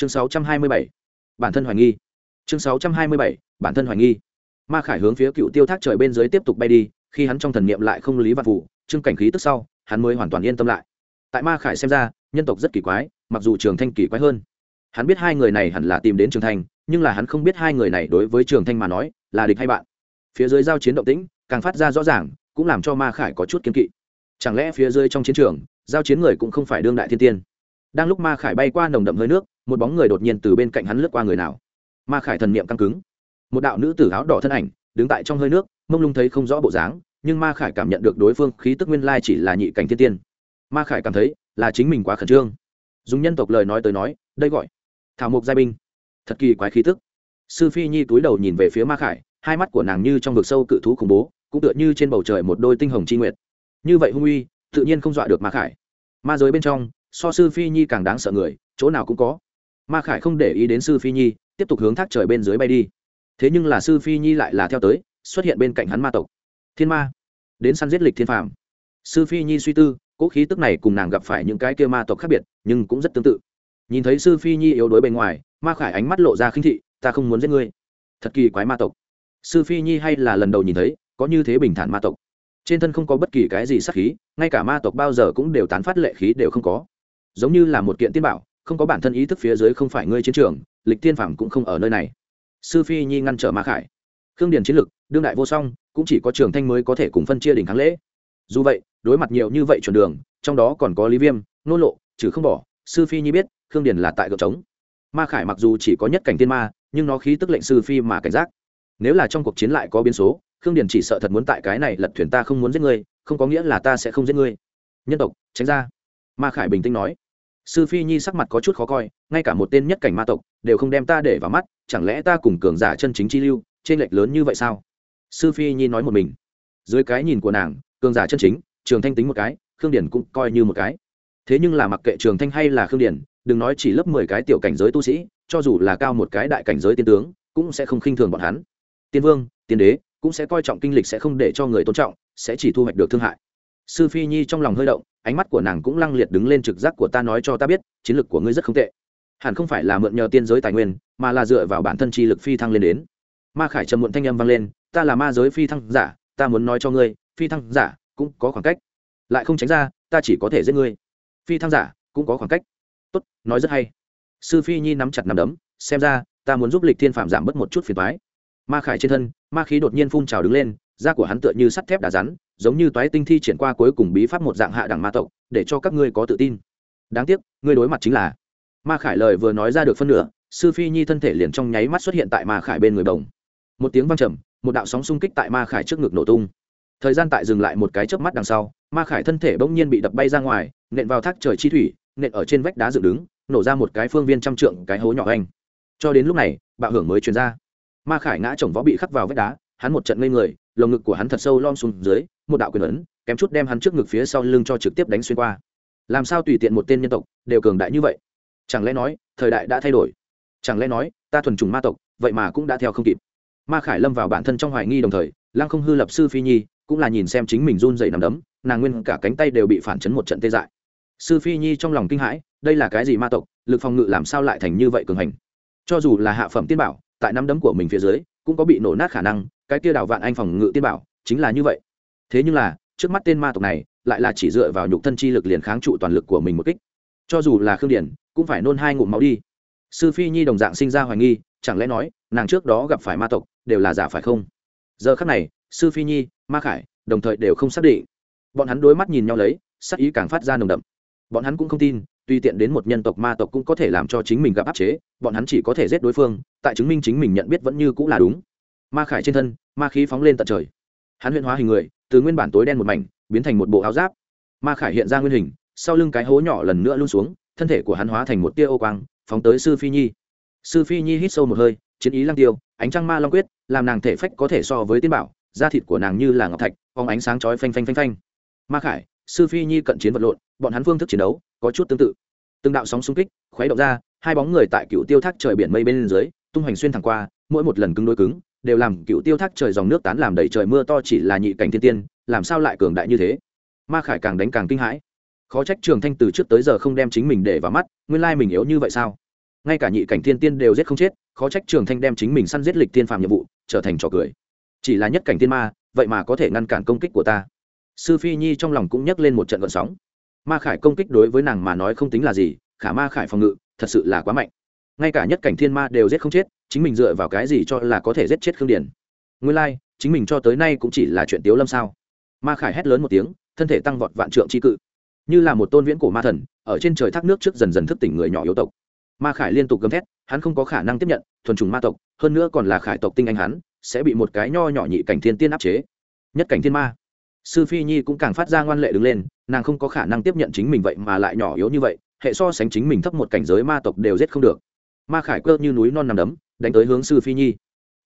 chương 627. bản thân hoài nghi. Chương 627. bản thân hoài nghi. Ma khải hướng phía cựu tiêu thác trời bên dưới tiếp tục bay đi, khi hắn trong thần niệm lại không lý văn vụ chương cảnh khí tức sau, hắn mới hoàn toàn yên tâm lại. Tại ma khải xem ra, nhân tộc rất kỳ quái, mặc dù trường thanh kỳ quái hơn. Hắn biết hai người này hẳn là tìm đến trường thanh, nhưng là hắn không biết hai người này đối với trường thanh mà nói, là địch hay bạn. Phía dưới giao chiến động tĩnh, càng phát ra rõ ràng, cũng làm cho ma khải có chút kiên kỵ. Chẳng lẽ phía dưới trong chiến trường, giao chiến người cũng không phải đương đại thiên tiên? Đang lúc ma khải bay qua nồng đậm hơi nước một bóng người đột nhiên từ bên cạnh hắn lướt qua người nào. Ma khải thần niệm căng cứng. Một đạo nữ tử áo đỏ thân ảnh, đứng tại trong hơi nước, mông lung thấy không rõ bộ dáng, nhưng ma khải cảm nhận được đối phương khí tức nguyên lai chỉ là nhị cảnh thiên tiên. Ma khải cảm thấy là chính mình quá khẩn trương. Dùng nhân tộc lời nói tới nói, đây gọi thảo mộc giai binh. Thật kỳ quái khí tức. Sư phi nhi túi đầu nhìn về phía ma khải, hai mắt của nàng như trong vực sâu cự thú khủng bố, cũng tựa như trên bầu trời một đôi tinh hồng c nguyệt. Như vậy hung uy, tự nhiên không dọa được ma khải. Ma giới bên trong, so sư phi nhi càng đáng sợ người, chỗ nào cũng có ma khải không để ý đến sư phi nhi, tiếp tục hướng thác trời bên dưới bay đi. Thế nhưng là sư phi nhi lại là theo tới, xuất hiện bên cạnh hắn ma tộc. Thiên ma. Đến săn giết lịch thiên phàm. Sư phi nhi suy tư cỗ khí tức này cùng nàng gặp phải những cái kia ma tộc khác biệt, nhưng cũng rất tương tự. Nhìn thấy sư phi nhi yếu đuối bề ngoài, ma khải ánh mắt lộ ra khinh thị, ta không muốn giết ngươi. Thật kỳ quái ma tộc. Sư phi nhi hay là lần đầu nhìn thấy, có như thế bình thản ma tộc. Trên thân không có bất kỳ cái gì sắc khí, ngay cả ma tộc bao giờ cũng đều tán phát lệ khí đều không có. Giống như là một kiện tiên bảo không có bản thân ý thức phía dưới không phải ngươi chiến trường, lịch tiên phàm cũng không ở nơi này. Sư phi nhi ngăn trở ma khải. Khương điền chiến lực, đương đại vô song, cũng chỉ có trường thanh mới có thể cùng phân chia đỉnh kháng lễ. Dù vậy, đối mặt nhiều như vậy chuẩn đường, trong đó còn có lý viêm, nô lộ, trừ không bỏ, sư phi nhi biết, khương điền là tại gợp trống. Ma khải mặc dù chỉ có nhất cảnh tiên ma, nhưng nó khí tức lệnh sư phi mà cảnh giác. Nếu là trong cuộc chiến lại có biến số, khương điền chỉ sợ thật muốn tại cái này lật thuyền ta không muốn giết ngươi, không có nghĩa là ta sẽ không giết ngươi. Nhân tộc, tránh ra. Ma khải bình tĩnh nói sư phi nhi sắc mặt có chút khó coi, ngay cả một tên nhất cảnh ma tộc đều không đem ta để vào mắt, chẳng lẽ ta cùng cường giả chân chính chi lưu trên lệch lớn như vậy sao? Sư phi nhi nói một mình. Dưới cái nhìn của nàng, cường giả chân chính, trường thanh tính một cái, khương điển cũng coi như một cái. Thế nhưng là mặc kệ trường thanh hay là khương điển, đừng nói chỉ lớp mười cái tiểu cảnh giới tu sĩ, cho dù là cao một cái đại cảnh giới tiên tướng, cũng sẽ không khinh thường bọn hắn. Tiên vương, tiên đế cũng sẽ coi trọng kinh lịch sẽ không để cho người tôn trọng, sẽ chỉ thu hoạch được thương hại. Sư phi nhi trong lòng hơi động ánh mắt của nàng cũng lăng liệt đứng lên trực giác của ta nói cho ta biết, chiến lược của ngươi rất không tệ. Hẳn không phải là mượn nhờ tiên giới tài nguyên, mà là dựa vào bản thân chi lực phi thăng lên đến. Ma khải trầm muộn thanh âm vang lên, ta là ma giới phi thăng giả, ta muốn nói cho ngươi, phi thăng giả cũng có khoảng cách. Lại không tránh ra, ta chỉ có thể giết ngươi. Phi thăng giả cũng có khoảng cách. Tốt, nói rất hay. Sư phi nhi nắm chặt nằm đấm, xem ra, ta muốn giúp lịch thiên phạm giảm bớt một chút phiền thoái ma khải trên thân, ma khí đột nhiên phun trào đứng lên da của hắn tựa như sắt thép đá rắn, giống như toái tinh thi triển qua cuối cùng bí pháp một dạng hạ đẳng ma tộc, để cho các ngươi có tự tin. Đáng tiếc, ngươi đối mặt chính là ma khải lời vừa nói ra được phân nửa, sư phi nhi thân thể liền trong nháy mắt xuất hiện tại ma khải bên người bồng. Một tiếng vang trầm, một đạo sóng xung kích tại ma khải trước ngực nổ tung. Thời gian tại dừng lại một cái chớp mắt đằng sau, ma khải thân thể bỗng nhiên bị đập bay ra ngoài, nện vào thác trời chi thủy, nện ở trên vách đá dựng đứng, nổ ra một cái phương viên trăm trượng, cái hố nhỏ anh cho đến lúc này, bạo hưởng mới truyền ra. Ma khải ngã chồng võ bị khắc vào vách đá, hắn một trận ngây người lồng ngực của hắn thật sâu lom xuống dưới, một đạo quyền ấn, kém chút đem hắn trước ngực phía sau lưng cho trực tiếp đánh xuyên qua. Làm sao tùy tiện một tên nhân tộc đều cường đại như vậy? Chẳng lẽ nói, thời đại đã thay đổi? Chẳng lẽ nói, ta thuần trùng ma tộc, vậy mà cũng đã theo không kịp? Ma khải lâm vào bản thân trong hoài nghi đồng thời, lăng không hư lập sư phi nhi, cũng là nhìn xem chính mình run dậy nằm đấm, nàng nguyên cả cánh tay đều bị phản chấn một trận tê dại. Sư phi nhi trong lòng kinh hãi, đây là cái gì ma tộc, lực phòng ngự làm sao lại thành như vậy cường hành? Cho dù là hạ phẩm tiên bảo, tại nắm đấm của mình phía dưới, cũng có bị nổ nát khả năng cái kia đào vạn anh phòng ngự tiên bảo, chính là như vậy. Thế nhưng là, trước mắt tên ma tộc này, lại là chỉ dựa vào nhục thân chi lực liền kháng trụ toàn lực của mình một kích. Cho dù là khương điển cũng phải nôn hai ngụm máu đi. Sư phi nhi đồng dạng sinh ra hoài nghi, chẳng lẽ nói, nàng trước đó gặp phải ma tộc, đều là giả phải không? Giờ khắc này, sư phi nhi, ma khải, đồng thời đều không xác định. Bọn hắn đối mắt nhìn nhau lấy, sắc ý càng phát ra nồng đậm. Bọn hắn cũng không tin tuy tiện đến một nhân tộc ma tộc cũng có thể làm cho chính mình gặp áp chế, bọn hắn chỉ có thể giết đối phương, tại chứng minh chính mình nhận biết vẫn như cũng là đúng ma khải trên thân, ma khí phóng lên tận trời. Hắn huyện hóa hình người, từ nguyên bản tối đen một mảnh, biến thành một bộ áo giáp. Ma khải hiện ra nguyên hình, sau lưng cái hố nhỏ lần nữa luôn xuống, thân thể của hắn hóa thành một tia ô quang, phóng tới sư phi nhi. Sư phi nhi hít sâu một hơi, chiến ý lăng tiêu, ánh trăng ma long quyết, làm nàng thể phách có thể so với tiên bảo, da thịt của nàng như là ngọc thạch, phóng ánh sáng chói phanh phanh phanh phanh. Ma khải, sư phi nhi cận chiến vật lộn, bọn hắn phương thức chiến đấu, có chút tương tự. Từng đạo sóng xung kích, khuấy động ra, hai bóng người tại cựu tiêu thác trời biển mây bên dưới, tung hoành xuyên thẳng qua, mỗi một lần cứng đối cứng đều làm cựu tiêu thác trời dòng nước tán làm đầy trời mưa to chỉ là nhị cảnh thiên tiên, làm sao lại cường đại như thế? Ma khải càng đánh càng kinh hãi. Khó trách trường thanh từ trước tới giờ không đem chính mình để vào mắt, nguyên lai mình yếu như vậy sao? Ngay cả nhị cảnh thiên tiên đều giết không chết, khó trách trường thanh đem chính mình săn giết lịch tiên phạm nhiệm vụ, trở thành trò cười. Chỉ là nhất cảnh tiên ma, vậy mà có thể ngăn cản công kích của ta. Sư phi nhi trong lòng cũng nhấc lên một trận gợn sóng. Ma khải công kích đối với nàng mà nói không tính là gì, khả ma khải phòng ngự, thật sự là quá mạnh. Ngay cả nhất cảnh thiên ma đều giết không chết chính mình dựa vào cái gì cho là có thể giết chết khương điển nguyên lai、like, chính mình cho tới nay cũng chỉ là chuyện tiếu lâm sao? Ma khải hét lớn một tiếng thân thể tăng vọt vạn trượng tri cự. Như là một tôn viễn cổ ma thần ở trên trời thác nước trước dần dần thức tỉnh người nhỏ yếu tộc. Ma khải liên tục gầm thét hắn không có khả năng tiếp nhận thuần trùng ma tộc hơn nữa còn là khải tộc tinh anh hắn sẽ bị một cái nho nhỏ nhị cảnh thiên tiên áp chế. Nhất cảnh thiên ma. Sư phi nhi cũng càng phát ra ngoan lệ đứng lên nàng không có khả năng tiếp nhận chính mình vậy mà lại nhỏ yếu như vậy hệ so sánh chính mình thấp một cảnh giới ma tộc đều giết không được. Ma khải cơ như núi non nằm đấm đánh tới hướng sư phi nhi.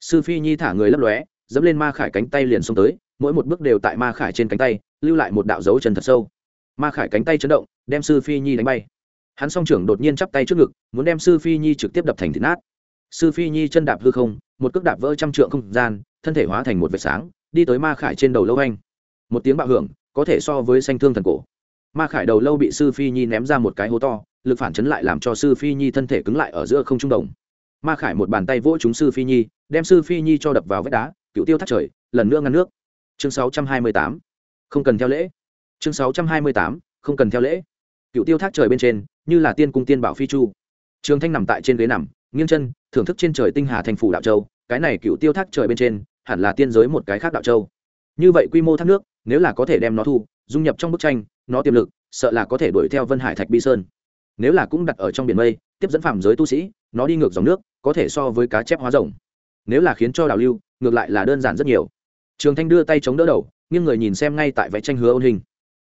Sư phi nhi thả người lấp lóe, dẫm lên ma khải cánh tay liền xông tới, mỗi một bước đều tại ma khải trên cánh tay, lưu lại một đạo dấu chân thật sâu. Ma khải cánh tay chấn động, đem sư phi nhi đánh bay. Hắn song trưởng đột nhiên chắp tay trước ngực, muốn đem sư phi nhi trực tiếp đập thành thịt nát. Sư phi nhi chân đạp hư không, một cước đạp vỡ trăm trượng không gian, thân thể hóa thành một vệt sáng, đi tới ma khải trên đầu lâu anh. Một tiếng bạo hưởng, có thể so với sanh thương thần cổ. Ma khải đầu lâu bị sư phi nhi ném ra một cái hố to, lực phản chấn lại làm cho sư phi nhi thân thể cứng lại ở giữa không trung đồng ma khải một bàn tay vỗ chúng sư phi nhi, đem sư phi nhi cho đập vào vách đá, cựu tiêu thắt trời, lần nữa ngăn nước. Chương 628. không cần theo lễ. Chương 628. không cần theo lễ. Cựu tiêu thác trời bên trên, như là tiên cung tiên bảo phi chu. Trường thanh nằm tại trên ghế nằm, nghiêng chân, thưởng thức trên trời tinh hà thành phủ đạo châu. Cái này cựu tiêu thác trời bên trên, hẳn là tiên giới một cái khác đạo châu. Như vậy quy mô thác nước, nếu là có thể đem nó thu, dung nhập trong bức tranh, nó tiềm lực, sợ là có thể đuổi theo vân hải thạch bi sơn nếu là cũng đặt ở trong biển mây, tiếp dẫn phạm giới tu sĩ, nó đi ngược dòng nước, có thể so với cá chép hóa rồng. Nếu là khiến cho đào lưu, ngược lại là đơn giản rất nhiều. Trường thanh đưa tay chống đỡ đầu, nghiêng người nhìn xem ngay tại vẽ tranh hứa ôn hình.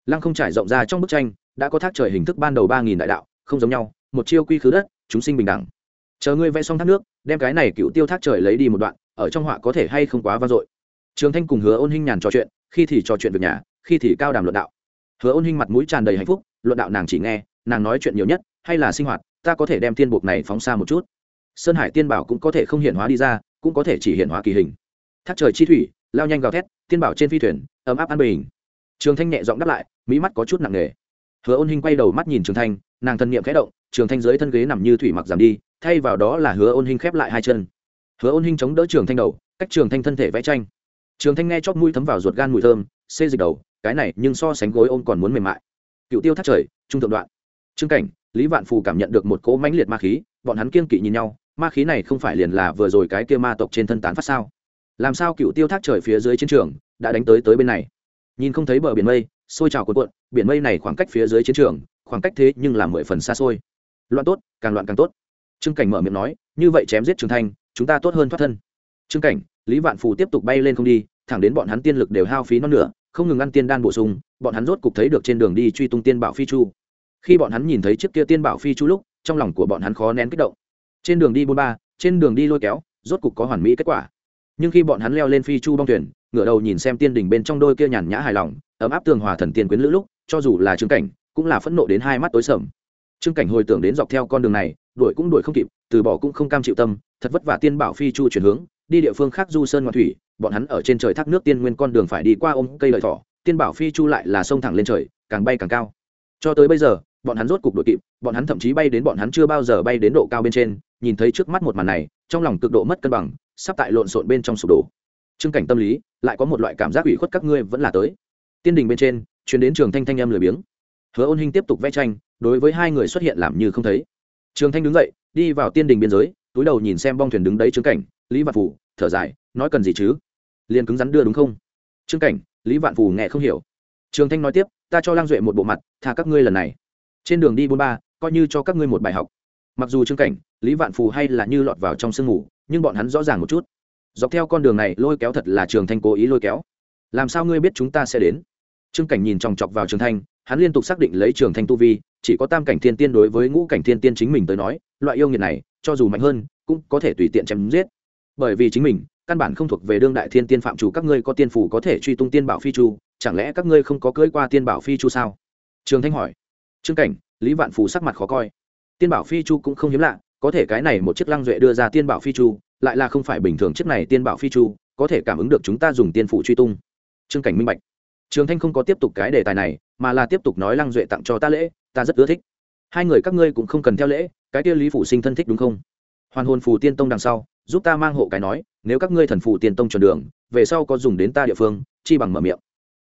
Lăng không trải rộng ra trong bức tranh, đã có thác trời hình thức ban đầu ba nghìn đại đạo, không giống nhau, một chiêu quy khứ đất, chúng sinh bình đẳng. Chờ ngươi vẽ xong thác nước, đem cái này cựu tiêu thác trời lấy đi một đoạn, ở trong họa có thể hay không quá vang dội. Trường thanh cùng hứa ôn hình nhàn trò chuyện, khi thì trò chuyện việc nhà, khi thì cao đàm luận đạo. Hứa ôn hình mặt mũi tràn đầy hạnh phúc, luận đạo nàng chỉ nghe nàng nói chuyện nhiều nhất, hay là sinh hoạt, ta có thể đem tiên buộc này phóng xa một chút. Sơn hải tiên bảo cũng có thể không hiện hóa đi ra, cũng có thể chỉ hiện hóa kỳ hình. Thác trời chi thủy, lao nhanh gào thét, tiên bảo trên phi thuyền, ấm áp an bình. Trường thanh nhẹ giọng đáp lại, mỹ mắt có chút nặng nề. Hứa ôn hinh quay đầu mắt nhìn trường thanh, nàng thân niệm khẽ động, trường thanh dưới thân ghế nằm như thủy mặc giảm đi, thay vào đó là hứa ôn hinh khép lại hai chân. Hứa ôn hinh chống đỡ trường thanh đầu, cách trường thanh thân thể vẽ tranh. Trường thanh nghe chóp mũi thấm vào ruột gan mùi thơm, xê dịch đầu, cái này nhưng so sánh gối ôm còn muốn mềm mại. Cựu tiêu thắt trời, trung thượng đoạn trương cảnh, lý vạn phù cảm nhận được một cỗ mãnh liệt ma khí, bọn hắn kiên kỵ nhìn nhau, ma khí này không phải liền là vừa rồi cái kia ma tộc trên thân tán phát sao? Làm sao cựu tiêu thác trời phía dưới chiến trường đã đánh tới tới bên này? Nhìn không thấy bờ biển mây xôi trào cuộn cuộn, biển mây này khoảng cách phía dưới chiến trường, khoảng cách thế nhưng là mười phần xa xôi. Loạn tốt, càng loạn càng tốt. Trương cảnh mở miệng nói, như vậy chém giết trường thanh, chúng ta tốt hơn thoát thân. Trương cảnh, lý vạn phù tiếp tục bay lên không đi, thẳng đến bọn hắn tiên lực đều hao phí non nửa, không ngừng ăn tiên đan bổ sung, bọn hắn rốt cục thấy được trên đường đi truy tung tiên bảo phi chu khi bọn hắn nhìn thấy chiếc kia tiên bảo phi chú lúc, trong lòng của bọn hắn khó nén kích động. Trên đường đi bôn ba, trên đường đi lôi kéo, rốt cục có hoàn mỹ kết quả. Nhưng khi bọn hắn leo lên phi chu bong thuyền, ngửa đầu nhìn xem tiên đỉnh bên trong đôi kia nhàn nhã hài lòng, ấm áp tường hòa thần tiên quyến lữ lúc, cho dù là trương cảnh, cũng là phẫn nộ đến hai mắt tối sầm. Trương cảnh hồi tưởng đến dọc theo con đường này, đuổi cũng đuổi không kịp, từ bỏ cũng không cam chịu tâm, thật vất vả tiên bảo phi chu chuyển hướng, đi địa phương khác du sơn ngoại thủy, bọn hắn ở trên trời thác nước tiên nguyên con đường phải đi qua ôm cây lợi thỏ, tiên bảo phi chu lại là sông thẳng lên trời, càng bay càng cao. Cho tới bây giờ bọn hắn rốt cục đội kịp, bọn hắn thậm chí bay đến bọn hắn chưa bao giờ bay đến độ cao bên trên, nhìn thấy trước mắt một màn này, trong lòng cực độ mất cân bằng, sắp tại lộn xộn bên trong sụp đổ. Trưng cảnh tâm lý, lại có một loại cảm giác ủy khuất các ngươi vẫn là tới. Tiên đình bên trên chuyến đến trường thanh thanh em lười biếng. Hứa ôn hinh tiếp tục vẽ tranh, đối với hai người xuất hiện làm như không thấy. Trường thanh đứng dậy, đi vào tiên đình biên giới, túi đầu nhìn xem bong thuyền đứng đấy trương cảnh, lý vạn phủ thở dài, nói cần gì chứ? Liền cứng rắn đưa đúng không? Trương cảnh, lý vạn phủ nghe không hiểu. Trường thanh nói tiếp, ta cho lang duệ một bộ mặt, tha các ngươi lần này trên đường đi bốn ba, coi như cho các ngươi một bài học. Mặc dù trương cảnh, lý vạn phù hay là như lọt vào trong sương ngủ nhưng bọn hắn rõ ràng một chút. Dọc theo con đường này, lôi kéo thật là trường thanh cố ý lôi kéo. Làm sao ngươi biết chúng ta sẽ đến? Trương cảnh nhìn chòng chọc vào trường thanh, hắn liên tục xác định lấy trường thanh tu vi, chỉ có tam cảnh thiên tiên đối với ngũ cảnh thiên tiên chính mình tới nói, loại yêu nghiệt này, cho dù mạnh hơn, cũng có thể tùy tiện chém giết. Bởi vì chính mình, căn bản không thuộc về đương đại thiên tiên phạm chủ, các ngươi có tiên phủ có thể truy tung tiên bảo phi chu, chẳng lẽ các ngươi không có cưỡi qua tiên bảo phi chu sao? Trường thanh hỏi trương cảnh, lý vạn phù sắc mặt khó coi. Tiên bảo phi chu cũng không hiếm lạ, có thể cái này một chiếc lăng duệ đưa ra tiên bảo phi chu, lại là không phải bình thường chiếc này tiên bảo phi chu, có thể cảm ứng được chúng ta dùng tiên phụ truy tung. Trương cảnh minh bạch. Trường thanh không có tiếp tục cái đề tài này, mà là tiếp tục nói lăng duệ tặng cho ta lễ, ta rất ưa thích. Hai người các ngươi cũng không cần theo lễ, cái kia lý phủ sinh thân thích đúng không? Hoàn hồn phù tiên tông đằng sau, giúp ta mang hộ cái nói, nếu các ngươi thần phù tiên tông chuẩn đường, về sau có dùng đến ta địa phương, chi bằng mở miệng.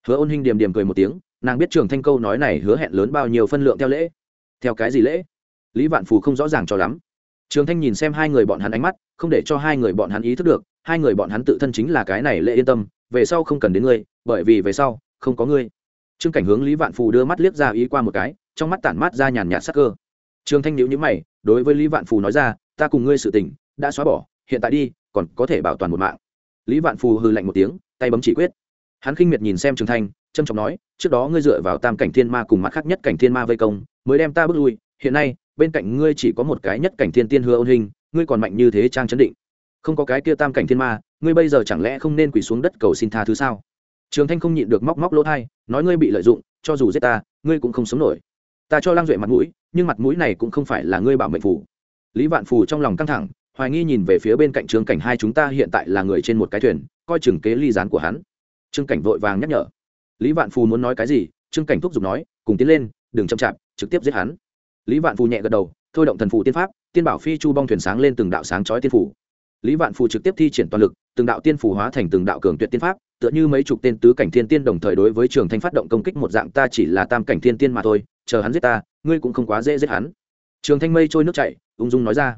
Hứa ôn Hinh điềm điềm cười một tiếng nàng biết trường thanh câu nói này hứa hẹn lớn bao nhiêu phân lượng theo lễ. Theo cái gì lễ? Lý vạn phù không rõ ràng cho lắm. Trường thanh nhìn xem hai người bọn hắn ánh mắt, không để cho hai người bọn hắn ý thức được, hai người bọn hắn tự thân chính là cái này lễ yên tâm, về sau không cần đến ngươi, bởi vì về sau, không có ngươi. Trương cảnh hướng lý vạn phù đưa mắt liếc ra ý qua một cái, trong mắt tản mát ra nhàn nhạt sắc cơ. Trường thanh nhíu nhíu mày, đối với lý vạn phù nói ra, ta cùng ngươi sự tình, đã xóa bỏ, hiện tại đi, còn có thể bảo toàn một mạng. Lý vạn phù hư lạnh một tiếng, tay bấm chỉ quyết. Hắn khinh miệt nhìn xem trường thanh trâm trọng nói, trước đó ngươi dựa vào tam cảnh thiên ma cùng mặt khác nhất cảnh thiên ma vây công, mới đem ta bước lui. Hiện nay, bên cạnh ngươi chỉ có một cái nhất cảnh thiên tiên hứa ôn hình, ngươi còn mạnh như thế trang chấn định. Không có cái kia tam cảnh thiên ma, ngươi bây giờ chẳng lẽ không nên quỳ xuống đất cầu xin tha thứ sao? Trường thanh không nhịn được móc móc lỗ thai nói, ngươi bị lợi dụng, cho dù giết ta, ngươi cũng không sống nổi. Ta cho lang duệ mặt mũi, nhưng mặt mũi này cũng không phải là ngươi bảo mệnh phủ lý vạn phù trong lòng căng thẳng, hoài nghi nhìn về phía bên cạnh trương cảnh hai, chúng ta hiện tại là người trên một cái thuyền, coi chừng kế ly gián của hắn. Trương cảnh vội vàng nhắc nhở lý vạn phù muốn nói cái gì, trương cảnh thúc giục nói, cùng tiến lên, đừng chậm chạp, trực tiếp giết hắn. Lý vạn phù nhẹ gật đầu, thôi động thần phù tiên pháp, tiên bảo phi chu bong thuyền sáng lên từng đạo sáng chói tiên phủ lý vạn phù trực tiếp thi triển toàn lực, từng đạo tiên phủ hóa thành từng đạo cường tuyệt tiên pháp, tựa như mấy chục tên tứ cảnh thiên tiên đồng thời đối với trường thanh phát động công kích một dạng, ta chỉ là tam cảnh thiên tiên mà thôi, chờ hắn giết ta, ngươi cũng không quá dễ giết hắn. Trường thanh mây trôi nước chảy, ung dung nói ra.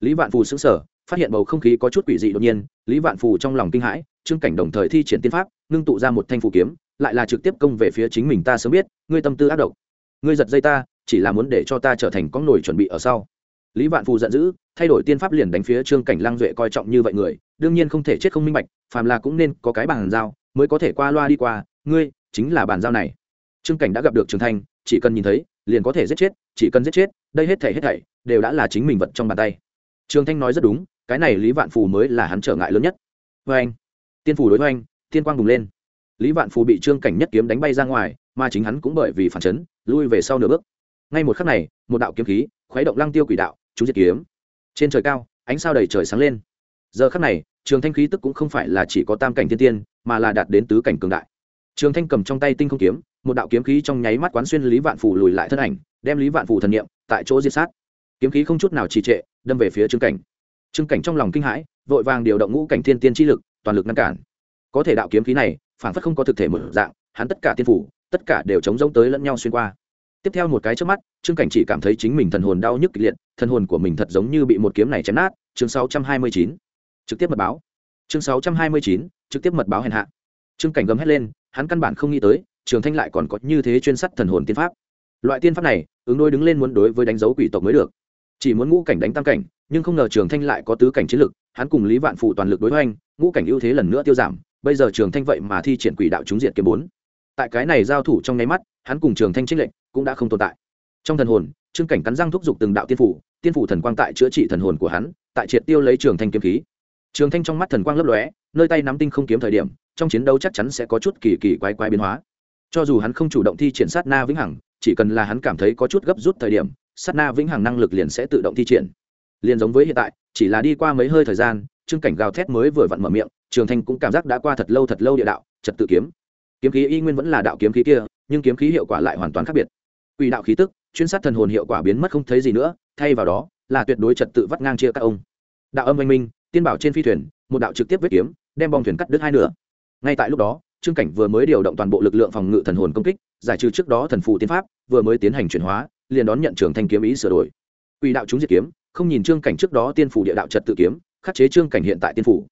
Lý vạn phù xứng sở phát hiện bầu không khí có chút quỷ dị đột nhiên, lý vạn phù trong lòng kinh hãi trương cảnh đồng thời thi triển tiên pháp, ngưng tụ ra một thanh phù kiếm, lại là trực tiếp công về phía chính mình ta sớm biết, ngươi tâm tư ác độc. Ngươi giật dây ta, chỉ là muốn để cho ta trở thành con nổi chuẩn bị ở sau. Lý vạn phù giận dữ, thay đổi tiên pháp liền đánh phía trương cảnh lang duệ coi trọng như vậy người, đương nhiên không thể chết không minh bạch, phàm là cũng nên có cái bàn giao, mới có thể qua loa đi qua, ngươi chính là bàn giao này. Trương cảnh đã gặp được trường thanh, chỉ cần nhìn thấy, liền có thể giết chết, chỉ cần giết chết, đây hết thể hết thảy đều đã là chính mình vật trong bàn tay. Trường thanh nói rất đúng, cái này lý vạn phù mới là hắn trở ngại lớn nhất. Vê anh tiên phủ đối hoành tiên quang bùng lên. Lý vạn phù bị trương cảnh nhất kiếm đánh bay ra ngoài, mà chính hắn cũng bởi vì phản chấn, lui về sau nửa bước. Ngay một khắc này, một đạo kiếm khí khuấy động lăng tiêu quỷ đạo chú diệt kiếm. Trên trời cao, ánh sao đầy trời sáng lên. Giờ khắc này, trường thanh khí tức cũng không phải là chỉ có tam cảnh thiên tiên, mà là đạt đến tứ cảnh cường đại. Trường thanh cầm trong tay tinh không kiếm, một đạo kiếm khí trong nháy mắt quán xuyên lý vạn phủ lùi lại thân ảnh, đem lý vạn phủ thần niệm tại chỗ diệt sát. Kiếm khí không chút nào trì trệ, đâm về phía trương cảnh. Trương cảnh trong lòng kinh hãi, vội vàng điều động ngũ cảnh thiên tiên chi lực toàn lực ngăn cản. Có thể đạo kiếm khí này phản phất không có thực thể một dạng hắn tất cả tiên phủ tất cả đều chống giống tới lẫn nhau xuyên qua. Tiếp theo một cái trước mắt trương cảnh chỉ cảm thấy chính mình thần hồn đau nhức kịch liệt thần hồn của mình thật giống như bị một kiếm này chém nát. Chương 629. trực tiếp mật báo. Chương 629, trực tiếp mật báo hèn hạ. Trương cảnh gầm hét lên hắn căn bản không nghĩ tới trường thanh lại còn có như thế chuyên sắt thần hồn tiên pháp. Loại tiên pháp này ứng đôi đứng lên muốn đối với đánh dấu quỷ tộc mới được chỉ muốn ngũ cảnh đánh tam cảnh, nhưng không ngờ trường thanh lại có tứ cảnh chiến lực, hắn cùng lý vạn phụ toàn lực đối hoành, ngũ cảnh ưu thế lần nữa tiêu giảm, bây giờ trường thanh vậy mà thi triển quỷ đạo chúng diệt kiếm bốn. Tại cái này giao thủ trong nháy mắt, hắn cùng trường thanh trích lệnh cũng đã không tồn tại. Trong thần hồn, trương cảnh cắn răng thúc giục từng đạo tiên phủ tiên phủ thần quang tại chữa trị thần hồn của hắn, tại triệt tiêu lấy trường thanh kiếm khí. Trường thanh trong mắt thần quang lấp lóe, nơi tay nắm tinh không kiếm thời điểm, trong chiến đấu chắc chắn sẽ có chút kỳ kỳ quái quái biến hóa. Cho dù hắn không chủ động thi triển sát na vĩnh hằng, chỉ cần là hắn cảm thấy có chút gấp rút thời điểm sát na vĩnh hằng năng lực liền sẽ tự động thi triển. Liền giống với hiện tại, chỉ là đi qua mấy hơi thời gian, trương cảnh gào thét mới vừa vặn mở miệng, trường thanh cũng cảm giác đã qua thật lâu thật lâu địa đạo, trật tự kiếm. Kiếm khí y nguyên vẫn là đạo kiếm khí kia, nhưng kiếm khí hiệu quả lại hoàn toàn khác biệt. Quỷ đạo khí tức, chuyên sát thần hồn hiệu quả biến mất không thấy gì nữa, thay vào đó, là tuyệt đối trật tự vắt ngang chia các ông. Đạo âm anh minh, tiên bảo trên phi thuyền, một đạo trực tiếp vết kiếm, đem bong thuyền cắt đứt hai nửa. Ngay tại lúc đó, trương cảnh vừa mới điều động toàn bộ lực lượng phòng ngự thần hồn công kích, giải trừ trước đó thần phù tiên pháp, vừa mới tiến hành chuyển hóa liền đón nhận trường thanh kiếm ý sửa đổi. Quỷ đạo chúng diệt kiếm, không nhìn trương cảnh trước đó tiên phủ địa đạo trật tự kiếm, khắc chế trương cảnh hiện tại tiên phủ.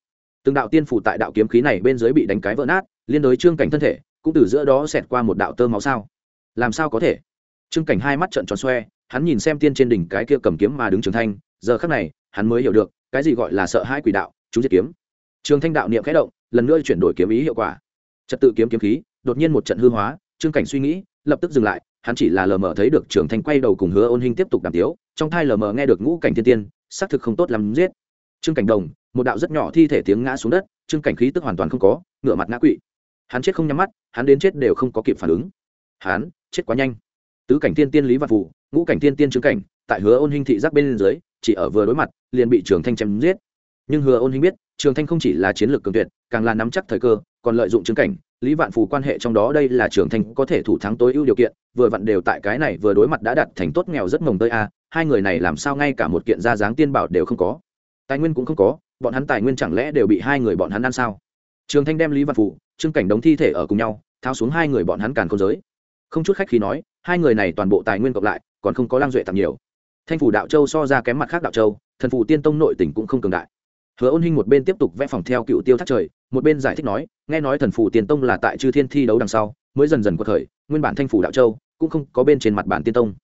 Từng đạo tiên phủ tại đạo kiếm khí này bên dưới bị đánh cái vỡ nát, liên đối trương cảnh thân thể, cũng từ giữa đó xẹt qua một đạo tơ máu sao. Làm sao có thể? Trương cảnh hai mắt trợn tròn xoe, hắn nhìn xem tiên trên đỉnh cái kia cầm kiếm mà đứng trường thanh, giờ khắc này, hắn mới hiểu được, cái gì gọi là sợ hãi quỷ đạo, chúng diệt kiếm. Trường thanh đạo niệm khẽ động, lần nữa chuyển đổi kiếm ý hiệu quả. Trật tự kiếm kiếm khí, đột nhiên một trận hư hóa, trương cảnh suy nghĩ, lập tức dừng lại hắn chỉ là lờ mờ thấy được trường thanh quay đầu cùng hứa ôn hình tiếp tục đàm tiếu, trong thai lờ mờ nghe được ngũ cảnh thiên tiên, xác thực không tốt lắm giết. Trương cảnh đồng, một đạo rất nhỏ thi thể tiếng ngã xuống đất, trương cảnh khí tức hoàn toàn không có, ngửa mặt ngã quỵ. Hắn chết không nhắm mắt, hắn đến chết đều không có kịp phản ứng. Hắn, chết quá nhanh. Tứ cảnh tiên tiên lý văn phụ ngũ cảnh tiên tiên trương cảnh, tại hứa ôn hình thị giác bên dưới, chỉ ở vừa đối mặt, liền bị trường thanh chém giết. Nhưng hứa ôn hình biết trường thanh không chỉ là chiến lược cường tuyệt, càng là nắm chắc thời cơ còn lợi dụng chứng cảnh, lý vạn phù quan hệ trong đó đây là trường thanh có thể thủ thắng tối ưu điều kiện, vừa vặn đều tại cái này vừa đối mặt đã đặt thành tốt nghèo rất mồng tơi a, hai người này làm sao ngay cả một kiện ra dáng tiên bảo đều không có. Tài nguyên cũng không có, bọn hắn tài nguyên chẳng lẽ đều bị hai người bọn hắn ăn sao? Trường thanh đem lý vạn phù, trương cảnh đống thi thể ở cùng nhau, tháo xuống hai người bọn hắn càn không giới. Không chút khách khi nói, hai người này toàn bộ tài nguyên cộng lại, còn không có lang duệ tặng nhiều. Thanh phủ đạo châu so ra kém mặt khác đạo châu, thần phủ tiên tông nội tỉnh cũng không cường đại hứa ôn hinh một bên tiếp tục vẽ phòng theo cựu tiêu thác trời, một bên giải thích nói, nghe nói thần phủ tiên tông là tại chư thiên thi đấu đằng sau, mới dần dần quật khởi nguyên bản thanh phủ đạo châu cũng không có bên trên mặt bản tiên tông.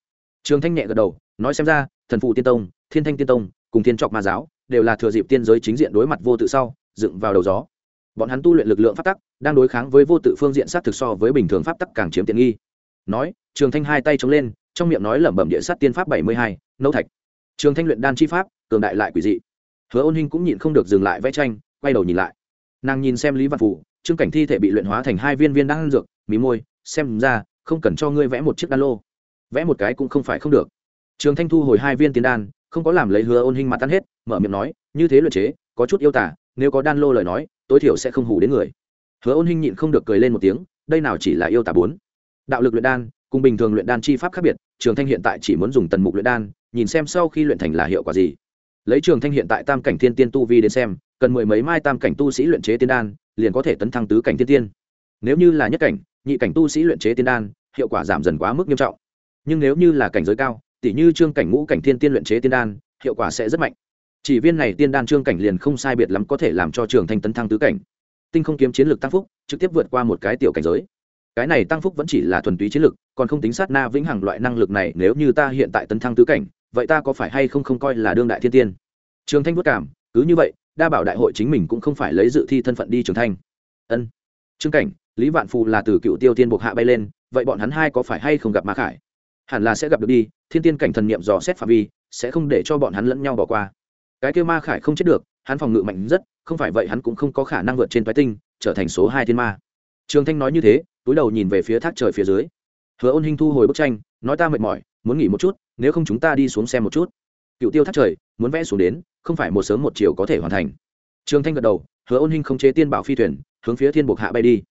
Trường thanh nhẹ gật đầu, nói xem ra, thần phủ tiên tông, thiên thanh tiên tông cùng thiên trọc ma giáo đều là thừa dịp tiên giới chính diện đối mặt vô tự sau, dựng vào đầu gió. Bọn hắn tu luyện lực lượng pháp tắc, đang đối kháng với vô tự phương diện sát thực so với bình thường pháp tắc càng chiếm tiện nghi. Nói, trường thanh hai tay chống lên, trong miệng nói lẩm bẩm địa sát tiên pháp bảy mươi hai, nấu thạch. Trường thanh luyện đan chi pháp, cường đại lại quỷ dị hứa ôn hinh cũng nhịn không được dừng lại vẽ tranh, quay đầu nhìn lại. Nàng nhìn xem lý văn phủ trương cảnh thi thể bị luyện hóa thành hai viên viên đan dược, mí môi, xem ra, không cần cho ngươi vẽ một chiếc đan lô. Vẽ một cái cũng không phải không được. Trường thanh thu hồi hai viên tiền đan, không có làm lấy hứa ôn hinh mặt tan hết, mở miệng nói, như thế luyện chế, có chút yêu tả, nếu có đan lô lời nói, tối thiểu sẽ không hủ đến người. Hứa ôn hinh nhịn không được cười lên một tiếng, đây nào chỉ là yêu tả bốn. Đạo lực luyện đan, cùng bình thường luyện đan chi pháp khác biệt, trường thanh hiện tại chỉ muốn dùng tần mục luyện đan, nhìn xem sau khi luyện thành là hiệu quả gì lấy trường thanh hiện tại tam cảnh thiên tiên tu vi đến xem, cần mười mấy mai tam cảnh tu sĩ luyện chế tiên đan, liền có thể tấn thăng tứ cảnh thiên tiên. Nếu như là nhất cảnh, nhị cảnh tu sĩ luyện chế tiên đan, hiệu quả giảm dần quá mức nghiêm trọng. Nhưng nếu như là cảnh giới cao tỷ như trương cảnh ngũ cảnh thiên tiên luyện chế tiên đan, hiệu quả sẽ rất mạnh. Chỉ viên này tiên đan trương cảnh liền không sai biệt lắm có thể làm cho trường thanh tấn thăng tứ cảnh. Tinh không kiếm chiến lược tăng phúc, trực tiếp vượt qua một cái tiểu cảnh giới cái này tăng phúc vẫn chỉ là thuần túy chiến lực, còn không tính sát na vĩnh hằng loại năng lực này nếu như ta hiện tại tấn thăng tứ cảnh vậy ta có phải hay không không coi là đương đại thiên tiên? Trường thanh vất cảm cứ như vậy đa bảo đại hội chính mình cũng không phải lấy dự thi thân phận đi trường thanh ân. Trương cảnh lý vạn phù là từ cựu tiêu tiên buộc hạ bay lên vậy bọn hắn hai có phải hay không gặp ma khải? Hẳn là sẽ gặp được đi thiên tiên cảnh thần niệm dò xét phạm vi sẽ không để cho bọn hắn lẫn nhau bỏ qua. Cái kêu ma khải không chết được hắn phòng ngự mạnh rất không phải vậy hắn cũng không có khả năng vượt trên toái tinh trở thành số hai thiên ma. Trường thanh nói như thế túi đầu nhìn về phía thác trời phía dưới. Hứa ôn hinh thu hồi bức tranh, nói ta mệt mỏi, muốn nghỉ một chút, nếu không chúng ta đi xuống xem một chút. Cựu tiêu thác trời, muốn vẽ xuống đến, không phải một sớm một chiều có thể hoàn thành. Trường thanh gật đầu, hứa ôn hinh không chế tiên bảo phi thuyền, hướng phía thiên buộc hạ bay đi.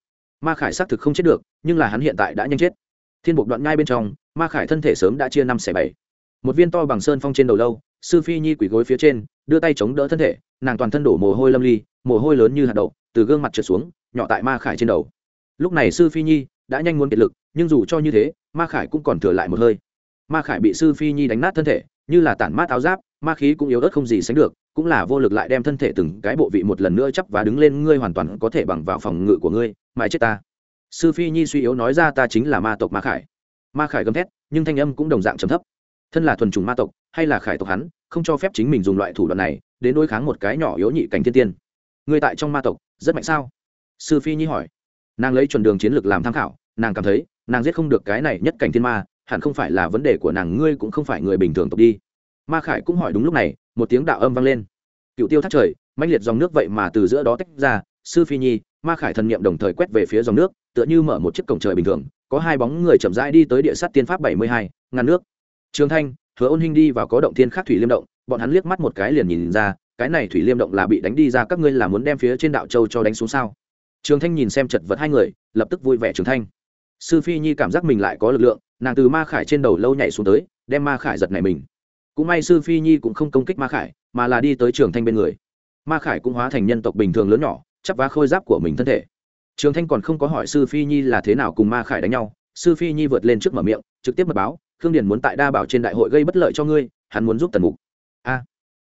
Ma khải xác thực không chết được, nhưng là hắn hiện tại đã nhanh chết. Thiên buộc đoạn ngay bên trong, ma khải thân thể sớm đã chia năm xẻ bảy. Một viên to bằng sơn phong trên đầu lâu, sư phi nhi quỷ gối phía trên, đưa tay chống đỡ thân thể, nàng toàn thân đổ mồ hôi lâm ly, mồ hôi lớn như hạt đậu, từ gương mặt trượt xuống, nhỏ tại ma khải trên đầu lúc này sư phi nhi đã nhanh muốn kiệt lực, nhưng dù cho như thế, ma khải cũng còn thừa lại một hơi. Ma khải bị sư phi nhi đánh nát thân thể, như là tản mát áo giáp, ma khí cũng yếu ớt không gì sánh được, cũng là vô lực lại đem thân thể từng cái bộ vị một lần nữa chấp và đứng lên, ngươi hoàn toàn có thể bằng vào phòng ngự của ngươi, mãi chết ta. Sư phi nhi suy yếu nói ra, ta chính là ma tộc ma khải. Ma khải gầm thét, nhưng thanh âm cũng đồng dạng trầm thấp. Thân là thuần trùng ma tộc, hay là khải tộc hắn, không cho phép chính mình dùng loại thủ đoạn này đến đối kháng một cái nhỏ yếu nhị cảnh thiên tiên. Ngươi tại trong ma tộc, rất mạnh sao? Sư phi nhi hỏi nàng lấy chuẩn đường chiến lược làm tham khảo, nàng cảm thấy, nàng giết không được cái này nhất cảnh thiên ma, hẳn không phải là vấn đề của nàng, ngươi cũng không phải người bình thường tộc đi. Ma khải cũng hỏi đúng lúc này, một tiếng đạo âm vang lên. Cựu tiêu thắt trời mạnh liệt dòng nước vậy mà từ giữa đó tách ra, sư phi nhi, ma khải thần niệm đồng thời quét về phía dòng nước, tựa như mở một chiếc cổng trời bình thường, có hai bóng người chậm rãi đi tới địa sát tiên pháp bảy mươi hai, ngăn nước. Trường thanh, hứa ôn hinh đi vào có động thiên khác thủy liêm động, bọn hắn liếc mắt một cái liền nhìn ra, cái này thủy liêm động là bị đánh đi ra, các ngươi là muốn đem phía trên đạo châu cho đánh xuống sao? Trường thanh nhìn xem chật vật hai người, lập tức vui vẻ trường thanh. Sư phi nhi cảm giác mình lại có lực lượng, nàng từ ma khải trên đầu lâu nhảy xuống tới, đem ma khải giật này mình. Cũng may sư phi nhi cũng không công kích ma khải, mà là đi tới trường thanh bên người. Ma khải cũng hóa thành nhân tộc bình thường lớn nhỏ, chắp vá khôi giáp của mình thân thể. Trường thanh còn không có hỏi sư phi nhi là thế nào cùng ma khải đánh nhau, sư phi nhi vượt lên trước mở miệng, trực tiếp mật báo, khương điền muốn tại đa bảo trên đại hội gây bất lợi cho ngươi, hắn muốn giúp tần mục. A?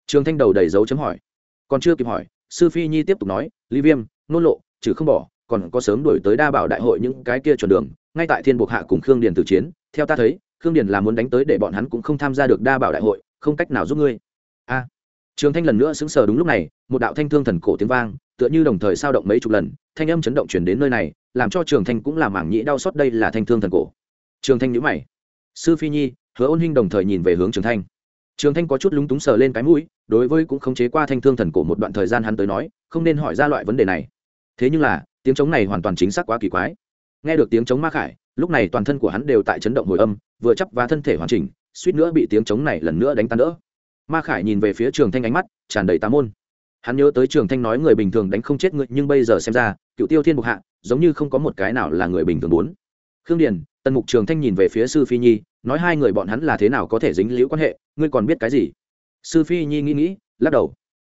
Trường thanh đầu đầy dấu chấm hỏi. Còn chưa kịp hỏi, sư phi nhi tiếp tục nói, lý viêm nôn lộ trừ không bỏ, còn có sớm đổi tới đa bảo đại hội những cái kia chuẩn đường, ngay tại thiên buộc hạ cùng khương điền tử chiến. Theo ta thấy, khương điền là muốn đánh tới để bọn hắn cũng không tham gia được đa bảo đại hội, không cách nào giúp ngươi. A. Trường thanh lần nữa sững sờ đúng lúc này, một đạo thanh thương thần cổ tiếng vang, tựa như đồng thời sao động mấy chục lần, thanh âm chấn động chuyển đến nơi này, làm cho trường thanh cũng làm mảng nhĩ đau xót đây là thanh thương thần cổ. Trường thanh nhữ mày. Sư phi nhi, hứa ôn hinh đồng thời nhìn về hướng trường thanh. Trường thanh có chút lúng túng sờ lên cái mũi, đối với cũng khống chế qua thanh thương thần cổ một đoạn thời gian hắn tới nói, không nên hỏi ra loại vấn đề này thế nhưng là, tiếng trống này hoàn toàn chính xác quá kỳ quái. Nghe được tiếng trống ma khải, lúc này toàn thân của hắn đều tại chấn động hồi âm, vừa chấp và thân thể hoàn chỉnh, suýt nữa bị tiếng trống này lần nữa đánh tan đỡ. Ma khải nhìn về phía trường thanh ánh mắt, tràn đầy tá môn. Hắn nhớ tới trường thanh nói người bình thường đánh không chết người, nhưng bây giờ xem ra, cựu tiêu thiên bục hạ, giống như không có một cái nào là người bình thường muốn khương điền, tần mục trường thanh nhìn về phía sư phi nhi, nói hai người bọn hắn là thế nào có thể dính liễu quan hệ, ngươi còn biết cái gì? Sư phi nhi nghĩ nghĩ, lắc đầu.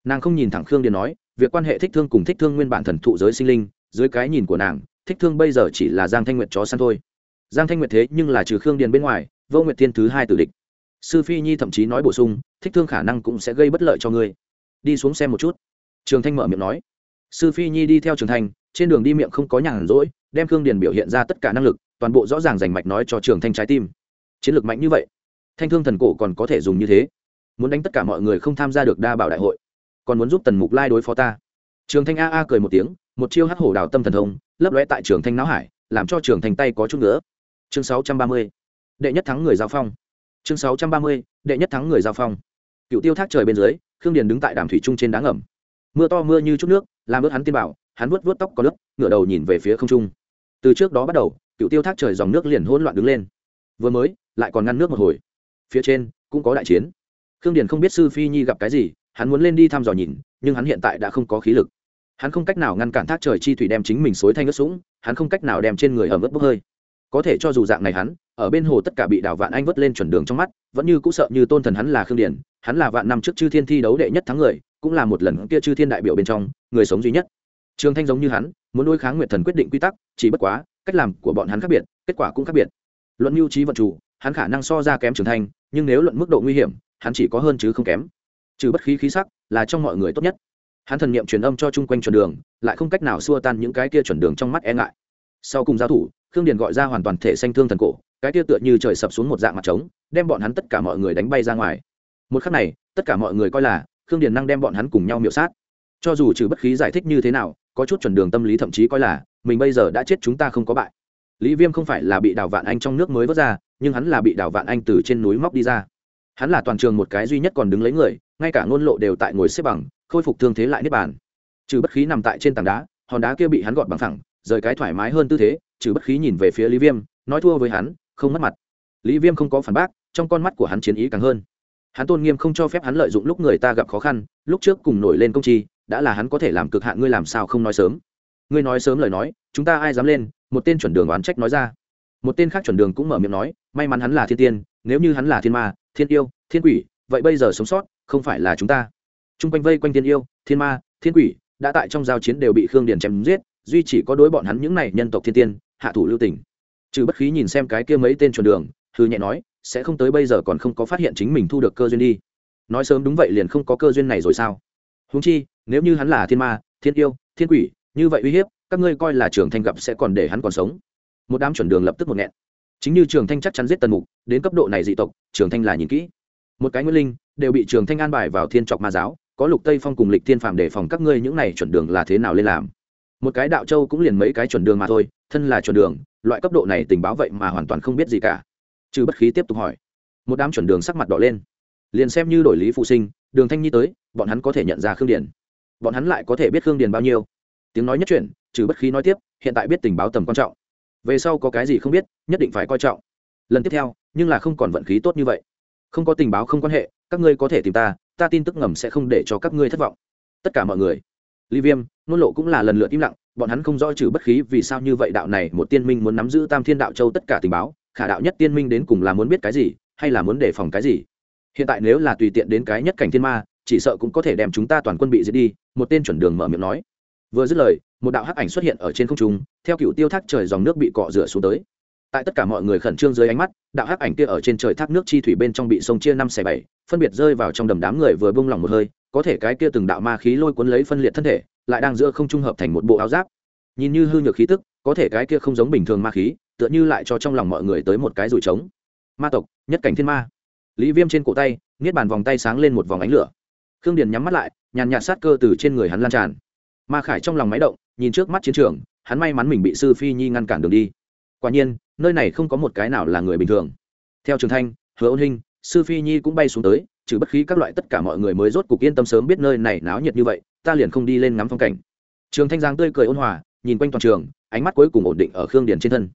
Nàng không nhìn thẳng khương điền nói việc quan hệ thích thương cùng thích thương nguyên bản thần thụ giới sinh linh, dưới cái nhìn của nàng, thích thương bây giờ chỉ là giang thanh nguyệt chó săn thôi. Giang thanh nguyệt thế nhưng là trừ khương điền bên ngoài, vô nguyệt thiên thứ hai tử địch. Sư phi nhi thậm chí nói bổ sung, thích thương khả năng cũng sẽ gây bất lợi cho ngươi. Đi xuống xem một chút. Trường thanh mở miệng nói. Sư phi nhi đi theo trường thanh, trên đường đi miệng không có nhàn rỗi, đem khương điền biểu hiện ra tất cả năng lực, toàn bộ rõ ràng rành mạch nói cho trường thanh trái tim. Chiến lược mạnh như vậy, thanh thương thần cổ còn có thể dùng như thế. Muốn đánh tất cả mọi người không tham gia được đa bảo đại hội còn muốn giúp tần mục lai đối phó ta. Trường thanh a a cười một tiếng, một chiêu hắc hổ đào tâm thần thông, lấp lóe tại trường thanh não hải, làm cho trường thanh tay có chút nữa chương sáu trăm ba mươi, đệ nhất thắng người giao phong. Chương sáu trăm ba mươi, đệ nhất thắng người giao phong. Cựu tiêu thác trời bên dưới, khương điền đứng tại đàm thủy trung trên đá ngầm. Mưa to mưa như chút nước, làm ướt hắn tiên bảo hắn vuốt vuốt tóc có nước ngửa đầu nhìn về phía không trung. Từ trước đó bắt đầu, cựu tiêu thác trời dòng nước liền hỗn loạn đứng lên. Vừa mới, lại còn ngăn nước một hồi. Phía trên, cũng có đại chiến. Khương điền không biết sư phi nhi gặp cái gì hắn muốn lên đi thăm dò nhìn, nhưng hắn hiện tại đã không có khí lực. Hắn không cách nào ngăn cản thác trời chi thủy đem chính mình xối thanh ướt sũng, hắn không cách nào đem trên người ẩm ướt bốc hơi. Có thể cho dù dạng này hắn, ở bên hồ tất cả bị đảo vạn anh vớt lên chuẩn đường trong mắt, vẫn như cũng sợ như tôn thần hắn là khương điển hắn là vạn năm trước chư thiên thi đấu đệ nhất thắng người, cũng là một lần kia chư thiên đại biểu bên trong, người sống duy nhất. Trường thanh giống như hắn, muốn đối kháng nguyện thần quyết định quy tắc, chỉ bất quá, cách làm của bọn hắn khác biệt, kết quả cũng khác biệt. Luận mưu trí vận chủ, hắn khả năng so ra kém trường thanh, nhưng nếu luận mức độ nguy hiểm, hắn chỉ có hơn chứ không kém trừ bất khí khí sắc, là trong mọi người tốt nhất. Hắn thần niệm truyền âm cho chung quanh chuẩn đường, lại không cách nào xua tan những cái kia chuẩn đường trong mắt e ngại. Sau cùng giao thủ, khương điền gọi ra hoàn toàn thể xanh thương thần cổ, cái kia tựa như trời sập xuống một dạng mặt trống, đem bọn hắn tất cả mọi người đánh bay ra ngoài. Một khắc này, tất cả mọi người coi là khương điền năng đem bọn hắn cùng nhau miệu sát. Cho dù trừ bất khí giải thích như thế nào, có chút chuẩn đường tâm lý thậm chí coi là mình bây giờ đã chết chúng ta không có bại. Lý viêm không phải là bị đào vạn anh trong nước mới vớt ra, nhưng hắn là bị đào vạn anh từ trên núi móc đi ra. Hắn là toàn trường một cái duy nhất còn đứng lấy người ngay cả ngôn lộ đều tại ngồi xếp bằng, khôi phục thương thế lại nếp bàn. Trừ bất khí nằm tại trên tảng đá, hòn đá kia bị hắn gọt bằng thẳng rời cái thoải mái hơn tư thế, trừ bất khí nhìn về phía lý viêm, nói thua với hắn, không mất mặt. Lý viêm không có phản bác, trong con mắt của hắn chiến ý càng hơn. Hắn tôn nghiêm không cho phép hắn lợi dụng lúc người ta gặp khó khăn, lúc trước cùng nổi lên công chi, đã là hắn có thể làm cực hạn, ngươi làm sao không nói sớm? Ngươi nói sớm lời nói, chúng ta ai dám lên? Một tên chuẩn đường oán trách nói ra. Một tên khác chuẩn đường cũng mở miệng nói, may mắn hắn là thiên tiên, nếu như hắn là thiên ma, thiên yêu, thiên quỷ, vậy bây giờ sống sót không phải là chúng ta. T r u n g quanh vây quanh thiên yêu, thiên ma, thiên quỷ, đã tại trong giao chiến đều bị khương điền chém giết, duy chỉ có đối bọn hắn những này nhân tộc thiên tiên, hạ thủ lưu tỉnh trừ bất khí nhìn xem cái kia mấy tên chuẩn đường thư nhẹ nói, sẽ không tới bây giờ còn không có phát hiện chính mình thu được cơ duyên đi. Nói sớm đúng vậy liền không có cơ duyên này rồi sao? Húng chi, nếu như hắn là thiên ma, thiên yêu, thiên quỷ, như vậy uy hiếp, các ngươi coi là trường thanh gặp sẽ còn để hắn còn sống. Một đám chuẩn đường lập tức một nghẹn. Chính như trường thanh chắc chắn giết tần mục, đến cấp độ này dị tộc trường thanh là nhìn kỹ. Một cái nguyên linh đều bị trường thanh an bài vào thiên trọc ma giáo, có lục tây phong cùng lịch thiên phạm để phòng các ngươi những này chuẩn đường là thế nào lên làm. Một cái đạo châu cũng liền mấy cái chuẩn đường mà thôi, thân là chuẩn đường, loại cấp độ này tình báo vậy mà hoàn toàn không biết gì cả. Trừ bất khí tiếp tục hỏi. Một đám chuẩn đường sắc mặt đỏ lên. Liền xem như đổi lý phụ sinh, đường thanh nhi tới, bọn hắn có thể nhận ra khương điền. Bọn hắn lại có thể biết khương điền bao nhiêu. Tiếng nói nhất chuyển, trừ bất khí nói tiếp, hiện tại biết tình báo tầm quan trọng. Về sau có cái gì không biết, nhất định phải coi trọng. Lần tiếp theo, nhưng là không còn vận khí tốt như vậy. Không có tình báo không quan hệ các ngươi có thể tìm ta ta tin tức ngầm sẽ không để cho các ngươi thất vọng. Tất cả mọi người. Ly viêm, nôn lộ cũng là lần lượt im lặng, bọn hắn không rõ trừ bất khí vì sao như vậy đạo này một tiên minh muốn nắm giữ tam thiên đạo châu tất cả tình báo, khả đạo nhất tiên minh đến cùng là muốn biết cái gì, hay là muốn đề phòng cái gì? Hiện tại nếu là tùy tiện đến cái nhất cảnh thiên ma, chỉ sợ cũng có thể đem chúng ta toàn quân bị giết đi, một tên chuẩn đường mở miệng nói. Vừa dứt lời, một đạo hắc ảnh xuất hiện ở trên không trung, theo cựu tiêu thác trời dòng nước bị cọ rửa xuống tới tại tất cả mọi người khẩn trương dưới ánh mắt, đạo hắc ảnh kia ở trên trời thác nước chi thủy bên trong bị sông chia năm xẻ bảy, phân biệt rơi vào trong đầm đám người vừa bung lỏng một hơi, có thể cái kia từng đạo ma khí lôi cuốn lấy phân liệt thân thể, lại đang giữa không trung hợp thành một bộ áo giáp. Nhìn như hư nhược khí tức, có thể cái kia không giống bình thường ma khí, tựa như lại cho trong lòng mọi người tới một cái rủi trống. Ma tộc, nhất cảnh thiên ma. Lý viêm trên cổ tay, niết bàn vòng tay sáng lên một vòng ánh lửa. Khương điền nhắm mắt lại, nhàn nhạt sát cơ từ trên người hắn lan tràn. Ma khải trong lòng máy động, nhìn trước mắt chiến trường, hắn may mắn mình bị sư phi nhi ngăn cản đường đi. Quả nhiên nơi này không có một cái nào là người bình thường. Theo trường thanh hứa ôn Hinh, sư phi nhi cũng bay xuống tới trừ bất khí các loại tất cả mọi người mới rốt cục yên tâm sớm biết nơi này náo nhiệt như vậy ta liền không đi lên ngắm phong cảnh. Trường thanh giang tươi cười ôn hòa nhìn quanh toàn trường ánh mắt cuối cùng ổn định ở khương điền trên thân.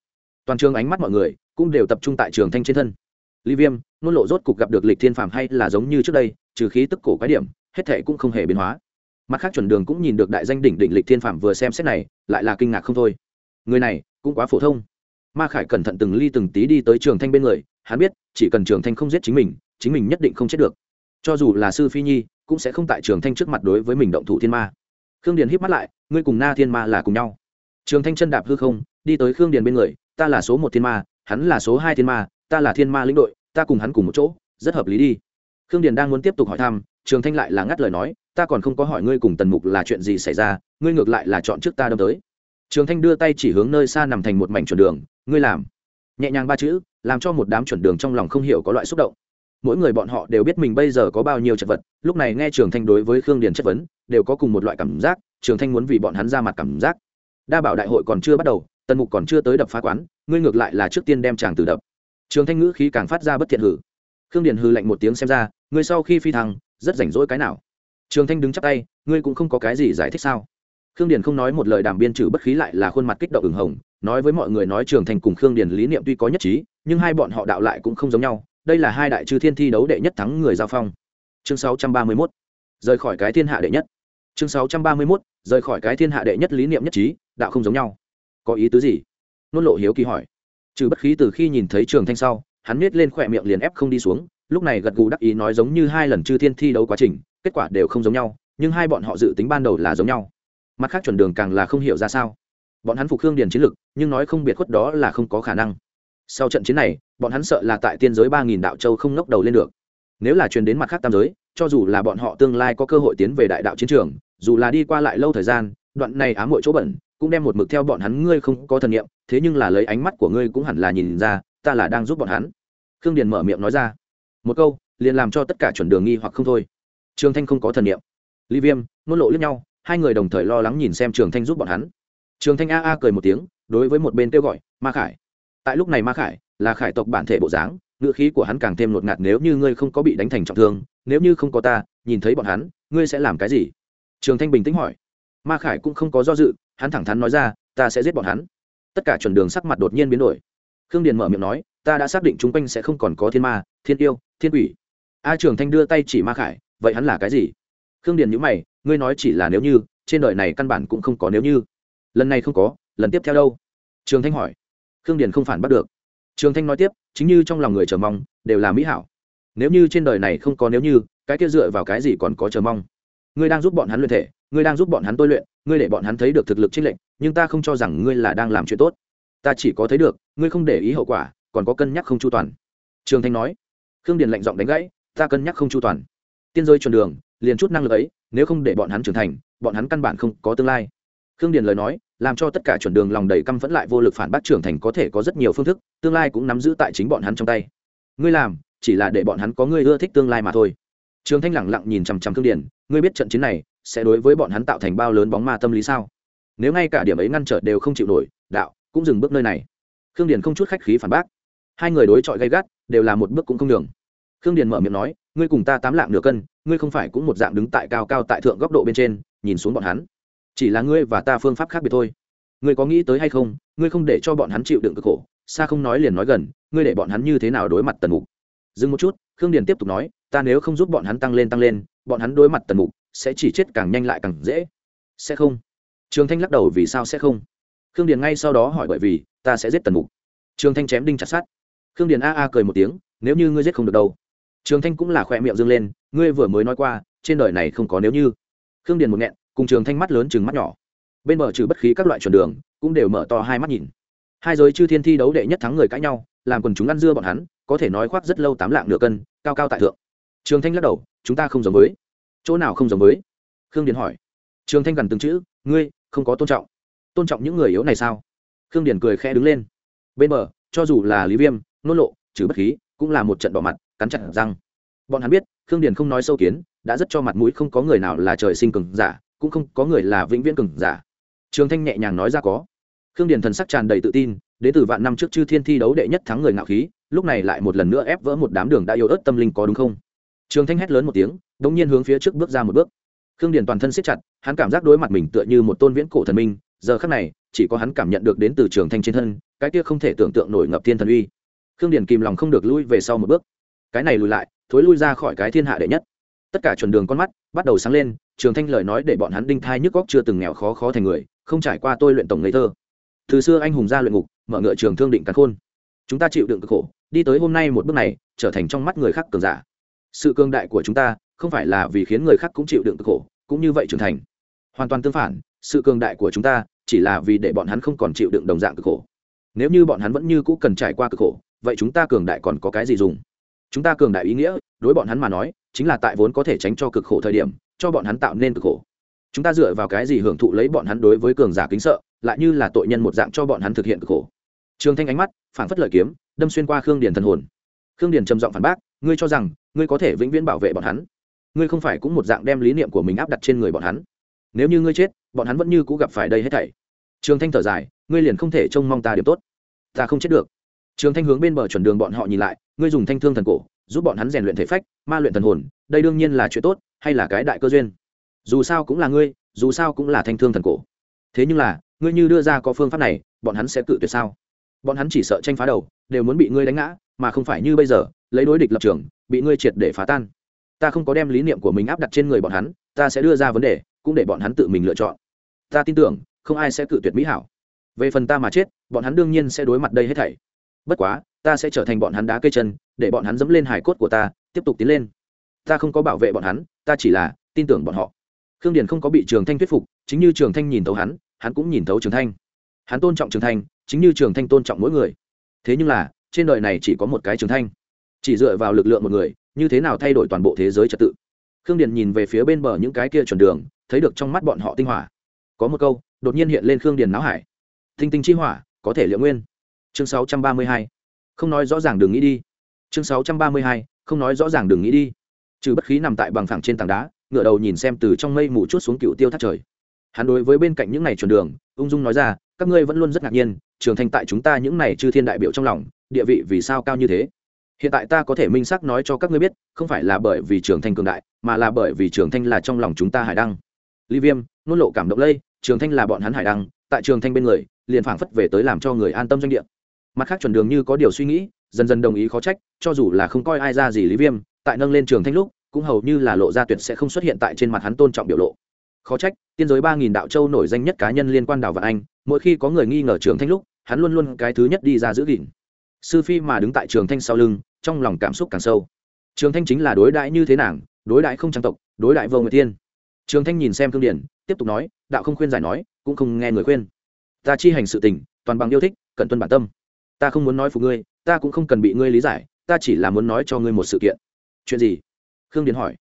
Toàn trường ánh mắt mọi người cũng đều tập trung tại trường thanh trên thân. Ly viêm nôn lộ rốt cục gặp được lịch thiên phàm hay là giống như trước đây trừ khí tức cổ quái điểm hết thệ cũng không hề biến hóa. Mặt khác chuẩn đường cũng nhìn được đại danh đỉnh đỉnh lịch thiên phạm vừa xem xét này lại là kinh ngạc không thôi. Người này cũng quá phổ thông ma khải cẩn thận từng ly từng tí đi tới trường thanh bên người, hắn biết, chỉ cần trường thanh không giết chính mình chính mình nhất định không chết được. Cho dù là sư phi nhi, cũng sẽ không tại trường thanh trước mặt đối với mình động thủ thiên ma. Khương điền híp mắt lại, ngươi cùng na thiên ma là cùng nhau. Trường thanh chân đạp hư không, đi tới khương điền bên người, ta là số một thiên ma, hắn là số hai thiên ma, ta là thiên ma lĩnh đội, ta cùng hắn cùng một chỗ, rất hợp lý đi. Khương điền đang muốn tiếp tục hỏi thăm, trường thanh lại là ngắt lời nói, ta còn không có hỏi ngươi cùng tần mục là chuyện gì xảy ra, ngươi ngược lại là chọn trước ta đâm tới. Trường thanh đưa tay chỉ hướng nơi xa nằm thành một mảnh chuẩn đường ngươi làm. Nhẹ nhàng ba chữ, làm cho một đám chuẩn đường trong lòng không hiểu có loại xúc động. Mỗi người bọn họ đều biết mình bây giờ có bao nhiêu chất vật, lúc này nghe trường thanh đối với khương điền chất vấn, đều có cùng một loại cảm giác, trường thanh muốn vì bọn hắn ra mặt cảm giác. Đa bảo đại hội còn chưa bắt đầu, tần mục còn chưa tới đập phá quán, ngươi ngược lại là trước tiên đem chàng từ đập. Trường thanh ngữ khí càng phát ra bất thiện hử. Khương điền hư lạnh một tiếng xem ra, ngươi sau khi phi thăng, rất rảnh rỗi cái nào? Trường thanh đứng chắp tay, ngươi cũng không có cái gì giải thích sao? Khương điền không nói một lời đàm biên trừ bất khí lại là khuôn mặt kích động ửng hồng nói với mọi người nói trường thành cùng khương điền lý niệm tuy có nhất trí, nhưng hai bọn họ đạo lại cũng không giống nhau, đây là hai đại chư thiên thi đấu đệ nhất thắng người giao phong. Chương 631. rời khỏi cái thiên hạ đệ nhất. Chương 631. rời khỏi cái thiên hạ đệ nhất lý niệm nhất trí, đạo không giống nhau. Có ý tứ gì? Nôn lộ hiếu kỳ hỏi. Trừ bất khí từ khi nhìn thấy trường thanh sau, hắn miết lên khỏe miệng liền ép không đi xuống, lúc này gật gù đắc ý nói giống như hai lần chư thiên thi đấu quá trình, kết quả đều không giống nhau, nhưng hai bọn họ dự tính ban đầu là giống nhau. Mặt khác chuẩn đường càng là không hiểu ra sao bọn hắn phục hương điền chiến lực, nhưng nói không biệt khuất đó là không có khả năng. Sau trận chiến này, bọn hắn sợ là tại tiên giới ba nghìn đạo châu không ngóc đầu lên được. Nếu là truyền đến mặt khác tam giới, cho dù là bọn họ tương lai có cơ hội tiến về đại đạo chiến trường, dù là đi qua lại lâu thời gian, đoạn này ám hội chỗ bẩn, cũng đem một mực theo bọn hắn ngươi không có thần nghiệm thế nhưng là lấy ánh mắt của ngươi cũng hẳn là nhìn ra, ta là đang giúp bọn hắn. Khương điền mở miệng nói ra. Một câu, liền làm cho tất cả chuẩn đường nghi hoặc không thôi. Trường thanh không có thần nghiệm ly viêm, nôn lộ lẫn nhau, hai người đồng thời lo lắng nhìn xem trường thanh giúp bọn hắn trường thanh a a cười một tiếng, đối với một bên kêu gọi, ma khải. Tại lúc này ma khải là khải tộc bản thể bộ dáng, ngựa khí của hắn càng thêm ngột ngạt nếu như ngươi không có bị đánh thành trọng thương, nếu như không có ta, nhìn thấy bọn hắn, ngươi sẽ làm cái gì? Trường thanh bình tĩnh hỏi. Ma khải cũng không có do dự, hắn thẳng thắn nói ra, ta sẽ giết bọn hắn. Tất cả chuẩn đường sắc mặt đột nhiên biến đổi. Khương điền mở miệng nói, ta đã xác định chúng quanh sẽ không còn có thiên ma, thiên yêu, thiên quỷ. A trường thanh đưa tay chỉ ma khải, vậy hắn là cái gì? Khương điền nhữ mày, ngươi nói chỉ là nếu như, trên đời này căn bản cũng không có nếu như lần này không có, lần tiếp theo đâu? Trường thanh hỏi. Khương điền không phản bắt được. Trường thanh nói tiếp, chính như trong lòng người chờ mong, đều là mỹ hảo. Nếu như trên đời này không có nếu như, cái kia dựa vào cái gì còn có chờ mong? Ngươi đang giúp bọn hắn luyện thể, ngươi đang giúp bọn hắn tôi luyện, ngươi để bọn hắn thấy được thực lực trích lệnh nhưng ta không cho rằng ngươi là đang làm chuyện tốt. Ta chỉ có thấy được, ngươi không để ý hậu quả, còn có cân nhắc không chu toàn. Trường thanh nói. Khương điền lạnh giọng đánh gãy, ta cân nhắc không chu toàn. Tiên rơi chuẩn đường, liền chút năng lực ấy, nếu không để bọn hắn trưởng thành, bọn hắn căn bản không có tương lai. Khương điền lời nói làm cho tất cả chuẩn đường lòng đầy căm phẫn lại vô lực phản bác trưởng thành có thể có rất nhiều phương thức, tương lai cũng nắm giữ tại chính bọn hắn trong tay. Ngươi làm, chỉ là để bọn hắn có ngươi ưa thích tương lai mà thôi. Trường thanh lẳng lặng nhìn chằm chằm thương điển ngươi biết trận chiến này sẽ đối với bọn hắn tạo thành bao lớn bóng ma tâm lý sao? Nếu ngay cả điểm ấy ngăn trở đều không chịu nổi, đạo, cũng dừng bước nơi này. Khương điền không chút khách khí phản bác. Hai người đối chọi gay gắt, đều là một bước cũng không đường khương điền mở miệng nói, ngươi cùng ta tám lạng nửa cân, ngươi không phải cũng một dạng đứng tại cao cao tại thượng góc độ bên trên, nhìn xuống bọn hắn chỉ là ngươi và ta phương pháp khác biệt thôi. Ngươi có nghĩ tới hay không? Ngươi không để cho bọn hắn chịu đựng cực khổ xa không nói liền nói gần, ngươi để bọn hắn như thế nào đối mặt tần mục? Dừng một chút, khương điền tiếp tục nói, ta nếu không giúp bọn hắn tăng lên tăng lên, bọn hắn đối mặt tần mục, sẽ chỉ chết càng nhanh lại càng dễ. Sẽ không? Trường thanh lắc đầu, vì sao sẽ không? Khương điền ngay sau đó hỏi, bởi vì ta sẽ giết tần mục. Trường thanh chém đinh chặt sát khương điền a a cười một tiếng, nếu như ngươi giết không được đâu. Trường thanh cũng là khoe miệng dâng lên, ngươi vừa mới nói qua, trên đời này không có nếu như. Khương điền một nghẹn cùng trường thanh mắt lớn chừng mắt nhỏ. Bên bờ trừ bất khí các loại chuẩn đường, cũng đều mở to hai mắt nhìn. Hai giới chư thiên thi đấu đệ nhất thắng người cãi nhau, làm quần chúng ăn dưa bọn hắn, có thể nói khoác rất lâu tám lạng nửa cân, cao cao tại thượng. Trường thanh lắc đầu, chúng ta không giống với. Chỗ nào không giống với? Khương điền hỏi. Trường thanh gần từng chữ, ngươi, không có tôn trọng. Tôn trọng những người yếu này sao? Khương điền cười khẽ đứng lên. Bên bờ, cho dù là lý viêm, nôn lộ, trừ bất khí, cũng là một trận bỏ mặt, cắn chặt răng. Bọn hắn biết, khương điền không nói sâu kiến, đã rất cho mặt mũi không có người nào là trời sinh cường giả cũng không có người là vĩnh viễn cường giả. Trường thanh nhẹ nhàng nói ra có. Khương điền thần sắc tràn đầy tự tin, đến từ vạn năm trước chư thiên thi đấu đệ nhất thắng người ngạo khí, lúc này lại một lần nữa ép vỡ một đám đường đã yếu ớt tâm linh có đúng không? Trường thanh hét lớn một tiếng đ ỗ n g nhiên hướng phía trước bước ra một bước. Khương điền toàn thân siết chặt, hắn cảm giác đối mặt mình tựa như một tôn viễn cổ thần minh, giờ khắc này, chỉ có hắn cảm nhận được đến từ trường thanh trên thân, cái kia không thể tưởng tượng nổi ngập thiên thần uy. Khương điền kìm lòng không được lui về sau một bước. Cái này lùi lại, thối lui ra khỏi cái thiên hạ đệ nhất. Tất cả chuẩn đường con mắt bắt đầu sáng lên trường thanh lời nói để bọn hắn đinh thai nhức góc chưa từng nghèo khó khó thành người, không trải qua tôi luyện tổng ngây thơ. Từ xưa anh hùng ra luyện ngục, mở ngựa trường thương định cắn khôn. Chúng ta chịu đựng cực khổ, đi tới hôm nay một bước này, trở thành trong mắt người khác cường giả. Sự cương đại của chúng ta, không phải là vì khiến người khác cũng chịu đựng cực khổ, cũng như vậy trưởng thành. Hoàn toàn tương phản, sự cường đại của chúng ta chỉ là vì để bọn hắn không còn chịu đựng đồng dạng cực khổ. Nếu như bọn hắn vẫn như cũ cần trải qua cực khổ, vậy chúng ta cường đại còn có cái gì dùng? Chúng ta cường đại ý nghĩa, đối bọn hắn mà nói, chính là tại vốn có thể tránh cho cực khổ thời điểm cho bọn hắn tạo nên cực khổ. Chúng ta dựa vào cái gì hưởng thụ lấy bọn hắn đối với cường giả kính sợ, lại như là tội nhân một dạng cho bọn hắn thực hiện cực khổ? Trường thanh ánh mắt phản phất lợi kiếm, đâm xuyên qua khương điền thần hồn. Khương điền trầm giọng phản bác, ngươi cho rằng, ngươi có thể vĩnh viễn bảo vệ bọn hắn? Ngươi không phải cũng một dạng đem lý niệm của mình áp đặt trên người bọn hắn? Nếu như ngươi chết, bọn hắn vẫn như cũ gặp phải đây hết thảy. Trường thanh thở dài, ngươi liền không thể trông mong ta điểm tốt. Ta không chết được. Trường thanh hướng bên bờ chuẩn đường bọn họ nhìn lại, ngươi dùng thanh thương thần cổ, giúp bọn hắn rèn luyện thể phách, ma luyện thần hồn, đây đương nhiên là chuyện tốt hay là cái đại cơ duyên? Dù sao cũng là ngươi, dù sao cũng là thanh thương thần cổ. Thế nhưng là, ngươi như đưa ra có phương pháp này, bọn hắn sẽ cự tuyệt sao? Bọn hắn chỉ sợ tranh phá đầu, đều muốn bị ngươi đánh ngã, mà không phải như bây giờ, lấy đối địch lập trường, bị ngươi triệt để phá tan. Ta không có đem lý niệm của mình áp đặt trên người bọn hắn, ta sẽ đưa ra vấn đề, cũng để bọn hắn tự mình lựa chọn. Ta tin tưởng, không ai sẽ cự tuyệt mỹ hảo. Về phần ta mà chết, bọn hắn đương nhiên sẽ đối mặt đây hết thảy. Bất quá, ta sẽ trở thành bọn hắn đá cây chân, để bọn hắn dẫm lên hải cốt của ta, tiếp tục tiến lên. Ta không có bảo vệ bọn hắn ta chỉ là tin tưởng bọn họ. Khương điền không có bị trường thanh thuyết phục, chính như trường thanh nhìn thấu hắn hắn cũng nhìn thấu trường thanh. Hắn tôn trọng trường thanh, chính như trường thanh tôn trọng mỗi người. Thế nhưng là, trên đời này chỉ có một cái trường thanh. Chỉ dựa vào lực lượng một người, như thế nào thay đổi toàn bộ thế giới trật tự? Khương điền nhìn về phía bên bờ những cái kia chuẩn đường, thấy được trong mắt bọn họ tinh hỏa. Có một câu, đột nhiên hiện lên khương điền náo hải. Tinh tinh chi hỏa, có thể liệu nguyên. Chương 632. không nói rõ ràng đừng nghĩ đi. Chương 632. không nói rõ ràng đừng nghĩ đi trừ bất khí nằm tại bằng phẳng trên tảng đá ngựa đầu nhìn xem từ trong mây mù chút xuống cựu tiêu thắt trời. Hắn đối với bên cạnh những này chuẩn đường, ung dung nói ra, các ngươi vẫn luôn rất ngạc nhiên, trường thành tại chúng ta những này chư thiên đại biểu trong lòng, địa vị vì sao cao như thế? Hiện tại ta có thể minh xác nói cho các ngươi biết, không phải là bởi vì trường thanh cường đại, mà là bởi vì trường thanh là trong lòng chúng ta hải đăng. Ly viêm, nôn lộ cảm động lây, trường thanh là bọn hắn hải đăng, tại trường thanh bên người, liền phảng phất về tới làm cho người an tâm doanh địa. Mặt khác chuẩn đường như có điều suy nghĩ, dần dần đồng ý khó trách, cho dù là không coi ai ra gì lý viêm tại nâng lên trường thanh lúc, cũng hầu như là lộ ra tuyệt sẽ không xuất hiện tại trên mặt hắn tôn trọng biểu lộ. Khó trách, tiên giới ba nghìn đạo châu nổi danh nhất cá nhân liên quan đào vạn anh, mỗi khi có người nghi ngờ trường thanh lúc, hắn luôn luôn cái thứ nhất đi ra giữ gìn. Sư phi mà đứng tại trường thanh sau lưng, trong lòng cảm xúc càng sâu. Trường thanh chính là đối đãi như thế nàng, đối đãi không trang tộc, đối đại vô người tiên. Trường thanh nhìn xem cương điển tiếp tục nói, đạo không khuyên giải nói, cũng không nghe người khuyên. Ta chi hành sự tình, toàn bằng yêu thích cần tuân bản tâm. Ta không muốn nói phục ngươi, ta cũng không cần bị ngươi lý giải, ta chỉ là muốn nói cho ngươi một sự kiện chuyện gì? Khương điền hỏi.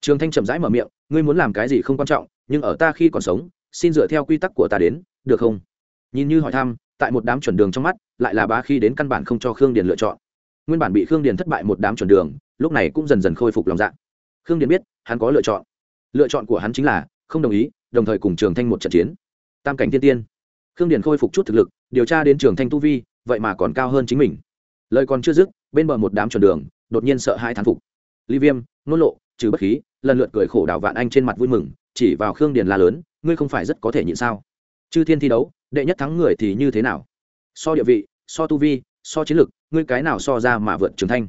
Trường thanh chậm rãi mở miệng, ngươi muốn làm cái gì không quan trọng, nhưng ở ta khi còn sống, xin dựa theo quy tắc của ta đến, được không? Nhìn như hỏi thăm, tại một đám chuẩn đường trong mắt, lại là bá khi đến căn bản không cho khương điền lựa chọn. Nguyên bản bị khương điền thất bại một đám chuẩn đường, lúc này cũng dần dần khôi phục lòng dạ. Khương điền biết, hắn có lựa chọn. Lựa chọn của hắn chính là, không đồng ý, đồng thời cùng trường thanh một trận chiến. Tam cảnh tiên tiên. Khương điền khôi phục chút thực lực, điều tra đến trường thanh tu vi, vậy mà còn cao hơn chính mình. Lời còn chưa dứt, bên bờ một đám chuẩn đường, đột nhiên sợ hai thán phục ly viêm, nôn lộ, trừ bất khí, lần lượt cười khổ đào vạn anh trên mặt vui mừng, chỉ vào khương điền la lớn, ngươi không phải rất có thể nhịn sao? Chư thiên thi đấu, đệ nhất thắng người thì như thế nào? So địa vị, so tu vi, so chiến lực, ngươi cái nào so ra mà vượt trường thanh?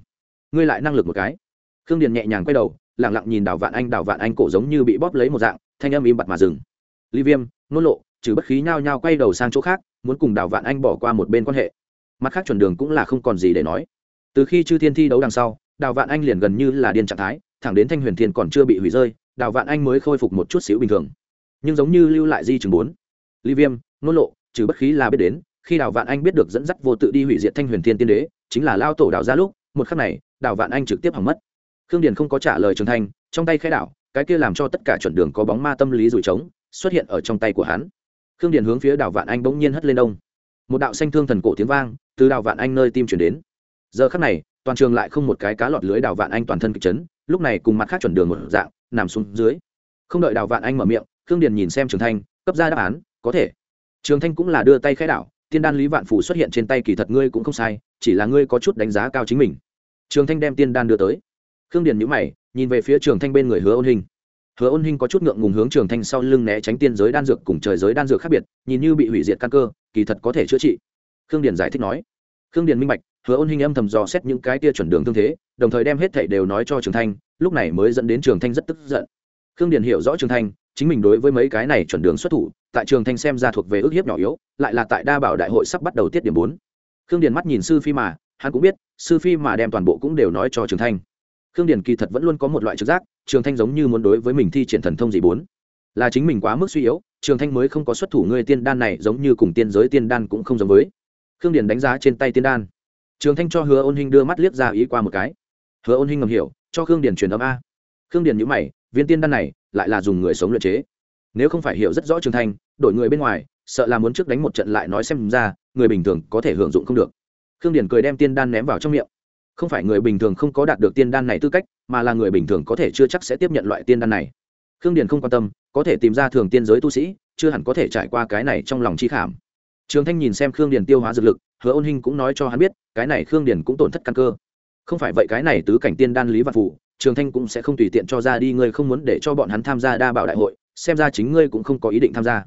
Ngươi lại năng lực một cái. Khương điền nhẹ nhàng quay đầu lẳng lặng nhìn đào vạn anh đào vạn anh cổ giống như bị bóp lấy một dạng, thanh âm im bặt mà dừng. Ly viêm, nôn lộ, trừ bất khí nhao nhao quay đầu sang chỗ khác, muốn cùng đào vạn anh bỏ qua một bên quan hệ. Mặt khác chuẩn đường cũng là không còn gì để nói. Từ khi chư thiên thi đấu đằng sau đào vạn anh liền gần như là điên trạng thái, thẳng đến thanh huyền thiên còn chưa bị hủy rơi, đào vạn anh mới khôi phục một chút xíu bình thường. Nhưng giống như lưu lại di chứng bốn. Ly viêm, nôn lộ, trừ bất khí là biết đến, khi đào vạn anh biết được dẫn dắt vô tự đi hủy diệt thanh huyền thiên tiên đế, chính là lao tổ đào ra lúc, một khắc này, đào vạn anh trực tiếp hỏng mất. Khương điền không có trả lời trường thanh, trong tay khai đảo, cái kia làm cho tất cả chuẩn đường có bóng ma tâm lý rủi trống, xuất hiện ở trong tay của hắn. Khương điền hướng phía đào vạn anh bỗng nhiên hất lên đông một đạo xanh thương thần cổ tiếng vang, từ đào vạn anh nơi tim chuyển đến. Giờ khắc này toàn trường lại không một cái cá lọt lưới đào vạn anh toàn thân kịch chấn, lúc này cùng mặt khác chuẩn đường một dạng, nằm xuống dưới. Không đợi đào vạn anh mở miệng, khương điền nhìn xem trường thanh, cấp ra đáp án, có thể. Trường thanh cũng là đưa tay khai đảo, tiên đan lý vạn phủ xuất hiện trên tay kỳ thật ngươi cũng không sai, chỉ là ngươi có chút đánh giá cao chính mình. Trường thanh đem tiên đan đưa tới. Khương điền nhữ mày, nhìn về phía trường thanh bên người hứa ôn hình hứa ôn hình có chút ngượng ngùng hướng trường thanh sau lưng né tránh tiên giới đan dược cùng trời giới đan dược khác biệt, nhìn như bị hủy diệt căn cơ, kỳ thật có thể chữa trị. Khương điền giải thích nói. Khương điền minh bạch hứa ôn hình âm thầm dò xét những cái tia chuẩn đường tương thế, đồng thời đem hết thảy đều nói cho trường thanh, lúc này mới dẫn đến trường thanh rất tức giận. Khương điền hiểu rõ trường thanh, chính mình đối với mấy cái này chuẩn đường xuất thủ, tại trường thanh xem ra thuộc về ước hiếp nhỏ yếu, lại là tại đa bảo đại hội sắp bắt đầu tiết điểm bốn. Khương điền mắt nhìn sư phi mà, hắn cũng biết, sư phi mà đem toàn bộ cũng đều nói cho trường thanh. Khương điền kỳ thật vẫn luôn có một loại trực giác, trường thanh giống như muốn đối với mình thi triển thần thông gì bốn. Là chính mình quá mức suy yếu, trường thanh mới không có xuất thủ, ngươi tiên đan này giống như cùng tiên giới tiên đan cũng không giống với. Khương điền đánh giá trên tay tiên đan trường thanh cho hứa ôn hinh đưa mắt liếc ra ý qua một cái. Hứa ôn hinh ngầm hiểu, cho khương điền truyền âm a. Khương điền nhữ mày, viên tiên đan này lại là dùng người sống luyện chế. Nếu không phải hiểu rất rõ trường thanh, đổi người bên ngoài, sợ là muốn trước đánh một trận lại nói xem ra, người bình thường có thể hưởng dụng không được. Khương điền cười đem tiên đan ném vào trong miệng. Không phải người bình thường không có đạt được tiên đan này tư cách, mà là người bình thường có thể chưa chắc sẽ tiếp nhận loại tiên đan này. Khương điền không quan tâm, có thể tìm ra thường tiên giới tu sĩ, chưa hẳn có thể trải qua cái này trong lòng chi khảm trường thanh nhìn xem khương điền tiêu hóa dược lực, hứa ôn hinh cũng nói cho hắn biết, cái này khương điền cũng tổn thất căn cơ. Không phải vậy cái này tứ cảnh tiên đan lý và phủ trường thanh cũng sẽ không tùy tiện cho ra đi, ngươi không muốn để cho bọn hắn tham gia đa bảo đại hội, xem ra chính ngươi cũng không có ý định tham gia.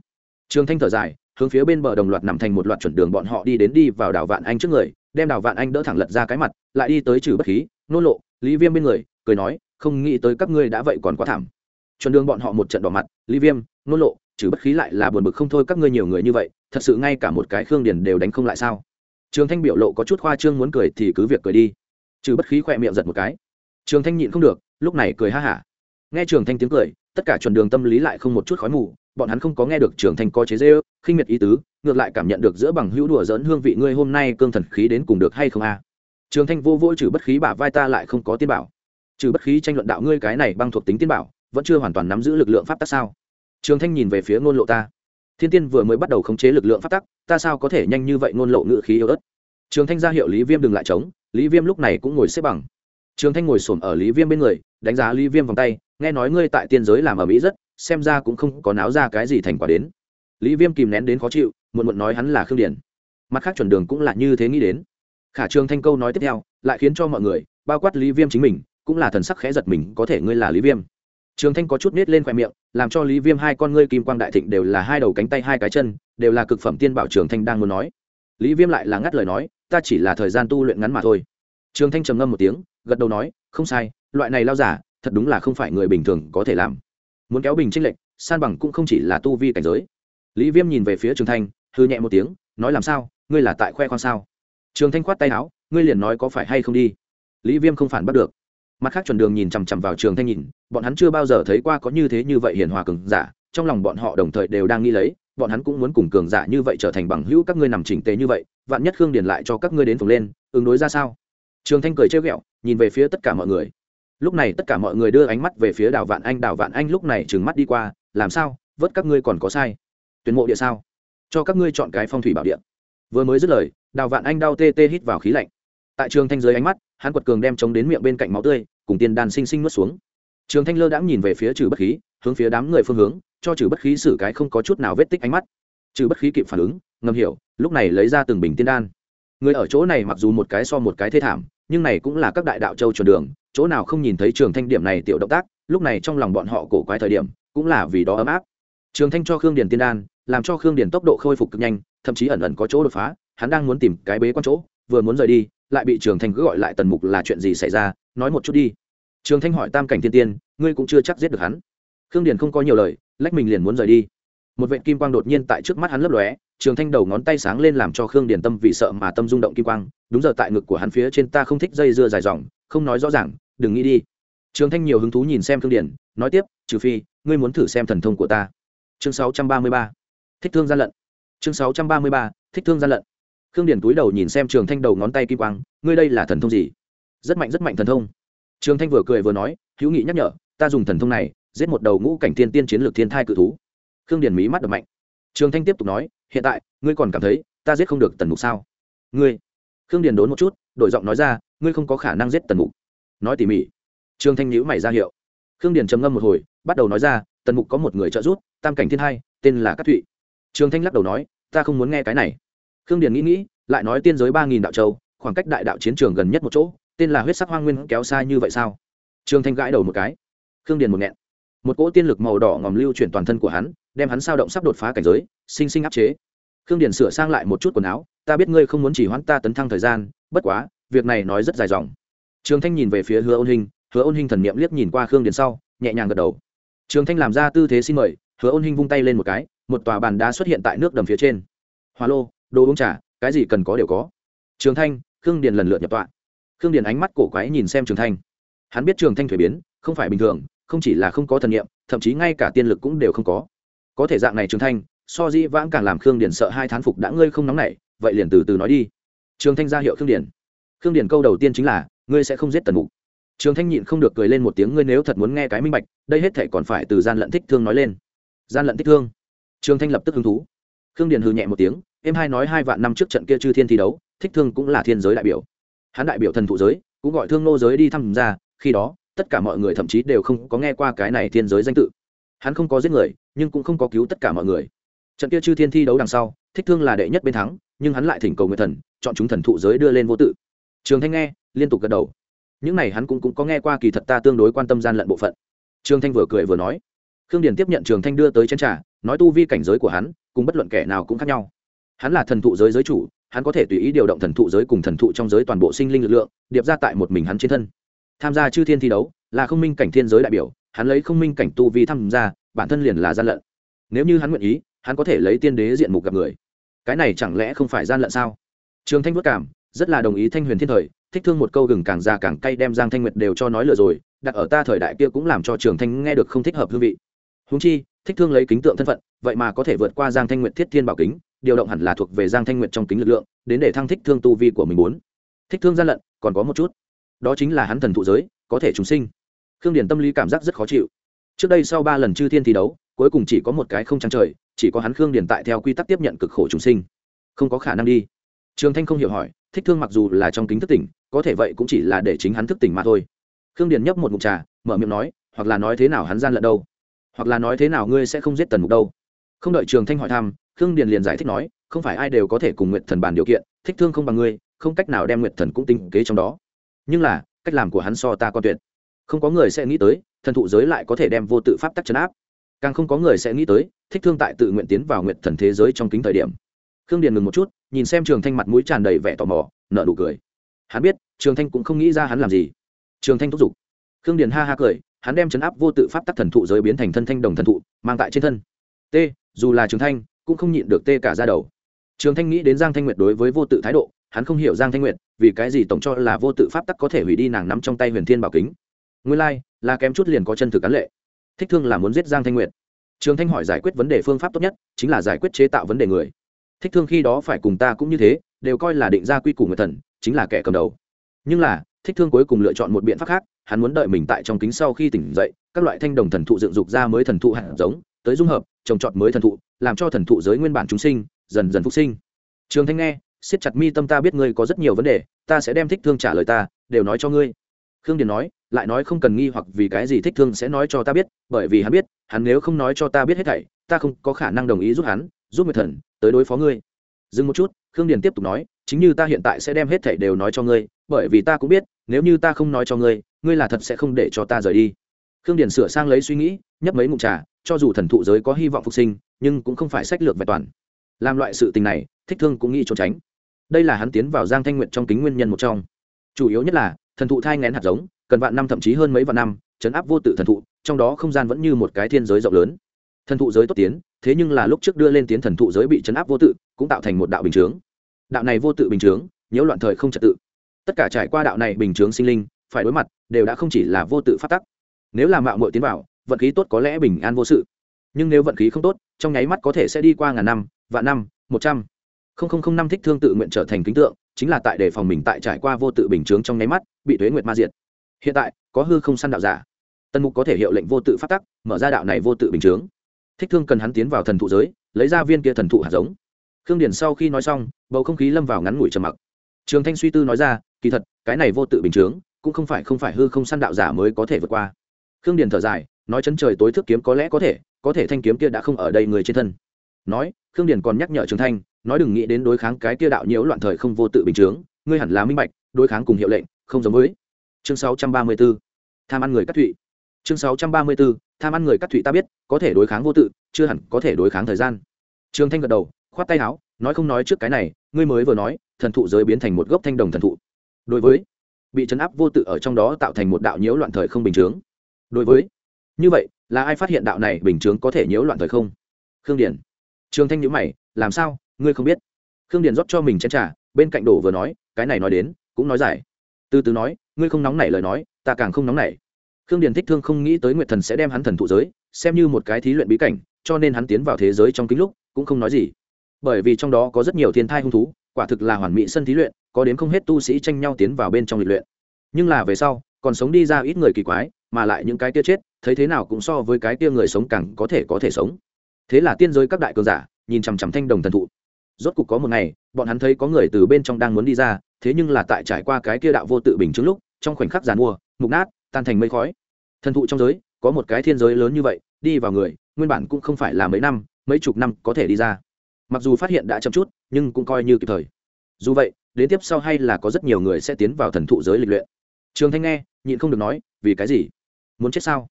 Trường thanh thở dài, hướng phía bên bờ đồng loạt nằm thành một loạt chuẩn đường bọn họ đi đến đi vào đảo vạn anh trước người, đem đảo vạn anh đỡ thẳng lật ra cái mặt, lại đi tới trừ bất khí, nô lộ, lý viêm bên người, cười nói, không nghĩ tới các ngươi đã vậy còn quá thảm. Chuẩn đường bọn họ một trận đỏ mặt, lý viêm, nô lộ trừ bất khí lại là buồn bực không thôi, các ngươi nhiều người như vậy, thật sự ngay cả một cái khương điền đều đánh không lại sao? Trường thanh biểu lộ có chút khoa trương muốn cười thì cứ việc cười đi. Trừ bất khí khỏe miệng giật một cái. Trường thanh nhịn không được, lúc này cười ha hả. Nghe trường thanh tiếng cười, tất cả chuẩn đường tâm lý lại không một chút khói mù, bọn hắn không có nghe được trường thanh có chế dễ ư khinh miệt ý tứ, ngược lại cảm nhận được giữa bằng hữu đùa dỡn hương vị ngươi hôm nay cương thần khí đến cùng được hay không a? Trường thanh vô vỗ trừ bất khí bả vai ta lại không có tiên bảo. Trừ bất khí tranh luận đạo ngươi cái này băng thuộc tính tiên bảo, vẫn chưa hoàn toàn nắm giữ lực lượng pháp tắc sao? Trường thanh nhìn về phía ngôn lộ ta. Thiên tiên vừa mới bắt đầu khống chế lực lượng pháp tắc, ta sao có thể nhanh như vậy ngôn lộ ngự khí yếu ớt? Trường thanh ra hiệu lý viêm đừng lại chống, lý viêm lúc này cũng ngồi xếp bằng. Trường thanh ngồi s ở lý viêm bên người, đánh giá lý viêm vòng tay, nghe nói ngươi tại tiên giới làm ở mỹ rất, xem ra cũng không có náo ra cái gì thành quả đến. Lý viêm kìm nén đến khó chịu, muộn muộn nói hắn là khương điển mặt khác chuẩn đường cũng là như thế nghĩ đến. Khả trường thanh câu nói tiếp theo, lại khiến cho mọi người, bao quát lý viêm chính mình, cũng là thần sắc khẽ giật mình, có thể ngươi là lý viêm trường thanh có chút nết lên khoe miệng, làm cho lý viêm hai con ngươi kim quang đại thịnh đều là hai đầu cánh tay, hai cái chân, đều là cực phẩm tiên bảo trường thanh đang muốn nói. Lý viêm lại là ngắt lời nói, ta chỉ là thời gian tu luyện ngắn mà thôi. Trường thanh trầm ngâm một tiếng, gật đầu nói, không sai, loại này lao giả, thật đúng là không phải người bình thường có thể làm. Muốn kéo bình tranh lệch, san bằng cũng không chỉ là tu vi cảnh giới. Lý viêm nhìn về phía trường thanh, hư nhẹ một tiếng, nói làm sao? Ngươi là tại khoe khoang sao? Trường thanh khoát tay áo, ngươi liền nói có phải hay không đi? Lý viêm không phản bắt được mặt khác chuẩn đường nhìn chằm chằm vào trường thanh nhìn, bọn hắn chưa bao giờ thấy qua có như thế như vậy hiền hòa cường giả, trong lòng bọn họ đồng thời đều đang nghĩ lấy, bọn hắn cũng muốn cùng cường giả như vậy trở thành bằng hữu các ngươi nằm chỉnh tề như vậy, vạn nhất khương điền lại cho các ngươi đến phồng lên, ứng đối ra sao? Trường thanh cười chơi ghẹo, nhìn về phía tất cả mọi người. Lúc này tất cả mọi người đưa ánh mắt về phía đào vạn anh đào vạn anh lúc này trừng mắt đi qua, làm sao? Vớt các ngươi còn có sai. Tuyển mộ địa sao? Cho các ngươi chọn cái phong thủy bảo địa. Vừa mới dứt lời đào vạn anh đau tê tê hít vào khí lạnh. Tại trường thanh dưới ánh mắt hắn quật cường đem chống đến miệng bên cạnh máu tươi, cùng tiên đàn sinh sinh nuốt xuống. Trường thanh lơ đãng nhìn về phía trừ bất khí, hướng phía đám người phương hướng, cho trừ bất khí xử cái không có chút nào vết tích ánh mắt. Trừ bất khí kịp phản ứng, ngầm hiểu, lúc này lấy ra từng bình tiên đan. Người ở chỗ này mặc dù một cái so một cái thê thảm, nhưng này cũng là các đại đạo châu chuẩn đường, chỗ nào không nhìn thấy trường thanh điểm này tiểu động tác, lúc này trong lòng bọn họ cổ quái thời điểm, cũng là vì đó ấm áp. Trường thanh cho khương điền tiên đan, làm cho khương điền tốc độ khôi phục cực nhanh, thậm chí ẩn ẩn có chỗ đột phá, hắn đang muốn tìm cái bế quan chỗ vừa muốn rời đi, lại bị trường thanh cứ gọi lại tần mục là chuyện gì xảy ra, nói một chút đi. Trường thanh hỏi tam cảnh thiên tiên, ngươi cũng chưa chắc giết được hắn. Khương điền không có nhiều lời, lách mình liền muốn rời đi. Một vện kim quang đột nhiên tại trước mắt hắn lấp lóe, trường thanh đầu ngón tay sáng lên làm cho khương điền tâm vì sợ mà tâm rung động kim quang, đúng giờ tại ngực của hắn phía trên ta không thích dây dưa dài dòng, không nói rõ ràng, đừng nghĩ đi. Trường thanh nhiều hứng thú nhìn xem khương điền, nói tiếp, trừ phi, ngươi muốn thử xem thần thông của ta. Chương sáu trăm ba mươi ba, thích thương gian lận. Chương sáu trăm ba mươi ba, thích thương gian lận khương điền túi đầu nhìn xem trường thanh đầu ngón tay kim quang, ngươi đây là thần thông gì? Rất mạnh rất mạnh thần thông. Trường thanh vừa cười vừa nói, hữu nghị nhắc nhở, ta dùng thần thông này, giết một đầu ngũ cảnh tiên tiên chiến lược thiên thai cự thú. Khương điền mí mắt đập mạnh. Trường thanh tiếp tục nói, hiện tại, ngươi còn cảm thấy ta giết không được tần mục sao? Ngươi? Khương điền đốn một chút, đổi giọng nói ra, ngươi không có khả năng giết tần mục. Nói tỉ mỉ. Trường thanh nhữ mày ra hiệu. Khương điền trầm ngâm một hồi, bắt đầu nói ra, tần mục có một người trợ giúp, tam cảnh thiên hai tên là cát thụy. Trường thanh lắc đầu nói, ta không muốn nghe cái này khương điền nghĩ nghĩ, lại nói tiên giới ba nghìn đạo châu, khoảng cách đại đạo chiến trường gần nhất một chỗ, tên là huyết sắc hoang nguyên kéo xa như vậy sao? Trường thanh gãi đầu một cái. Khương điền một nghẹn. Một cỗ tiên lực màu đỏ ngòm lưu chuyển toàn thân của hắn, đem hắn sao động sắp đột phá cảnh giới, sinh sinh áp chế. Khương điền sửa sang lại một chút quần áo, ta biết ngươi không muốn chỉ hoãn ta tấn thăng thời gian, bất quá, việc này nói rất dài dòng. Trường thanh nhìn về phía hứa ôn hình hứa ôn hình thần niệm liếc nhìn qua khương điền sau, nhẹ nhàng gật đầu. Trường thanh làm ra tư thế xin mời, hứa ôn hinh vung tay lên một cái, một tòa bàn đá xuất hiện tại nước đầm phía trên. Hoa lô đồ uống trà, cái gì cần có đều có. Trường thanh, khương điền lần lượt nhập tọa. Khương điền ánh mắt cổ quái nhìn xem trường thanh. Hắn biết trường thanh thuế biến, không phải bình thường, không chỉ là không có thần nghiệm, thậm chí ngay cả tiên lực cũng đều không có. Có thể dạng này trường thanh, so di vãng càng làm khương điền sợ hai thán phục đã ngươi không nóng nảy, vậy liền từ từ nói đi. Trường thanh ra hiệu khương điền. Khương điền câu đầu tiên chính là, ngươi sẽ không giết tần mục. Trường thanh nhịn không được cười lên một tiếng, ngươi nếu thật muốn nghe cái minh bạch, đây hết thể còn phải từ gian lận thích thương nói lên. Gian lận thích thương. Trường thanh lập tức hứng thú. Khương điền hừ nhẹ một tiếng em hai nói hai vạn năm trước trận kia chư thiên thi đấu thích thương cũng là thiên giới đại biểu. Hắn đại biểu thần thụ giới cũng gọi thương nô giới đi thăm ra khi đó tất cả mọi người thậm chí đều không có nghe qua cái này thiên giới danh tự. Hắn không có giết người nhưng cũng không có cứu tất cả mọi người. Trận kia chư thiên thi đấu đằng sau thích thương là đệ nhất bên thắng nhưng hắn lại thỉnh cầu người thần chọn chúng thần thụ giới đưa lên vô tự. Trường thanh nghe liên tục gật đầu. Những này hắn cũng, cũng có nghe qua kỳ thật ta tương đối quan tâm gian lận bộ phận. Trường thanh vừa cười vừa nói. Khương điền tiếp nhận trường thanh đưa tới chén trà nói tu vi cảnh giới của hắn cùng bất luận kẻ nào cũng khác nhau hắn là thần thụ giới giới chủ, hắn có thể tùy ý điều động thần thụ giới cùng thần thụ trong giới toàn bộ sinh linh lực lượng, điệp ra tại một mình hắn trên thân. Tham gia chư thiên thi đấu, là không minh cảnh thiên giới đại biểu, hắn lấy không minh cảnh tu vi tham gia, bản thân liền là gian lận. Nếu như hắn nguyện ý, hắn có thể lấy tiên đế diện mục gặp người. Cái này chẳng lẽ không phải gian lận sao? Trường thanh vất cảm, rất là đồng ý thanh huyền thiên thời, thích thương một câu gừng càng già càng cay đem giang thanh nguyệt đều cho nói lừa rồi, đặt ở ta thời đại kia cũng làm cho trường thanh nghe được không thích hợp hương vị. Húng chi, thích thương lấy kính tượng thân phận, vậy mà có thể vượt qua giang thanh nguyệt thiết thiên bảo kính điều động hẳn là thuộc về giang thanh nguyệt trong kính lực lượng, đến để thăng thích thương tu vi của mình muốn thích thương gian lận, còn có một chút. Đó chính là hắn thần thụ giới, có thể chúng sinh. Khương điển tâm lý cảm giác rất khó chịu. Trước đây sau ba lần chư thiên thi đấu, cuối cùng chỉ có một cái không trăng trời, chỉ có hắn khương điển tại theo quy tắc tiếp nhận cực khổ chúng sinh. Không có khả năng đi. Trường thanh không hiểu hỏi, thích thương mặc dù là trong kính thức tỉnh, có thể vậy cũng chỉ là để chính hắn thức tỉnh mà thôi. Khương điển nhấp một mục trà, mở miệng nói, hoặc là nói thế nào hắn gian lận đâu? Hoặc là nói thế nào ngươi sẽ không giết tần mục đâu? Không đợi trường thanh hỏi thăm khương điền liền giải thích nói, không phải ai đều có thể cùng nguyện thần bàn điều kiện, thích thương không bằng ngươi, không cách nào đem nguyện thần cũng tinh kế trong đó. Nhưng là, cách làm của hắn so ta con tuyệt. Không có người sẽ nghĩ tới, thần thụ giới lại có thể đem vô tự pháp tắc chấn áp. Càng không có người sẽ nghĩ tới, thích thương tại tự nguyện tiến vào nguyện thần thế giới trong kính thời điểm. Khương điền ngừng một chút, nhìn xem trường thanh mặt mũi tràn đầy vẻ tò mò nợ nụ cười. Hắn biết, trường thanh cũng không nghĩ ra hắn làm gì. Trường thanh thúc giục. Khương điền ha ha cười, hắn đem chấn áp vô tự pháp tắc thần thụ giới biến thành thân thanh đồng thần thụ, mang tại trên thân. T, dù là trường thanh cũng không nhịn được tê cả ra đầu. Trường thanh nghĩ đến giang thanh nguyệt đối với vô tự thái độ hắn không hiểu giang thanh nguyệt vì cái gì tổng cho là vô tự pháp tắc có thể hủy đi nàng nắm trong tay huyền thiên bảo kính. Nguyên lai、like, là kém chút liền có chân thực cán lệ. Thích thương là muốn giết giang thanh nguyệt. Trường thanh hỏi giải quyết vấn đề phương pháp tốt nhất chính là giải quyết chế tạo vấn đề người. Thích thương khi đó phải cùng ta cũng như thế đều coi là định ra quy củ người thần chính là kẻ cầm đầu. Nhưng là thích thương cuối cùng lựa chọn một biện pháp khác hắn muốn đợi mình tại trong kính sau khi tỉnh dậy các loại thanh đồng thần thụ dựng dục ra mới thần thụ hạt giống tới dung hợp trồng trọt mới thần thụ, làm cho thần thụ giới nguyên bản chúng sinh, dần dần phục sinh. Trường thanh nghe, siết chặt mi tâm ta biết ngươi có rất nhiều vấn đề, ta sẽ đem thích thương trả lời ta, đều nói cho ngươi. Khương điền nói, lại nói không cần nghi hoặc vì cái gì thích thương sẽ nói cho ta biết, bởi vì hắn biết, hắn nếu không nói cho ta biết hết thảy, ta không có khả năng đồng ý giúp hắn, giúp người thần, tới đối phó ngươi. Dừng một chút, khương điền tiếp tục nói, chính như ta hiện tại sẽ đem hết thảy đều nói cho ngươi, bởi vì ta cũng biết, nếu như ta không nói cho ngươi ngươi là thật sẽ không để cho ta rời đi. Khương điền sửa sang lấy suy nghĩ, nhấp mấy mụn trà cho dù thần thụ giới có hy vọng phục sinh, nhưng cũng không phải sách lược vẹn toàn. Làm loại sự tình này, thích thương cũng nghĩ trốn tránh. Đây là hắn tiến vào giang thanh nguyện trong kính nguyên nhân một trong. Chủ yếu nhất là, thần thụ thai ngén hạt giống, cần vạn năm thậm chí hơn mấy vạn năm, chấn áp vô tự thần thụ, trong đó không gian vẫn như một cái thiên giới rộng lớn. Thần thụ giới tốt tiến, thế nhưng là lúc trước đưa lên tiến thần thụ giới bị chấn áp vô tự, cũng tạo thành một đạo bình chướng. Đạo này vô tự bình chướng, nhiễu loạn thời không trật tự. Tất cả trải qua đạo này bình chướng sinh linh, phải đối mặt, đều đã không chỉ là vô tự phát tắc. Nếu là mạo muội tiến vào vận khí tốt có lẽ bình an vô sự. Nhưng nếu vận khí không tốt, trong nháy mắt có thể sẽ đi qua ngàn năm, vạn năm, một trăm. Không không không năm thích thương tự nguyện trở thành kính tượng, chính là tại đề phòng mình tại trải qua vô tự bình chướng trong nháy mắt, bị thuế nguyệt ma diệt. Hiện tại, có hư không săn đạo giả. Tân mục có thể hiệu lệnh vô tự phát tắc, mở ra đạo này vô tự bình chướng. Thích thương cần hắn tiến vào thần thụ giới, lấy ra viên kia thần thụ hạt giống. Khương điển sau khi nói xong, bầu không khí lâm vào ngắn ngủi trầm mặc. Trường thanh suy tư nói ra, kỳ thật, cái này vô tự bình chướng, cũng không phải không phải hư không săn đạo giả mới có thể vượt qua. Khương điển thở dài nói chân trời tối thức kiếm có lẽ có thể có thể thanh kiếm kia đã không ở đây người trên thân. Nói, khương điển còn nhắc nhở trường thanh, nói đừng nghĩ đến đối kháng cái kia đạo nhiễu loạn thời không vô tự bình chướng, ngươi hẳn là minh bạch, đối kháng cùng hiệu lệnh, không giống với. Chương 634 tham ăn người cắt thụy. Chương 634 tham ăn người cắt thụy ta biết, có thể đối kháng vô tự, chưa hẳn có thể đối kháng thời gian. Trường thanh gật đầu, khoát tay áo, nói không nói trước cái này, ngươi mới vừa nói, thần thụ giới biến thành một gốc thanh đồng thần thụ. Đối với, bị chấn áp vô tự ở trong đó tạo thành một đạo nhiễu loạn thời không bình chướng. Đối với như vậy là ai phát hiện đạo này bình chướng có thể nhiễu loạn thời không? Khương Điền, trường thanh nhữ mày làm sao? Ngươi không biết? Khương Điền rót cho mình chén t r à bên cạnh đổ vừa nói cái này nói đến cũng nói giải từ từ nói ngươi không nóng nảy lời nói ta càng không nóng nảy. Khương Điền thích thương không nghĩ tới nguyệt thần sẽ đem hắn thần thụ giới xem như một cái thí luyện bí cảnh cho nên hắn tiến vào thế giới trong kính lúc cũng không nói gì. Bởi vì trong đó có rất nhiều thiên thai hung thú quả thực là hoàn mỹ sân thí luyện có đến không hết tu sĩ tranh nhau tiến vào bên trong lịch luyện. Nhưng là về sau còn sống đi ra ít người kỳ quái mà lại những cái kia chết, thấy thế nào cũng so với cái kia người sống càng có thể có thể sống. Thế là tiên giới các đại cường giả, nhìn chằm chằm thanh đồng thần thụ. Rốt cục có một ngày, bọn hắn thấy có người từ bên trong đang muốn đi ra, thế nhưng là tại trải qua cái kia đạo vô tự bình chứng lúc, trong khoảnh khắc giàn mua, mục nát, tan thành mây khói. Thần thụ trong giới, có một cái thiên giới lớn như vậy, đi vào người, nguyên bản cũng không phải là mấy năm, mấy chục năm có thể đi ra. Mặc dù phát hiện đã chậm chút, nhưng cũng coi như kịp thời. Dù vậy, đến tiếp sau hay là có rất nhiều người sẽ tiến vào thần thụ giới lịch luyện. Trường thanh nghe, nhịn không được nói, vì cái gì? Muốn chết sao?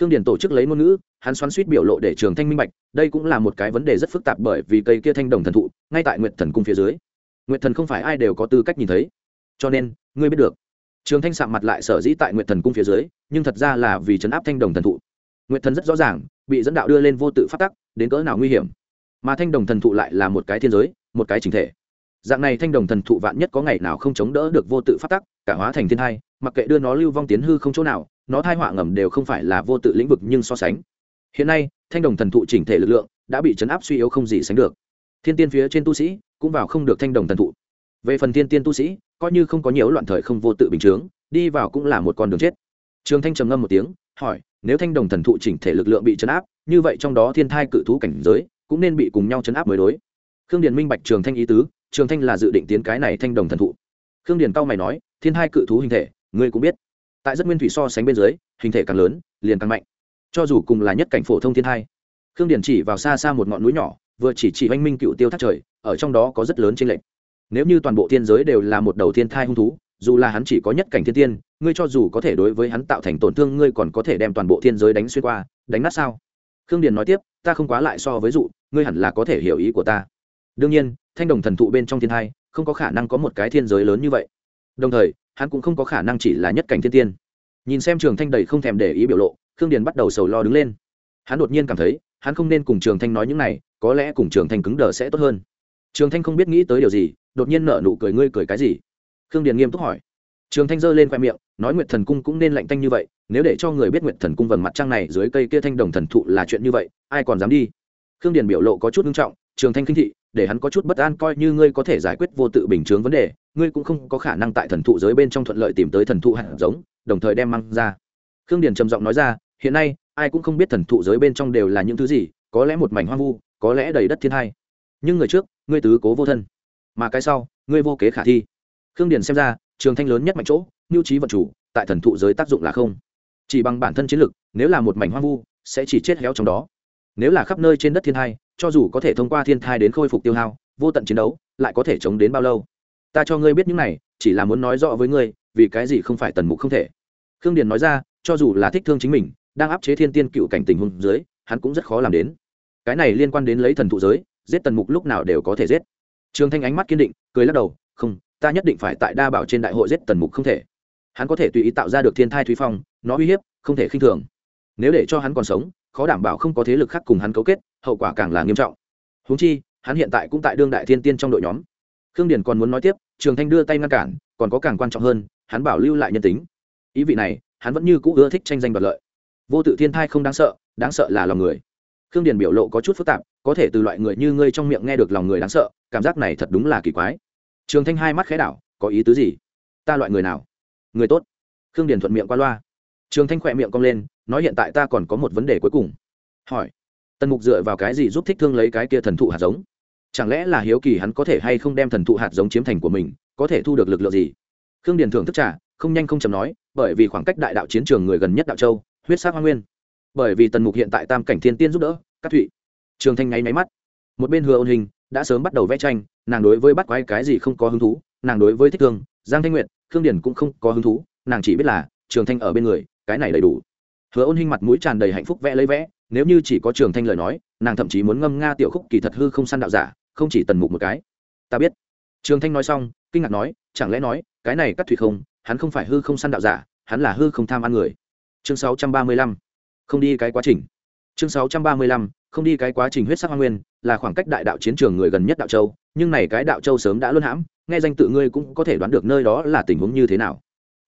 Khương Điền tổ chức lấy ngôn ngữ hắn xoắn suýt biểu lộ để trường thanh minh bạch đây cũng là một cái vấn đề rất phức tạp bởi vì cây kia thanh đồng thần thụ ngay tại nguyện thần cung phía dưới. Nguyện thần không phải ai đều có tư cách nhìn thấy. Cho nên ngươi biết được. Trường thanh sạm mặt lại sở dĩ tại nguyện thần cung phía dưới nhưng thật ra là vì chấn áp thanh đồng thần thụ. Nguyện thần rất rõ ràng bị dẫn đạo đưa lên vô tự phát tắc đến cỡ nào nguy hiểm. Mà thanh đồng thần thụ lại là một cái thiên giới một cái chính thể. Dạng này thanh đồng thần thụ vạn nhất có ngày nào không chống đỡ được vô tự phát tắc cả hóa thành thiên hai, mặc kệ đưa nó lưu vong tiến hư không chỗ nào nó thai họa ngầm đều không phải là vô tự lĩnh vực nhưng so sánh. Hiện nay, thanh đồng thần thụ chỉnh thể lực lượng đã bị chấn áp suy yếu không gì sánh được. Thiên tiên phía trên tu sĩ cũng vào không được thanh đồng thần thụ. Về phần thiên tiên tu sĩ, coi như không có nhiều loạn thời không vô tự bình chướng, đi vào cũng là một con đường chết. Trường thanh trầm ngâm một tiếng, hỏi, nếu thanh đồng thần thụ chỉnh thể lực lượng bị chấn áp, như vậy trong đó thiên thai cự thú cảnh giới cũng nên bị cùng nhau chấn áp mới đối. Khương điền minh bạch trường thanh ý tứ, trường thanh là dự định tiến cái này thanh đồng thần thụ. Khương điền cao mày nói, thiên hai cự thú hình thể, ngươi cũng biết tại rất nguyên thủy so sánh bên dưới, hình thể càng lớn, liền càng mạnh. Cho dù cùng là nhất cảnh phổ thông thiên hai khương điền chỉ vào xa xa một ngọn núi nhỏ, vừa chỉ chỉ oanh minh cựu tiêu thác trời, ở trong đó có rất lớn tranh lệnh nếu như toàn bộ thiên giới đều là một đầu thiên thai hung thú, dù là hắn chỉ có nhất cảnh thiên tiên, ngươi cho dù có thể đối với hắn tạo thành tổn thương, ngươi còn có thể đem toàn bộ thiên giới đánh xuyên qua, đánh nát sao? Khương điền nói tiếp, ta không quá lại so với dụ, ngươi hẳn là có thể hiểu ý của ta. Đương nhiên, thanh đồng thần thụ bên trong thiên thai, không có khả năng có một cái thiên giới lớn như vậy. Đồng thời hắn cũng không có khả năng chỉ là nhất cảnh thiên tiên. Nhìn xem trường thanh đầy không thèm để ý biểu lộ, khương điền bắt đầu sầu lo đứng lên. Hắn đột nhiên cảm thấy, hắn không nên cùng trường thanh nói những này, có lẽ cùng trường thanh cứng đờ sẽ tốt hơn. Trường thanh không biết nghĩ tới điều gì, đột nhiên nở nụ cười, ngươi cười cái gì? Khương điền nghiêm túc hỏi. Trường thanh giơ lên khoe miệng, nói nguyệt thần cung cũng nên lạnh tanh như vậy, nếu để cho người biết nguyệt thần cung vầng mặt trăng này dưới cây kia thanh đồng thần thụ là chuyện như vậy, ai còn dám đi? Khương điền biểu lộ có chút nghiêm trọng, trường thanh kinh thị, để hắn có chút bất an, coi như ngươi có thể giải quyết vô tự bình chướng vấn đề ngươi cũng không có khả năng tại thần thụ giới bên trong thuận lợi tìm tới thần thụ hạt giống, đồng thời đem mang ra. Khương điền trầm giọng nói ra, hiện nay, ai cũng không biết thần thụ giới bên trong đều là những thứ gì, có lẽ một mảnh hoang vu, có lẽ đầy đất thiên hai nhưng người trước, ngươi tứ cố vô thân. Mà cái sau, ngươi vô kế khả thi. Khương điền xem ra, trường thanh lớn nhất mạnh chỗ mưu trí vận chủ, tại thần thụ giới tác dụng là không. Chỉ bằng bản thân chiến lực, nếu là một mảnh hoang vu, sẽ chỉ chết héo trong đó. Nếu là khắp nơi trên đất thiên hai cho dù có thể thông qua thiên thai đến khôi phục tiêu hao, vô tận chiến đấu, lại có thể chống đến bao lâu? Ta cho ngươi biết những này, chỉ là muốn nói rõ với ngươi, vì cái gì không phải tần mục không thể. Khương điền nói ra, cho dù là thích thương chính mình, đang áp chế thiên tiên cựu cảnh tình huống dưới, hắn cũng rất khó làm đến. Cái này liên quan đến lấy thần thụ giới, giết tần mục lúc nào đều có thể giết. Trường thanh ánh mắt kiên định, cười lắc đầu, không, ta nhất định phải tại đa bảo trên đại hội giết tần mục không thể. Hắn có thể tùy ý tạo ra được thiên thai thúy phong, nó uy hiếp, không thể khinh thường. Nếu để cho hắn còn sống, khó đảm bảo không có thế lực khác cùng hắn cấu kết, hậu quả càng là nghiêm trọng. Húng chi, hắn hiện tại cũng tại đương đại thiên tiên trong đội nhóm khương điền còn muốn nói tiếp, trường thanh đưa tay ngăn cản, còn có càng quan trọng hơn, hắn bảo lưu lại nhân tính. Ý vị này, hắn vẫn như cũ ưa thích tranh giành đoạt lợi. Vô tự thiên thai không đáng sợ đáng sợ là lòng người. Khương điền biểu lộ có chút phức tạp, có thể từ loại người như ngươi trong miệng nghe được lòng người đáng sợ, cảm giác này thật đúng là kỳ quái. Trường thanh hai mắt khẽ đảo, có ý tứ gì? Ta loại người nào? Người tốt. Khương điền thuận miệng qua loa. Trường thanh khỏe miệng cong lên, nói hiện tại ta còn có một vấn đề cuối cùng. Hỏi. Tần mục dựa vào cái gì giúp thích thương lấy cái kia thần thụ hạt giống? Chẳng lẽ là hiếu kỳ hắn có thể hay không đem thần thụ hạt giống chiếm thành của mình, có thể thu được lực lượng gì? Khương điền thưởng thức trả không nhanh không chầm nói, bởi vì khoảng cách đại đạo chiến trường người gần nhất đạo châu, huyết sát hoa nguyên. Bởi vì tần mục hiện tại tam cảnh thiên tiên giúp đỡ các thụy. Trường thanh ngáy máy mắt. Một bên hứa ôn hình đã sớm bắt đầu vẽ tranh, nàng đối với bắt quái cái gì không có hứng thú, nàng đối với thích thương, giang thanh nguyệt, khương điền cũng không có hứng thú, nàng chỉ biết là trường thanh ở bên người, cái này đầy đủ. Hứa ôn hình mặt mũi tràn đầy hạnh phúc vẽ lấy vẽ, nếu như chỉ có trường thanh lời nói, nàng thậm chí muốn ngâm nga tiểu khúc kỳ thật hư không săn đạo giả không chỉ tần mục một cái. Ta biết. Trường thanh nói xong, kinh ngạc nói, chẳng lẽ nói, cái này cắt thủy không, hắn không phải hư không săn đạo giả, hắn là hư không tham ăn người. Chương sáu trăm ba mươi lăm, không đi cái quá trình. Chương sáu trăm ba mươi lăm, không đi cái quá trình huyết sắc hoa nguyên, là khoảng cách đại đạo chiến trường người gần nhất đạo châu, nhưng này cái đạo châu sớm đã luân hãm, nghe danh tự ngươi cũng có thể đoán được nơi đó là tình huống như thế nào.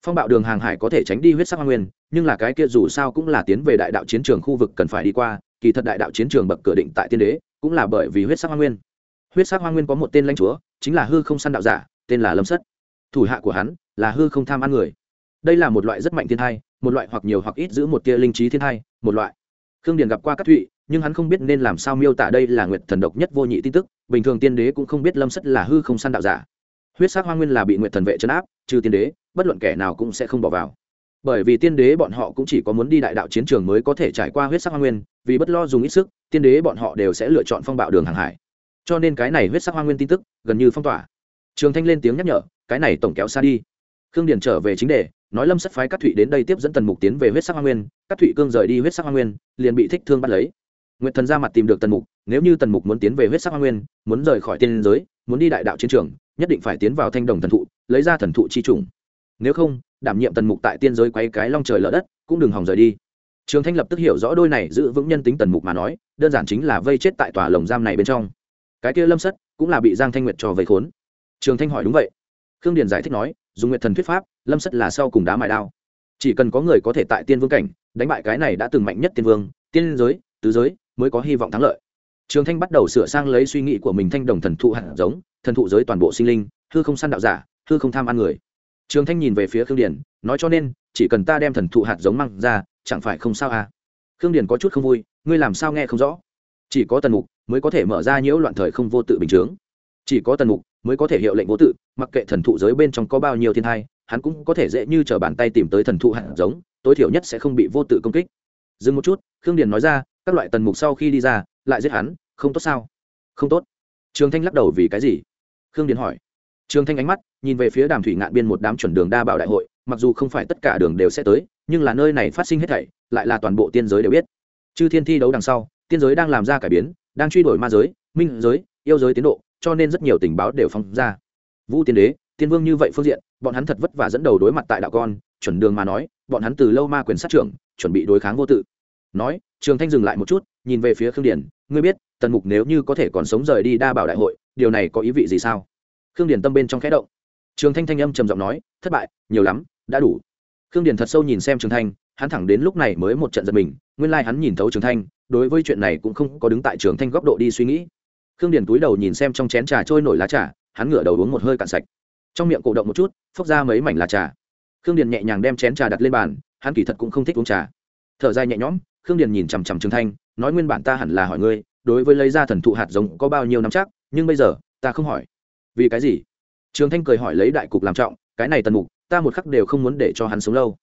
Phong bạo đường hàng hải có thể tránh đi huyết sắc hoa nguyên, nhưng là cái kia dù sao cũng là tiến về đại đạo chiến trường khu vực cần phải đi qua, kỳ thật đại đạo chiến trường bậc cửa định tại tiên đế, cũng là bởi vì huyết sắc hoa nguyên huyết sắc hoa nguyên có một tên lãnh chúa, chính là hư không săn đạo giả, tên là lâm sất. Thủ hạ của hắn là hư không tham ăn người. Đây là một loại rất mạnh thiên thai, một loại hoặc nhiều hoặc ít giữ một tia linh trí thiên thai, một loại. Khương điền gặp qua các thụy, nhưng hắn không biết nên làm sao miêu tả đây là nguyệt thần độc nhất vô nhị tin tức, bình thường tiên đế cũng không biết lâm sất là hư không săn đạo giả. Huyết sắc hoa nguyên là bị nguyệt thần vệ chấn áp, trừ tiên đế, bất luận kẻ nào cũng sẽ không bỏ vào. Bởi vì tiên đế bọn họ cũng chỉ có muốn đi đại đạo chiến trường mới có thể trải qua huyết sắc hoa nguyên, vì bất lo dùng ít sức, tiên đế bọn họ đều sẽ lựa chọn phong bạo đường hàng hải cho nên cái này huyết sắc hoa nguyên tin tức gần như phong tỏa. Trường thanh lên tiếng nhắc nhở, cái này tổng kéo xa đi. Khương điền trở về chính đề, nói lâm sắt phái các thụy đến đây tiếp dẫn tần mục tiến về huyết sắc hoa nguyên các thụy cương rời đi huyết sắc hoa nguyên, liền bị thích thương bắt lấy. Nguyệt thần ra mặt tìm được tần mục, nếu như tần mục muốn tiến về huyết sắc hoa nguyên, muốn rời khỏi tiên giới, muốn đi đại đạo chiến trường, nhất định phải tiến vào thanh đồng thần thụ, lấy ra thần thụ chi trùng nếu không, đảm nhiệm tần mục tại tiên giới quay cái long trời lở đất, cũng đừng hòng rời đi. Trường thanh lập tức hiểu rõ đôi này giữ vững nhân tính tần mục mà nói, đơn giản chính là vây chết tại tòa lồng giam này bên trong cái kia lâm sắt cũng là bị giang thanh nguyệt cho vây khốn trường thanh hỏi đúng vậy khương điền giải thích nói dùng nguyệt thần thuyết pháp lâm sắt là sau cùng đá mại đao chỉ cần có người có thể tại tiên vương cảnh đánh bại cái này đã từng mạnh nhất tiên vương tiên giới tứ giới mới có hy vọng thắng lợi trường thanh bắt đầu sửa sang lấy suy nghĩ của mình thanh đồng thần thụ hạt giống thần thụ giới toàn bộ sinh linh hư không săn đạo giả hư không tham ăn người trường thanh nhìn về phía khương điền nói cho nên chỉ cần ta đem thần thụ hạt giống mang ra chẳng phải không sao à khương điền có chút không vui ngươi làm sao nghe không rõ chỉ có tần mục mới có thể mở ra nhiễu loạn thời không vô tự bình chướng. Chỉ có tần mục mới có thể hiệu lệnh vô tự, mặc kệ thần thụ giới bên trong có bao nhiêu thiên thai hắn cũng có thể dễ như t r ở bàn tay tìm tới thần thụ hạt giống, tối thiểu nhất sẽ không bị vô tự công kích. Dừng một chút, khương điền nói ra, các loại tần mục sau khi đi ra, lại giết hắn, không tốt sao? Không tốt. Trường thanh lắc đầu vì cái gì? Khương điền hỏi. Trường thanh ánh mắt nhìn về phía đàm thủy ngạn biên một đám chuẩn đường đa bảo đại hội, mặc dù không phải tất cả đường đều sẽ tới, nhưng là nơi này phát sinh hết thảy, lại là toàn bộ tiên giới đều biết. Chư thiên thi đấu đằng sau tiên giới đang làm ra cải biến, đang truy đuổi ma giới, minh giới, yêu giới tiến độ, cho nên rất nhiều tình báo đều phong ra. Vũ tiên đế, tiên vương như vậy phương diện, bọn hắn thật vất vả dẫn đầu đối mặt tại đạo con, chuẩn đường mà nói, bọn hắn từ lâu ma quyền sát trưởng, chuẩn bị đối kháng vô tự. Nói, trường thanh dừng lại một chút, nhìn về phía khương điển ngươi biết, tần mục nếu như có thể còn sống rời đi đa bảo đại hội, điều này có ý vị gì sao? Khương điển tâm bên trong khẽ động. Trường thanh thanh âm trầm giọng nói, thất bại, nhiều lắm, đã đủ. Khương điển thật sâu nhìn xem trường thanh hắn thẳng đến lúc này mới một trận giật mình, nguyên lai、like、hắn nhìn thấu trường thanh, đối với chuyện này cũng không có đứng tại trường thanh góc độ đi suy nghĩ. Khương Điền túi đầu nhìn xem trong chén trà trôi nổi lá trà, hắn ngửa đầu uống một hơi cạn sạch. Trong miệng cổ động một chút, phốc ra mấy mảnh lá trà. Khương Điền nhẹ nhàng đem chén trà đặt lên bàn, hắn kỳ thật cũng không thích uống trà. Thở dài nhẹ nhõm, khương Điền nhìn chằm chằm trường thanh, nói nguyên bản ta hẳn là hỏi ngươi, đối với lấy ra thần thụ hạt giống có bao nhiêu năm chắc, nhưng bây giờ, ta không hỏi. Vì cái gì? Trường thanh cười hỏi lấy đại cục làm trọng, cái này tần mục, ta một khắc đều không muốn để cho hắn sống lâu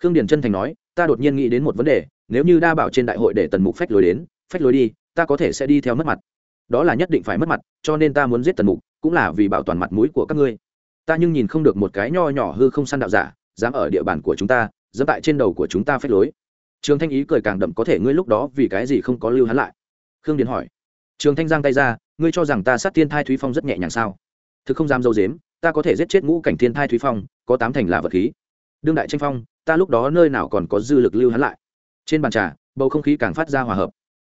khương Điền chân thành nói, ta đột nhiên nghĩ đến một vấn đề, nếu như đa bảo trên đại hội để tần mục phách lối đến, phách lối đi, ta có thể sẽ đi theo mất mặt. Đó là nhất định phải mất mặt, cho nên ta muốn giết tần mục, cũng là vì bảo toàn mặt mũi của các ngươi. Ta nhưng nhìn không được một cái nho nhỏ hư không săn đạo giả, dám ở địa bàn của chúng ta dẫm tại trên đầu của chúng ta phách lối. Trường thanh ý cười càng đậm, có thể ngươi lúc đó vì cái gì không có lưu hắn lại? Khương điền hỏi. Trường thanh giang tay ra, ngươi cho rằng ta sát thiên thai thúy phong rất nhẹ nhàng sao? Thực không dám dâu dếm, ta có thể giết chết ngũ cảnh thiên thai thúy phong, có tám thành là vật khí đương đại tranh phong, ta lúc đó nơi nào còn có dư lực lưu hắn lại. Trên bàn trà, bầu không khí càng phát ra hòa hợp.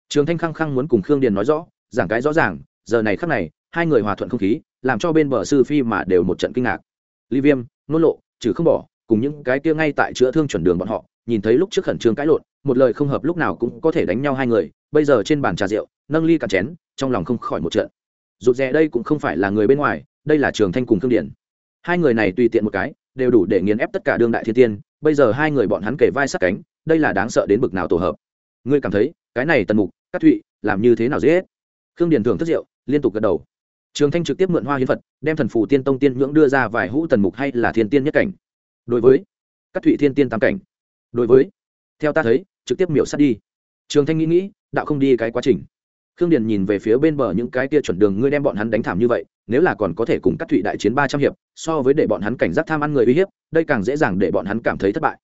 Trường thanh khăng khăng muốn cùng khương điền nói rõ, giảng cái rõ ràng, giờ này khắc này, hai người hòa thuận không khí, làm cho bên bờ sư phi mà đều một trận kinh ngạc. Ly viêm, nôn lộ, trừ không bỏ, cùng những cái kia ngay tại chữa thương chuẩn đường bọn họ, nhìn thấy lúc trước khẩn trương cãi lộn, một lời không hợp lúc nào cũng có thể đánh nhau hai người, bây giờ trên bàn trà rượu, nâng ly cả chén, trong lòng không khỏi một trận. Rụt rè đây cũng không phải là người bên ngoài, đây là trường thanh cùng thương điển hai người này tùy tiện một cái đều đủ để nghiền ép tất cả đương đại thiên tiên, bây giờ hai người bọn hắn kể vai sát cánh, đây là đáng sợ đến bực nào tổ hợp. Ngươi cảm thấy, cái này tần mục các thụy, làm như thế nào dễ hết? Khương điền thường thất rượu, liên tục gật đầu. Trường thanh trực tiếp mượn hoa hiến phật, đem thần phù tiên tông tiên nhưỡng đưa ra vài hũ tần mục hay là thiên tiên nhất cảnh. Đối với các thụy thiên tiên tam cảnh. Đối với, theo ta thấy, trực tiếp miểu sát đi. Trường thanh nghĩ nghĩ, đạo không đi cái quá trình khương điền nhìn về phía bên bờ những cái kia chuẩn đường, ngươi đem bọn hắn đánh thảm như vậy, nếu là còn có thể cùng các thụy đại chiến ba trăm hiệp, so với để bọn hắn cảnh giác tham ăn người uy hiếp, đây càng dễ dàng để bọn hắn cảm thấy thất bại.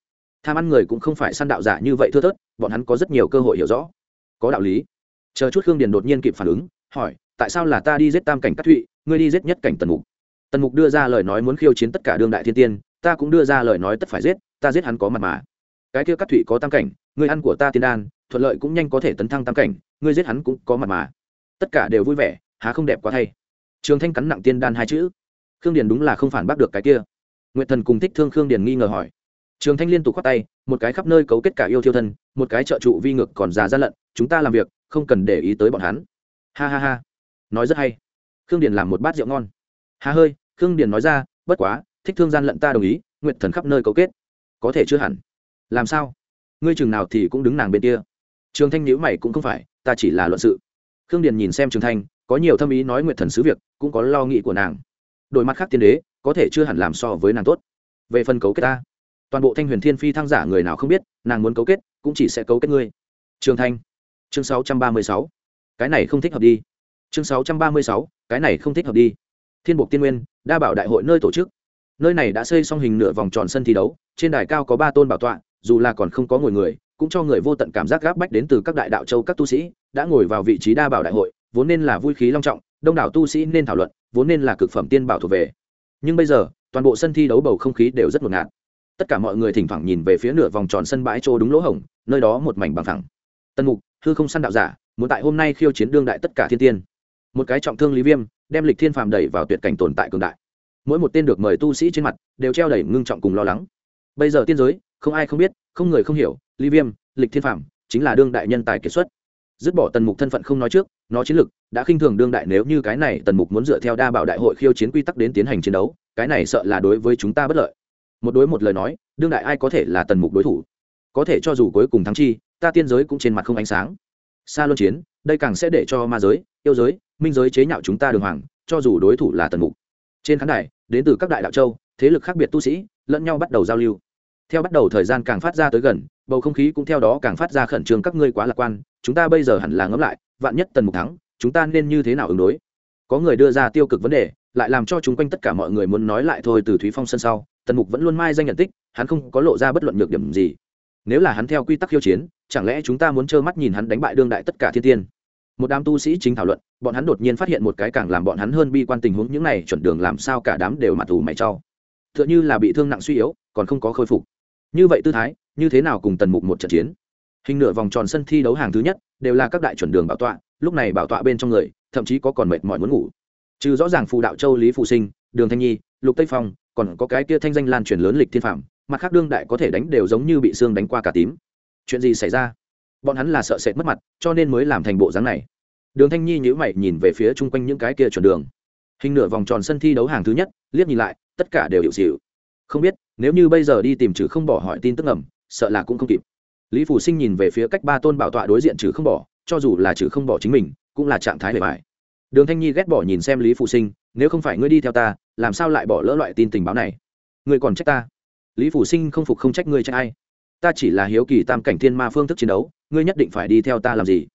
Tham ăn người cũng không phải săn đạo giả như vậy thưa thớt, bọn hắn có rất nhiều cơ hội hiểu rõ. Có đạo lý. Chờ chút khương điền đột nhiên kịp phản ứng, hỏi, tại sao là ta đi giết tam cảnh các thụy, ngươi đi giết nhất cảnh tần mục? Tần mục đưa ra lời nói muốn khiêu chiến tất cả đương đại thiên tiên, ta cũng đưa ra lời nói tất phải giết, ta giết hắn có mặt mà. Cái kia các thụy có tam cảnh ngươi ăn của ta tiên đan thuận lợi cũng nhanh có thể tấn thăng tam cảnh, ngươi giết hắn cũng có mặt mà. Tất cả đều vui vẻ, há không đẹp quá thay. Trường thanh cắn nặng tiên đan hai chữ. Khương điền đúng là không phản bác được cái kia. Nguyệt thần cùng thích thương khương điền nghi ngờ hỏi. Trường thanh liên tục khoác tay, một cái khắp nơi cấu kết cả yêu thiêu thân, một cái trợ trụ vi ngược còn già gian lận, chúng ta làm việc, không cần để ý tới bọn hắn. Ha ha ha. Nói rất hay. Khương điền làm một bát rượu ngon. Hà hơi, khương điền nói ra, bất quá, thích thương gian lận ta đồng ý, nguyệt thần khắp nơi cấu kết. Có thể chưa hẳn. Làm sao? Ngươi chừng nào thì cũng đứng nàng bên kia trường thanh nhữ mày cũng không phải, ta chỉ là luận sự. Khương điền nhìn xem trường thanh, có nhiều thâm ý nói nguyệt thần sứ việc, cũng có lo nghĩ của nàng. Đổi mặt khác tiên đế, có thể chưa hẳn làm so với nàng tốt. Về phần cấu kết ta, toàn bộ thanh huyền thiên phi thăng giả người nào không biết, nàng muốn cấu kết, cũng chỉ sẽ cấu kết ngươi. Trường thanh. Chương sáu trăm ba mươi sáu. Cái này không thích hợp đi. Chương sáu trăm ba mươi sáu. Cái này không thích hợp đi. Thiên buộc tiên nguyên, đa bảo đại hội nơi tổ chức. Nơi này đã xây xong hình nửa vòng tròn sân thi đấu, trên đài cao có ba tôn bảo tọa, dù là còn không có ngồi người cũng cho người vô tận cảm giác gáp bách đến từ các đại đạo châu các tu sĩ, đã ngồi vào vị trí đa bảo đại hội, vốn nên là vui khí long trọng, đông đảo tu sĩ nên thảo luận, vốn nên là cực phẩm tiên bảo thuộc về. Nhưng bây giờ, toàn bộ sân thi đấu bầu không khí đều rất ngột ngạt. Tất cả mọi người thỉnh thoảng nhìn về phía nửa vòng tròn sân bãi chỗ đúng lỗ hổng, nơi đó một mảnh bằng thẳng. Tân mục, hư không săn đạo giả, muốn tại hôm nay khiêu chiến đương đại tất cả thiên tiên. Một cái trọng thương lý viêm, đem lịch thiên phàm đẩy vào tuyệt cảnh tồn tại cường đại. Mỗi một tên được mời tu sĩ trên mặt, đều treo đầy ngưng trọng cùng lo lắng. Bây giờ tiên giới, không ai không biết, không người không hiểu lý viêm, lịch thiên phàm, chính là đương đại nhân tài kiệt xuất. Dứt bỏ tần mục thân phận không nói trước, nó chiến lực đã khinh thường đương đại nếu như cái này tần mục muốn dựa theo đa bảo đại hội khiêu chiến quy tắc đến tiến hành chiến đấu, cái này sợ là đối với chúng ta bất lợi. Một đối một lời nói, đương đại ai có thể là tần mục đối thủ? Có thể cho dù cuối cùng thắng chi, ta tiên giới cũng trên mặt không ánh sáng. Xa luân chiến, đây càng sẽ để cho ma giới, yêu giới, minh giới chế nhạo chúng ta đường hoàng, cho dù đối thủ là tần mục. Trên khán đài, đến từ các đại đạo châu, thế lực khác biệt tu sĩ, lẫn nhau bắt đầu giao lưu. Theo bắt đầu thời gian càng phát ra tới gần bầu không khí cũng theo đó càng phát ra khẩn trương, các ngươi quá lạc quan, chúng ta bây giờ hẳn là ngẫm lại, vạn nhất tần mục thắng, chúng ta nên như thế nào ứng đối? Có người đưa ra tiêu cực vấn đề, lại làm cho chúng quanh tất cả mọi người muốn nói lại thôi, từ thúy phong sân sau, tần mục vẫn luôn mai danh nhận tích, hắn không có lộ ra bất luận nhược điểm gì. Nếu là hắn theo quy tắc khiêu chiến, chẳng lẽ chúng ta muốn trơ mắt nhìn hắn đánh bại đương đại tất cả thiên tiên? Một đám tu sĩ chính thảo luận, bọn hắn đột nhiên phát hiện một cái càng làm bọn hắn hơn bi quan tình huống, những này chuẩn đường làm sao cả đám đều mặt ủ mày cho. T h ư ợ n h ư là bị thương nặng suy yếu, còn không có khôi phục. Như vậy tư thái như thế nào cùng tần mục một trận chiến? Hình nửa vòng tròn sân thi đấu hàng thứ nhất đều là các đại chuẩn đường bảo tọa, lúc này bảo tọa bên trong người, thậm chí có còn mệt mỏi muốn ngủ. Trừ rõ ràng phù đạo châu lý phụ sinh, đường thanh nhi, lục tây phong, còn có cái kia thanh danh lan truyền lớn lịch thiên phạm mặt khác đương đại có thể đánh đều giống như bị xương đánh qua cả tím. Chuyện gì xảy ra? Bọn hắn là sợ sệt mất mặt, cho nên mới làm thành bộ dáng này. Đường thanh nhi nhữ mày nhìn về phía chung quanh những cái kia chuẩn đường. Hình nửa vòng tròn sân thi đấu hàng thứ nhất, liếc nhìn lại, tất cả đều hiệu xịu không biết, nếu như bây giờ đi tìm trừ không bỏ hỏi tin tức ẩm sợ là cũng không kịp. Lý phủ sinh nhìn về phía cách ba tôn bảo tọa đối diện trừ không bỏ, cho dù là trừ không bỏ chính mình, cũng là trạng thái bề bài đường thanh nhi ghét bỏ nhìn xem lý phụ sinh, nếu không phải ngươi đi theo ta, làm sao lại bỏ lỡ loại tin tình báo này? Ngươi còn trách ta? Lý phủ sinh không phục không trách ngươi trách ai? Ta chỉ là hiếu kỳ tam cảnh thiên ma phương thức chiến đấu, ngươi nhất định phải đi theo ta làm gì?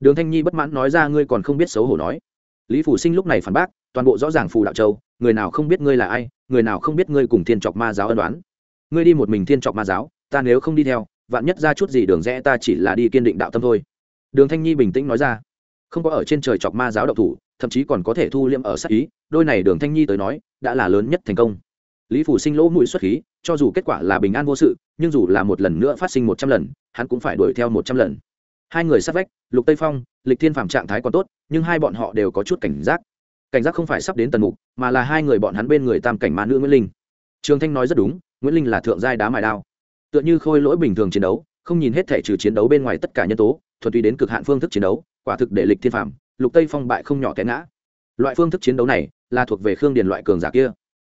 Đường thanh nhi bất mãn nói ra ngươi còn không biết xấu hổ nói. Lý phủ sinh lúc này phản bác, toàn bộ rõ ràng phù đạo châu, người nào không biết ngươi là ai, người nào không biết ngươi cùng thiên trọc ma giáo ân đoán ngươi đi một mình thiên trọc ma giáo ta nếu không đi theo, vạn nhất ra chút gì đường rẽ ta chỉ là đi kiên định đạo tâm thôi. Đường thanh nhi bình tĩnh nói ra. Không có ở trên trời chọc ma giáo độc thủ, thậm chí còn có thể thu liêm ở sát ý, đôi này đường thanh nhi tới nói, đã là lớn nhất thành công. Lý phủ sinh lỗ mũi xuất khí, cho dù kết quả là bình an vô sự, nhưng dù là một lần nữa phát sinh một trăm lần, hắn cũng phải đuổi theo một trăm lần. Hai người sát vách, lục tây phong, lịch thiên phạm trạng thái còn tốt, nhưng hai bọn họ đều có chút cảnh giác. Cảnh giác không phải sắp đến tần mục, mà là hai người bọn hắn bên người tam cảnh ma nữ nguyễn linh. Trường thanh nói rất đúng, nguyễn linh là thượng giai đá mài đao tựa như khôi lỗi bình thường chiến đấu, không nhìn hết thể trừ chiến đấu bên ngoài tất cả nhân tố, thuần túy đến cực hạn phương thức chiến đấu, quả thực để lịch thiên phạm lục tây phong bại không nhỏ té ngã. Loại phương thức chiến đấu này là thuộc về khương điền loại cường giả kia.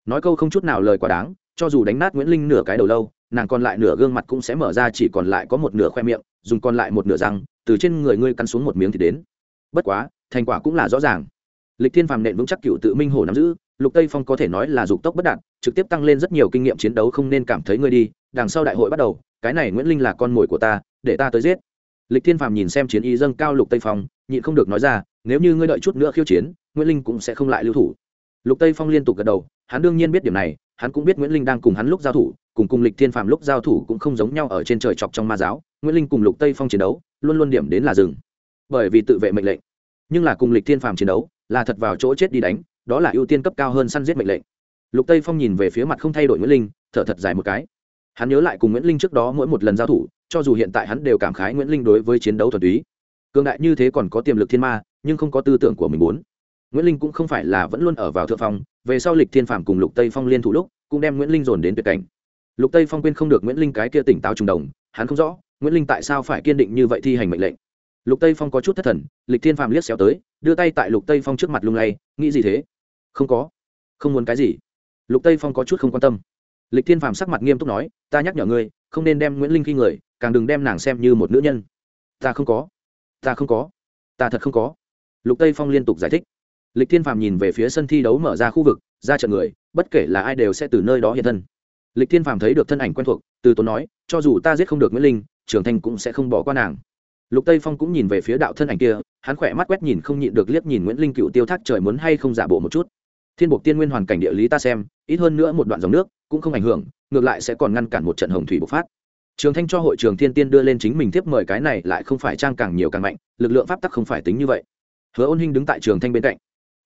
Nói câu không chút nào lời quá đáng, cho dù đánh nát nguyễn linh nửa cái đầu lâu, nàng còn lại nửa gương mặt cũng sẽ mở ra chỉ còn lại có một nửa khoe miệng, dùng còn lại một nửa răng, từ trên người ngươi cắn xuống một miếng thì đến. Bất quá, thành quả cũng là rõ ràng. Lịch thiên phàm nện vững chắc cựu tự minh hồ nắm giữ, lục tây phong có thể nói là dục tốc bất đạt, trực tiếp tăng lên rất nhiều kinh nghiệm chiến đấu không nên cảm thấy ngươi đi đằng sau đại hội bắt đầu, cái này nguyễn linh là con mồi của ta, để ta tới giết. Lịch thiên phàm nhìn xem chiến ý dâng cao lục tây phong, nhịn không được nói ra, nếu như ngươi đợi chút nữa khiêu chiến, nguyễn linh cũng sẽ không lại lưu thủ. Lục tây phong liên tục gật đầu, hắn đương nhiên biết điểm này, hắn cũng biết nguyễn linh đang cùng hắn lúc giao thủ, cùng cùng lịch thiên phàm lúc giao thủ cũng không giống nhau ở trên trời chọc trong ma giáo, nguyễn linh cùng lục tây phong chiến đấu, luôn luôn điểm đến là rừng bởi vì tự vệ mệnh lệnh. Nhưng là cùng lịch thiên phàm chiến đấu, là thật vào chỗ chết đi đánh, đó là ưu tiên cấp cao hơn săn giết mệnh lệnh. Lục tây phong nhìn về phía mặt không thay đổi nguyễn linh, thở thật dài một cái hắn nhớ lại cùng nguyễn linh trước đó mỗi một lần giao thủ, cho dù hiện tại hắn đều cảm khái nguyễn linh đối với chiến đấu thuần túy. Cường đại như thế còn có tiềm lực thiên ma, nhưng không có tư tưởng của mình muốn. Nguyễn linh cũng không phải là vẫn luôn ở vào thượng phong, về sau lịch thiên phàm cùng lục tây phong liên thủ lúc, cũng đem nguyễn linh dồn đến tuyệt cảnh. Lục tây phong quên không được nguyễn linh cái kia tỉnh táo trùng đồng, hắn không rõ, nguyễn linh tại sao phải kiên định như vậy thi hành mệnh lệnh. Lục tây phong có chút thất thần, lịch thiên phàm liếc xéo tới, đưa tay tại lục tây phong trước mặt lung lay, nghĩ gì thế? Không có. Không muốn cái gì. Lục tây phong có chút không quan tâm lịch thiên phàm sắc mặt nghiêm túc nói, ta nhắc nhở ngươi, không nên đem nguyễn linh khi người, càng đừng đem nàng xem như một nữ nhân. Ta không có, ta không có, ta thật không có. Lục tây phong liên tục giải thích. Lịch thiên phàm nhìn về phía sân thi đấu mở ra khu vực, ra trận người, bất kể là ai đều sẽ từ nơi đó hiện thân. Lịch thiên phàm thấy được thân ảnh quen thuộc, từ tốn nói, cho dù ta giết không được nguyễn linh trường thanh cũng sẽ không bỏ qua nàng. Lục tây phong cũng nhìn về phía đạo thân ảnh kia, hắn khỏe mắt quét nhìn không nhịn được liếc nhìn nguyễn linh cựu tiêu thác trời muốn hay không giả bộ một chút thiên bộ tiên nguyên hoàn cảnh địa lý ta xem, ít hơn nữa một đoạn dòng nước cũng không ảnh hưởng, ngược lại sẽ còn ngăn cản một trận hồng thủy bộc phát. Trường thanh cho hội trường thiên tiên đưa lên chính mình tiếp mời cái này lại không phải trang càng nhiều càng mạnh, lực lượng pháp tắc không phải tính như vậy. Hứa ôn hinh đứng tại trường thanh bên cạnh.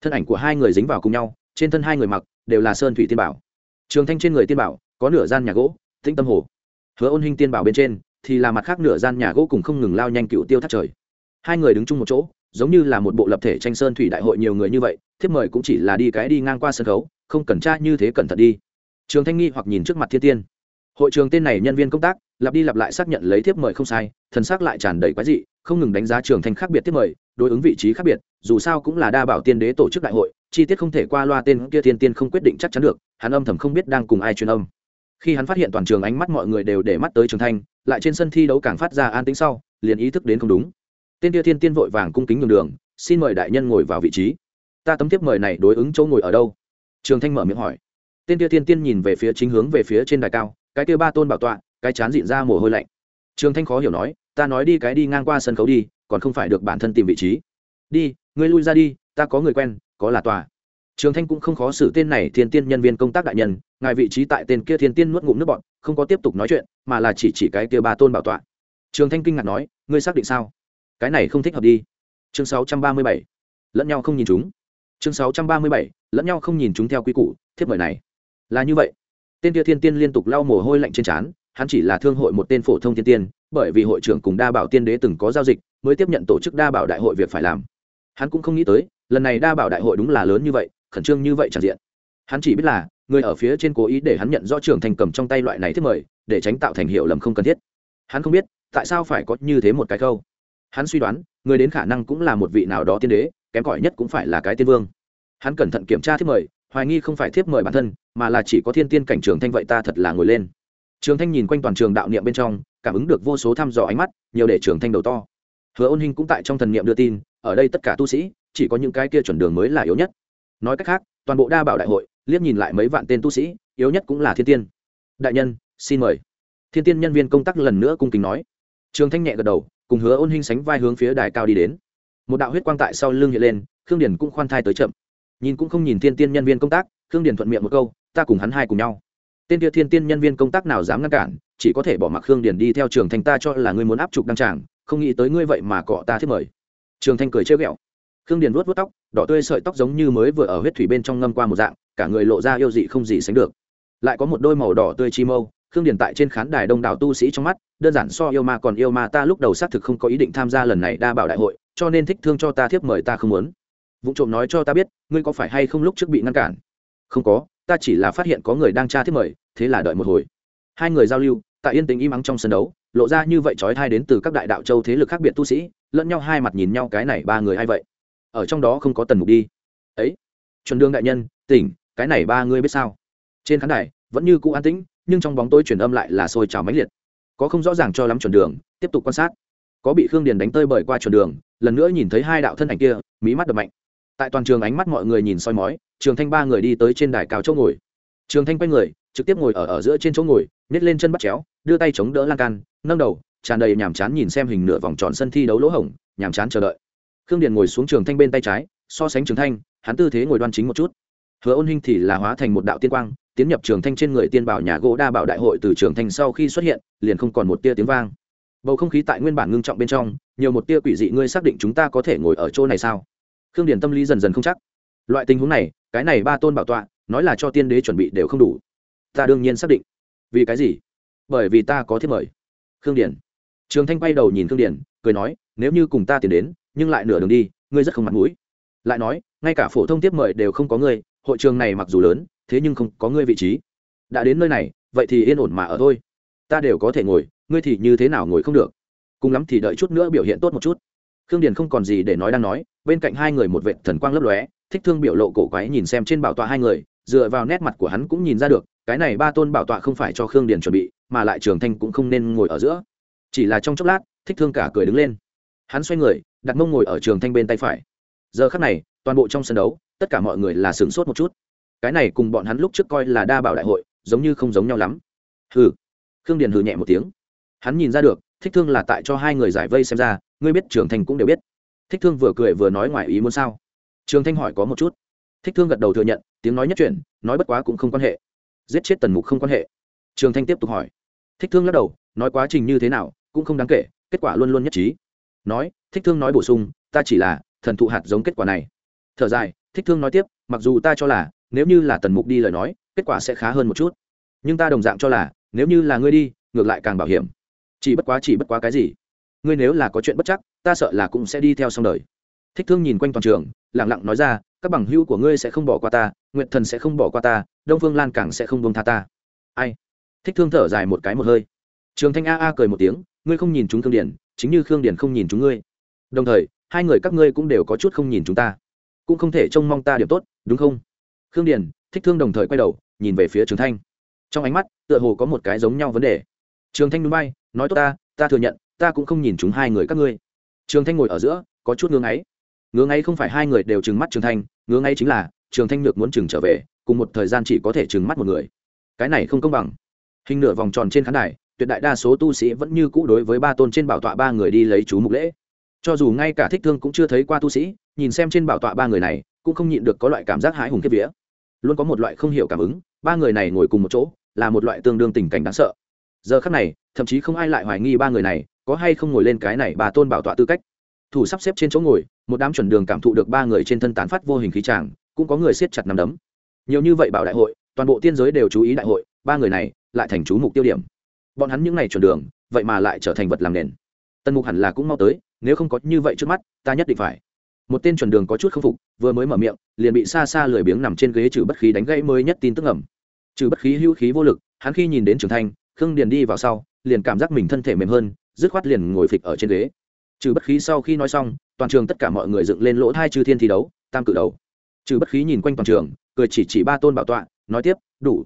Thân ảnh của hai người dính vào cùng nhau, trên thân hai người mặc đều là sơn thủy tiên bảo. Trường thanh trên người tiên bảo có nửa gian nhà gỗ, tĩnh tâm hồ. Hứa ôn hinh tiên bảo bên trên thì là mặt khác nửa gian nhà gỗ cùng không ngừng lao nhanh cựu tiêu thắt trời. Hai người đứng chung một chỗ, giống như là một bộ lập thể tranh sơn thủy đại hội nhiều người như vậy thiếp mời cũng chỉ là đi cái đi ngang qua sân khấu, không cần tra như thế cẩn thận đi. Trường thanh nghi hoặc nhìn trước mặt thiên tiên. Hội trường tên này nhân viên công tác, lặp đi lặp lại xác nhận lấy thiếp mời không sai, thần xác lại tràn đầy quái dị, không ngừng đánh giá trường thanh khác biệt thiếp mời, đối ứng vị trí khác biệt, dù sao cũng là đa bảo tiên đế tổ chức đại hội, chi tiết không thể qua loa tên kia thiên tiên không quyết định chắc chắn được, hắn âm thầm không biết đang cùng ai truyền âm. Khi hắn phát hiện toàn trường ánh mắt mọi người đều để mắt tới trường thanh, lại trên sân thi đấu càng phát ra an tính sau, liền ý thức đến không đúng. Tên kia thiên tiên vội vàng cung kính nhường đường, xin mời đại nhân ngồi vào vị trí ta tấm tiếp mời này đối ứng chỗ ngồi ở đâu? Trường thanh mở miệng hỏi. Tên tia thiên tiên nhìn về phía chính hướng về phía trên đài cao, cái tia ba tôn bảo tọa, cái chán dịn ra mồ hôi lạnh. Trường thanh khó hiểu nói, ta nói đi cái đi ngang qua sân khấu đi, còn không phải được bản thân tìm vị trí. Đi, ngươi lui ra đi, ta có người quen, có là tòa. Trường thanh cũng không khó xử tên này thiên tiên nhân viên công tác đại nhân, ngài vị trí tại tên kia thiên tiên nuốt ngụm nước bọn không có tiếp tục nói chuyện, mà là chỉ chỉ cái kia ba tôn bảo tọa. Trường thanh kinh ngạc nói, ngươi xác định sao? Cái này không thích hợp đi. Chương sáu trăm ba mươi bảy. Lẫn nhau không nhìn chúng chương sáu trăm ba mươi bảy, lẫn nhau không nhìn chúng theo quy củ, thiếp mời này. Là như vậy. Tên kia thiên tiên liên tục lau mồ hôi lạnh trên trán, hắn chỉ là thương hội một tên phổ thông thiên tiên, bởi vì hội trưởng cùng đa bảo tiên đế từng có giao dịch, mới tiếp nhận tổ chức đa bảo đại hội việc phải làm. Hắn cũng không nghĩ tới, lần này đa bảo đại hội đúng là lớn như vậy, khẩn trương như vậy tràn diện. Hắn chỉ biết là, người ở phía trên cố ý để hắn nhận rõ trưởng thành cầm trong tay loại này thiết mời, để tránh tạo thành hiệu lầm không cần thiết. Hắn không biết, tại sao phải có như thế một cái câu. Hắn suy đoán, người đến khả năng cũng là một vị nào đó tiên đế kém cỏi nhất cũng phải là cái tiên vương. Hắn cẩn thận kiểm tra thiếp mời, hoài nghi không phải thiếp mời bản thân, mà là chỉ có thiên tiên cảnh trường thanh vậy ta thật là ngồi lên. Trường thanh nhìn quanh toàn trường đạo niệm bên trong, cảm ứng được vô số thăm dò ánh mắt, nhiều để trường thanh đầu to. Hứa ôn hình cũng tại trong thần niệm đưa tin, ở đây tất cả tu sĩ, chỉ có những cái kia chuẩn đường mới là yếu nhất. Nói cách khác, toàn bộ đa bảo đại hội, liếc nhìn lại mấy vạn tên tu sĩ, yếu nhất cũng là thiên tiên. Đại nhân, xin mời. Thiên tiên nhân viên công tác lần nữa cung kính nói. Trường thanh nhẹ gật đầu, cùng hứa ôn hình sánh vai hướng phía đài cao đi đến một đạo huyết quang tại sau lưng hiện lên, khương điển cũng khoan thai tới chậm. Nhìn cũng không nhìn thiên tiên nhân viên công tác, khương điển thuận miệng một câu, ta cùng hắn hai cùng nhau. Tên kia thiên tiên nhân viên công tác nào dám ngăn cản, chỉ có thể bỏ mặc khương điển đi theo trường thanh ta cho là ngươi muốn áp trục đăng tràng, không nghĩ tới ngươi vậy mà cọ ta thiết mời. Trường thanh cười chơi ghẹo. Khương điền vuốt vuốt tóc, đỏ tươi sợi tóc giống như mới vừa ở huyết thủy bên trong ngâm qua một dạng, cả người lộ ra yêu dị không gì sánh được. Lại có một đôi màu đỏ tươi chi mâu, khương điền tại trên khán đài đông đảo tu sĩ trong mắt, đơn giản so yêu ma còn yêu ma, ta lúc đầu xác thực không có ý định tham gia lần này đa bảo đại hội cho nên thích thương cho ta thiếp mời ta không muốn. Vụ trộm nói cho ta biết, ngươi có phải hay không lúc trước bị ngăn cản? Không có, ta chỉ là phát hiện có người đang tra thiếp mời, thế là đợi một hồi. Hai người giao lưu, tại yên tĩnh im ắng trong sân đấu, lộ ra như vậy trói thai đến từ các đại đạo châu thế lực khác biệt tu sĩ, lẫn nhau hai mặt nhìn nhau cái này ba người ai vậy? Ở trong đó không có tần mục đi. Ấy, chuẩn đương đại nhân, tỉnh, cái này ba người biết sao? Trên khán đài, vẫn như cũ an tĩnh, nhưng trong bóng tối truyền âm lại là sôi trào mãnh liệt. Có không rõ ràng cho lắm chuẩn đường, tiếp tục quan sát có bị khương điền đánh tơi bởi qua chuẩn đường, lần nữa nhìn thấy hai đạo thân ảnh kia, mí mắt đập mạnh. Tại toàn trường ánh mắt mọi người nhìn soi mói, trường thanh ba người đi tới trên đài cao chỗ ngồi. Trường thanh quay người, trực tiếp ngồi ở ở giữa trên chỗ ngồi, nhét lên chân bắt chéo, đưa tay chống đỡ lan can, nâng đầu, tràn đầy nhàm chán nhìn xem hình nửa vòng tròn sân thi đấu lỗ hổng, nhàm chán chờ đợi. Khương điền ngồi xuống trường thanh bên tay trái, so sánh trường thanh, hắn tư thế ngồi đoan chính một chút. Hứa ôn hinh thì là hóa thành một đạo tiên quang, tiến nhập trường thanh trên người tiên bảo nhà gỗ đa bảo đại hội từ trường thanh sau khi xuất hiện, liền không còn một tia tiếng vang bầu không khí tại nguyên bản ngưng trọng bên trong, nhiều một tia quỷ dị ngươi xác định chúng ta có thể ngồi ở chỗ này sao? Khương điền tâm lý dần dần không chắc. Loại tình huống này, cái này ba tôn bảo tọa, nói là cho tiên đế chuẩn bị đều không đủ. Ta đương nhiên xác định. Vì cái gì? Bởi vì ta có thiết mời. Khương điền. Trường thanh quay đầu nhìn khương điển cười nói, nếu như cùng ta tiến đến, nhưng lại nửa đường đi, ngươi rất không mặt mũi. Lại nói, ngay cả phổ thông tiếp mời đều không có ngươi, hội trường này mặc dù lớn, thế nhưng không có ngươi vị trí. Đã đến nơi này, vậy thì yên ổn mà ở thôi. Ta đều có thể ngồi ngươi thì như thế nào ngồi không được? Cùng lắm thì đợi chút nữa biểu hiện tốt một chút. Khương điền không còn gì để nói đang nói, bên cạnh hai người một vệ thần quang lấp lóe, thích thương biểu lộ cổ quái nhìn xem trên bảo tọa hai người, dựa vào nét mặt của hắn cũng nhìn ra được, cái này ba tôn bảo tọa không phải cho khương điền chuẩn bị, mà lại trường thanh cũng không nên ngồi ở giữa. Chỉ là trong chốc lát, thích thương cả cười đứng lên. Hắn xoay người, đặt mông ngồi ở trường thanh bên tay phải. Giờ khắc này, toàn bộ trong sân đấu, tất cả mọi người là sửng sốt một chút. Cái này cùng bọn hắn lúc trước coi là đa bảo đại hội, giống như không giống nhau lắm. Hừ. Khương điền hừ nhẹ một tiếng hắn nhìn ra được, thích thương là tại cho hai người giải vây xem ra, ngươi biết trường thanh cũng đều biết. Thích thương vừa cười vừa nói ngoài ý muốn sao? Trường thanh hỏi có một chút. Thích thương gật đầu thừa nhận, tiếng nói nhất chuyển, nói bất quá cũng không quan hệ. Giết chết tần mục không quan hệ. Trường thanh tiếp tục hỏi. Thích thương lắc đầu, nói quá trình như thế nào, cũng không đáng kể, kết quả luôn luôn nhất trí. Nói, thích thương nói bổ sung, ta chỉ là thần thụ hạt giống kết quả này. Thở dài, thích thương nói tiếp, mặc dù ta cho là, nếu như là tần mục đi lời nói, kết quả sẽ khá hơn một chút. Nhưng ta đồng dạng cho là, nếu như là ngươi đi, ngược lại càng bảo hiểm chỉ bất quá, chỉ bất quá cái gì? Ngươi nếu là có chuyện bất chắc, ta sợ là cũng sẽ đi theo xong đời. Thích thương nhìn quanh toàn trường lẳng lặng nói ra, các bằng hữu của ngươi sẽ không bỏ qua ta nguyện thần sẽ không bỏ qua ta, đông phương lan càng sẽ không buông tha ta. Ai? Thích thương thở dài một cái một hơi. Trường thanh a a cười một tiếng, ngươi không nhìn chúng khương điển chính như khương điển không nhìn chúng ngươi. Đồng thời, hai người các ngươi cũng đều có chút không nhìn chúng ta. Cũng không thể trông mong ta điểm tốt, đúng không? Khương điển thích thương đồng thời quay đầu, nhìn về phía trường thanh. Trong ánh mắt, tựa hồ có một cái giống nhau vấn đề. Trường thanh núi bay nói tốt ta ta thừa nhận, ta cũng không nhìn chúng hai người các ngươi. Trường thanh ngồi ở giữa, có chút ngưng ấy ngưỡng ấy không phải hai người đều trừng mắt trường thanh ngưỡng ấy chính là, trường thanh nhược muốn trừng trở về, cùng một thời gian chỉ có thể trừng mắt một người. Cái này không công bằng. Hình nửa vòng tròn trên khán đài, tuyệt đại đa số tu sĩ vẫn như cũ đối với ba tôn trên bảo tọa ba người đi lấy chú mục lễ. Cho dù ngay cả thích thương cũng chưa thấy qua tu sĩ, nhìn xem trên bảo tọa ba người này, cũng không nhịn được có loại cảm giác hãi hùng kiếp vía. Luôn có một loại không hiểu cảm ứng, ba người này ngồi cùng một chỗ, là một loại tương đương tình cảnh đáng sợ giờ khắc này, thậm chí không ai lại hoài nghi ba người này có hay không ngồi lên cái này bà tôn bảo tọa tư cách. Thủ sắp xếp trên chỗ ngồi, một đám chuẩn đường cảm thụ được ba người trên thân tán phát vô hình khí tràng, cũng có người siết chặt nằm đấm. Nhiều như vậy bảo đại hội, toàn bộ tiên giới đều chú ý đại hội, ba người này lại thành chú mục tiêu điểm. Bọn hắn những ngày chuẩn đường, vậy mà lại trở thành vật làm nền. Tân mục hẳn là cũng mau tới, nếu không có như vậy trước mắt, ta nhất định phải. Một tên chuẩn đường có chút k phục, vừa mới mở miệng, liền bị xa xa lười biếng nằm trên ghế trừ bất khí đánh gãy mới nhất tin tức ẩm trừ bất khí hữu khí vô lực, hắn khi nhìn đến trường thanh khương điền đi vào sau, liền cảm giác mình thân thể mềm hơn, dứt khoát liền ngồi phịch ở trên ghế. Trừ bất khí sau khi nói xong, toàn trường tất cả mọi người dựng lên lỗ hai chư thiên thi đấu, tam cự đầu. Trừ bất khí nhìn quanh toàn trường, cười chỉ chỉ ba tôn bảo tọa, nói tiếp, đủ.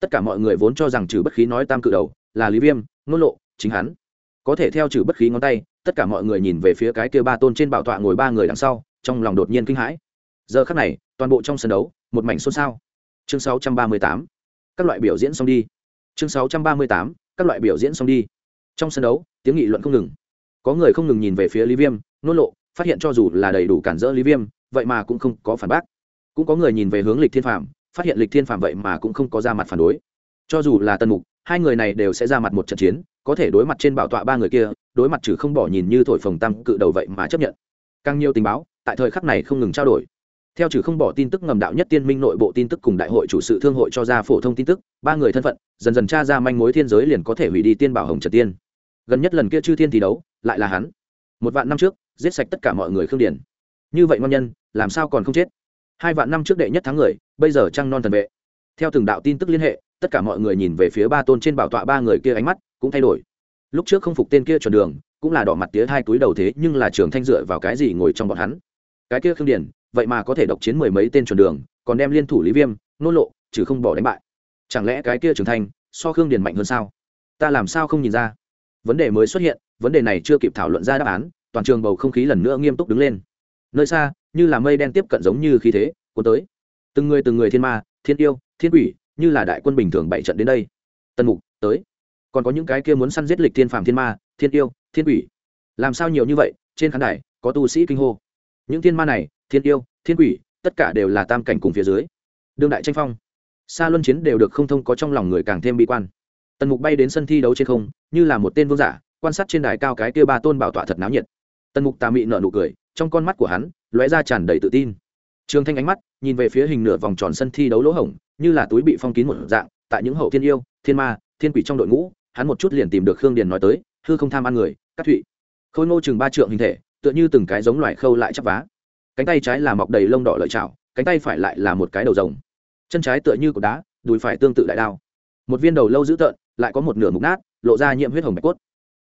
Tất cả mọi người vốn cho rằng trừ bất khí nói tam cự đầu là lý viêm, ngôn lộ, chính hắn. Có thể theo trừ bất khí ngón tay, tất cả mọi người nhìn về phía cái kia ba tôn trên bảo tọa ngồi ba người đằng sau, trong lòng đột nhiên kinh hãi. Giờ khắc này, toàn bộ trong sân đấu, một mảnh xôn xao. Chương 638. các loại biểu diễn xong đi chương 638. các loại biểu diễn xong đi. Trong sân đấu, tiếng nghị luận không ngừng. Có người không ngừng nhìn về phía lý viêm, nôn lộ, phát hiện cho dù là đầy đủ cản rỡ lý viêm, vậy mà cũng không có phản bác. Cũng có người nhìn về hướng lịch thiên phạm phát hiện lịch thiên phạm vậy mà cũng không có ra mặt phản đối. Cho dù là tân mục, hai người này đều sẽ ra mặt một trận chiến, có thể đối mặt trên bảo tọa ba người kia, đối mặt trừ không bỏ nhìn như thổi phồng tăng cự đầu vậy mà chấp nhận. Càng nhiều tình báo, tại thời khắc này không ngừng trao đổi theo trừ không bỏ tin tức ngầm đạo nhất tiên minh nội bộ tin tức cùng đại hội chủ sự thương hội cho ra phổ thông tin tức, ba người thân phận, dần dần tra ra manh mối thiên giới liền có thể hủy đi tiên bảo hồng trật tiên. Gần nhất lần kia chư thiên thi đấu, lại là hắn. Một vạn năm trước, giết sạch tất cả mọi người khương điển như vậy ngon nhân, làm sao còn không chết? Hai vạn năm trước đệ nhất tháng người bây giờ trăng non thần vệ. Theo từng đạo tin tức liên hệ, tất cả mọi người nhìn về phía ba tôn trên bảo tọa ba người kia ánh mắt cũng thay đổi. Lúc trước không phục tên kia chuẩn đường, cũng là đỏ mặt tía hai túi đầu thế nhưng là trường thanh dựa vào cái gì ngồi trong bọn hắn? Cái kia khương điển vậy mà có thể độc chiến mười mấy tên chuẩn đường còn đem liên thủ lý viêm nôn lộ chứ không bỏ đánh bại. Chẳng lẽ cái kia Trưởng Thành, so khương Điền mạnh hơn sao? Ta làm sao không nhìn ra? Vấn đề mới xuất hiện vấn đề này chưa kịp thảo luận ra đáp án toàn trường bầu không khí lần nữa nghiêm túc đứng lên. Nơi xa như là mây đen tiếp cận giống như khí thế cuốn tới. Từng người từng người thiên ma thiên yêu thiên quỷ như là đại quân bình thường bảy trận đến đây. Tần mục tới. Còn có những cái kia muốn săn giết lịch thiên phàm thiên ma thiên yêu thiên quỷ. Làm sao nhiều như vậy trên khán đài có tu sĩ kinh hô những thiên ma này, thiên yêu, thiên quỷ, tất cả đều là tam cảnh cùng phía dưới. Đương đại tranh phong xa luân chiến đều được không thông có trong lòng người càng thêm bi quan. Tần mục bay đến sân thi đấu trên không, như là một tên vương giả, quan sát trên đài cao cái kia ba tôn bảo tọa thật náo nhiệt. Tần mục tà mị nở nụ cười, trong con mắt của hắn, lóe ra tràn đầy tự tin. Trường thanh ánh mắt, nhìn về phía hình nửa vòng tròn sân thi đấu lỗ hổng, như là túi bị phong kín một dạng, tại những hậu thiên yêu, thiên ma, thiên quỷ trong đội ngũ, hắn một chút liền tìm được khương điền nói tới, hư không tham ăn người cắt thụy. Khôi ngô chừng ba trượng hình thể tựa như từng cái giống loài khâu lại chắp vá. Cánh tay trái là mọc đầy lông đỏ lợi chảo, cánh tay phải lại là một cái đầu rồng. Chân trái tựa như cột đá, đùi phải tương tự đại đao. Một viên đầu lâu dữ tợn, lại có một nửa mục nát, lộ ra nhiễm huyết hồng bạch cốt.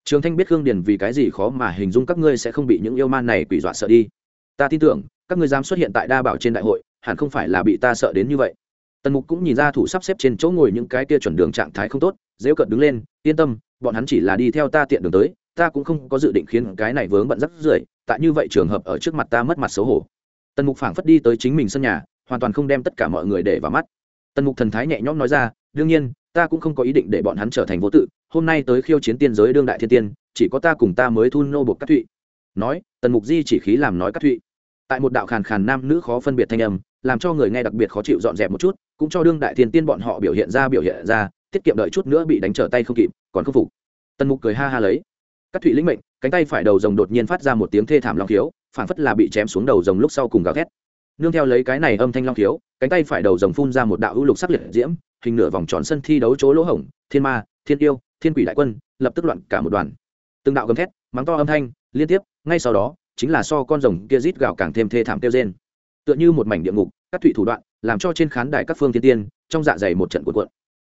Trường thanh biết khương điền vì cái gì khó mà hình dung các ngươi sẽ không bị những yêu man này quỷ dọa sợ đi. Ta tin tưởng, các ngươi dám xuất hiện tại đa bảo trên đại hội, hẳn không phải là bị ta sợ đến như vậy. Tần mục cũng nhìn ra thủ sắp xếp trên chỗ ngồi những cái kia chuẩn đường trạng thái không tốt dễ cợt đứng lên, yên tâm, bọn hắn chỉ là đi theo ta tiện đường tới ta cũng không có dự định khiến cái này vướng bận rắc rưởi, tại như vậy trường hợp ở trước mặt ta mất mặt xấu hổ. Tần mục phảng phất đi tới chính mình sân nhà, hoàn toàn không đem tất cả mọi người để vào mắt. Tần mục thần thái nhẹ nhõm nói ra, đương nhiên, ta cũng không có ý định để bọn hắn trở thành vô tự, hôm nay tới khiêu chiến tiên giới đương đại thiên tiên, chỉ có ta cùng ta mới thu nô buộc các thụy. Nói, tần mục di chỉ khí làm nói các thụy. Tại một đạo khàn khàn nam nữ khó phân biệt thanh âm, làm cho người nghe đặc biệt khó chịu dọn dẹp một chút, cũng cho đương đại thiên tiên bọn họ biểu hiện ra biểu hiện ra, tiết kiệm đợi chút nữa bị đánh trở tay không kịp, còn không phục. Tần mục cười ha ha lấy các thụy lĩnh mệnh, cánh tay phải đầu rồng đột nhiên phát ra một tiếng thê thảm long khiếu phản phất là bị chém xuống đầu rồng lúc sau cùng gào thét. Nương theo lấy cái này âm thanh long khiếu, cánh tay phải đầu rồng phun ra một đạo ưu lục sắc liệt diễm, hình nửa vòng tròn sân thi đấu chỗ lỗ hổng, thiên ma, thiên yêu, thiên quỷ đại quân, lập tức loạn cả một đoàn. Từng đạo gầm thét, mắng to âm thanh, liên tiếp, ngay sau đó, chính là so con rồng kia rít gào càng thêm thê thảm kêu rên. Tựa như một mảnh địa ngục các thủy thủ đoạn, làm cho trên khán đài các phương thiên tiên, trong dạ dày một trận cuộn cuộn.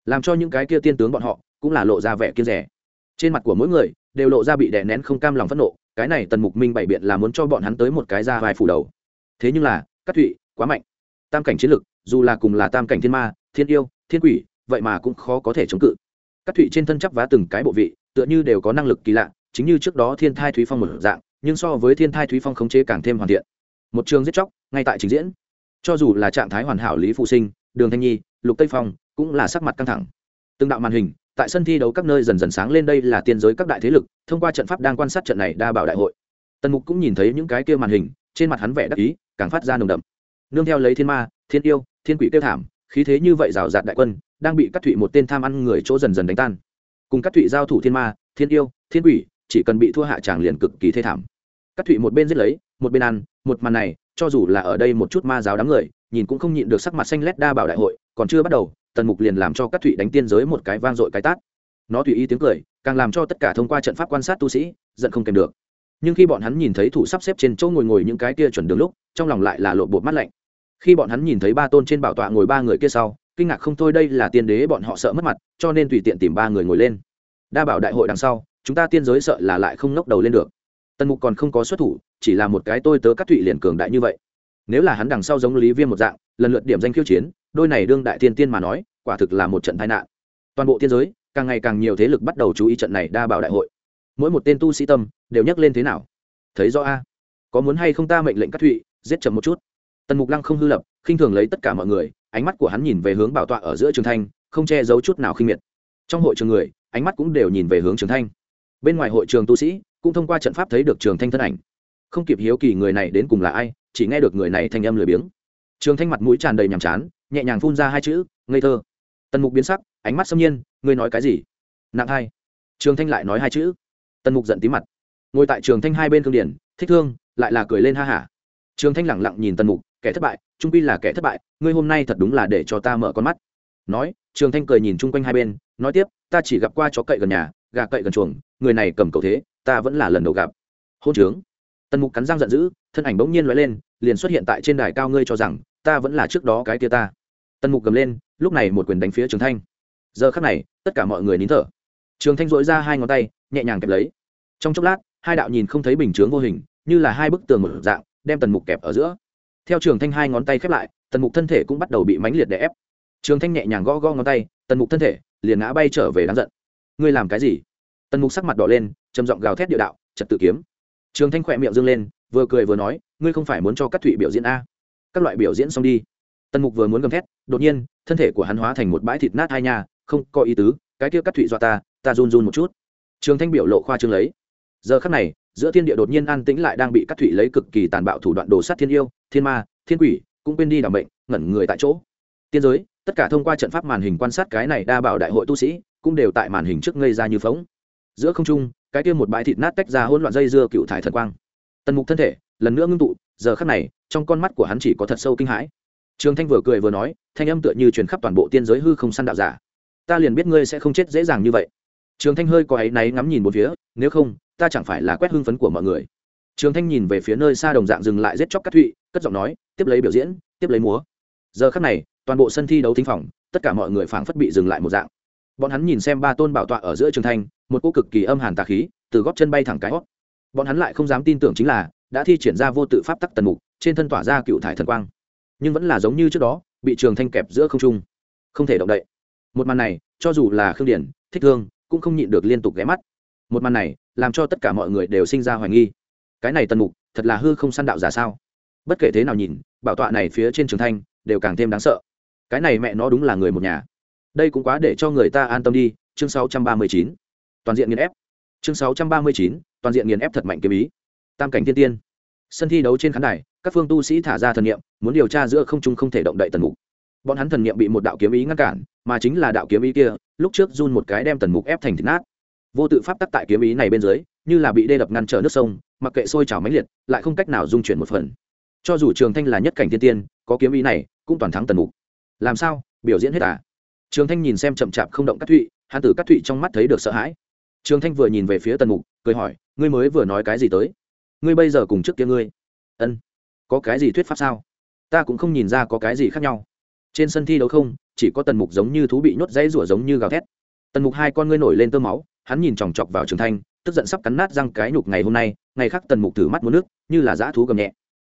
Làm cho những cái kia tiên tướng bọn họ, cũng là lộ ra vẻ kiên rẻ trên mặt của mỗi người đều lộ ra bị đè nén không cam lòng phẫn nộ, cái này tần mục minh bày biện là muốn cho bọn hắn tới một cái ra vai phủ đầu. Thế nhưng là cắt thụy quá mạnh. Tam cảnh chiến lực, dù là cùng là tam cảnh thiên ma, thiên yêu, thiên quỷ, vậy mà cũng khó có thể chống cự. Cắt thụy trên thân chấp vá từng cái bộ vị, tựa như đều có năng lực kỳ lạ, chính như trước đó thiên thai thúy phong một dạng, nhưng so với thiên thai thúy phong khống chế càng thêm hoàn thiện. Một trường giết chóc, ngay tại trình diễn. Cho dù là trạng thái hoàn hảo lý phụ sinh, đường thanh nhi, lục tây phong, cũng là sắc mặt căng thẳng. Từng đạo màn hình tại sân thi đấu các nơi dần dần sáng lên đây là tiên giới các đại thế lực, thông qua trận pháp đang quan sát trận này đa bảo đại hội. Tần mục cũng nhìn thấy những cái kia màn hình, trên mặt hắn vẻ đắc ý, càng phát ra nồng đậm. Nương theo lấy thiên ma, thiên yêu, thiên quỷ tiêu thảm, khí thế như vậy rào rạt đại quân, đang bị các thụy một tên tham ăn người chỗ dần dần đánh tan. Cùng các thụy giao thủ thiên ma, thiên yêu, thiên quỷ, chỉ cần bị thua hạ tràng liền cực kỳ thê thảm. Các thụy một bên giết lấy, một bên ăn, một màn này, cho dù là ở đây một chút ma giáo đám người, nhìn cũng không nhịn được sắc mặt xanh lét đa bảo đại hội, còn chưa bắt đầu tần mục liền làm cho các thụy đánh tiên giới một cái vang dội cái tát. Nó tùy ý tiếng cười, càng làm cho tất cả thông qua trận pháp quan sát tu sĩ, giận không kèm được. Nhưng khi bọn hắn nhìn thấy thủ sắp xếp trên chỗ ngồi ngồi những cái kia chuẩn đường lúc, trong lòng lại là lộ bột mắt lạnh. Khi bọn hắn nhìn thấy ba tôn trên bảo tọa ngồi ba người kia sau, kinh ngạc không thôi đây là tiên đế bọn họ sợ mất mặt, cho nên tùy tiện tìm ba người ngồi lên. Đa bảo đại hội đằng sau, chúng ta tiên giới sợ là lại không ngóc đầu lên được. Tần mục còn không có xuất thủ, chỉ là một cái tôi tớ cắt thụy liền cường đại như vậy nếu là hắn đằng sau giống lý viêm một dạng, lần lượt điểm danh khiêu chiến, đôi này đương đại thiên tiên mà nói, quả thực là một trận tai nạn. Toàn bộ thiên giới, càng ngày càng nhiều thế lực bắt đầu chú ý trận này đa bảo đại hội. Mỗi một tên tu sĩ tâm, đều nhắc lên thế nào? Thấy rõ a? Có muốn hay không ta mệnh lệnh cắt thụy, giết chậm một chút. Tần mục lăng không hư lập, khinh thường lấy tất cả mọi người, ánh mắt của hắn nhìn về hướng bảo tọa ở giữa trường thanh, không che giấu chút nào khinh miệt. Trong hội trường người, ánh mắt cũng đều nhìn về hướng trường thanh. Bên ngoài hội trường tu sĩ, cũng thông qua trận pháp thấy được trường thanh thân ảnh. Không kịp hiếu kỳ người này đến cùng là ai chỉ nghe được người này thanh âm lười biếng. Trường thanh mặt mũi tràn đầy nhàm chán, nhẹ nhàng phun ra hai chữ, ngây thơ. Tần mục biến sắc, ánh mắt xâm nhiên, ngươi nói cái gì? Nặng hai. Trường thanh lại nói hai chữ. Tần mục giận tí mặt. Ngồi tại trường thanh hai bên thương điển, thích thương, lại là cười lên ha hả. Trường thanh lẳng lặng nhìn tần mục, kẻ thất bại, trung pi là kẻ thất bại, ngươi hôm nay thật đúng là để cho ta mở con mắt. Nói, trường thanh cười nhìn chung quanh hai bên, nói tiếp, ta chỉ gặp qua chó cậy gần nhà, gà cậy gần chuồng, người này cầm cầu thế, ta vẫn là lần đầu gặp. Hôn trướng. Tần mục cắn răng giận dữ thân ảnh bỗng nhiên loại lên, liền xuất hiện tại trên đài cao ngươi cho rằng, ta vẫn là trước đó cái kia ta. Tần mục cầm lên, lúc này một quyền đánh phía trường thanh. Giờ khắc này, tất cả mọi người nín thở. Trường thanh dội ra hai ngón tay, nhẹ nhàng kẹp lấy. Trong chốc lát, hai đạo nhìn không thấy bình chướng vô hình, như là hai bức tường một dạng, đem tần mục kẹp ở giữa. Theo trường thanh hai ngón tay khép lại, tần mục thân thể cũng bắt đầu bị mánh liệt đè ép. Trường thanh nhẹ nhàng gõ gõ ngón tay, tần mục thân thể liền ngã bay trở về đáng giận. Ngươi làm cái gì? Tần mục sắc mặt đỏ lên, trầm giọng gào thét địa đạo, trật tự kiếm. Trường thanh khỏe miệng dâng lên vừa cười vừa nói ngươi không phải muốn cho các thụy biểu diễn a. Các loại biểu diễn xong đi. Tần mục vừa muốn gầm thét đột nhiên thân thể của hắn hóa thành một bãi thịt nát hai nhà, không có ý tứ cái kia các thụy dọa ta ta run run một chút. Trường thanh biểu lộ khoa trương lấy. Giờ khắc này giữa thiên địa đột nhiên an tĩnh lại đang bị các thụy lấy cực kỳ tàn bạo thủ đoạn đồ sát thiên yêu thiên ma thiên quỷ cũng quên đi đảm bệnh ngẩn người tại chỗ. Tiên giới tất cả thông qua trận pháp màn hình quan sát cái này đa bảo đại hội tu sĩ cũng đều tại màn hình trước ngây ra như phóng. Giữa không trung cái kia một bãi thịt nát tách ra hỗn loạn dây dưa cựu thải thần quang tần mục thân thể, lần nữa ngưng tụ, giờ khắc này, trong con mắt của hắn chỉ có thật sâu kinh hãi. Trường thanh vừa cười vừa nói, thanh âm tựa như truyền khắp toàn bộ tiên giới hư không săn đạo giả. Ta liền biết ngươi sẽ không chết dễ dàng như vậy. Trường thanh hơi có áy náy ngắm nhìn một phía, nếu không, ta chẳng phải là quét hưng phấn của mọi người. Trường thanh nhìn về phía nơi xa đồng dạng dừng lại giết chóc cắt thụy, cất giọng nói, tiếp lấy biểu diễn, tiếp lấy múa. Giờ khắc này, toàn bộ sân thi đấu thính phòng, tất cả mọi người phảng phất bị dừng lại một dạng. Bọn hắn nhìn xem ba tôn bảo tọa ở giữa trường thanh một cô cực kỳ âm hàn tà khí, từ góp chân bay thẳng cái hót bọn hắn lại không dám tin tưởng chính là đã thi triển ra vô tự pháp tắc tần mục trên thân tỏa ra cựu thải thần quang. Nhưng vẫn là giống như trước đó bị trường thanh kẹp giữa không trung. Không thể động đậy. Một màn này cho dù là khương điển thích thương cũng không nhịn được liên tục ghé mắt. Một màn này làm cho tất cả mọi người đều sinh ra hoài nghi. Cái này tần mục thật là hư không săn đạo giả sao? Bất kể thế nào nhìn bảo tọa này phía trên trường thanh đều càng thêm đáng sợ. Cái này mẹ nó đúng là người một nhà. Đây cũng quá để cho người ta an tâm đi chương 639. toàn diện nghiền ép. Chương 639, toàn diện nghiền ép thật mạnh kiếm ý. Tam cảnh thiên tiên. Sân thi đấu trên khán đài, các phương tu sĩ thả ra thần niệm, muốn điều tra giữa không trung không thể động đậy tần mục. Bọn hắn thần niệm bị một đạo kiếm ý ngăn cản, mà chính là đạo kiếm ý kia, lúc trước run một cái đem tần mục ép thành thịt nát. Vô tự pháp tắc tại kiếm ý này bên dưới, như là bị đê đập ngăn trở nước sông, mặc kệ sôi trào máy liệt, lại không cách nào dung chuyển một phần. Cho dù trường thanh là nhất cảnh thiên tiên, có kiếm ý này, cũng toàn thắng tần mục. Làm sao? Biểu diễn hết à? Trường thanh nhìn xem chậm chạp không động cắt thụy, hắn tử cắt thụy trong mắt thấy được sợ hãi. Trường thanh vừa nhìn về phía tần mục cười hỏi, ngươi mới vừa nói cái gì tới? Ngươi bây giờ cùng trước kia ngươi? Ân, có cái gì thuyết pháp sao? Ta cũng không nhìn ra có cái gì khác nhau. Trên sân thi đấu không, chỉ có tần mục giống như thú bị nhốt dãy rủa giống như gào thét. Tần mục hai con ngươi nổi lên tơ máu, hắn nhìn chòng chọc vào trường thanh, tức giận sắp cắn nát răng cái nhục ngày hôm nay, ngày khác tần mục thử mắt muốn nước, như là dã thú gầm nhẹ.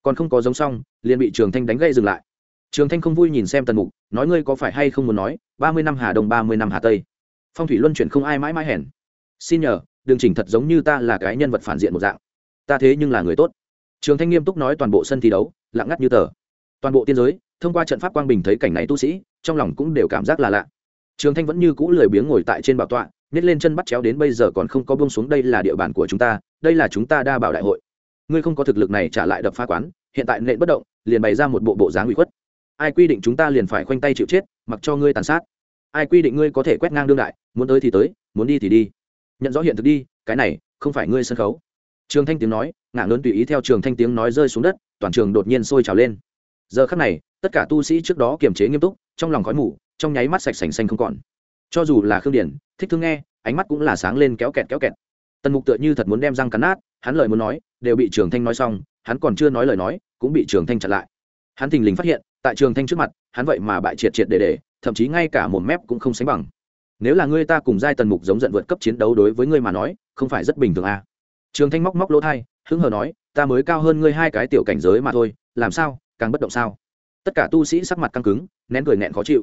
Còn không có giống xong, liền bị trường thanh đánh gây dừng lại. Trường thanh không vui nhìn xem tần mục, nói ngươi có phải hay không muốn nói, ba mươi năm hà đông, ba mươi năm hà tây. Phong thủy luân chuyển không ai mãi mãi hèn. Xin nhờ đừng chỉnh thật giống như ta là cái nhân vật phản diện một dạng. Ta thế nhưng là người tốt. Trường thanh nghiêm túc nói toàn bộ sân thi đấu, lặng ngắt như tờ. Toàn bộ tiên giới, thông qua trận pháp quang bình thấy cảnh này tu sĩ, trong lòng cũng đều cảm giác là lạ. Trường thanh vẫn như cũ lười biếng ngồi tại trên bảo tọa, nhét lên chân bắt chéo đến bây giờ còn không có bông xuống đây là địa bàn của chúng ta, đây là chúng ta đa bảo đại hội. Ngươi không có thực lực này trả lại đập phá quán, hiện tại nện bất động, liền bày ra một bộ bộ dáng ủy khuất. Ai quy định chúng ta liền phải khoanh tay chịu chết, mặc cho ngươi tàn sát. Ai quy định ngươi có thể quét ngang đương đại, muốn tới thì tới, muốn đi thì đi nhận rõ hiện thực đi, cái này không phải ngươi sân khấu. Trường thanh tiếng nói ngã lớn tùy ý theo trường thanh tiếng nói rơi xuống đất, toàn trường đột nhiên sôi trào lên. Giờ khắc này, tất cả tu sĩ trước đó kiềm chế nghiêm túc, trong lòng khói mù, trong nháy mắt sạch sành xanh không còn. Cho dù là khương điển, thích thương nghe, ánh mắt cũng là sáng lên kéo kẹt kéo kẹt. Tần mục tựa như thật muốn đem răng cắn nát, hắn lời muốn nói, đều bị trường thanh nói xong, hắn còn chưa nói lời nói, cũng bị trường thanh chặn lại. Hắn thình lình phát hiện, tại trường thanh trước mặt, hắn vậy mà bại triệt triệt để để, thậm chí ngay cả một mép cũng không sánh bằng nếu là ngươi ta cùng giai tần mục giống giận vượt cấp chiến đấu đối với ngươi mà nói, không phải rất bình thường à. trường thanh móc móc lỗ thai, hứng hờ nói, ta mới cao hơn ngươi hai cái tiểu cảnh giới mà thôi, làm sao, càng bất động sao? Tất cả tu sĩ sắc mặt căng cứng, nén cười nẹn khó chịu.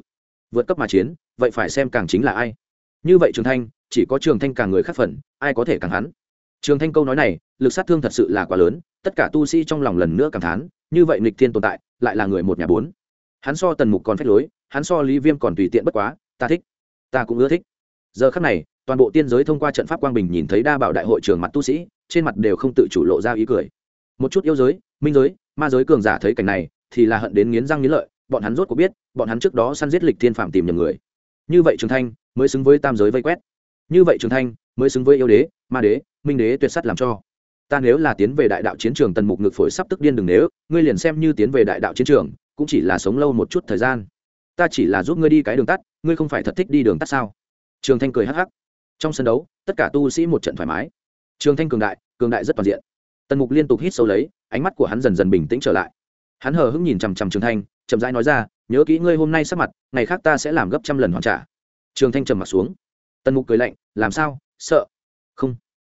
Vượt cấp mà chiến, vậy phải xem càng chính là ai. Như vậy trường thanh, chỉ có trường thanh càng người khác phần, ai có thể càng hắn? Trường thanh câu nói này, lực sát thương thật sự là quá lớn, tất cả tu sĩ trong lòng lần nữa cảm thán, như vậy nghịch thiên tồn tại, lại là người một nhà bốn. Hắn so tần mục còn phép lối, hắn so lý viêm còn tùy tiện bất quá, ta thích ta cũng ưa thích. Giờ khắc này, toàn bộ tiên giới thông qua trận pháp quang bình nhìn thấy đa bảo đại hội trường mặt tu sĩ, trên mặt đều không tự chủ lộ ra ý cười. Một chút yêu giới, minh giới, ma giới cường giả thấy cảnh này, thì là hận đến nghiến răng nghiến lợi, bọn hắn rốt có biết, bọn hắn trước đó săn giết lịch thiên phạm tìm nhầm người. Như vậy trường thanh mới xứng với tam giới vây quét. Như vậy trường thanh mới xứng với yêu đế, ma đế, minh đế tuyệt sắt làm cho. Ta nếu là tiến về đại đạo chiến trường tần mục ngực phổi sắp tức điên đừng nếu, ngươi liền xem như tiến về đại đạo chiến trường, cũng chỉ là sống lâu một chút thời gian ta chỉ là giúp ngươi đi cái đường tắt, ngươi không phải thật thích đi đường tắt sao? Trường thanh cười hắc hắc. Trong sân đấu, tất cả tu sĩ một trận thoải mái. Trường thanh cường đại cường đại rất toàn diện. Tần mục liên tục hít sâu lấy, ánh mắt của hắn dần dần bình tĩnh trở lại. Hắn hờ hững nhìn chằm chằm trường thanh, chậm rãi nói ra, nhớ kỹ ngươi hôm nay sắp mặt, ngày khác ta sẽ làm gấp trăm lần hoàn trả. Trường thanh trầm mặt xuống. Tần mục cười lạnh, làm sao? Sợ? Không.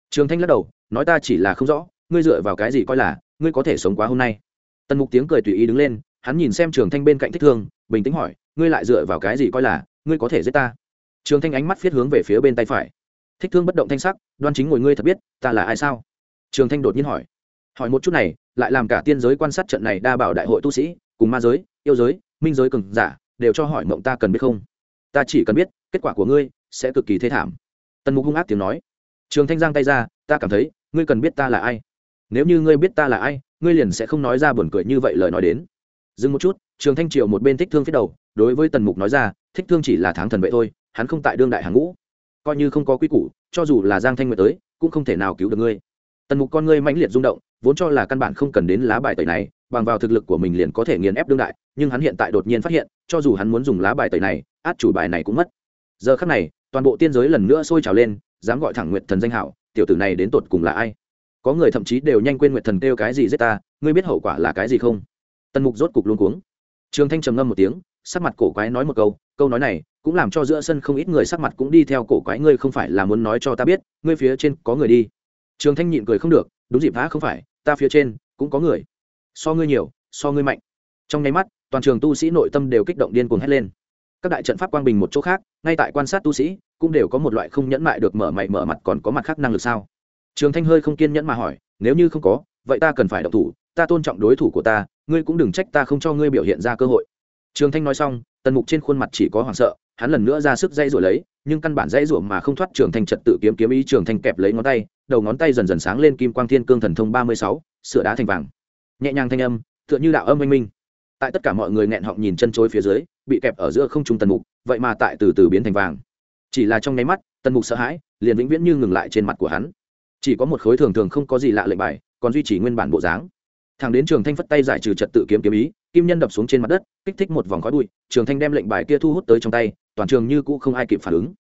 Trường thanh lắc đầu, nói ta chỉ là không rõ, ngươi dựa vào cái gì coi là, ngươi có thể sống quá hôm nay? Tần mục tiếng cười tùy ý đứng lên, hắn nhìn xem trường thanh bên cạnh thích thương, bình tĩnh hỏi ngươi lại dựa vào cái gì coi là ngươi có thể giết ta? Trường thanh ánh mắt viết hướng về phía bên tay phải. Thích thương bất động thanh sắc, đoan chính ngồi ngươi thật biết, ta là ai sao? Trường thanh đột nhiên hỏi. Hỏi một chút này, lại làm cả tiên giới quan sát trận này đa bảo đại hội tu sĩ, cùng ma giới, yêu giới, minh giới cường giả, đều cho hỏi mộng ta cần biết không? Ta chỉ cần biết, kết quả của ngươi sẽ cực kỳ thê thảm. Tần mục hung ác tiếng nói. Trường thanh giang tay ra, ta cảm thấy, ngươi cần biết ta là ai. Nếu như ngươi biết ta là ai, ngươi liền sẽ không nói ra buồn cười như vậy lời nói đến. Dừng một chút, trường thanh triều một bên thích thương phía đầu đối với tần mục nói ra, thích thương chỉ là tháng thần vệ thôi, hắn không tại đương đại hàng ngũ. Coi như không có quy củ, cho dù là giang thanh nguyệt tới, cũng không thể nào cứu được ngươi. Tần mục con ngươi mãnh liệt rung động, vốn cho là căn bản không cần đến lá bài tẩy này, bằng vào thực lực của mình liền có thể nghiền ép đương đại, nhưng hắn hiện tại đột nhiên phát hiện, cho dù hắn muốn dùng lá bài tẩy này, át chủ bài này cũng mất. Giờ khắc này, toàn bộ tiên giới lần nữa sôi trào lên, dám gọi thẳng nguyệt thần danh hảo, tiểu tử này đến tột cùng là ai? Có người thậm chí đều nhanh quên nguyệt thần kêu cái gì giết ta, ngươi biết hậu quả là cái gì không? Tần mục rốt cục luôn cuống. Trường thanh trầm ngâm một tiếng sắc mặt cổ quái nói một câu câu nói này cũng làm cho giữa sân không ít người sắc mặt cũng đi theo cổ quái, ngươi không phải là muốn nói cho ta biết, ngươi phía trên có người đi. Trường thanh nhịn cười không được, đúng dịp vã không phải, ta phía trên cũng có người. So ngươi nhiều, so ngươi mạnh. Trong nháy mắt, toàn trường tu sĩ nội tâm đều kích động điên cuồng hét lên. Các đại trận pháp quang bình một chỗ khác, ngay tại quan sát tu sĩ, cũng đều có một loại không nhẫn mại được mở mày mở mặt còn có mặt khác năng lực sao? Trường thanh hơi không kiên nhẫn mà hỏi, nếu như không có, vậy ta cần phải độc thủ, ta tôn trọng đối thủ của ta, ngươi cũng đừng trách ta không cho ngươi biểu hiện ra cơ hội trường thanh nói xong, tần mục trên khuôn mặt chỉ có hoảng sợ, hắn lần nữa ra sức dây rủa lấy, nhưng căn bản dây rủa mà không thoát trường thanh trật tự kiếm kiếm ý trường thanh kẹp lấy ngón tay, đầu ngón tay dần dần sáng lên kim quang thiên cương thần thông ba mươi sáu, sửa đá thành vàng. Nhẹ nhàng thanh âm, tựa như đạo âm minh minh. Tại tất cả mọi người nghẹn họng nhìn chân chối phía dưới, bị kẹp ở giữa không trung tần mục, vậy mà tại từ từ biến thành vàng. Chỉ là trong nháy mắt, tần mục sợ hãi, liền vĩnh viễn như ngừng lại trên mặt của hắn. Chỉ có một khối thường thường không có gì lạ lệnh bài, còn duy trì nguyên bản bộ dáng. Thằng đến trường thanh phất tay giải trừ trật tự kiếm kiếm ý, kim nhân đập xuống trên mặt đất kích thích một vòng khói bụi, trường thanh đem lệnh bài kia thu hút tới trong tay, toàn trường như cũ không ai kịp phản ứng.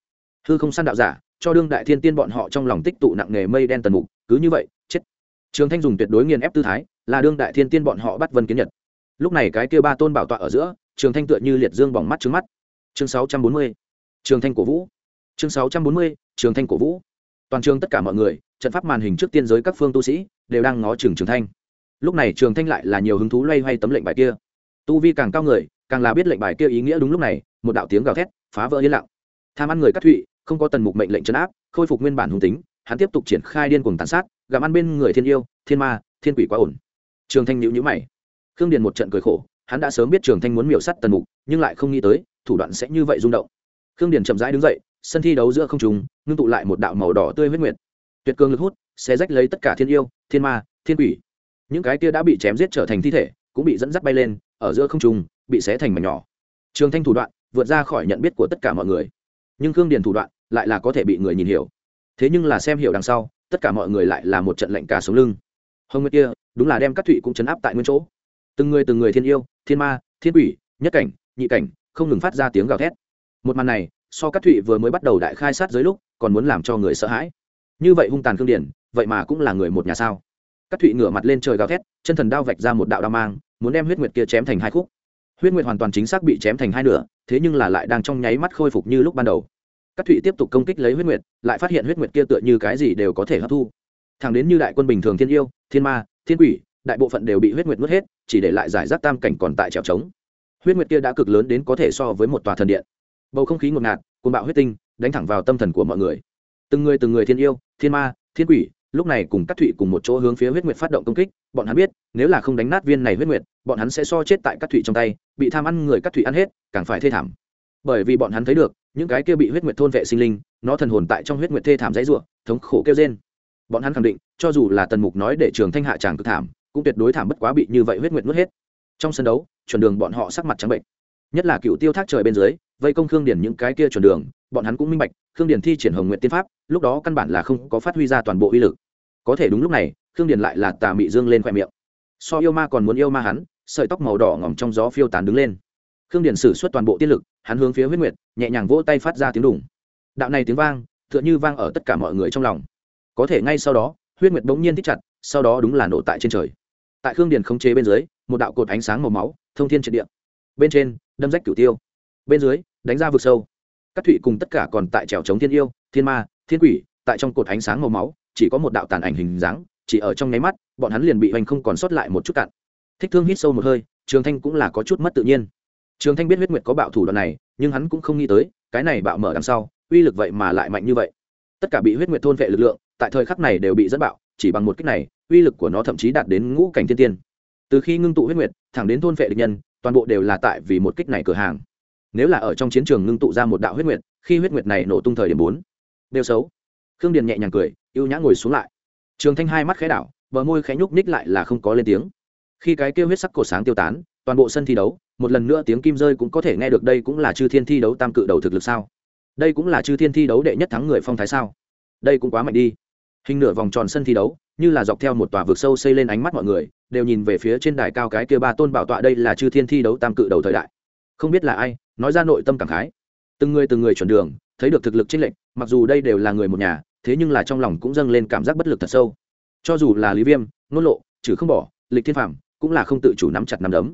Hư không săn đạo giả, cho đương đại thiên tiên bọn họ trong lòng tích tụ nặng nghề mây đen tần mục, cứ như vậy, chết. Trường thanh dùng tuyệt đối nghiền ép tư thái, là đương đại thiên tiên bọn họ bắt vân kiến nhật. Lúc này cái kia ba tôn bảo tọa ở giữa, trường thanh tựa như liệt dương bỏng mắt trứng mắt. Chương sáu trăm bốn mươi, trường thanh cổ vũ. Chương sáu trăm bốn mươi, trường thanh cổ vũ. Toàn trường tất cả mọi người, trận pháp màn hình trước tiên giới các phương tu sĩ, đều đang ngó trường trường thanh. Lúc này trường thanh lại là nhiều hứng thú loay hoay tấm lệnh bài kia tu vi càng cao người, càng là biết lệnh bài kia ý nghĩa đúng lúc này, một đạo tiếng gào thét, phá vỡ yên lặng. Tham ăn người cắt thụy, không có tần mục mệnh lệnh chấn áp, khôi phục nguyên bản hùng tính, hắn tiếp tục triển khai điên cuồng tàn sát, gặm ăn bên người thiên yêu, thiên ma, thiên quỷ quá ổn. Trường thanh nhữ nhữ mày. Khương điền một trận cười khổ, hắn đã sớm biết trường thanh muốn miểu sắt tần mục, nhưng lại không nghĩ tới, thủ đoạn sẽ như vậy rung động. Khương điền chậm rãi đứng dậy, sân thi đấu giữa không trùng ngưng tụ lại một đạo màu đỏ tươi huyết nguyệt. Tuyệt cường lực hút sẽ rách lấy tất cả thiên yêu, thiên ma, thiên quỷ. Những cái kia đã bị chém giết trở thành thi thể, cũng bị dẫn dắt bay lên ở giữa không trung, bị xé thành mảnh nhỏ. Trường thanh thủ đoạn vượt ra khỏi nhận biết của tất cả mọi người. Nhưng khương điền thủ đoạn lại là có thể bị người nhìn hiểu. Thế nhưng là xem hiểu đằng sau tất cả mọi người lại là một trận lệnh cả sống lưng. Hồng nguyệt kia đúng là đem các thụy cũng chấn áp tại nguyên chỗ. Từng người từng người thiên yêu thiên ma thiên quỷ nhất cảnh nhị cảnh không ngừng phát ra tiếng gào thét. Một màn này so các thụy vừa mới bắt đầu đại khai sát dưới lúc còn muốn làm cho người sợ hãi. Như vậy hung tàn cương điển vậy mà cũng là người một nhà sao? Các thụy ngửa mặt lên trời gào thét chân thần đao vạch ra một đạo đao mang muốn đem huyết nguyệt kia chém thành hai khúc. Huyết nguyệt hoàn toàn chính xác bị chém thành hai nửa, thế nhưng là lại đang trong nháy mắt khôi phục như lúc ban đầu. Các thụy tiếp tục công kích lấy huyết nguyệt, lại phát hiện huyết nguyệt kia tựa như cái gì đều có thể hấp thu. Thẳng đến như đại quân bình thường thiên yêu, thiên ma, thiên quỷ, đại bộ phận đều bị huyết nguyệt nuốt hết, chỉ để lại giải rác tam cảnh còn tại trèo trống. Huyết nguyệt kia đã cực lớn đến có thể so với một tòa thần điện. Bầu không khí ngột ngạt côn bạo huyết tinh, đánh thẳng vào tâm thần của mọi người. Từng người từng người thiên yêu, thiên ma, thiên quỷ lúc này cùng các thụy cùng một chỗ hướng phía huyết nguyệt phát động công kích, bọn hắn biết, nếu là không đánh nát viên này huyết nguyệt, bọn hắn sẽ so chết tại các thụy trong tay, bị tham ăn người các thụy ăn hết, càng phải thê thảm. Bởi vì bọn hắn thấy được, những cái kia bị huyết nguyệt thôn vệ sinh linh, nó thần hồn tại trong huyết nguyệt thê thảm dãy ruộng thống khổ kêu trên bọn hắn khẳng định, cho dù là tần mục nói để trường thanh hạ tràng cực thảm, cũng tuyệt đối thảm bất quá bị như vậy huyết nguyệt nuốt hết. Trong sân đấu, chuẩn đường bọn họ sắc mặt trắng bệnh. Nhất là cựu tiêu thác trời bên dưới vây công khương điển những cái kia chuẩn đường, bọn hắn cũng minh bạch, khương điển thi triển hồng nguyện tiên pháp, lúc đó căn bản là không có phát huy ra toàn bộ uy lực. Có thể đúng lúc này, khương điển lại là tà mị dương lên khoe miệng. So yêu ma còn muốn yêu ma hắn, sợi tóc màu đỏ ngỏm trong gió phiêu tán đứng lên. Khương điển sử xuất toàn bộ tiên lực, hắn hướng phía huyết nguyệt, nhẹ nhàng vỗ tay phát ra tiếng đủng đạo này tiếng vang, tựa như vang ở tất cả mọi người trong lòng. Có thể ngay sau đó, huyết nguyệt bỗng nhiên thích chặt, sau đó đúng là nổ tại trên trời. Tại khương điền khống chế bên dưới, một đạo cột ánh sáng màu máu, thông thiên triệt địa. Bên trên, đâm rách cửu tiêu bên dưới, đánh ra vực sâu. Các thụy cùng tất cả còn tại trèo chống thiên yêu, thiên ma, thiên quỷ, tại trong cột ánh sáng màu máu, chỉ có một đạo tàn ảnh hình dáng, chỉ ở trong nháy mắt, bọn hắn liền bị hoành không còn sót lại một chút cạn. Thích thương hít sâu một hơi, trường thanh cũng là có chút mất tự nhiên. Trường thanh biết huyết nguyệt có bạo thủ đoạn này, nhưng hắn cũng không nghĩ tới, cái này bạo mở đằng sau, uy lực vậy mà lại mạnh như vậy. Tất cả bị huyết nguyệt thôn vệ lực lượng, tại thời khắc này đều bị dẫn bạo, chỉ bằng một cách này, uy lực của nó thậm chí đạt đến ngũ cảnh thiên tiên. Từ khi ngưng tụ huyết nguyệt, thẳng đến thôn vệ địch nhân, toàn bộ đều là tại vì một kích này cửa hàng nếu là ở trong chiến trường ngưng tụ ra một đạo huyết nguyệt, khi huyết nguyệt này nổ tung thời điểm bốn, đều xấu. Khương điền nhẹ nhàng cười, ưu nhã ngồi xuống lại. Trường thanh hai mắt khẽ đảo, bờ môi khẽ nhúc ních lại là không có lên tiếng. Khi cái kêu huyết sắc cổ sáng tiêu tán, toàn bộ sân thi đấu, một lần nữa tiếng kim rơi cũng có thể nghe được đây cũng là chư thiên thi đấu tam cự đầu thực lực sao? Đây cũng là chư thiên thi đấu đệ nhất thắng người phong thái sao? Đây cũng quá mạnh đi. Hình nửa vòng tròn sân thi đấu, như là dọc theo một tòa vực sâu xây lên ánh mắt mọi người, đều nhìn về phía trên đài cao cái kia ba tôn bảo tọa đây là chư thiên thi đấu tam cự đầu thời đại. Không biết là ai nói ra nội tâm cảm khái. Từng người từng người chuẩn đường, thấy được thực lực chênh lệch, mặc dù đây đều là người một nhà, thế nhưng là trong lòng cũng dâng lên cảm giác bất lực thật sâu. Cho dù là lý viêm, nôn lộ trừ không bỏ, lịch thiên phạm cũng là không tự chủ nắm chặt nắm đấm.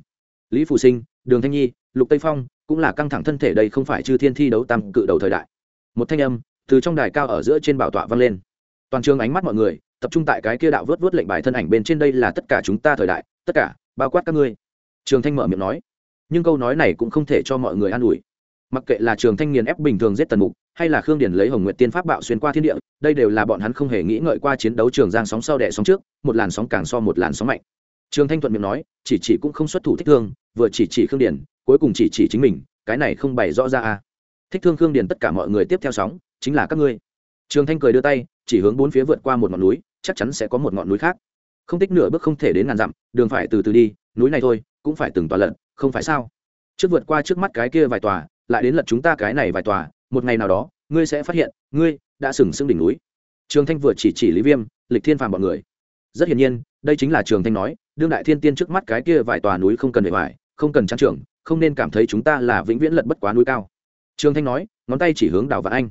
Lý phù sinh, đường thanh nhi, lục tây phong cũng là căng thẳng thân thể đây không phải chư thiên thi đấu tam cự đầu thời đại. Một thanh âm từ trong đài cao ở giữa trên bảo tọa vang lên. Toàn trường ánh mắt mọi người tập trung tại cái kia đạo vớt vớt lệnh bài thân ảnh bên trên đây là tất cả chúng ta thời đại, tất cả, bao quát các ngươi. Trường thanh mở miệng nói nhưng câu nói này cũng không thể cho mọi người an ủi. Mặc kệ là trường thanh nghiền ép bình thường giết tần mục, hay là khương điển lấy hồng nguyện tiên pháp bạo xuyên qua thiên địa, đây đều là bọn hắn không hề nghĩ ngợi qua chiến đấu trường giang sóng sau đẻ sóng trước, một làn sóng càng so một làn sóng mạnh. Trường thanh thuận miệng nói, chỉ chỉ cũng không xuất thủ thích thương, vừa chỉ chỉ khương điển cuối cùng chỉ chỉ chính mình, cái này không bày rõ ra à. Thích thương khương điển tất cả mọi người tiếp theo sóng, chính là các ngươi. Trường thanh cười đưa tay, chỉ hướng bốn phía vượt qua một ngọn núi, chắc chắn sẽ có một ngọn núi khác. Không tích nửa bước không thể đến ngàn dặm, đường phải từ từ đi, núi này thôi, cũng phải từng toàn lận không phải sao? Trước vượt qua trước mắt cái kia vài tòa, lại đến lật chúng ta cái này vài tòa, một ngày nào đó, ngươi sẽ phát hiện, ngươi đã sừng sững đỉnh núi. Trường thanh vừa chỉ chỉ lý viêm, lịch thiên phàm bọn người. Rất hiển nhiên, đây chính là trường thanh nói, đương đại thiên tiên trước mắt cái kia vài tòa núi không cần bề ngoài không cần trang trưởng, không nên cảm thấy chúng ta là vĩnh viễn lật bất quá núi cao. Trường thanh nói, ngón tay chỉ hướng đào vạn anh.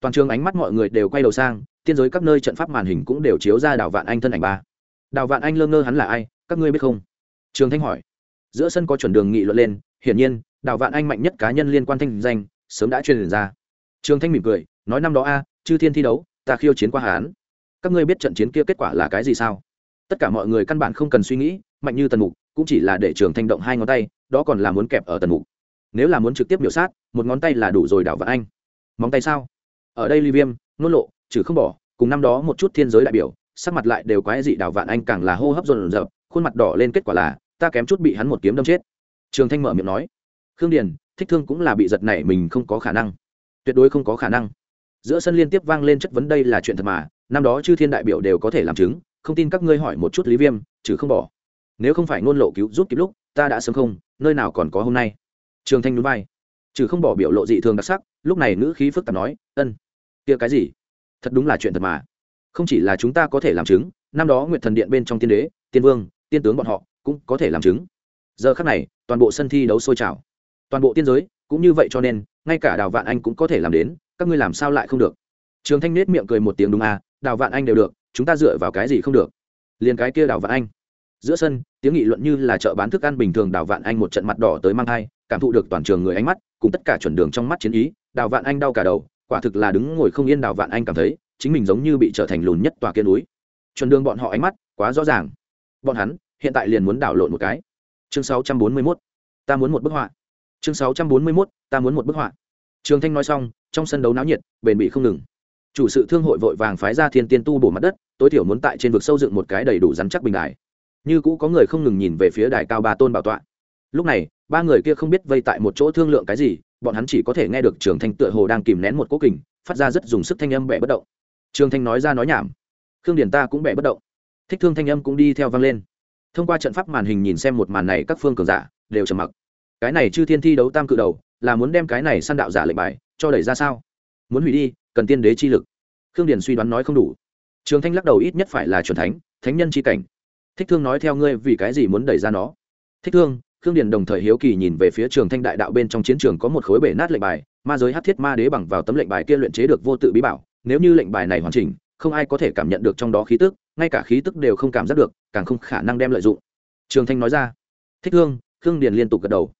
Toàn trường ánh mắt mọi người đều quay đầu sang, tiên giới các nơi trận pháp màn hình cũng đều chiếu ra đào vạn anh thân ảnh ba. Đào vạn anh lơ ngơ hắn là ai, các ngươi biết không? Trường thanh hỏi giữa sân có chuẩn đường nghị luận lên, hiển nhiên, đào vạn anh mạnh nhất cá nhân liên quan thanh danh, sớm đã truyền ra. Trường thanh mỉm cười, nói năm đó a, chư thiên thi đấu, ta khiêu chiến qua hán. Các ngươi biết trận chiến kia kết quả là cái gì sao? Tất cả mọi người căn bản không cần suy nghĩ, mạnh như tần mục, cũng chỉ là để trường thanh động hai ngón tay, đó còn là muốn kẹp ở tần mục. Nếu là muốn trực tiếp biểu sát, một ngón tay là đủ rồi đảo vạn anh. Móng tay sao? Ở đây ly viêm nôn lộ, trừ không bỏ, cùng năm đó một chút thiên giới đại biểu, sắc mặt lại đều quái dị đảo vạn anh càng là hô hấp dồn dập, khuôn mặt đỏ lên kết quả là ta kém chút bị hắn một kiếm đâm chết. Trường thanh mở miệng nói, khương điền, thích thương cũng là bị giật này mình không có khả năng. Tuyệt đối không có khả năng. Giữa sân liên tiếp vang lên chất vấn đây là chuyện thật mà, năm đó chư thiên đại biểu đều có thể làm chứng, không tin các ngươi hỏi một chút lý viêm chứ không bỏ. Nếu không phải ngôn lộ cứu giúp kịp lúc, ta đã sớm không, nơi nào còn có hôm nay. Trường thanh núi vai. Trừ không bỏ biểu lộ dị thường đặc sắc, lúc này ngữ khí phức tạp nói, ân, kia cái gì? Thật đúng là chuyện thật mà. Không chỉ là chúng ta có thể làm chứng, năm đó nguyện thần điện bên trong tiên đế, tiên vương, tiên tướng bọn họ cũng có thể làm chứng. Giờ khắc này, toàn bộ sân thi đấu sôi trào. Toàn bộ tiên giới, cũng như vậy cho nên, ngay cả đào vạn anh cũng có thể làm đến, các ngươi làm sao lại không được? Trường thanh nết miệng cười một tiếng đúng à đào vạn anh đều được, chúng ta dựa vào cái gì không được? Liền cái kia đào vạn anh. Giữa sân, tiếng nghị luận như là chợ bán thức ăn bình thường đào vạn anh một trận mặt đỏ tới mang thai, cảm thụ được toàn trường người ánh mắt, cùng tất cả chuẩn đường trong mắt chiến ý, đào vạn anh đau cả đầu, quả thực là đứng ngồi không yên đào vạn anh cảm thấy, chính mình giống như bị trở thành lùn nhất tòa kia núi. Chuẩn đường bọn họ ánh mắt quá rõ ràng. Bọn hắn hiện tại liền muốn đảo lộn một cái. Chương 641. ta muốn một bức họa. Chương 641. ta muốn một bức họa. Trường thanh nói xong, trong sân đấu náo nhiệt, bền bỉ không ngừng. Chủ sự thương hội vội vàng phái ra thiên tiên tu bổ mặt đất, tối thiểu muốn tại trên vực sâu dựng một cái đầy đủ rắn chắc bình đài. Như cũ có người không ngừng nhìn về phía đài cao ba tôn bảo tọa. Lúc này, ba người kia không biết vây tại một chỗ thương lượng cái gì, bọn hắn chỉ có thể nghe được trường thanh tựa hồ đang kìm nén một cố kình, phát ra rất dùng sức thanh âm bẻ bất động. Trường thanh nói ra nói nhảm. Khương điển ta cũng bẻ bất động. Thích thương thanh âm cũng đi theo vang lên thông qua trận pháp màn hình nhìn xem một màn này các phương cường giả đều trầm mặc. Cái này chư thiên thi đấu tam cự đầu, là muốn đem cái này săn đạo giả lệnh bài cho đẩy ra sao? Muốn hủy đi, cần tiên đế chi lực. Khương Điền suy đoán nói không đủ. Trường thanh lắc đầu ít nhất phải là c thánh thánh nhân c h i cảnh. Thích thương nói theo ngươi vì cái gì muốn đẩy ra nó? Thích thương, khương điền đồng thời hiếu kỳ nhìn về phía trường thanh đại đạo bên trong chiến trường có một khối bể nát lệnh bài, ma giới hát thiết ma đế bằng vào tấm lệnh bài kia luyện chế được vô tự bí bảo. Nếu như lệnh bài này hoàn chỉnh, không ai có thể cảm nhận được trong đó khí tức ngay cả khí tức đều không cảm giác được, càng không khả năng đem lợi dụng. Trường thanh nói ra. Thích thương khương điền liên tục gật đầu.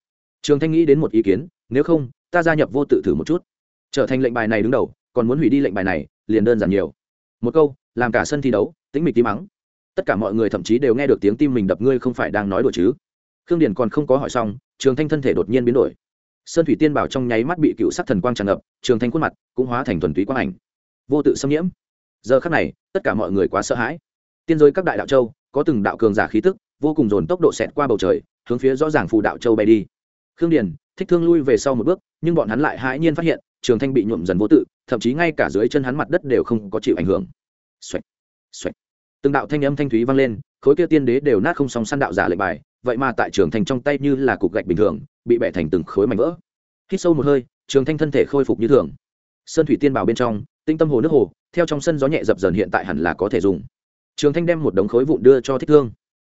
Trường thanh nghĩ đến một ý kiến, nếu không, ta gia nhập vô tự thử một chút. Trở thành lệnh bài này đứng đầu, còn muốn hủy đi lệnh bài này, liền đơn giản nhiều. Một câu, làm cả sân thi đấu, tĩnh mịch tí mắng. Tất cả mọi người thậm chí đều nghe được tiếng tim mình đập, ngươi không phải đang nói đùa chứ? Khương điền còn không có hỏi xong, trường thanh thân thể đột nhiên biến đổi. Sơn thủy tiên bảo trong nháy mắt bị cựu sắc thần quang tràn ngập, trường thanh khuôn mặt cũng hóa thành thuần túy quang ảnh. Vô tự xâm nhiễm giờ khắc này tất cả mọi người quá sợ hãi. Tiên giới các đại đạo châu có từng đạo cường giả khí tức vô cùng dồn tốc độ xẹt qua bầu trời hướng phía rõ ràng phù đạo châu bay đi. Khương điền thích thương lui về sau một bước nhưng bọn hắn lại hãi nhiên phát hiện trường thanh bị nhuộm dần vô tự thậm chí ngay cả dưới chân hắn mặt đất đều không có chịu ảnh hưởng. Xoạch, xoạch. từng đạo thanh âm thanh thúy vang lên khối kia tiên đế đều nát không song săn đạo giả lệnh bài vậy mà tại trường thanh trong tay như là cục gạch bình thường bị bẻ thành từng khối mảnh vỡ. Hít sâu một hơi trường thanh thân thể khôi phục như thường sơn thủy tiên bảo bên trong, tinh tâm hồ nước hồ, theo trong sân gió nhẹ dập dần hiện tại hẳn là có thể dùng. Trường thanh đem một đống khối vụn đưa cho thích thương.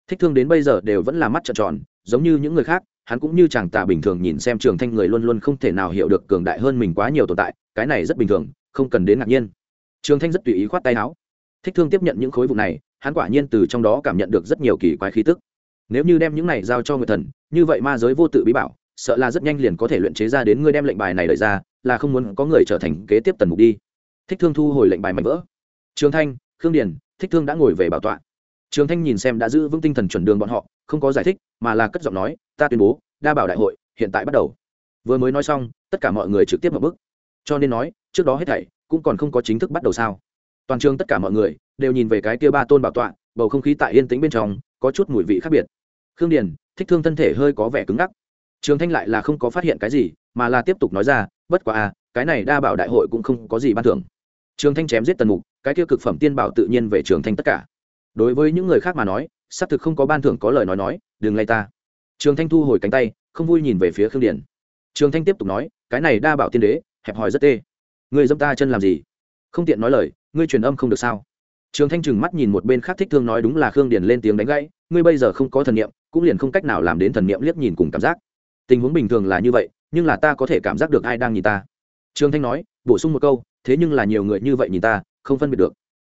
Thích thương đến bây giờ đều vẫn là mắt trợn tròn, giống như những người khác, hắn cũng như chàng tà bình thường nhìn xem trường thanh người luôn luôn không thể nào hiểu được cường đại hơn mình quá nhiều tồn tại, cái này rất bình thường, không cần đến ngạc nhiên. Trường thanh rất tùy ý khoát tay áo. Thích thương tiếp nhận những khối vụ này, hắn quả nhiên từ trong đó cảm nhận được rất nhiều kỳ quái khí tức. Nếu như đem những này giao cho người thần, như vậy ma giới vô tự bí bảo, sợ là rất nhanh liền có thể luyện chế ra đến ngươi đem lệnh bài này đợi ra là không muốn có người trở thành kế tiếp tần mục đi. Thích thương thu hồi lệnh bài mạnh vỡ. Trường thanh, khương điền, thích thương đã ngồi về bảo tọa. Trường thanh nhìn xem đã giữ vững tinh thần chuẩn đường bọn họ, không có giải thích, mà là cất giọng nói, ta tuyên bố, đa bảo đại hội hiện tại bắt đầu. Vừa mới nói xong, tất cả mọi người trực tiếp một bước cho nên nói, trước đó hết thảy cũng còn không có chính thức bắt đầu sao? Toàn trường tất cả mọi người đều nhìn về cái kia ba tôn bảo tọa, bầu không khí tại yên tĩnh bên trong, có chút mùi vị khác biệt. Khương điền, thích thương thân thể hơi có vẻ cứng ngắc. Trường thanh lại là không có phát hiện cái gì, mà là tiếp tục nói ra bất quá à cái này đa bảo đại hội cũng không có gì ban thưởng. Trường thanh chém giết tần mục, cái kia cực phẩm tiên bảo tự nhiên về trường thanh tất cả. Đối với những người khác mà nói, xác thực không có ban thưởng có lời nói nói, đừng lay ta. Trường thanh thu hồi cánh tay, không vui nhìn về phía khương điển trường thanh tiếp tục nói, cái này đa bảo tiên đế, hẹp hòi rất tê. Người dâm ta chân làm gì? Không tiện nói lời, ngươi truyền âm không được sao? Trường thanh trừng mắt nhìn một bên khác thích thương nói đúng là khương điển lên tiếng đánh gãy, ngươi bây giờ không có thần niệm, cũng liền không cách nào làm đến thần niệm liếc nhìn cùng cảm giác. Tình huống bình thường là như vậy nhưng là ta có thể cảm giác được ai đang nhìn ta. Trường thanh nói, bổ sung một câu, thế nhưng là nhiều người như vậy nhìn ta, không phân biệt được.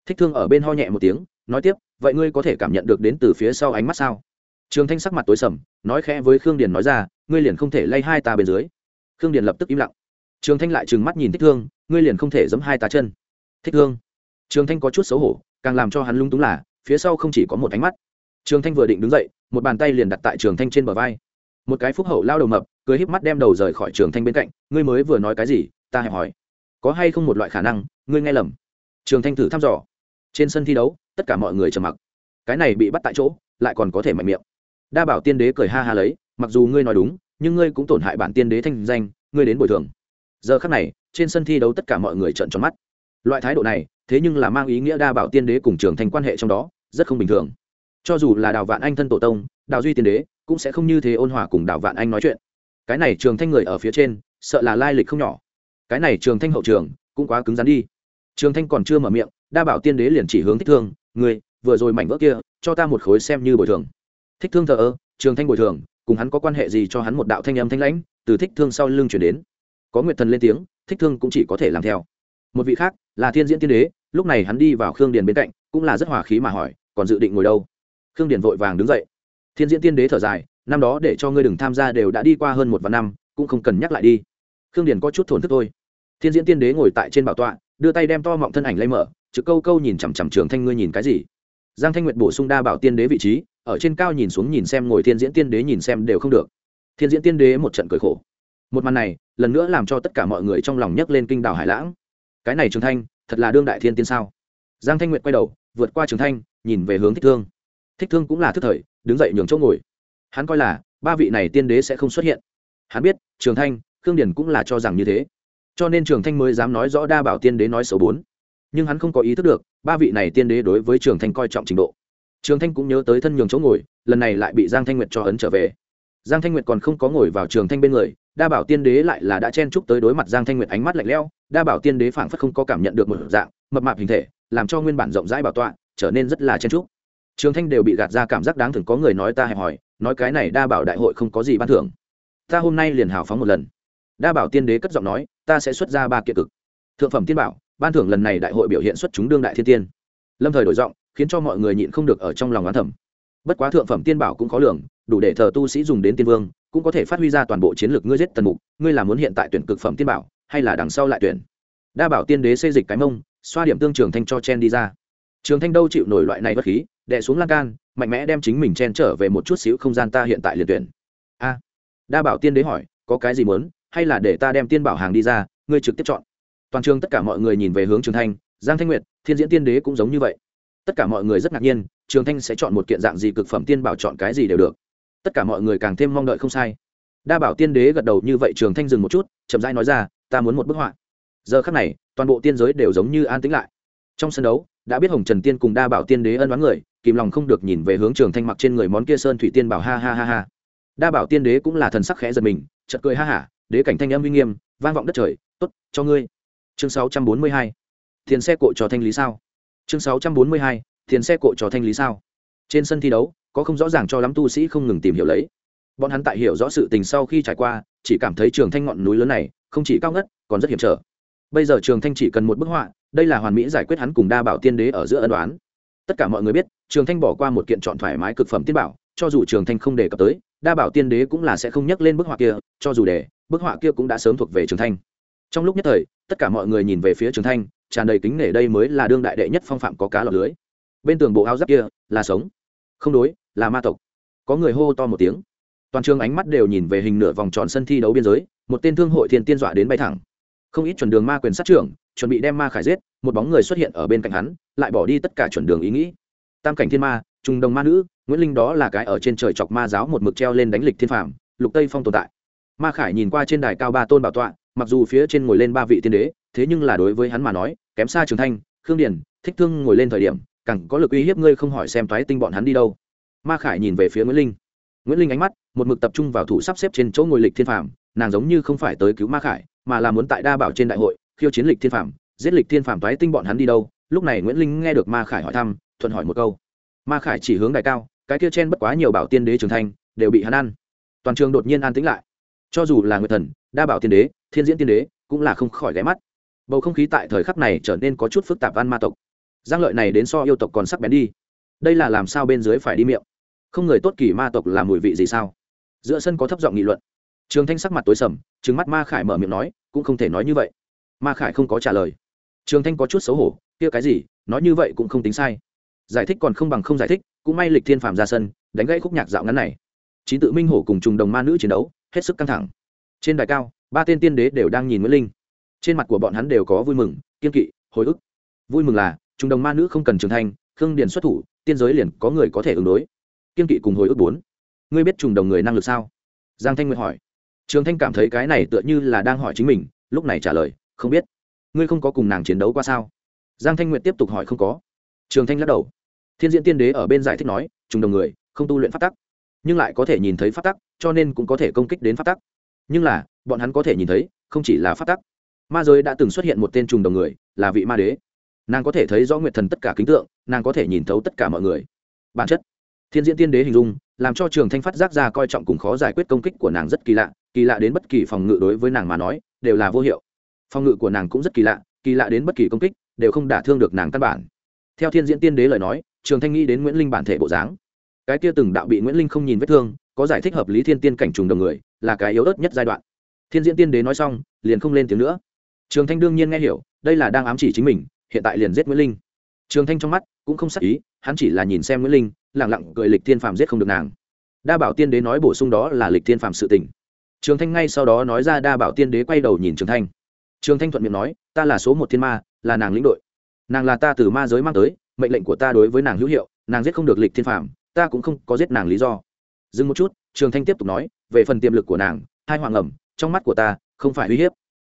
Thích thương ở bên ho nhẹ một tiếng, nói tiếp, vậy ngươi có thể cảm nhận được đến từ phía sau ánh mắt sao? Trường thanh sắc mặt tối sầm, nói khẽ với khương điền nói ra, ngươi liền không thể lay hai ta bên dưới. Khương điền lập tức im lặng. Trường thanh lại trừng mắt nhìn thích thương, ngươi liền không thể giấm hai ta chân. Thích thương. Trường thanh có chút xấu hổ, càng làm cho hắn lung túng là, phía sau không chỉ có một ánh mắt. Trường thanh vừa định đứng dậy, một bàn tay liền đặt tại trường thanh trên bờ vai. Một cái phúc hậu lao đầu mập cười híp mắt đem đầu rời khỏi trường thanh bên cạnh, ngươi mới vừa nói cái gì? Ta hẹp hỏi. Có hay không một loại khả năng, ngươi nghe lầm. Trường thanh thử thăm dò. Trên sân thi đấu, tất cả mọi người trầm mặc. Cái này bị bắt tại chỗ, lại còn có thể mạnh miệng. Đa bảo tiên đế cười ha ha lấy, mặc dù ngươi nói đúng, nhưng ngươi cũng tổn hại bản tiên đế thanh danh, ngươi đến bồi thường. Giờ khắc này, trên sân thi đấu tất cả mọi người trợn tròn mắt. Loại thái độ này, thế nhưng là mang ý nghĩa đa bảo tiên đế cùng trường thành quan hệ trong đó, rất không bình thường. Cho dù là đào vạn anh thân tổ tông, đào duy tiên đế, cũng sẽ không như thế ôn hòa cùng đào vạn anh nói chuyện cái này trường thanh người ở phía trên, sợ là lai lịch không nhỏ. Cái này trường thanh hậu trường, cũng quá cứng rắn đi. Trường thanh còn chưa mở miệng, đa bảo tiên đế liền chỉ hướng thích thương người vừa rồi mảnh vỡ kia, cho ta một khối xem như bồi thường. Thích thương thờ ơ, trường thanh bồi thường, cùng hắn có quan hệ gì cho hắn một đạo thanh âm thanh lãnh, từ thích thương sau lưng chuyển đến. Có nguyệt thần lên tiếng, thích thương cũng chỉ có thể làm theo. Một vị khác, là thiên diễn tiên đế, lúc này hắn đi vào khương điền bên cạnh, cũng là rất hòa khí mà hỏi, còn dự định ngồi đâu? Khương điền vội vàng đứng dậy. Thiên diễn tiên đế thở dài năm đó để cho ngươi đừng tham gia đều đã đi qua hơn một vạn năm, cũng không cần nhắc lại đi. Khương điền có chút thổn thức thôi. Thiên diễn tiên đế ngồi tại trên bảo tọa, đưa tay đem to mọng thân ảnh lấy mở chữ câu câu nhìn chằm chằm trường thanh ngươi nhìn cái gì? Giang thanh nguyệt bổ sung đa bảo tiên đế vị trí, ở trên cao nhìn xuống nhìn xem ngồi thiên diễn tiên đế nhìn xem đều không được. Thiên diễn tiên đế một trận cười khổ. Một màn này, lần nữa làm cho tất cả mọi người trong lòng nhấc lên kinh đảo hải lãng. Cái này trường thanh, thật là đương đại thiên tiên sao? Giang thanh nguyệt quay đầu, vượt qua trường thanh, nhìn về hướng thích thương. Thích thương cũng là thức thời, đứng dậy nhường chỗ ngồi hắn coi là, ba vị này tiên đế sẽ không xuất hiện. Hắn biết, trường thanh, khương điển cũng là cho rằng như thế. Cho nên trường thanh mới dám nói rõ đa bảo tiên đế nói xấu bốn. Nhưng hắn không có ý thức được, ba vị này tiên đế đối với trường thanh coi trọng trình độ. Trường thanh cũng nhớ tới thân nhường chỗ ngồi, lần này lại bị giang thanh nguyệt cho ấn trở về. Giang thanh nguyệt còn không có ngồi vào trường thanh bên người, đa bảo tiên đế lại là đã chen chúc tới đối mặt giang thanh nguyệt ánh mắt lạnh lẽo, đa bảo tiên đế phảng phất không có cảm nhận được một dạng, mập mạp hình thể, làm cho nguyên bản rộng rãi bảo tọa, trở nên rất là chen chúc trường thanh đều bị gạt ra cảm giác đáng thường có người nói ta hẹp hỏi nói cái này đa bảo đại hội không có gì ban thưởng. Ta hôm nay liền hào phóng một lần. Đa bảo tiên đế cất giọng nói, ta sẽ xuất ra ba kiệt cực. Thượng phẩm tiên bảo, ban thưởng lần này đại hội biểu hiện xuất chúng đương đại thiên tiên. Lâm thời đổi giọng, khiến cho mọi người nhịn không được ở trong lòng oán thẩm bất quá thượng phẩm tiên bảo cũng khó lường, đủ để thờ tu sĩ dùng đến tiên vương, cũng có thể phát huy ra toàn bộ chiến lược ngươi giết tần mục, ngươi là muốn hiện tại tuyển cực phẩm tiên bảo, hay là đằng sau lại tuyển? Đa bảo tiên đế xây dịch cái mông, xoa điểm tương trường thanh cho chen đi ra trường thanh đâu chịu nổi loại này bất khí, đè xuống lan can, mạnh mẽ đem chính mình chen trở về một chút xíu không gian ta hiện tại liền tuyển. A. Đa bảo tiên đế hỏi, có cái gì muốn, hay là để ta đem tiên bảo hàng đi ra, ngươi trực tiếp chọn. Toàn trường tất cả mọi người nhìn về hướng trường thanh, giang thanh nguyệt, thiên diễn tiên đế cũng giống như vậy. Tất cả mọi người rất ngạc nhiên, trường thanh sẽ chọn một kiện dạng gì cực phẩm tiên bảo chọn cái gì đều được. Tất cả mọi người càng thêm mong đợi không sai. Đa bảo tiên đế gật đầu như vậy, trường thanh dừng một chút, chậm rãi nói ra, ta muốn một bức họa. Giờ khắc này, toàn bộ tiên giới đều giống như an tĩnh lại. Trong sân đấu đã biết hồng trần tiên cùng đa bảo tiên đế ân đoán người, kìm lòng không được nhìn về hướng trường thanh mặc trên người món kia sơn thủy tiên bảo ha ha ha ha. Đa bảo tiên đế cũng là thần sắc khẽ giật mình chật cười ha hả, đế cảnh thanh âm uy nghiêm, vang vọng đất trời t ố t cho ngươi. Chương sáu trăm bốn mươi hai. Tiền xe cộ cho thanh lý sao? Chương sáu trăm bốn mươi hai, tiền xe cộ cho thanh lý sao? Trên sân thi đấu, có không rõ ràng cho lắm tu sĩ không ngừng tìm hiểu lấy. Bọn hắn tại hiểu rõ sự tình sau khi trải qua, chỉ cảm thấy trường thanh ngọn núi lớn này không chỉ cao ngất, còn rất hiểm trở. Bây giờ trường thanh chỉ cần một bức họa đây là hoàn mỹ giải quyết hắn cùng đa bảo tiên đế ở giữa ân đoán tất cả mọi người biết, trường thanh bỏ qua một kiện chọn thoải mái cực phẩm tiên bảo, cho dù trường thanh không đề cập tới, đa bảo tiên đế cũng là sẽ không nhắc lên bức họa kia, cho dù để bức họa kia cũng đã sớm thuộc về trường thanh. Trong lúc nhất thời, tất cả mọi người nhìn về phía trường thanh, tràn đầy kính nể đây mới là đương đại đệ nhất phong phạm có cá lọc lưới. Bên tường bộ áo giáp kia, là sống. Không đối, là ma tộc. Có người hô to một tiếng. Toàn trường ánh mắt đều nhìn về hình nửa vòng tròn sân thi đấu biên giới, một tên thương hội thiên tiên dọa đến bay thẳng không ít chuẩn đường ma quyền sát trưởng chuẩn bị đem ma khải giết, một bóng người xuất hiện ở bên cạnh hắn, lại bỏ đi tất cả chuẩn đường ý nghĩ. Tam cảnh thiên ma, trùng đồng ma nữ, nguyễn linh đó là cái ở trên trời chọc ma giáo một mực treo lên đánh lịch thiên phàm, lục tây phong tồn tại. Ma khải nhìn qua trên đài cao ba tôn bảo tọa, mặc dù phía trên ngồi lên ba vị tiên đế, thế nhưng là đối với hắn mà nói, kém xa trường thanh, khương điển thích thương ngồi lên thời điểm cẳng có lực uy hiếp ngươi không hỏi xem toái tinh bọn hắn đi đâu. Ma khải nhìn về phía nguyễn linh. Nguyễn linh ánh mắt một mực tập trung vào thủ sắp xếp trên chỗ ngồi lịch thiên phàm, nàng giống như không phải tới cứu ma khải mà là muốn tại đa bảo trên đại hội, khiêu chiến lịch thiên phàm, giết lịch thiên phàm thoái tinh bọn hắn đi đâu? Lúc này nguyễn linh nghe được ma khải hỏi thăm, thuận hỏi một câu. Ma khải chỉ hướng đại cao, cái kia chen bất quá nhiều bảo tiên đế trưởng thành, đều bị hắn ăn. Toàn trường đột nhiên an tĩnh lại. Cho dù là nguyệt thần, đa bảo tiên đế, thiên diễn tiên đế, cũng là không khỏi ghé mắt. Bầu không khí tại thời khắc này trở nên có chút phức tạp văn ma tộc. Giang lợi này đến so yêu tộc còn sắc bén đi. Đây là làm sao bên dưới phải đi miệng? Không người tốt kỳ ma tộc làm mùi vị gì sao? Giữa sân có thấp giọng nghị luận. Trường thanh sắc mặt tối sầm, trừng mắt ma khải mở miệng nói cũng không thể nói như vậy. Ma khải không có trả lời. Trường thanh có chút xấu hổ, kia cái gì, nói như vậy cũng không tính sai. Giải thích còn không bằng không giải thích, cũng may lịch thiên phàm ra sân, đánh gãy khúc nhạc dạo ngắn này. Chín tự minh hổ cùng trùng đồng ma nữ chiến đấu, hết sức căng thẳng. Trên đài cao, ba tên tiên đế đều đang nhìn nguyễn linh. Trên mặt của bọn hắn đều có vui mừng, kiên kỵ, hồi ức. Vui mừng là, trùng đồng ma nữ không cần trưởng thành khương điền xuất thủ, tiên giới liền có người có thể ứng đối. Kiên kỵ cùng hồi ức bốn. Ngươi biết trùng đồng người năng lực sao? Giang thanh nguyệt hỏi trường thanh cảm thấy cái này tựa như là đang hỏi chính mình, lúc này trả lời, không biết. Ngươi không có cùng nàng chiến đấu qua sao? Giang thanh nguyệt tiếp tục hỏi, không có. Trường thanh lắc đầu. Thiên diễn tiên đế ở bên giải thích nói, trùng đồng người, không tu luyện phát tắc. Nhưng lại có thể nhìn thấy phát tắc, cho nên cũng có thể công kích đến phát tắc. Nhưng là, bọn hắn có thể nhìn thấy, không chỉ là phát tắc. Ma giới đã từng xuất hiện một tên trùng đồng người, là vị ma đế. Nàng có thể thấy rõ nguyệt thần tất cả kính tượng, nàng có thể nhìn thấu tất cả mọi người. Bản chất. Thiên diễn tiên đế hình dung, làm cho trường thanh phát giác ra coi trọng cùng khó giải quyết công kích của nàng rất kỳ lạ kỳ lạ đến bất kỳ phòng ngự đối với nàng mà nói, đều là vô hiệu. Phòng ngự của nàng cũng rất kỳ lạ kỳ lạ đến bất kỳ công kích, đều không đả thương được nàng căn bản. Theo thiên diễn tiên đế lời nói, trường thanh nghĩ đến nguyễn linh bản thể bộ dáng. Cái kia từng đạo bị nguyễn linh không nhìn vết thương, có giải thích hợp lý thiên tiên cảnh trùng đồng người, là cái yếu ớt nhất giai đoạn. Thiên diễn tiên đế nói xong, liền không lên tiếng nữa. Trường thanh đương nhiên nghe hiểu, đây là đang ám chỉ chính mình, hiện tại liền giết nguyễn linh. Trường thanh trong mắt cũng không sắc ý, hắn chỉ là nhìn xem nguyễn linh lẳng lặng cười lịch thiên phàm giết không được nàng. Đa bảo tiên đế nói bổ sung đó là lịch thiên phàm sự tình trường thanh ngay sau đó nói ra đa bảo tiên đế quay đầu nhìn trường thanh. Trường thanh thuận miệng nói, ta là số một thiên ma, là nàng lĩnh đội. Nàng là ta từ ma giới mang tới, mệnh lệnh của ta đối với nàng hữu hiệu, nàng giết không được lịch thiên phàm, ta cũng không có giết nàng lý do. Dừng một chút, trường thanh tiếp tục nói, về phần tiềm lực của nàng, hai hoàng ẩm, trong mắt của ta, không phải uy hiếp.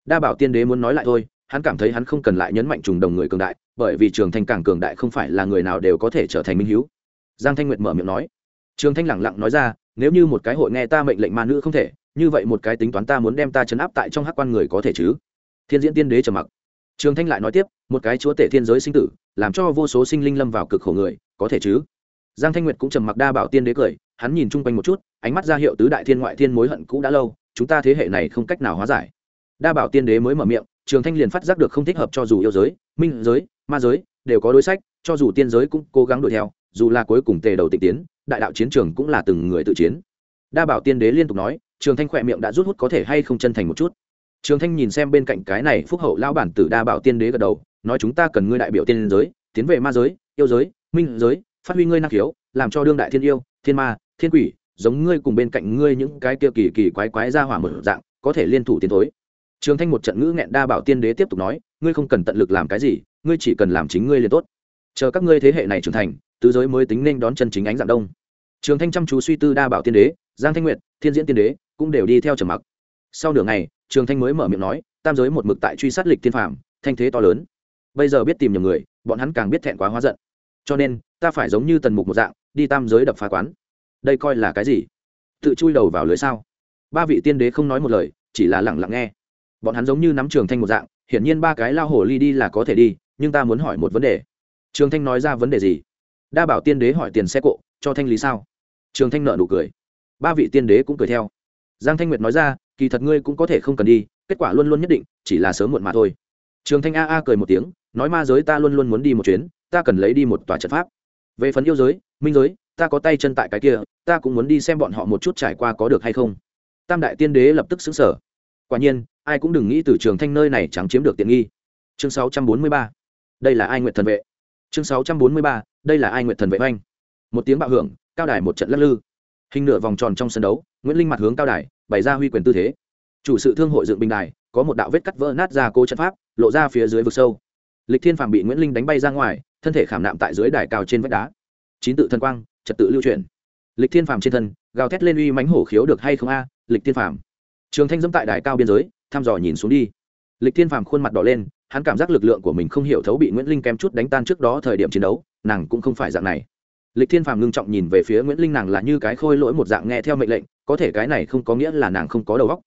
Đa bảo tiên đế muốn nói lại thôi, hắn cảm thấy hắn không cần lại nhấn mạnh trùng đồng người cường đại, bởi vì trường thanh càng cường đại không phải là người nào đều có thể trở thành minh hiếu giang thanh nguyệt mở miệng nói. Trường thanh lẳng lặng nói ra, nếu như một cái hội nghe ta mệnh lệnh ma nữ không thể như vậy một cái tính toán ta muốn đem ta chấn áp tại trong hắc quan người có thể chứ? Thiên diễn tiên đế trầm mặc. Trường thanh lại nói tiếp, một cái chúa tể thiên giới sinh tử, làm cho vô số sinh linh lâm vào cực khổ người, có thể chứ? Giang thanh nguyệt cũng trầm mặc đa bảo tiên đế cười, hắn nhìn chung quanh một chút, ánh mắt ra hiệu tứ đại thiên ngoại thiên mối hận cũ đã lâu, chúng ta thế hệ này không cách nào hóa giải. Đa bảo tiên đế mới mở miệng, trường thanh liền phát giác được không thích hợp cho dù yêu giới, minh giới, ma giới, đều có đối sách, cho dù tiên giới cũng cố gắng đuổi theo, dù là cuối cùng tề đầu tịch tiến, đại đạo chiến trường cũng là từng người tự chiến đa bảo tiên đế liên tục nói, trường thanh khỏe miệng đã rút hút có thể hay không chân thành một chút. Trường thanh nhìn xem bên cạnh cái này phúc hậu lao bản tử đa bảo tiên đế gật đầu, nói chúng ta cần ngươi đại biểu tiên giới, tiến về ma giới, yêu giới, minh giới, phát huy ngươi năng khiếu, làm cho đương đại thiên yêu, thiên ma, thiên quỷ, giống ngươi cùng bên cạnh ngươi những cái kia kỳ kỳ quái quái ra hỏa một dạng, có thể liên thủ tiến thối. Trường thanh một trận ngữ nghẹn đa bảo tiên đế tiếp tục nói, ngươi không cần tận lực làm cái gì, ngươi chỉ cần làm chính ngươi liền tốt. Chờ các ngươi thế hệ này trưởng thành, tứ giới mới tính nên đón chân chính ánh dạng đông. Trường thanh chăm chú suy tư đa bảo tiên đế giang thanh nguyệt, thiên diễn tiên đế cũng đều đi theo trầm mặc. Sau nửa ngày, trường thanh mới mở miệng nói, tam giới một mực tại truy sát lịch thiên phạm thanh thế to lớn. Bây giờ biết tìm nhiều người, bọn hắn càng biết thẹn quá hóa giận. Cho nên, ta phải giống như tần mục một dạng, đi tam giới đập phá quán. Đây coi là cái gì? Tự chui đầu vào lưới sao? Ba vị tiên đế không nói một lời, chỉ là lẳng lặng nghe. Bọn hắn giống như nắm trường thanh một dạng, hiển nhiên ba cái lao hổ ly đi là có thể đi, nhưng ta muốn hỏi một vấn đề. Trường thanh nói ra vấn đề gì? Đa bảo tiên đế hỏi tiền xe cộ, cho thanh lý sao? Trường thanh nợ nụ cười ba vị tiên đế cũng cười theo. Giang thanh nguyệt nói ra, kỳ thật ngươi cũng có thể không cần đi, kết quả luôn luôn nhất định, chỉ là sớm muộn mà thôi. Trường thanh a a cười một tiếng, nói ma giới ta luôn luôn muốn đi một chuyến, ta cần lấy đi một tòa trận pháp. Về phần yêu giới, minh giới, ta có tay chân tại cái kia, ta cũng muốn đi xem bọn họ một chút trải qua có được hay không. Tam đại tiên đế lập tức xứng sở quả nhiên, ai cũng đừng nghĩ từ trường thanh nơi này chẳng chiếm được tiện nghi. Chương 643. đây là ai nguyện thần vệ? Chương 643. đây là ai nguyện thần vệ oanh? Một tiếng bạo hưởng, cao đài một trận lắc lư hình nửa vòng tròn trong sân đấu, nguyễn linh mặt hướng cao đài, bày ra huy quyền tư thế. Chủ sự thương hội dựng bình đài, có một đạo vết cắt vỡ nát ra cố trận pháp, lộ ra phía dưới vực sâu. Lịch thiên phàm bị nguyễn linh đánh bay ra ngoài, thân thể khảm nạm tại dưới đài cao trên vách đá. Chín tự thần quang, trật tự lưu truyền lịch thiên phàm trên thân, gào thét lên uy mánh hổ khiếu được hay không a, lịch thiên phàm. Trường thanh dẫm tại đài cao biên giới, thăm dò nhìn xuống đi. Lịch thiên phàm khuôn mặt đỏ lên, hắn cảm giác lực lượng của mình không hiểu thấu bị nguyễn linh kém chút đánh tan trước đó thời điểm chiến đấu, nàng cũng không phải dạng này lịch thiên phàm ngưng trọng nhìn về phía nguyễn linh nàng là như cái khôi lỗi một dạng nghe theo mệnh lệnh, có thể cái này không có nghĩa là nàng không có đầu óc.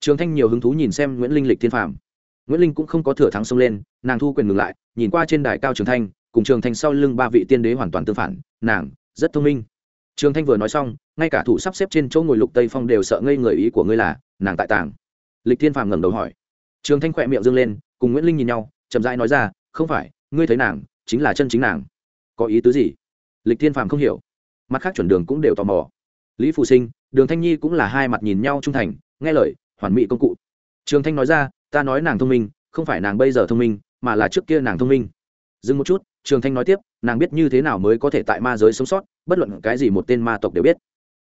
Trường thanh nhiều hứng thú nhìn xem nguyễn linh lịch thiên phàm. Nguyễn linh cũng không có thừa thắng xông lên, nàng thu quyền ngừng lại, nhìn qua trên đài cao trường thanh, cùng trường thanh sau lưng ba vị tiên đế hoàn toàn tương phản, nàng rất thông minh. Trường thanh vừa nói xong, ngay cả thủ sắp xếp trên chỗ ngồi lục tây phong đều sợ ngây người ý của ngươi là, nàng tại tàng. Lịch thiên phàm ngẩng đầu hỏi. Trường thanh khỏe miệng dâng lên, cùng nguyễn linh nhìn nhau, chậm rãi nói ra, không phải, ngươi thấy nàng, chính là chân chính nàng. Có ý tứ gì? Lịch thiên phàm không hiểu. Mặt khác chuẩn đường cũng đều tò mò. Lý Phù sinh, đường thanh nhi cũng là hai mặt nhìn nhau trung thành, nghe lời, hoàn mỹ công cụ. Trường thanh nói ra, ta nói nàng thông minh, không phải nàng bây giờ thông minh, mà là trước kia nàng thông minh. Dừng một chút, trường thanh nói tiếp, nàng biết như thế nào mới có thể tại ma giới sống sót, bất luận cái gì một tên ma tộc đều biết.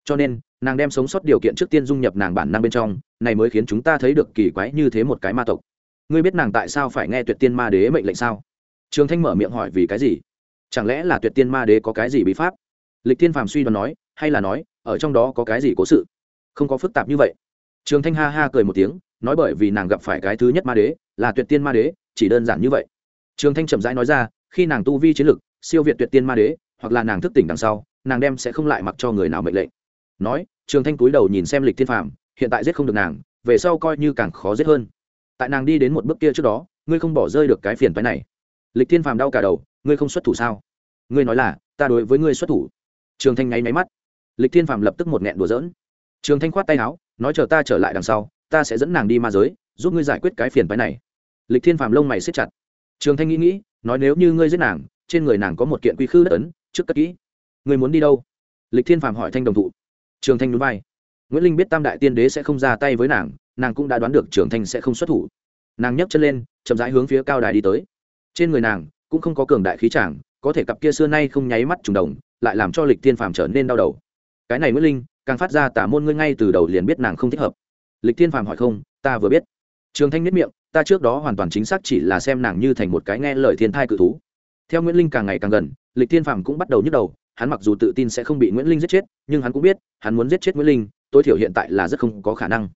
Cho nên, nàng đem sống sót điều kiện trước tiên dung nhập nàng bản năng bên trong, này mới khiến chúng ta thấy được kỳ quái như thế một cái ma tộc. Ngươi biết nàng tại sao phải nghe tuyệt tiên ma đế mệnh lệnh sao? Trường thanh mở miệng hỏi, vì cái gì? Chẳng lẽ là tuyệt tiên ma đế có cái gì bí pháp? Lịch thiên phàm suy đoán nói, hay là nói, ở trong đó có cái gì cố sự? Không có phức tạp như vậy. Trường thanh ha ha cười một tiếng, nói bởi vì nàng gặp phải cái thứ nhất ma đế, là tuyệt tiên ma đế, chỉ đơn giản như vậy. Trường thanh chậm rãi nói ra, khi nàng tu vi chiến lực, siêu việt tuyệt tiên ma đế, hoặc là nàng thức tỉnh đằng sau, nàng đem sẽ không lại mặc cho người nào mệnh lệnh. Nói, trường thanh cúi đầu nhìn xem lịch thiên phàm, hiện tại giết không được nàng, về sau coi như càng khó giết hơn. Tại nàng đi đến một bước kia trước đó, ngươi không bỏ rơi được cái phiền phái này lịch thiên phàm đau cả đầu, ngươi không xuất thủ sao? Ngươi nói là, ta đối với ngươi xuất thủ. Trường thanh nháy máy mắt. Lịch thiên phàm lập tức một nghẹn đùa dỡn trường thanh khoát tay áo, nói chờ ta trở lại đằng sau, ta sẽ dẫn nàng đi ma giới, giúp ngươi giải quyết cái phiền phái này. Lịch thiên phàm lông mày xếp chặt. Trường thanh nghĩ nghĩ, nói nếu như ngươi giết nàng, trên người nàng có một kiện quy khư đất ấn, trước cất kỹ. Ngươi muốn đi đâu? Lịch thiên phàm hỏi thanh đồng thụ. Trường thanh núi bay nguyễn linh biết tam đại tiên đế sẽ không ra tay với nàng nàng cũng đã đoán được trường thanh sẽ không xuất thủ. Nàng nhấc chân lên, chậm rãi hướng phía cao đài đi tới trên người nàng cũng không có cường đại khí tràng có thể cặp kia xưa nay không nháy mắt trùng đồng, lại làm cho lịch tiên phàm trở nên đau đầu. Cái này nguyễn linh, càng phát ra tả môn ngươi ngay từ đầu liền biết nàng không thích hợp. Lịch tiên phàm hỏi không, ta vừa biết. Trường thanh nhất miệng, ta trước đó hoàn toàn chính xác chỉ là xem nàng như thành một cái nghe lời thiên thai cự thú. Theo nguyễn linh càng ngày càng gần, lịch tiên phàm cũng bắt đầu nhức đầu, hắn mặc dù tự tin sẽ không bị nguyễn linh giết chết, nhưng hắn cũng biết, hắn muốn giết chết nguyễn linh, tối thiểu hiện tại là rất không có khả năng.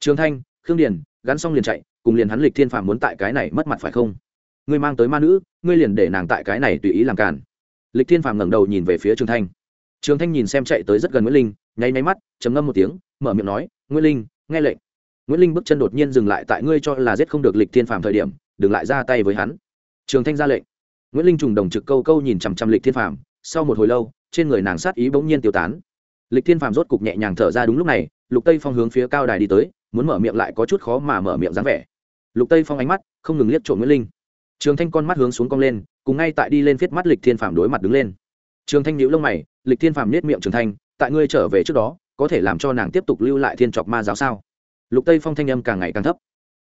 Trường thanh, khương điền, gắn xong liền chạy, cùng liền hắn lịch thiên phàm muốn tại cái này mất mặt phải không? Ngươi mang tới ma nữ, ngươi liền để nàng tại cái này tùy ý làm cản lịch thiên phàm ngẩng đầu nhìn về phía trường thanh. Trường thanh nhìn xem chạy tới rất gần nguyễn linh, nháy nháy mắt chấm ngâm một tiếng, mở miệng nói, nguyễn linh, nghe lệnh. Nguyễn linh bước chân đột nhiên dừng lại tại ngươi cho là giết không được lịch thiên phàm thời điểm, đừng lại ra tay với hắn. Trường thanh ra lệnh. Nguyễn linh trùng đồng trực câu câu nhìn chằm chằm lịch thiên phàm, sau một hồi lâu, trên người nàng sát ý bỗng nhiên tiêu tán. Lịch thiên phàm rốt cục nhẹ nhàng thở ra đúng lúc này, lục tây phong hướng phía cao đài đi tới, muốn mở miệng lại có chút khó mà mở miệng dáng vẻ. Lục tây phong ánh mắt không ngừng liếc trộm nguyễn linh trường thanh con mắt hướng xuống cong lên, cùng ngay tại đi lên viết mắt lịch thiên phàm đối mặt đứng lên. Trường thanh nhíu lông mày, lịch thiên phàm nết miệng trường thanh, tại ngươi trở về trước đó, có thể làm cho nàng tiếp tục lưu lại thiên trọc ma giáo sao? Lục tây phong thanh âm càng ngày càng thấp.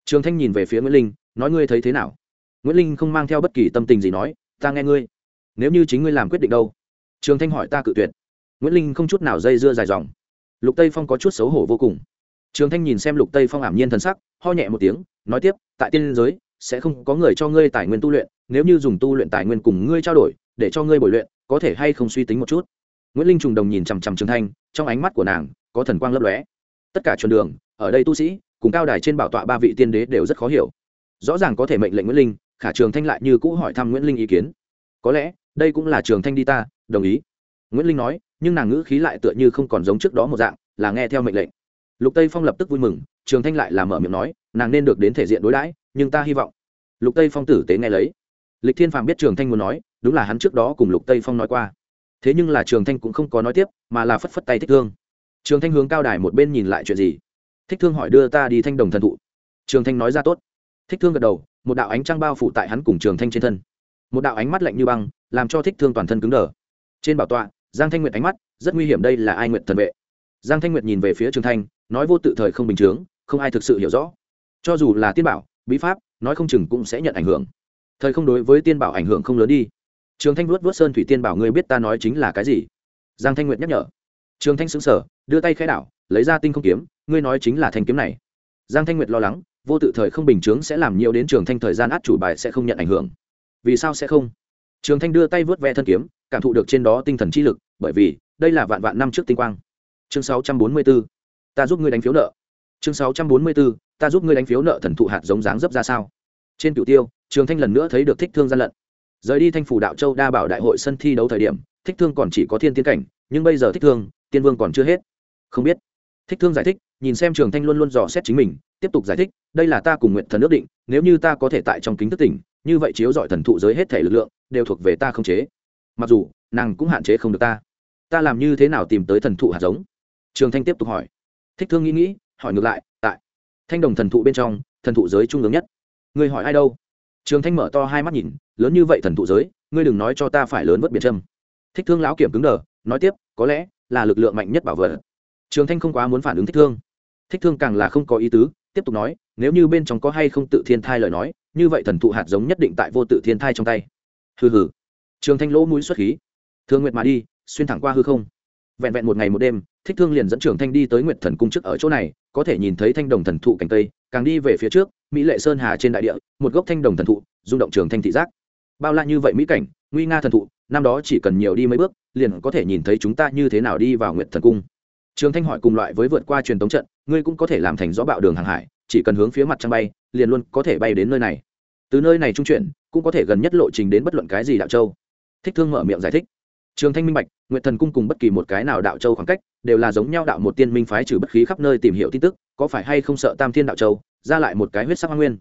Trường thanh nhìn về phía nguyễn linh, nói ngươi thấy thế nào? Nguyễn linh không mang theo bất kỳ tâm tình gì nói, ta nghe ngươi. Nếu như chính ngươi làm quyết định đâu? Trường thanh hỏi ta cự tuyệt. Nguyễn linh không chút nào dây dưa dài dòng. Lục tây phong có chút xấu hổ vô cùng. Trường thanh nhìn xem lục tây phong ảm nhiên thần sắc, ho nhẹ một tiếng, nói tiếp, tại tiên giới sẽ không có người cho ngươi tài nguyên tu luyện, nếu như dùng tu luyện tài nguyên cùng ngươi trao đổi, để cho ngươi bồi luyện, có thể hay không suy tính một chút? Nguyễn linh trùng đồng nhìn chằm chằm trường thanh, trong ánh mắt của nàng có thần quang lấp lóe. Tất cả chuẩn đường, ở đây tu sĩ, cùng cao đài trên bảo tọa ba vị tiên đế đều rất khó hiểu. Rõ ràng có thể mệnh lệnh nguyễn linh, khả trường thanh lại như cũ hỏi thăm nguyễn linh ý kiến. Có lẽ, đây cũng là trường thanh đi ta, đồng ý. Nguyễn linh nói, nhưng nàng ngữ khí lại tựa như không còn giống trước đó một dạng, là nghe theo mệnh lệnh. Lục tây phong lập tức vui mừng, trường thanh lại làm mở miệng nói, nàng nên được đến thể diện đối đãi nhưng ta hy vọng. Lục tây phong tử tế nghe lấy. Lịch thiên phàm biết trường thanh muốn nói, đúng là hắn trước đó cùng lục tây phong nói qua. Thế nhưng là trường thanh cũng không có nói tiếp, mà là phất phất tay thích thương. Trường thanh hướng cao đài một bên nhìn lại chuyện gì? Thích thương hỏi đưa ta đi thanh đồng thần thụ. Trường thanh nói ra tốt. Thích thương gật đầu, một đạo ánh trăng bao phủ tại hắn cùng trường thanh trên thân. Một đạo ánh mắt lạnh như băng, làm cho thích thương toàn thân cứng đờ. Trên bảo tọa, giang thanh nguyệt ánh mắt, rất nguy hiểm đây là ai nguyện thần vệ? Giang thanh nguyệt nhìn về phía trường thanh, nói vô tự thời không bình chướng, không ai thực sự hiểu rõ. Cho dù là tiên bảo bí pháp nói không chừng cũng sẽ nhận ảnh hưởng. Thời không đối với tiên bảo ảnh hưởng không lớn đi. Trường thanh vuốt vuốt sơn thủy tiên bảo ngươi biết ta nói chính là cái gì? Giang thanh nguyệt nhắc nhở. Trường thanh xứng sở đưa tay khai đảo lấy ra tinh không kiếm ngươi nói chính là thanh kiếm này. Giang thanh nguyệt lo lắng vô tự thời không bình chướng sẽ làm nhiều đến trường thanh thời gian át chủ bài sẽ không nhận ảnh hưởng. Vì sao sẽ không? Trường thanh đưa tay vớt ve thân kiếm cảm thụ được trên đó tinh thần chi lực bởi vì đây là vạn vạn năm trước tinh quang. Chương 644, ta giúp ngươi đánh phiếu nợ. Chương 644, ta giúp ngươi đánh phiếu nợ thần thụ hạt giống dáng dấp ra sao? Trên cửu tiêu, trường thanh lần nữa thấy được thích thương gian lận. Rời đi thanh phủ đạo châu đa bảo đại hội sân thi đấu thời điểm, thích thương còn chỉ có thiên tiến cảnh, nhưng bây giờ thích thương, tiên vương còn chưa hết. Không biết. Thích thương giải thích, nhìn xem trường thanh luôn luôn dò xét chính mình, tiếp tục giải thích, đây là ta cùng nguyện thần ước định, nếu như ta có thể tại trong kính thức tỉnh, như vậy chiếu dọi thần thụ giới hết thể lực lượng, đều thuộc về ta không chế. Mặc dù, nàng cũng hạn chế không được ta. Ta làm như thế nào tìm tới thần thụ hạt giống? Trường thanh tiếp tục hỏi. Thích thương nghĩ nghĩ, hỏi ngược lại thanh đồng thần thụ bên trong, thần thụ giới trung ương nhất. Ngươi hỏi ai đâu? Trường thanh mở to hai mắt nhìn, lớn như vậy thần thụ giới, ngươi đừng nói cho ta phải lớn vớt biệt trâm thích thương lão kiểm cứng đờ, nói tiếp, có lẽ là lực lượng mạnh nhất bảo vật. Trường thanh không quá muốn phản ứng thích thương. Thích thương càng là không có ý tứ, tiếp tục nói, nếu như bên trong có hay không tự thiên thai lời nói, như vậy thần thụ hạt giống nhất định tại vô tự thiên thai trong tay. Hừ hừ. Trường thanh lỗ mũi xuất khí. Thương nguyệt mà đi, xuyên thẳng qua hư không. Vẹn vẹn một ngày một đêm, thích thương liền dẫn trường thanh đi tới nguyệt thần cung trước ở chỗ này có thể nhìn thấy thanh đồng thần thụ cành cây, càng đi về phía trước, mỹ lệ sơn hà trên đại địa, một gốc thanh đồng thần thụ, rung động trường thanh thị giác. Bao la như vậy mỹ cảnh, nguy nga thần thụ, năm đó chỉ cần nhiều đi mấy bước, liền có thể nhìn thấy chúng ta như thế nào đi vào nguyệt thần cung. Trường thanh hỏi cùng loại với vượt qua truyền thống trận, ngươi cũng có thể làm thành gió bạo đường hàng hải, chỉ cần hướng phía mặt trăng bay, liền luôn có thể bay đến nơi này. Từ nơi này trung chuyển, cũng có thể gần nhất lộ trình đến bất luận cái gì đạo châu. Thích thương mở miệng giải thích. Trường thanh minh bạch nguyện thần cung cùng bất kỳ một cái nào đạo châu khoảng cách, đều là giống nhau đạo một tiên minh phái trừ bất khí khắp nơi tìm hiểu tin tức, có phải hay không sợ tam thiên đạo châu, ra lại một cái huyết sắc hoa nguyên?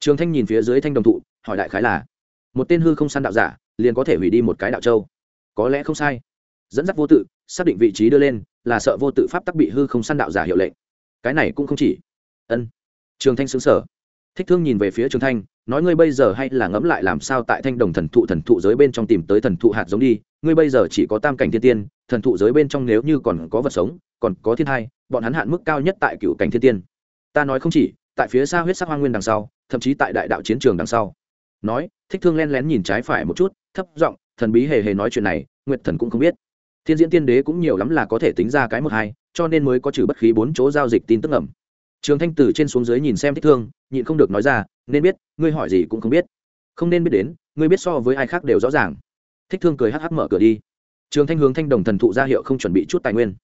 Trường thanh nhìn phía dưới thanh đồng thụ, hỏi đại khái là, một tên hư không săn đạo giả, liền có thể hủy đi một cái đạo châu? Có lẽ không sai. Dẫn dắt vô tự, xác định vị trí đưa lên, là sợ vô tự pháp tắc bị hư không săn đạo giả hiệu lệnh. Cái này cũng không chỉ. Ân. Trường thanh xứng sở thích thương nhìn về phía trường thanh nói ngươi bây giờ hay là ngẫm lại làm sao tại thanh đồng thần thụ thần thụ giới bên trong tìm tới thần thụ hạt giống đi, ngươi bây giờ chỉ có tam cảnh thiên tiên, thần thụ giới bên trong nếu như còn có vật sống, còn có thiên hai bọn hắn hạn mức cao nhất tại cựu cảnh thiên tiên. Ta nói không chỉ, tại phía xa huyết sắc hoa nguyên đằng sau, thậm chí tại đại đạo chiến trường đằng sau. Nói, thích thương len lén nhìn trái phải một chút, thấp giọng, thần bí hề hề nói chuyện này, nguyệt thần cũng không biết. Thiên diễn tiên đế cũng nhiều lắm là có thể tính ra cái một hai, cho nên mới có trừ bất khí bốn chỗ giao dịch tin tức ẩm trường thanh từ trên xuống dưới nhìn xem thích thương, nhịn không được nói ra, nên biết, ngươi hỏi gì cũng không biết. Không nên biết đến, ngươi biết so với ai khác đều rõ ràng. Thích thương cười hắc hắc mở cửa đi. Trường thanh hướng thanh đồng thần thụ ra hiệu không chuẩn bị chút tài nguyên.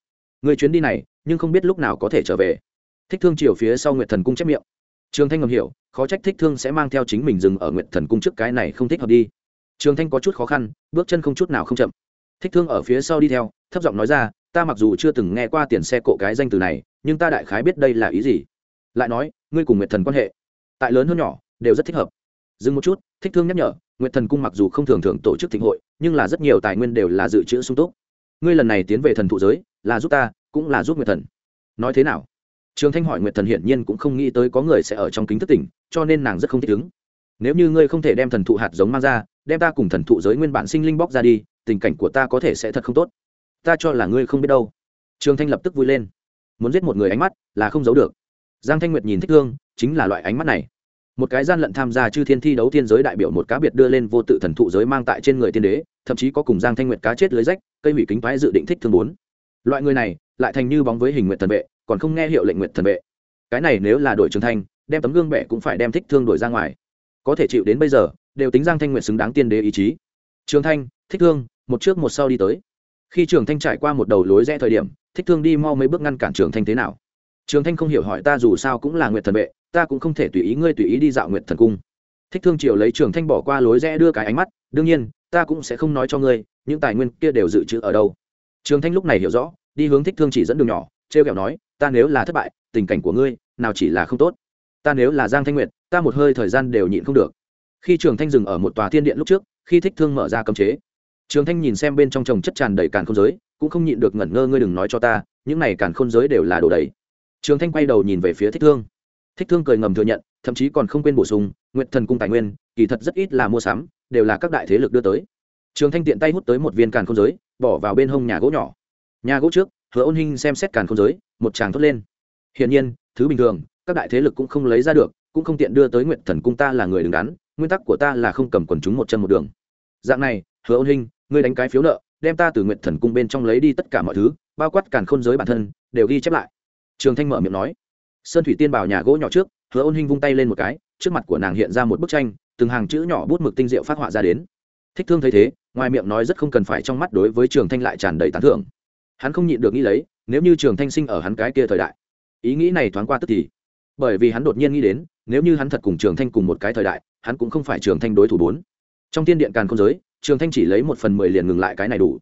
Người chuyến đi này, nhưng không biết lúc nào có thể trở về. Thích thương chiều phía sau nguyệt thần cung chép miệng. Trường thanh ngầm hiểu, khó trách thích thương sẽ mang theo chính mình dừng ở nguyệt thần cung trước cái này không thích hợp đi. Trường thanh có chút khó khăn, bước chân không chút nào không chậm. Thích thương ở phía sau đi theo, thấp giọng nói ra ta mặc dù chưa từng nghe qua tiền xe cộ cái danh từ này, nhưng ta đại khái biết đây là ý gì. Lại nói, ngươi cùng nguyệt thần quan hệ, tại lớn hơn nhỏ, đều rất thích hợp. Dừng một chút, thích thương nhắc nhở, nguyệt thần cung mặc dù không thường thường tổ chức thịnh hội, nhưng là rất nhiều tài nguyên đều là dự trữ sung túc. Ngươi lần này tiến về thần thụ giới, là giúp ta, cũng là giúp nguyệt thần. Nói thế nào? Trường thanh hỏi nguyệt thần hiển nhiên cũng không nghĩ tới có người sẽ ở trong kính thất tỉnh, cho nên nàng rất không thích ứng. Nếu như ngươi không thể đem thần thụ hạt giống mang ra, đem ta cùng thần thụ giới nguyên bản sinh linh bóc ra đi, tình cảnh của ta có thể sẽ thật không tốt ta cho là ngươi không biết đâu. Trường thanh lập tức vui lên. Muốn giết một người ánh mắt là không giấu được. Giang thanh nguyệt nhìn thích thương, chính là loại ánh mắt này. Một cái gian lận tham gia chư thiên thi đấu thiên giới đại biểu một cá biệt đưa lên vô tự thần thụ giới mang tại trên người tiên đế, thậm chí có cùng giang thanh nguyệt cá chết lưới rách, cây hủy kính thoái dự định thích thương bốn. Loại người này lại thành như bóng với hình nguyện thần vệ, còn không nghe hiệu lệnh nguyện thần vệ. Cái này nếu là đội trường thanh, đem tấm gương bệ cũng phải đem thích thương đổi ra ngoài. Có thể chịu đến bây giờ, đều tính giang thanh nguyện xứng đáng tiên đế ý chí. Trường thanh, thích thương, một trước một sau đi tới khi trường thanh trải qua một đầu lối rẽ thời điểm, thích thương đi mau mấy bước ngăn cản trường thanh thế nào? Trường thanh không hiểu hỏi ta dù sao cũng là Nguyệt thần vệ, ta cũng không thể tùy ý ngươi tùy ý đi dạo Nguyệt thần cung. Thích thương triều lấy trường thanh bỏ qua lối rẽ đưa cái ánh mắt, đương nhiên, ta cũng sẽ không nói cho ngươi, những tài nguyên kia đều dự trữ ở đâu. Trường thanh lúc này hiểu rõ, đi hướng thích thương chỉ dẫn đường nhỏ t r e o kẹo nói, ta nếu là thất bại, tình cảnh của ngươi, nào chỉ là không tốt. Ta nếu là giang thanh nguyệt, ta một hơi thời gian đều nhịn không được. Khi trường thanh dừng ở một tòa thiên điện lúc trước, khi thích thương mở ra cấm chế trường thanh nhìn xem bên trong trồng chất tràn đầy càn không giới, cũng không nhịn được ngẩn ngơ, ngươi đừng nói cho ta, những này càn khôn giới đều là đồ đầy. Trường thanh quay đầu nhìn về phía thích thương. Thích thương cười ngầm thừa nhận, thậm chí còn không quên bổ sung nguyện thần cung tài nguyên, kỳ thật rất ít là mua sắm, đều là các đại thế lực đưa tới. Trường thanh tiện tay hút tới một viên càn khôn giới, bỏ vào bên hông nhà gỗ nhỏ. Nhà gỗ trước, hứa ôn hinh xem xét càn khôn giới, một tràng thốt lên. Hiển nhiên, thứ bình thường, các đại thế lực cũng không lấy ra được, cũng không tiện đưa tới nguyện thần cung ta là người đứng đắn, nguyên tắc của ta là không cầm quần chúng một chân một đường. Dạng này hứa ôn hinh, ngươi đánh cái phiếu nợ, đem ta từ nguyện thần cung bên trong lấy đi tất cả mọi thứ, bao quát càn khôn giới bản thân, đều ghi chép lại. Trường thanh mở miệng nói. Sơn thủy tiên bảo nhà gỗ nhỏ trước, hứa ôn hinh vung tay lên một cái, trước mặt của nàng hiện ra một bức tranh, từng hàng chữ nhỏ bút mực tinh diệu phát họa ra đến. Thích thương thấy thế, ngoài miệng nói rất không cần phải trong mắt đối với trường thanh lại tràn đầy tán thưởng. Hắn không nhịn được nghĩ lấy, nếu như trường thanh sinh ở hắn cái kia thời đại, ý nghĩ này thoáng qua tức thì. Bởi vì hắn đột nhiên nghĩ đến, nếu như hắn thật cùng trường thanh cùng một cái thời đại, hắn cũng không phải trường thanh đối thủ bốn. Trong tiên điện càn không giới trường thanh chỉ lấy một phần mười liền ngừng lại cái này đủ.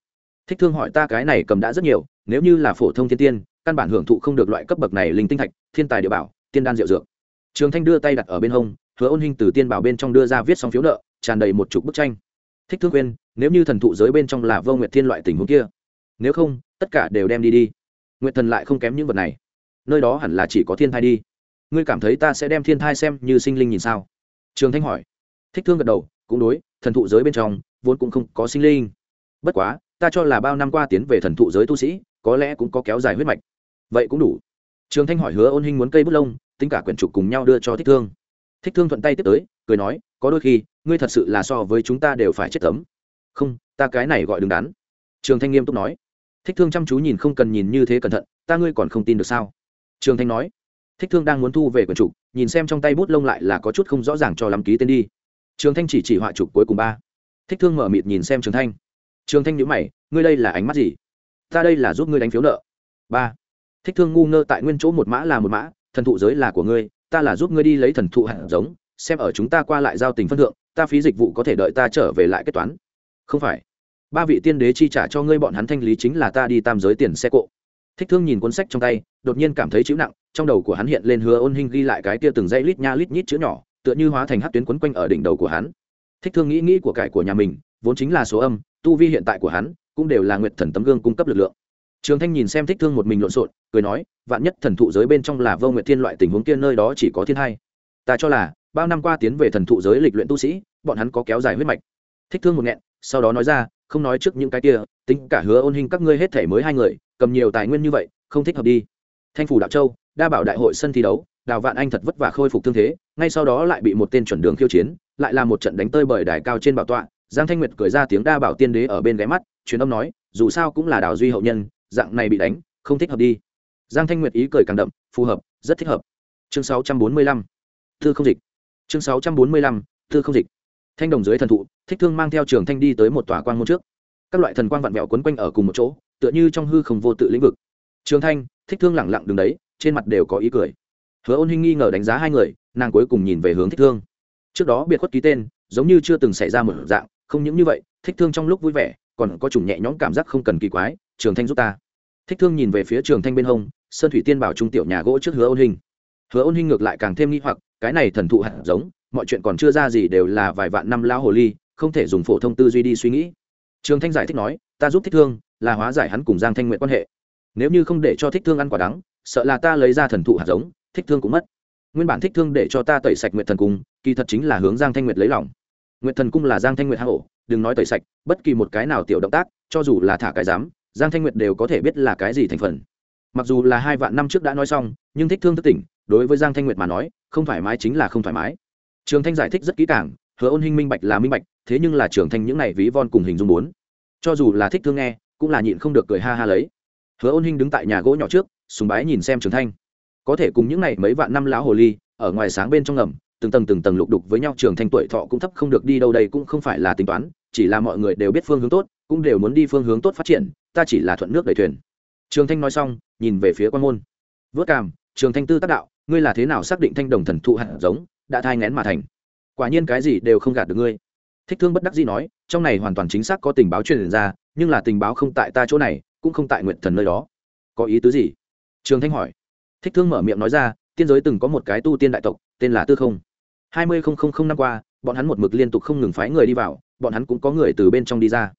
Thích thương hỏi ta cái này cầm đã rất nhiều, nếu như là phổ thông thiên tiên, căn bản hưởng thụ không được loại cấp bậc này linh tinh thạch, thiên tài địa bảo, tiên đan diệu dược. Trường thanh đưa tay đặt ở bên hông, hứa ôn hình từ tiên bảo bên trong đưa ra viết xong phiếu nợ, tràn đầy một chục bức tranh. Thích thương quên nếu như thần thụ giới bên trong là vô nguyệt thiên loại tình huống kia, nếu không, tất cả đều đem đi đi. Nguyệt thần lại không kém những vật này. Nơi đó hẳn là chỉ có thiên thai đi. Ngươi cảm thấy ta sẽ đem thiên thai xem như sinh linh nhìn sao? Trường thanh hỏi. Thích thương gật đầu, cũng đối, thần thụ giới bên trong vốn cũng không có sinh linh. Bất quá, ta cho là bao năm qua tiến về thần thụ giới tu sĩ, có lẽ cũng có kéo dài huyết mạch. Vậy cũng đủ. Trường thanh hỏi hứa ôn hinh muốn cây bút lông, tính cả quyển trục cùng nhau đưa cho thích thương. Thích thương thuận tay tiếp tới, cười nói, có đôi khi, ngươi thật sự là so với chúng ta đều phải chết tấm. Không, ta cái này gọi đứng đắn. Trường thanh nghiêm túc nói. Thích thương chăm chú nhìn không cần nhìn như thế cẩn thận, ta ngươi còn không tin được sao? Trường thanh nói. Thích thương đang muốn thu về quyển trục, nhìn xem trong tay bút lông lại là có chút không rõ ràng cho lắm ký tên đi. Trường thanh chỉ chỉ họa trục cuối cùng ba thích thương mở mịt nhìn xem trường thanh. Trường thanh nhữ mày, ngươi đây là ánh mắt gì? Ta đây là giúp ngươi đánh phiếu nợ. Ba. Thích thương ngu ngơ tại nguyên chỗ một mã là một mã, thần thụ giới là của ngươi, ta là giúp ngươi đi lấy thần thụ hạt giống, xem ở chúng ta qua lại giao tình phân thượng, ta phí dịch vụ có thể đợi ta trở về lại kết toán. Không phải. Ba vị tiên đế chi trả cho ngươi bọn hắn thanh lý chính là ta đi tam giới tiền xe cộ. Thích thương nhìn cuốn sách trong tay, đột nhiên cảm thấy chịu nặng, trong đầu của hắn hiện lên hứa ôn hình ghi lại cái kia từng dây lít nha lít nhít chữ nhỏ, tựa như hóa thành hát tuyến quấn quanh ở đỉnh đầu của hắn thích thương nghĩ nghĩ của cải của nhà mình, vốn chính là số âm, tu vi hiện tại của hắn cũng đều là nguyệt thần tấm gương cung cấp lực lượng. Trường thanh nhìn xem thích thương một mình lộn xộn, cười nói, vạn nhất thần thụ giới bên trong là vô nguyệt thiên loại tình huống kia nơi đó chỉ có thiên hai. Ta cho là, bao năm qua tiến về thần thụ giới lịch luyện tu sĩ, bọn hắn có kéo dài huyết mạch. Thích thương một nghẹn, sau đó nói ra, không nói trước những cái kia, tính cả hứa ôn hình các ngươi hết thể mới hai người, cầm nhiều tài nguyên như vậy, không thích hợp đi. Thanh phủ đạo châu, đa bảo đại hội sân thi đấu, đào vạn anh thật vất vả khôi phục thương thế, ngay sau đó lại bị một tên chuẩn đường khiêu chiến lại là một trận đánh tơi bởi đài cao trên bảo tọa, giang thanh nguyệt cười ra tiếng đa bảo tiên đế ở bên ghé mắt, truyền âm nói, dù sao cũng là đào duy hậu nhân, dạng này bị đánh, không thích hợp đi. Giang thanh nguyệt ý cười càng đậm, phù hợp, rất thích hợp. Chương 645. thư không dịch. Chương 645. thư không dịch. Thanh đồng dưới thần thụ, thích thương mang theo trường thanh đi tới một tòa quan môn trước. Các loại thần quang vặn vẹo quấn quanh ở cùng một chỗ, tựa như trong hư không vô tự lĩnh vực. Trường thanh, thích thương lẳng lặng đứng đấy, trên mặt đều có ý cười. Hứa ôn hinh nghi ngờ đánh giá hai người, nàng cuối cùng nhìn về hướng thích thương trước đó biệt khuất ký tên, giống như chưa từng xảy ra một dạng, không những như vậy, thích thương trong lúc vui vẻ, còn có chủng nhẹ nhõm cảm giác không cần kỳ quái, trường thanh giúp ta. Thích thương nhìn về phía trường thanh bên hông, sơn thủy tiên bảo trung tiểu nhà gỗ trước hứa ôn hình. Hứa ôn hình ngược lại càng thêm nghi hoặc, cái này thần thụ hạt giống, mọi chuyện còn chưa ra gì đều là vài vạn năm lao hồ ly, không thể dùng phổ thông tư duy đi suy nghĩ. Trường thanh giải thích nói, ta giúp thích thương, là hóa giải hắn cùng giang thanh nguyện quan hệ. Nếu như không để cho thích thương ăn quả đắng, sợ là ta lấy ra thần thụ hạt giống, thích thương cũng mất nguyên bản thích thương để cho ta tẩy sạch nguyệt thần cung, kỳ thật chính là hướng giang thanh nguyệt lấy lòng. Nguyệt thần cung là giang thanh nguyệt hạ hổ, đừng nói tẩy sạch, bất kỳ một cái nào tiểu động tác, cho dù là thả cái dám giang thanh nguyệt đều có thể biết là cái gì thành phần. Mặc dù là hai vạn năm trước đã nói xong, nhưng thích thương thất tỉnh đối với giang thanh nguyệt mà nói, không thoải mái chính là không thoải mái. Trường thanh giải thích rất kỹ càng, hứa ôn hình minh bạch là minh bạch, thế nhưng là trường thanh những này ví von cùng hình dung bốn. Cho dù là thích thương nghe, cũng là nhịn không được cười ha ha lấy. Hứa ôn hình đứng tại nhà gỗ nhỏ trước, sùng bái nhìn xem trường thanh có thể cùng những này mấy vạn năm lão hồ ly, ở ngoài sáng bên trong ngầm, từng tầng từng tầng lục đục với nhau, trường thanh tuổi thọ cũng thấp không được đi đâu đây cũng không phải là tính toán, chỉ là mọi người đều biết phương hướng tốt, cũng đều muốn đi phương hướng tốt phát triển, ta chỉ là thuận nước đẩy thuyền. Trường thanh nói xong, nhìn về phía quan môn. Vớt cằm trường thanh tư tác đạo, ngươi là thế nào xác định thanh đồng thần thụ hạt giống đã thai ngén mà thành? Quả nhiên cái gì đều không gạt được ngươi. Thích thương bất đắc dĩ nói, trong này hoàn toàn chính xác có tình báo truyền ra, nhưng là tình báo không tại ta chỗ này, cũng không tại nguyện thần nơi đó. Có ý tứ gì? Trường thanh hỏi thích thương mở miệng nói ra, tiên giới từng có một cái tu tiên đại tộc, tên là tư không. Hai mươi năm qua, bọn hắn một mực liên tục không ngừng phái người đi vào, bọn hắn cũng có người từ bên trong đi ra.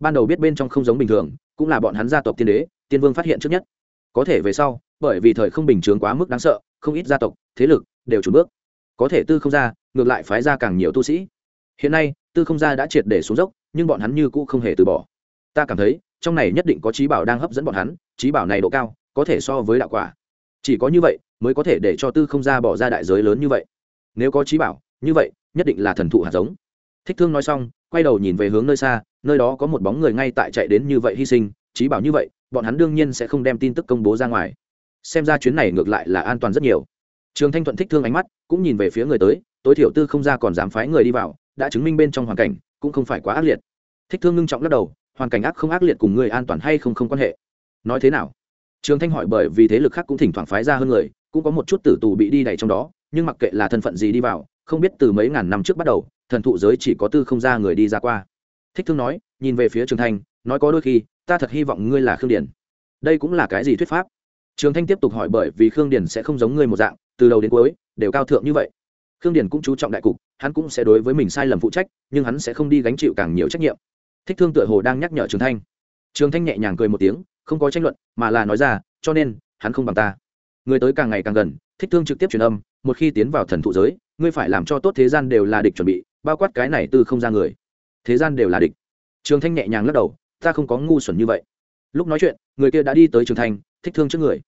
Ban đầu biết bên trong không giống bình thường, cũng là bọn hắn gia tộc tiên đế, tiên vương phát hiện trước nhất. Có thể về sau, bởi vì thời không bình chướng quá mức đáng sợ, không ít gia tộc, thế lực đều trùn bước. Có thể tư không ra, ngược lại phái ra càng nhiều tu sĩ. Hiện nay, tư không gia đã triệt để xuống dốc, nhưng bọn hắn như cũ không hề từ bỏ. Ta cảm thấy, trong này nhất định có trí bảo đang hấp dẫn bọn hắn trí bảo này độ cao, có thể so với đạo quả chỉ có như vậy mới có thể để cho tư không gia bỏ ra đại giới lớn như vậy. Nếu có trí bảo, như vậy nhất định là thần thụ hạt giống. Thích thương nói xong, quay đầu nhìn về hướng nơi xa, nơi đó có một bóng người ngay tại chạy đến như vậy hy sinh, trí bảo như vậy, bọn hắn đương nhiên sẽ không đem tin tức công bố ra ngoài. Xem ra chuyến này ngược lại là an toàn rất nhiều. Trường thanh thuận thích thương ánh mắt cũng nhìn về phía người tới, tối thiểu tư không ra còn dám phái người đi vào, đã chứng minh bên trong hoàn cảnh cũng không phải quá ác liệt. Thích thương ngưng trọng lắc đầu, hoàn cảnh ác không ác liệt cùng người an toàn hay không không quan hệ. Nói thế nào? Trường thanh hỏi bởi vì thế lực khác cũng thỉnh thoảng phái ra hơn người, cũng có một chút tử tù bị đi đẩy trong đó, nhưng mặc kệ là thân phận gì đi vào, không biết từ mấy ngàn năm trước bắt đầu, thần thụ giới chỉ có tư không ra người đi ra qua. Thích thương nói, nhìn về phía trường thanh, nói có đôi khi, ta thật hy vọng ngươi là khương điển đây cũng là cái gì thuyết pháp? Trường thanh tiếp tục hỏi bởi vì khương điển sẽ không giống ngươi một dạng, từ đầu đến cuối, đều cao thượng như vậy. Khương điển cũng chú trọng đại cục, hắn cũng sẽ đối với mình sai lầm phụ trách, nhưng hắn sẽ không đi gánh chịu càng nhiều trách nhiệm. Thích thương tựa hồ đang nhắc nhở trường thanh trường thanh nhẹ nhàng cười một tiếng, không có tranh luận, mà là nói ra, cho nên, hắn không bằng ta. Người tới càng ngày càng gần, thích thương trực tiếp truyền âm, một khi tiến vào thần thụ giới, ngươi phải làm cho tốt thế gian đều là địch chuẩn bị, bao quát cái này từ không ra người. Thế gian đều là địch. Trường thanh nhẹ nhàng lắc đầu, ta không có ngu xuẩn như vậy. Lúc nói chuyện, người kia đã đi tới trường thanh, thích thương trước người.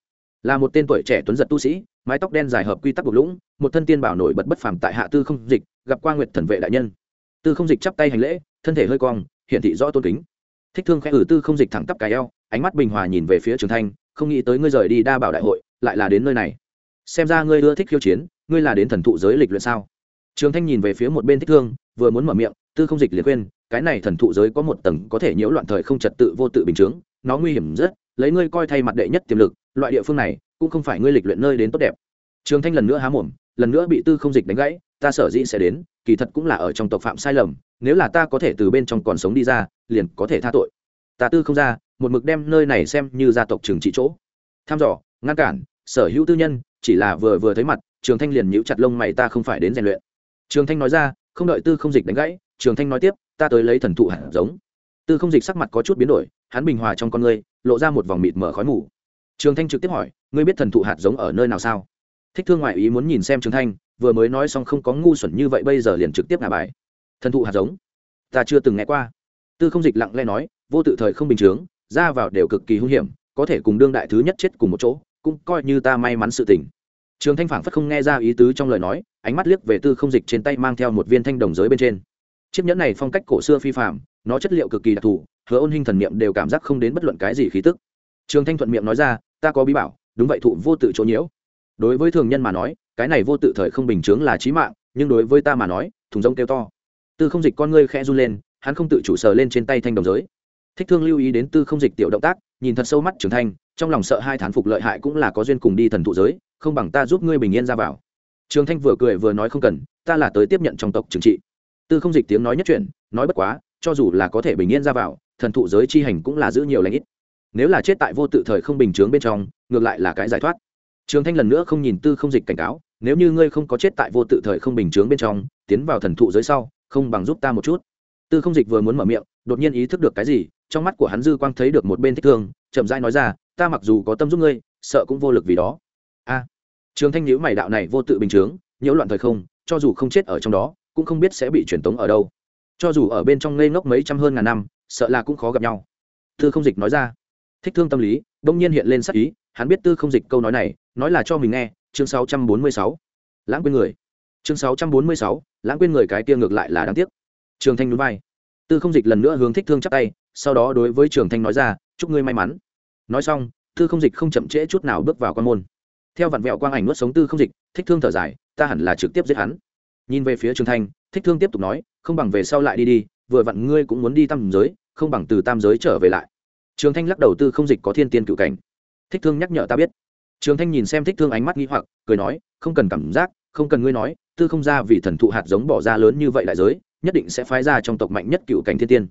Là một tên tuổi trẻ tuấn giật tu sĩ, mái tóc đen dài hợp quy tắc buộc lũng, một thân tiên bảo nổi bật bất phàm tại hạ tư không dịch, gặp qua nguyệt thần vệ đại nhân. Tư không dịch chắp tay hành lễ, thân thể hơi cong, hiển thị rõ tôn kính thích thương khẽ ử tư không dịch thẳng tắp cái eo, ánh mắt bình hòa nhìn về phía trường thanh, không nghĩ tới ngươi rời đi đa bảo đại hội, lại là đến nơi này. Xem ra ngươi ưa thích khiêu chiến, ngươi là đến thần thụ giới lịch luyện sao? Trường thanh nhìn về phía một bên thích thương, vừa muốn mở miệng, tư không dịch liền khuyên, cái này thần thụ giới có một tầng có thể nhiễu loạn thời không trật tự vô tự bình chướng, nó nguy hiểm rất, lấy ngươi coi thay mặt đệ nhất tiềm lực, loại địa phương này, cũng không phải ngươi lịch luyện nơi đến tốt đẹp. Trường thanh lần nữa há mồm, lần nữa bị tư không dịch đánh gãy, ta sở dĩ sẽ đến, kỳ thật cũng là ở trong tộc phạm sai lầm, nếu là ta có thể từ bên trong còn sống đi ra liền có thể tha tội. Ta tư không ra, một mực đem nơi này xem như gia tộc trường trị chỗ. Tham dò, ngăn cản, sở hữu tư nhân, chỉ là vừa vừa thấy mặt, trường thanh liền nhíu chặt lông mày ta không phải đến rèn luyện. Trường thanh nói ra, không đợi tư không dịch đánh gãy, trường thanh nói tiếp, ta tới lấy thần thụ hạt giống. Tư không dịch sắc mặt có chút biến đổi, hắn bình hòa trong con ngươi lộ ra một vòng mịt mở khói mù. Trường thanh trực tiếp hỏi, ngươi biết thần thụ hạt giống ở nơi nào sao? Thích thương ngoại ý muốn nhìn xem trường thanh, vừa mới nói xong không có ngu xuẩn như vậy, bây giờ liền trực tiếp ngả bài. Thần thụ hạt giống? Ta chưa từng nghe qua tư không dịch lặng lẽ nói, vô tự thời không bình chướng, ra vào đều cực kỳ hung hiểm, có thể cùng đương đại thứ nhất chết cùng một chỗ, cũng coi như ta may mắn sự tình. Trường thanh phảng phất không nghe ra ý tứ trong lời nói, ánh mắt liếc về tư không dịch trên tay mang theo một viên thanh đồng giới bên trên. Chiếc nhẫn này phong cách cổ xưa phi phạm nó chất liệu cực kỳ đặc thù, hứa ôn hình thần niệm đều cảm giác không đến bất luận cái gì khí tức. Trường thanh thuận miệng nói ra, ta có bí bảo, đúng vậy thụ vô tự chỗ nhiễu. Đối với thường nhân mà nói, cái này vô tự thời không bình chướng là trí mạng, nhưng đối với ta mà nói, thùng rông kêu to. Tư không dịch con ngươi khẽ run lên hắn không tự chủ sờ lên trên tay thanh đồng giới. Thích thương lưu ý đến tư không dịch tiểu động tác, nhìn thật sâu mắt trưởng thanh trong lòng sợ hai thán phục lợi hại cũng là có duyên cùng đi thần thụ giới, không bằng ta giúp ngươi bình yên ra vào. Trường thanh vừa cười vừa nói không cần, ta là tới tiếp nhận trong tộc trừng trị. Tư không dịch tiếng nói nhất chuyện nói bất quá, cho dù là có thể bình yên ra vào, thần thụ giới chi hành cũng là giữ nhiều lãnh ít. Nếu là chết tại vô tự thời không bình chướng bên trong, ngược lại là cái giải thoát. Trường thanh lần nữa không nhìn tư không dịch cảnh cáo, nếu như ngươi không có chết tại vô tự thời không bình chướng bên trong, tiến vào thần thụ giới sau, không bằng giúp ta một chút tư không dịch vừa muốn mở miệng đột nhiên ý thức được cái gì trong mắt của hắn dư quang thấy được một bên thích thương chậm rãi nói ra ta mặc dù có tâm giúp ngươi sợ cũng vô lực vì đó. A. Trường thanh nhữ mày đạo này vô tự bình chướng nhiễu loạn thời không cho dù không chết ở trong đó cũng không biết sẽ bị truyền tống ở đâu. Cho dù ở bên trong ngây ngốc mấy trăm hơn ngàn năm sợ là cũng khó gặp nhau. Tư không dịch nói ra. Thích thương tâm lý đông nhiên hiện lên sắc ý hắn biết tư không dịch câu nói này nói là cho mình nghe chương 646. lãng quên người. Chương 646, lãng quên người cái kia ngược lại là đáng tiếc trường thanh núi vai. Tư không dịch lần nữa hướng thích thương chắc tay, sau đó đối với trường thanh nói ra, chúc ngươi may mắn. Nói xong, tư không dịch không chậm trễ chút nào bước vào quan môn. Theo vặn vẹo quang ảnh nuốt sống tư không dịch, thích thương thở dài, ta hẳn là trực tiếp giết hắn. Nhìn về phía trường thanh, thích thương tiếp tục nói, không bằng về sau lại đi đi, vừa vặn ngươi cũng muốn đi tam giới, không bằng từ tam giới trở về lại. Trường thanh lắc đầu tư không dịch có thiên tiên cựu cảnh. Thích thương nhắc nhở ta biết. Trường thanh nhìn xem thích thương ánh mắt nghi hoặc, cười nói, không cần cảm giác, không cần ngươi nói, tư không ra vì thần thụ hạt giống bỏ ra lớn như vậy đại giới nhất định sẽ phái ra trong tộc mạnh nhất cựu cảnh thiên tiên.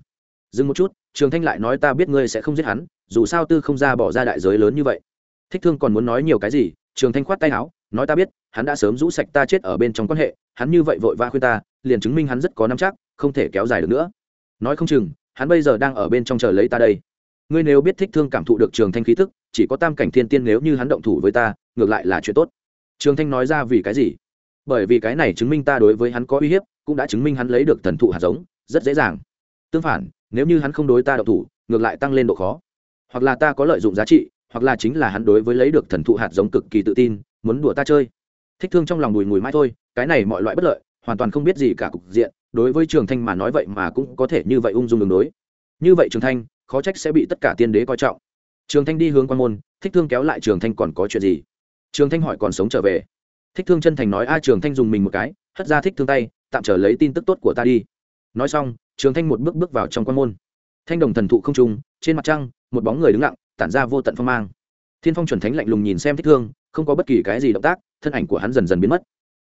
Dừng một chút, trường thanh lại nói ta biết ngươi sẽ không giết hắn, dù sao tư không ra bỏ ra đại giới lớn như vậy. Thích thương còn muốn nói nhiều cái gì? Trường thanh khoát tay áo, nói ta biết, hắn đã sớm rũ sạch ta chết ở bên trong quan hệ, hắn như vậy vội vã khuyên ta, liền chứng minh hắn rất có nắm chắc, không thể kéo dài được nữa. Nói không chừng, hắn bây giờ đang ở bên trong chờ lấy ta đây. Ngươi nếu biết thích thương cảm thụ được trường thanh khí tức, chỉ có tam cảnh thiên tiên nếu như hắn động thủ với ta, ngược lại là chuyện tốt. Trường thanh nói ra vì cái gì? Bởi vì cái này chứng minh ta đối với hắn có uy hiếp cũng đã chứng minh hắn lấy được thần thụ hạt giống, rất dễ dàng. Tương phản, nếu như hắn không đối ta động thủ, ngược lại tăng lên độ khó. Hoặc là ta có lợi dụng giá trị, hoặc là chính là hắn đối với lấy được thần thụ hạt giống cực kỳ tự tin, muốn đùa ta chơi. Thích thương trong lòng bùi ngùi mãi thôi, cái này mọi loại bất lợi, hoàn toàn không biết gì cả cục diện, đối với trường thanh mà nói vậy mà cũng có thể như vậy ung dung đường đối. Như vậy trường thanh, khó trách sẽ bị tất cả tiên đế coi trọng. Trường thanh đi hướng quan môn, thích thương kéo lại trường thanh còn có chuyện gì? Trường thanh hỏi còn sống trở về. Thích thương chân thành nói, a, trường thanh dùng mình một cái, hất ra thích thương tay tạm trở lấy tin tức tốt của ta đi. Nói xong, trường thanh một bước bước vào trong quan môn. Thanh đồng thần thụ không trung, trên mặt trăng, một bóng người đứng lặng, tản ra vô tận phong mang. Thiên phong chuẩn thánh lạnh lùng nhìn xem thích thương, không có bất kỳ cái gì động tác, thân ảnh của hắn dần dần biến mất.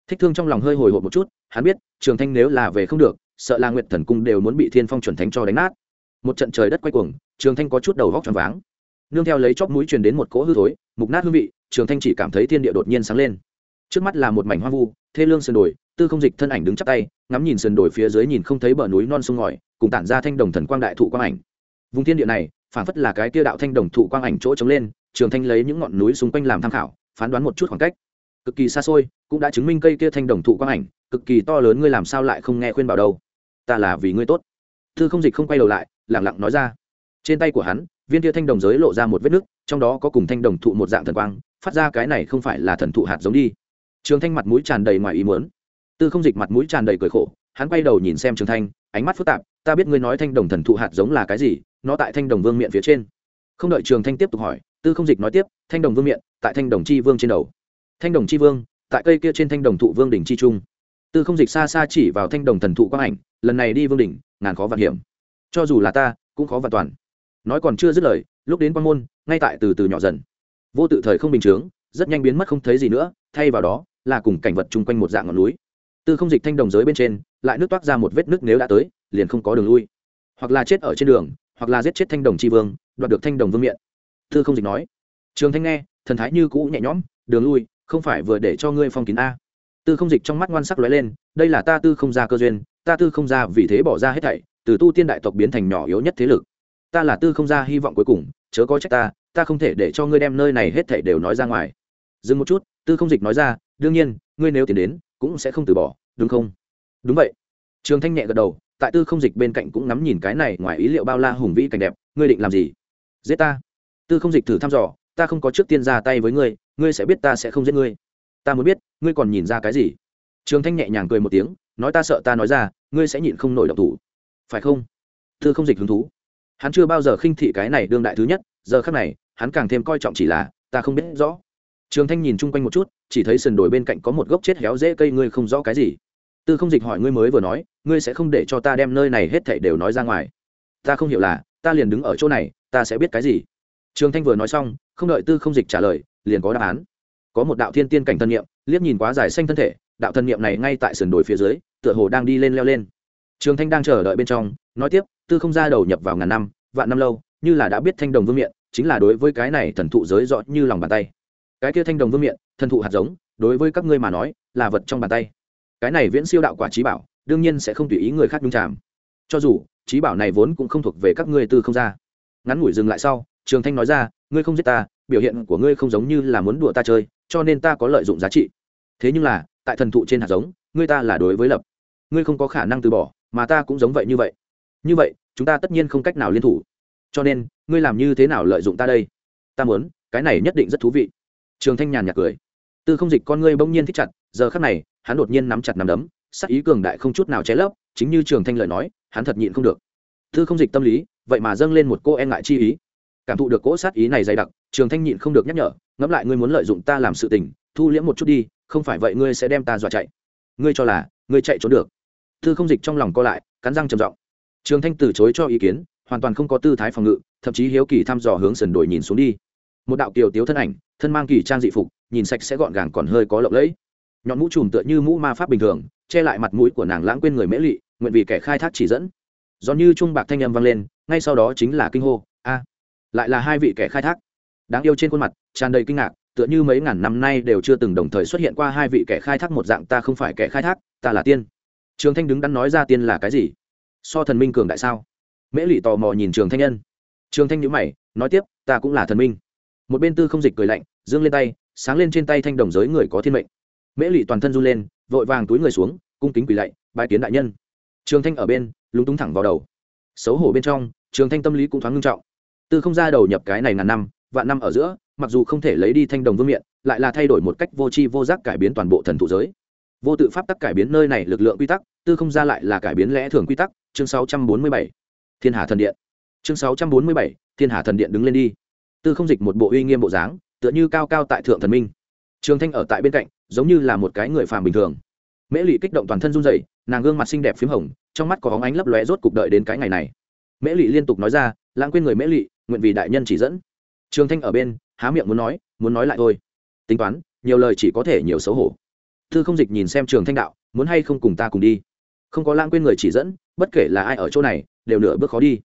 Thích thương trong lòng hơi hồi hộp một chút, hắn biết, trường thanh nếu là về không được, sợ là nguyệt thần cung đều muốn bị thiên phong chuẩn thánh cho đánh nát. Một trận trời đất quay cuồng, trường thanh có chút đầu vóc tròn váng. Nương theo lấy chóp mũi truyền đến một cỗ hư thối, mục nát hương vị, trường thanh chỉ cảm thấy thiên địa đột nhiên sáng lên. Trước mắt là một mảnh hoang vu, thê lương sườn đồi tư không dịch thân ảnh đứng chắp tay, ngắm nhìn sườn đồi phía dưới nhìn không thấy bờ núi non sông ngòi, cùng tản ra thanh đồng thần quang đại thụ quang ảnh. Vùng thiên địa này phản phất là cái kia đạo thanh đồng thụ quang ảnh chỗ trống lên, trường thanh lấy những ngọn núi xung quanh làm tham khảo, phán đoán một chút khoảng cách. Cực kỳ xa xôi, cũng đã chứng minh cây kia thanh đồng thụ quang ảnh, cực kỳ to lớn ngươi làm sao lại không nghe khuyên bảo đâu. Ta là vì ngươi tốt. Thư không dịch không quay đầu lại lẳng lặng nói ra. Trên tay của hắn, viên kia thanh đồng giới lộ ra một vết nứt, trong đó có cùng thanh đồng thụ một dạng thần quang, phát ra cái này không phải là thần thụ hạt giống đi. Trường thanh mặt mũi tràn đầy ngoài ý muốn tư không dịch mặt mũi tràn đầy cười khổ, hắn quay đầu nhìn xem trường thanh, ánh mắt phức tạp, ta biết ngươi nói thanh đồng thần thụ hạt giống là cái gì, nó tại thanh đồng vương miện phía trên. Không đợi trường thanh tiếp tục hỏi, tư không dịch nói tiếp, thanh đồng vương miện, tại thanh đồng chi vương trên đầu. Thanh đồng chi vương, tại cây kia trên thanh đồng thụ vương đỉnh chi trung. Tư không dịch xa xa chỉ vào thanh đồng thần thụ quang ảnh, lần này đi vương đỉnh, ngàn khó vạn hiểm. Cho dù là ta, cũng khó vạn toàn. Nói còn chưa dứt lời, lúc đến quan môn, ngay tại từ từ nhỏ dần. Vô tự thời không bình chướng, rất nhanh biến mất không thấy gì nữa, thay vào đó, là cùng cảnh vật chung quanh một dạng ngọn núi tư không dịch thanh đồng giới bên trên, lại nước toát ra một vết nước nếu đã tới, liền không có đường lui. Hoặc là chết ở trên đường, hoặc là giết chết thanh đồng tri vương, đoạt được thanh đồng vương miện. Tư không dịch nói. Trường thanh nghe, thần thái như cũ nhẹ nhõm, đường lui, không phải vừa để cho ngươi phong kín a. Tư không dịch trong mắt ngoan sắc lóe lên, đây là ta tư không ra cơ duyên, ta tư không ra vì thế bỏ ra hết thảy, từ tu tiên đại tộc biến thành nhỏ yếu nhất thế lực. Ta là tư không ra hy vọng cuối cùng, chớ có trách ta ta không thể để cho ngươi đem nơi này hết thảy đều nói ra ngoài. Dừng một chút, tư không dịch nói ra, đương nhiên, ngươi nếu tiến đến cũng sẽ không từ bỏ, đúng không? Đúng vậy. Trường thanh nhẹ gật đầu, tại tư không dịch bên cạnh cũng ngắm nhìn cái này, ngoài ý liệu bao la hùng vĩ cảnh đẹp, ngươi định làm gì? Giết ta. Tư không dịch thử thăm dò, ta không có trước tiên ra tay với ngươi ngươi sẽ biết ta sẽ không giết ngươi. Ta muốn biết, ngươi còn nhìn ra cái gì? Trường thanh nhẹ nhàng cười một tiếng, nói ta sợ ta nói ra, ngươi sẽ nhịn không nổi độc thủ. Phải không? Tư không dịch hứng thú. Hắn chưa bao giờ khinh thị cái này đương đại thứ nhất, giờ khác này, hắn càng thêm coi trọng chỉ là, ta không biết rõ trường thanh nhìn chung quanh một chút, chỉ thấy sườn đồi bên cạnh có một gốc chết héo dễ cây, ngươi không rõ cái gì. Tư không dịch hỏi ngươi mới vừa nói, ngươi sẽ không để cho ta đem nơi này hết thảy đều nói ra ngoài. Ta không hiểu là, ta liền đứng ở chỗ này, ta sẽ biết cái gì? Trường thanh vừa nói xong, không đợi tư không dịch trả lời, liền có đáp án. Có một đạo thiên tiên cảnh thân nhiệm liếc nhìn quá dài xanh thân thể, đạo thân nhiệm này ngay tại sườn đồi phía dưới, tựa hồ đang đi lên leo lên. Trường thanh đang chờ đợi bên trong, nói tiếp, tư không ra đầu nhập vào ngàn năm, vạn năm lâu, như là đã biết thanh đồng vương miện, chính là đối với cái này thần thụ giới rõ như lòng bàn tay cái kia thanh đồng vương miện, thần thụ hạt giống, đối với các ngươi mà nói, là vật trong bàn tay. Cái này viễn siêu đạo quả trí bảo, đương nhiên sẽ không tùy ý người khác nhung chạm. cho dù, trí bảo này vốn cũng không thuộc về các ngươi tư không ra. Ngắn ngủi dừng lại sau, trường thanh nói ra, ngươi không giết ta, biểu hiện của ngươi không giống như là muốn đùa ta chơi, cho nên ta có lợi dụng giá trị. Thế nhưng là, tại thần thụ trên hạt giống, ngươi ta là đối với lập. Ngươi không có khả năng từ bỏ, mà ta cũng giống vậy như vậy. Như vậy, chúng ta tất nhiên không cách nào liên thủ. Cho nên, ngươi làm như thế nào lợi dụng ta đây? Ta muốn, cái này nhất định rất thú vị trường thanh nhàn nhạt cười. Tư không dịch con ngươi bỗng nhiên thích chặt, giờ khắc này, hắn đột nhiên nắm chặt nắm đấm, sắc ý cường đại không chút nào che lấp, chính như trường thanh lợi nói, hắn thật nhịn không được. Tư không dịch tâm lý, vậy mà dâng lên một cô e ngại chi ý. Cảm thụ được cỗ sát ý này dày đặc, trường thanh nhịn không được nhắc nhở, ngẫm lại ngươi muốn lợi dụng ta làm sự tình, thu liễm một chút đi, không phải vậy ngươi sẽ đem ta dọa chạy. Ngươi cho là, ngươi chạy trốn được. Tư không dịch trong lòng co lại, cắn răng trầm giọng. Trường thanh từ chối cho ý kiến, hoàn toàn không có tư thái phòng ngự, thậm chí hiếu kỳ thăm dò hướng sườn đồi nhìn xuống đi một đạo kiều tiếu thân ảnh, thân mang kỳ trang dị phục, nhìn sạch sẽ gọn gàng còn hơi có lộng lẫy. Nhọn mũ trùm tựa như mũ ma pháp bình thường, che lại mặt mũi của nàng lãng quên người mễ lụy nguyện vì kẻ khai thác chỉ dẫn. Do như trung bạc thanh âm vang lên, ngay sau đó chính là kinh hô, a, lại là hai vị kẻ khai thác. Đáng yêu trên khuôn mặt, tràn đầy kinh ngạc, tựa như mấy ngàn năm nay đều chưa từng đồng thời xuất hiện qua hai vị kẻ khai thác một dạng, ta không phải kẻ khai thác, ta là tiên. Trường thanh đứng đắn nói ra tiên là cái gì? So thần minh cường đại sao? Mễ lị tò mò nhìn trường thanh nhân. Trường thanh nhữ mày, nói tiếp, ta cũng là thần minh một bên tư không dịch cười lạnh dương lên tay sáng lên trên tay thanh đồng giới người có thiên mệnh. Mễ lụy toàn thân run lên vội vàng túi người xuống cung kính quỳ lạy bãi kiến đại nhân. Trường thanh ở bên lúng túng thẳng vào đầu. Xấu hổ bên trong trường thanh tâm lý cũng thoáng ngưng trọng. Tư không ra đầu nhập cái này ngàn năm vạn năm ở giữa mặc dù không thể lấy đi thanh đồng vương miện lại là thay đổi một cách vô tri vô giác cải biến toàn bộ thần thụ giới. Vô tự pháp tắc cải biến nơi này lực lượng quy tắc tư không ra lại là cải biến lẽ thường quy tắc. Chương 647. thiên hà thần điện. Chương 647, thiên hà thần điện đứng lên đi tư không dịch một bộ uy nghiêm bộ dáng, tựa như cao cao tại thượng thần minh. Trường thanh ở tại bên cạnh, giống như là một cái người phàm bình thường. Mễ lụy kích động toàn thân run rẩy, nàng gương mặt xinh đẹp p h í m hồng, trong mắt có hóng ánh lấp lóe rốt cục đợi đến cái ngày này. Mễ lụy liên tục nói ra, lãng quên người mễ lụy nguyện vì đại nhân chỉ dẫn. Trường thanh ở bên, há miệng muốn nói muốn nói lại thôi. Tính toán, nhiều lời chỉ có thể nhiều xấu hổ. Thư không dịch nhìn xem trường thanh đạo, muốn hay không cùng ta cùng đi? Không có lãng quên người chỉ dẫn, bất kể là ai ở chỗ này, đều nửa bước khó đi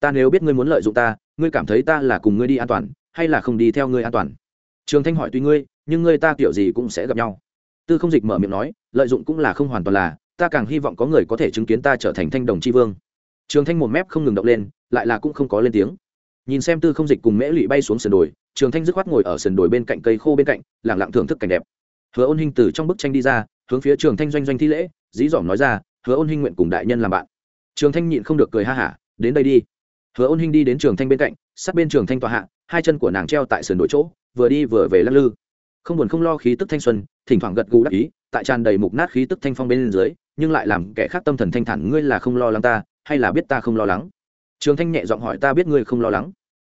ta nếu biết ngươi muốn lợi dụng ta, ngươi cảm thấy ta là cùng ngươi đi an toàn, hay là không đi theo ngươi an toàn? Trường thanh hỏi tùy ngươi, nhưng ngươi ta kiểu gì cũng sẽ gặp nhau. Tư không dịch mở miệng nói, lợi dụng cũng là không hoàn toàn là, ta càng hy vọng có người có thể chứng kiến ta trở thành thanh đồng tri vương. Trường thanh một mép không ngừng động lên, lại là cũng không có lên tiếng. Nhìn xem tư không dịch cùng mễ lụy bay xuống sườn đồi, trường thanh dứt khoát ngồi ở sườn đồi bên cạnh cây khô bên cạnh lẳng lặng thưởng thức cảnh đẹp. Hứa ôn hình từ trong bức tranh đi ra, hướng phía trường thanh doanh doanh thi lễ, dí dỏm nói ra, hứa ôn hình nguyện cùng đại nhân làm bạn. Trường thanh nhịn không được cười ha hả, đến đây đi hứa ôn hình đi đến trường thanh bên cạnh, sát bên trường thanh tòa hạ, hai chân của nàng treo tại sườn đồi chỗ, vừa đi vừa về lắc lư. Không buồn không lo khí tức thanh xuân, thỉnh thoảng gật gù đắc ý, tại tràn đầy mục nát khí tức thanh phong bên dưới, nhưng lại làm kẻ khác tâm thần thanh thản, ngươi là không lo lắng ta, hay là biết ta không lo lắng? Trường thanh nhẹ giọng hỏi, ta biết ngươi không lo lắng.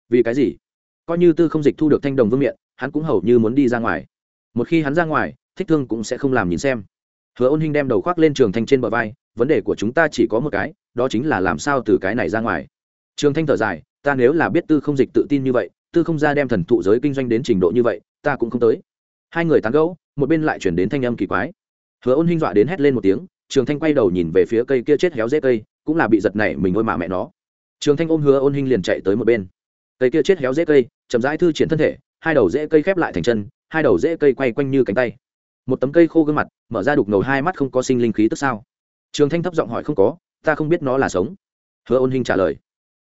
Vì cái gì? Coi như tư không dịch thu được thanh đồng vương miện, hắn cũng hầu như muốn đi ra ngoài. Một khi hắn ra ngoài, thích thương cũng sẽ không làm nhìn xem. Hứa ôn hinh đem đầu khoác lên trường thanh trên bờ vai, vấn đề của chúng ta chỉ có một cái, đó chính là làm sao từ cái này ra ngoài trường thanh thở dài, ta nếu là biết tư không dịch tự tin như vậy, tư không ra đem thần thụ giới kinh doanh đến trình độ như vậy, ta cũng không tới. Hai người tán gẫu, một bên lại chuyển đến thanh âm kỳ quái. Hứa ôn hinh dọa đến hét lên một tiếng, trường thanh quay đầu nhìn về phía cây kia chết héo dễ cây, cũng là bị giật này mình ôi mà mẹ nó. Trường thanh ôm hứa ôn hinh liền chạy tới một bên. Cây kia chết héo dễ cây, chậm rãi thư triển thân thể, hai đầu dễ cây khép lại thành chân, hai đầu dễ cây quay quanh như cánh tay. Một tấm cây khô gương mặt, mở ra đục ngầu hai mắt không có sinh linh khí tức sao? Trường thanh thấp giọng hỏi không có, ta không biết nó là sống. Hứa ôn hinh trả lời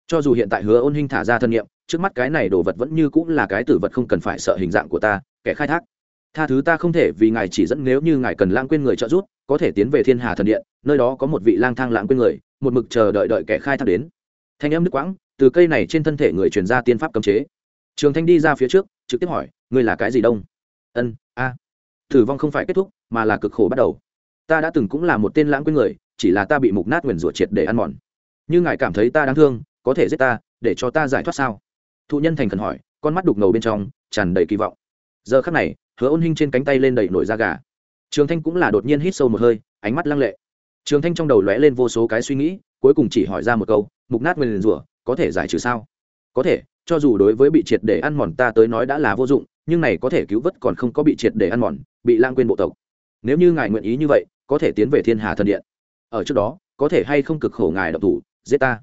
cho dù hiện tại hứa ôn hinh thả ra thân nhiệm trước mắt cái này đồ vật vẫn như cũng là cái tử vật không cần phải sợ hình dạng của ta, kẻ khai thác. Tha thứ ta không thể vì ngài chỉ dẫn nếu như ngài cần lãng quên người trợ giúp, có thể tiến về thiên hà thần điện, nơi đó có một vị lang thang lãng quên người, một mực chờ đợi đợi kẻ khai thác đến. Thanh âm nước quãng, từ cây này trên thân thể người truyền ra tiên pháp cấm chế. Trường thanh đi ra phía trước, trực tiếp hỏi, ngươi là cái gì đông? Ân, a. À. thử vong không phải kết thúc, mà là cực khổ bắt đầu. Ta đã từng cũng là một tên lãng quên người, chỉ là ta bị mục nát nguyền rủa triệt để ăn mòn. Như ngài cảm thấy ta đáng thương có thể giết ta, để cho ta giải thoát sao? Thụ nhân thành khẩn hỏi, con mắt đục ngầu bên trong, tràn đầy kỳ vọng. Giờ khắc này, hứa ôn hinh trên cánh tay lên đầy nổi da gà. Trường thanh cũng là đột nhiên hít sâu một hơi, ánh mắt lăng lệ. Trường thanh trong đầu lóe lên vô số cái suy nghĩ, cuối cùng chỉ hỏi ra một câu, mục nát nguyên rủa, có thể giải trừ sao? Có thể, cho dù đối với bị triệt để ăn mòn ta tới nói đã là vô dụng, nhưng này có thể cứu vớt còn không có bị triệt để ăn mòn, bị lang quên bộ tộc. Nếu như ngài nguyện ý như vậy, có thể tiến về thiên hà thần điện. Ở trước đó, có thể hay không cực khổ ngài độc thủ, giết ta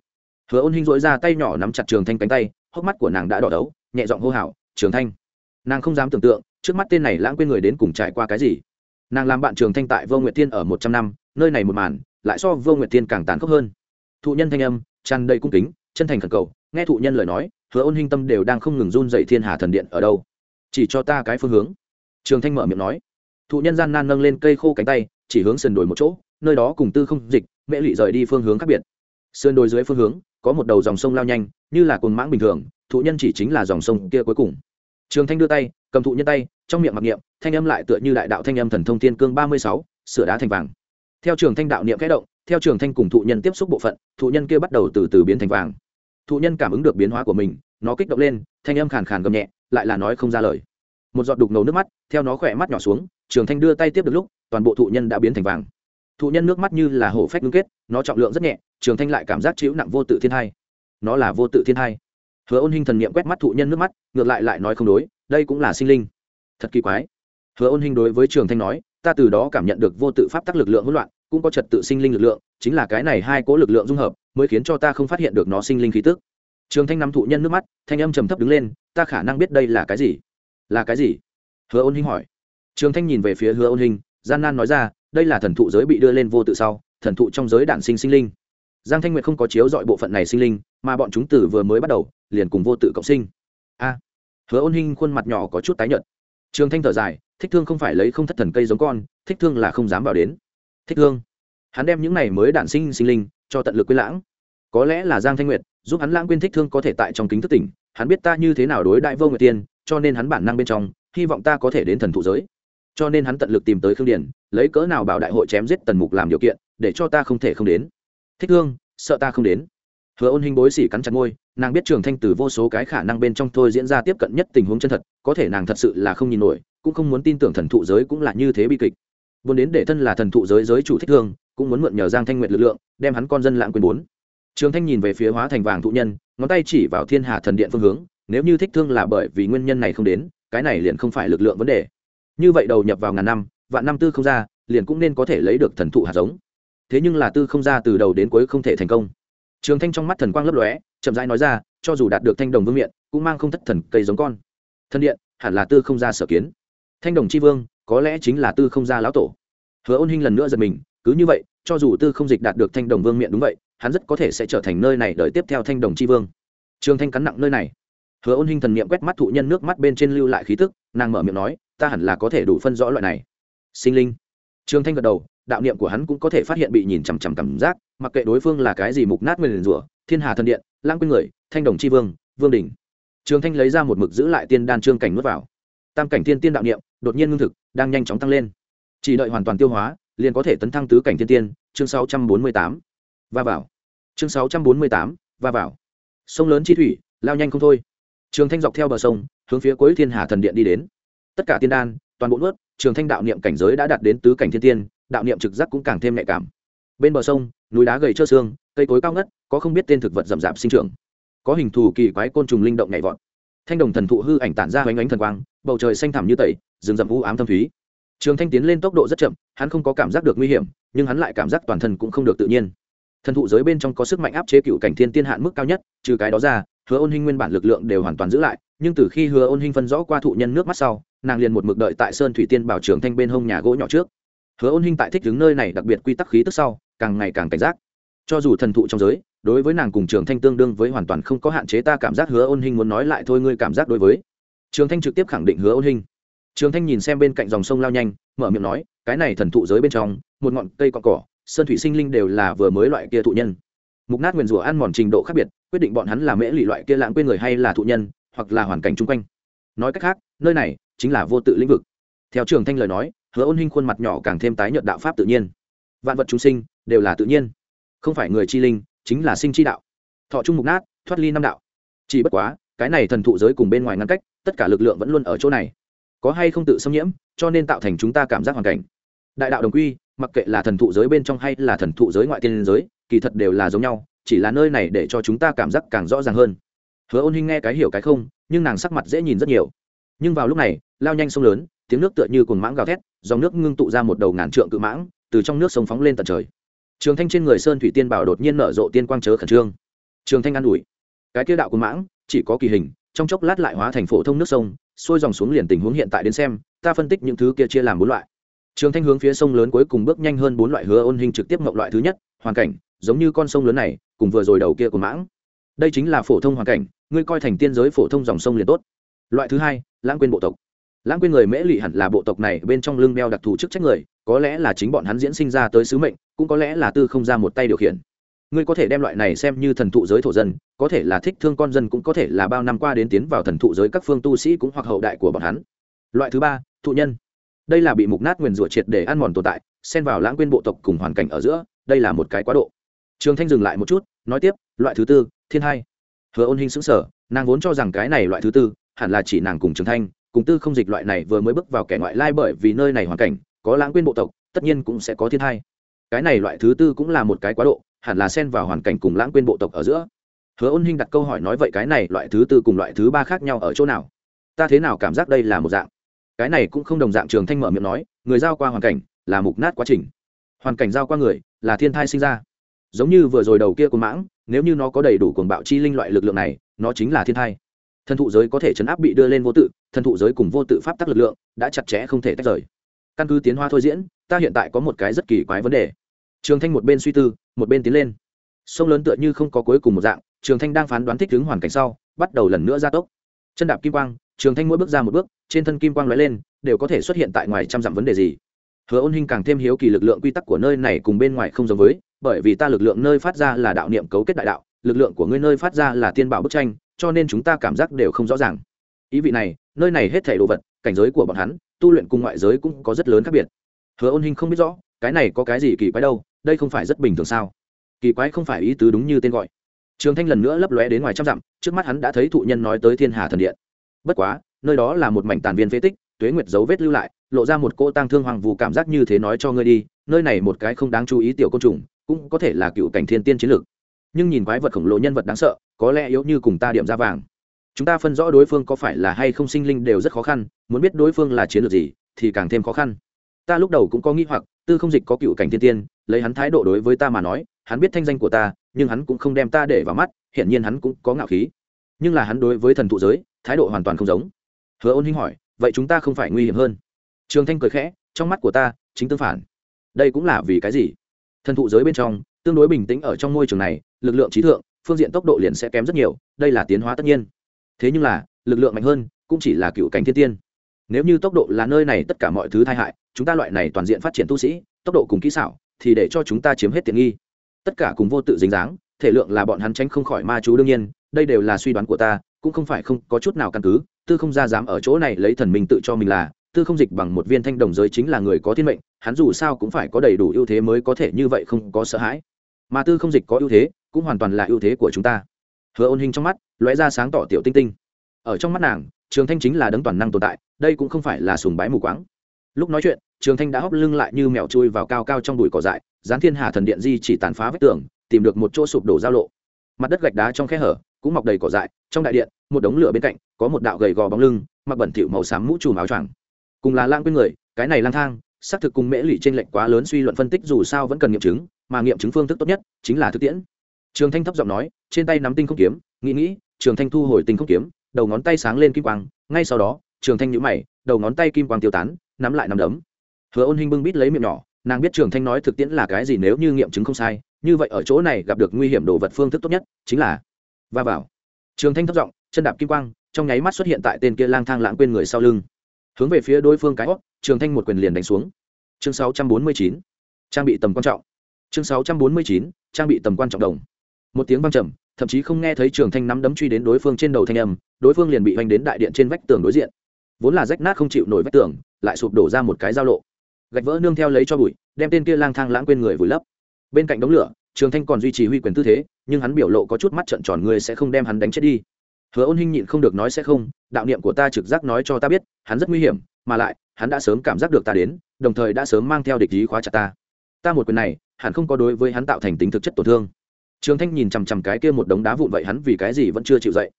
hứa ôn hinh dỗi ra tay nhỏ nắm chặt trường thanh cánh tay, hốc mắt của nàng đã đỏ đấu, nhẹ giọng hô hào, trường thanh. Nàng không dám tưởng tượng, trước mắt tên này lãng quên người đến cùng trải qua cái gì. Nàng làm bạn trường thanh tại vô nguyệt tiên ở một trăm năm, nơi này một màn, lại so vô nguyệt tiên càng tàn khốc hơn. Thụ nhân thanh âm, tràn đầy cung kính, chân thành khẩn cầu, nghe thụ nhân lời nói, hứa ôn hinh tâm đều đang không ngừng run dậy thiên hà thần điện ở đâu. Chỉ cho ta cái phương hướng. Trường thanh mở miệng nói. Thụ nhân gian nan nâng lên cây khô cánh tay, chỉ hướng sườn đồi một chỗ, nơi đó cùng tư không dịch, mễ lụy rời đi phương hướng khác biệt. Sườn đồi dưới phương hướng có một đầu dòng sông lao nhanh, như là cồn mãng bình thường, thụ nhân chỉ chính là dòng sông kia cuối cùng. Trường thanh đưa tay, cầm thụ nhân tay, trong miệng mặc niệm, thanh âm lại tựa như đại đạo thanh âm thần thông thiên cương ba mươi sáu, sửa đá thành vàng. Theo trường thanh đạo niệm kẽ động, theo trường thanh cùng thụ nhân tiếp xúc bộ phận, thụ nhân kia bắt đầu từ từ biến thành vàng. Thụ nhân cảm ứng được biến hóa của mình, nó kích động lên, thanh âm khàn khàn gầm nhẹ, lại là nói không ra lời. Một giọt đục ngầu nước mắt, theo nó khỏe mắt nhỏ xuống, trường thanh đưa tay tiếp được lúc, toàn bộ thụ nhân đã biến thành vàng thụ nhân nước mắt như là hổ phách ngưng kết, nó trọng lượng rất nhẹ, trường thanh lại cảm giác chịu nặng vô tự thiên hai. Nó là vô tự thiên hai. Hứa ôn hình thần niệm quét mắt thụ nhân nước mắt, ngược lại lại nói không đối, đây cũng là sinh linh. Thật kỳ quái. Hứa ôn hình đối với trường thanh nói, ta từ đó cảm nhận được vô tự pháp tắc lực lượng hỗn loạn, cũng có trật tự sinh linh lực lượng, chính là cái này hai cố lực lượng dung hợp, mới khiến cho ta không phát hiện được nó sinh linh khí tức. Trường thanh nắm thụ nhân nước mắt, thanh âm trầm thấp đứng lên, ta khả năng biết đây là cái gì? Là cái gì? Hứa ôn hình hỏi. Trường thanh nhìn về phía hứa ôn hình gian nan nói ra đây là thần thụ giới bị đưa lên vô tự sau, thần thụ trong giới đản sinh sinh linh. Giang thanh nguyệt không có chiếu dọi bộ phận này sinh linh, mà bọn chúng từ vừa mới bắt đầu, liền cùng vô tự cộng sinh. A, hứa ôn hinh khuôn mặt nhỏ có chút tái nhợt. Trường thanh thở dài, thích thương không phải lấy không thất thần cây giống con, thích thương là không dám vào đến. Thích thương, hắn đem những này mới đản sinh sinh linh cho tận lực quên lãng. Có lẽ là giang thanh nguyệt giúp hắn lãng quên thích thương có thể tại trong kính thức tỉnh, hắn biết ta như thế nào đối đại vô nguyệt tiên, cho nên hắn bản năng bên trong, hy vọng ta có thể đến thần thụ giới cho nên hắn tận lực tìm tới khương điển lấy cỡ nào bảo đại hội chém giết tần mục làm điều kiện, để cho ta không thể không đến. Thích thương sợ ta không đến. Hứa ôn hình bối xỉ cắn chặt ngôi nàng biết trường thanh từ vô số cái khả năng bên trong thôi diễn ra tiếp cận nhất tình huống chân thật, có thể nàng thật sự là không nhìn nổi, cũng không muốn tin tưởng thần thụ giới cũng là như thế bi kịch. Muốn đến để thân là thần thụ giới giới chủ thích thương cũng muốn mượn nhờ giang thanh nguyện lực lượng, đem hắn con dân lãng quyền bốn. Trường thanh nhìn về phía hóa thành vàng thụ nhân, ngón tay chỉ vào thiên hà thần điện phương hướng, nếu như thích thương là bởi vì nguyên nhân này không đến, cái này liền không phải lực lượng vấn đề như vậy đầu nhập vào ngàn năm, vạn năm tư không ra, liền cũng nên có thể lấy được thần thụ hạt giống. Thế nhưng là tư không ra từ đầu đến cuối không thể thành công. Trường thanh trong mắt thần quang lấp lóe, chậm rãi nói ra, cho dù đạt được thanh đồng vương miện, cũng mang không thất thần cây giống con. Thân điện, hẳn là tư không ra sở kiến. Thanh đồng c h i vương, có lẽ chính là tư không ra lão tổ. Hứa ôn hinh lần nữa giật mình, cứ như vậy, cho dù tư không dịch đạt được thanh đồng vương miện đúng vậy, hắn rất có thể sẽ trở thành nơi này đợi tiếp theo thanh đồng c vương. Trường thanh cắn nặng nơi này. Hứa ôn hinh thần niệm quét mắt thụ nhân nước mắt bên trên lưu lại khí tức nàng mở miệng nói, ta hẳn là có thể đủ phân rõ loại này. Sinh linh. Trương thanh gật đầu, đạo niệm của hắn cũng có thể phát hiện bị nhìn chằm chằm cảm giác, mặc kệ đối phương là cái gì mục nát nguyền rủa, thiên hà thần điện, lãng quên người, thanh đồng c h i vương vương đình trương thanh lấy ra một mực giữ lại tiên đan trương cảnh nuốt vào. Tam cảnh thiên tiên đạo niệm, đột nhiên ngưng thực, đang nhanh chóng tăng lên. Chỉ đợi hoàn toàn tiêu hóa, liền có thể tấn thăng tứ cảnh thiên tiên, chương sáu trăm bốn mươi tám. Va vào. Chương sáu trăm bốn mươi tám, va vào. Sông lớn chi thủy, lao nhanh không thôi. Trường thanh dọc theo bờ sông hướng phía cuối thiên hà thần điện đi đến. Tất cả tiên đan, toàn bộ nuốt, trường thanh đạo niệm cảnh giới đã đạt đến tứ cảnh thiên tiên, đạo niệm trực giác cũng càng thêm nhạy cảm. Bên bờ sông, núi đá gầy trơ xương, cây cối cao ngất, có không biết tên thực vật rậm rạp sinh trưởng. Có hình thù kỳ quái côn trùng linh động nhảy vọt. Thanh đồng thần thụ hư ảnh tản ra hoành ánh thần quang, bầu trời xanh thẳm như tẩy, rừng rậm u ám thâm thúy. Trường thanh tiến lên tốc độ rất chậm, hắn không có cảm giác được nguy hiểm, nhưng hắn lại cảm giác toàn thân cũng không được tự nhiên. Thần thụ giới bên trong có sức mạnh áp chế cựu cảnh thiên tiên hạn mức cao nhất, trừ cái đó ra, hứa ôn hinh nguyên bản lực lượng đều hoàn toàn giữ lại nhưng từ khi hứa ôn hinh phân rõ qua thụ nhân nước mắt sau, nàng liền một mực đợi tại sơn thủy tiên bảo trường thanh bên hông nhà gỗ nhỏ trước. Hứa ôn hinh tại thích đứng nơi này đặc biệt quy tắc khí tức sau, càng ngày càng cảnh giác. Cho dù thần thụ trong giới, đối với nàng cùng trường thanh tương đương với hoàn toàn không có hạn chế ta cảm giác hứa ôn hinh muốn nói lại thôi ngươi cảm giác đối với. Trường thanh trực tiếp khẳng định hứa ôn hinh. Trường thanh nhìn xem bên cạnh dòng sông lao nhanh, mở miệng nói, cái này thần thụ giới bên trong, một ngọn cây cọn cỏ, sơn thủy sinh linh đều là vừa mới loại kia thụ nhân. Mục nát nguyền rủa ăn mòn trình độ khác biệt, quyết định bọn hắn là mễ lụy loại kia lãng quên người hay là thụ nhân hoặc là hoàn cảnh chung quanh. Nói cách khác, nơi này chính là vô tự lĩnh vực. Theo trường thanh lời nói, hứa ôn hinh khuôn mặt nhỏ càng thêm tái nhợt đạo pháp tự nhiên. Vạn vật chúng sinh đều là tự nhiên. Không phải người chi linh, chính là sinh chi đạo. Thọ trung mục nát, thoát ly năm đạo. Chỉ bất quá, cái này thần thụ giới cùng bên ngoài ngăn cách, tất cả lực lượng vẫn luôn ở chỗ này. Có hay không tự xâm nhiễm, cho nên tạo thành chúng ta cảm giác hoàn cảnh. Đại đạo đồng quy, mặc kệ là thần thụ giới bên trong hay là thần thụ giới ngoại tiên giới, kỳ thật đều là giống nhau, chỉ là nơi này để cho chúng ta cảm giác càng rõ ràng hơn hứa ôn hinh nghe cái hiểu cái không, nhưng nàng sắc mặt dễ nhìn rất nhiều. Nhưng vào lúc này, lao nhanh sông lớn, tiếng nước tựa như cồn mãng gào thét, dòng nước ngưng tụ ra một đầu ngàn trượng cự mãng, từ trong nước sông phóng lên tận trời. Trường thanh trên người sơn thủy tiên bảo đột nhiên nở rộ tiên quang chớ khẩn trương. Trường thanh an ủi, cái kia đạo cồn mãng, chỉ có kỳ hình, trong chốc lát lại hóa thành phổ thông nước sông, xuôi dòng xuống liền tình huống hiện tại đến xem, ta phân tích những thứ kia chia làm bốn loại. Trường thanh hướng phía sông lớn cuối cùng bước nhanh hơn bốn loại hứa ôn hình trực tiếp mộng loại thứ nhất, hoàn cảnh, giống như con sông lớn này, cùng vừa rồi đầu kia của mãng đây chính là phổ thông hoàn cảnh, ngươi coi thành tiên giới phổ thông dòng sông liền tốt. Loại thứ hai, lãng quên bộ tộc. Lãng quên người mễ lụy hẳn là bộ tộc này bên trong lưng đeo đặc thù chức trách người, có lẽ là chính bọn hắn diễn sinh ra tới sứ mệnh, cũng có lẽ là tư không ra một tay điều khiển. Ngươi có thể đem loại này xem như thần thụ giới thổ dân, có thể là thích thương con dân cũng có thể là bao năm qua đến tiến vào thần thụ giới các phương tu sĩ cũng hoặc hậu đại của bọn hắn. Loại thứ ba, thụ nhân. Đây là bị mục nát nguyền rủa triệt để ăn mòn tồn tại, xen vào lãng quên bộ tộc cùng hoàn cảnh ở giữa, đây là một cái quá độ. Trường thanh dừng lại một chút, nói tiếp, loại thứ tư thiên hai. Hứa ôn hình xứng sở nàng vốn cho rằng cái này loại thứ tư hẳn là chỉ nàng cùng trường thanh, cùng tư không dịch loại này vừa mới bước vào kẻ ngoại lai bởi vì nơi này hoàn cảnh, có lãng quên bộ tộc, tất nhiên cũng sẽ có thiên hai. Cái này loại thứ tư cũng là một cái quá độ, hẳn là xen vào hoàn cảnh cùng lãng quên bộ tộc ở giữa. Hứa ôn hình đặt câu hỏi nói vậy cái này loại thứ tư cùng loại thứ ba khác nhau ở chỗ nào? Ta thế nào cảm giác đây là một dạng? Cái này cũng không đồng dạng, trường thanh mở miệng nói, người giao qua hoàn cảnh là mục nát quá trình. Hoàn cảnh giao qua người là thiên thai sinh ra giống như vừa rồi đầu kia của mãng, nếu như nó có đầy đủ cuồng bạo chi linh loại lực lượng này, nó chính là thiên thai. Thần thụ giới có thể chấn áp bị đưa lên vô tự, thần thụ giới cùng vô tự pháp tắc lực lượng đã chặt chẽ không thể tách rời. Căn cứ tiến hoa thôi diễn, ta hiện tại có một cái rất kỳ quái vấn đề. Trường thanh một bên suy tư, một bên tiến lên. Sông lớn tựa như không có cuối cùng một dạng, trường thanh đang phán đoán thích ứng hoàn cảnh sau, bắt đầu lần nữa gia tốc. Chân đạp kim quang, trường thanh mỗi bước ra một bước, trên thân kim quang lóe lên, đều có thể xuất hiện tại ngoài trăm dặm vấn đề gì hứa ôn hình càng thêm hiếu kỳ lực lượng quy tắc của nơi này cùng bên ngoài không giống với, bởi vì ta lực lượng nơi phát ra là đạo niệm cấu kết đại đạo, lực lượng của ngươi nơi phát ra là tiên bảo bức tranh, cho nên chúng ta cảm giác đều không rõ ràng. Ý vị này, nơi này hết thể đồ vật, cảnh giới của bọn hắn, tu luyện cùng ngoại giới cũng có rất lớn khác biệt. Hứa ôn hình không biết rõ, cái này có cái gì kỳ quái đâu, đây không phải rất bình thường sao? Kỳ quái không phải ý tứ đúng như tên gọi. Trường thanh lần nữa lấp lóe đến ngoài trăm dặm, trước mắt hắn đã thấy thụ nhân nói tới thiên hà thần điện. Bất quá, nơi đó là một mảnh tàn viên phế tích tuế nguyệt dấu vết lưu lại, lộ ra một cô tăng thương hoàng vù cảm giác như thế nói cho ngươi đi, nơi này một cái không đáng chú ý tiểu côn trùng, cũng có thể là cựu cảnh thiên tiên chiến lược. Nhưng nhìn quái vật khổng lồ nhân vật đáng sợ, có lẽ yếu như cùng ta điểm ra vàng. Chúng ta phân rõ đối phương có phải là hay không sinh linh đều rất khó khăn, muốn biết đối phương là chiến lược gì, thì càng thêm khó khăn. Ta lúc đầu cũng có nghĩ hoặc, tư không dịch có cựu cảnh thiên tiên, lấy hắn thái độ đối với ta mà nói, hắn biết thanh danh của ta, nhưng hắn cũng không đem ta để vào mắt, hiển nhiên hắn cũng có ngạo khí. Nhưng là hắn đối với thần thụ giới, thái độ hoàn toàn không giống. Hứa ôn hinh hỏi vậy chúng ta không phải nguy hiểm hơn. Trường thanh cười khẽ, trong mắt của ta, chính tương phản. Đây cũng là vì cái gì? Thần thụ giới bên trong, tương đối bình tĩnh ở trong môi trường này, lực lượng trí thượng, phương diện tốc độ liền sẽ kém rất nhiều, đây là tiến hóa tất nhiên. Thế nhưng là, lực lượng mạnh hơn, cũng chỉ là cựu cảnh thiên tiên. Nếu như tốc độ là nơi này tất cả mọi thứ tai hại, chúng ta loại này toàn diện phát triển tu sĩ, tốc độ cùng kỹ xảo, thì để cho chúng ta chiếm hết tiện nghi. Tất cả cùng vô tự dính dáng, thể lượng là bọn hắn tránh không khỏi ma chú đương nhiên, đây đều là suy đoán của ta cũng không phải không có chút nào căn cứ, tư không ra dám ở chỗ này lấy thần mình tự cho mình là, tư không dịch bằng một viên thanh đồng giới chính là người có thiên mệnh, hắn dù sao cũng phải có đầy đủ ưu thế mới có thể như vậy không có sợ hãi. Mà tư không dịch có ưu thế, cũng hoàn toàn là ưu thế của chúng ta. Hứa ôn hình trong mắt, lóe ra sáng tỏ tiểu tinh tinh. Ở trong mắt nàng, trường thanh chính là đấng toàn năng tồn tại, đây cũng không phải là sùng bái mù quáng. Lúc nói chuyện, trường thanh đã hóc lưng lại như mèo chui vào cao cao trong bụi cỏ dại, gián thiên hà thần điện di chỉ tàn phá vách tường, tìm được một chỗ sụp đổ giao lộ. Mặt đất gạch đá trong khe hở cũng mọc đầy cỏ dại, trong đại điện, một đống lửa bên cạnh, có một đạo gầy gò bóng lưng, mặc bẩn thỉu màu xám mũ trùm áo choàng. Cùng là lang quên người, cái này lang thang, xác thực cùng mễ lụy trên lệnh quá lớn suy luận phân tích dù sao vẫn cần nghiệm chứng, mà nghiệm chứng phương thức tốt nhất chính là thực tiễn. Trường thanh thấp giọng nói, trên tay nắm tinh không kiếm, nghĩ nghĩ, trường thanh thu hồi tinh không kiếm, đầu ngón tay sáng lên kim quang, ngay sau đó, trường thanh nhũ mày, đầu ngón tay kim quang tiêu tán, nắm lại nắm đấm. Hứa ôn hinh bưng bít lấy miệng nhỏ, nàng biết trường thanh nói thực tiễn là cái gì nếu như nghiệm chứng không sai, như vậy ở chỗ này gặp được nguy hiểm đồ vật phương thức tốt nhất chính là va vào. Trường thanh thấp giọng, chân đạp kim quang, trong nháy mắt xuất hiện tại tên kia lang thang lãng quên người sau lưng. Hướng về phía đối phương cái hót trường thanh một quyền liền đánh xuống. Chương 649. trang bị tầm quan trọng. Chương 649. trang bị tầm quan trọng đồng. Một tiếng vang trầm, thậm chí không nghe thấy trường thanh nắm đấm truy đến đối phương trên đầu thanh âm, đối phương liền bị hoành đến đại điện trên vách tường đối diện. Vốn là rách nát không chịu nổi vách tường, lại sụp đổ ra một cái giao lộ. Gạch vỡ nương theo lấy cho bụi, đem tên kia lang thang lãng quên người vùi lấp. Bên cạnh đống lửa trường thanh còn duy trì huy quyền tư thế, nhưng hắn biểu lộ có chút mắt trận tròn, người sẽ không đem hắn đánh chết đi. Hứa ôn hinh nhịn không được nói sẽ không, đạo niệm của ta trực giác nói cho ta biết, hắn rất nguy hiểm, mà lại, hắn đã sớm cảm giác được ta đến, đồng thời đã sớm mang theo địch ý khóa chặt ta. Ta một quyền này, hẳn không có đối với hắn tạo thành tính thực chất tổn thương. Trường thanh nhìn chằm chằm cái kia một đống đá vụn vậy hắn vì cái gì vẫn chưa chịu dậy?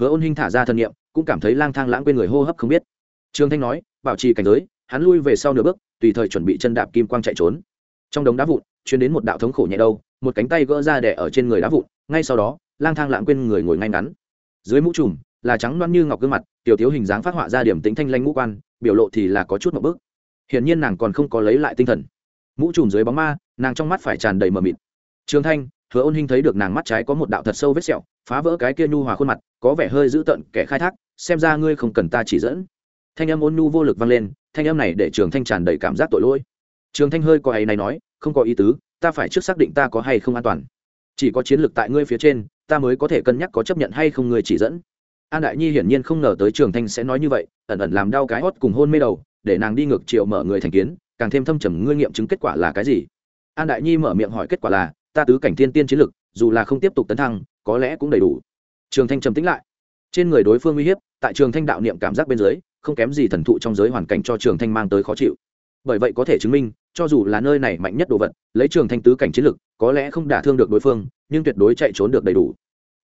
Hứa ôn hinh thả ra thân niệm, cũng cảm thấy lang thang lãng quên người hô hấp không biết. Trường thanh nói, bảo trì cảnh giới, hắn lui về sau nửa bước, tùy thời chuẩn bị chân đạp kim quang chạy trốn. Trong đống đá vụn chuyến đến một đạo thống khổ nhẹ đâu một cánh tay gỡ ra đẻ ở trên người đá vụn, ngay sau đó, lang thang lạng quên người ngồi ngay ngắn. Dưới mũ trùm, là trắng loan như ngọc gương mặt, tiểu thiếu hình dáng phát họa ra điểm tính thanh lanh ngũ quan, biểu lộ thì là có chút một bước. Hiển nhiên nàng còn không có lấy lại tinh thần. Mũ trùm dưới bóng ma, nàng trong mắt phải tràn đầy mờ mịt. Trường thanh, hứa ôn hinh thấy được nàng mắt trái có một đạo thật sâu vết sẹo, phá vỡ cái kia nhu hòa khuôn mặt, có vẻ hơi dữ tợn, kẻ khai thác, xem ra ngươi không cần ta chỉ dẫn. Thanh âm ôn nhu vô lực vang lên, thanh âm này để trường thanh tràn đầy cảm giác tội lỗi. Trường thanh hơi có ấy này nói, không có ý tứ ta phải trước xác định ta có hay không an toàn. Chỉ có chiến lược tại ngươi phía trên, ta mới có thể cân nhắc có chấp nhận hay không ngươi chỉ dẫn. An đại nhi hiển nhiên không ngờ tới trường thanh sẽ nói như vậy, ẩn ẩn làm đau cái hót cùng hôn mê đầu, để nàng đi ngược chiều mở người thành kiến, càng thêm thâm trầm, ngươi nghiệm chứng kết quả là cái gì? An đại nhi mở miệng hỏi, kết quả là, ta tứ cảnh thiên tiên chiến lực dù là không tiếp tục tấn thăng, có lẽ cũng đầy đủ. Trường thanh trầm tĩnh lại. Trên người đối phương uy hiếp, tại trường thanh đạo niệm cảm giác bên dưới, không kém gì thần thụ trong giới hoàn cảnh cho trường thanh mang tới khó chịu. Bởi vậy có thể chứng minh cho dù là nơi này mạnh nhất đồ vật, lấy trường thanh tứ cảnh chiến lực, có lẽ không đả thương được đối phương, nhưng tuyệt đối chạy trốn được đầy đủ.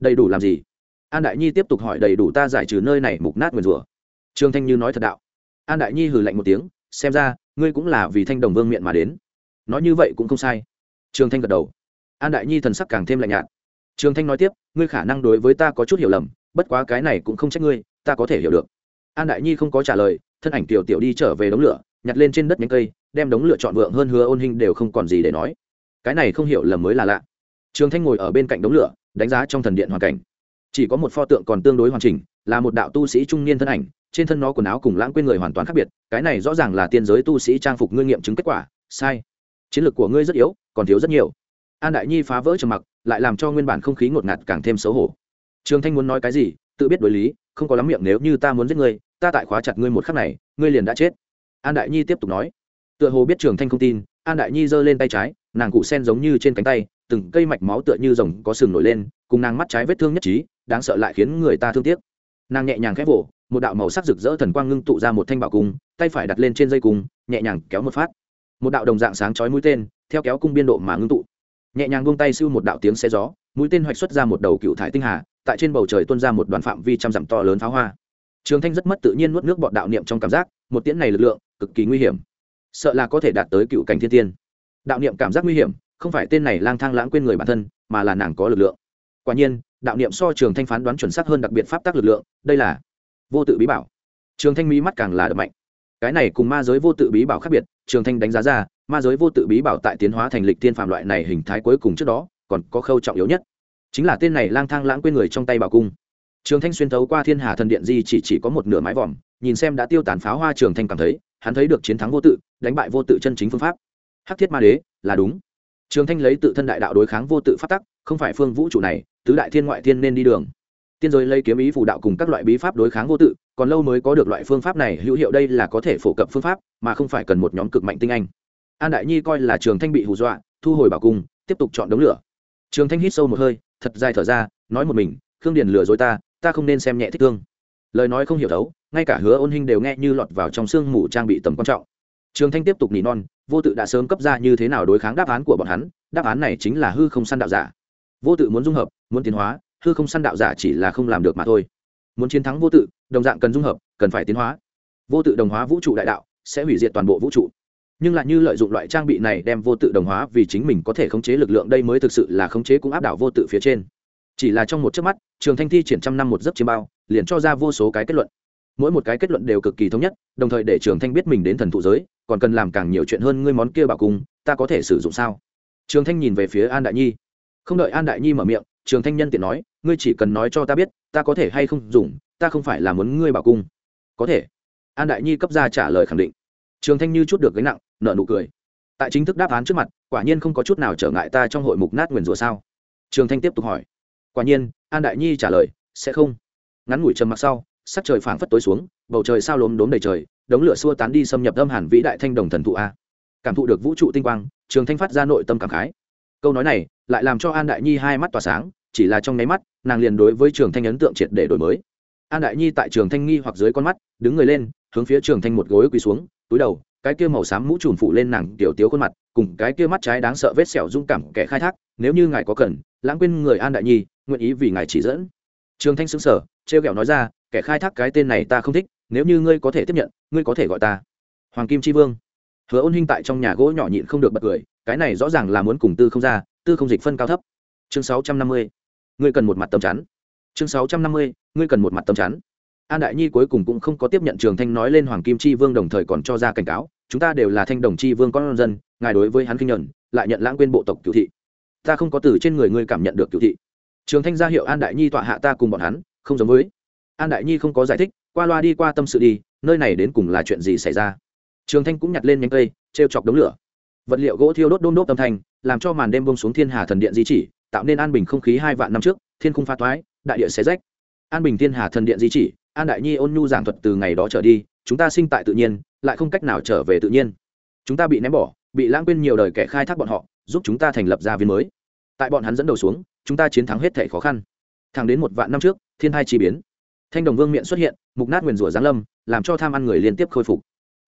Đầy đủ làm gì? An đại nhi tiếp tục hỏi đầy đủ ta giải trừ nơi này mục nát nguyền rủa. Trường thanh như nói thật đạo. An đại nhi hừ lạnh một tiếng, xem ra, ngươi cũng là vì thanh đồng vương miệng mà đến. Nói như vậy cũng không sai. Trường thanh gật đầu. An đại nhi thần sắc càng thêm lạnh nhạt. Trường thanh nói tiếp, ngươi khả năng đối với ta có chút hiểu lầm, bất quá cái này cũng không trách ngươi, ta có thể hiểu được. An đại nhi không có trả lời, thân ảnh tiểu tiểu đi trở về đống lửa, nhặt lên trên đất nhánh cây đem đống lửa chọn vượng hơn hứa ôn hình đều không còn gì để nói. Cái này không hiểu lầm mới là lạ. Trường thanh ngồi ở bên cạnh đống lửa, đánh giá trong thần điện hoàn cảnh. Chỉ có một pho tượng còn tương đối hoàn chỉnh, là một đạo tu sĩ trung niên thân ảnh, trên thân nó quần áo cùng lãng quên người hoàn toàn khác biệt, cái này rõ ràng là tiên giới tu sĩ trang phục ngươi nghiệm chứng kết quả, sai. Chiến lược của ngươi rất yếu, còn thiếu rất nhiều. An đại nhi phá vỡ trầm mặc, lại làm cho nguyên bản không khí ngột ngạt càng thêm xấu hổ. Trường thanh muốn nói cái gì, tự biết đối lý, không có lắm miệng nếu như ta muốn giết ngươi, ta tại khóa chặt ngươi một khắc này, ngươi liền đã chết. An đại nhi tiếp tục nói tựa hồ biết trường thanh không tin, an đại nhi giơ lên tay trái, nàng cụ sen giống như trên cánh tay, từng cây mạch máu tựa như rồng có sừng nổi lên, cùng nàng mắt trái vết thương nhất trí, đáng sợ lại khiến người ta thương tiếc. Nàng nhẹ nhàng khép vỗ, một đạo màu sắc rực rỡ thần quang ngưng tụ ra một thanh bảo cung, tay phải đặt lên trên dây cung, nhẹ nhàng kéo một phát. Một đạo đồng dạng sáng chói mũi tên, theo kéo cung biên độ mà ngưng tụ. Nhẹ nhàng buông tay siêu một đạo tiếng xe gió, mũi tên hoạch xuất ra một đầu cựu thải tinh hà, tại trên bầu trời tuôn ra một đoàn phạm vi trăm dặm to lớn pháo hoa. Trường thanh rất mất tự nhiên nuốt nước bọt đạo niệm trong cảm giác, một tiễn này lực lượng cực kỳ nguy hiểm sợ là có thể đạt tới cựu cảnh thiên tiên. Đạo niệm cảm giác nguy hiểm, không phải tên này lang thang lãng quên người bản thân, mà là nàng có lực lượng. Quả nhiên, đạo niệm so trường thanh phán đoán chuẩn xác hơn đặc biệt pháp tác lực lượng, đây là vô tự bí bảo. Trường thanh mỹ mắt càng là đập mạnh. Cái này cùng ma giới vô tự bí bảo khác biệt, trường thanh đánh giá ra, ma giới vô tự bí bảo tại tiến hóa thành lịch tiên phạm loại này hình thái cuối cùng trước đó, còn có khâu trọng yếu nhất, chính là tên này lang thang lãng quên người trong tay bảo cung. Trường thanh xuyên thấu qua thiên hà thần điện di chỉ chỉ có một nửa mái vòm, nhìn xem đã tiêu tán pháo hoa trường thanh cảm thấy hắn thấy được chiến thắng vô tự, đánh bại vô tự chân chính phương pháp. Hắc thiết ma đế, là đúng. Trường thanh lấy tự thân đại đạo đối kháng vô tự phát tắc, không phải phương vũ trụ này, tứ đại thiên ngoại thiên nên đi đường. Tiên giới lấy kiếm ý phù đạo cùng các loại bí pháp đối kháng vô tự, còn lâu mới có được loại phương pháp này, hữu hiệu đây là có thể phổ cập phương pháp, mà không phải cần một nhóm cực mạnh tinh anh. An đại nhi coi là trường thanh bị hù dọa, thu hồi bảo cung, tiếp tục chọn đống lửa. Trường thanh hít sâu một hơi, thật dài thở ra, nói một mình, khương điền lừa dối ta ta không nên xem nhẹ thích thương lời nói không hiểu thấu, ngay cả hứa ôn hình đều nghe như lọt vào trong sương mù trang bị tầm quan trọng. Trường thanh tiếp tục nỉ non, vô tự đã sớm cấp ra như thế nào đối kháng đáp án của bọn hắn, đáp án này chính là hư không săn đạo giả. Vô tự muốn dung hợp, muốn tiến hóa, hư không săn đạo giả chỉ là không làm được mà thôi. Muốn chiến thắng vô tự, đồng dạng cần dung hợp, cần phải tiến hóa. Vô tự đồng hóa vũ trụ đại đạo, sẽ hủy diệt toàn bộ vũ trụ. Nhưng lại như lợi dụng loại trang bị này đem vô tự đồng hóa vì chính mình có thể khống chế lực lượng đây mới thực sự là khống chế cũng áp đảo vô tự phía trên chỉ là trong một chớp mắt, trường thanh thi triển trăm năm một giấc chiêm bao, liền cho ra vô số cái kết luận. Mỗi một cái kết luận đều cực kỳ thống nhất, đồng thời để trường thanh biết mình đến thần thụ giới, còn cần làm càng nhiều chuyện hơn ngươi món kia bảo cung, ta có thể sử dụng sao? Trường thanh nhìn về phía an đại nhi. Không đợi an đại nhi mở miệng, trường thanh nhân tiện nói, ngươi chỉ cần nói cho ta biết, ta có thể hay không dùng, ta không phải là muốn ngươi bảo cung. Có thể. An đại nhi cấp ra trả lời khẳng định. Trường thanh như chút được gánh nặng nợ nụ cười. Tại chính thức đáp án trước mặt, quả nhiên không có chút nào trở ngại ta trong hội mục nát nguyền rủa sao? Trường thanh tiếp tục hỏi quả nhiên, an đại nhi trả lời, sẽ không. Ngắn ngủi trầm mặc sau, sắc trời phảng phất tối xuống, bầu trời sao lốm đốm đầy trời, đống lửa xua tán đi xâm nhập âm hàn vĩ đại thanh đồng thần thụ a. Cảm thụ được vũ trụ tinh quang, trường thanh phát ra nội tâm cảm khái. Câu nói này lại làm cho an đại nhi hai mắt tỏa sáng, chỉ là trong nháy mắt, nàng liền đối với trường thanh ấn tượng triệt để đổi mới. An đại nhi tại trường thanh nghi hoặc dưới con mắt, đứng người lên, hướng phía trường thanh một gối quỳ xuống, túi đầu, cái kia màu xám mũ trùm phụ lên nàng tiểu tiếu khuôn mặt, cùng cái kia mắt trái đáng sợ vết sẹo dung cảm kẻ khai thác, nếu như ngài có cần, lãng quên người an đại nhi nguyện ý vì ngài chỉ dẫn. Trường thanh xứng sở trêu ghẹo nói ra, kẻ khai thác cái tên này ta không thích, nếu như ngươi có thể tiếp nhận, ngươi có thể gọi ta. Hoàng kim tri vương. Hứa ôn hinh tại trong nhà gỗ nhỏ nhịn không được bật cười, cái này rõ ràng là muốn cùng tư không ra, tư không dịch phân cao thấp. Chương sáu trăm năm mươi. Ngươi cần một mặt tầm chắn. Chương sáu trăm năm mươi, ngươi cần một mặt tầm chắn. An đại nhi cuối cùng cũng không có tiếp nhận trường thanh nói lên hoàng kim chi vương đồng thời còn cho ra cảnh cáo, chúng ta đều là thanh đồng chi vương con dân, ngài đối với hắn kinh nhuận lại nhận lãng quên bộ tộc cựu thị. Ta không có từ trên người ngươi cảm nhận được cựu thị trường thanh ra hiệu an đại nhi tọa hạ ta cùng bọn hắn, không giống với. An đại nhi không có giải thích, qua loa đi qua tâm sự đi, nơi này đến cùng là chuyện gì xảy ra? Trường thanh cũng nhặt lên nhánh cây t r e o chọc đống lửa. Vật liệu gỗ thiêu đốt đôm đốt tâm thanh, làm cho màn đêm bông xuống thiên hà thần điện di chỉ, tạo nên an bình không khí hai vạn năm trước, thiên khung pha toái đại địa xé rách. An bình thiên hà thần điện di chỉ, an đại nhi ôn nhu giảng thuật từ ngày đó trở đi, chúng ta sinh tại tự nhiên, lại không cách nào trở về tự nhiên. Chúng ta bị ném bỏ, bị lãng quên nhiều đời kẻ khai thác bọn họ, giúp chúng ta thành lập gia viên mới. Tại bọn hắn dẫn đầu xuống chúng ta chiến thắng hết thể khó khăn. Thẳng đến một vạn năm trước, thiên thai chi biến. Thanh đồng vương miệng xuất hiện, mục nát nguyền rủa giáng lâm, làm cho tham ăn người liên tiếp khôi phục.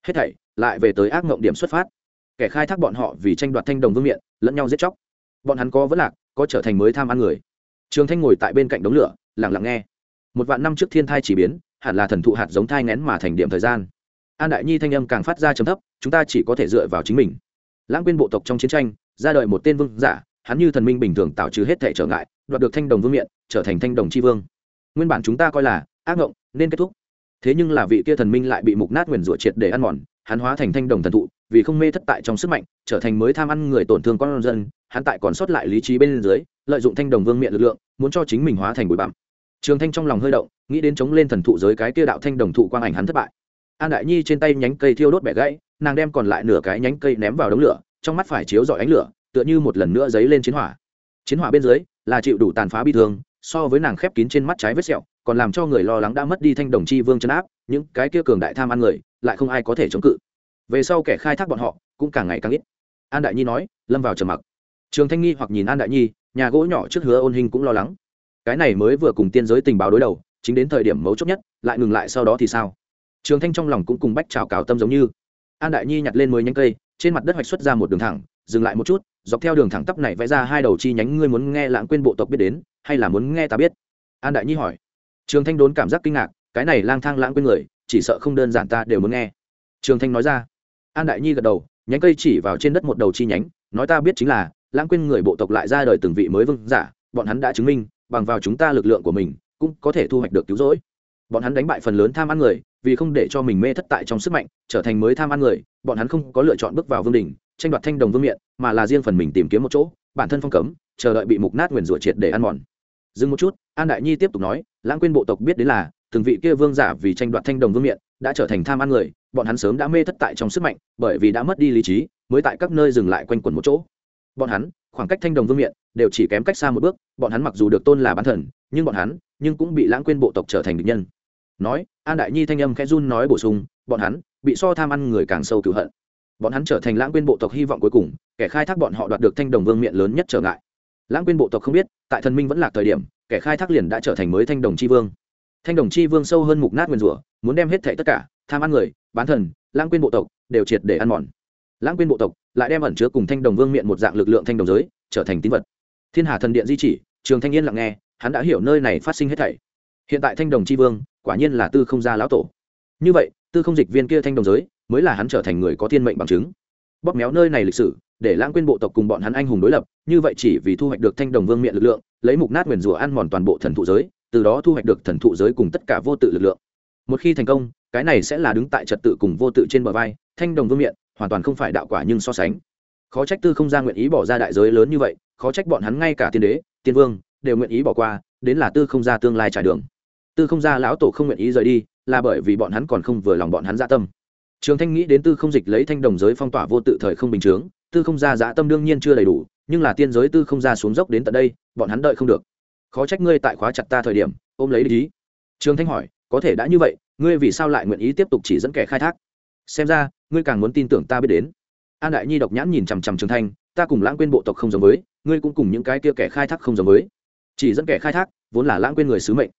Hết thảy lại về tới ác mộng điểm xuất phát. Kẻ khai thác bọn họ vì tranh đoạt thanh đồng vương miện lẫn nhau giết chóc. Bọn hắn có vẫn lạc, có trở thành mới tham ăn người. Trường thanh ngồi tại bên cạnh đống lửa, lặng lặng nghe. Một vạn năm trước thiên thai chỉ biến, hẳn là thần thụ hạt giống thai ngén mà thành điểm thời gian. An đại nhi thanh âm càng phát ra trầm thấp, chúng ta chỉ có thể dựa vào chính mình. Lãng quên bộ tộc trong chiến tranh, ra đời một tên vương giả hắn như thần minh bình thường tạo trừ hết thể trở ngại, đoạt được thanh đồng vương miện, trở thành thanh đồng c h i vương. Nguyên bản chúng ta coi là ác ngộng, nên kết thúc. Thế nhưng là vị kia thần minh lại bị mục nát nguyền rủa triệt để ăn mòn, hắn hóa thành thanh đồng thần thụ, vì không mê thất tại trong sức mạnh, trở thành mới tham ăn người tổn thương con dân, hắn tại còn sót lại lý trí bên dưới, lợi dụng thanh đồng vương miệng lực lượng, muốn cho chính mình hóa thành bụi bặm. Trường thanh trong lòng hơi động, nghĩ đến chống lên thần thụ giới cái kia đạo thanh đồng thụ quang ảnh hắn thất bại. An đại nhi trên tay nhánh cây thiêu đốt bẻ gãy, nàng đem còn lại nửa cái nhánh cây ném vào đống lửa, trong mắt phải chiếu dọi ánh lửa tựa như một lần nữa dấy lên chiến hỏa. Chiến hỏa bên dưới là chịu đủ tàn phá bi thương, so với nàng khép kín trên mắt trái vết sẹo, còn làm cho người lo lắng đã mất đi thanh đồng chi vương chấn áp, những cái kia cường đại tham ăn người lại không ai có thể chống cự. Về sau kẻ khai thác bọn họ cũng càng ngày càng ít. An đại nhi nói, lâm vào trầm mặc. Trường thanh nghi hoặc nhìn an đại nhi, nhà gỗ nhỏ trước hứa ôn hình cũng lo lắng. Cái này mới vừa cùng tiên giới tình báo đối đầu, chính đến thời điểm mấu chốt nhất, lại ngừng lại sau đó thì sao? Trường thanh trong lòng cũng cùng bách trào cào tâm giống như. An đại nhi nhặt lên mười nhánh cây, trên mặt đất hoạch xuất ra một đường thẳng, dừng lại một chút dọc theo đường thẳng tắp này vẽ ra hai đầu chi nhánh, ngươi muốn nghe lãng quên bộ tộc biết đến, hay là muốn nghe ta biết? An đại nhi hỏi. Trường thanh đốn cảm giác kinh ngạc, cái này lang thang lãng quên người, chỉ sợ không đơn giản ta đều muốn nghe. Trường thanh nói ra. An đại nhi gật đầu, nhánh cây chỉ vào trên đất một đầu chi nhánh, nói ta biết chính là, lãng quên người bộ tộc lại ra đời từng vị mới vương giả, bọn hắn đã chứng minh, bằng vào chúng ta lực lượng của mình, cũng có thể thu hoạch được cứu rỗi. Bọn hắn đánh bại phần lớn tham ăn người, vì không để cho mình mê thất tại trong sức mạnh, trở thành mới tham ăn người, bọn hắn không có lựa chọn bước vào vương đình tranh đoạt thanh đồng vương miện, mà là riêng phần mình tìm kiếm một chỗ, bản thân phong cấm, chờ đợi bị mục nát nguyền rủa triệt để ăn mòn. Dừng một chút, an đại nhi tiếp tục nói, lãng quên bộ tộc biết đến là, từng vị kia vương giả vì tranh đoạt thanh đồng vương miện, đã trở thành tham ăn người, bọn hắn sớm đã mê thất tại trong sức mạnh, bởi vì đã mất đi lý trí, mới tại các nơi dừng lại quanh quẩn một chỗ. Bọn hắn, khoảng cách thanh đồng vương miện, đều chỉ kém cách xa một bước, bọn hắn mặc dù được tôn là bán thần, nhưng bọn hắn, nhưng cũng bị lãng quên bộ tộc trở thành địch nhân. Nói, an đại nhi thanh âm khẽ run nói bổ sung, bọn hắn, bị so tham ăn người càng sâu cựu hận bọn hắn trở thành lãng quên bộ tộc hy vọng cuối cùng, kẻ khai thác bọn họ đoạt được thanh đồng vương miện lớn nhất trở ngại. Lãng quên bộ tộc không biết, tại thần minh vẫn là thời điểm, kẻ khai thác liền đã trở thành mới thanh đồng tri vương. Thanh đồng tri vương sâu hơn mục nát nguyên rủa, muốn đem hết thệ tất cả, tham ăn người, bán thần, lãng quên bộ tộc, đều triệt để ăn mòn. Lãng quên bộ tộc lại đem ẩn chứa cùng thanh đồng vương miện một dạng lực lượng thanh đồng giới, trở thành tín vật. Thiên hà thần điện di chỉ, trường thanh niên lặng nghe, hắn đã hiểu nơi này phát sinh hết thảy. Hiện tại thanh đồng tri vương, quả nhiên là tư không gia lão tổ. Như vậy, tư không dịch viên kia thanh đồng giới mới là hắn trở thành người có thiên mệnh bằng chứng. Bóp méo nơi này lịch sử, để lãng quên bộ tộc cùng bọn hắn anh hùng đối lập, như vậy chỉ vì thu hoạch được thanh đồng vương miệng lực lượng, lấy mục nát nguyền rủa ăn mòn toàn bộ thần thụ giới, từ đó thu hoạch được thần thụ giới cùng tất cả vô tự lực lượng. Một khi thành công, cái này sẽ là đứng tại trật tự cùng vô tự trên bờ vai, thanh đồng vương miệng, hoàn toàn không phải đạo quả nhưng so sánh. Khó trách tư không ra nguyện ý bỏ ra đại giới lớn như vậy, khó trách bọn hắn ngay cả tiên đế, tiên vương, đều nguyện ý bỏ qua, đến là tư không ra tương lai trải đường. Tư không ra lão tổ không nguyện ý rời đi, là bởi vì bọn hắn còn không vừa lòng bọn hắn dạ tâm trường thanh nghĩ đến tư không dịch lấy thanh đồng giới phong tỏa vô tự thời không bình chướng, tư không ra dạ tâm đương nhiên chưa đầy đủ, nhưng là tiên giới tư không ra xuống dốc đến tận đây, bọn hắn đợi không được. Khó trách ngươi tại khóa chặt ta thời điểm, ôm lấy lý trường thanh hỏi, có thể đã như vậy, ngươi vì sao lại nguyện ý tiếp tục chỉ dẫn kẻ khai thác? Xem ra, ngươi càng muốn tin tưởng ta biết đến. An đại nhi độc nhãn nhìn chằm chằm trường thanh, ta cùng lãng quên bộ tộc không giống với, ngươi cũng cùng những cái kia kẻ khai thác không giống với. Chỉ dẫn kẻ khai thác, vốn là lãng quên người sứ mệnh.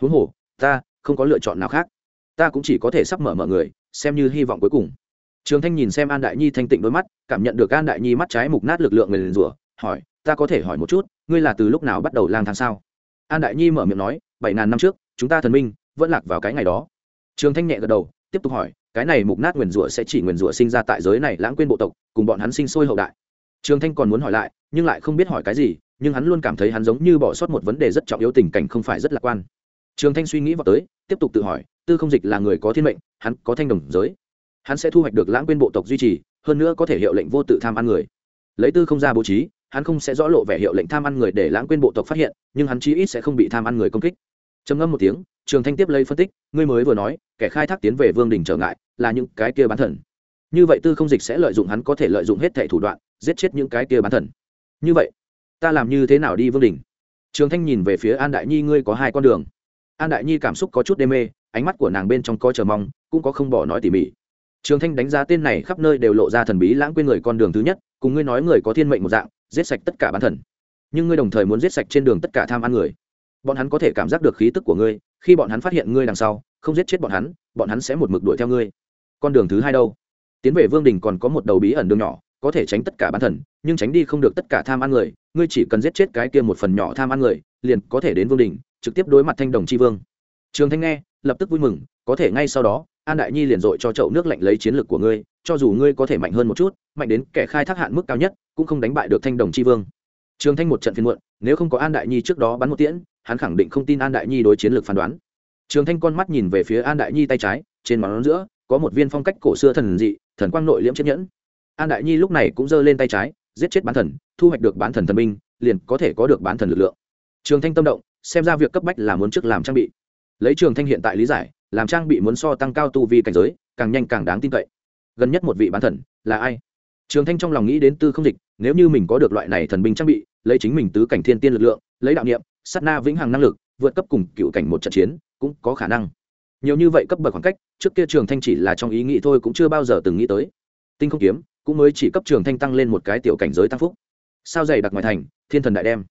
Huống hồ, ta không có lựa chọn nào khác. Ta cũng chỉ có thể sắp mở mở người xem như hy vọng cuối cùng. Trường thanh nhìn xem an đại nhi thanh tịnh đôi mắt, cảm nhận được an đại nhi mắt trái mục nát lực lượng người liền rủa, hỏi, ta có thể hỏi một chút, ngươi là từ lúc nào bắt đầu lang thang sao? An đại nhi mở miệng nói, bảy ngàn năm trước, chúng ta thần minh, vẫn lạc vào cái ngày đó. Trường thanh nhẹ gật đầu, tiếp tục hỏi, cái này mục nát nguyền rủa sẽ chỉ nguyền rủa sinh ra tại giới này lãng quên bộ tộc, cùng bọn hắn sinh sôi hậu đại. Trường thanh còn muốn hỏi lại, nhưng lại không biết hỏi cái gì, nhưng hắn luôn cảm thấy hắn giống như bỏ sót một vấn đề rất trọng yếu tình cảnh không phải rất lạc quan trường thanh suy nghĩ vào tới, tiếp tục tự hỏi, tư không dịch là người có thiên mệnh, hắn có thanh đồng giới. Hắn sẽ thu hoạch được lãng quên bộ tộc duy trì, hơn nữa có thể hiệu lệnh vô tự tham ăn người. Lấy tư không ra bố trí, hắn không sẽ rõ lộ vẻ hiệu lệnh tham ăn người để lãng quên bộ tộc phát hiện, nhưng hắn chí ít sẽ không bị tham ăn người công kích. Trầm ngâm một tiếng, trường thanh tiếp lấy phân tích, ngươi mới vừa nói, kẻ khai thác tiến về vương đình trở ngại, là những cái kia bán thần. Như vậy tư không dịch sẽ lợi dụng hắn có thể lợi dụng hết thẻ thủ đoạn, giết chết những cái kia bán thần. Như vậy, ta làm như thế nào đi vương đình? Trường thanh nhìn về phía an đại nhi, ngươi có hai con đường an đại nhi cảm xúc có chút đê mê ánh mắt của nàng bên trong có chờ mong cũng có không bỏ nói tỉ mỉ trường thanh đánh giá tên này khắp nơi đều lộ ra thần bí lãng quên người con đường thứ nhất cùng ngươi nói người có thiên mệnh một dạng giết sạch tất cả bán thần nhưng ngươi đồng thời muốn giết sạch trên đường tất cả tham ăn người bọn hắn có thể cảm giác được khí tức của ngươi khi bọn hắn phát hiện ngươi đằng sau không giết chết bọn hắn bọn hắn sẽ một mực đuổi theo ngươi con đường thứ hai đâu tiến về vương đình còn có một đầu bí ẩn đường nhỏ có thể tránh tất cả bán thần nhưng tránh đi không được tất cả tham ăn người ngươi chỉ cần giết chết cái kia một phần nhỏ tham ăn người liền có thể đến vương đình trực tiếp đối mặt thanh đồng c h i vương. Trường thanh nghe lập tức vui mừng có thể ngay sau đó an đại nhi liền dội cho chậu nước lạnh lấy chiến lược của ngươi cho dù ngươi có thể mạnh hơn một chút mạnh đến kẻ khai thác hạn mức cao nhất cũng không đánh bại được thanh đồng c h i vương. Trường thanh một trận phiên muộn nếu không có an đại nhi trước đó bắn một tiễn hắn khẳng định không tin an đại nhi đối chiến lược phán đoán. Trường thanh con mắt nhìn về phía an đại nhi tay trái trên món giữa có một viên phong cách cổ xưa thần dị thần quang nội liễm chiếc nhẫn. An đại nhi lúc này cũng giơ lên tay trái giết chết bán thần thu hoạch được bán thần thần minh, liền có thể có được bán thần lực lượng. Trường thanh tâm động xem ra việc cấp bách là muốn trước làm trang bị. Lấy trường thanh hiện tại lý giải, làm trang bị muốn so tăng cao tu vi cảnh giới, càng nhanh càng đáng tin cậy. Gần nhất một vị bán thần, là ai? Trường thanh trong lòng nghĩ đến tư không dịch, nếu như mình có được loại này thần binh trang bị, lấy chính mình tứ cảnh thiên tiên lực lượng, lấy đạo niệm, sát na vĩnh hằng năng lực, vượt cấp cùng cựu cảnh một trận chiến, cũng có khả năng. Nhiều như vậy cấp bậc khoảng cách, trước kia trường thanh chỉ là trong ý nghĩ thôi cũng chưa bao giờ từng nghĩ tới. Tinh không kiếm, cũng mới chỉ cấp trường thanh tăng lên một cái tiểu cảnh giới tăng phúc. Sao dày đặc ngoài thành, thiên thần đại đem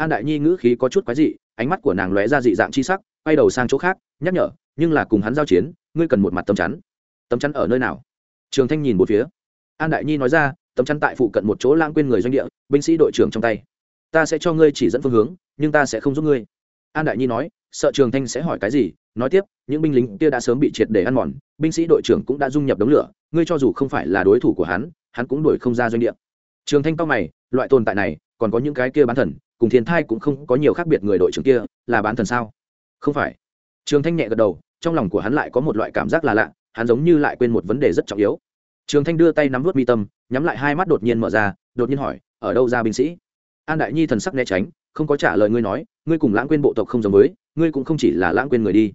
an đại nhi ngữ khí có chút quái dị, ánh mắt của nàng lóe ra dị dạng chi sắc, quay đầu sang chỗ khác, nhắc nhở, nhưng là cùng hắn giao chiến, ngươi cần một mặt tấm chắn. Tấm chắn ở nơi nào? Trường thanh nhìn một phía. An đại nhi nói ra, tấm chắn tại phụ cận một chỗ lãng quên người doanh địa, binh sĩ đội trưởng trong tay. Ta sẽ cho ngươi chỉ dẫn phương hướng, nhưng ta sẽ không giúp ngươi. An đại nhi nói, sợ trường thanh sẽ hỏi cái gì, nói tiếp, những binh lính kia đã sớm bị triệt để ăn mòn, binh sĩ đội trưởng cũng đã dung nhập đống lửa, ngươi cho dù không phải là đối thủ của hắn hắn cũng đuổi không ra doanh địa. Trường thanh cao mày, loại tồn tại này, còn có những cái kia bán thần cùng thiên thai cũng không có nhiều khác biệt người đội trưởng kia, là bán thần sao? Không phải. Trường thanh nhẹ gật đầu, trong lòng của hắn lại có một loại cảm giác là lạ, hắn giống như lại quên một vấn đề rất trọng yếu. Trường thanh đưa tay nắm vút mi tâm, nhắm lại hai mắt đột nhiên mở ra, đột nhiên hỏi, ở đâu ra binh sĩ? An đại nhi thần sắc né tránh, không có trả lời ngươi nói, ngươi cùng lãng quên bộ tộc không giống với, ngươi cũng không chỉ là lãng quên người đi.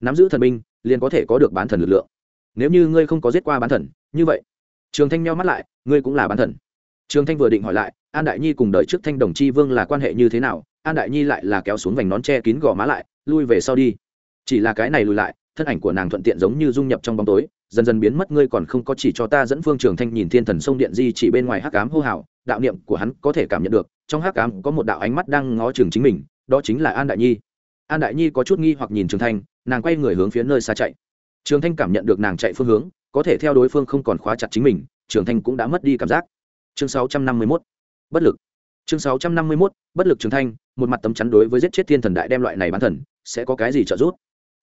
Nắm giữ thần binh, liền có thể có được bán thần lực lượng. Nếu như ngươi không có giết qua bán thần, như vậy. Trường thanh meo mắt lại, ngươi cũng là bán thần. Trường thanh vừa định hỏi lại an đại nhi cùng đợi trước thanh đồng chi vương là quan hệ như thế nào? An đại nhi lại là kéo xuống vành nón che kín gò má lại, lui về sau đi. Chỉ là cái này lùi lại, thân ảnh của nàng thuận tiện giống như dung nhập trong bóng tối, dần dần biến mất, ngươi còn không có chỉ cho ta dẫn phương trường thanh nhìn thiên thần sông điện di chỉ bên ngoài hắc ám hô hào, đạo niệm của hắn có thể cảm nhận được, trong hắc ám có một đạo ánh mắt đang ngó trường chính mình, đó chính là an đại nhi. An đại nhi có chút nghi hoặc nhìn trường thanh, nàng quay người hướng phía nơi xa chạy. Trường thanh cảm nhận được nàng chạy phương hướng, có thể theo đối phương không còn khóa chặt chính mình, trường thanh cũng đã mất đi cảm giác. Chương 651 bất lực. Chương 651. bất lực trường thanh, một mặt tấm chắn đối với giết chết thiên thần đại đem loại này bán thần, sẽ có cái gì trợ giúp?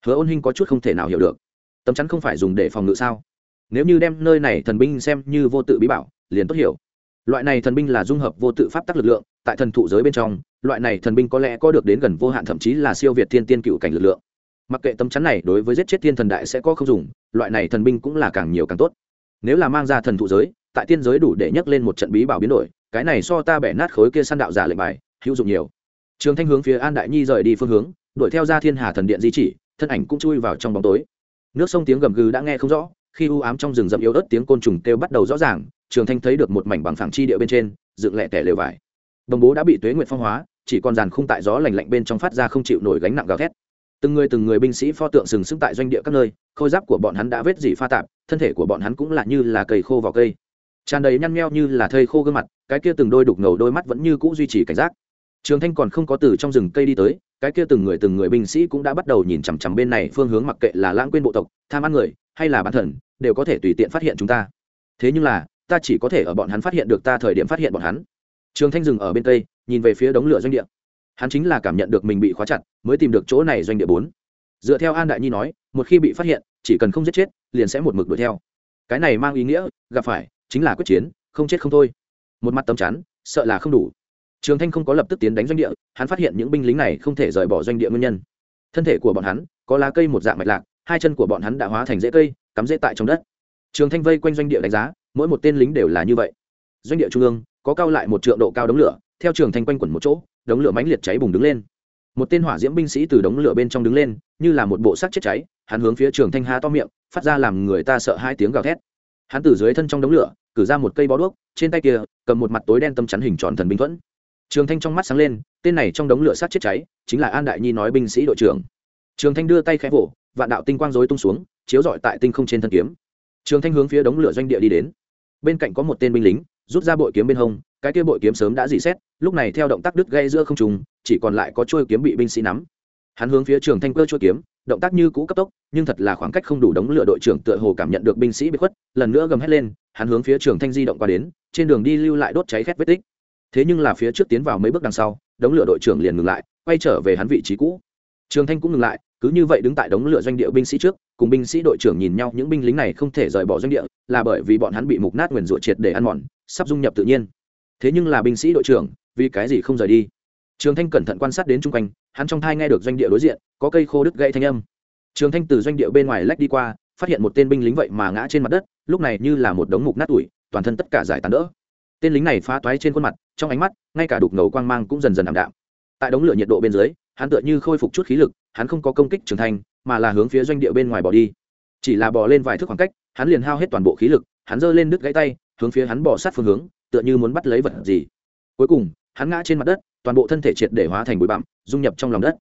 Hứa ôn hinh có chút không thể nào hiểu được. Tấm chắn không phải dùng để phòng ngự sao? Nếu như đem nơi này thần binh xem như vô tự bí bảo, liền tốt hiểu. Loại này thần binh là dung hợp vô tự pháp tắc lực lượng, tại thần thụ giới bên trong, loại này thần binh có lẽ có được đến gần vô hạn thậm chí là siêu việt thiên tiên cựu cảnh lực lượng. Mặc kệ tấm chắn này đối với giết chết thiên thần đại sẽ có không dùng, loại này thần binh cũng là càng nhiều càng tốt. Nếu là mang ra thần thụ giới, tại tiên giới đủ để nhắc lên một trận bí bảo biến đổi cái này so ta bẻ nát khối kia săn đạo giả lệnh bài, hữu dụng nhiều. Trường thanh hướng phía an đại nhi rời đi phương hướng, đuổi theo ra thiên hà thần điện di chỉ, thân ảnh cũng chui vào trong bóng tối. Nước sông tiếng gầm gừ đã nghe không rõ, khi u ám trong rừng rậm yếu ớt tiếng côn trùng kêu bắt đầu rõ ràng, trường thanh thấy được một mảnh bằng phẳng chi địa bên trên, dựng lẹ tẻ lều vải. Đồng bố đã bị tuế nguyện phong hóa, chỉ còn dàn khung tại gió lành lạnh bên trong phát ra không chịu nổi gánh nặng gào thét. Từng người từng người binh sĩ pho tượng sừng sững tại doanh địa các nơi, khôi giáp của bọn hắn đã vết dỉ pha tạp, thân thể của bọn hắn cũng là như là cây khô vào cây. Tràn đầy nhăn meo như là thây khô gương mặt cái kia từng đôi đục ngầu đôi mắt vẫn như cũ duy trì cảnh giác. Trường thanh còn không có từ trong rừng cây đi tới, cái kia từng người từng người binh sĩ cũng đã bắt đầu nhìn chằm chằm bên này phương hướng mặc kệ là lãng quên bộ tộc, tham ăn người, hay là bản thần, đều có thể tùy tiện phát hiện chúng ta. Thế nhưng là, ta chỉ có thể ở bọn hắn phát hiện được ta thời điểm phát hiện bọn hắn. Trường thanh dừng ở bên tây nhìn về phía đống lửa doanh địa. Hắn chính là cảm nhận được mình bị khóa chặt, mới tìm được chỗ này doanh địa bốn. Dựa theo an đại nhi nói, một khi bị phát hiện, chỉ cần không giết chết, liền sẽ một mực đuổi theo. Cái này mang ý nghĩa, gặp phải, chính là quyết chiến, không chết không thôi một mặt tấm chắn sợ là không đủ. Trường thanh không có lập tức tiến đánh doanh địa, hắn phát hiện những binh lính này không thể rời bỏ doanh địa nguyên nhân. Thân thể của bọn hắn có lá cây một dạng mạch lạc, hai chân của bọn hắn đã hóa thành rễ cây, cắm rễ tại trong đất. Trường thanh vây quanh doanh địa đánh giá, mỗi một tên lính đều là như vậy. Doanh địa trung ương có cao lại một trượng độ cao đống lửa, theo trường thanh quanh quẩn một chỗ, đống lửa mãnh liệt cháy bùng đứng lên. Một tên hỏa diễm binh sĩ từ đống lửa bên trong đứng lên, như là một bộ xác chết cháy, hắn hướng phía trường thanh ha to miệng, phát ra làm người ta sợ hai tiếng gào thét. Hắn từ dưới thân trong đống lửa cử ra một cây bó đuốc, trên tay kia, cầm một mặt tối đen tâm chắn hình tròn thần binh thuẫn. Trường thanh trong mắt sáng lên, tên này trong đống lửa sát chết cháy, chính là an đại nhi nói binh sĩ đội trưởng. Trường thanh đưa tay khẽ vỗ, vạn đạo tinh quang rối tung xuống, chiếu rọi tại tinh không trên thân kiếm. Trường thanh hướng phía đống lửa doanh địa đi đến. Bên cạnh có một tên binh lính, rút ra bội kiếm bên hông, cái kia bội kiếm sớm đã dị xét, lúc này theo động tác đứt gây giữa không trùng chỉ còn lại có chuôi kiếm bị binh sĩ nắm. Hắn hướng phía trường thanh cơ chuôi kiếm động tác như cũ cấp tốc, nhưng thật là khoảng cách không đủ đống lửa đội trưởng tựa hồ cảm nhận được binh sĩ bị khuất, lần nữa gầm hét lên, hắn hướng phía trường thanh di động qua đến, trên đường đi lưu lại đốt cháy khét vết tích. Thế nhưng là phía trước tiến vào mấy bước đằng sau, đống lửa đội trưởng liền ngừng lại, quay trở về hắn vị trí cũ. Trường thanh cũng ngừng lại, cứ như vậy đứng tại đống lửa doanh địa binh sĩ trước, cùng binh sĩ đội trưởng nhìn nhau, những binh lính này không thể rời bỏ doanh địa, là bởi vì bọn hắn bị mục nát nguyền rủa triệt để ăn mòn, sắp dung nhập tự nhiên. Thế nhưng là binh sĩ đội trưởng, vì cái gì không rời đi? Trường thanh cẩn thận quan sát đến chung quanh, hắn trong thai nghe được doanh địa đối diện có cây khô đứt gãy thanh âm. Trường thanh từ doanh địa bên ngoài lách đi qua phát hiện một tên binh lính vậy mà ngã trên mặt đất lúc này như là một đống mục nát ủi, toàn thân tất cả giải tán đỡ. Tên lính này phá toái trên khuôn mặt trong ánh mắt ngay cả đục ngầu quang mang cũng dần dần ảm đạm. Tại đống lửa nhiệt độ bên dưới hắn tựa như khôi phục chút khí lực hắn không có công kích trưởng thành mà là hướng phía doanh địa bên ngoài bỏ đi. Chỉ là bỏ lên vài thước khoảng cách hắn liền hao hết toàn bộ khí lực hắn giơ lên đứt gãy tay hướng phía hắn bỏ sát phương hướng tựa như muốn bắt lấy vật gì. Cuối cùng hắn ngã trên mặt đất toàn bộ thân thể triệt để hóa thành bụi bặm dung nhập trong lòng đất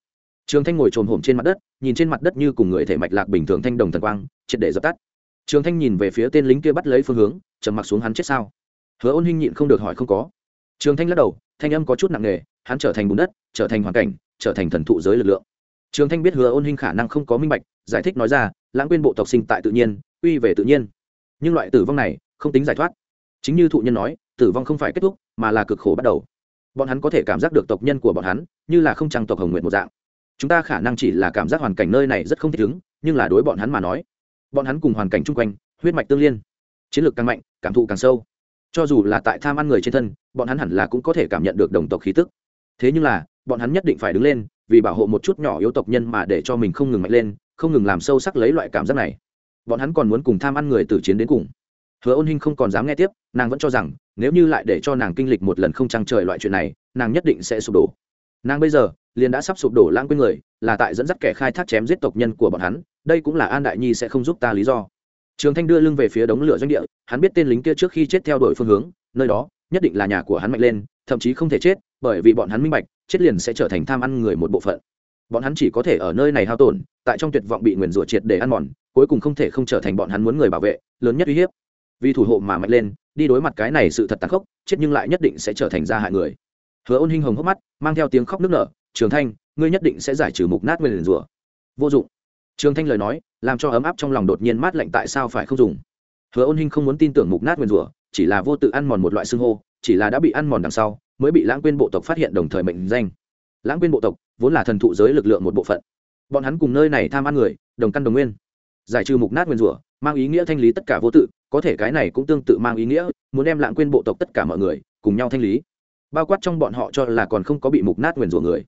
trường thanh ngồi trồm hổm trên mặt đất, nhìn trên mặt đất như cùng người thể mạch lạc bình thường thanh đồng thần quang, triệt để dập tắt. Trường thanh nhìn về phía tên lính kia bắt lấy phương hướng, trầm mặc xuống hắn chết sao? Hứa ôn hinh nhịn không được hỏi không có. Trường thanh lắc đầu, thanh âm có chút nặng nề, hắn trở thành bùn đất, trở thành hoàn cảnh, trở thành thần thụ giới lực lượng. Trường thanh biết hứa ôn hinh khả năng không có minh bạch, giải thích nói ra, lãng quên bộ tộc sinh tại tự nhiên uy về tự nhiên. Nhưng loại tử vong này, không tính giải thoát. Chính như thụ nhân nói, tử vong không phải kết thúc, mà là cực khổ bắt đầu. Bọn hắn có thể cảm giác được tộc nhân của bọn hắn, như là không trăng tộc hồng nguyện một dạng chúng ta khả năng chỉ là cảm giác hoàn cảnh nơi này rất không thích ứng, nhưng là đối bọn hắn mà nói, bọn hắn cùng hoàn cảnh chung quanh, huyết mạch tương liên, chiến lược càng mạnh, cảm thụ càng sâu. Cho dù là tại tham ăn người trên thân, bọn hắn hẳn là cũng có thể cảm nhận được đồng tộc khí tức. Thế nhưng là, bọn hắn nhất định phải đứng lên, vì bảo hộ một chút nhỏ yếu tộc nhân mà để cho mình không ngừng mạnh lên, không ngừng làm sâu sắc lấy loại cảm giác này. Bọn hắn còn muốn cùng tham ăn người từ chiến đến cùng. Hứa ôn hinh không còn dám nghe tiếp, nàng vẫn cho rằng, nếu như lại để cho nàng kinh lịch một lần không trăng trời loại chuyện này, nàng nhất định sẽ sụp đổ nàng bây giờ, liền đã sắp sụp đổ lãng quên người, là tại dẫn dắt kẻ khai thác chém giết tộc nhân của bọn hắn, đây cũng là an đại nhi sẽ không giúp ta lý do. Trường thanh đưa lưng về phía đống lửa doanh địa, hắn biết tên lính kia trước khi chết theo đuổi phương hướng, nơi đó, nhất định là nhà của hắn mạnh lên, thậm chí không thể chết, bởi vì bọn hắn minh bạch, chết liền sẽ trở thành tham ăn người một bộ phận. Bọn hắn chỉ có thể ở nơi này hao tổn, tại trong tuyệt vọng bị nguyền rủa triệt để ăn mòn, cuối cùng không thể không trở thành bọn hắn muốn người bảo vệ, lớn nhất uy hiếp. Vì thủ hộ mà mạnh lên, đi đối mặt cái này sự thật tàn khốc, chết nhưng lại nhất định sẽ trở thành gia hại người hứa ôn hinh hồng hốc mắt, mang theo tiếng khóc nức nở, trường thanh, ngươi nhất định sẽ giải trừ mục nát nguyền rủa. Vô dụng. Trường thanh lời nói, làm cho ấm áp trong lòng đột nhiên mát lạnh tại sao phải không dùng. Hứa ôn hinh không muốn tin tưởng mục nát nguyền rủa, chỉ là vô tự ăn mòn một loại xương hô, chỉ là đã bị ăn mòn đằng sau, mới bị lãng quên bộ tộc phát hiện đồng thời mệnh danh. Lãng quên bộ tộc vốn là thần thụ giới lực lượng một bộ phận. Bọn hắn cùng nơi này tham ăn người, đồng căn đồng nguyên. Giải trừ mục nát nguyên rủa, mang ý nghĩa thanh lý tất cả vô tự, có thể cái này cũng tương tự mang ý nghĩa, muốn đem lãng quên bộ tộc tất cả mọi người cùng nhau thanh lý bao quát trong bọn họ cho là còn không có bị mục nát nguyên rủa người.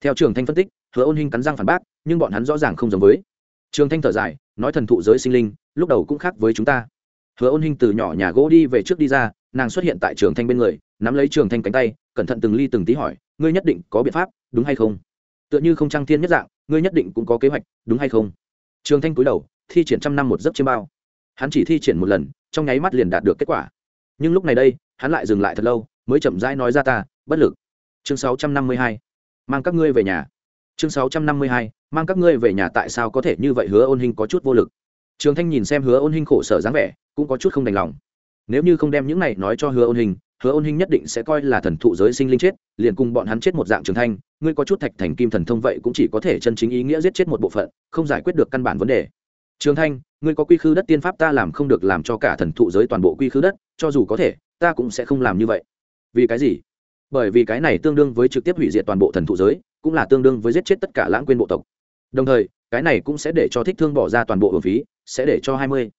Theo trường thanh phân tích, hứa ôn hinh cắn răng phản bác, nhưng bọn hắn rõ ràng không giống với. Trường thanh thở dài, nói thần thụ giới sinh linh, lúc đầu cũng khác với chúng ta. Hứa ôn hinh từ nhỏ nhà gỗ đi về trước đi ra, nàng xuất hiện tại trường thanh bên người, nắm lấy trường thanh cánh tay, cẩn thận từng ly từng tí hỏi, ngươi nhất định có biện pháp, đúng hay không? Tựa như không trăng thiên nhất dạng, ngươi nhất định cũng có kế hoạch, đúng hay không? Trường thanh cúi đầu, thi triển trăm năm một giấc chiêm bao. Hắn chỉ thi triển một lần, trong nháy mắt liền đạt được kết quả. Nhưng lúc này đây, hắn lại dừng lại thật lâu mới chậm rãi nói ra ta, bất lực. Chương sáu trăm năm mươi hai, mang các ngươi về nhà. Chương sáu trăm năm mươi hai, mang các ngươi về nhà tại sao có thể như vậy hứa ôn hình có chút vô lực. Trường thanh nhìn xem hứa ôn hình khổ sở dáng vẻ, cũng có chút không đành lòng. Nếu như không đem những này nói cho hứa ôn hình, hứa ôn hình nhất định sẽ coi là thần thụ giới sinh linh chết, liền cùng bọn hắn chết một dạng trường thanh, ngươi có chút thạch thành kim thần thông vậy cũng chỉ có thể chân chính ý nghĩa giết chết một bộ phận, không giải quyết được căn bản vấn đề. Trường thanh, ngươi có quy khư đất tiên pháp ta làm không được làm cho cả thần thụ giới toàn bộ quy khư đất, cho dù có thể, ta cũng sẽ không làm như vậy vì cái gì? Bởi vì cái này tương đương với trực tiếp hủy diệt toàn bộ thần thụ giới, cũng là tương đương với giết chết tất cả lãng quên bộ tộc. Đồng thời, cái này cũng sẽ để cho thích thương bỏ ra toàn bộ hưởng phí, sẽ để cho hai mươi.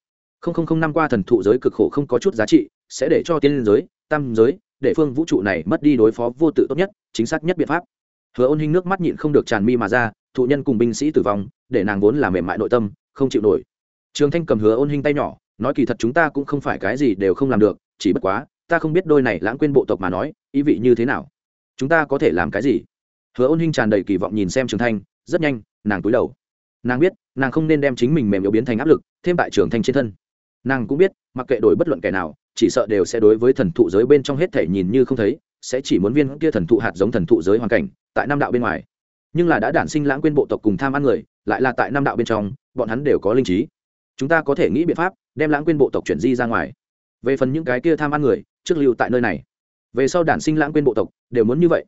Không không không năm qua thần thụ giới cực khổ không có chút giá trị, sẽ để cho tiên giới, tam giới, để phương vũ trụ này mất đi đối phó vô tự tốt nhất, chính xác nhất biện pháp. Hứa ôn hình nước mắt nhịn không được tràn mi mà ra, thụ nhân cùng binh sĩ tử vong, để nàng vốn là mềm mại nội tâm, không chịu nổi. Trường thanh cầm hứa ôn hình tay nhỏ, nói kỳ thật chúng ta cũng không phải cái gì đều không làm được, chỉ bất quá ta không biết đôi này lãng quên bộ tộc mà nói, ý vị như thế nào. Chúng ta có thể làm cái gì? Hứa ôn hinh tràn đầy kỳ vọng nhìn xem trường thanh, rất nhanh, nàng cúi đầu. Nàng biết, nàng không nên đem chính mình mềm yếu biến thành áp lực, thêm tại trường thanh trên thân. Nàng cũng biết, mặc kệ đổi bất luận kẻ nào, chỉ sợ đều sẽ đối với thần thụ giới bên trong hết thể nhìn như không thấy, sẽ chỉ muốn viên kia thần thụ hạt giống thần thụ giới hoàn cảnh, tại nam đạo bên ngoài. Nhưng là đã đản sinh lãng quên bộ tộc cùng tham ăn người, lại là tại nam đạo bên trong, bọn hắn đều có linh trí. Chúng ta có thể nghĩ biện pháp, đem lãng quên bộ tộc chuyển di ra ngoài. Về phần những cái kia tham ăn người trước lưu tại nơi này. Về sau đản sinh lãng quên bộ tộc, đều muốn như vậy.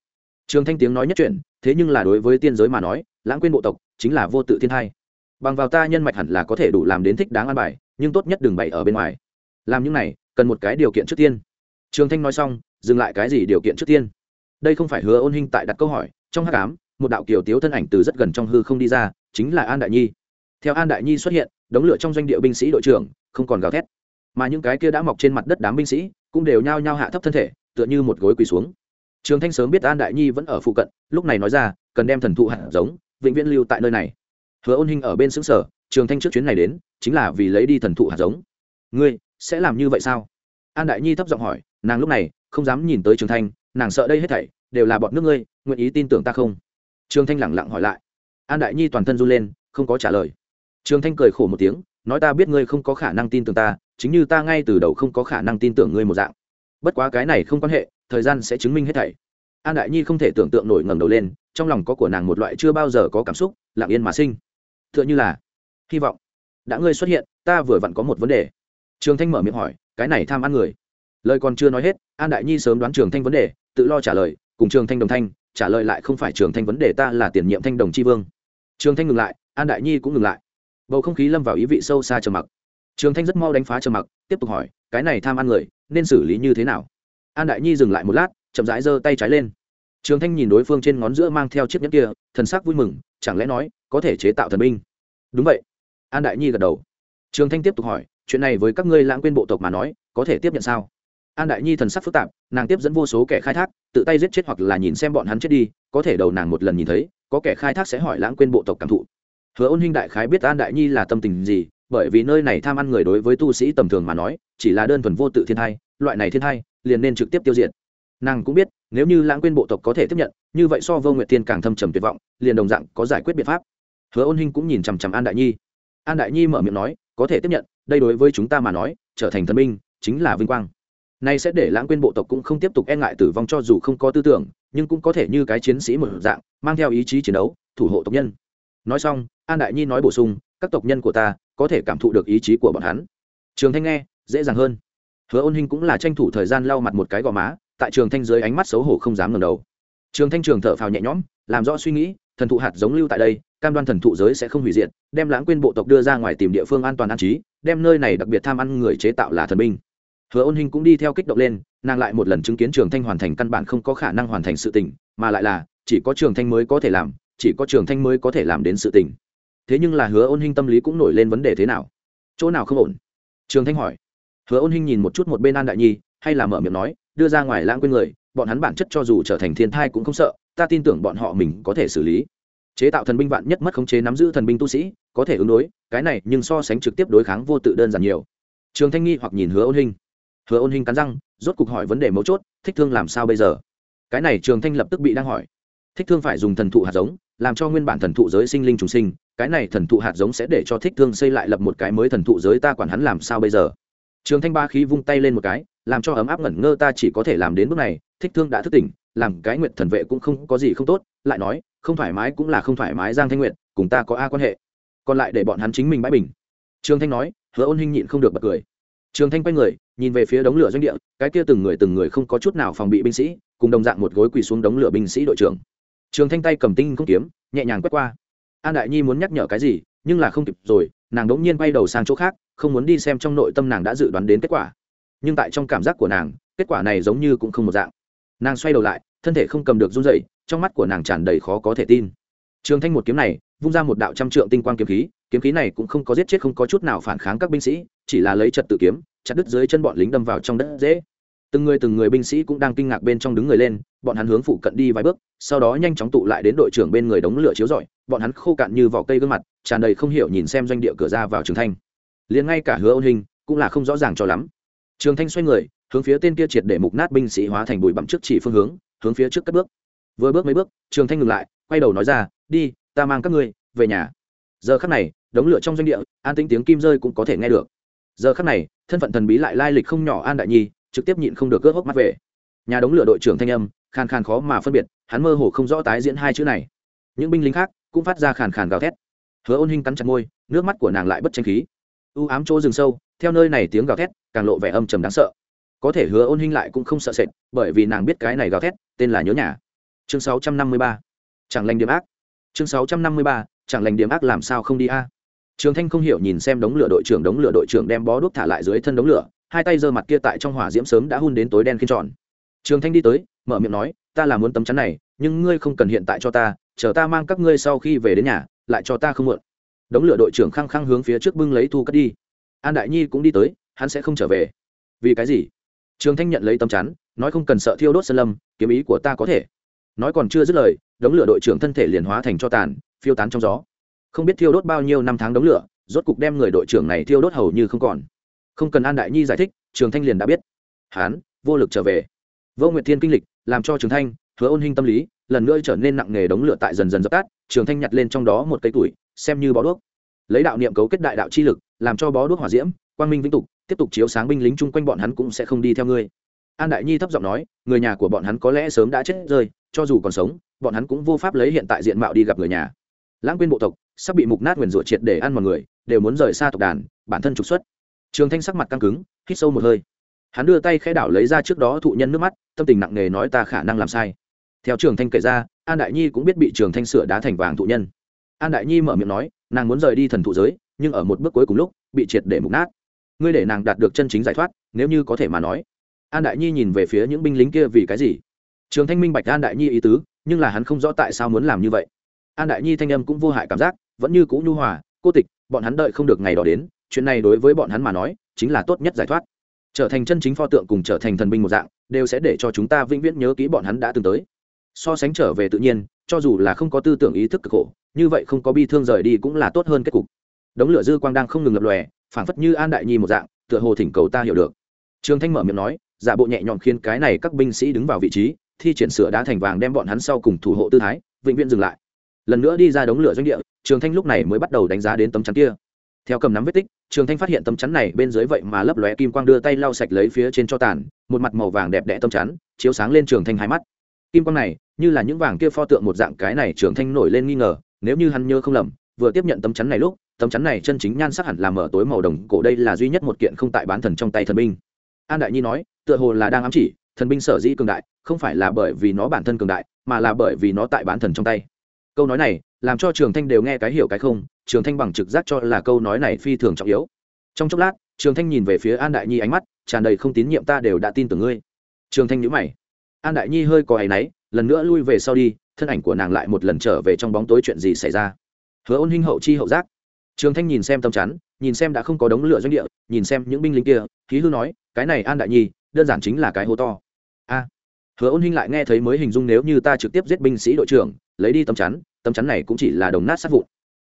Trường thanh tiếng nói nhất chuyện thế nhưng là đối với tiên giới mà nói, lãng quên bộ tộc chính là vô tự thiên thai. Bằng vào ta nhân mạch hẳn là có thể đủ làm đến thích đáng an bài, nhưng tốt nhất đừng bày ở bên ngoài. Làm những này, cần một cái điều kiện trước tiên. Trường thanh nói xong, dừng lại cái gì điều kiện trước tiên? Đây không phải hứa ôn hình tại đặt câu hỏi, trong h tám một đạo kiều tiếu thân ảnh từ rất gần trong hư không đi ra, chính là an đại nhi. Theo an đại nhi xuất hiện, đống lửa trong doanh địa binh sĩ đội trưởng, không còn gào thét. Mà những cái kia đã mọc trên mặt đất đám binh sĩ cũng đều nhao nhao hạ thấp thân thể, tựa như một gối quỳ xuống. Trường thanh sớm biết an đại nhi vẫn ở phụ cận, lúc này nói ra, cần đem thần thụ hạt giống, vĩnh viễn lưu tại nơi này. Hứa ôn hình ở bên xứng sở trường thanh trước chuyến này đến, chính là vì lấy đi thần thụ hạt giống. Ngươi, sẽ làm như vậy sao? An đại nhi thấp giọng hỏi, nàng lúc này không dám nhìn tới trường thanh, nàng sợ đây hết thảy đều là bọn nước ngươi, nguyện ý tin tưởng ta không? Trường thanh lẳng lặng hỏi lại. An đại nhi toàn thân run lên, không có trả lời. Trường thanh cười khổ một tiếng, nói ta biết ngươi không có khả năng tin tưởng ta chính như ta ngay từ đầu không có khả năng tin tưởng ngươi một dạng. Bất quá cái này không quan hệ, thời gian sẽ chứng minh hết thảy. An đại nhi không thể tưởng tượng nổi ngẩng đầu lên, trong lòng có của nàng một loại chưa bao giờ có cảm xúc, lặng yên mà sinh. T h ư ợ n h ư là, hy vọng đã ngươi xuất hiện, ta vừa vặn có một vấn đề. Trường thanh mở miệng hỏi, cái này tham ăn người. Lời còn chưa nói hết, an đại nhi sớm đoán trường thanh vấn đề, tự lo trả lời, cùng trường thanh đồng thanh, trả lời lại không phải trường thanh vấn đề ta là tiền nhiệm thanh đồng tri vương. Trường thanh ngừng lại, an đại nhi cũng ngừng lại. Bầu không khí lâm vào ý vị sâu xa trầm mặc trường thanh rất mau đánh phá trầm mặc, tiếp tục hỏi, cái này tham ăn người, nên xử lý như thế nào? An đại nhi dừng lại một lát, chậm rãi giơ tay trái lên. Trường thanh nhìn đối phương trên ngón giữa mang theo chiếc nhẫn kia, thần sắc vui mừng, chẳng lẽ nói, có thể chế tạo thần binh? Đúng vậy. An đại nhi gật đầu. Trường thanh tiếp tục hỏi, chuyện này với các ngươi lãng quên bộ tộc mà nói, có thể tiếp nhận sao? An đại nhi thần sắc phức tạp, nàng tiếp dẫn vô số kẻ khai thác, tự tay giết chết hoặc là nhìn xem bọn hắn chết đi, có thể đầu nàng một lần nhìn thấy, có kẻ khai thác sẽ hỏi lãng quên bộ tộc cảm thụ. Hứa ôn huynh đại khái biết an đại nhi là tâm tình gì bởi vì nơi này tham ăn người đối với tu sĩ tầm thường mà nói, chỉ là đơn thuần vô tự thiên thai, loại này thiên thai, liền nên trực tiếp tiêu diệt. Nàng cũng biết, nếu như lãng quên bộ tộc có thể tiếp nhận, như vậy so vô nguyệt thiên càng thâm trầm tuyệt vọng, liền đồng dạng có giải quyết biện pháp. Hứa ôn hinh cũng nhìn chằm chằm an đại nhi. An đại nhi mở miệng nói, có thể tiếp nhận, đây đối với chúng ta mà nói, trở thành thần binh, chính là vinh quang. Nay sẽ để lãng quên bộ tộc cũng không tiếp tục e ngại tử vong cho dù không có tư tưởng, nhưng cũng có thể như cái chiến sĩ một dạng, mang theo ý chí chiến đấu, thủ hộ tộc nhân. Nói xong, an đại nhi nói bổ sung, các tộc nhân của ta có thể cảm thụ được ý chí của bọn hắn. Trường thanh nghe, dễ dàng hơn. Hứa ôn hinh cũng là tranh thủ thời gian lau mặt một cái gò má, tại trường thanh dưới ánh mắt xấu hổ không dám ngẩng đầu. Trường thanh trường thở phào nhẹ nhõm, làm rõ suy nghĩ, thần thụ hạt giống lưu tại đây, cam đoan thần thụ giới sẽ không hủy diệt, đem lãng quên bộ tộc đưa ra ngoài tìm địa phương an toàn an trí, đem nơi này đặc biệt tham ăn người chế tạo là thần binh. Hứa ôn Hinh cũng đi theo kích động lên, nàng lại một lần chứng kiến trường thanh hoàn thành căn bản không có khả năng hoàn thành sự tình, mà lại là, chỉ có trường thanh mới có thể làm, chỉ có trường thanh mới có thể làm đến sự tình thế nhưng là hứa ôn Hinh tâm lý cũng nổi lên vấn đề thế nào? Chỗ nào không ổn? Trường thanh hỏi. Hứa ôn Hinh nhìn một chút một bên an đại nhi, hay là mở miệng nói, đưa ra ngoài lãng quên người, bọn hắn bản chất cho dù trở thành thiên thai cũng không sợ, ta tin tưởng bọn họ mình có thể xử lý. Chế tạo thần binh vạn nhất mất khống chế nắm giữ thần binh tu sĩ, có thể ứng đối, cái này nhưng so sánh trực tiếp đối kháng vô tự đơn giản nhiều. Trường thanh nghi hoặc nhìn hứa ôn hình hứa ôn hình cắn răng, rốt cục hỏi vấn đề mấu chốt, thích thương làm sao bây giờ? Cái này trường thanh lập tức bị đang hỏi. Thích thương phải dùng thần thụ hạt giống làm cho nguyên bản thần thụ giới sinh linh trùng sinh, cái này thần thụ hạt giống sẽ để cho thích thương xây lại lập một cái mới thần thụ giới ta quản hắn làm sao bây giờ? Trường thanh ba khí vung tay lên một cái, làm cho ấm áp ngẩn ngơ ta chỉ có thể làm đến bước này, thích thương đã thức tỉnh, làm cái nguyện thần vệ cũng không có gì không tốt, lại nói, không thoải mái cũng là không thoải mái giang thanh nguyện cùng ta có a quan hệ. Còn lại để bọn hắn chính mình bãi bình. Trường thanh nói, hứa ôn hinh nhịn không được bật cười. Trường thanh quay người, nhìn về phía đống lửa doanh địa, cái kia từng người từng người không có chút nào phòng bị binh sĩ, cùng đồng dạng một gối quỳ xuống đống lửa binh sĩ đội trưởng trường thanh tay cầm tinh không kiếm, nhẹ nhàng quét qua. An đại nhi muốn nhắc nhở cái gì, nhưng là không kịp rồi, nàng đống nhiên bay đầu sang chỗ khác, không muốn đi xem trong nội tâm nàng đã dự đoán đến kết quả. Nhưng tại trong cảm giác của nàng, kết quả này giống như cũng không một dạng. Nàng xoay đầu lại, thân thể không cầm được run dậy trong mắt của nàng tràn đầy khó có thể tin. Trường thanh một kiếm này, vung ra một đạo trăm trượng tinh quang kiếm khí kiếm khí này cũng không có giết chết không có chút nào phản kháng các binh sĩ, chỉ là lấy trật tự kiếm, chặt đứt dưới chân bọn lính đâm vào trong đất dễ từng người từng người binh sĩ cũng đang kinh ngạc bên trong đứng người lên, bọn hắn hướng phụ cận đi vài bước, sau đó nhanh chóng tụ lại đến đội trưởng bên người đống lửa chiếu rọi, bọn hắn khô cạn như vỏ cây gương mặt, tràn đầy không hiểu nhìn xem doanh địa cửa ra vào trường thanh. Liền ngay cả hứa ôn hình cũng là không rõ ràng cho lắm. Trường thanh xoay người, hướng phía tên kia triệt để mục nát binh sĩ hóa thành bụi bặm trước chỉ phương hướng hướng phía trước cất bước. Vừa bước mấy bước, trường thanh ngừng lại, quay đầu nói ra, đi, ta mang các ngươi về nhà. Giờ khắc này, đống lửa trong doanh địa, an tính tiếng kim rơi cũng có thể nghe được. Giờ khắc này, thân phận thần bí lại lai lịch không nhỏ an đại nhi trực tiếp nhịn không được cướp hốc mắt về. Nhà đống lửa đội trưởng thanh âm, khàn khàn khó mà phân biệt, hắn mơ hồ không rõ tái diễn hai chữ này. Những binh lính khác cũng phát ra khàn khàn gào thét. Hứa ôn hinh cắn chặt môi, nước mắt của nàng lại bất tranh khí. U ám chỗ rừng sâu, theo nơi này tiếng gào thét, càng lộ vẻ âm trầm đáng sợ. Có thể hứa ôn hinh lại cũng không sợ sệt, bởi vì nàng biết cái này gào thét, tên là nhớ nhà. Chương 653. chẳng lành điểm ác. Chương 653. chẳng lành điểm ác làm sao không đi a? Trường thanh không hiểu nhìn xem đống lửa đội trưởng, đống lửa đội trưởng đem bó đuốc thả lại dưới thân đống lửa hai tay giơ mặt kia tại trong hỏa diễm sớm đã hun đến tối đen khiên tròn. Trường thanh đi tới, mở miệng nói, ta là muốn tấm chắn này, nhưng ngươi không cần hiện tại cho ta, chờ ta mang các ngươi sau khi về đến nhà, lại cho ta không mượn. Đống lửa đội trưởng khăng khăng hướng phía trước bưng lấy thu cất đi. An đại nhi cũng đi tới, hắn sẽ không trở về. Vì cái gì? Trường thanh nhận lấy tấm chắn, nói, không cần sợ thiêu đốt sơn lâm, kiếm ý của ta có thể. Nói còn chưa dứt lời, đống lửa đội trưởng thân thể liền hóa thành cho tàn, phiêu tán trong gió. Không biết thiêu đốt bao nhiêu năm tháng đống lửa, rốt cục đem người đội trưởng này thiêu đốt hầu như không còn không cần an đại nhi giải thích trường thanh liền đã biết. Hán, vô lực trở về. Vô nguyệt thiên kinh lịch làm cho trường thanh hứa ôn hình tâm lý lần nữa trở nên nặng nghề đống lửa tại dần dần dập tắt trường thanh nhặt lên trong đó một cây tuổi xem như bó đuốc. Lấy đạo niệm cấu kết đại đạo chi lực làm cho bó đuốc hỏa diễm quang minh vĩnh tục tiếp tục chiếu sáng binh lính chung quanh bọn hắn cũng sẽ không đi theo ngươi. An đại nhi thấp giọng nói người nhà của bọn hắn có lẽ sớm đã chết rơi cho dù còn sống bọn hắn cũng vô pháp lấy hiện tại diện mạo đi gặp người nhà. Lãng quên bộ tộc sắp bị mục nát nguyền rủa triệt để ăn mọi người đều muốn rời xa tộc đàn bản thân trục xuất trường thanh sắc mặt căng cứng, hít sâu một hơi. Hắn đưa tay khẽ đảo lấy ra trước đó thụ nhân nước mắt, tâm tình nặng nề nói ta khả năng làm sai. Theo trường thanh kể ra, an đại nhi cũng biết bị trường thanh sửa đá thành vàng thụ nhân. An đại nhi mở miệng nói, nàng muốn rời đi thần thụ giới, nhưng ở một bước cuối cùng lúc, bị triệt để mục nát. Ngươi để nàng đạt được chân chính giải thoát, nếu như có thể mà nói. An đại nhi nhìn về phía những binh lính kia vì cái gì? Trường thanh minh bạch an đại nhi ý tứ, nhưng là hắn không rõ tại sao muốn làm như vậy. An đại nhi thanh âm cũng vô hại cảm giác, vẫn như cũ nhu hòa, cô tịch, bọn hắn đợi không được ngày đó đến chuyện này đối với bọn hắn mà nói, chính là tốt nhất giải thoát. Trở thành chân chính pho tượng cùng trở thành thần binh một dạng, đều sẽ để cho chúng ta vĩnh viễn nhớ kỹ bọn hắn đã từng tới. So sánh trở về tự nhiên, cho dù là không có tư tưởng ý thức cực khổ, như vậy không có bi thương rời đi cũng là tốt hơn kết cục. Đống lửa dư quang đang không ngừng lập lòe, phảng phất như an đại nhi một dạng, tựa hồ thỉnh cầu ta hiểu được. Trường thanh mở miệng nói, giả bộ nhẹ nhõm khiến cái này các binh sĩ đứng vào vị trí, thi triển sửa đá thành vàng đem bọn hắn sau cùng thủ hộ tư thái, vĩnh viễn dừng lại. Lần nữa đi ra đống lửa doanh địa trường thanh lúc này mới bắt đầu đánh giá đến tấm chắn kia theo cầm nắm vết tích, trường thanh phát hiện tấm chắn này bên dưới vậy mà lấp lóe kim quang đưa tay lau sạch lấy phía trên cho tàn, một mặt màu vàng đẹp đẽ tấm chắn, chiếu sáng lên trường thanh hai mắt. Kim quang này, như là những vàng kia pho tượng một dạng, cái này trường thanh nổi lên nghi ngờ, nếu như hắn nhớ không lầm, vừa tiếp nhận tấm chắn này lúc, tấm chắn này chân chính nhan sắc hẳn là mở tối màu đồng cổ, đây là duy nhất một kiện không tại bán thần trong tay thần binh. An đại nhi nói, tựa hồ là đang ám chỉ, thần binh sở dĩ cường đại, không phải là bởi vì nó bản thân cường đại, mà là bởi vì nó tại bán thần trong tay. Câu nói này làm cho trường thanh đều nghe cái hiểu cái không, trường thanh bằng trực giác cho là câu nói này phi thường trọng yếu. Trong chốc lát, trường thanh nhìn về phía an đại nhi ánh mắt, tràn đầy không tín nhiệm ta đều đã tin tưởng ngươi. Trường thanh nhữ mày. An đại nhi hơi có áy náy, lần nữa lui về sau đi, thân ảnh của nàng lại một lần trở về trong bóng tối chuyện gì xảy ra. Hứa ôn hinh hậu chi hậu giác. Trường thanh nhìn xem tâm chắn, nhìn xem đã không có đống lửa doanh địa, nhìn xem những binh lính kia, khí hư nói, cái này an đại nhi, đơn giản chính là cái hố to. A hứa ôn hinh lại nghe thấy mới hình dung nếu như ta trực tiếp giết binh sĩ đội trưởng, lấy đi tấm chắn tấm chắn này cũng chỉ là đồng nát sắt vụn.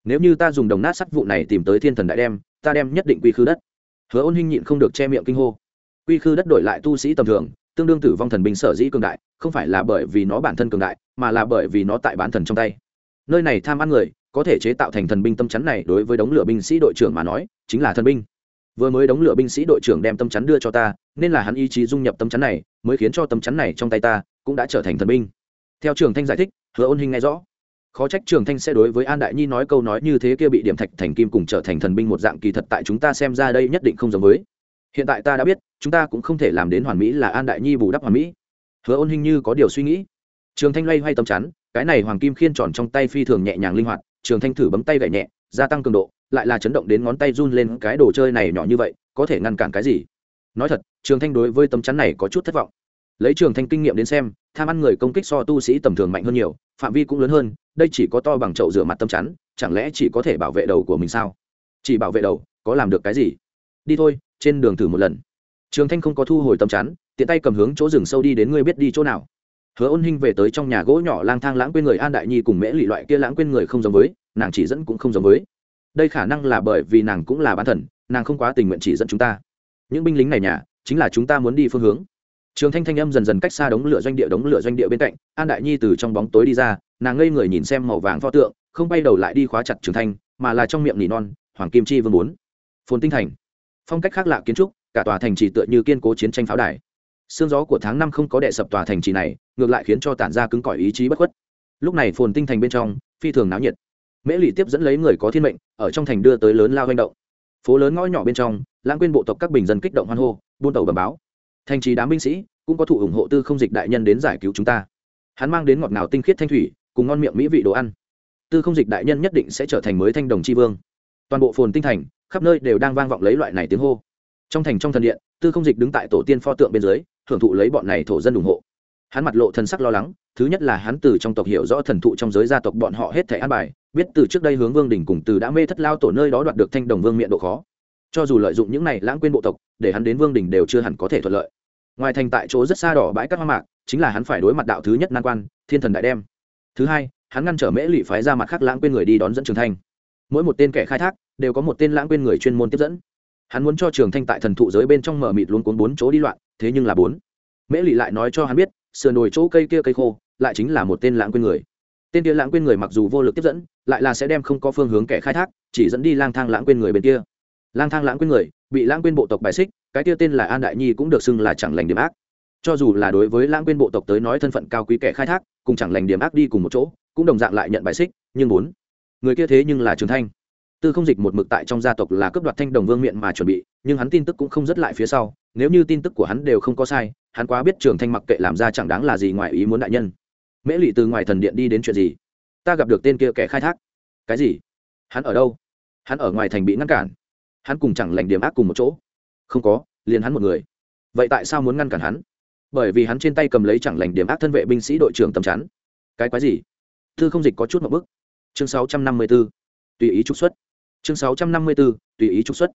Nếu như ta dùng đồng nát sắt vụn này tìm tới thiên thần đại đem, ta đem nhất định quy khư đất. Hứa ôn hinh nhịn không được che miệng kinh hô. Quy khư đất đổi lại tu sĩ tầm thường, tương đương tử vong thần binh sở dĩ cường đại, không phải là bởi vì nó bản thân cường đại, mà là bởi vì nó tại bán thần trong tay. Nơi này tham ăn người, có thể chế tạo thành thần binh tâm chắn này đối với đống lửa binh sĩ đội trưởng mà nói, chính là thần binh vừa mới đóng lửa binh sĩ đội trưởng đem tâm chắn đưa cho ta, nên là hắn ý chí dung nhập tâm chắn này, mới khiến cho tâm chắn này trong tay ta cũng đã trở thành thần binh. Theo trường thanh giải thích, hứa ôn hình nghe rõ. Khó trách trường thanh sẽ đối với an đại nhi nói câu nói như thế kia bị điểm thạch thành kim cùng trở thành thần binh một dạng kỳ thật tại chúng ta xem ra đây nhất định không giống với. Hiện tại ta đã biết, chúng ta cũng không thể làm đến hoàn mỹ là an đại nhi bù đắp hoàn mỹ. Hứa ôn hình như có điều suy nghĩ. Trường thanh loay hoay tầm chắn, cái này hoàng kim khiên tròn trong tay phi thường nhẹ nhàng linh hoạt, trường thanh thử bấm tay gậy nhẹ, gia tăng cường độ lại là chấn động đến ngón tay run lên cái đồ chơi này nhỏ như vậy, có thể ngăn cản cái gì? Nói thật, trường thanh đối với tấm chắn này có chút thất vọng. Lấy trường thanh kinh nghiệm đến xem, tham ăn người công kích so tu sĩ tầm thường mạnh hơn nhiều, phạm vi cũng lớn hơn, đây chỉ có to bằng chậu rửa mặt tâm chắn, chẳng lẽ chỉ có thể bảo vệ đầu của mình sao? Chỉ bảo vệ đầu, có làm được cái gì? Đi thôi, trên đường thử một lần. Trường thanh không có thu hồi tâm chắn, tiện tay cầm hướng chỗ rừng sâu đi đến ngươi biết đi chỗ nào. Hứa ôn hinh về tới trong nhà gỗ nhỏ lang thang lãng quên người an đại nhi cùng mễ lụy loại kia lãng quên người không giống với, nàng chỉ dẫn cũng không giống với đây khả năng là bởi vì nàng cũng là bán thần, nàng không quá tình nguyện chỉ dẫn chúng ta. Những binh lính này nhà, chính là chúng ta muốn đi phương hướng. Trường thanh thanh âm dần dần cách xa đống lửa doanh địa, đống lửa doanh địa bên cạnh, an đại nhi từ trong bóng tối đi ra, nàng ngây người nhìn xem màu vàng pho tượng, không bay đầu lại đi khóa chặt trường thanh, mà là trong miệng nỉ non, hoàng kim chi vương bốn phồn tinh thành. Phong cách khác lạ kiến trúc, cả tòa thành chỉ tựa như kiên cố chiến tranh pháo đài. Sương gió của tháng năm không có đệ sập tòa thành trì này, ngược lại khiến cho tản ra cứng cỏi ý chí bất khuất. Lúc này phồn tinh thành bên trong, phi thường náo nhiệt mễ lụy tiếp dẫn lấy người có thiên mệnh, ở trong thành đưa tới lớn lao hành động. Phố lớn ngõ nhỏ bên trong, lãng quên bộ tộc các bình dân kích động hoan hô, buôn tàu bầm báo. Thành trì đám binh sĩ cũng có thủ ủng hộ tư không dịch đại nhân đến giải cứu chúng ta. Hắn mang đến ngọt ngào tinh khiết thanh thủy, cùng ngon miệng mỹ vị đồ ăn. Tư không dịch đại nhân nhất định sẽ trở thành mới thanh đồng tri vương. Toàn bộ phồn tinh thành, khắp nơi đều đang vang vọng lấy loại này tiếng hô. Trong thành trong thần điện, tư không dịch đứng tại tổ tiên pho tượng bên dưới, hưởng thụ lấy bọn này thổ dân ủng hộ hắn mặt lộ thần sắc lo lắng, thứ nhất là hắn từ trong tộc hiểu rõ thần thụ trong giới gia tộc bọn họ hết thẻ an bài, biết từ trước đây hướng vương đình cùng từ đã mê thất lao tổ nơi đó đoạt được thanh đồng vương miệng độ khó. Cho dù lợi dụng những này lãng quên bộ tộc, để hắn đến vương đình đều chưa hẳn có thể thuận lợi. Ngoài thành tại chỗ rất xa đỏ bãi cát hoa mạc, chính là hắn phải đối mặt đạo thứ nhất nan quan, thiên thần đại đem. Thứ hai, hắn ngăn trở mễ lụy phái ra mặt khác lãng quên người đi đón dẫn trường thanh. Mỗi một tên kẻ khai thác, đều có một tên lãng quên người chuyên môn tiếp dẫn. Hắn muốn cho trường thanh tại thần thụ giới bên trong mở mịt luôn cuốn bốn chỗ đi loạn, thế nhưng là bốn. Mễ lụy lại nói cho hắn biết sườn đồi chỗ cây kia cây khô, lại chính là một tên lãng quên người. Tên kia lãng quên người mặc dù vô lực tiếp dẫn, lại là sẽ đem không có phương hướng kẻ khai thác, chỉ dẫn đi lang thang lãng quên người bên kia. Lang thang lãng quên người, bị lãng quên bộ tộc bài xích, cái kia tên là an đại nhi cũng được xưng là chẳng lành điểm ác. Cho dù là đối với lãng quên bộ tộc tới nói thân phận cao quý kẻ khai thác, cùng chẳng lành điểm ác đi cùng một chỗ, cũng đồng dạng lại nhận bài xích, nhưng bốn, người kia thế nhưng là trường thanh. Tư không dịch một mực tại trong gia tộc là cướp đoạt thanh đồng vương miện mà chuẩn bị, nhưng hắn tin tức cũng không dứt lại phía sau nếu như tin tức của hắn đều không có sai, hắn quá biết trường thanh mặc kệ làm ra chẳng đáng là gì ngoài ý muốn đại nhân. Mễ lị từ ngoài thần điện đi đến chuyện gì? Ta gặp được tên kia kẻ khai thác. Cái gì? Hắn ở đâu? Hắn ở ngoài thành bị ngăn cản. Hắn cùng chẳng lành điểm ác cùng một chỗ. Không có, liền hắn một người. Vậy tại sao muốn ngăn cản hắn? Bởi vì hắn trên tay cầm lấy chẳng lành điểm ác thân vệ binh sĩ đội trưởng tầm chắn. Cái quái gì? Thư không dịch có chút một bức. Chương sáu trăm năm mươi b ố tùy ý trục xuất. Chương sáu trăm năm mươi b ố tùy ý trục xuất.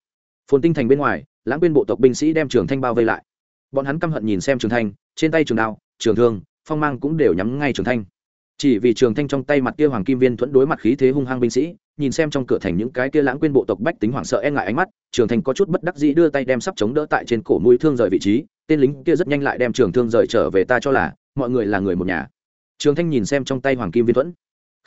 Phồn tinh thành bên ngoài lãng quên bộ tộc binh sĩ đem trường thanh bao vây lại. Bọn hắn căm hận nhìn xem trường thanh, trên tay trường đao, trường thương, phong mang cũng đều nhắm ngay trường thanh. Chỉ vì trường thanh trong tay mặt kia hoàng kim viên thuẫn đối mặt khí thế hung hăng binh sĩ, nhìn xem trong cửa thành những cái kia lãng quên bộ tộc bách tính hoảng sợ e ngại ánh mắt, trường thanh có chút bất đắc dĩ đưa tay đem sắp chống đỡ tại trên cổ mũi thương rời vị trí, tên lính kia rất nhanh lại đem trường thương rời trở về ta cho là, mọi người là người một nhà. Trường thanh nhìn xem trong tay hoàng kim viên thuẫn,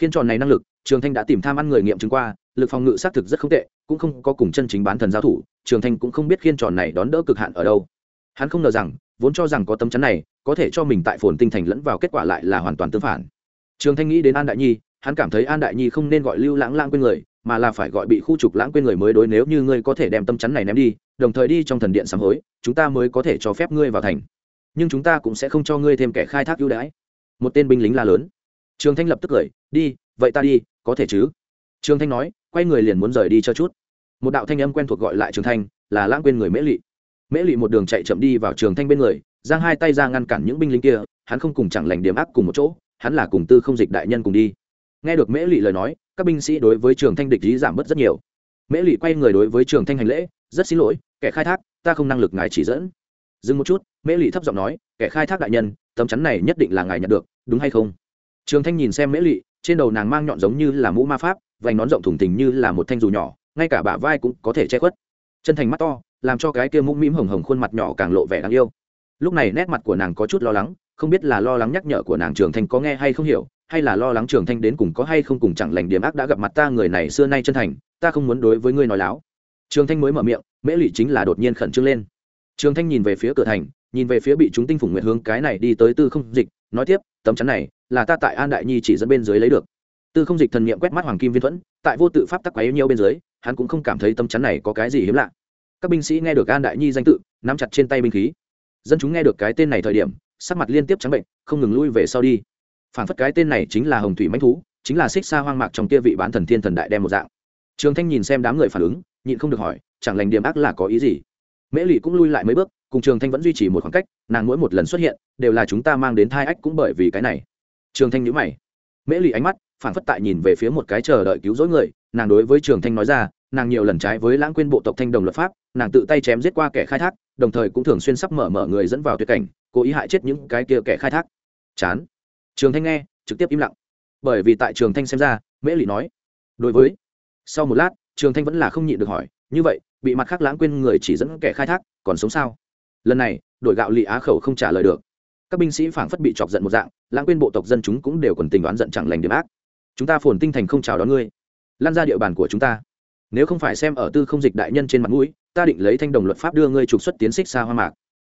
khiên tròn này năng lực trường thanh đã tìm tham ăn người nghiệm chứng qua, lực phòng ngự xác thực rất không tệ, cũng không có cùng chân chính bán thần giao thủ, trường thanh cũng không biết khiên tròn này đón đỡ cực hạn ở đâu. Hắn không ngờ rằng, vốn cho rằng có tấm chắn này, có thể cho mình tại phồn tinh thành lẫn vào kết quả lại là hoàn toàn tương phản. Trường thanh nghĩ đến an đại nhi, hắn cảm thấy an đại nhi không nên gọi lưu lãng lãng quên người, mà là phải gọi bị khu trục lãng quên người mới đối nếu như ngươi có thể đem tâm chắn này ném đi, đồng thời đi trong thần điện sám hối, chúng ta mới có thể cho phép ngươi vào thành. Nhưng chúng ta cũng sẽ không cho ngươi thêm kẻ khai thác ưu đãi. Một tên binh lính la lớn. Trường thanh lập tức cười, đi, vậy ta đi có thể chứ? Trường thanh nói, quay người liền muốn rời đi cho chút. Một đạo thanh âm quen thuộc gọi lại trường thanh, là lãng quên người mễ lị. Mễ lị một đường chạy chậm đi vào trường thanh bên người, giang hai tay ra ngăn cản những binh lính kia, hắn không cùng chẳng lành điểm ác cùng một chỗ, hắn là cùng tư không dịch đại nhân cùng đi. Nghe được mễ lị lời nói, các binh sĩ đối với trường thanh địch ý giảm bớt rất nhiều. Mễ lị quay người đối với trường thanh hành lễ, rất xin lỗi, kẻ khai thác, ta không năng lực ngài chỉ dẫn. Dừng một chút, mễ lị thấp giọng nói, kẻ khai thác đại nhân, tấm chắn này nhất định là ngài nhận được, đúng hay không? Trường thanh nhìn xem mễ lị trên đầu nàng mang nhọn giống như là mũ ma pháp, vành nón rộng thủng tình như là một thanh dù nhỏ, ngay cả bả vai cũng có thể che khuất. Chân thành mắt to, làm cho cái kia mũm mĩm hồng hồng khuôn mặt nhỏ càng lộ vẻ đáng yêu. Lúc này nét mặt của nàng có chút lo lắng, không biết là lo lắng nhắc nhở của nàng trường thanh có nghe hay không hiểu, hay là lo lắng trường thanh đến cùng có hay không cùng chẳng lành điểm ác đã gặp mặt ta người này xưa nay chân thành, ta không muốn đối với ngươi nói láo. Trường thanh mới mở miệng, mễ lụy chính là đột nhiên khẩn trương lên. Trường thanh nhìn về phía cửa thành, nhìn về phía bị chúng tinh phủng nguyện hướng cái này đi tới tư không dịch, nói tiếp tấm chắn này là ta tại an đại nhi chỉ dẫn bên dưới lấy được tư không dịch thần niệm quét mắt hoàng kim viên thuẫn tại vô tự pháp tắc quấy nhiều bên dưới hắn cũng không cảm thấy tấm chắn này có cái gì hiếm lạ các binh sĩ nghe được an đại nhi danh tự nắm chặt trên tay binh khí dân chúng nghe được cái tên này thời điểm sắc mặt liên tiếp trắng bệnh không ngừng lui về sau đi phản phất cái tên này chính là hồng thủy manh thú chính là xích xa hoang mạc trong kia vị bán thần thiên thần đại đem một dạng trường thanh nhìn xem đám người phản ứng nhịn không được hỏi chẳng lành điểm ác là có ý gì mễ lụy cũng lui lại mấy bước cùng trường thanh vẫn duy trì một khoảng cách, nàng mỗi một lần xuất hiện, đều là chúng ta mang đến thai ách cũng bởi vì cái này. Trường thanh nhữ mày. Mễ lì ánh mắt phản phất tại nhìn về phía một cái chờ đợi cứu rỗi người, nàng đối với trường thanh nói ra, nàng nhiều lần trái với lãng quên bộ tộc thanh đồng luật pháp, nàng tự tay chém giết qua kẻ khai thác, đồng thời cũng thường xuyên sắp mở mở người dẫn vào tuyệt cảnh, cố ý hại chết những cái kia kẻ khai thác. Chán. Trường thanh nghe, trực tiếp im lặng. Bởi vì tại trường thanh xem ra, mễ lì nói, đối với. Sau một lát, trường thanh vẫn là không nhịn được hỏi, như vậy, bị mặt khác lãng quên người chỉ dẫn kẻ khai thác, còn sống sao? Lần này, đội gạo lì á khẩu không trả lời được. Các binh sĩ phảng phất bị chọc giận một dạng, lãng quên bộ tộc dân chúng cũng đều còn tình đoán giận chẳng lành điểm ác. Chúng ta phồn tinh thành không chào đón ngươi. Lan ra địa bàn của chúng ta. Nếu không phải xem ở tư không dịch đại nhân trên mặt mũi, ta định lấy thanh đồng luật pháp đưa ngươi trục xuất tiến xích xa hoa mạc.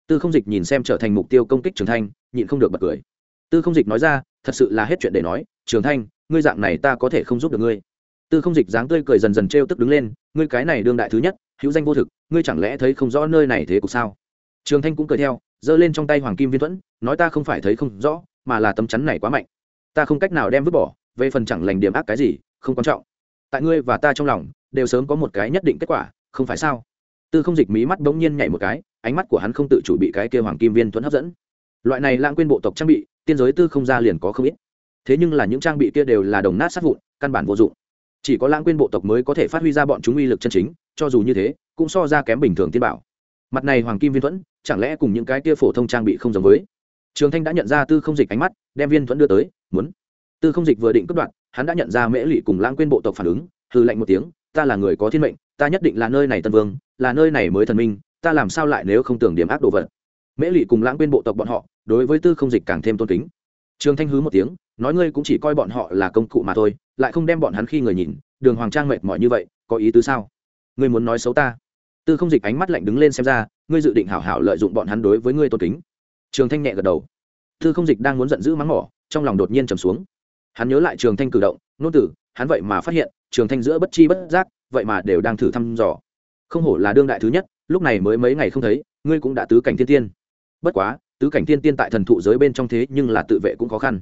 Tư không dịch nhìn xem trở thành mục tiêu công kích trường thanh, nhịn không được bật cười. Tư không dịch nói ra, thật sự là hết chuyện để nói, trường thanh, ngươi dạng này ta có thể không giúp được ngươi. Tư không dịch dáng tươi cười dần dần t tức đứng lên, ngươi cái này đương đại thứ nhất, hữu danh vô thực, ngươi chẳng lẽ thấy không rõ nơi này thế cục sao? Trường thanh cũng cười theo, giơ lên trong tay hoàng kim viên thuẫn, nói ta không phải thấy không rõ, mà là tấm chắn này quá mạnh. Ta không cách nào đem vứt bỏ, về phần chẳng lành điểm ác cái gì, không quan trọng. Tại ngươi và ta trong lòng, đều sớm có một cái nhất định kết quả, không phải sao? Tư không dịch mí mắt bỗng nhiên nhảy một cái, ánh mắt của hắn không tự chủ bị cái kia hoàng kim viên thuẫn hấp dẫn. Loại này lãng quên bộ tộc trang bị, tiên giới tư không ra liền có không ít. Thế nhưng là những trang bị kia đều là đồng nát sát vụn, căn bản vô dụng. Chỉ có lãng quên bộ tộc mới có thể phát huy ra bọn chúng uy lực chân chính, cho dù như thế, cũng so ra kém bình thường tiên bảo mặt này hoàng kim viên thuẫn, chẳng lẽ cùng những cái tia phổ thông trang bị không giống với? Trường thanh đã nhận ra tư không dịch ánh mắt, đem viên thuẫn đưa tới, muốn. Tư không dịch vừa định cất đoạn hắn đã nhận ra mễ lụy cùng lãng quên bộ tộc phản ứng hư lạnh một tiếng, ta là người có thiên mệnh, ta nhất định là nơi này tân vương, là nơi này mới thần minh, ta làm sao lại nếu không tưởng điểm ác đồ vật? Mễ lụy cùng lãng quên bộ tộc bọn họ, đối với tư không dịch càng thêm tôn kính. Trường thanh hứ một tiếng, nói ngươi cũng chỉ coi bọn họ là công cụ mà thôi, lại không đem bọn hắn khi người nhìn, đường hoàng trang mệt mỏi như vậy, có ý tứ sao? Ngươi muốn nói xấu ta? Tư không dịch ánh mắt lạnh đứng lên xem ra ngươi dự định hảo hảo lợi dụng bọn hắn đối với ngươi tôn kính. Trường thanh nhẹ gật đầu. Tư không dịch đang muốn giận dữ mắng mỏ trong lòng đột nhiên trầm xuống. Hắn nhớ lại trường thanh cử động nôn tử hắn vậy mà phát hiện trường thanh giữa bất chi bất giác vậy mà đều đang thử thăm dò. Không hổ là đương đại thứ nhất lúc này mới mấy ngày không thấy ngươi cũng đã tứ cảnh thiên tiên. Bất quá tứ cảnh thiên tiên tại thần thụ giới bên trong thế nhưng là tự vệ cũng khó khăn.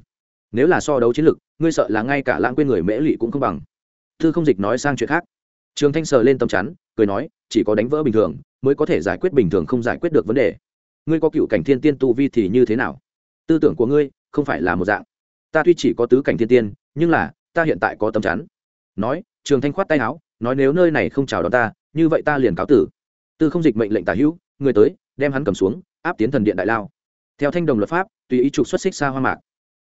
Nếu là so đấu chiến lực, ngươi sợ là ngay cả lãng quên người mễ lụy cũng không bằng. Thư không dịch nói sang chuyện khác trường thanh sờ lên tâm chắn, cười nói, chỉ có đánh vỡ bình thường, mới có thể giải quyết bình thường không giải quyết được vấn đề. Ngươi có cựu cảnh thiên tiên tu vi thì như thế nào? Tư tưởng của ngươi không phải là một dạng. Ta tuy chỉ có tứ cảnh thiên tiên, nhưng là, ta hiện tại có tâm chắn. Nói, trường thanh khoát tay áo, nói nếu nơi này không chào đón ta, như vậy ta liền cáo tử. Tư không dịch mệnh lệnh tả hữu, người tới, đem hắn cầm xuống, áp tiến thần điện đại lao. Theo thanh đồng luật pháp, tùy ý trục xuất xích xa hoa mạc.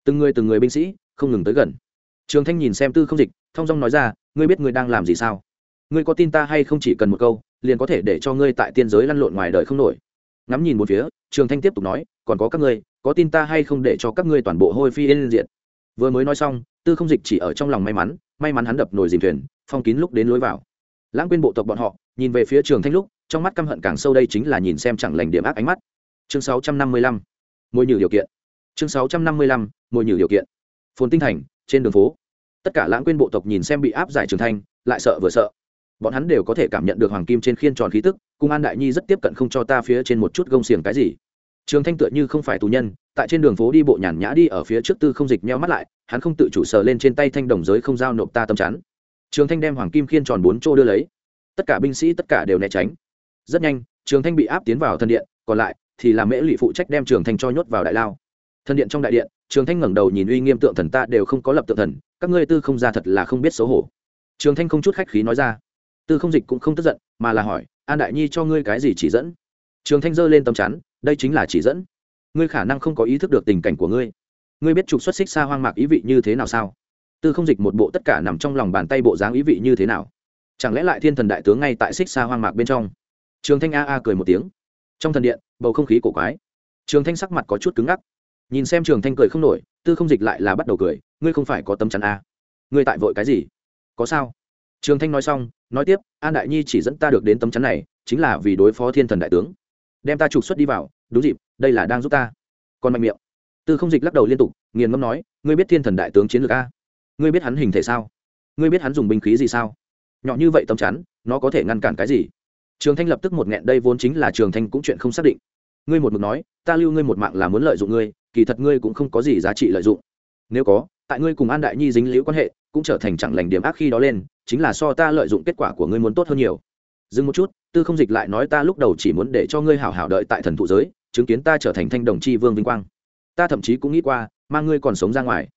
Từng người từng người binh sĩ, không ngừng tới gần. Trường thanh nhìn xem tư không dịch thong dong nói ra, ngươi biết ngươi đang làm gì sao? Ngươi có tin ta hay không chỉ cần một câu, liền có thể để cho ngươi tại tiên giới lăn lộn ngoài đời không nổi. Ngắm nhìn một phía, trường thanh tiếp tục nói, còn có các ngươi, có tin ta hay không để cho các ngươi toàn bộ hôi phi lên diện vừa mới nói xong, tư không dịch chỉ ở trong lòng may mắn may mắn hắn đập nồi dìm thuyền, phong kín lúc đến lối vào. Lãng quên bộ tộc bọn họ, nhìn về phía trường thanh lúc, trong mắt căm hận càng sâu đây chính là nhìn xem chẳng lành điểm ác ánh mắt. Chương sáu trăm năm mươi lăm nhử điều kiện. Chương sáu trăm năm mươi lăm nhử điều kiện. Phồn tinh thành, trên đường phố. Tất cả lãng quên bộ tộc nhìn xem bị áp giải trường thanh, lại sợ vừa sợ bọn hắn đều có thể cảm nhận được hoàng kim trên khiên tròn khí tức cung an đại nhi rất tiếp cận không cho ta phía trên một chút gông xiềng cái gì. Trường thanh tựa như không phải tù nhân, tại trên đường phố đi bộ nhàn nhã đi ở phía trước tư không dịch nheo mắt lại, hắn không tự chủ sờ lên trên tay thanh đồng giới không giao nộp ta tâm chắn. Trường thanh đem hoàng kim khiên tròn bốn chỗ đưa lấy. Tất cả binh sĩ, tất cả đều né tránh. Rất nhanh, trường thanh bị áp tiến vào thân điện, còn lại thì là mễ lụy phụ trách đem trường thanh cho nhốt vào đại lao. Thân điện trong đại điện, trường thanh ngẩng đầu nhìn uy nghiêm tượng thần ta đều không có lập tượng thần, các ngươi tư không ra thật là không biết xấu hổ. Trường thanh không chút khách khí nói ra tư không dịch cũng không tức giận, mà là hỏi, an đại nhi cho ngươi cái gì chỉ dẫn? Trường thanh dơ lên tầm chắn, đây chính là chỉ dẫn. Ngươi khả năng không có ý thức được tình cảnh của ngươi. Ngươi biết trục xuất xích xa hoang mạc ý vị như thế nào sao? Tư không dịch một bộ tất cả nằm trong lòng bàn tay bộ dáng ý vị như thế nào? Chẳng lẽ lại thiên thần đại tướng ngay tại xích xa hoang mạc bên trong? Trường thanh a a cười một tiếng. Trong thần điện, bầu không khí cổ quái. Trường thanh sắc mặt có chút cứng ngắc. Nhìn xem trường thanh cười không nổi, tư không dịch lại là bắt đầu cười, ngươi không phải có tấm chắn a ngươi tại vội cái gì? Có sao? Trường thanh nói xong, nói tiếp, an đại nhi chỉ dẫn ta được đến tấm chắn này, chính là vì đối phó thiên thần đại tướng. Đem ta trục xuất đi vào, đúng dịp, đây là đang giúp ta. Còn mạnh miệng. Tư không dịch lắc đầu liên tục, nghiền ngâm nói, ngươi biết thiên thần đại tướng chiến lược a? Ngươi biết hắn hình thể sao? Ngươi biết hắn dùng binh khí gì sao? Nhỏ như vậy tấm chắn, nó có thể ngăn cản cái gì? Trường thanh lập tức một nghẹn, đây vốn chính là trường thanh cũng chuyện không xác định. Ngươi một mực nói, ta lưu ngươi một mạng là muốn lợi dụng ngươi, kỳ thật ngươi cũng không có gì giá trị lợi dụng. Nếu có, tại ngươi cùng an đại nhi dính liễu quan hệ, cũng trở thành chẳng lành điểm ác khi đó lên chính là so ta lợi dụng kết quả của ngươi muốn tốt hơn nhiều. Dừng một chút, tư không dịch lại nói ta lúc đầu chỉ muốn để cho ngươi hảo hảo đợi tại thần thụ giới, chứng kiến ta trở thành thanh đồng chi vương vinh quang. Ta thậm chí cũng nghĩ qua mang ngươi còn sống ra ngoài.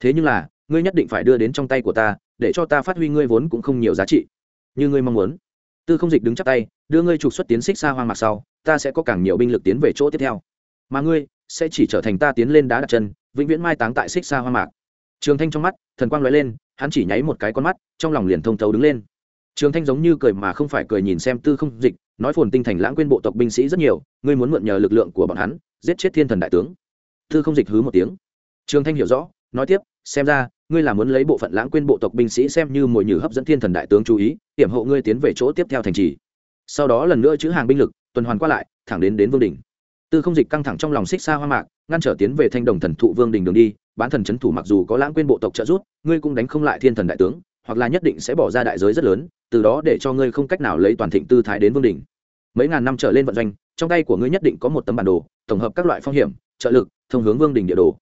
Thế nhưng là, ngươi nhất định phải đưa đến trong tay của ta, để cho ta phát huy ngươi vốn cũng không nhiều giá trị. Như ngươi mong muốn. Tư không dịch đứng chắp tay, đưa ngươi trục xuất tiến xích xa hoang mạc sau, ta sẽ có càng nhiều binh lực tiến về chỗ tiếp theo. Mà ngươi sẽ chỉ trở thành ta tiến lên đá đặt chân, vĩnh viễn mai táng tại xích xa hoang mạc. Trường thanh trong mắt, thần quang lóe lên hắn chỉ nháy một cái con mắt, trong lòng liền thông thấu đứng lên. Trường thanh giống như cười mà không phải cười nhìn xem tư không dịch, nói phồn tinh thành lãng quên bộ tộc binh sĩ rất nhiều, ngươi muốn mượn nhờ lực lượng của bọn hắn, giết chết thiên thần đại tướng. Tư không dịch hứ một tiếng. Trường thanh hiểu rõ, nói tiếp, xem ra, ngươi là muốn lấy bộ phận lãng quên bộ tộc binh sĩ xem như mồi nhử hấp dẫn thiên thần đại tướng chú ý, hiểm hộ ngươi tiến về chỗ tiếp theo thành trì. Sau đó lần nữa chữ hàng binh lực, tuần hoàn qua lại, thẳng đến đến vương đình tư không dịch căng thẳng trong lòng xích xa hoa mạc, ngăn trở tiến về thanh đồng thần thụ vương đình đường đi, bán thần c thủ mặc dù có lãng quên bộ tộc trợ giúp, ngươi cũng đánh không lại thiên thần đại tướng, hoặc là nhất định sẽ bỏ ra đại giới rất lớn, từ đó để cho ngươi không cách nào lấy toàn thịnh tư thái đến vương đình. Mấy ngàn năm trở lên vận doanh, trong tay của ngươi nhất định có một tấm bản đồ, tổng hợp các loại phong hiểm, trợ lực, thông hướng vương đình địa đồ.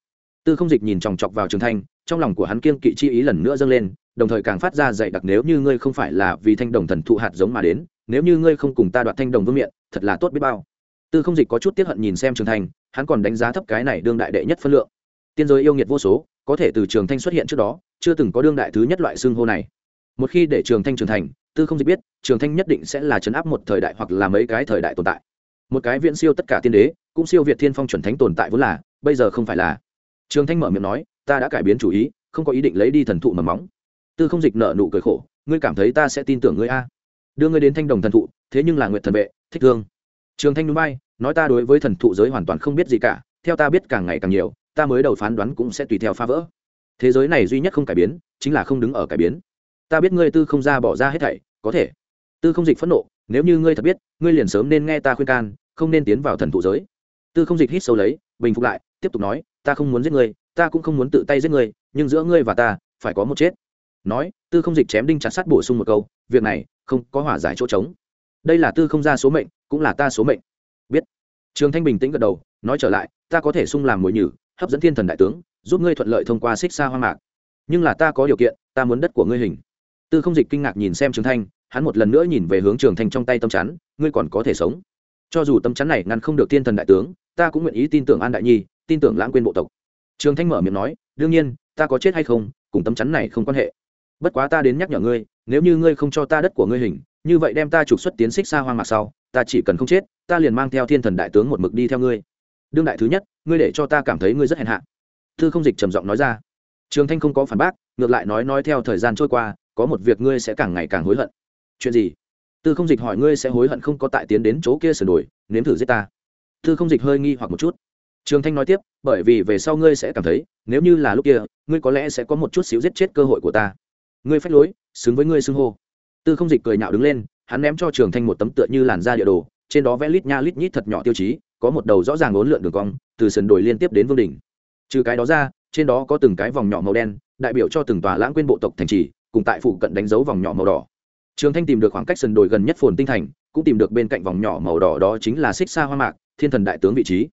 Tư không dịch nhìn chòng chọc vào trường thanh, trong lòng của hắn kiên kỵ chi ý lần nữa dâng lên, đồng thời càng phát ra dạy đặc nếu như ngươi không phải là vì thanh đồng thần thụ hạt giống mà đến, nếu như ngươi không cùng ta đoạt thanh đồng vương miện, thật là tốt biết bao tư không dịch có chút tiếp hận nhìn xem trường thanh, hắn còn đánh giá thấp cái này đương đại đệ nhất phân lượng. Tiên giới yêu nghiệt vô số, có thể từ trường thanh xuất hiện trước đó, chưa từng có đương đại thứ nhất loại xương hô này. Một khi để trường thanh trưởng thành, tư không dịch biết, trường thanh nhất định sẽ là chấn áp một thời đại hoặc là mấy cái thời đại tồn tại. Một cái viễn siêu tất cả tiên đế, cũng siêu việt thiên phong chuẩn thánh tồn tại vốn là, bây giờ không phải là. Trường thanh mở miệng nói, ta đã cải biến chủ ý, không có ý định lấy đi thần thụ mầm móng. Tư không dịch nợ nụ cười khổ, ngươi cảm thấy ta sẽ tin tưởng ngươi a? Đưa ngươi đến thanh đồng thần thụ, thế nhưng là nguyện thần vệ, thích thương trường thanh núi bay, nói ta đối với thần thụ giới hoàn toàn không biết gì cả, theo ta biết càng ngày càng nhiều, ta mới đầu phán đoán cũng sẽ tùy theo phá vỡ. Thế giới này duy nhất không cải biến, chính là không đứng ở cải biến. Ta biết ngươi tư không ra bỏ ra hết thảy, có thể. Tư không dịch phẫn nộ, nếu như ngươi thật biết, ngươi liền sớm nên nghe ta khuyên can, không nên tiến vào thần thụ giới. Tư không dịch hít sâu lấy, bình phục lại, tiếp tục nói, ta không muốn giết ngươi, ta cũng không muốn tự tay giết ngươi, nhưng giữa ngươi và ta, phải có một chết. Nói, tư không dịch chém đinh chặt sắt bổ sung một câu, việc này không có hỏa giải chỗ trống. Đây là tư không ra số mệnh cũng là ta số mệnh. Biết. Trường thanh bình tĩnh gật đầu, nói trở lại, ta có thể sung làm mồi nhử, hấp dẫn thiên thần đại tướng, giúp ngươi thuận lợi thông qua xích xa Hoang mạc. Nhưng là ta có điều kiện, ta muốn đất của ngươi hình. Tư không dịch kinh ngạc nhìn xem trường thanh, hắn một lần nữa nhìn về hướng trường thanh trong tay tâm chắn, ngươi còn có thể sống. Cho dù tâm chắn này ngăn không được thiên thần đại tướng, ta cũng nguyện ý tin tưởng an đại nhi, tin tưởng lãng quên bộ tộc. Trường thanh mở miệng nói, đương nhiên, ta có chết hay không, cùng tấm chắn này không quan hệ. Bất quá ta đến nhắc nhở ngươi, nếu như ngươi không cho ta đất của ngươi hình, như vậy đem ta trục xuất tiến xích xa hoang mạc sau ta chỉ cần không chết, ta liền mang theo thiên thần đại tướng một mực đi theo ngươi. Đương đại thứ nhất, ngươi để cho ta cảm thấy ngươi rất hèn hạ. Thư không dịch trầm giọng nói ra. Trường thanh không có phản bác, ngược lại nói nói theo thời gian trôi qua, có một việc ngươi sẽ càng ngày càng hối hận. Chuyện gì? Tư không dịch hỏi, ngươi sẽ hối hận không có tại tiến đến chỗ kia sửa đổi nếm thử giết ta? Tư không dịch hơi nghi hoặc một chút. Trường thanh nói tiếp, bởi vì về sau ngươi sẽ cảm thấy, nếu như là lúc kia, ngươi có lẽ sẽ có một chút xíu giết chết cơ hội của ta. Ngươi phách lối, xứng với ngươi xưng hô. Tư không dịch cười nhạo đứng lên hắn ném cho trường thanh một tấm tựa như làn da địa đồ, trên đó vẽ lít nha lít nhít thật nhỏ tiêu chí, có một đầu rõ ràng ốn lượn đường cong, từ sườn đồi liên tiếp đến vương đỉnh. Trừ cái đó ra, trên đó có từng cái vòng nhỏ màu đen, đại biểu cho từng tòa lãng quên bộ tộc thành trì, cùng tại phụ cận đánh dấu vòng nhỏ màu đỏ. Trường thanh tìm được khoảng cách sườn đồi gần nhất phồn tinh thành, cũng tìm được bên cạnh vòng nhỏ màu đỏ đó chính là xích xa hoa mạc, thiên thần đại tướng vị trí.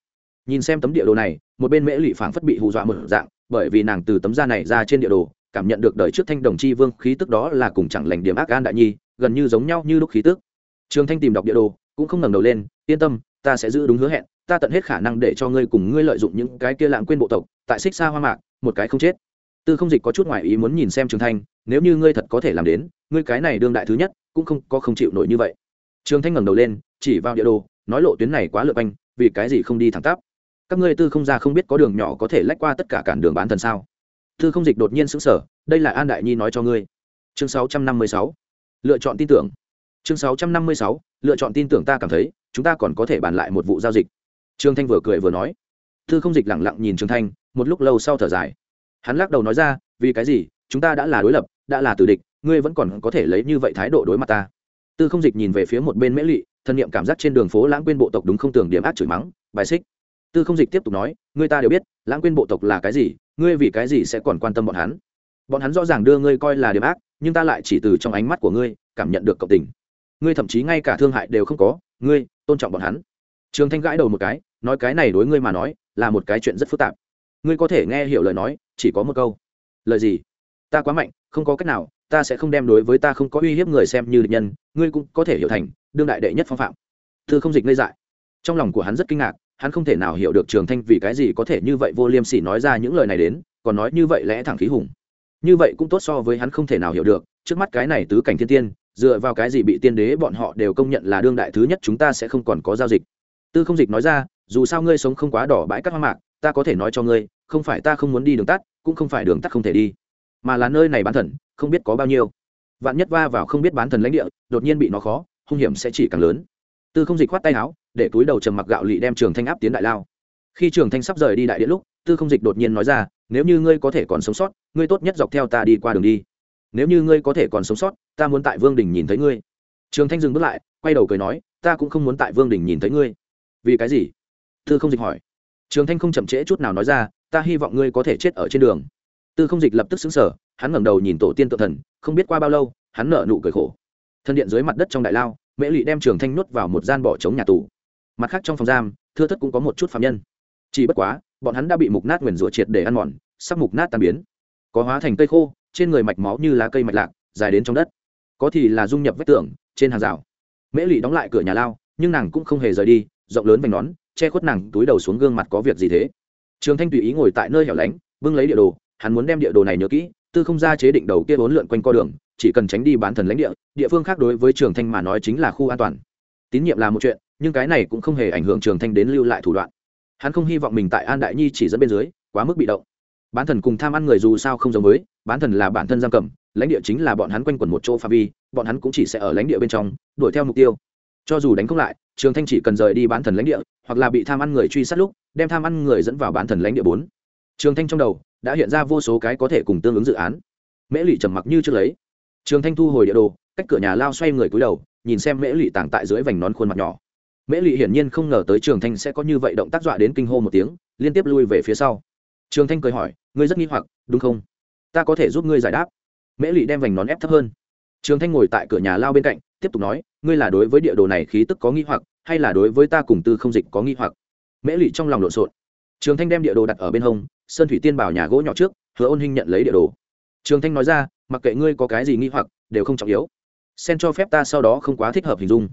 Nhìn xem tấm địa đồ này, một bên mễ lụy phảng phất bị hù dọa một dạng, bởi vì nàng từ tấm da này ra trên địa đồ cảm nhận được đời trước thanh đồng chi vương khí tức đó là cùng chẳng lành điểm ác an đại nhi, gần như giống nhau như lúc khí tức. Trường thanh tìm đọc địa đồ, cũng không ngẩng đầu lên, yên tâm, ta sẽ giữ đúng hứa hẹn, ta tận hết khả năng để cho ngươi cùng ngươi lợi dụng những cái kia lãng quên bộ tộc, tại xích xa hoa mạc, một cái không chết. Tư không dịch có chút ngoại ý muốn nhìn xem trường thanh, nếu như ngươi thật có thể làm đến, ngươi cái này đương đại thứ nhất, cũng không có không chịu nổi như vậy. Trường thanh ngẩng đầu lên, chỉ vào địa đồ, nói lộ tuyến này quá lượt anh vì cái gì không đi thẳng tắp? Các ngươi tư không ra không biết có đường nhỏ có thể lách qua tất cả cản đường bán thần sao? Thư không dịch đột nhiên sững sờ, đây là an đại nhi nói cho ngươi. Chương 656. lựa chọn tin tưởng. Chương 656. lựa chọn tin tưởng ta cảm thấy, chúng ta còn có thể bàn lại một vụ giao dịch. Trương thanh vừa cười vừa nói. Thư không dịch lẳng lặng nhìn trương thanh, một lúc lâu sau thở dài. Hắn lắc đầu nói ra, vì cái gì? Chúng ta đã là đối lập, đã là tử địch, ngươi vẫn còn có thể lấy như vậy thái độ đối mặt ta. Tư không dịch nhìn về phía một bên mễ lụy thân nhiệm cảm giác trên đường phố lãng quên bộ tộc đúng không tưởng điểm ác chửi mắng, bài xích. Tư không dịch tiếp tục nói người ta đều biết, lãng quên bộ tộc là cái gì ngươi vì cái gì sẽ còn quan tâm bọn hắn? Bọn hắn rõ ràng đưa ngươi coi là điểm ác, nhưng ta lại chỉ từ trong ánh mắt của ngươi, cảm nhận được cộng tình. Ngươi thậm chí ngay cả thương hại đều không có, ngươi, tôn trọng bọn hắn. Trường thanh gãi đầu một cái, nói cái này đối ngươi mà nói, là một cái chuyện rất phức tạp. Ngươi có thể nghe hiểu lời nói, chỉ có một câu. Lời gì? Ta quá mạnh, không có cách nào, ta sẽ không đem đối với ta không có uy hiếp người xem như địch nhân, ngươi cũng có thể hiểu thành, đương đại đệ nhất phong phạm. Thư không dịch ngây dại. Trong lòng của hắn rất kinh ngạc hắn không thể nào hiểu được trường thanh vì cái gì có thể như vậy vô liêm sỉ nói ra những lời này đến, còn nói như vậy lẽ thẳng khí hùng. Như vậy cũng tốt so với hắn không thể nào hiểu được, trước mắt cái này tứ cảnh thiên tiên, dựa vào cái gì bị tiên đế bọn họ đều công nhận là đương đại thứ nhất chúng ta sẽ không còn có giao dịch. Tư không dịch nói ra, dù sao ngươi sống không quá đỏ bãi các hoang mạc, ta có thể nói cho ngươi, không phải ta không muốn đi đường tắt, cũng không phải đường tắt không thể đi, mà là nơi này bán thần, không biết có bao nhiêu. Vạn nhất va vào không biết bán thần lãnh địa, đột nhiên bị nó khó, hung hiểm sẽ chỉ càng lớn tư không dịch khoát tay áo, để túi đầu trầm mặc gạo lị đem trường thanh áp tiến đại lao. Khi trường thanh sắp rời đi đại điện lúc, tư không dịch đột nhiên nói ra, nếu như ngươi có thể còn sống sót, ngươi tốt nhất dọc theo ta đi qua đường đi. Nếu như ngươi có thể còn sống sót, ta muốn tại vương đình nhìn thấy ngươi. Trường thanh dừng bước lại, quay đầu cười nói, ta cũng không muốn tại vương đình nhìn thấy ngươi. Vì cái gì? Tư không dịch hỏi. Trường thanh không chậm trễ chút nào nói ra, ta hy vọng ngươi có thể chết ở trên đường. Tư không dịch lập tức xứng sở hắn ngẩng đầu nhìn tổ tiên tự thần, không biết qua bao lâu, hắn nở nụ cười khổ. Thân điện dưới mặt đất trong đại lao mễ lụy đem trường thanh nuốt vào một gian bỏ trống nhà tù. Mặt khác trong phòng giam, thưa thất cũng có một chút phạm nhân. Chỉ bất quá, bọn hắn đã bị mục nát nguyền rủa triệt để ăn mòn, sắc mục nát tan biến. Có hóa thành cây khô, trên người mạch máu như lá cây mạch lạc, dài đến trong đất. Có thì là dung nhập vách tường, trên hàng rào. Mễ lụy đóng lại cửa nhà lao, nhưng nàng cũng không hề rời đi, rộng lớn vành nón, che khuất nàng túi đầu xuống gương mặt có việc gì thế. Trường thanh tùy ý ngồi tại nơi hẻo lánh, bưng lấy địa đồ, hắn muốn đem địa đồ này nhớ kỹ, tư không ra chế định đầu kia bốn lượn quanh co đường chỉ cần tránh đi bán thần lãnh địa địa phương khác đối với trường thanh mà nói chính là khu an toàn. Tín nhiệm là một chuyện, nhưng cái này cũng không hề ảnh hưởng trường thanh đến lưu lại thủ đoạn. Hắn không hy vọng mình tại an đại nhi chỉ dẫn bên dưới, quá mức bị động. Bán thần cùng tham ăn người dù sao không giống với, bán thần là bản thân giam cầm, lãnh địa chính là bọn hắn quanh quẩn một chỗ pha vi, bọn hắn cũng chỉ sẽ ở lãnh địa bên trong, đuổi theo mục tiêu. Cho dù đánh không lại, trường thanh chỉ cần rời đi bán thần lãnh địa, hoặc là bị tham ăn người truy sát lúc, đem tham ăn người dẫn vào bán thần lãnh địa bốn. Trường thanh trong đầu, đã hiện ra vô số cái có thể cùng tương ứng dự án. Mễ lụy trầm mặc như trước lấy trường thanh thu hồi địa đồ, cách cửa nhà lao xoay người cúi đầu, nhìn xem mễ lụy tàng tại dưới vành nón khuôn mặt nhỏ. Mễ lụy hiển nhiên không ngờ tới trường thanh sẽ có như vậy động tác dọa đến kinh hô một tiếng, liên tiếp lui về phía sau. Trường thanh cười hỏi, ngươi rất nghi hoặc, đúng không? Ta có thể giúp ngươi giải đáp. Mễ lụy đem vành nón ép thấp hơn. Trường thanh ngồi tại cửa nhà lao bên cạnh, tiếp tục nói, ngươi là đối với địa đồ này khí tức có nghi hoặc, hay là đối với ta cùng tư không dịch có nghi hoặc? Mễ lụy trong lòng lộn xộn. Trường thanh đem địa đồ đặt ở bên hông, sơn thủy tiên bảo nhà gỗ nhỏ trước, hứa ôn hinh nhận lấy địa đồ trường thanh nói ra, mặc kệ ngươi có cái gì nghi hoặc, đều không trọng yếu. Sen cho phép ta sau đó không quá thích hợp hình dung.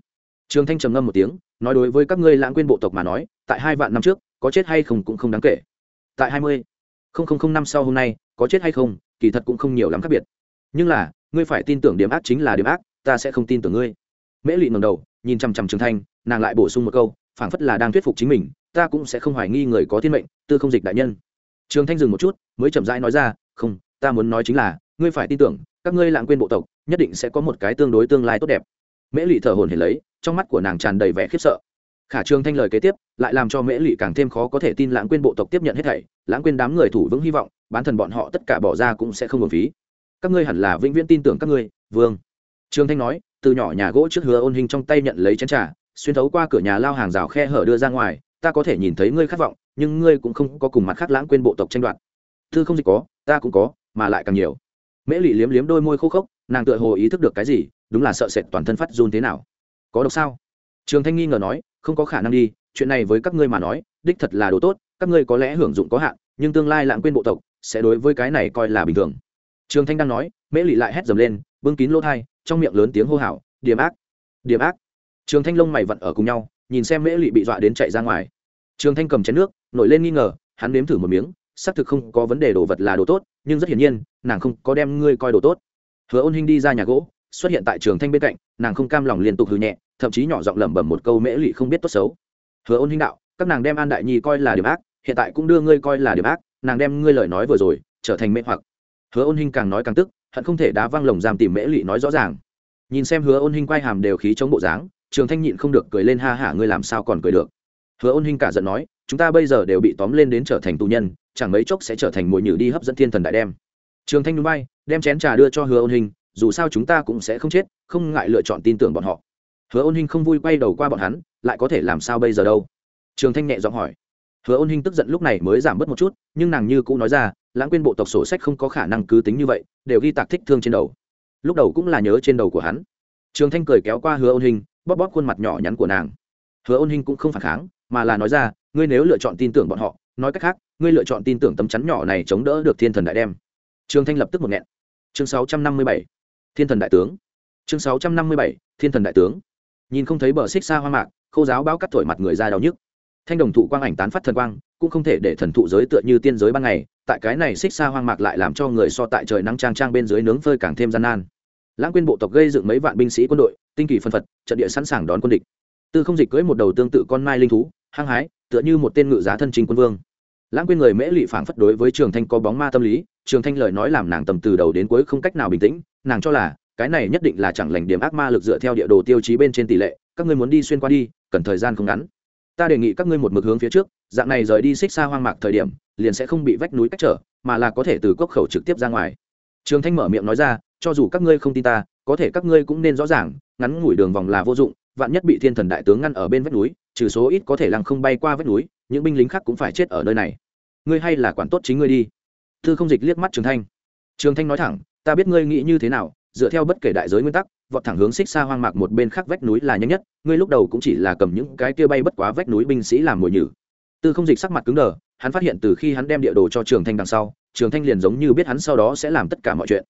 Trường thanh trầm ngâm một tiếng, nói đối với các ngươi lãng quên bộ tộc mà nói, tại hai vạn năm trước, có chết hay không cũng không đáng kể. Tại hai mươi, không không không năm sau hôm nay, có chết hay không, kỳ thật cũng không nhiều lắm khác biệt. Nhưng là, ngươi phải tin tưởng điểm ác chính là điểm ác, ta sẽ không tin tưởng ngươi. Mễ lị ngầm đầu, nhìn chằm chằm trường thanh, nàng lại bổ sung một câu, phảng phất là đang thuyết phục chính mình, ta cũng sẽ không hoài nghi người có thiên mệnh, tư không dịch đại nhân. Trường thanh dừng một chút, mới chậm rãi nói ra, không ta muốn nói chính là, ngươi phải tin tưởng, các ngươi lãng quên bộ tộc, nhất định sẽ có một cái tương đối tương lai tốt đẹp. Mễ Lụy thở hồn hển lấy, trong mắt của nàng tràn đầy vẻ khiếp sợ. Khả trường thanh lời kế tiếp, lại làm cho mễ Lụy càng thêm khó có thể tin lãng quên bộ tộc tiếp nhận hết thảy lãng quên đám người thủ vững hy vọng, bán thần bọn họ tất cả bỏ ra cũng sẽ không hưởng phí. Các ngươi hẳn là vĩnh viễn tin tưởng các ngươi, vương. Trường thanh nói, từ nhỏ nhà gỗ trước hứa ôn hình trong tay nhận lấy chén trà, xuyên thấu qua cửa nhà lao hàng rào khe hở đưa ra ngoài, ta có thể nhìn thấy ngươi khát vọng, nhưng ngươi cũng không có cùng mặt khác lãng quên bộ tộc tranh đoạt. Thư không dịch có, ta cũng có mà lại càng nhiều. Mễ lị liếm liếm đôi môi khô khốc, nàng tựa hồ ý thức được cái gì, đúng là sợ sệt toàn thân phát run thế nào. Có độc sao? Trường thanh nghi ngờ nói, không có khả năng đi, chuyện này với các ngươi mà nói, đích thật là đồ tốt, các ngươi có lẽ hưởng dụng có hạn, nhưng tương lai lãng quên bộ tộc, sẽ đối với cái này coi là bình thường. Trường thanh đang nói, mễ lị lại hét dầm lên, bưng kín lỗ thai, trong miệng lớn tiếng hô hào điểm ác điểm ác. Trường thanh lông mày vận ở cùng nhau, nhìn xem mễ lị bị dọa đến chạy ra ngoài. Trường thanh cầm chén nước, nổi lên nghi ngờ, hắn nếm thử một miếng xác thực không có vấn đề đồ vật là đồ tốt, nhưng rất hiển nhiên, nàng không có đem ngươi coi đồ tốt. Hứa ôn hinh đi ra nhà gỗ, xuất hiện tại trường thanh bên cạnh, nàng không cam lòng liên tục hư nhẹ, thậm chí nhỏ giọng lẩm bẩm một câu mễ lụy không biết tốt xấu. Hứa ôn hinh đạo, các nàng đem an đại nhi coi là điểm ác, hiện tại cũng đưa ngươi coi là điểm ác, nàng đem ngươi lời nói vừa rồi, trở thành mê hoặc. Hứa ôn hinh càng nói càng tức, hận không thể đá văng lồng giam tìm mễ lụy nói rõ ràng. Nhìn xem hứa ôn hinh quay hàm đều khí chống bộ dáng, trường thanh nhịn không được cười lên ha hả, ngươi làm sao còn cười được. Hứa ôn hinh cả giận nói, chúng ta bây giờ đều bị tóm lên đến trở thành tù nhân chẳng mấy chốc sẽ trở thành mồi nhử đi hấp dẫn thiên thần đại đem. Trường thanh núi bay, đem chén trà đưa cho hứa ôn hinh, dù sao chúng ta cũng sẽ không chết, không ngại lựa chọn tin tưởng bọn họ. Hứa ôn hinh không vui quay đầu qua bọn hắn, lại có thể làm sao bây giờ đâu? Trường thanh nhẹ giọng hỏi. Hứa ôn hinh tức giận lúc này mới giảm bớt một chút, nhưng nàng như cũng nói ra, lãng quên bộ tộc sổ sách không có khả năng cứ tính như vậy, đều ghi tạc thích thương trên đầu. Lúc đầu cũng là nhớ trên đầu của hắn. Trường thanh cười kéo qua hứa ôn hinh, bóp bóp khuôn mặt nhỏ nhắn của nàng. Hứa ôn hinh cũng không phản kháng, mà là nói ra, ngươi nếu lựa chọn tin tưởng bọn họ, nói cách khác ngươi lựa chọn tin tưởng tấm chắn nhỏ này chống đỡ được thiên thần đại đem. Trường thanh lập tức một nghẹn. Chương sáu trăm năm mươi bảy, thiên thần đại tướng. Chương sáu trăm năm mươi bảy, thiên thần đại tướng. Nhìn không thấy bờ xích xa hoa mạc, khô giáo bao cắt thổi mặt người ra đau nhức. Thanh đồng thụ quang ảnh tán phát thần quang, cũng không thể để thần thụ giới tựa như tiên giới ban ngày, tại cái này xích xa hoang mạc lại làm cho người so tại trời nắng trang trang bên dưới nướng phơi càng thêm gian nan. Lãng quên bộ tộc gây dựng mấy vạn binh sĩ quân đội, tinh kỳ phân phật, trận địa sẵn sàng đón quân địch. Tư không dịch cưỡi một đầu tương tự con mai linh thú, hăng hái, tựa như một tên ngự giá thân trình quân vương lãng quên người mễ lụy phảng phất đối với trường thanh có bóng ma tâm lý, trường thanh lời nói làm nàng tầm từ đầu đến cuối không cách nào bình tĩnh, nàng cho là, cái này nhất định là chẳng lành điểm ác ma lực dựa theo địa đồ tiêu chí bên trên tỷ lệ, các ngươi muốn đi xuyên qua đi, cần thời gian không ngắn. Ta đề nghị các ngươi một mực hướng phía trước, dạng này rời đi xích xa hoang mạc thời điểm, liền sẽ không bị vách núi cách trở, mà là có thể từ cốc khẩu trực tiếp ra ngoài. Trường thanh mở miệng nói ra, cho dù các ngươi không tin ta, có thể các ngươi cũng nên rõ ràng, ngắn ngủi đường vòng là vô dụng, vạn nhất bị thiên thần đại tướng ngăn ở bên vách núi, trừ số ít có thể lăng không bay qua vách núi, những binh lính khác cũng phải chết ở nơi này ngươi hay là quản tốt chính ngươi đi. Thư không dịch liếc mắt trường thanh. Trường thanh nói thẳng, ta biết ngươi nghĩ như thế nào, dựa theo bất kể đại giới nguyên tắc, vọt thẳng hướng xích xa hoang mạc một bên khác vách núi là nhanh nhất, ngươi lúc đầu cũng chỉ là cầm những cái kia bay bất quá vách núi binh sĩ làm mồi nhử. Tư không dịch sắc mặt cứng đờ, hắn phát hiện từ khi hắn đem địa đồ cho trường thanh đằng sau, trường thanh liền giống như biết hắn sau đó sẽ làm tất cả mọi chuyện.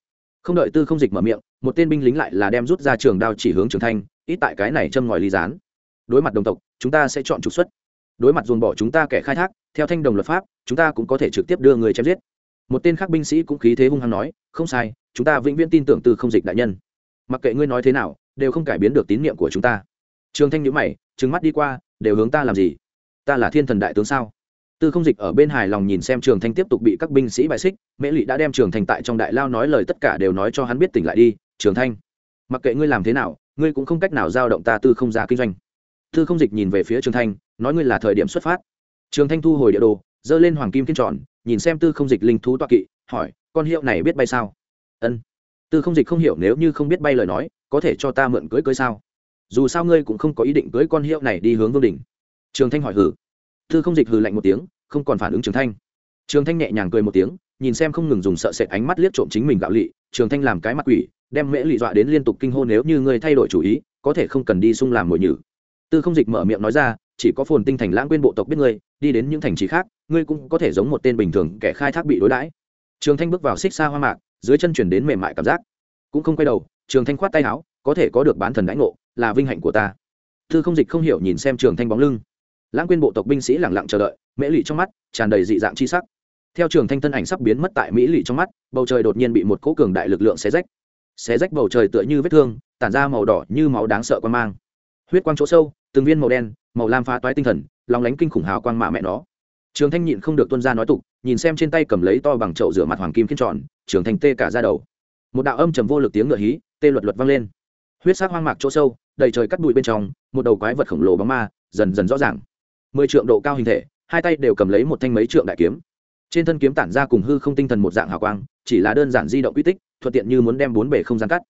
Không đợi tư không dịch mở miệng, một tên binh lính lại là đem rút ra trường đao chỉ hướng trường thanh, ít tại cái này châm ngòi ly dán đối mặt đồng tộc, chúng ta sẽ chọn trục xuất đối mặt dồn bỏ chúng ta kẻ khai thác, theo thanh đồng luật pháp, chúng ta cũng có thể trực tiếp đưa người chém giết. Một tên khác binh sĩ cũng khí thế hung hăng nói, không sai, chúng ta vĩnh viễn tin tưởng tư không dịch đại nhân. Mặc kệ ngươi nói thế nào, đều không cải biến được tín nhiệm của chúng ta. Trường thanh nhữ mày, trừng mắt đi qua, đều hướng ta làm gì? Ta là thiên thần đại tướng sao? Tư không dịch ở bên hài lòng nhìn xem trường thanh tiếp tục bị các binh sĩ bài xích, mễ lụy đã đem trường thanh tại trong đại lao nói lời tất cả đều nói cho hắn biết tỉnh lại đi, trường thanh, mặc kệ ngươi làm thế nào, ngươi cũng không cách nào giao động ta tư không ra kinh doanh. Tư không dịch nhìn về phía trường thanh nói ngươi là thời điểm xuất phát. Trường thanh thu hồi địa đồ dơ lên hoàng kim kiên tròn, nhìn xem tư không dịch linh thú toa kỵ, hỏi, con hiệu này biết bay sao? Ân. Tư không dịch không hiểu nếu như không biết bay lời nói, có thể cho ta mượn cưới cưới sao? Dù sao ngươi cũng không có ý định cưới con hiệu này đi hướng vương đình. Trường thanh hỏi, hử? Tư không dịch hừ lạnh một tiếng, không còn phản ứng trường thanh. Trường thanh nhẹ nhàng cười một tiếng, nhìn xem không ngừng dùng sợ sệt ánh mắt liếc trộm chính mình gạo lị, trường thanh làm cái mặt quỷ, đem mễ lị dọa đến liên tục kinh hô nếu như ngươi thay đổi chủ ý, có thể không cần đi xung làm mồi nhử. Tư không dịch mở miệng nói ra chỉ có phồn tinh thành lãng quên bộ tộc biết ngươi, đi đến những thành trì khác, ngươi cũng có thể giống một tên bình thường kẻ khai thác bị đối đãi. Trường thanh bước vào xích xa hoa mạc, dưới chân chuyển đến mềm mại cảm giác. Cũng không quay đầu, trường thanh khoát tay áo, có thể có được bán thần đãi ngộ, là vinh hạnh của ta. Thư không dịch không hiểu nhìn xem trường thanh bóng lưng. Lãng quên bộ tộc binh sĩ lẳng lặng chờ đợi, mễ lụy trong mắt, tràn đầy dị dạng chi sắc. Theo trường thanh thân ảnh sắp biến mất tại mỹ lụy trong mắt, bầu trời đột nhiên bị một cỗ cường đại lực lượng xé rách. Xé rách bầu trời tựa như vết thương, tản ra màu đỏ như máu đáng sợ quan mang. Huyết quang chỗ sâu, từng viên màu đen màu lam phá toái tinh thần lòng lánh kinh khủng hào quang mạ mẹ nó. Trường thanh nhịn không được tuân ra nói tục, nhìn xem trên tay cầm lấy to bằng chậu rửa mặt hoàng kim kiên tròn, trường thanh tê cả ra đầu. Một đạo âm trầm vô lực tiếng ngựa hí, tê luật luật vang lên. Huyết sắc hoang mạc chỗ sâu, đầy trời cắt bụi bên trong, một đầu quái vật khổng lồ bóng ma, dần dần rõ ràng. Mười trượng độ cao hình thể, hai tay đều cầm lấy một thanh mấy trượng đại kiếm. Trên thân kiếm tản ra cùng hư không tinh thần một dạng hào quang, chỉ là đơn giản di động quy tích, thuận tiện như muốn đem bốn bể không gian cắt.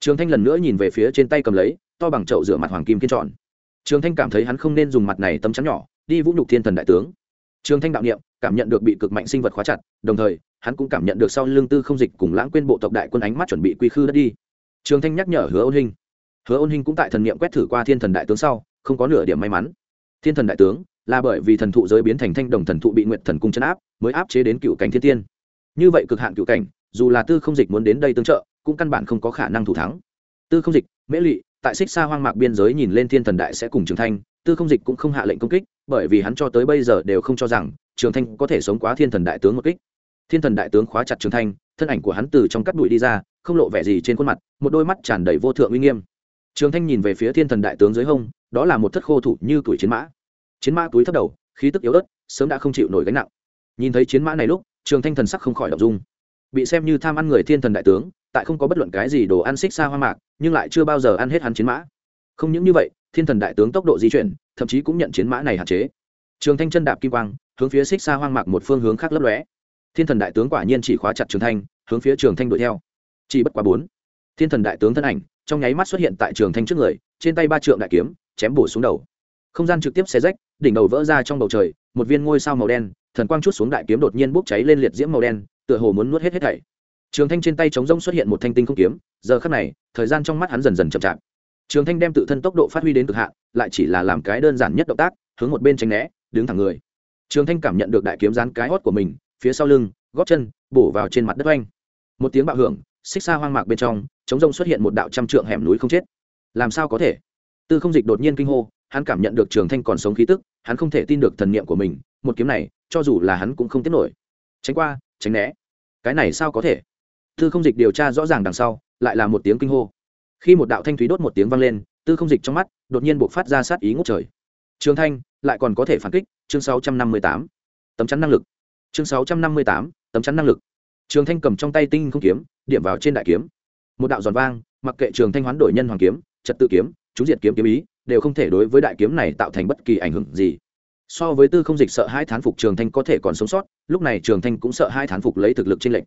Trường thanh lần nữa nhìn về phía trên tay cầm lấy, to bằng chậu rửa mặt hoàng kim kiên tròn trường thanh cảm thấy hắn không nên dùng mặt này tấm chắn nhỏ, đi vũ nhục thiên thần đại tướng. Trường thanh đạo niệm, cảm nhận được bị cực mạnh sinh vật khóa chặt, đồng thời, hắn cũng cảm nhận được sau lưng tư không dịch cùng lãng quên bộ tộc đại quân ánh mắt chuẩn bị quy khư đất đi. Trường thanh nhắc nhở hứa ôn hình hứa ôn hình cũng tại thần niệm quét thử qua thiên thần đại tướng sau, không có nửa điểm may mắn. Thiên thần đại tướng, là bởi vì thần thụ giới biến thành thanh đồng thần thụ bị nguyện thần cung chấn áp, mới áp chế đến cựu cảnh thiên tiên. Như vậy cực hạn cựu cảnh, dù là tư không dịch muốn đến đây tương trợ, cũng căn bản không có khả năng thủ thắng. Tư không dịch, mễ lụy tại xích xa hoang mạc biên giới nhìn lên thiên thần đại sẽ cùng trường thanh, tư không dịch cũng không hạ lệnh công kích, bởi vì hắn cho tới bây giờ đều không cho rằng trường thanh có thể sống quá thiên thần đại tướng một kích. Thiên thần đại tướng khóa chặt trường thanh, thân ảnh của hắn từ trong cắt bụi đi ra, không lộ vẻ gì trên khuôn mặt, một đôi mắt tràn đầy vô thượng uy nghiêm. Trường thanh nhìn về phía thiên thần đại tướng dưới hông, đó là một thất khô thủ như tuổi chiến mã. Chiến mã túi thấp đầu, khí tức yếu ớt, sớm đã không chịu nổi gánh nặng. Nhìn thấy chiến mã này lúc, trường thanh thần sắc không khỏi đ ộ n g dung. Bị xem như tham ăn người thiên thần đại tướng tại không có bất luận cái gì đồ ăn xích xa hoa mạc, nhưng lại chưa bao giờ ăn hết hắn chiến mã. Không những như vậy, thiên thần đại tướng tốc độ di chuyển, thậm chí cũng nhận chiến mã này hạn chế. Trường thanh chân đạp kim quang, hướng phía xích xa hoang mạc một phương hướng khác lấp lóe. Thiên thần đại tướng quả nhiên chỉ khóa chặt trường thanh, hướng phía trường thanh đuổi theo. Chỉ bất quá bốn. Thiên thần đại tướng thân ảnh, trong nháy mắt xuất hiện tại trường thanh trước người, trên tay ba trượng đại kiếm, chém bổ xuống đầu. Không gian trực tiếp xé rách, đỉnh đầu vỡ ra trong bầu trời, một viên ngôi sao màu đen, thần quang chút xuống đại kiếm đột nhiên bốc cháy lên liệt diễm màu đen, tựa hồ muốn nuốt hết hết thảy trường thanh trên tay chống rông xuất hiện một thanh tinh không kiếm, giờ khắc này, thời gian trong mắt hắn dần dần chậm chạp. Trường thanh đem tự thân tốc độ phát huy đến cực hạn, lại chỉ là làm cái đơn giản nhất động tác, hướng một bên tránh né, đứng thẳng người. Trường thanh cảm nhận được đại kiếm rán cái hót của mình, phía sau lưng, gót chân, bổ vào trên mặt đất oanh. Một tiếng bạo hưởng, xích xa hoang mạc bên trong chống rông xuất hiện một đạo trăm trượng hẻm núi không chết. Làm sao có thể? Tư không dịch đột nhiên kinh hô, hắn cảm nhận được trường thanh còn sống khí tức, hắn không thể tin được thần niệm của mình, một kiếm này, cho dù là hắn cũng không tiếp nổi. Tránh qua, tránh né. Cái này sao có thể? Tư không dịch điều tra rõ ràng đằng sau lại là một tiếng kinh hô. Khi một đạo thanh thúy đốt một tiếng vang lên tư không dịch trong mắt đột nhiên buộc phát ra sát ý ngốc trời. Trường thanh lại còn có thể phản kích chương 658. tấm chắn năng lực. Chương 658, tấm chắn năng lực. Trường thanh cầm trong tay tinh không kiếm điểm vào trên đại kiếm. Một đạo giòn vang mặc kệ trường thanh hoán đổi nhân hoàng kiếm trật tự kiếm chú diệt kiếm kiếm ý đều không thể đối với đại kiếm này tạo thành bất kỳ ảnh hưởng gì. So với tư không dịch sợ hai thán phục trường thanh có thể còn sống sót lúc này trường thanh cũng sợ hai thán phục lấy thực lực trên lệnh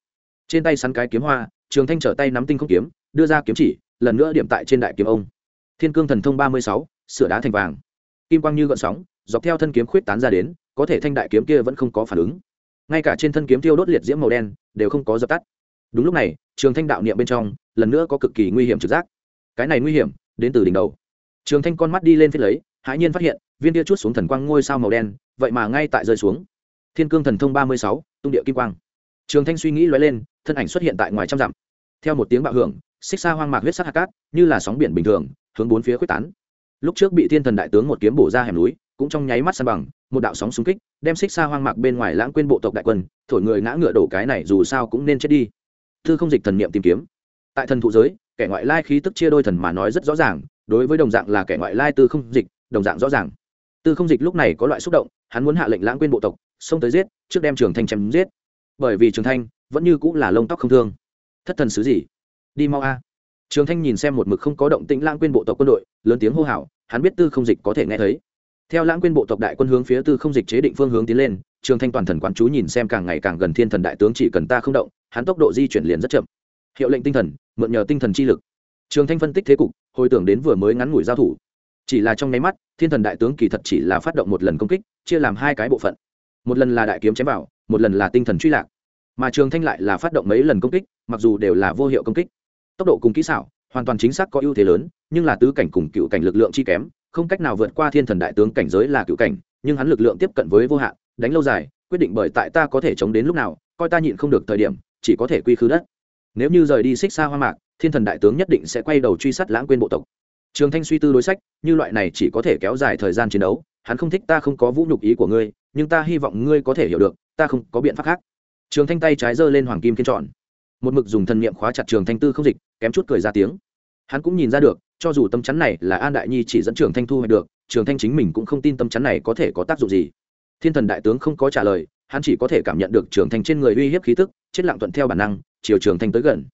trên tay sắn cái kiếm hoa, trường thanh trở tay nắm tinh không kiếm, đưa ra kiếm chỉ, lần nữa điểm tại trên đại kiếm ông. Thiên cương thần thông ba mươi sáu, sửa đá thành vàng. Kim quang như gợn sóng, dọc theo thân kiếm khuyết tán ra đến, có thể thanh đại kiếm kia vẫn không có phản ứng. Ngay cả trên thân kiếm tiêu đốt liệt diễm màu đen, đều không có dập tắt. Đúng lúc này, trường thanh đạo niệm bên trong, lần nữa có cực kỳ nguy hiểm trực giác. Cái này nguy hiểm, đến từ đỉnh đầu. Trường thanh con mắt đi lên phía lấy, hãi nhiên phát hiện, viên tia chút xuống thần quang ngôi sao màu đen, vậy mà ngay tại rơi xuống. Thiên cương thần thông ba mươi sáu, tung địa kim quang trường thanh suy nghĩ lóe lên, thân ảnh xuất hiện tại ngoài trăm dặm. Theo một tiếng bạo hưởng, xích xa hoang mạc huyết sắc hạt cát, như là sóng biển bình thường, hướng bốn phía quyết tán. Lúc trước bị thiên thần đại tướng một kiếm bổ ra hẻm núi, cũng trong nháy mắt san bằng, một đạo sóng xung kích, đem xích xa hoang mạc bên ngoài lãng quên bộ tộc đại quân, thổi người ngã ngựa đổ cái này dù sao cũng nên chết đi. Thư không dịch thần niệm tìm kiếm. Tại thần thụ giới, kẻ ngoại lai khí tức chia đôi thần mà nói rất rõ ràng, đối với đồng dạng là kẻ ngoại lai tư không dịch, đồng dạng rõ ràng. Tư không dịch lúc này có loại xúc động, hắn muốn hạ lệnh lãng quên bộ tộc, xông tới giết, trước đem trường thanh chém giết bởi vì trường thanh vẫn như cũng là lông tóc không thương. Thất thần sứ gì? Đi mau a. Trường thanh nhìn xem một mực không có động tĩnh lãng quên bộ tộc quân đội, lớn tiếng hô hào, hắn biết tư không dịch có thể nghe thấy. Theo lãng quên bộ tộc đại quân hướng phía tư không dịch chế định phương hướng tiến lên, trường thanh toàn thần quán chú nhìn xem càng ngày càng gần thiên thần đại tướng chỉ cần ta không động, hắn tốc độ di chuyển liền rất chậm. Hiệu lệnh tinh thần, mượn nhờ tinh thần chi lực. Trường thanh phân tích thế cục, hồi tưởng đến vừa mới ngắn ngủi giao thủ. Chỉ là trong nháy mắt, thiên thần đại tướng kỳ thật chỉ là phát động một lần công kích, chia làm hai cái bộ phận. Một lần là đại kiếm chém vào một lần là tinh thần truy lạc. Mà trường thanh lại là phát động mấy lần công kích, mặc dù đều là vô hiệu công kích. Tốc độ cùng kỹ xảo, hoàn toàn chính xác có ưu thế lớn, nhưng là tứ cảnh cùng cựu cảnh lực lượng chi kém, không cách nào vượt qua thiên thần đại tướng cảnh giới là cựu cảnh, nhưng hắn lực lượng tiếp cận với vô hạn, đánh lâu dài, quyết định bởi tại ta có thể chống đến lúc nào, coi ta nhịn không được thời điểm, chỉ có thể quy khứ đất. Nếu như rời đi xích xa hoa mạc, thiên thần đại tướng nhất định sẽ quay đầu truy sát lãng quên bộ tộc. Trường thanh suy tư đối sách, như loại này chỉ có thể kéo dài thời gian chiến đấu, hắn không thích ta không có vũ nhục ý của ngươi nhưng ta hy vọng ngươi có thể hiểu được, ta không có biện pháp khác. Trường thanh tay trái giơ lên hoàng kim kiên trọn một mực dùng thần niệm khóa chặt trường thanh tư không dịch, kém chút cười ra tiếng. Hắn cũng nhìn ra được, cho dù tâm chắn này là an đại nhi chỉ dẫn trường thanh thu hoạch được, trường thanh chính mình cũng không tin tâm chắn này có thể có tác dụng gì. Thiên thần đại tướng không có trả lời, hắn chỉ có thể cảm nhận được trường thanh trên người uy hiếp khí tức, chết lặng thuận theo bản năng, chiều trường thanh tới gần.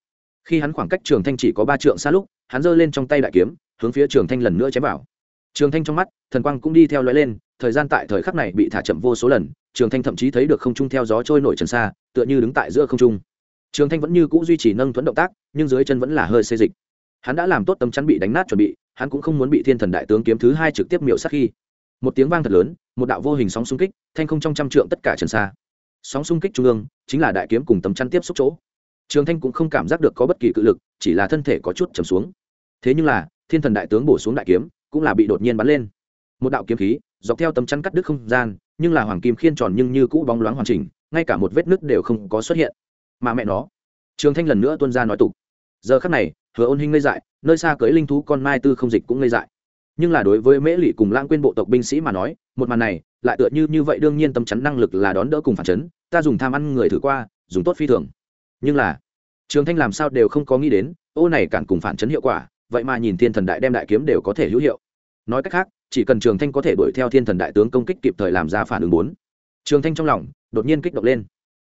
Khi hắn khoảng cách trường thanh chỉ có ba trượng xa lúc, hắn giơ lên trong tay đại kiếm, hướng phía trường thanh lần nữa chém vào. Trường thanh trong mắt, thần quang cũng đi theo lóe lên thời gian tại thời khắc này bị thả chậm vô số lần, trường thanh thậm chí thấy được không trung theo gió trôi nổi trần xa, tựa như đứng tại giữa không trung. Trường thanh vẫn như cũ duy trì nâng thuẫn động tác, nhưng dưới chân vẫn là hơi xê dịch. Hắn đã làm tốt tấm chắn bị đánh nát chuẩn bị, hắn cũng không muốn bị thiên thần đại tướng kiếm thứ hai trực tiếp miểu sát khi. Một tiếng vang thật lớn, một đạo vô hình sóng xung kích, thanh không trong trăm trượng tất cả trần xa. Sóng xung kích trung ương, chính là đại kiếm cùng tấm chắn tiếp xúc chỗ. Trường thanh cũng không cảm giác được có bất kỳ cự lực, chỉ là thân thể có chút trầm xuống. Thế nhưng là, thiên thần đại tướng bổ xuống đại kiếm, cũng là bị đột nhiên bắn lên. Một đạo kiếm khí dọc theo tấm chắn cắt đứt không gian, nhưng là hoàng kim khiên tròn nhưng như cũ bóng loáng hoàn chỉnh, ngay cả một vết nứt đều không có xuất hiện. Mà mẹ nó, trường thanh lần nữa tuân ra nói tục. Giờ khắc này, hứa ôn hinh ngây dại, nơi xa cưới linh thú con mai tư không dịch cũng ngây dại. Nhưng là đối với mễ lụy cùng lãng quên bộ tộc binh sĩ mà nói, một màn này, lại tựa như như vậy đương nhiên tâm chắn năng lực là đón đỡ cùng phản chấn, ta dùng tham ăn người thử qua, dùng tốt phi thường. Nhưng là, trường thanh làm sao đều không có nghĩ đến, ô này cản cùng phản chấn hiệu quả, vậy mà nhìn thiên thần đại đem đại kiếm đều có thể hữu hiệu nói cách khác, chỉ cần trường thanh có thể đuổi theo thiên thần đại tướng công kích kịp thời làm ra phản ứng bốn. Trường thanh trong lòng đột nhiên kích động lên.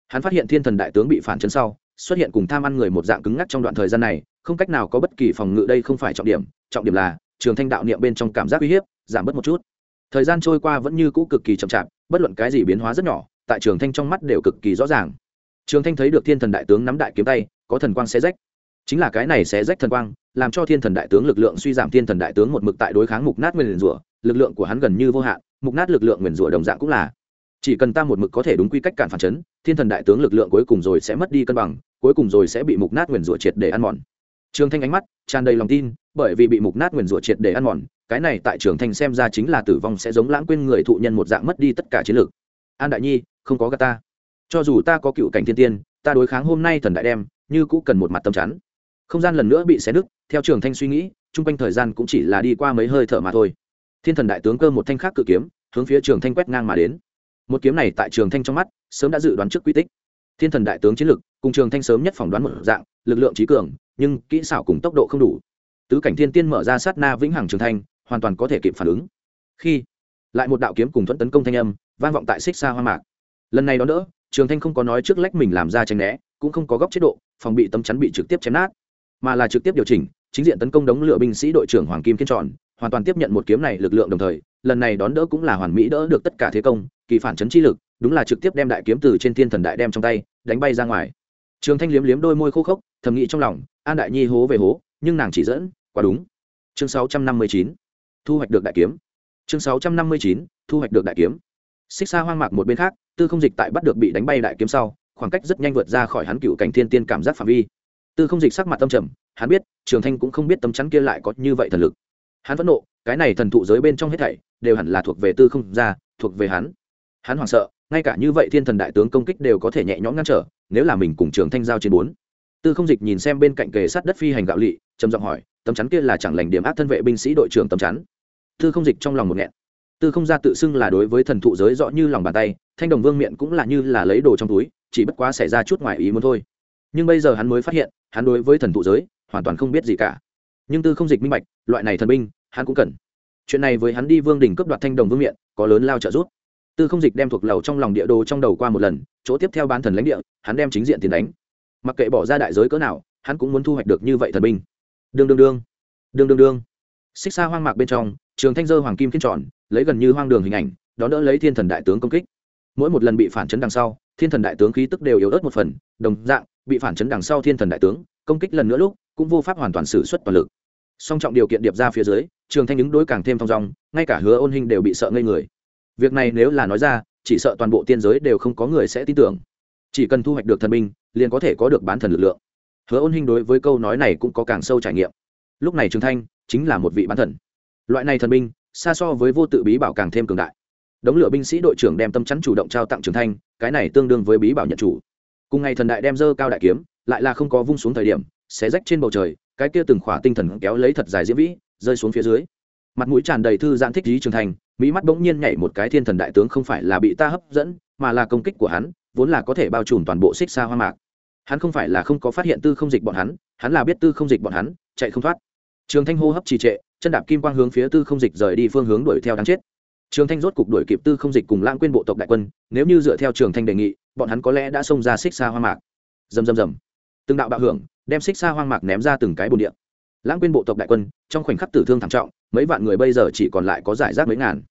Hắn phát hiện thiên thần đại tướng bị phản chấn sau, xuất hiện cùng tham ăn người một dạng cứng ngắc trong đoạn thời gian này, không cách nào có bất kỳ phòng ngự đây không phải trọng điểm trọng điểm là trường thanh đạo niệm bên trong cảm giác uy hiếp giảm bớt một chút. Thời gian trôi qua vẫn như cũ cực kỳ chậm chạp, bất luận cái gì biến hóa rất nhỏ, tại trường thanh trong mắt đều cực kỳ rõ ràng. Trường thanh thấy được thiên thần đại tướng nắm đại kiếm tay, có thần quang xé rách. Chính là cái này xé rách thần quang làm cho thiên thần đại tướng lực lượng suy giảm thiên thần đại tướng một mực tại đối kháng mục nát nguyền rủa, lực lượng của hắn gần như vô hạn, mục nát lực lượng nguyền rủa đồng dạng cũng là. Chỉ cần ta một mực có thể đúng quy cách cản phản chấn, thiên thần đại tướng lực lượng cuối cùng rồi sẽ mất đi cân bằng, cuối cùng rồi sẽ bị mục nát nguyền rủa triệt để ăn mòn. Trường thanh ánh mắt tràn đầy lòng tin, bởi vì bị mục nát nguyền rủa triệt để ăn mòn, cái này tại trường thanh xem ra chính là tử vong sẽ giống lãng quên người thụ nhân một dạng mất đi tất cả chiến lược. An đại nhi, không có gà ta. Cho dù ta có cựu cảnh thiên tiên, ta đối kháng hôm nay thần đại đem, như cũ cần một mặt tâm chắn không gian lần nữa bị xé nứt, theo trường thanh suy nghĩ, chung quanh thời gian cũng chỉ là đi qua mấy hơi thở mà thôi. Thiên thần đại tướng cơ một thanh khác cự kiếm, hướng phía trường thanh quét ngang mà đến. Một kiếm này tại trường thanh trong mắt, sớm đã dự đoán trước quy tích. Thiên thần đại tướng chiến lực, cùng trường thanh sớm nhất phỏng đoán một dạng, lực lượng trí cường, nhưng kỹ xảo cùng tốc độ không đủ. Tứ cảnh thiên tiên mở ra sát na vĩnh hằng trường thanh, hoàn toàn có thể kịp phản ứng. Khi, lại một đạo kiếm cùng thuẫn tấn công thanh âm, vang vọng tại xích xa hoa mạc. Lần này đó đỡ, trường thanh không có nói trước lách mình làm ra tranh né, cũng không có góc chế độ, phòng bị tấm chắn bị trực tiếp chém nát mà là trực tiếp điều chỉnh, chính diện tấn công đống lửa binh sĩ đội trưởng hoàng kim kiên tròn, hoàn toàn tiếp nhận một kiếm này lực lượng đồng thời, lần này đón đỡ cũng là hoàn mỹ đỡ được tất cả thế công, kỳ phản chấn chi lực, đúng là trực tiếp đem đại kiếm từ trên thiên thần đại đem trong tay, đánh bay ra ngoài. Trường thanh liếm liếm đôi môi khô khốc, thầm nghĩ trong lòng, an đại nhi hố về hố, nhưng nàng chỉ dẫn, quá đúng. Chương sáu trăm năm mươi chín, thu hoạch được đại kiếm. Chương sáu trăm năm mươi chín, thu hoạch được đại kiếm. Xích xa hoang mạc một bên khác, tư không dịch tại bắt được bị đánh bay đại kiếm sau, khoảng cách rất nhanh vượt ra khỏi hắn cựu cảnh thiên tiên cảm giác phạm vi tư không dịch sắc mặt tâm trầm, hắn biết, trường thanh cũng không biết tấm chắn kia lại có như vậy thần lực. Hắn phẫn nộ, cái này thần thụ giới bên trong hết thảy, đều hẳn là thuộc về tư không ra thuộc về hắn. Hắn hoảng sợ, ngay cả như vậy thiên thần đại tướng công kích đều có thể nhẹ nhõm ngăn trở, nếu là mình cùng trường thanh giao trên bốn. Tư không dịch nhìn xem bên cạnh kề sát đất phi hành gạo lị, trầm giọng hỏi, tấm chắn kia là chẳng lành điểm ác thân vệ binh sĩ đội trưởng tấm chắn? Tư không dịch trong lòng một nghẹn. Tư không ra tự xưng là đối với thần thụ giới rõ như lòng bàn tay, thanh đồng vương miệng cũng là như là lấy đồ trong túi, chỉ bất quá xảy ra chút ngoài ý muốn thôi nhưng bây giờ hắn mới phát hiện, hắn đối với thần thụ giới hoàn toàn không biết gì cả. Nhưng tư không dịch minh bạch, loại này thần binh, hắn cũng cần. Chuyện này với hắn đi vương đình cướp đoạt thanh đồng vương miện, có lớn lao trợ giúp. Tư không dịch đem thuộc lầu trong lòng địa đồ trong đầu qua một lần, chỗ tiếp theo ban thần lãnh địa, hắn đem chính diện tiền đánh. Mặc kệ bỏ ra đại giới cỡ nào, hắn cũng muốn thu hoạch được như vậy thần binh. Đương đương đương. Đương đương đương. Xích xa hoang mạc bên trong, trường thanh dơ hoàng kim kiên tròn, lấy gần như hoang đường hình ảnh, đón đỡ lấy thiên thần đại tướng công kích. Mỗi một lần bị phản chấn đằng sau, thiên thần đại tướng khí tức đều yếu ớt một phần, đồng dạng bị phản chấn đằng sau thiên thần đại tướng, công kích lần nữa lúc, cũng vô pháp hoàn toàn xử suất toàn lực. Song trọng điều kiện điệp ra phía dưới, trường thanh ứng đối càng thêm thong dong, ngay cả hứa ôn hình đều bị sợ ngây người. Việc này nếu là nói ra, chỉ sợ toàn bộ tiên giới đều không có người sẽ tin tưởng. Chỉ cần thu hoạch được thần binh, liền có thể có được bán thần lực lượng. Hứa ôn hình đối với câu nói này cũng có càng sâu trải nghiệm. Lúc này trường thanh chính là một vị bán thần. Loại này thần binh, xa so với vô tự bí bảo càng thêm cường đại. Đống lửa binh sĩ đội trưởng đem tâm chắn chủ động trao tặng trường thanh, cái này tương đương với bí bảo nhận chủ cùng ngày thần đại đem dơ cao đại kiếm, lại là không có vung xuống thời điểm, xé rách trên bầu trời, cái kia từng khỏa tinh thần kéo lấy thật dài diễm vĩ, rơi xuống phía dưới. Mặt mũi tràn đầy thư giãn thích lý trường thành, mỹ mắt bỗng nhiên nhảy một cái thiên thần đại tướng không phải là bị ta hấp dẫn, mà là công kích của hắn, vốn là có thể bao trùm toàn bộ xích xa hoa mạc. Hắn không phải là không có phát hiện tư không dịch bọn hắn hắn là biết tư không dịch bọn hắn, chạy không thoát. Trường thanh hô hấp trì trệ, chân đạp kim quang hướng phía tư không dịch rời đi phương hướng đuổi theo đáng chết. Trường thanh rốt cục đuổi kịp tư không dịch cùng lãng quên bộ tộc đại quân, nếu như dựa theo trường thanh đề nghị bọn hắn có lẽ đã xông ra xích xa hoang mạc. Dầm dầm dầm từng đạo bạo hưởng đem xích xa hoang mạc ném ra từng cái bồn địa. Lãng quên bộ tộc đại quân, trong khoảnh khắc tử thương thảm trọng, mấy vạn người bây giờ chỉ còn lại có giải rác mấy ngàn.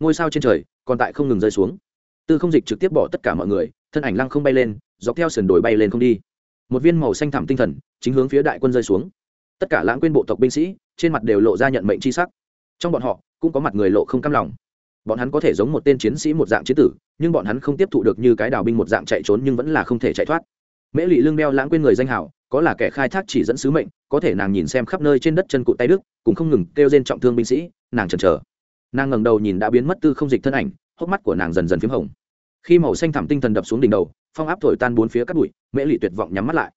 Ngôi sao trên trời còn tại không ngừng rơi xuống. Tư không dịch trực tiếp bỏ tất cả mọi người, thân ảnh lăng không bay lên, dọc theo sườn đồi bay lên không đi. Một viên màu xanh thẳm tinh thần chính hướng phía đại quân rơi xuống. Tất cả lãng quên bộ tộc binh sĩ, trên mặt đều lộ ra nhận mệnh c h i sắc. Trong bọn họ cũng có mặt người lộ không cam lòng bọn hắn có thể giống một tên chiến sĩ một dạng chiến tử, nhưng bọn hắn không tiếp thụ được như cái đào binh một dạng chạy trốn nhưng vẫn là không thể chạy thoát. Mễ lị lương đeo lãng quên người danh hảo có là kẻ khai thác chỉ dẫn sứ mệnh, có thể nàng nhìn xem khắp nơi trên đất chân cụ tay đức, cũng không ngừng kêu trên trọng thương binh sĩ, nàng chần chờ. Nàng ngẩng đầu nhìn đã biến mất tư không dịch thân ảnh, hốc mắt của nàng dần dần p h í m hồng. Khi màu xanh thảm tinh thần đập xuống đỉnh đầu, phong áp thổi tan bốn phía cắt bụi, mễ lị tuyệt vọng nhắm mắt lại.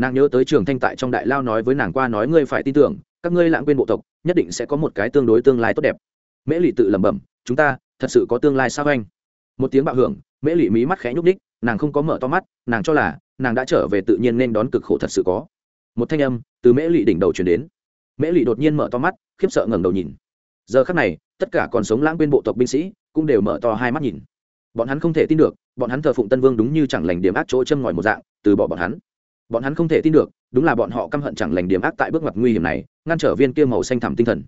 Nàng nhớ tới trường thanh tại trong đại lao nói với nàng qua nói ngươi phải tin tưởng, các ngươi lãng quên bộ tộc, nhất định sẽ có một cái tương đối tương lai tốt đẹp. Mễ lị tự lẩm bẩm chúng ta, thật sự có tương lai sao anh? Một tiếng bạo hưởng, mễ lụy mí mắt khẽ nhúc ních nàng không có mở to mắt, nàng cho là, nàng đã trở về tự nhiên nên đón cực khổ thật sự có. Một thanh âm từ mễ lụy đỉnh đầu chuyển đến. Mễ lụy đột nhiên mở to mắt, khiếp sợ ngẩng đầu nhìn. Giờ khắc này, tất cả còn sống lãng quên bộ tộc binh sĩ, cũng đều mở to hai mắt nhìn. Bọn hắn không thể tin được, bọn hắn thờ phụng tân vương đúng như chẳng lành điểm ác chỗ châm ngòi một dạng, từ bỏ bọn hắn. Bọn hắn không thể tin được, đúng là bọn họ căm hận chẳng lành điểm ác tại bước ngoặt nguy hiểm này, ngăn trở viên kia màu xanh thẳm tinh thần.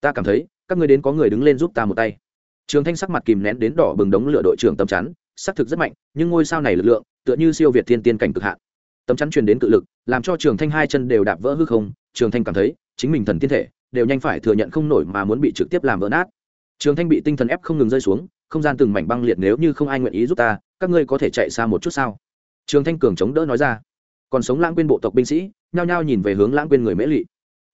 Ta cảm thấy, các ngươi đến có người đứng lên giúp ta một tay trường thanh sắc mặt kìm nén đến đỏ bừng đống lửa đội trưởng tầm chắn xác thực rất mạnh, nhưng ngôi sao này lực lượng, tựa như siêu việt thiên tiên cảnh cực hạn. Tấm chắn truyền đến cự lực, làm cho trường thanh hai chân đều đạp vỡ hư không, trường thanh cảm thấy, chính mình thần tiên thể, đều nhanh phải thừa nhận không nổi mà muốn bị trực tiếp làm vỡ nát. Trường thanh bị tinh thần ép không ngừng rơi xuống, không gian từng mảnh băng liệt nếu như không ai nguyện ý giúp ta, các ngươi có thể chạy xa một chút sao? Trường thanh cường chống đỡ nói ra. Còn sống lãng quên bộ tộc binh sĩ, nhao nhao nhìn về hướng lãng quên người mễ lệ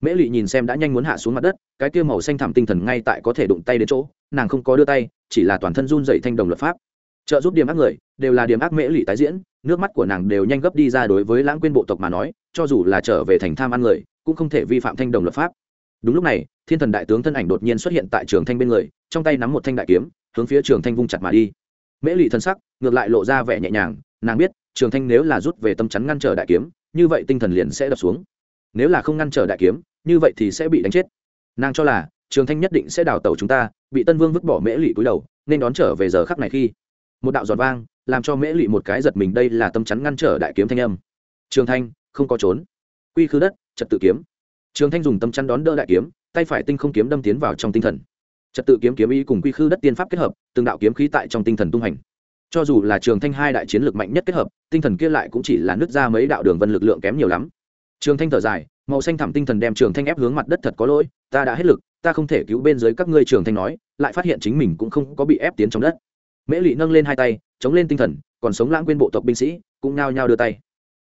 mễ Lụy nhìn xem đã nhanh muốn hạ xuống mặt đất, cái kia màu xanh thảm tinh thần ngay tại có thể đụng tay đến chỗ, nàng không có đưa tay, chỉ là toàn thân run dậy thanh đồng luật pháp. Trợ giúp điểm ác người, đều là điểm ác mễ Lụy tái diễn, nước mắt của nàng đều nhanh gấp đi ra đối với lãng quên bộ tộc mà nói, cho dù là trở về thành tham ăn người, cũng không thể vi phạm thanh đồng luật pháp. Đúng lúc này, thiên thần đại tướng thân ảnh đột nhiên xuất hiện tại trường thanh bên người, trong tay nắm một thanh đại kiếm, hướng phía trường thanh vung chặt mà đi. Mễ Lụy thân sắc, ngược lại lộ ra vẻ nhẹ nhàng, nàng biết, trường thanh nếu là rút về tâm chắn ngăn trở đại kiếm, như vậy tinh thần liền sẽ đập xuống nếu là không ngăn trở đại kiếm, như vậy thì sẽ bị đánh chết. Nàng cho là, trường thanh nhất định sẽ đào tẩu chúng ta, bị tân vương vứt bỏ mễ lụy cúi đầu, nên đón trở về giờ khắc này khi, một đạo giọt vang, làm cho mễ lụy một cái giật mình đây là tâm chắn ngăn trở đại kiếm thanh âm. Trường thanh, không có trốn. Quy khứ đất, trật tự kiếm. Trường thanh dùng tâm chắn đón đỡ đại kiếm, tay phải tinh không kiếm đâm tiến vào trong tinh thần. Trật tự kiếm kiếm ý cùng quy khứ đất tiên pháp kết hợp, từng đạo kiếm khí tại trong tinh thần tung hành. Cho dù là trường thanh hai đại chiến lược mạnh nhất kết hợp, tinh thần kia lại cũng chỉ là nứt ra mấy đạo đường vân lực lượng kém nhiều lắm trường thanh thở dài, màu xanh thẳm tinh thần đem trường thanh ép hướng mặt đất thật có lỗi, ta đã hết lực, ta không thể cứu bên dưới các ngươi, trường thanh nói, lại phát hiện chính mình cũng không có bị ép tiến trong đất. Mễ Lụy nâng lên hai tay, chống lên tinh thần, còn sống lãng quên bộ tộc binh sĩ, cũng nao nhao đưa tay.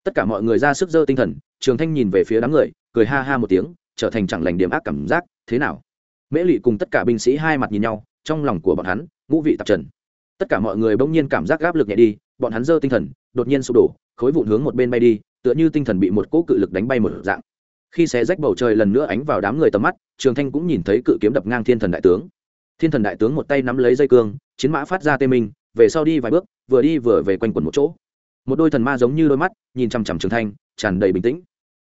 Tất cả mọi người ra sức dơ tinh thần, trường thanh nhìn về phía đám người, cười ha ha một tiếng, trở thành chẳng lành điểm ác cảm giác, thế nào? Mễ Lụy cùng tất cả binh sĩ hai mặt nhìn nhau, trong lòng của bọn hắn, ngũ vị tạp trần. Tất cả mọi người bỗng nhiên cảm giác áp lực nhẹ đi, bọn hắn dơ tinh thần, đột nhiên sụp đổ, khối vụn hướng một bên bay đi tựa như tinh thần bị một cỗ cự lực đánh bay một dạng. Khi xé rách bầu trời lần nữa ánh vào đám người tầm mắt, trường thanh cũng nhìn thấy cự kiếm đập ngang thiên thần đại tướng. Thiên thần đại tướng một tay nắm lấy dây cương, chiến mã phát ra tê minh, về sau đi vài bước, vừa đi vừa về quanh quẩn một chỗ. Một đôi thần ma giống như đôi mắt, nhìn chằm chằm trường thanh, tràn đầy bình tĩnh.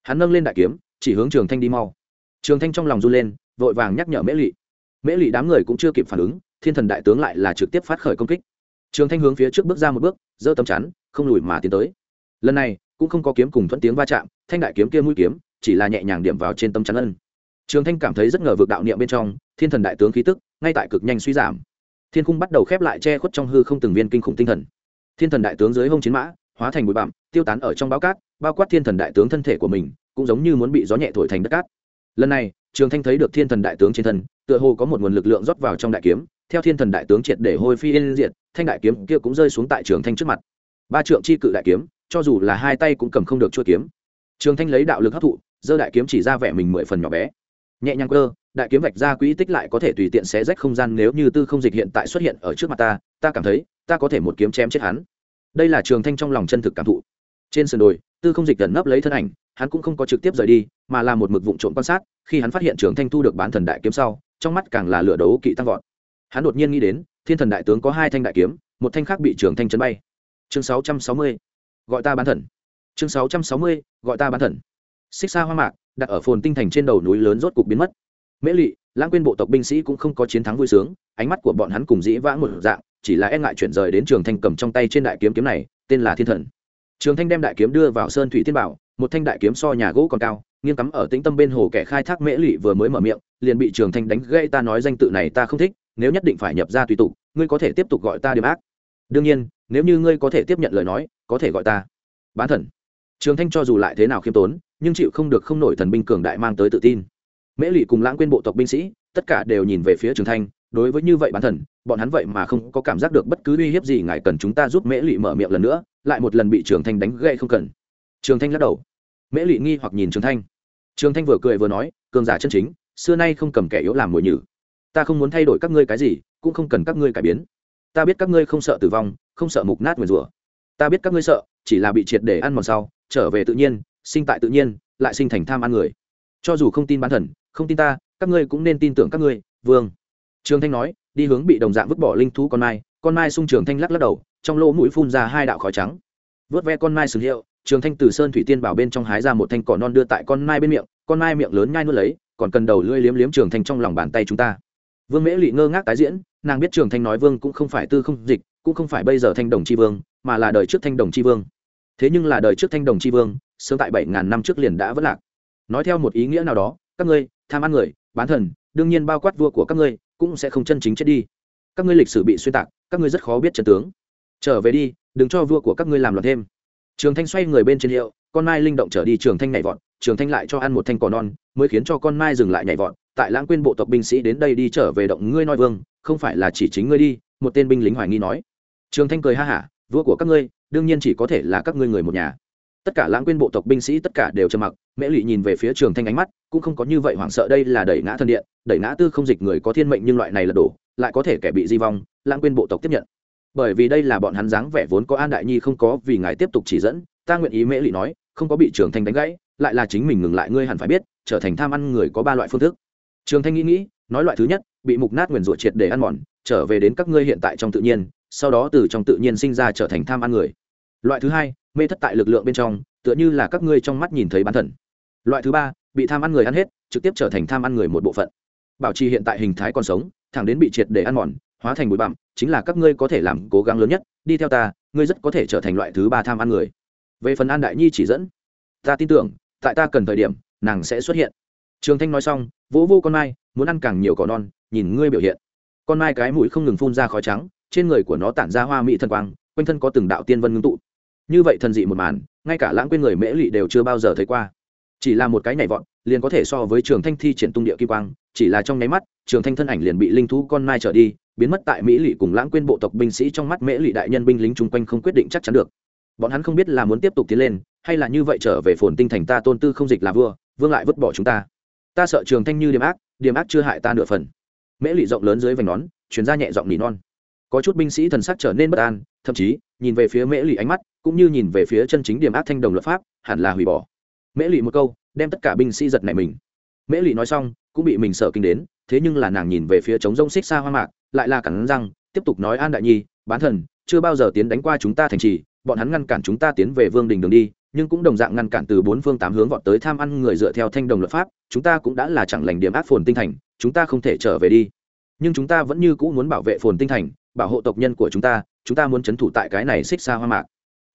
Hắn nâng lên đại kiếm, chỉ hướng trường thanh đi mau. Trường thanh trong lòng run lên, vội vàng nhắc nhở mễ lỵ mễ lỵ đám người cũng chưa kịp phản ứng, thiên thần đại tướng lại là trực tiếp phát khởi công kích. Trường thanh hướng phía trước bước ra một bước, giơ tầm chắn, không lùi mà tiến tới. Lần này cũng không có kiếm cùng thuận tiếng va chạm, thanh đại kiếm kia mũi kiếm, chỉ là nhẹ nhàng điểm vào trên tâm chắn ân. Trường thanh cảm thấy rất ngờ vực đạo niệm bên trong, thiên thần đại tướng khí tức, ngay tại cực nhanh suy giảm. Thiên cung bắt đầu khép lại che khuất trong hư không từng viên kinh khủng tinh thần. Thiên thần đại tướng dưới hông chiến mã, hóa thành bụi bặm, tiêu tán ở trong báo cát, bao quát thiên thần đại tướng thân thể của mình, cũng giống như muốn bị gió nhẹ thổi thành đất cát. Lần này, trường thanh thấy được thiên thần đại tướng trên thân, tựa hồ có một nguồn lực lượng rót vào trong đại kiếm, theo thiên thần đại tướng triệt để hôi phi yên diệt, thanh đại kiếm kia cũng rơi xuống tại trường thanh trước mặt. Ba trượng chi cự đại kiếm cho dù là hai tay cũng cầm không được chuôi kiếm. Trường thanh lấy đạo lực hấp thụ, giơ đại kiếm chỉ ra vẻ mình mười phần nhỏ bé. Nhẹ nhàng cơ, đại kiếm vạch ra quỹ tích lại có thể tùy tiện xé rách không gian nếu như tư không dịch hiện tại xuất hiện ở trước mặt ta ta cảm thấy, ta có thể một kiếm chém chết hắn. Đây là trường thanh trong lòng chân thực cảm thụ. Trên sườn đồi, tư không dịch gần nấp lấy thân ảnh, hắn cũng không có trực tiếp rời đi, mà là một mực vụ trộm quan sát, khi hắn phát hiện trường thanh thu được bán thần đại kiếm sau, trong mắt càng là lửa đấu kỵ tăng vọt. Hắn đột nhiên nghĩ đến, thiên thần đại tướng có hai thanh đại kiếm, một thanh khác bị trường thanh chấn bay. Chương sáu trăm sáu mươi gọi ta bán thần. Chương sáu trăm sáu mươi, gọi ta bán thần. Xích xa hoa mạc, đặt ở phồn tinh thành trên đầu núi lớn rốt cục biến mất. Mễ lị, lãng quên bộ tộc binh sĩ cũng không có chiến thắng vui sướng, ánh mắt của bọn hắn cùng dĩ vãng một dạng, chỉ là e ngại chuyển rời đến trường thanh cầm trong tay trên đại kiếm kiếm này, tên là thiên thần. Trường thanh đem đại kiếm đưa vào sơn thủy thiên bảo, một thanh đại kiếm so nhà gỗ còn cao, nghiêng cắm ở tĩnh tâm bên hồ kẻ khai thác mễ lị vừa mới mở miệng, liền bị trường thanh đánh gây ta nói danh tự này ta không thích, nếu nhất định phải nhập ra tùy tục, ngươi có thể tiếp tục gọi ta điểm ác. Đương nhiên nếu như ngươi có thể tiếp nhận lời nói, có thể gọi ta. Bán thần. Trường thanh cho dù lại thế nào khiêm tốn, nhưng chịu không được không nổi thần binh cường đại mang tới tự tin. Mễ lụy cùng lãng quên bộ tộc binh sĩ, tất cả đều nhìn về phía trường thanh, đối với như vậy bán thần, bọn hắn vậy mà không có cảm giác được bất cứ uy hiếp gì, ngài cần chúng ta giúp mễ lụy mở miệng lần nữa, lại một lần bị trường thanh đánh gậy không cần. Trường thanh lắc đầu. Mễ lụy nghi hoặc nhìn trường thanh. Trường thanh vừa cười vừa nói, cường giả chân chính, xưa nay không cầm kẻ yếu làm mồi nhử. Ta không muốn thay đổi các ngươi cái gì, cũng không cần các ngươi cải biến ta biết các ngươi không sợ tử vong, không sợ mục nát nguyền rủa. Ta biết các ngươi sợ, chỉ là bị triệt để ăn mòn sau, trở về tự nhiên, sinh tại tự nhiên, lại sinh thành tham ăn người. Cho dù không tin bán thần, không tin ta, các ngươi cũng nên tin tưởng các ngươi, vương. Trường thanh nói, đi hướng bị đồng dạng vứt bỏ linh thú con mai con mai sung trường thanh lắc lắc đầu, trong lỗ mũi phun ra hai đạo khói trắng. Vớt ve con mai sừng hiệu, trường thanh từ sơn thủy tiên bảo bên trong hái ra một thanh cỏ non đưa tại con mai bên miệng, con mai miệng lớn nhai nuốt lấy, còn cần đầu lưỡi liếm liếm trường thanh trong lòng bàn tay chúng ta vương mễ lụy ngơ ngác tái diễn, nàng biết trường thanh nói vương cũng không phải tư không dịch, cũng không phải bây giờ thanh đồng c h i vương, mà là đời trước thanh đồng c h i vương. Thế nhưng là đời trước thanh đồng c h i vương, sớm tại bảy ngàn năm trước liền đã vất lạc. Nói theo một ý nghĩa nào đó, các ngươi, tham ăn người, bán thần, đương nhiên bao quát vua của các ngươi, cũng sẽ không chân chính chết đi. Các ngươi lịch sử bị xuyên tạc, các ngươi rất khó biết trần tướng. Trở về đi, đừng cho vua của các ngươi làm loạn thêm trường thanh xoay người bên trên hiệu, con mai linh động trở đi, trường thanh nhảy vọt, trường thanh lại cho ăn một thanh cỏ non, mới khiến cho con mai dừng lại nhảy vọt. Tại lãng quên bộ tộc binh sĩ đến đây đi trở về động ngươi nói vương, không phải là chỉ chính ngươi đi, một tên binh lính hoài nghi nói. Trường thanh cười ha hả, vua của các ngươi, đương nhiên chỉ có thể là các ngươi người một nhà. Tất cả lãng quên bộ tộc binh sĩ tất cả đều trầm mặc mễ lụy nhìn về phía trường thanh ánh mắt, cũng không có như vậy hoảng sợ đây là đẩy ngã thân điện, đẩy ngã tư không dịch người có thiên mệnh nhưng loại này là đổ, lại có thể kẻ bị di vong, lãng quên bộ tộc tiếp nhận bởi vì đây là bọn hắn dáng vẻ vốn có an đại nhi không có, vì ngài tiếp tục chỉ dẫn, ta nguyện ý mễ lụy nói, không có bị trường thanh đánh gãy, lại là chính mình ngừng lại ngươi hẳn phải biết, trở thành tham ăn người có ba loại phương thức. Trường thanh nghĩ nghĩ, nói loại thứ nhất, bị mục nát nguyền rủa triệt để ăn mòn, trở về đến các ngươi hiện tại trong tự nhiên, sau đó từ trong tự nhiên sinh ra trở thành tham ăn người. Loại thứ hai, mê thất tại lực lượng bên trong, tựa như là các ngươi trong mắt nhìn thấy bán thần. Loại thứ ba, bị tham ăn người ăn hết, trực tiếp trở thành tham ăn người một bộ phận. Bảo trì hiện tại hình thái còn sống, thẳng đến bị triệt để ăn mòn hóa thành bụi bặm, chính là các ngươi có thể làm cố gắng lớn nhất, đi theo ta, ngươi rất có thể trở thành loại thứ ba tham ăn người. Về phần an đại nhi chỉ dẫn, ta tin tưởng, tại ta cần thời điểm, nàng sẽ xuất hiện. Trường thanh nói xong, vỗ vô con mai, muốn ăn càng nhiều cỏ non, nhìn ngươi biểu hiện. Con mai cái mũi không ngừng phun ra khói trắng, trên người của nó tản ra hoa mỹ thần quang, quanh thân có từng đạo tiên vân ngưng tụ. Như vậy thần dị một màn, ngay cả lãng quên người mễ lụy đều chưa bao giờ thấy qua. Chỉ là một cái nhảy vọt, liền có thể so với trường thanh thi triển tung địa kim quang, chỉ là trong nháy mắt trường thanh thân ảnh liền bị linh thú con mai trở đi, biến mất tại mỹ lị cùng lãng quên bộ tộc binh sĩ trong mắt mễ lị đại nhân binh lính chung quanh không quyết định chắc chắn được. Bọn hắn không biết là muốn tiếp tục tiến lên, hay là như vậy trở về phồn tinh thành ta tôn tư không dịch là vua, vương lại vứt bỏ chúng ta. Ta sợ trường thanh như điểm ác điểm ác chưa hại ta nửa phần. Mễ lị rộng lớn dưới vành nón chuyển ra nhẹ giọng nỉ non. Có chút binh sĩ thần sắc trở nên bất an, thậm chí, nhìn về phía mễ lị ánh mắt, cũng như nhìn về phía chân chính điểm ác thanh đồng luật pháp, hẳn là hủy bỏ. Mễ lị một câu, đem tất cả binh sĩ giật này mình. Mễ lị nói xong, cũng bị mình sợ kinh đến thế nhưng là nàng nhìn về phía trống rông xích xa hoa mạc, lại là cản răng, tiếp tục nói, an đại nhi, bán thần, chưa bao giờ tiến đánh qua chúng ta thành trì, bọn hắn ngăn cản chúng ta tiến về vương đình đường đi, nhưng cũng đồng dạng ngăn cản từ bốn phương tám hướng vọt tới tham ăn người dựa theo thanh đồng luật pháp, chúng ta cũng đã là chẳng lành điểm ác phồn tinh thành, chúng ta không thể trở về đi. Nhưng chúng ta vẫn như cũ muốn bảo vệ phồn tinh thành, bảo hộ tộc nhân của chúng ta chúng ta muốn c h ấ n thủ tại cái này xích xa hoa mạc.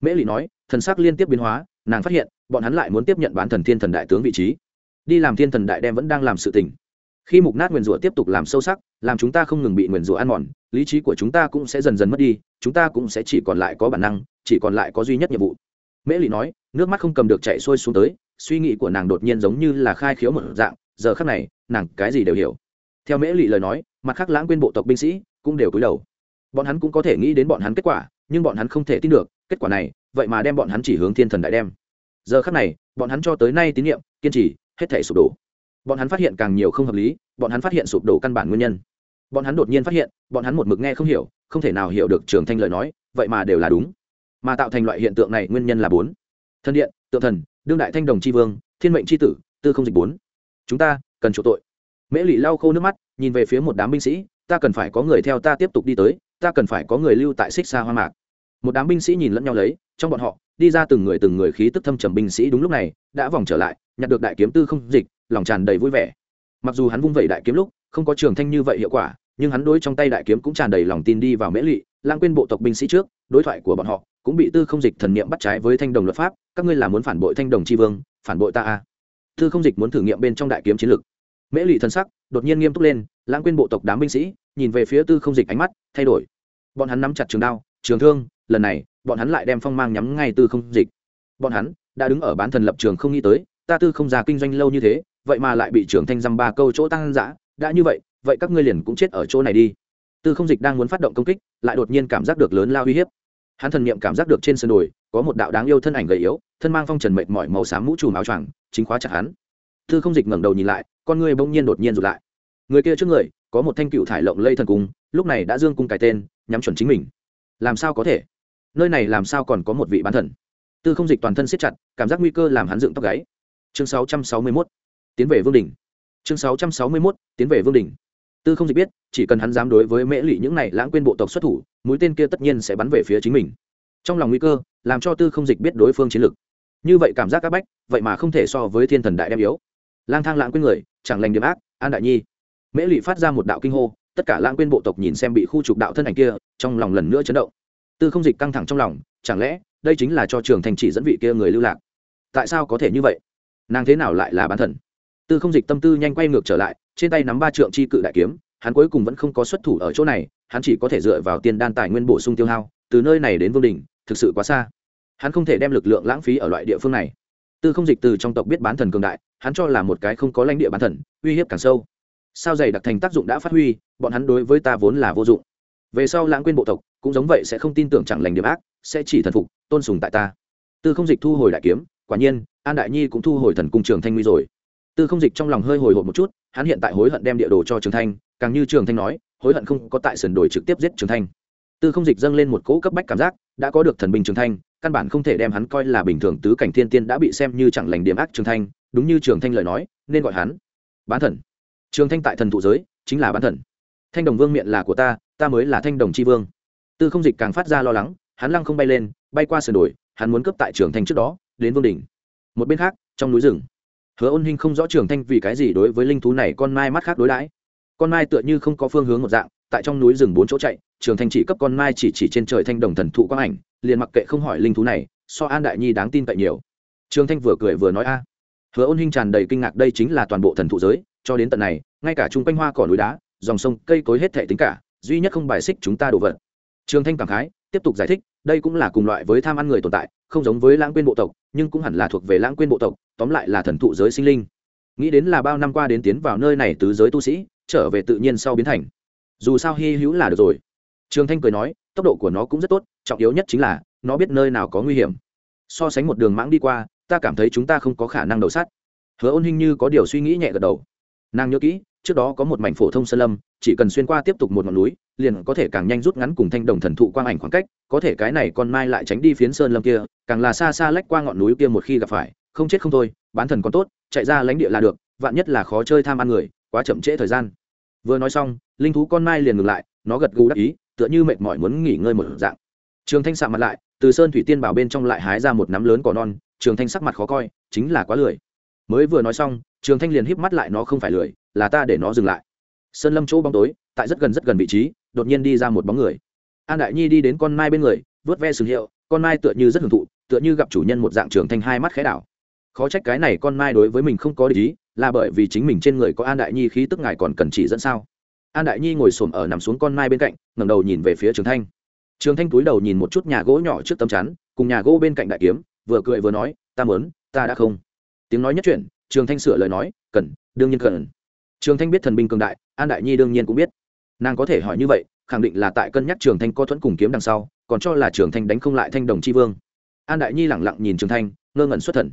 Mễ lị nói, thần sắc liên tiếp biến hóa, nàng phát hiện, bọn hắn lại muốn tiếp nhận bán thần thiên thần đại tướng vị trí. Đi làm thiên thần đại đem vẫn đang làm sự tình khi mục nát nguyền rủa tiếp tục làm sâu sắc, làm chúng ta không ngừng bị nguyền rủa ăn mòn, lý trí của chúng ta cũng sẽ dần dần mất đi, chúng ta cũng sẽ chỉ còn lại có bản năng, chỉ còn lại có duy nhất nhiệm vụ. Mễ lì nói, nước mắt không cầm được chạy sôi xuống tới, suy nghĩ của nàng đột nhiên giống như là khai khiếu một dạng, giờ khắc này, nàng cái gì đều hiểu. Theo mễ lì lời nói, mặt khác lãng quên bộ tộc binh sĩ cũng đều cúi đầu. Bọn hắn cũng có thể nghĩ đến bọn hắn kết quả, nhưng bọn hắn không thể tin được, kết quả này, vậy mà đem bọn hắn chỉ hướng thiên thần đại đem. Giờ khắc này, bọn hắn cho tới nay tín nhiệm, kiên trì, hết thể sụp đổ bọn hắn phát hiện càng nhiều không hợp lý, bọn hắn phát hiện sụp đổ căn bản nguyên nhân. Bọn hắn đột nhiên phát hiện, bọn hắn một mực nghe không hiểu, không thể nào hiểu được trường thanh lời nói, vậy mà đều là đúng. Mà tạo thành loại hiện tượng này nguyên nhân là bốn. Thân điện, tượng thần, đương đại thanh đồng tri vương, thiên mệnh tri tử, tư không dịch bốn. Chúng ta, cần chỗ tội. Mễ Lụy lau khô nước mắt, nhìn về phía một đám binh sĩ, ta cần phải có người theo ta tiếp tục đi tới, ta cần phải có người lưu tại xích xa hoa mạc. Một đám binh sĩ nhìn lẫn nhau lấy, trong bọn họ, đi ra từng người từng người khí tức thâm trầm binh sĩ đúng lúc này, đã vòng trở lại, nhặt được đại kiếm tư không dịch lòng tràn đầy vui vẻ. Mặc dù hắn vung vẩy đại kiếm lúc, không có trường thanh như vậy hiệu quả, nhưng hắn đối trong tay đại kiếm cũng tràn đầy lòng tin đi vào mễ lụy lang quên bộ tộc binh sĩ trước, đối thoại của bọn họ, cũng bị tư không dịch thần niệm bắt trái với thanh đồng luật pháp, các ngươi là muốn phản bội thanh đồng tri vương, phản bội ta a à. tư không dịch muốn thử nghiệm bên trong đại kiếm chiến lược mễ lụy thân sắc đột nhiên nghiêm túc lên, lãng quên bộ tộc đám binh sĩ, nhìn về phía tư không dịch ánh mắt, thay đổi. Bọn hắn nắm chặt trường đao, trường thương, lần này, bọn hắn lại đem phong mang nhắm ngay tư không dịch. Bọn hắn đã đứng ở bán thần lập trường không nghĩ tới, ta tư không già kinh doanh lâu như thế vậy mà lại bị trưởng thanh dăm ba câu chỗ tăng dã đã như vậy vậy các ngươi liền cũng chết ở chỗ này đi. Tư không dịch đang muốn phát động công kích, lại đột nhiên cảm giác được lớn lao uy hiếp. Hắn thần niệm cảm giác được trên sân đồi, có một đạo đáng yêu thân ảnh gầy yếu, thân mang phong trần mệt mỏi màu xám mũ trùm áo choàng, chính khóa chặt hắn. Tư không dịch ngẩng đầu nhìn lại, con người bỗng nhiên đột nhiên rụt lại. Người kia trước người, có một thanh cựu thải lộng lây thần cung, lúc này đã dương cung cái tên, nhắm chuẩn chính mình. Làm sao có thể? Nơi này làm sao còn có một vị bán thần? Tư không dịch toàn thân siết chặt, cảm giác nguy cơ làm hắn dựng tóc gáy. Chương 661 tiến về vương đình. Chương 661 tiến về vương đình. Tư không dịch biết, chỉ cần hắn dám đối với mễ lụy những này lãng quên bộ tộc xuất thủ, mũi tên kia tất nhiên sẽ bắn về phía chính mình. Trong lòng nguy cơ, làm cho tư không dịch biết đối phương chiến lược. Như vậy cảm giác áp bách, vậy mà không thể so với thiên thần đại đem yếu. Lang thang lãng quên người, chẳng lành điểm ác, an đại nhi. Mễ lụy phát ra một đạo kinh hô, tất cả lãng quên bộ tộc nhìn xem bị khu trục đạo thân ảnh kia, trong lòng lần nữa chấn động. Tư không dịch căng thẳng trong lòng, chẳng lẽ, đây chính là cho trường thành chỉ dẫn vị kia người lưu lạc? Tại sao có thể như vậy? Nàng thế nào lại là bán thần? Tư không dịch tâm tư nhanh quay ngược trở lại, trên tay nắm ba trượng chi cự đại kiếm, hắn cuối cùng vẫn không có xuất thủ ở chỗ này, hắn chỉ có thể dựa vào tiền đan tài nguyên bổ sung tiêu hao, từ nơi này đến vương đình thực sự quá xa. Hắn không thể đem lực lượng lãng phí ở loại địa phương này. Tư không dịch từ trong tộc biết bán thần cường đại, hắn cho là một cái không có lãnh địa bán thần, uy hiếp càng sâu. Sao dày đặc thành tác dụng đã phát huy, bọn hắn đối với ta vốn là vô dụng. Về sau lãng quên bộ tộc, cũng giống vậy sẽ không tin tưởng chẳng lành điểm ác, sẽ chỉ thần phục, tôn sùng tại ta. Tư không dịch thu hồi đại kiếm, quả nhiên, an đại nhi cũng thu hồi thần cung trường thanh nguy rồi tư không dịch trong lòng hơi hồi hộp một chút, hắn hiện tại hối hận đem địa đồ cho trường thanh, càng như trường thanh nói, hối hận không có tại sườn đồi trực tiếp giết trường thanh. Tư không dịch dâng lên một cỗ cấp bách cảm giác, đã có được thần binh trường thanh, căn bản không thể đem hắn coi là bình thường tứ cảnh thiên tiên đã bị xem như chẳng lành điểm ác trường thanh, đúng như trường thanh lời nói, nên gọi hắn bán thần. Trường thanh tại thần thụ giới, chính là bán thần. Thanh đồng vương miệng là của ta ta mới là thanh đồng Chi vương. Tư không dịch càng phát ra lo lắng, hắn lăng không bay lên, bay qua sườn đồi, hắn muốn cướp tại trường thanh trước đó, đến vương đình một bên khác, trong núi rừng hứa ôn hinh không rõ trường thanh vì cái gì đối với linh thú này con mai mắt khác đối đãi. Con mai tựa như không có phương hướng một dạng, tại trong núi rừng bốn chỗ chạy, trường thanh chỉ cấp con mai chỉ chỉ trên trời thanh đồng thần thụ quang ảnh, liền mặc kệ không hỏi linh thú này, so an đại nhi đáng tin cậy nhiều. Trường thanh vừa cười vừa nói a. Hứa ôn hinh tràn đầy kinh ngạc đây chính là toàn bộ thần thụ giới, cho đến tận này, ngay cả chung quanh hoa cỏ núi đá, dòng sông, cây cối hết thể tính cả, duy nhất không bài xích chúng ta đổ vật. Trường thanh cảm khái, tiếp tục giải thích, đây cũng là cùng loại với tham ăn người tồn tại, không giống với lãng quên bộ tộc nhưng cũng hẳn là thuộc về lãng quên bộ tộc, tóm lại là thần thụ giới sinh linh. Nghĩ đến là bao năm qua đến tiến vào nơi này tứ giới tu sĩ, trở về tự nhiên sau biến thành. Dù sao hy hữu là được rồi. Trường thanh cười nói, tốc độ của nó cũng rất tốt, trọng yếu nhất chính là, nó biết nơi nào có nguy hiểm. So sánh một đường mãng đi qua, ta cảm thấy chúng ta không có khả năng đầu sát. Hứa ôn hình như có điều suy nghĩ nhẹ gật đầu. Nàng nhớ kỹ, trước đó có một mảnh phổ thông sơn lâm chỉ cần xuyên qua tiếp tục một ngọn núi, liền có thể càng nhanh rút ngắn cùng thanh đồng thần thụ quang ảnh khoảng cách, có thể cái này con mai lại tránh đi phiến sơn lâm kia, càng là xa xa lách qua ngọn núi kia một khi gặp phải, không chết không thôi, bán thần còn tốt, chạy ra lãnh địa là được, vạn nhất là khó chơi tham ăn người, quá chậm trễ thời gian. Vừa nói xong, linh thú con mai liền ngừng lại, nó gật gù đắc ý, tựa như mệt mỏi muốn nghỉ ngơi một dạng. Trường thanh sạm mặt lại, từ sơn thủy tiên bảo bên trong lại hái ra một nắm lớn cỏ non, trường thanh sắc mặt khó coi, chính là quá lười. Mới vừa nói xong, trường thanh liền híp mắt lại nó không phải lười, là ta để nó dừng lại sơn lâm chỗ bóng tối, tại rất gần rất gần vị trí, đột nhiên đi ra một bóng người. An đại nhi đi đến con mai bên người, vớt ve sừng hiệu, con mai tựa như rất hưởng thụ, tựa như gặp chủ nhân một dạng trưởng thành hai mắt khẽ đảo. Khó trách cái này con mai đối với mình không có lý, là bởi vì chính mình trên người có an đại nhi khí tức ngài còn cần chỉ dẫn sao? An đại nhi ngồi xổm ở nằm xuống con mai bên cạnh, ngẩng đầu nhìn về phía trường thanh. Trường thanh túi đầu nhìn một chút nhà gỗ nhỏ trước tấm chắn, cùng nhà gỗ bên cạnh đại kiếm, vừa cười vừa nói, ta mớn ta đã không. Tiếng nói nhất chuyện trường thanh sửa lời nói, cần, đương nhiên cần trường thanh biết thần binh cường đại, an đại nhi đương nhiên cũng biết. Nàng có thể hỏi như vậy, khẳng định là tại cân nhắc trường thanh có thuẫn cùng kiếm đằng sau, còn cho là trường thanh đánh không lại thanh đồng Chi vương. An đại nhi lẳng lặng nhìn trường thanh, ngơ ngẩn xuất thần.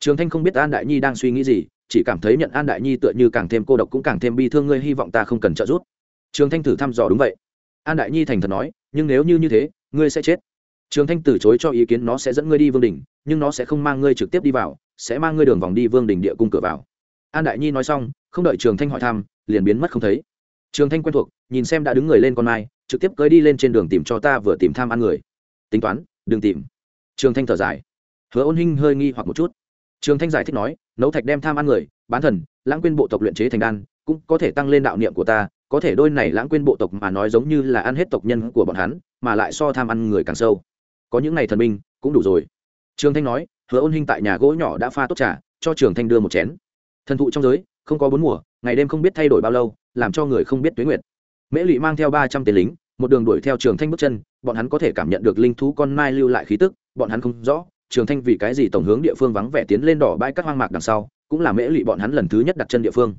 Trường thanh không biết an đại nhi đang suy nghĩ gì, chỉ cảm thấy nhận an đại nhi tựa như càng thêm cô độc cũng càng thêm bi thương ngươi hy vọng ta không cần trợ giúp. Trường thanh thử thăm dò đúng vậy. An đại nhi thành thật nói, nhưng nếu như như thế, ngươi sẽ chết. Trường thanh từ chối cho ý kiến nó sẽ dẫn ngươi đi vương đình nhưng nó sẽ không mang ngươi trực tiếp đi vào, sẽ mang ngươi đường vòng đi vương đình địa cung cửa vào. An đại nhi nói xong không đợi trường thanh hỏi thăm, liền biến mất không thấy. Trường thanh quen thuộc, nhìn xem đã đứng người lên con mai, trực tiếp cưới đi lên trên đường tìm cho ta vừa tìm tham ăn người. Tính toán, đừng tìm. Trường thanh thở dài. Hứa ôn hinh hơi nghi hoặc một chút. Trường thanh giải thích nói, nấu thạch đem tham ăn người, bán thần, lãng quên bộ tộc luyện chế thành đan, cũng có thể tăng lên đạo niệm của ta, có thể đôi này lãng quên bộ tộc mà nói giống như là ăn hết tộc nhân của bọn hắn, mà lại so tham ăn người càng sâu. Có những này thần minh, cũng đủ rồi. Trường thanh nói, hứa ôn hinh tại nhà gỗ nhỏ đã pha tốt trà, cho trường thanh đưa một chén. Thần thụ trong giới không có bốn mùa, ngày đêm không biết thay đổi bao lâu, làm cho người không biết tuế nguyệt. Mễ lụy mang theo ba trăm tên lính, một đường đuổi theo trường thanh bước chân, bọn hắn có thể cảm nhận được linh thú con mai lưu lại khí tức, bọn hắn không rõ, trường thanh vì cái gì tổng hướng địa phương vắng vẻ tiến lên đỏ bãi các hoang mạc đằng sau, cũng là mễ lụy bọn hắn lần thứ nhất đặt chân địa phương.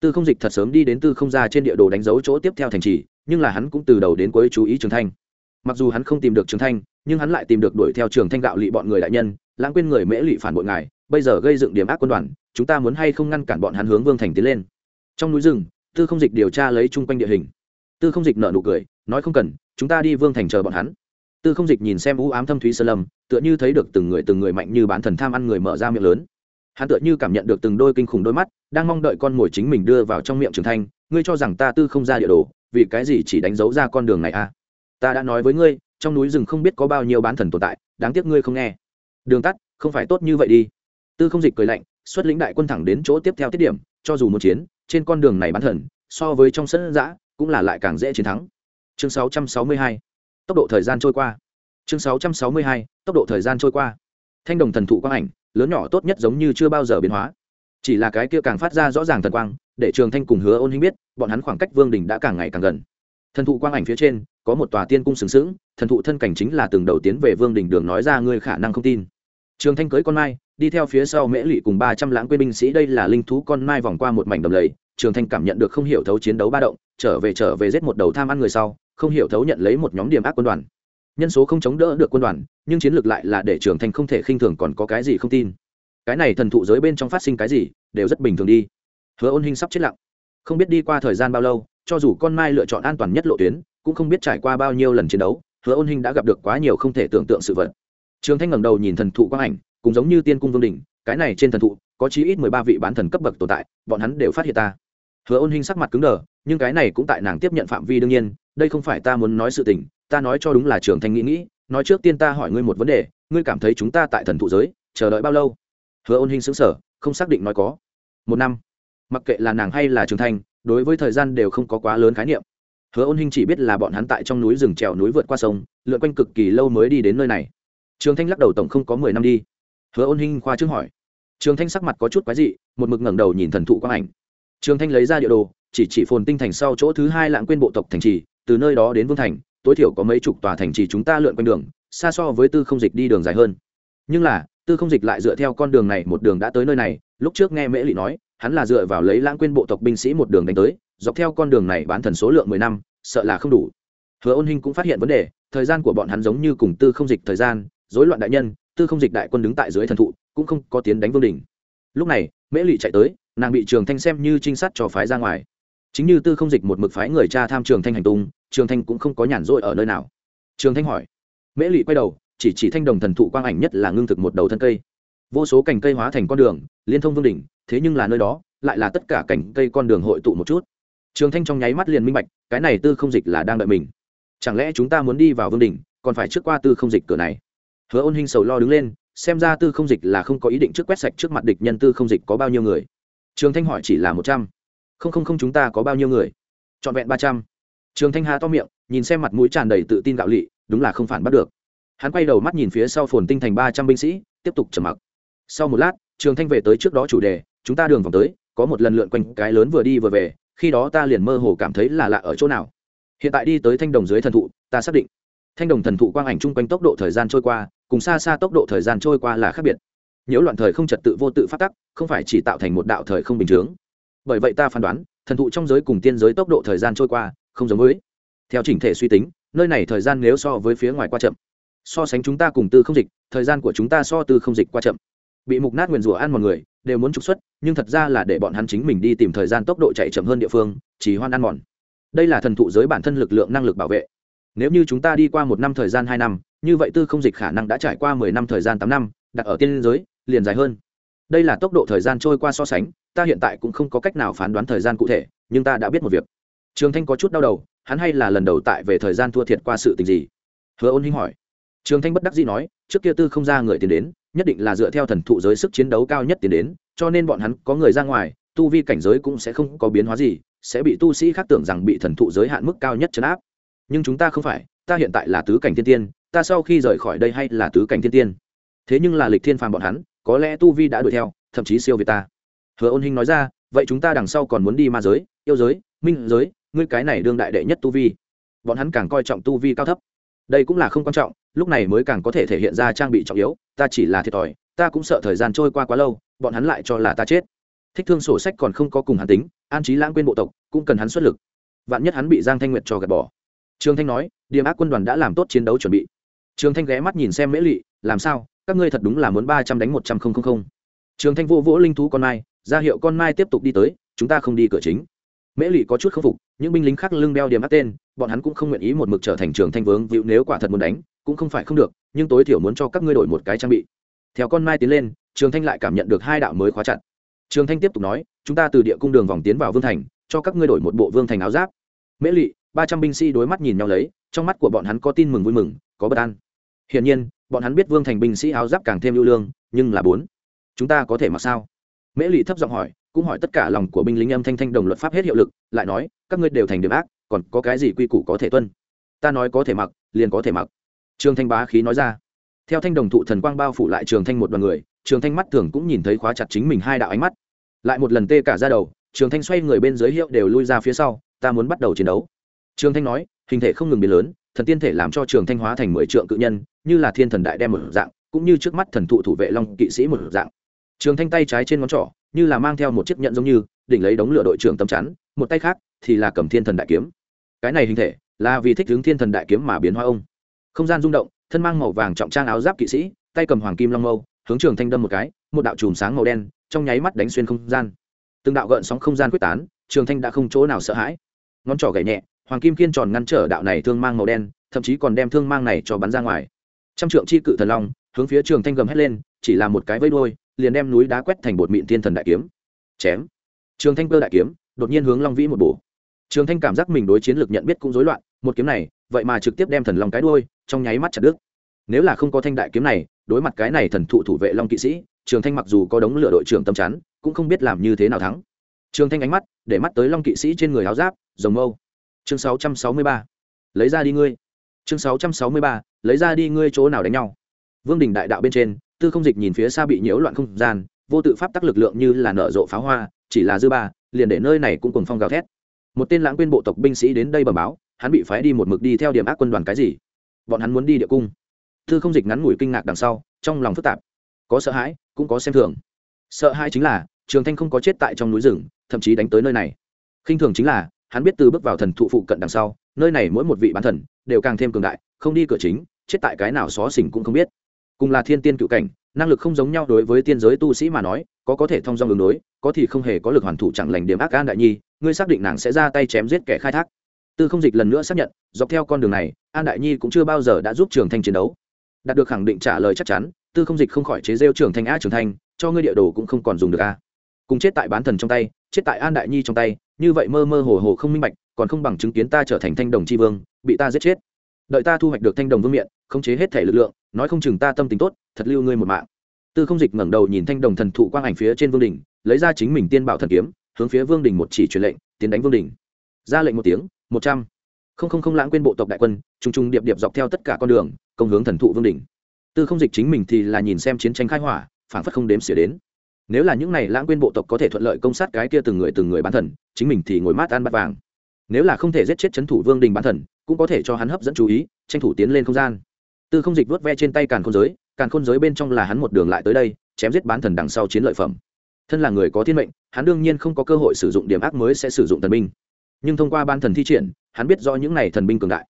Tư không dịch thật sớm đi đến tư không ra trên địa đồ đánh dấu chỗ tiếp theo thành trì, nhưng là hắn cũng từ đầu đến cuối chú ý trường thanh. Mặc dù hắn không tìm được trường thanh, nhưng hắn lại tìm được đuổi theo trường thanh gạo lị bọn người đại nhân, lãng quên người mễ lụy phản bội ngài, bây giờ gây dựng điểm ác quân đoàn chúng ta muốn hay không ngăn cản bọn hắn hướng vương thành tiến lên? Trong núi rừng, tư không dịch điều tra lấy chung quanh địa hình. Tư không dịch nợ nụ cười, nói không cần, chúng ta đi vương thành chờ bọn hắn. Tư không dịch nhìn xem u ám thâm thúy sơ lâm, tựa như thấy được từng người từng người mạnh như bán thần tham ăn người mở ra miệng lớn. Hắn tựa như cảm nhận được từng đôi kinh khủng đôi mắt, đang mong đợi con mồi chính mình đưa vào trong miệng trường thanh ngươi cho rằng ta tư không ra địa đồ, vì cái gì chỉ đánh dấu ra con đường này à? Ta đã nói với ngươi, trong núi rừng không biết có bao nhiêu bán thần tồn tại, đáng tiếc ngươi không nghe. Đường tắt, không phải tốt như vậy đi. Tư không dịch cười lạnh xuất lĩnh đại quân thẳng đến chỗ tiếp theo tiết điểm, cho dù một chiến, trên con đường này bán thần, so với trong sân giã, cũng là lại càng dễ chiến thắng chương 662. tốc độ thời gian trôi qua chương 662. tốc độ thời gian trôi qua thanh đồng thần thụ quang ảnh, lớn nhỏ tốt nhất giống như chưa bao giờ biến hóa chỉ là cái kia càng phát ra rõ ràng thần quang, để trường thanh cùng hứa ôn hinh biết, bọn hắn khoảng cách vương đình đã càng ngày càng gần thần thụ quang ảnh phía trên, có một tòa tiên cung sừng sững, thần thụ thân cảnh chính là từng đầu tiến về vương đình đường nói ra ngươi khả năng không tin trường thanh cưới con mai đi theo phía sau mễ lụy cùng ba trăm lãng quên binh sĩ, đây là linh thú con mai vòng qua một mảnh đầm lầy. Trường thanh cảm nhận được không hiểu thấu chiến đấu ba động, trở về trở về giết một đầu tham ăn người sau, không hiểu thấu nhận lấy một nhóm điểm ác quân đoàn. Nhân số không chống đỡ được quân đoàn, nhưng chiến lược lại là để trường thanh không thể khinh thường còn có cái gì không tin. Cái này thần thụ giới bên trong phát sinh cái gì, đều rất bình thường đi. Hứa ôn hình sắp chết lặng. Không biết đi qua thời gian bao lâu, cho dù con mai lựa chọn an toàn nhất lộ tuyến, cũng không biết trải qua bao nhiêu lần chiến đấu, hứa ôn hình đã gặp được quá nhiều không thể tưởng tượng sự vật. Trường thanh ngẩng đầu nhìn thần thụ quang ảnh cũng giống như tiên cung vương đình cái này trên thần thụ, có chí ít mười ba vị bán thần cấp bậc tồn tại, bọn hắn đều phát hiện ta. Hứa ôn hình sắc mặt cứng đờ, nhưng cái này cũng tại nàng tiếp nhận phạm vi đương nhiên, đây không phải ta muốn nói sự tình, ta nói cho đúng là trường thanh nghĩ nghĩ, nói trước tiên ta hỏi ngươi một vấn đề, ngươi cảm thấy chúng ta tại thần thụ giới, chờ đợi bao lâu? Hứa ôn hình xứng sở không xác định nói có. Một năm. Mặc kệ là nàng hay là trường thanh đối với thời gian đều không có quá lớn khái niệm. Hứa ôn hình chỉ biết là bọn hắn tại trong núi rừng trèo núi vượt qua sông, lượn quanh cực kỳ lâu mới đi đến nơi này. Trường thanh lắc đầu tổng không có mười năm đi hứa ôn hình khoa trước hỏi. Trường thanh sắc mặt có chút quái dị, một mực ngẩng đầu nhìn thần thụ quang ảnh. Trường thanh lấy ra địa đồ, chỉ chỉ phồn tinh thành sau chỗ thứ hai lãng quên bộ tộc thành trì, từ nơi đó đến vương thành, tối thiểu có mấy chục tòa thành trì chúng ta lượn quanh đường, xa so với tư không dịch đi đường dài hơn. Nhưng là, tư không dịch lại dựa theo con đường này một đường đã tới nơi này, lúc trước nghe mễ lị nói, hắn là dựa vào lấy lãng quên bộ tộc binh sĩ một đường đánh tới, dọc theo con đường này bán thần số lượng mười năm, sợ là không đủ. Hứa ôn hinh cũng phát hiện vấn đề, thời gian của bọn hắn giống như cùng tư không dịch thời gian, rối loạn đại nhân tư không dịch đại quân đứng tại dưới thần thụ, cũng không có tiến đánh vương đình lúc này, mễ Lụy chạy tới, nàng bị trường thanh xem như trinh sát trò phái ra ngoài. Chính như tư không dịch một mực phái người cha tham trường thanh hành tung, trường thanh cũng không có nhàn rỗi ở nơi nào. Trường thanh hỏi. Mễ Lụy quay đầu, chỉ chỉ thanh đồng thần thụ quang ảnh nhất là ngưng thực một đầu thân cây. Vô số cành cây hóa thành con đường, liên thông vương đỉnh, thế nhưng là nơi đó, lại là tất cả cành cây con đường hội tụ một chút. Trường thanh trong nháy mắt liền minh bạch, cái này tư không dịch là đang đợi mình. Chẳng lẽ chúng ta muốn đi vào vương đỉnh, còn phải trước qua tư không dịch cửa này? Hứa ôn hình sầu lo đứng lên, xem ra tư không dịch là không có ý định trước quét sạch trước mặt địch nhân tư không dịch có bao nhiêu người. Trường thanh hỏi chỉ là một trăm. Không không không, chúng ta có bao nhiêu người? Trọn vẹn ba trăm. Trường thanh hà to miệng, nhìn xem mặt mũi tràn đầy tự tin gạo lị, đúng là không phản bắt được. Hắn quay đầu mắt nhìn phía sau phồn tinh thành ba trăm binh sĩ, tiếp tục trầm mặc. Sau một lát, trường thanh về tới trước đó chủ đề, chúng ta đường vòng tới, có một lần lượn quanh cái lớn vừa đi vừa về, khi đó ta liền mơ hồ cảm thấy là lạ ở chỗ nào. Hiện tại đi tới thanh đồng dưới thần thụ, ta xác định. Thanh đồng thần thụ quang ảnh chung quanh tốc độ thời gian trôi qua cùng xa xa tốc độ thời gian trôi qua là khác biệt. Nhiễu loạn thời không trật tự vô tự phát tắc, không phải chỉ tạo thành một đạo thời không bình chướng. Bởi vậy ta phán đoán, thần thụ trong giới cùng tiên giới tốc độ thời gian trôi qua không giống với. Theo chỉnh thể suy tính, nơi này thời gian nếu so với phía ngoài qua chậm, so sánh chúng ta cùng tư không dịch, thời gian của chúng ta so tư không dịch qua chậm. Bị mục nát nguyền rủa ăn mọi người, đều muốn trục xuất, nhưng thật ra là để bọn hắn chính mình đi tìm thời gian tốc độ chạy chậm hơn địa phương, chỉ hoan ăn mòn. Đây là thần thụ giới bản thân lực lượng năng lực bảo vệ. Nếu như chúng ta đi qua một năm thời gian hai năm như vậy tư không dịch khả năng đã trải qua mười năm thời gian tám năm, đặt ở tiên giới, liền dài hơn. Đây là tốc độ thời gian trôi qua so sánh, ta hiện tại cũng không có cách nào phán đoán thời gian cụ thể, nhưng ta đã biết một việc. Trường thanh có chút đau đầu, hắn hay là lần đầu tại về thời gian thua thiệt qua sự tình gì? Hứa ôn hinh hỏi. Trường thanh bất đắc dĩ nói, trước kia tư không ra người tiến đến, nhất định là dựa theo thần thụ giới sức chiến đấu cao nhất tiến đến, cho nên bọn hắn có người ra ngoài, tu vi cảnh giới cũng sẽ không có biến hóa gì, sẽ bị tu sĩ khác tưởng rằng bị thần thụ giới hạn mức cao nhất chấn áp. Nhưng chúng ta không phải, ta hiện tại là tứ cảnh thiên tiên ta sau khi rời khỏi đây hay là tứ cảnh thiên tiên? Thế nhưng là lịch thiên phàm bọn hắn, có lẽ tu vi đã đuổi theo, thậm chí siêu việt ta. Hứa ôn hinh nói ra, vậy chúng ta đằng sau còn muốn đi ma giới, yêu giới, minh giới, ngươi cái này đương đại đệ nhất tu vi. Bọn hắn càng coi trọng tu vi cao thấp. Đây cũng là không quan trọng, lúc này mới càng có thể thể hiện ra trang bị trọng yếu, ta chỉ là thiệt thòi, ta cũng sợ thời gian trôi qua quá lâu, bọn hắn lại cho là ta chết. Thích thương sổ sách còn không có cùng hắn tính, an trí lãng quên bộ tộc, cũng cần hắn xuất lực. Vạn nhất hắn bị giang thanh nguyệt cho gạt bỏ. Trương thanh nói điểm ác quân đoàn đã làm tốt chiến đấu chuẩn bị trương thanh ghé mắt nhìn xem mễ lị làm sao? Các ngươi thật đúng là muốn ba trăm đánh một trăm không không không. Trương thanh vô vỗ linh thú con mai ra hiệu con mai tiếp tục đi tới chúng ta không đi cửa chính. Mễ Lụy có chút k phục những binh lính khác lưng đeo điểm mắt tên bọn hắn cũng không nguyện ý một mực trở thành trường thanh vướng vịu nếu quả thật muốn đánh cũng không phải không được nhưng tối thiểu muốn cho các ngươi đổi một cái trang bị. Theo con mai tiến lên trường thanh lại cảm nhận được hai đạo mới khóa chặt. Trường thanh tiếp tục nói chúng ta từ địa cung đường vòng tiến vào vương thành cho các ngươi đổi một bộ vương thành áo giáp. Mễ Lụy, ba trăm binh sĩ đối mắt nhìn nhau lấy trong mắt của bọn hắn có tin mừng vui mừng có bất an hiển nhiên, bọn hắn biết vương thành binh sĩ áo giáp càng thêm ưu lương, nhưng là bốn. Chúng ta có thể mặc sao? Mễ lụy thấp giọng hỏi, cũng hỏi tất cả lòng của binh lính âm thanh thanh đồng luật pháp hết hiệu lực, lại nói, các ngươi đều thành điểm ác, còn có cái gì quy củ có thể tuân? Ta nói có thể mặc, liền có thể mặc. Trường thanh bá khí nói ra. Theo thanh đồng thụ thần quang bao phủ lại trường thanh một đoàn người, trường thanh mắt thường cũng nhìn thấy khóa chặt chính mình hai đạo ánh mắt. Lại một lần tê cả ra đầu, trường thanh xoay người bên dưới hiệu đều lui ra phía sau, ta muốn bắt đầu chiến đấu. Trường thanh nói, hình thể không ngừng biến lớn thần tiên thể làm cho trường thanh hóa thành mười trượng cự nhân, như là thiên thần đại đem một dạng, cũng như trước mắt thần thụ thủ vệ long kỵ sĩ một dạng. Trường thanh tay trái trên ngón trỏ, như là mang theo một chiếc nhận giống như, đỉnh lấy đống lửa đội trưởng tấm chắn, một tay khác thì là cầm thiên thần đại kiếm. Cái này hình thể là vì thích hướng thiên thần đại kiếm mà biến hóa ông. Không gian rung động, thân mang màu vàng trọng trang áo giáp kỵ sĩ, tay cầm hoàng kim long mâu, hướng trường thanh đâm một cái, một đạo chùm sáng màu đen, trong nháy mắt đánh xuyên không gian. Từng đạo gợn sóng không gian quyết tán, trường thanh đã không chỗ nào sợ hãi. Ngón trỏ gậy nhẹ hoàng kim kiên tròn ngăn trở đạo này thương mang màu đen, thậm chí còn đem thương mang này cho bắn ra ngoài. Trăm trượng chi cự thần long, hướng phía trường thanh gầm hét lên, chỉ là một cái vây đôi liền đem núi đá quét thành bột mịn thiên thần đại kiếm. Chém. Trường thanh cơ đại kiếm, đột nhiên hướng long vĩ một bổ. Trường thanh cảm giác mình đối chiến lực nhận biết cũng rối loạn, một kiếm này, vậy mà trực tiếp đem thần long cái đuôi, trong nháy mắt chặt đứt. Nếu là không có thanh đại kiếm này, đối mặt cái này thần thụ thủ vệ long kỵ sĩ, trường thanh mặc dù có đống lửa đội trưởng tâm chắn, cũng không biết làm như thế nào thắng. Trường thanh ánh mắt để mắt tới long kỵ sĩ trên người áo giáp, rồng mâu chương 663. lấy ra đi ngươi. Chương 663. lấy ra đi ngươi chỗ nào đánh nhau. Vương đình đại đạo bên trên, tư không dịch nhìn phía xa bị nhiễu loạn không gian, vô tự pháp tắc lực lượng như là nở rộ pháo hoa, chỉ là dư ba, liền để nơi này cũng cùng phong gào thét. Một tên lãng quên bộ tộc binh sĩ đến đây bẩm báo, hắn bị phái đi một mực đi theo điểm ác quân đoàn cái gì? Bọn hắn muốn đi địa cung. Tư không dịch ngắn ngủi kinh ngạc đằng sau, trong lòng phức tạp. Có sợ hãi, cũng có xem thường. Sợ hãi chính là, trường thanh không có chết tại trong núi rừng, thậm chí đánh tới nơi này. Khinh thường chính là hắn biết từ bước vào thần thụ phụ cận đằng sau, nơi này mỗi một vị bán thần đều càng thêm cường đại, không đi cửa chính, chết tại cái nào xó xỉnh cũng không biết. Cùng là thiên tiên cựu cảnh, năng lực không giống nhau đối với tiên giới tu sĩ mà nói, có có thể thông dong ứng đối, có thì không hề có lực hoàn thủ chẳng lành điểm ác an đại nhi, ngươi xác định nàng sẽ ra tay chém giết kẻ khai thác. Tư không dịch lần nữa xác nhận, dọc theo con đường này, an đại nhi cũng chưa bao giờ đã giúp trường thanh chiến đấu. Đạt được khẳng định trả lời chắc chắn, tư không dịch không khỏi chế rêu trường thanh, a trường thanh, cho ngươi địa đồ cũng không còn dùng được a cùng chết tại bán thần trong tay, chết tại an đại nhi trong tay như vậy mơ mơ hồ hồ không minh bạch, còn không bằng chứng kiến ta trở thành thanh đồng tri vương, bị ta giết chết. Đợi ta thu hoạch được thanh đồng vương miện, khống chế hết thể lực lượng, nói không chừng ta tâm tính tốt, thật lưu ngươi một mạng. Tư không dịch ngẩng đầu nhìn thanh đồng thần thụ quang ảnh phía trên vương đình lấy ra chính mình tiên bảo thần kiếm, hướng phía vương đình một chỉ truyền lệnh, tiến đánh vương đình ra lệnh một tiếng, một trăm. Không không không lãng quên bộ tộc đại quân t r u n g t r u n g điệp điệp dọc theo tất cả con đường, công hướng thần thụ vương đình tư không dịch chính mình thì là nhìn xem chiến tranh khai hỏa phản phất không đếm xỉa đến nếu là những này lãng quên bộ tộc có thể thuận lợi công sát cái kia từng người từng người bán thần, chính mình thì ngồi mát ăn bát vàng. Nếu là không thể giết chết c h ấ n thủ vương đình bán thần, cũng có thể cho hắn hấp dẫn chú ý, tranh thủ tiến lên không gian. Tư không dịch vớt ve trên tay càn khôn giới, càn khôn giới bên trong là hắn một đường lại tới đây, chém giết bán thần đằng sau chiến lợi phẩm. Thân là người có thiên mệnh, hắn đương nhiên không có cơ hội sử dụng điểm ác mới sẽ sử dụng thần binh. Nhưng thông qua ban thần thi triển, hắn biết do những này thần binh cường đại.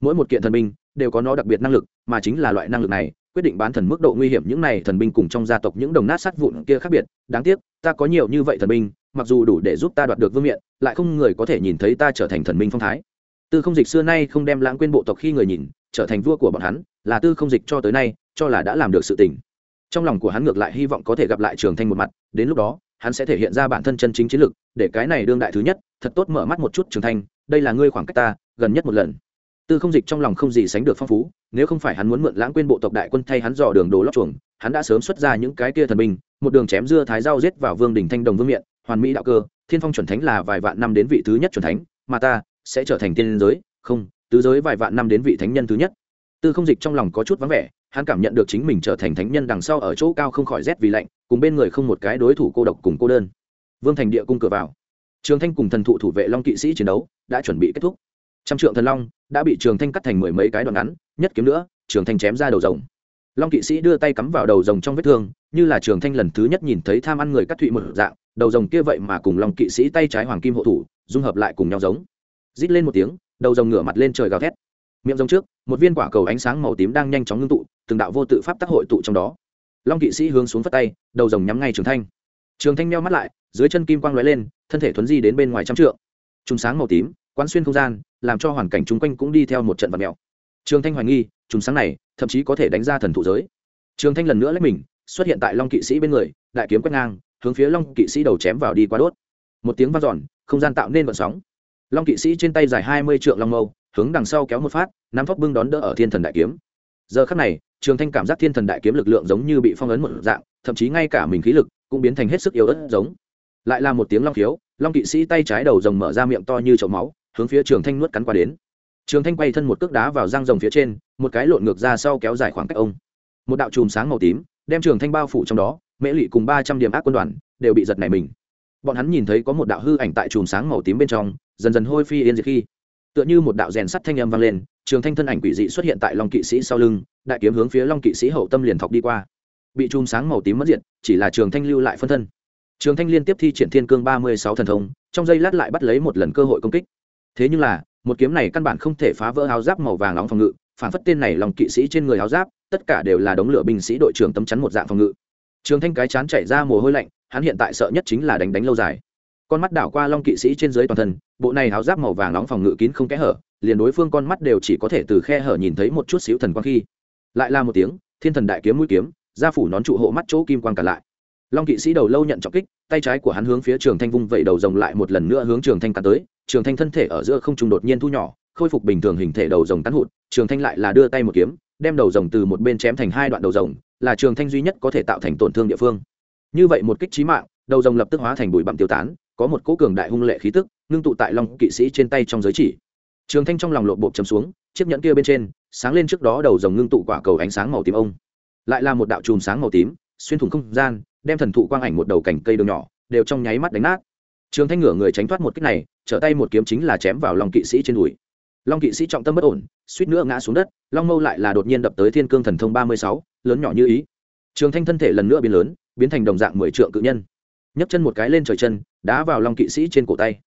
Mỗi một kiện thần binh đều có nó đặc biệt năng lực, mà chính là loại năng lực này quyết định bán thần mức độ nguy hiểm những này thần binh cùng trong gia tộc những đồng nát sát vụn kia khác biệt. Đáng tiếc, ta có nhiều như vậy thần binh, mặc dù đủ để giúp ta đoạt được vương miện, lại không người có thể nhìn thấy ta trở thành thần binh phong thái. Tư không dịch xưa nay không đem lãng quên bộ tộc khi người nhìn, trở thành vua của bọn hắn, là tư không dịch cho tới nay, cho là đã làm được sự tình. Trong lòng của hắn ngược lại hy vọng có thể gặp lại trường thanh một mặt, đến lúc đó, hắn sẽ thể hiện ra bản thân chân chính chiến lực, để cái này đương đại thứ nhất, thật tốt mở mắt một chút trường thanh, đây là ngươi khoảng cách ta, gần nhất một lần tư không dịch trong lòng không gì sánh được phong phú, nếu không phải hắn muốn mượn lãng quên bộ tộc đại quân thay hắn dò đường đồ lót chuồng, hắn đã sớm xuất ra những cái kia thần binh, một đường chém dưa thái rau giết vào vương đình thanh đồng vương miện, hoàn mỹ đạo cơ, thiên phong chuẩn thánh là vài vạn năm đến vị thứ nhất chuẩn thánh, mà ta sẽ trở thành tiên giới, không, tứ giới vài vạn năm đến vị thánh nhân thứ nhất. Tư không dịch trong lòng có chút vắng vẻ, hắn cảm nhận được chính mình trở thành thánh nhân đằng sau ở chỗ cao không khỏi rét vì lạnh, cùng bên người không một cái đối thủ cô độc cùng cô đơn. Vương thành địa cung cửa vào. Trường thanh cùng thần thụ thủ vệ long kỵ sĩ chiến đấu đã chuẩn bị kết thúc trăm trượng thần long đã bị trường thanh cắt thành mười mấy cái đoạn ngắn, nhất kiếm nữa, trường thanh chém ra đầu rồng. Long kỵ sĩ đưa tay cắm vào đầu rồng trong vết thương, như là trường thanh lần thứ nhất nhìn thấy tham ăn người cắt thụy một dạng, đầu rồng kia vậy mà cùng long kỵ sĩ tay trái hoàng kim hộ thủ, dung hợp lại cùng nhau giống. Rít lên một tiếng, đầu rồng ngửa mặt lên trời gào thét. Miệng rồng trước, một viên quả cầu ánh sáng màu tím đang nhanh chóng ngưng tụ, từng đạo vô tự pháp tác hội tụ trong đó. Long kỵ sĩ hướng xuống phất tay, đầu rồng nhắm ngay trường thanh. Trường thanh meo mắt lại, dưới chân kim quang lóe lên, thân thể thuấn di đến bên ngoài trăm trượng. Trùng sáng màu tím quán xuyên không gian, làm cho hoàn cảnh chung quanh cũng đi theo một trận vật mèo. Trường thanh hoài nghi chúng sáng này, thậm chí có thể đánh ra thần thụ giới. Trường thanh lần nữa lấy mình, xuất hiện tại long kỵ sĩ bên người, đại kiếm quét ngang, hướng phía long kỵ sĩ đầu chém vào đi qua đốt. Một tiếng vang dọn, không gian tạo nên vận sóng. Long kỵ sĩ trên tay dài hai mươi trượng long mâu, hướng đằng sau kéo một phát, nắm phóc bưng đón đỡ ở thiên thần đại kiếm. Giờ khắc này, trường thanh cảm giác thiên thần đại kiếm lực lượng giống như bị phong ấn một dạng, thậm chí ngay cả mình khí lực cũng biến thành hết sức yếu ớt giống. Lại là một tiếng long khiếu, long kỵ sĩ tay trái đầu rồng mở ra miệng to như chậu máu hướng phía trường thanh nuốt cắn qua đến. Trường thanh quay thân một cước đá vào răng rồng phía trên, một cái lộn ngược ra sau kéo dài khoảng cách ông. Một đạo chùm sáng màu tím, đem trường thanh bao phủ trong đó, mễ lụy cùng ba trăm điểm ác quân đoàn, đều bị giật nảy mình. Bọn hắn nhìn thấy có một đạo hư ảnh tại chùm sáng màu tím bên trong, dần dần hôi phi yên diệt khi. Tựa như một đạo rèn sắt thanh âm vang lên, trường thanh thân ảnh quỷ dị xuất hiện tại long kỵ sĩ sau lưng, đại kiếm hướng phía long kỵ sĩ hậu tâm liền thọc đi qua. Bị chùm sáng màu tím mất diện chỉ là trường thanh lưu lại phân thân. Trường thanh liên tiếp thi triển thiên cương ba mươi sáu thần thông, trong giây lát lại bắt lấy một lần cơ hội công kích thế nhưng là, một kiếm này căn bản không thể phá vỡ áo giáp màu vàng nóng phòng ngự, phản phất tên này lòng kỵ sĩ trên người áo giáp, tất cả đều là đống lửa binh sĩ đội trưởng tấm chắn một dạng phòng ngự. Trường thanh cái chán chạy ra mồ hôi lạnh, hắn hiện tại sợ nhất chính là đánh đánh lâu dài. Con mắt đảo qua long kỵ sĩ trên dưới toàn thân, bộ này áo giáp màu vàng nóng phòng ngự kín không kẽ hở, liền đối phương con mắt đều chỉ có thể từ khe hở nhìn thấy một chút xíu thần quang khi. Lại là một tiếng, thiên thần đại kiếm mũi kiếm, gia phủ nón trụ hộ mắt chỗ kim quang cả lại. Long kỵ sĩ đầu lâu nhận trọng kích, tay trái của hắn hướng phía trường thanh vung vẩy đầu rồng lại một lần nữa hướng trường thanh cắn tới trường thanh thân thể ở giữa không trung đột nhiên thu nhỏ, khôi phục bình thường hình thể đầu rồng tán hụt, trường thanh lại là đưa tay một kiếm, đem đầu rồng từ một bên chém thành hai đoạn đầu rồng, là trường thanh duy nhất có thể tạo thành tổn thương địa phương. Như vậy một kích trí mạng, đầu rồng lập tức hóa thành bụi bặm tiêu tán, có một cỗ cường đại hung lệ khí tức ngưng tụ tại long kỵ sĩ trên tay trong giới chỉ. Trường thanh trong lòng lộ bộp chấm xuống, chiếc nhẫn kia bên trên, sáng lên trước đó đầu rồng ngưng tụ quả cầu ánh sáng màu tím ông. Lại là một đạo chùm sáng màu tím, xuyên thủng không gian, đem thần thụ quang ảnh một đầu cành cây đường nhỏ, đều trong nháy mắt đánh nát trường thanh ngửa người tránh thoát một kích này trở tay một kiếm chính là chém vào long kỵ sĩ trên đùi. Long kỵ sĩ trọng tâm bất ổn suýt nữa ngã xuống đất long mâu lại là đột nhiên đập tới thiên cương thần thông ba mươi sáu lớn nhỏ như ý. Trường thanh thân thể lần nữa biến lớn biến thành đồng dạng mười trượng cự nhân. Nhấc chân một cái lên trời chân đá vào long kỵ sĩ trên cổ tay.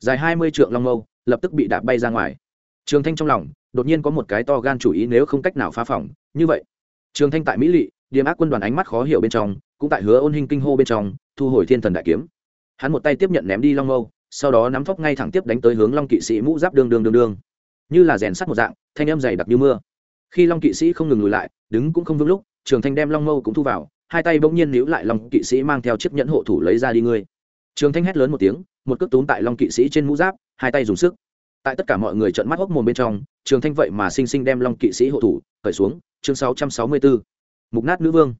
Dài hai mươi trượng long mâu lập tức bị đạp bay ra ngoài. Trường thanh trong lòng đột nhiên có một cái to gan chủ ý nếu không cách nào phá phỏng như vậy. Trường thanh tại mỹ lị, điềm ác quân đoàn ánh mắt khó hiểu bên trong cũng tại hứa ôn hình kinh hô bên trong thu hồi thiên thần đại kiếm hắn một tay tiếp nhận ném đi long mâu sau đó nắm phóc ngay thẳng tiếp đánh tới hướng long kỵ sĩ mũ giáp đương đương đương đương như là rèn sắt một dạng thanh âm dày đặc như mưa. Khi long kỵ sĩ không ngừng lùi lại đứng cũng không vững lúc trường thanh đem long mâu cũng thu vào hai tay bỗng nhiên níu lại long kỵ sĩ mang theo chiếc nhẫn hộ thủ lấy ra đi ngươi. Trường thanh hét lớn một tiếng một cước túm tại long kỵ sĩ trên mũ giáp hai tay dùng sức. Tại tất cả mọi người trợn mắt hốc mồm bên trong trường thanh vậy mà sinh sinh đem long kỵ sĩ hộ thủ khởi xuống chương 664. mục nát nữ vương.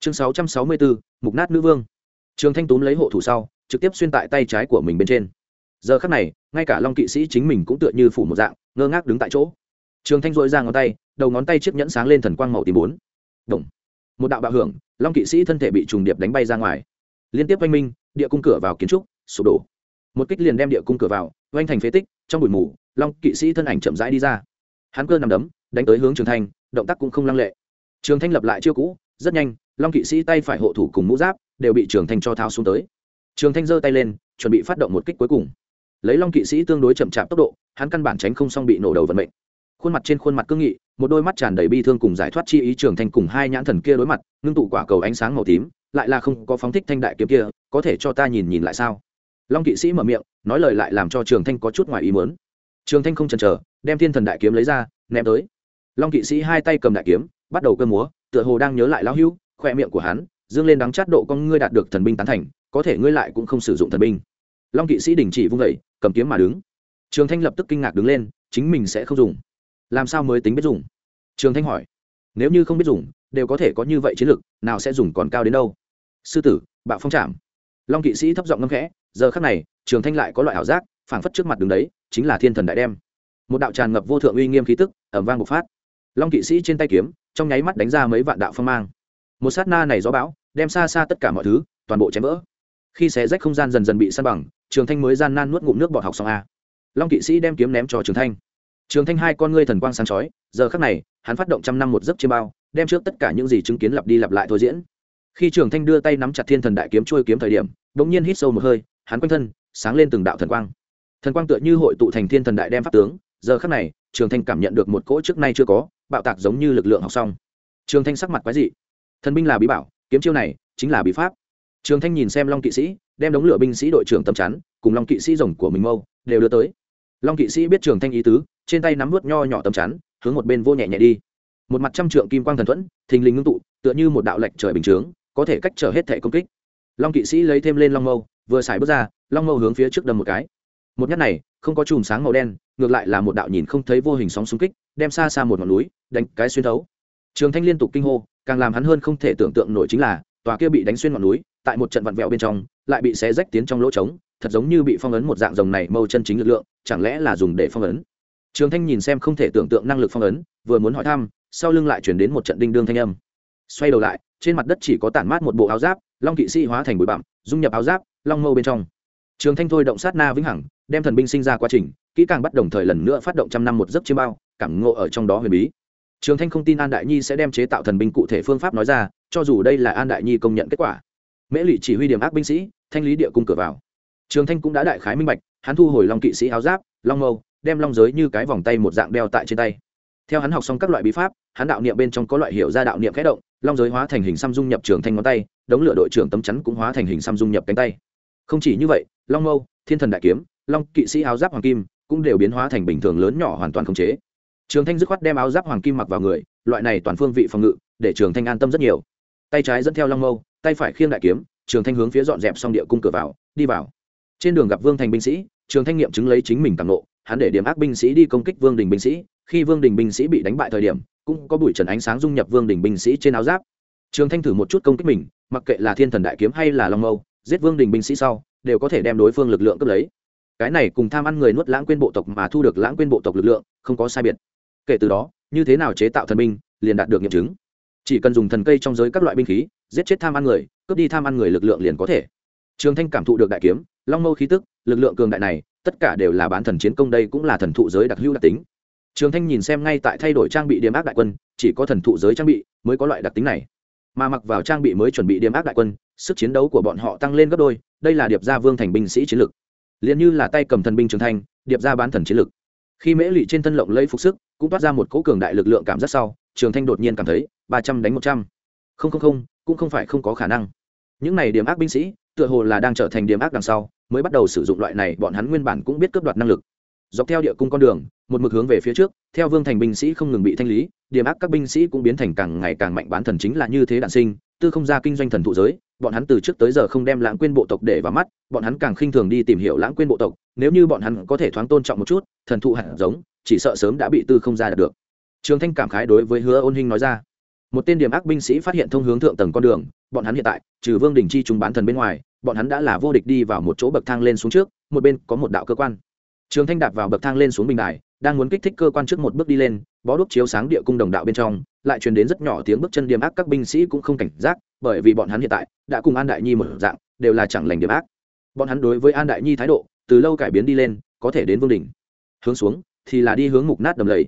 Chương 664, mục nát nữ vương. Trường thanh túm lấy hộ thủ sau trực tiếp xuyên tại tay trái của mình bên trên. Giờ khắc này, ngay cả long kỵ sĩ chính mình cũng tựa như phủ một dạng, ngơ ngác đứng tại chỗ. Trường thanh dội ra ngón tay, đầu ngón tay chiếc nhẫn sáng lên thần quang màu tím bốn. Động. một đạo bạo hưởng, long kỵ sĩ thân thể bị trùng điệp đánh bay ra ngoài. Liên tiếp oanh minh, địa cung cửa vào kiến trúc, sụp đổ. Một kích liền đem địa cung cửa vào, oanh thành phế tích, trong bụi mù, long kỵ sĩ thân ảnh chậm rãi đi ra. Hắn cơ nằm đấm, đánh tới hướng trường thanh, động tác cũng không lăng lệ. Trường thanh lập lại chiêu cũ, rất nhanh, long kỵ sĩ tay phải hộ thủ cùng mũ giáp, đều bị trường thanh cho thao xuống tới trường thanh giơ tay lên, chuẩn bị phát động một kích cuối cùng. Lấy long kỵ sĩ tương đối chậm chạp tốc độ, hắn căn bản tránh không xong bị nổ đầu vận mệnh. Khuôn mặt trên khuôn mặt cương nghị, một đôi mắt tràn đầy bi thương cùng giải thoát chi ý trường thanh cùng hai nhãn thần kia đối mặt, ngưng tụ quả cầu ánh sáng màu tím, lại là không có phóng thích thanh đại kiếm kia, có thể cho ta nhìn nhìn lại sao? Long kỵ sĩ mở miệng, nói lời lại làm cho trường thanh có chút ngoài ý muốn. Trường thanh không chần chờ, đem thiên thần đại kiếm lấy ra, ném tới. Long kỵ sĩ hai tay cầm đại kiếm, bắt đầu cơ múa, tựa hồ đang nhớ lại lão hưu khoe miệng của hắn, dương lên đắng chát độ con ngươi đạt được thần binh tán thành có thể ngươi lại cũng không sử dụng thần binh. Long kỵ sĩ đình chỉ vung vẩy cầm kiếm mà đứng. Trường thanh lập tức kinh ngạc đứng lên, chính mình sẽ không dùng. Làm sao mới tính biết dùng? Trường thanh hỏi. Nếu như không biết dùng, đều có thể có như vậy chiến lược nào sẽ dùng còn cao đến đâu? Sư tử, bạo phong trảm. Long kỵ sĩ thấp giọng ngâm khẽ, giờ khắc này, trường thanh lại có loại ảo giác, phảng phất trước mặt đứng đấy, chính là thiên thần đại đem. Một đạo tràn ngập vô thượng uy nghiêm khí tức ẩm vang bộc phát. Long kỵ sĩ trên tay kiếm, trong nháy mắt đánh ra mấy vạn đạo phong mang. Một sát na này gió bão, đem xa xa tất cả mọi thứ, toàn bộ chém vỡ khi xé rách không gian dần dần bị săn bằng, trường thanh mới gian nan nuốt ngụm nước bọt học xong a. Long kỵ sĩ đem kiếm ném cho trường thanh. Trường thanh hai con ngươi thần quang sáng chói, giờ khắc này, hắn phát động trăm năm một giấc chiêm bao, đem trước tất cả những gì chứng kiến lặp đi lặp lại thôi diễn. Khi trường thanh đưa tay nắm chặt thiên thần đại kiếm trôi kiếm thời điểm đ ỗ n g nhiên hít sâu một hơi, hắn quanh thân sáng lên từng đạo thần quang. Thần quang tựa như hội tụ thành thiên thần đại đem pháp tướng, giờ khắc này, trường thanh cảm nhận được một cỗ trước nay chưa có, bạo tạc giống như lực lượng học xong. Trường thanh sắc mặt quái dị. Thần binh là bí bảo, kiếm chiêu này chính là bí pháp trường thanh nhìn xem long kỵ sĩ, đem đống lửa binh sĩ đội trưởng tầm chắn cùng long kỵ sĩ rồng của mình mâu, đều đưa tới. Long kỵ sĩ biết trường thanh ý tứ, trên tay nắm vút nho nhỏ tầm chắn, hướng một bên vô nhẹ nhẹ đi. Một mặt trăm trượng kim quang thần thuẫn, thình lình ngưng tụ, tựa như một đạo lệch trời bình chướng, có thể cách trở hết thể công kích. Long kỵ sĩ lấy thêm lên long mâu, vừa xài bước ra, long mâu hướng phía trước đâm một cái. Một nhát này, không có chùm sáng màu đen, ngược lại là một đạo nhìn không thấy vô hình sóng xung kích, đem xa xa một ngọn núi, đánh cái xuyên thấu. Trường thanh liên tục kinh hô, càng làm hắn hơn không thể tưởng tượng nổi chính là, tòa kia bị đánh xuyên ngọn núi tại một trận vặn vẹo bên trong, lại bị xé rách tiến trong lỗ trống, thật giống như bị phong ấn một dạng rồng này mâu chân chính lực lượng, chẳng lẽ là dùng để phong ấn? Trường thanh nhìn xem không thể tưởng tượng năng lực phong ấn, vừa muốn hỏi thăm, sau lưng lại chuyển đến một trận đinh đương thanh âm. Xoay đầu lại, trên mặt đất chỉ có tản mát một bộ áo giáp, long kỵ sĩ hóa thành bụi bặm, dung nhập áo giáp, long mâu bên trong. Trường thanh thôi động sát na vĩnh hằng, đem thần binh sinh ra quá trình, kỹ càng bắt đồng thời lần nữa phát động trăm năm một giấc chiêm bao, cảm ngộ ở trong đó huyền bí. Trường thanh không tin an đại nhi sẽ đem chế tạo thần binh cụ thể phương pháp nói ra, cho dù đây là an đại nhi công nhận kết quả mễ lụy chỉ huy điểm ác binh sĩ, thanh lý địa cung cửa vào. Trường thanh cũng đã đại khái minh bạch, hắn thu hồi long kỵ sĩ áo giáp, long mâu, đem long giới như cái vòng tay một dạng đeo tại trên tay. Theo hắn học xong các loại bí pháp, hắn đạo niệm bên trong có loại hiệu ra đạo niệm khẽ động, long giới hóa thành hình xăm dung nhập trường thanh ngón tay, đống lửa đội trưởng tấm chắn cũng hóa thành hình xăm dung nhập cánh tay. Không chỉ như vậy, long mâu, thiên thần đại kiếm, long kỵ sĩ áo giáp hoàng kim cũng đều biến hóa thành bình thường lớn nhỏ hoàn toàn khống chế. Trường thanh dứt khoát đem áo giáp hoàng kim mặc vào người, loại này toàn phương vị phòng ngự để trường thanh an tâm rất nhiều. Tay trái dẫn theo long mâu tay phải khiêng đại kiếm, trường thanh hướng phía dọn dẹp xong địa cung cửa vào, đi vào. Trên đường gặp vương thành binh sĩ, trường thanh nghiệm chứng lấy chính mình tặng nộ hắn để điểm ác binh sĩ đi công kích vương đình binh sĩ, khi vương đình binh sĩ bị đánh bại thời điểm, cũng có bụi trần ánh sáng dung nhập vương đình binh sĩ trên áo giáp. Trường thanh thử một chút công kích mình, mặc kệ là thiên thần đại kiếm hay là long mâu, giết vương đình binh sĩ sau, đều có thể đem đối phương lực lượng cướp lấy. Cái này cùng tham ăn người nuốt lãng quên bộ tộc mà thu được lãng quên bộ tộc lực lượng, không có sai biệt. Kể từ đó, như thế nào chế tạo thần binh, liền đạt được nghiệm chứng chỉ cần dùng thần cây trong giới các loại binh khí, giết chết tham ăn người, cướp đi tham ăn người lực lượng liền có thể. Trường thanh cảm thụ được đại kiếm, long mâu khí tức, lực lượng cường đại này, tất cả đều là bán thần chiến công đây cũng là thần thụ giới đặc hữu đặc tính. Trường thanh nhìn xem ngay tại thay đổi trang bị điểm ác đại quân, chỉ có thần thụ giới trang bị mới có loại đặc tính này. Mà mặc vào trang bị mới chuẩn bị điểm ác đại quân, sức chiến đấu của bọn họ tăng lên gấp đôi, đây là điệp gia vương thành binh sĩ chiến lực. Liền như là tay cầm thần binh trường thanh, điệp gia bán thần chiến lực. Khi mễ lụy trên thân lộng lấy phục sức, cũng toát ra một cỗ cường đại lực lượng cảm giác sau, trường thanh đột nhiên cảm thấy ba trăm đánh một trăm. Không không không, cũng không phải không có khả năng. Những này điểm ác binh sĩ, tựa hồ là đang trở thành điểm ác đằng sau, mới bắt đầu sử dụng loại này, bọn hắn nguyên bản cũng biết cướp đoạt năng lực. Dọc theo địa cung con đường, một mực hướng về phía trước, theo vương thành binh sĩ không ngừng bị thanh lý, điểm ác các binh sĩ cũng biến thành càng ngày càng mạnh bán thần chính là như thế đạn sinh, tư không ra kinh doanh thần thụ giới, bọn hắn từ trước tới giờ không đem lãng quên bộ tộc để vào mắt, bọn hắn càng khinh thường đi tìm hiểu lãng quên bộ tộc, nếu như bọn hắn có thể thoáng tôn trọng một chút, thần thụ hẳn giống, chỉ sợ sớm đã bị tư không ra đạt được. Trường thanh cảm khái đối với hứa ôn hinh nói ra một tên điểm ác binh sĩ phát hiện thông hướng thượng tầng con đường, bọn hắn hiện tại, trừ vương đình chi chúng bán thần bên ngoài, bọn hắn đã là vô địch đi vào một chỗ bậc thang lên xuống trước, một bên có một đạo cơ quan. Trường thanh đạp vào bậc thang lên xuống bình đài, đang muốn kích thích cơ quan trước một bước đi lên, bó đuốc chiếu sáng địa cung đồng đạo bên trong, lại truyền đến rất nhỏ tiếng bước chân điểm ác các binh sĩ cũng không cảnh giác, bởi vì bọn hắn hiện tại đã cùng an đại nhi một dạng, đều là chẳng lành điểm ác. Bọn hắn đối với an đại nhi thái độ, từ lâu cải biến đi lên, có thể đến vương đỉnh hướng xuống, thì là đi hướng mục nát đầm lầy.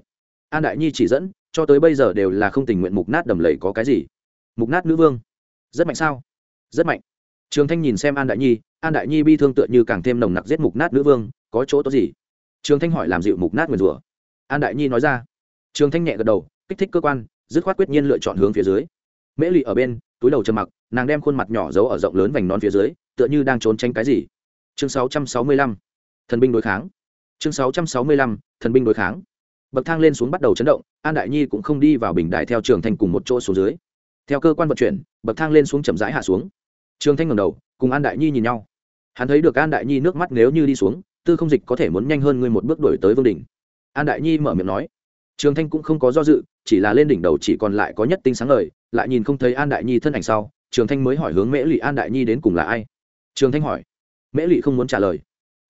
An đại nhi chỉ dẫn cho tới bây giờ đều là không tình nguyện mục nát đầm lầy có cái gì. Mục nát nữ vương. Rất mạnh sao? Rất mạnh. Trường thanh nhìn xem an đại nhi, an đại nhi bi thương tựa như càng thêm nồng nặc giết mục nát nữ vương, có chỗ tốt gì? Trường thanh hỏi làm dịu mục nát nguyền rủa. An đại nhi nói ra. Trường thanh nhẹ gật đầu, kích thích cơ quan, dứt khoát quyết nhiên lựa chọn hướng phía dưới. Mễ lị ở bên, túi đầu trầm mặc, nàng đem khuôn mặt nhỏ giấu ở rộng lớn vành nón phía dưới, tựa như đang trốn tránh cái gì. Chương 665. thần binh đối kháng. Chương 665. thần binh đối kháng bậc thang lên xuống bắt đầu chấn động, an đại nhi cũng không đi vào bình đại theo trường thanh cùng một chỗ xuống dưới. Theo cơ quan vận chuyển, bậc thang lên xuống chậm rãi hạ xuống. Trường thanh ngẩng đầu, cùng an đại nhi nhìn nhau. Hắn thấy được an đại nhi nước mắt nếu như đi xuống, tư không dịch có thể muốn nhanh hơn ngươi một bước đổi tới vương đỉnh. An đại nhi mở miệng nói. Trường thanh cũng không có do dự, chỉ là lên đỉnh đầu chỉ còn lại có nhất tinh sáng ngời, lại nhìn không thấy an đại nhi thân ảnh sau, trường thanh mới hỏi hướng mễ Lụy an đại nhi đến cùng là ai. Trường thanh hỏi. Mễ Lụy không muốn trả lời.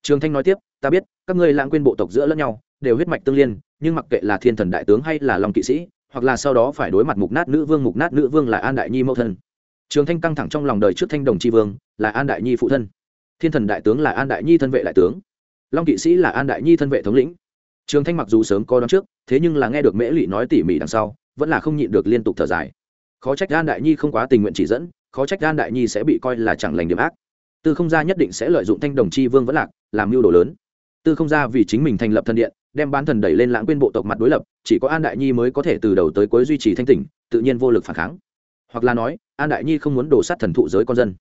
Trường thanh nói tiếp, ta biết, các ngươi lãng quên bộ tộc giữa lẫn nhau, đều huyết mạch tương liên nhưng mặc kệ là thiên thần đại tướng hay là lòng kỵ sĩ, hoặc là sau đó phải đối mặt mục nát nữ vương, mục nát nữ vương là an đại nhi mẫu thân. Trường thanh căng thẳng trong lòng đời trước thanh đồng tri vương là an đại nhi phụ thân. Thiên thần đại tướng là an đại nhi thân vệ đại tướng. Long kỵ sĩ là an đại nhi thân vệ thống lĩnh. Trường thanh mặc dù sớm có đón trước, thế nhưng là nghe được mễ lụy nói tỉ mỉ đằng sau, vẫn là không nhịn được liên tục thở dài. Khó trách an đại nhi không quá tình nguyện chỉ dẫn, khó trách an đại nhi sẽ bị coi là chẳng lành điểm ác. Tư không gia nhất định sẽ lợi dụng thanh đồng chi vương vẫn lạc, làm mưu đồ lớn. Tư không gia vì chính mình thành lập thân điện đem bán thần đẩy lên lãng quên bộ tộc mặt đối lập, chỉ có an đại nhi mới có thể từ đầu tới cuối duy trì thanh tỉnh, tự nhiên vô lực phản kháng. Hoặc là nói, an đại nhi không muốn đổ sát thần thụ giới con dân.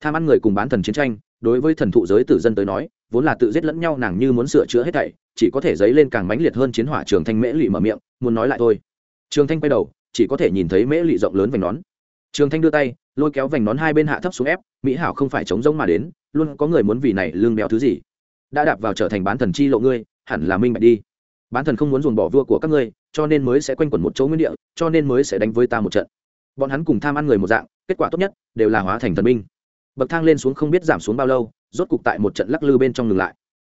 Tham ăn người cùng bán thần chiến tranh, đối với thần thụ giới tử dân tới nói, vốn là tự giết lẫn nhau nàng như muốn sửa chữa hết thảy, chỉ có thể dấy lên càng mãnh liệt hơn chiến hỏa trường thanh mễ lụy mở miệng, muốn nói lại thôi. Trường thanh quay đầu, chỉ có thể nhìn thấy mễ lụy rộng lớn vành nón. Trường thanh đưa tay, lôi kéo vành nón hai bên hạ thấp xuống ép, mỹ hảo không phải chống rông mà đến, luôn có người muốn vì này lương béo thứ gì. Đã đạp vào trở thành bán thần chi lộ ngươi hẳn là minh bạch đi. Bán thần không muốn dồn bỏ vua của các ngươi, cho nên mới sẽ quanh quẩn một chỗ nguyên địa, cho nên mới sẽ đánh với ta một trận. Bọn hắn cùng tham ăn người một dạng, kết quả tốt nhất đều là hóa thành thần minh. bậc thang lên xuống không biết giảm xuống bao lâu, rốt cục tại một trận lắc lư bên trong ngừng lại.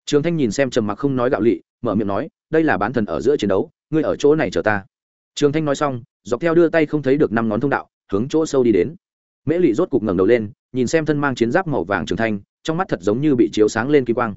Trường thanh nhìn xem trầm mặc không nói gạo lị, mở miệng nói, đây là bán thần ở giữa chiến đấu, ngươi ở chỗ này chờ ta. Trường thanh nói xong, dọc theo đưa tay không thấy được năm ngón thông đạo, hướng chỗ sâu đi đến. Mễ lị rốt cục ngẩng đầu lên, nhìn xem thân mang chiến giáp màu vàng trường thanh, trong mắt thật giống như bị chiếu sáng lên kỳ quang.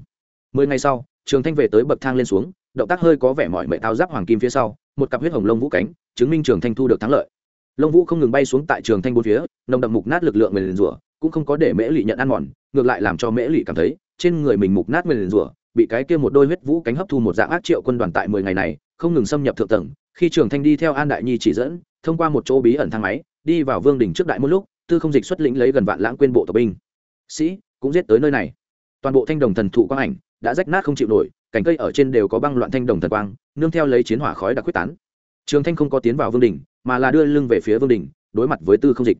Mười ngày sau trường thanh về tới bậc thang lên xuống, động tác hơi có vẻ mọi mệ tao giáp hoàng kim phía sau, một cặp huyết hồng lông vũ cánh, chứng minh trường thanh thu được thắng lợi. Lông vũ không ngừng bay xuống tại trường thanh bốn phía, nồng đậm mục nát lực lượng người liền rủa, cũng không có để mễ Lụy nhận ăn mòn, ngược lại làm cho mễ Lụy cảm thấy, trên người mình mục nát người liền rủa, bị cái kia một đôi huyết vũ cánh hấp thu một dạng ác triệu quân đoàn tại mười ngày này, không ngừng xâm nhập thượng tầng. Khi trường thanh đi theo an đại nhi chỉ dẫn, thông qua một chỗ bí ẩn thang máy, đi vào vương đỉnh trước đại một lúc, tư không dịch xuất lĩnh lấy gần vạn lãng quên bộ tộc binh. Sĩ, cũng giết tới nơi này. Toàn bộ thanh đồng thần thụ quang ảnh đã rách nát không chịu nổi, cành cây ở trên đều có băng loạn thanh đồng thần quang, nương theo lấy chiến hỏa khói đặc quyết tán. Trường thanh không có tiến vào vương đỉnh, mà là đưa lưng về phía vương đỉnh, đối mặt với tư không dịch.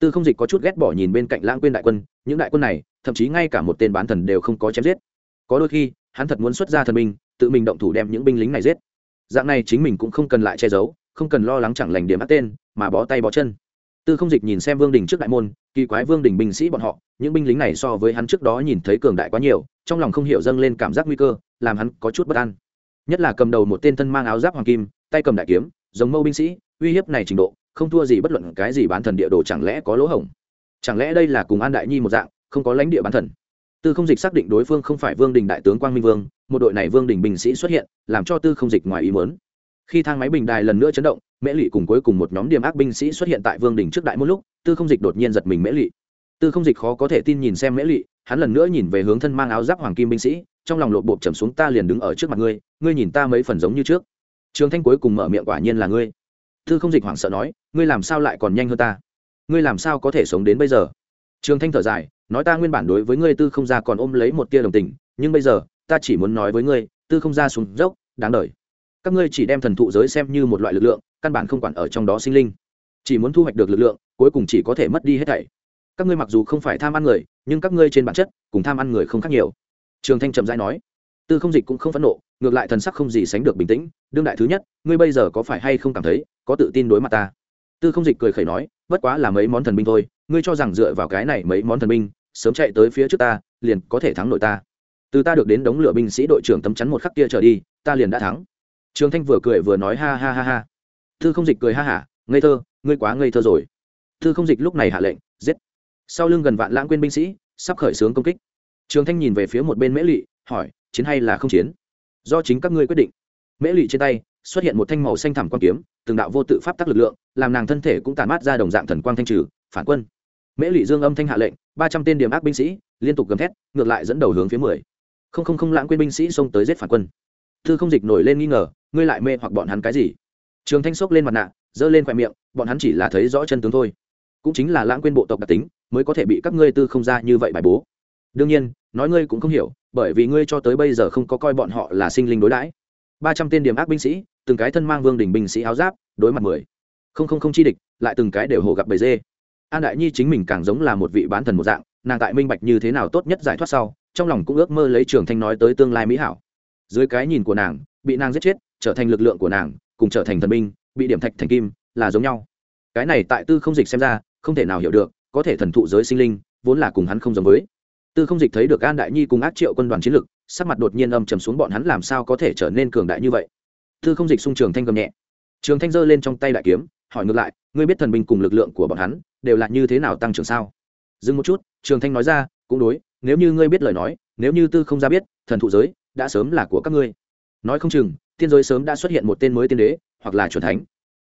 Tư không dịch có chút ghét bỏ nhìn bên cạnh lãng quên đại quân, những đại quân này, thậm chí ngay cả một tên bán thần đều không có chém giết. Có đôi khi, hắn thật muốn xuất ra thần binh, tự mình động thủ đem những binh lính này giết. Dạng này chính mình cũng không cần lại che giấu, không cần lo lắng chẳng lành điểm mắt tên, mà bó tay bó chân tư không dịch nhìn xem vương đình trước đại môn, kỳ quái vương đình binh sĩ bọn họ, những binh lính này so với hắn trước đó nhìn thấy cường đại quá nhiều, trong lòng không hiểu dâng lên cảm giác nguy cơ, làm hắn có chút bất an. Nhất là cầm đầu một tên thân mang áo giáp hoàng kim, tay cầm đại kiếm, giống mâu binh sĩ, uy hiếp này trình độ, không thua gì bất luận cái gì bán thần địa đồ chẳng lẽ có lỗ hổng? Chẳng lẽ đây là cùng an đại nhi một dạng, không có lãnh địa bán thần? Tư không dịch xác định đối phương không phải vương đình đại tướng quang minh vương, một đội này vương đình binh sĩ xuất hiện, làm cho tư không dịch ngoài ý muốn khi thang máy bình đài lần nữa chấn động, mễ lị cùng cuối cùng một nhóm điểm ác binh sĩ xuất hiện tại vương đình trước đại một lúc, tư không dịch đột nhiên giật mình mễ lị. Tư không dịch khó có thể tin nhìn xem mễ lị, hắn lần nữa nhìn về hướng thân mang áo giáp hoàng kim binh sĩ, trong lòng lộp bộp trầm xuống, ta liền đứng ở trước mặt ngươi ngươi nhìn ta mấy phần giống như trước. Trường thanh cuối cùng mở miệng quả nhiên là ngươi. Tư không dịch hoảng sợ nói, ngươi làm sao lại còn nhanh hơn ta? Ngươi làm sao có thể sống đến bây giờ? Trường thanh thở dài, nói ta nguyên bản đối với ngươi tư không ra còn ôm lấy một tia đồng tình, nhưng bây giờ, ta chỉ muốn nói với ngươi, tư không ra xuống dốc, đáng đời các ngươi chỉ đem thần thụ giới xem như một loại lực lượng, căn bản không quản ở trong đó sinh linh. Chỉ muốn thu hoạch được lực lượng, cuối cùng chỉ có thể mất đi hết thảy. Các ngươi mặc dù không phải tham ăn người, nhưng các ngươi trên bản chất, cùng tham ăn người không khác nhiều. Trường thanh trầm rãi nói. Tư không dịch cũng không phẫn nộ, ngược lại thần sắc không gì sánh được bình tĩnh, đương đại thứ nhất, ngươi bây giờ có phải hay không cảm thấy, có tự tin đối mặt ta? Tư không dịch cười khẩy nói, bất quá là mấy món thần binh thôi, ngươi cho rằng dựa vào cái này mấy món thần binh, sớm chạy tới phía trước ta, liền có thể thắng nội ta. Từ ta được đến đống lửa binh sĩ đội trưởng tấm chắn một khắc kia trở đi, ta liền đã thắng trường thanh vừa cười vừa nói ha ha ha ha. Tư không dịch cười ha hả ngây thơ ngươi quá ngây thơ rồi. Tư không dịch lúc này hạ lệnh giết. Sau lưng gần vạn lãng quên binh sĩ sắp khởi xướng công kích. Trường thanh nhìn về phía một bên mễ Lệ, hỏi chiến hay là không chiến? Do chính các ngươi quyết định. Mễ Lệ trên tay xuất hiện một thanh màu xanh thẳm quan kiếm từng đạo vô tự pháp tắc lực lượng làm nàng thân thể cũng tàn mát ra đồng dạng thần quang thanh trừ phản quân. Mễ Lệ dương âm thanh hạ lệnh ba trăm tên điểm ác binh sĩ liên tục gầm thét ngược lại dẫn đầu hướng phía mười. Không không không lãng quên binh sĩ xông tới giết phản quân thư không dịch nổi lên nghi ngờ, ngươi lại mê hoặc bọn hắn cái gì? Trường thanh sốc lên mặt nạ, giơ lên khoe miệng, bọn hắn chỉ là thấy rõ chân tướng thôi. Cũng chính là lãng quên bộ tộc đặc tính, mới có thể bị các ngươi tư không ra như vậy bài bố. Đương nhiên, nói ngươi cũng không hiểu, bởi vì ngươi cho tới bây giờ không có coi bọn họ là sinh linh đối đãi. Ba trăm tên điểm ác binh sĩ, từng cái thân mang vương đỉnh binh sĩ áo giáp, đối mặt mười. Không không không chi địch, lại từng cái đều hồ gặp bầy dê. An đại nhi chính mình càng giống là một vị bán thần một dạng, nàng tại minh bạch như thế nào tốt nhất giải thoát sau, trong lòng cũng ước mơ lấy trường thanh nói tới tương lai mỹ hảo dưới cái nhìn của nàng, bị nàng giết chết, trở thành lực lượng của nàng, cùng trở thành thần binh, bị điểm thạch thành kim, là giống nhau. Cái này tại tư không dịch xem ra, không thể nào hiểu được, có thể thần thụ giới sinh linh, vốn là cùng hắn không giống với. Tư không dịch thấy được an đại nhi cùng ác triệu quân đoàn chiến lực, sắc mặt đột nhiên âm trầm xuống bọn hắn làm sao có thể trở nên cường đại như vậy? Tư không dịch xung trường thanh cầm nhẹ. Trường thanh giơ lên trong tay đại kiếm, hỏi ngược lại, ngươi biết thần binh cùng lực lượng của bọn hắn đều là như thế nào tăng trưởng sao? Dừng một chút, trường thanh nói ra, cũng đối, nếu như ngươi biết lời nói, nếu như tư không ra biết, thần thụ giới đã sớm là của các ngươi. Nói không chừng, tiên giới sớm đã xuất hiện một tên mới tiên đế, hoặc là chuẩn thánh.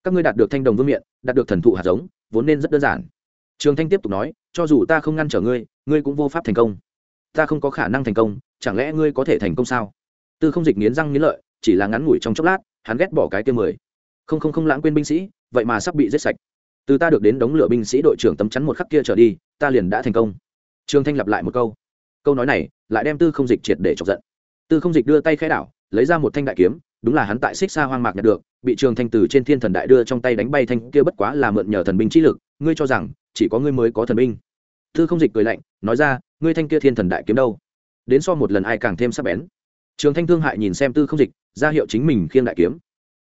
Các ngươi đạt được thanh đồng vương miện, đạt được thần thụ hạt giống, vốn nên rất đơn giản. Trường thanh tiếp tục nói, cho dù ta không ngăn trở ngươi ngươi cũng vô pháp thành công. Ta không có khả năng thành công, chẳng lẽ ngươi có thể thành công sao? Tư không dịch nghiến răng nghiến lợi, chỉ là ngắn ngủi trong chốc lát, hắn ghét bỏ cái kia mười. Không không không lãng quên binh sĩ, vậy mà sắp bị giết sạch. Từ ta được đến đống lửa binh sĩ đội trưởng tấm chắn một khắc kia trở đi, ta liền đã thành công. Trường thanh lặp lại một câu. Câu nói này, lại đem tư không dịch triệt để chọc giận tư không dịch đưa tay khẽ đảo, lấy ra một thanh đại kiếm, đúng là hắn tại xích xa hoang mạc nhặt được, bị trường thanh từ trên thiên thần đại đưa trong tay đánh bay thanh kia bất quá là mượn nhờ thần binh trí lực, ngươi cho rằng, chỉ có ngươi mới có thần binh. Tư không dịch cười lạnh, nói ra, ngươi thanh kia thiên thần đại kiếm đâu? Đến so một lần ai càng thêm sắc bén. Trường thanh thương hại nhìn xem tư không dịch, ra hiệu chính mình khiêng đại kiếm.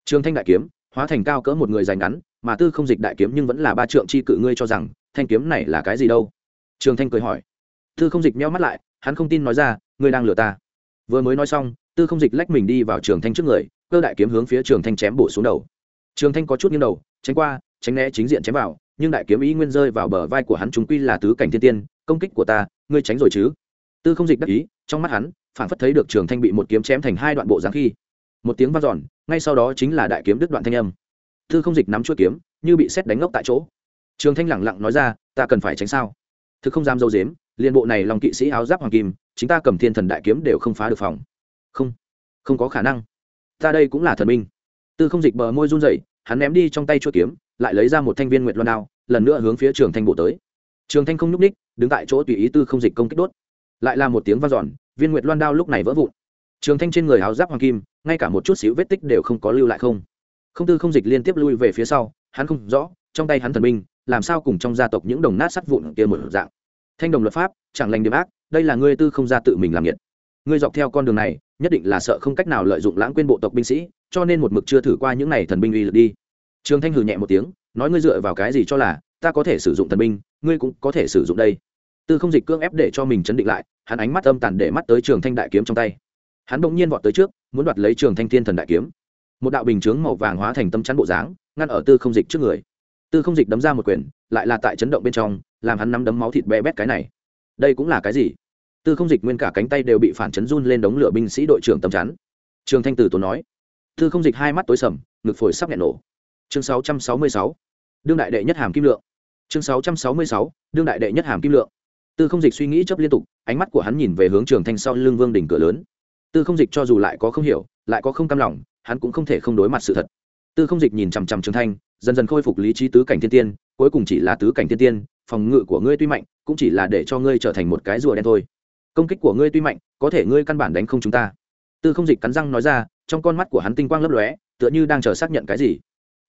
Trường thanh đại kiếm, hóa thành cao cỡ một người dành ngắn, mà tư không dịch đại kiếm nhưng vẫn là ba trượng chi cự ngươi cho rằng, thanh kiếm này là cái gì đâu? Trường thanh cười hỏi. Tư không dịch meo mắt lại, hắn không tin nói ra, ngươi đang lừa ta vừa mới nói xong, tư không dịch lách mình đi vào trường thanh trước người, cơ đại kiếm hướng phía trường thanh chém bổ xuống đầu. Trường thanh có chút nghiêng đầu, tránh qua, tránh né chính diện chém vào, nhưng đại kiếm ý nguyên rơi vào bờ vai của hắn chúng quy là tứ cảnh thiên tiên, công kích của ta, ngươi tránh rồi chứ? Tư không dịch đắc ý, trong mắt hắn, phản phất thấy được trường thanh bị một kiếm chém thành hai đoạn bộ dáng khi, một tiếng vang giòn ngay sau đó chính là đại kiếm đứt đoạn thanh âm. Tư không dịch nắm chuỗi kiếm, như bị xét đánh ngốc tại chỗ. Trường thanh lẳng lặng nói ra, ta cần phải tránh sao? Thứ không dám dâu dếm liên bộ này lòng kỵ sĩ áo giáp hoàng kim chính ta cầm thiên thần đại kiếm đều không phá được phòng. Không không có khả năng. Ta đây cũng là thần minh tư không dịch bờ môi run dậy hắn ném đi trong tay chuỗi kiếm lại lấy ra một thanh viên nguyệt loan đao lần nữa hướng phía trường thanh bộ tới. Trường thanh không nhúc ních đứng tại chỗ tùy ý tư không dịch công kích đốt. Lại là một tiếng va giòn, viên nguyệt loan đao lúc này vỡ vụn. Trường thanh trên người áo giáp hoàng kim ngay cả một chút xíu vết tích đều không có lưu lại không. Không tư không dịch liên tiếp lui về phía sau hắn không rõ trong tay hắn thần minh làm sao cùng trong gia tộc những đồng nát sắt vụn kia một dạng thanh đồng luật pháp, chẳng lành điểm ác, đây là ngươi tư không ra tự mình làm nhiệt ngươi dọc theo con đường này, nhất định là sợ không cách nào lợi dụng lãng quên bộ tộc binh sĩ, cho nên một mực chưa thử qua những này thần binh uy lực đi. Trường thanh hừ nhẹ một tiếng, nói ngươi dựa vào cái gì cho là, ta có thể sử dụng thần binh, ngươi cũng có thể sử dụng đây. Tư không dịch cưỡng ép để cho mình chấn định lại, hắn ánh mắt âm tàn để mắt tới trường thanh đại kiếm trong tay. Hắn bỗng nhiên vọt tới trước, muốn đoạt lấy trường thanh thiên thần đại kiếm. Một đạo bình chướng màu vàng hóa thành tâm chắn bộ dáng, ngăn ở tư không dịch trước người tư không dịch đấm ra một quyền, lại là tại chấn động bên trong, làm hắn nắm đấm máu thịt bé bét cái này. Đây cũng là cái gì? Tư không dịch nguyên cả cánh tay đều bị phản chấn run lên đống lửa binh sĩ đội trưởng tầm chắn. Trường thanh tử tốn nói. Tư không dịch hai mắt tối sầm, ngực phổi sắp nhẹ nổ. Chương 666. đương đại đệ nhất hàm kim lượng. Chương 666. đương đại đệ nhất hàm kim lượng. Tư không dịch suy nghĩ chấp liên tục, ánh mắt của hắn nhìn về hướng trường thanh sau lưng vương đỉnh cửa lớn. Tư không dịch cho dù lại có không hiểu, lại có không cam lòng, hắn cũng không thể không đối mặt sự thật. Tư không dịch nhìn chằm chằm trường thanh dần dần khôi phục lý trí tứ cảnh thiên tiên, cuối cùng chỉ là tứ cảnh thiên tiên, phòng ngự của ngươi tuy mạnh, cũng chỉ là để cho ngươi trở thành một cái rùa đen thôi. Công kích của ngươi tuy mạnh, có thể ngươi căn bản đánh không chúng ta. Tư không dịch cắn răng nói ra, trong con mắt của hắn tinh quang lấp lóe, tựa như đang chờ xác nhận cái gì.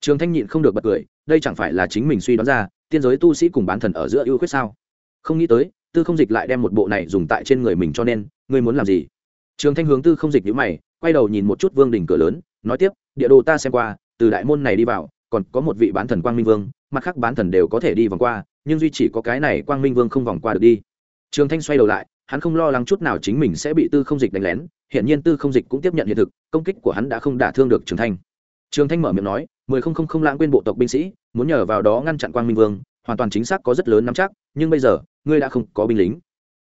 Trường thanh nhịn không được bật cười, đây chẳng phải là chính mình suy đoán ra, tiên giới tu sĩ cùng bán thần ở giữa ưu khuyết sao? Không nghĩ tới, tư không dịch lại đem một bộ này dùng tại trên người mình cho nên, ngươi muốn làm gì? Trường thanh hướng tư không dịch nhữ mày, quay đầu nhìn một chút vương đỉnh cửa lớn, nói tiếp, địa đồ ta xem qua, từ đại môn này đi vào còn có một vị bán thần quang minh vương, mặt khác bán thần đều có thể đi vòng qua, nhưng duy chỉ có cái này quang minh vương không vòng qua được đi. Trường thanh xoay đầu lại, hắn không lo lắng chút nào chính mình sẽ bị tư không dịch đánh lén hiện nhiên tư không dịch cũng tiếp nhận hiện thực, công kích của hắn đã không đả thương được trường thanh. Trường thanh mở miệng nói, mười không không không lãng quên bộ tộc binh sĩ, muốn nhờ vào đó ngăn chặn quang minh vương, hoàn toàn chính xác có rất lớn nắm chắc, nhưng bây giờ, ngươi đã không có binh lính.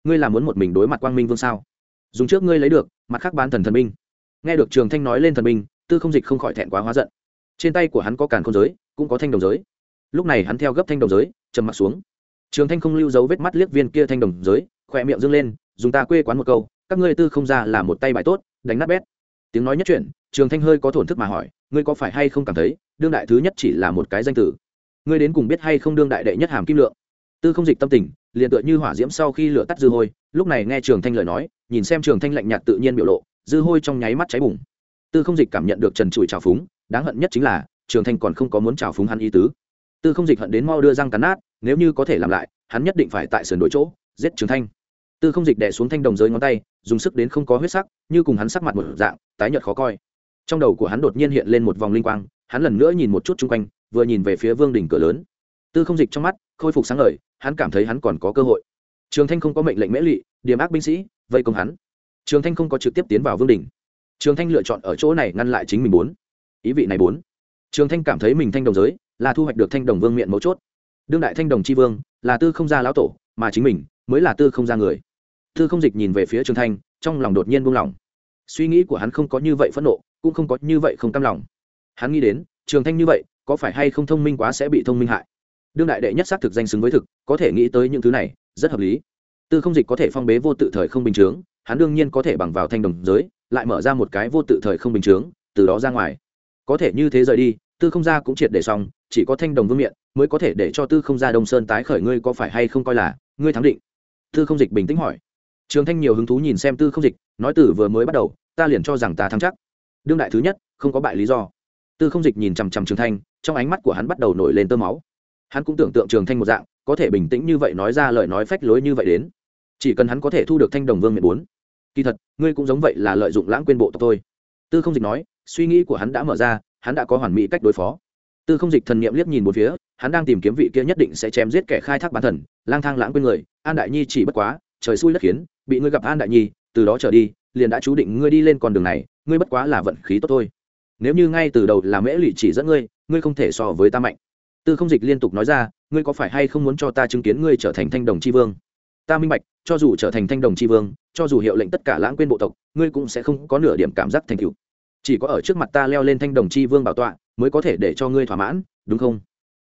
Ngươi là muốn một mình đối mặt quang minh vương sao? Dùng trước ngươi lấy được, mặt khác bán thần thần binh. Nghe được trường thanh nói lên thần binh, tư không dịch không khỏi thẹn quá hóa giận trên tay của hắn có càn không giới, cũng có thanh đồng giới. Lúc này hắn theo gấp thanh đồng giới, trầm mặt xuống. Trường thanh không lưu dấu vết mắt liếc viên kia thanh đồng giới, khỏe miệng dâng lên, dùng ta quê quán một câu, các ngươi tư không ra là một tay bài tốt, đánh nát bét. Tiếng nói nhất chuyện trường thanh hơi có thổn thức mà hỏi, ngươi có phải hay không cảm thấy, đương đại thứ nhất chỉ là một cái danh tử? Ngươi đến cùng biết hay không đương đại đệ nhất hàm kim lượng? Tư không dịch tâm tình, liền tựa như hỏa diễm sau khi lửa tắt dư hôi, lúc này nghe trường thanh lời nói, nhìn xem trường thanh lạnh nhạt tự nhiên biểu lộ, dư hôi trong nháy mắt cháy bùng. Tư không dịch cảm nhận được trần trụi trào phúng đáng hận nhất chính là, trường thanh còn không có muốn trào phúng hắn ý tứ. Tư không dịch hận đến mau đưa răng cắn nát, nếu như có thể làm lại, hắn nhất định phải tại sườn đổi chỗ, giết trường thanh. Tư không dịch đẻ xuống thanh đồng dưới ngón tay, dùng sức đến không có huyết sắc, như cùng hắn sắc mặt một dạng, tái nhợt khó coi. Trong đầu của hắn đột nhiên hiện lên một vòng linh quang, hắn lần nữa nhìn một chút chung quanh, vừa nhìn về phía vương đỉnh cửa lớn. Tư không dịch trong mắt, khôi phục sáng lời hắn cảm thấy hắn còn có cơ hội. Trường thanh không có mệnh lệnh mễ lị điểm ác binh sĩ, vây công hắn. Trường thanh không có trực tiếp tiến vào vương đỉnh. Trường thanh lựa chọn ở chỗ này ngăn lại chính mình bốn ý vị này bốn. Trường thanh cảm thấy mình thanh đồng giới là thu hoạch được thanh đồng vương miệng mấu chốt. Đương đại thanh đồng tri vương là tư không gia lão tổ, mà chính mình mới là tư không gia người. Tư không dịch nhìn về phía trường thanh, trong lòng đột nhiên buông lỏng. Suy nghĩ của hắn không có như vậy phẫn nộ, cũng không có như vậy không cam lòng. Hắn nghĩ đến, trường thanh như vậy, có phải hay không thông minh quá sẽ bị thông minh hại? Đương đại đệ nhất xác thực danh xứng với thực, có thể nghĩ tới những thứ này, rất hợp lý. Tư không dịch có thể phong bế vô tự thời không bình chướng, hắn đương nhiên có thể bằng vào thanh đồng giới, lại mở ra một cái vô tự thời không bình chướng, từ đó ra ngoài có thể như thế rời đi, tư không ra cũng triệt để xong, chỉ có thanh đồng vương miện mới có thể để cho tư không ra đông sơn tái khởi ngươi có phải hay không coi là, ngươi thắng định? Tư không dịch bình tĩnh hỏi. Trường thanh nhiều hứng thú nhìn xem tư không dịch, nói từ vừa mới bắt đầu, ta liền cho rằng ta thắng chắc. Đương đại thứ nhất, không có bại lý do. Tư không dịch nhìn chằm chằm trường thanh, trong ánh mắt của hắn bắt đầu nổi lên tơ máu. Hắn cũng tưởng tượng trường thanh một dạng, có thể bình tĩnh như vậy nói ra lời nói phách lối như vậy đến. Chỉ cần hắn có thể thu được thanh đồng vương miệng bốn. Kỳ thật, ngươi cũng giống vậy là lợi dụng lãng quên bộ tộc thôi. Tư không dịch nói suy nghĩ của hắn đã mở ra, hắn đã có hoàn mỹ cách đối phó. Tư không dịch thần nghiệm liếc nhìn một phía, hắn đang tìm kiếm vị kia nhất định sẽ chém giết kẻ khai thác bản thần, lang thang lãng quên người, an đại nhi chỉ bất quá, trời xui đất khiến, bị ngươi gặp an đại nhi, từ đó trở đi, liền đã chú định ngươi đi lên con đường này, ngươi bất quá là vận khí tốt thôi. Nếu như ngay từ đầu là mễ lụy chỉ dẫn ngươi ngươi không thể so với ta mạnh. Tư không dịch liên tục nói ra, ngươi có phải hay không muốn cho ta chứng kiến ngươi trở thành thanh đồng tri vương? Ta minh bạch, cho dù trở thành thanh đồng tri vương, cho dù hiệu lệnh tất cả lãng quên bộ tộc, ngươi cũng sẽ không có nửa điểm cảm giác thành cựu chỉ có ở trước mặt ta leo lên thanh đồng chi vương bảo tọa, mới có thể để cho ngươi thỏa mãn, đúng không?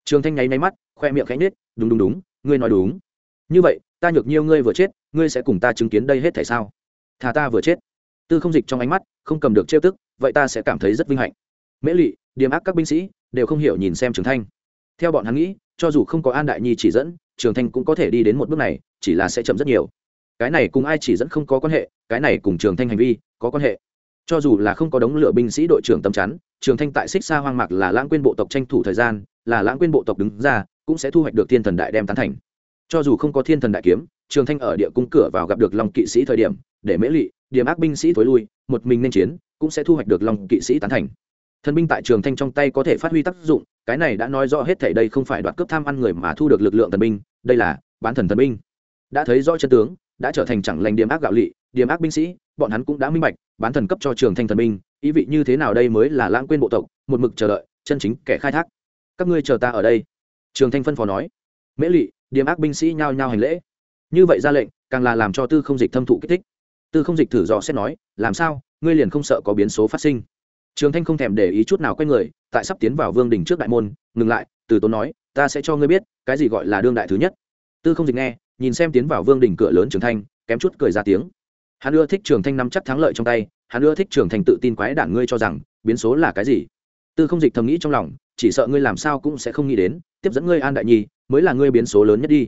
Trường thanh nháy nháy mắt, khoe miệng khẽ nết đúng đúng đúng, ngươi nói đúng. Như vậy, ta nhược nhiêu ngươi vừa chết, ngươi sẽ cùng ta chứng kiến đây hết tại sao? Thà ta vừa chết. Tư không dịch trong ánh mắt, không cầm được trêu tức, vậy ta sẽ cảm thấy rất vinh hạnh. Mễ lụy điềm ác các binh sĩ, đều không hiểu nhìn xem trường thanh. Theo bọn hắn nghĩ, cho dù không có an đại nhi chỉ dẫn, trường thanh cũng có thể đi đến một bước này, chỉ là sẽ chậm rất nhiều. Cái này cùng ai chỉ dẫn không có quan hệ, cái này cùng trường thanh hành vi có quan hệ cho dù là không có đống lửa binh sĩ đội trưởng tâm chắn, trường thanh tại xích xa hoang mạc là lãng quên bộ tộc tranh thủ thời gian, là lãng quên bộ tộc đứng ra, cũng sẽ thu hoạch được thiên thần đại đem tán thành. Cho dù không có thiên thần đại kiếm, trường thanh ở địa cung cửa vào gặp được lòng kỵ sĩ thời điểm, để mễ lị điểm ác binh sĩ thối lui, một mình nên chiến, cũng sẽ thu hoạch được lòng kỵ sĩ tán thành. Thần binh tại trường thanh trong tay có thể phát huy tác dụng, cái này đã nói rõ hết thể đây không phải đoạt cướp tham ăn người mà thu được lực lượng thần binh, đây là bán thần thần binh. Đã thấy rõ chân tướng, đã trở thành chẳng lành điểm ác gạo lị điểm ác binh sĩ bọn hắn cũng đã minh bạch, bán thần cấp cho trường thanh thần binh ý vị như thế nào đây mới là lãng quên bộ tộc, một mực chờ đợi, chân chính kẻ khai thác. Các ngươi chờ ta ở đây. Trường thanh phân phó nói. Mễ lị điểm ác binh sĩ nhao nhao hành lễ. Như vậy ra lệnh, càng là làm cho tư không dịch thâm thụ kích thích. Tư không dịch thử dò xét nói, làm sao, ngươi liền không sợ có biến số phát sinh. Trường thanh không thèm để ý chút nào quay người, tại sắp tiến vào vương đình trước đại môn, ngừng lại, từ tốn nói, ta sẽ cho ngươi biết, cái gì gọi là đương đại thứ nhất. Tư không dịch nghe, nhìn xem tiến vào vương đình cửa lớn trường thanh, kém chút cười ra tiếng hắn ưa thích trường thanh nắm chắc thắng lợi trong tay, hắn ưa thích trường thanh tự tin quái đản ngươi cho rằng, biến số là cái gì? Tư không dịch thầm nghĩ trong lòng, chỉ sợ ngươi làm sao cũng sẽ không nghĩ đến, tiếp dẫn ngươi an đại nhi, mới là ngươi biến số lớn nhất đi.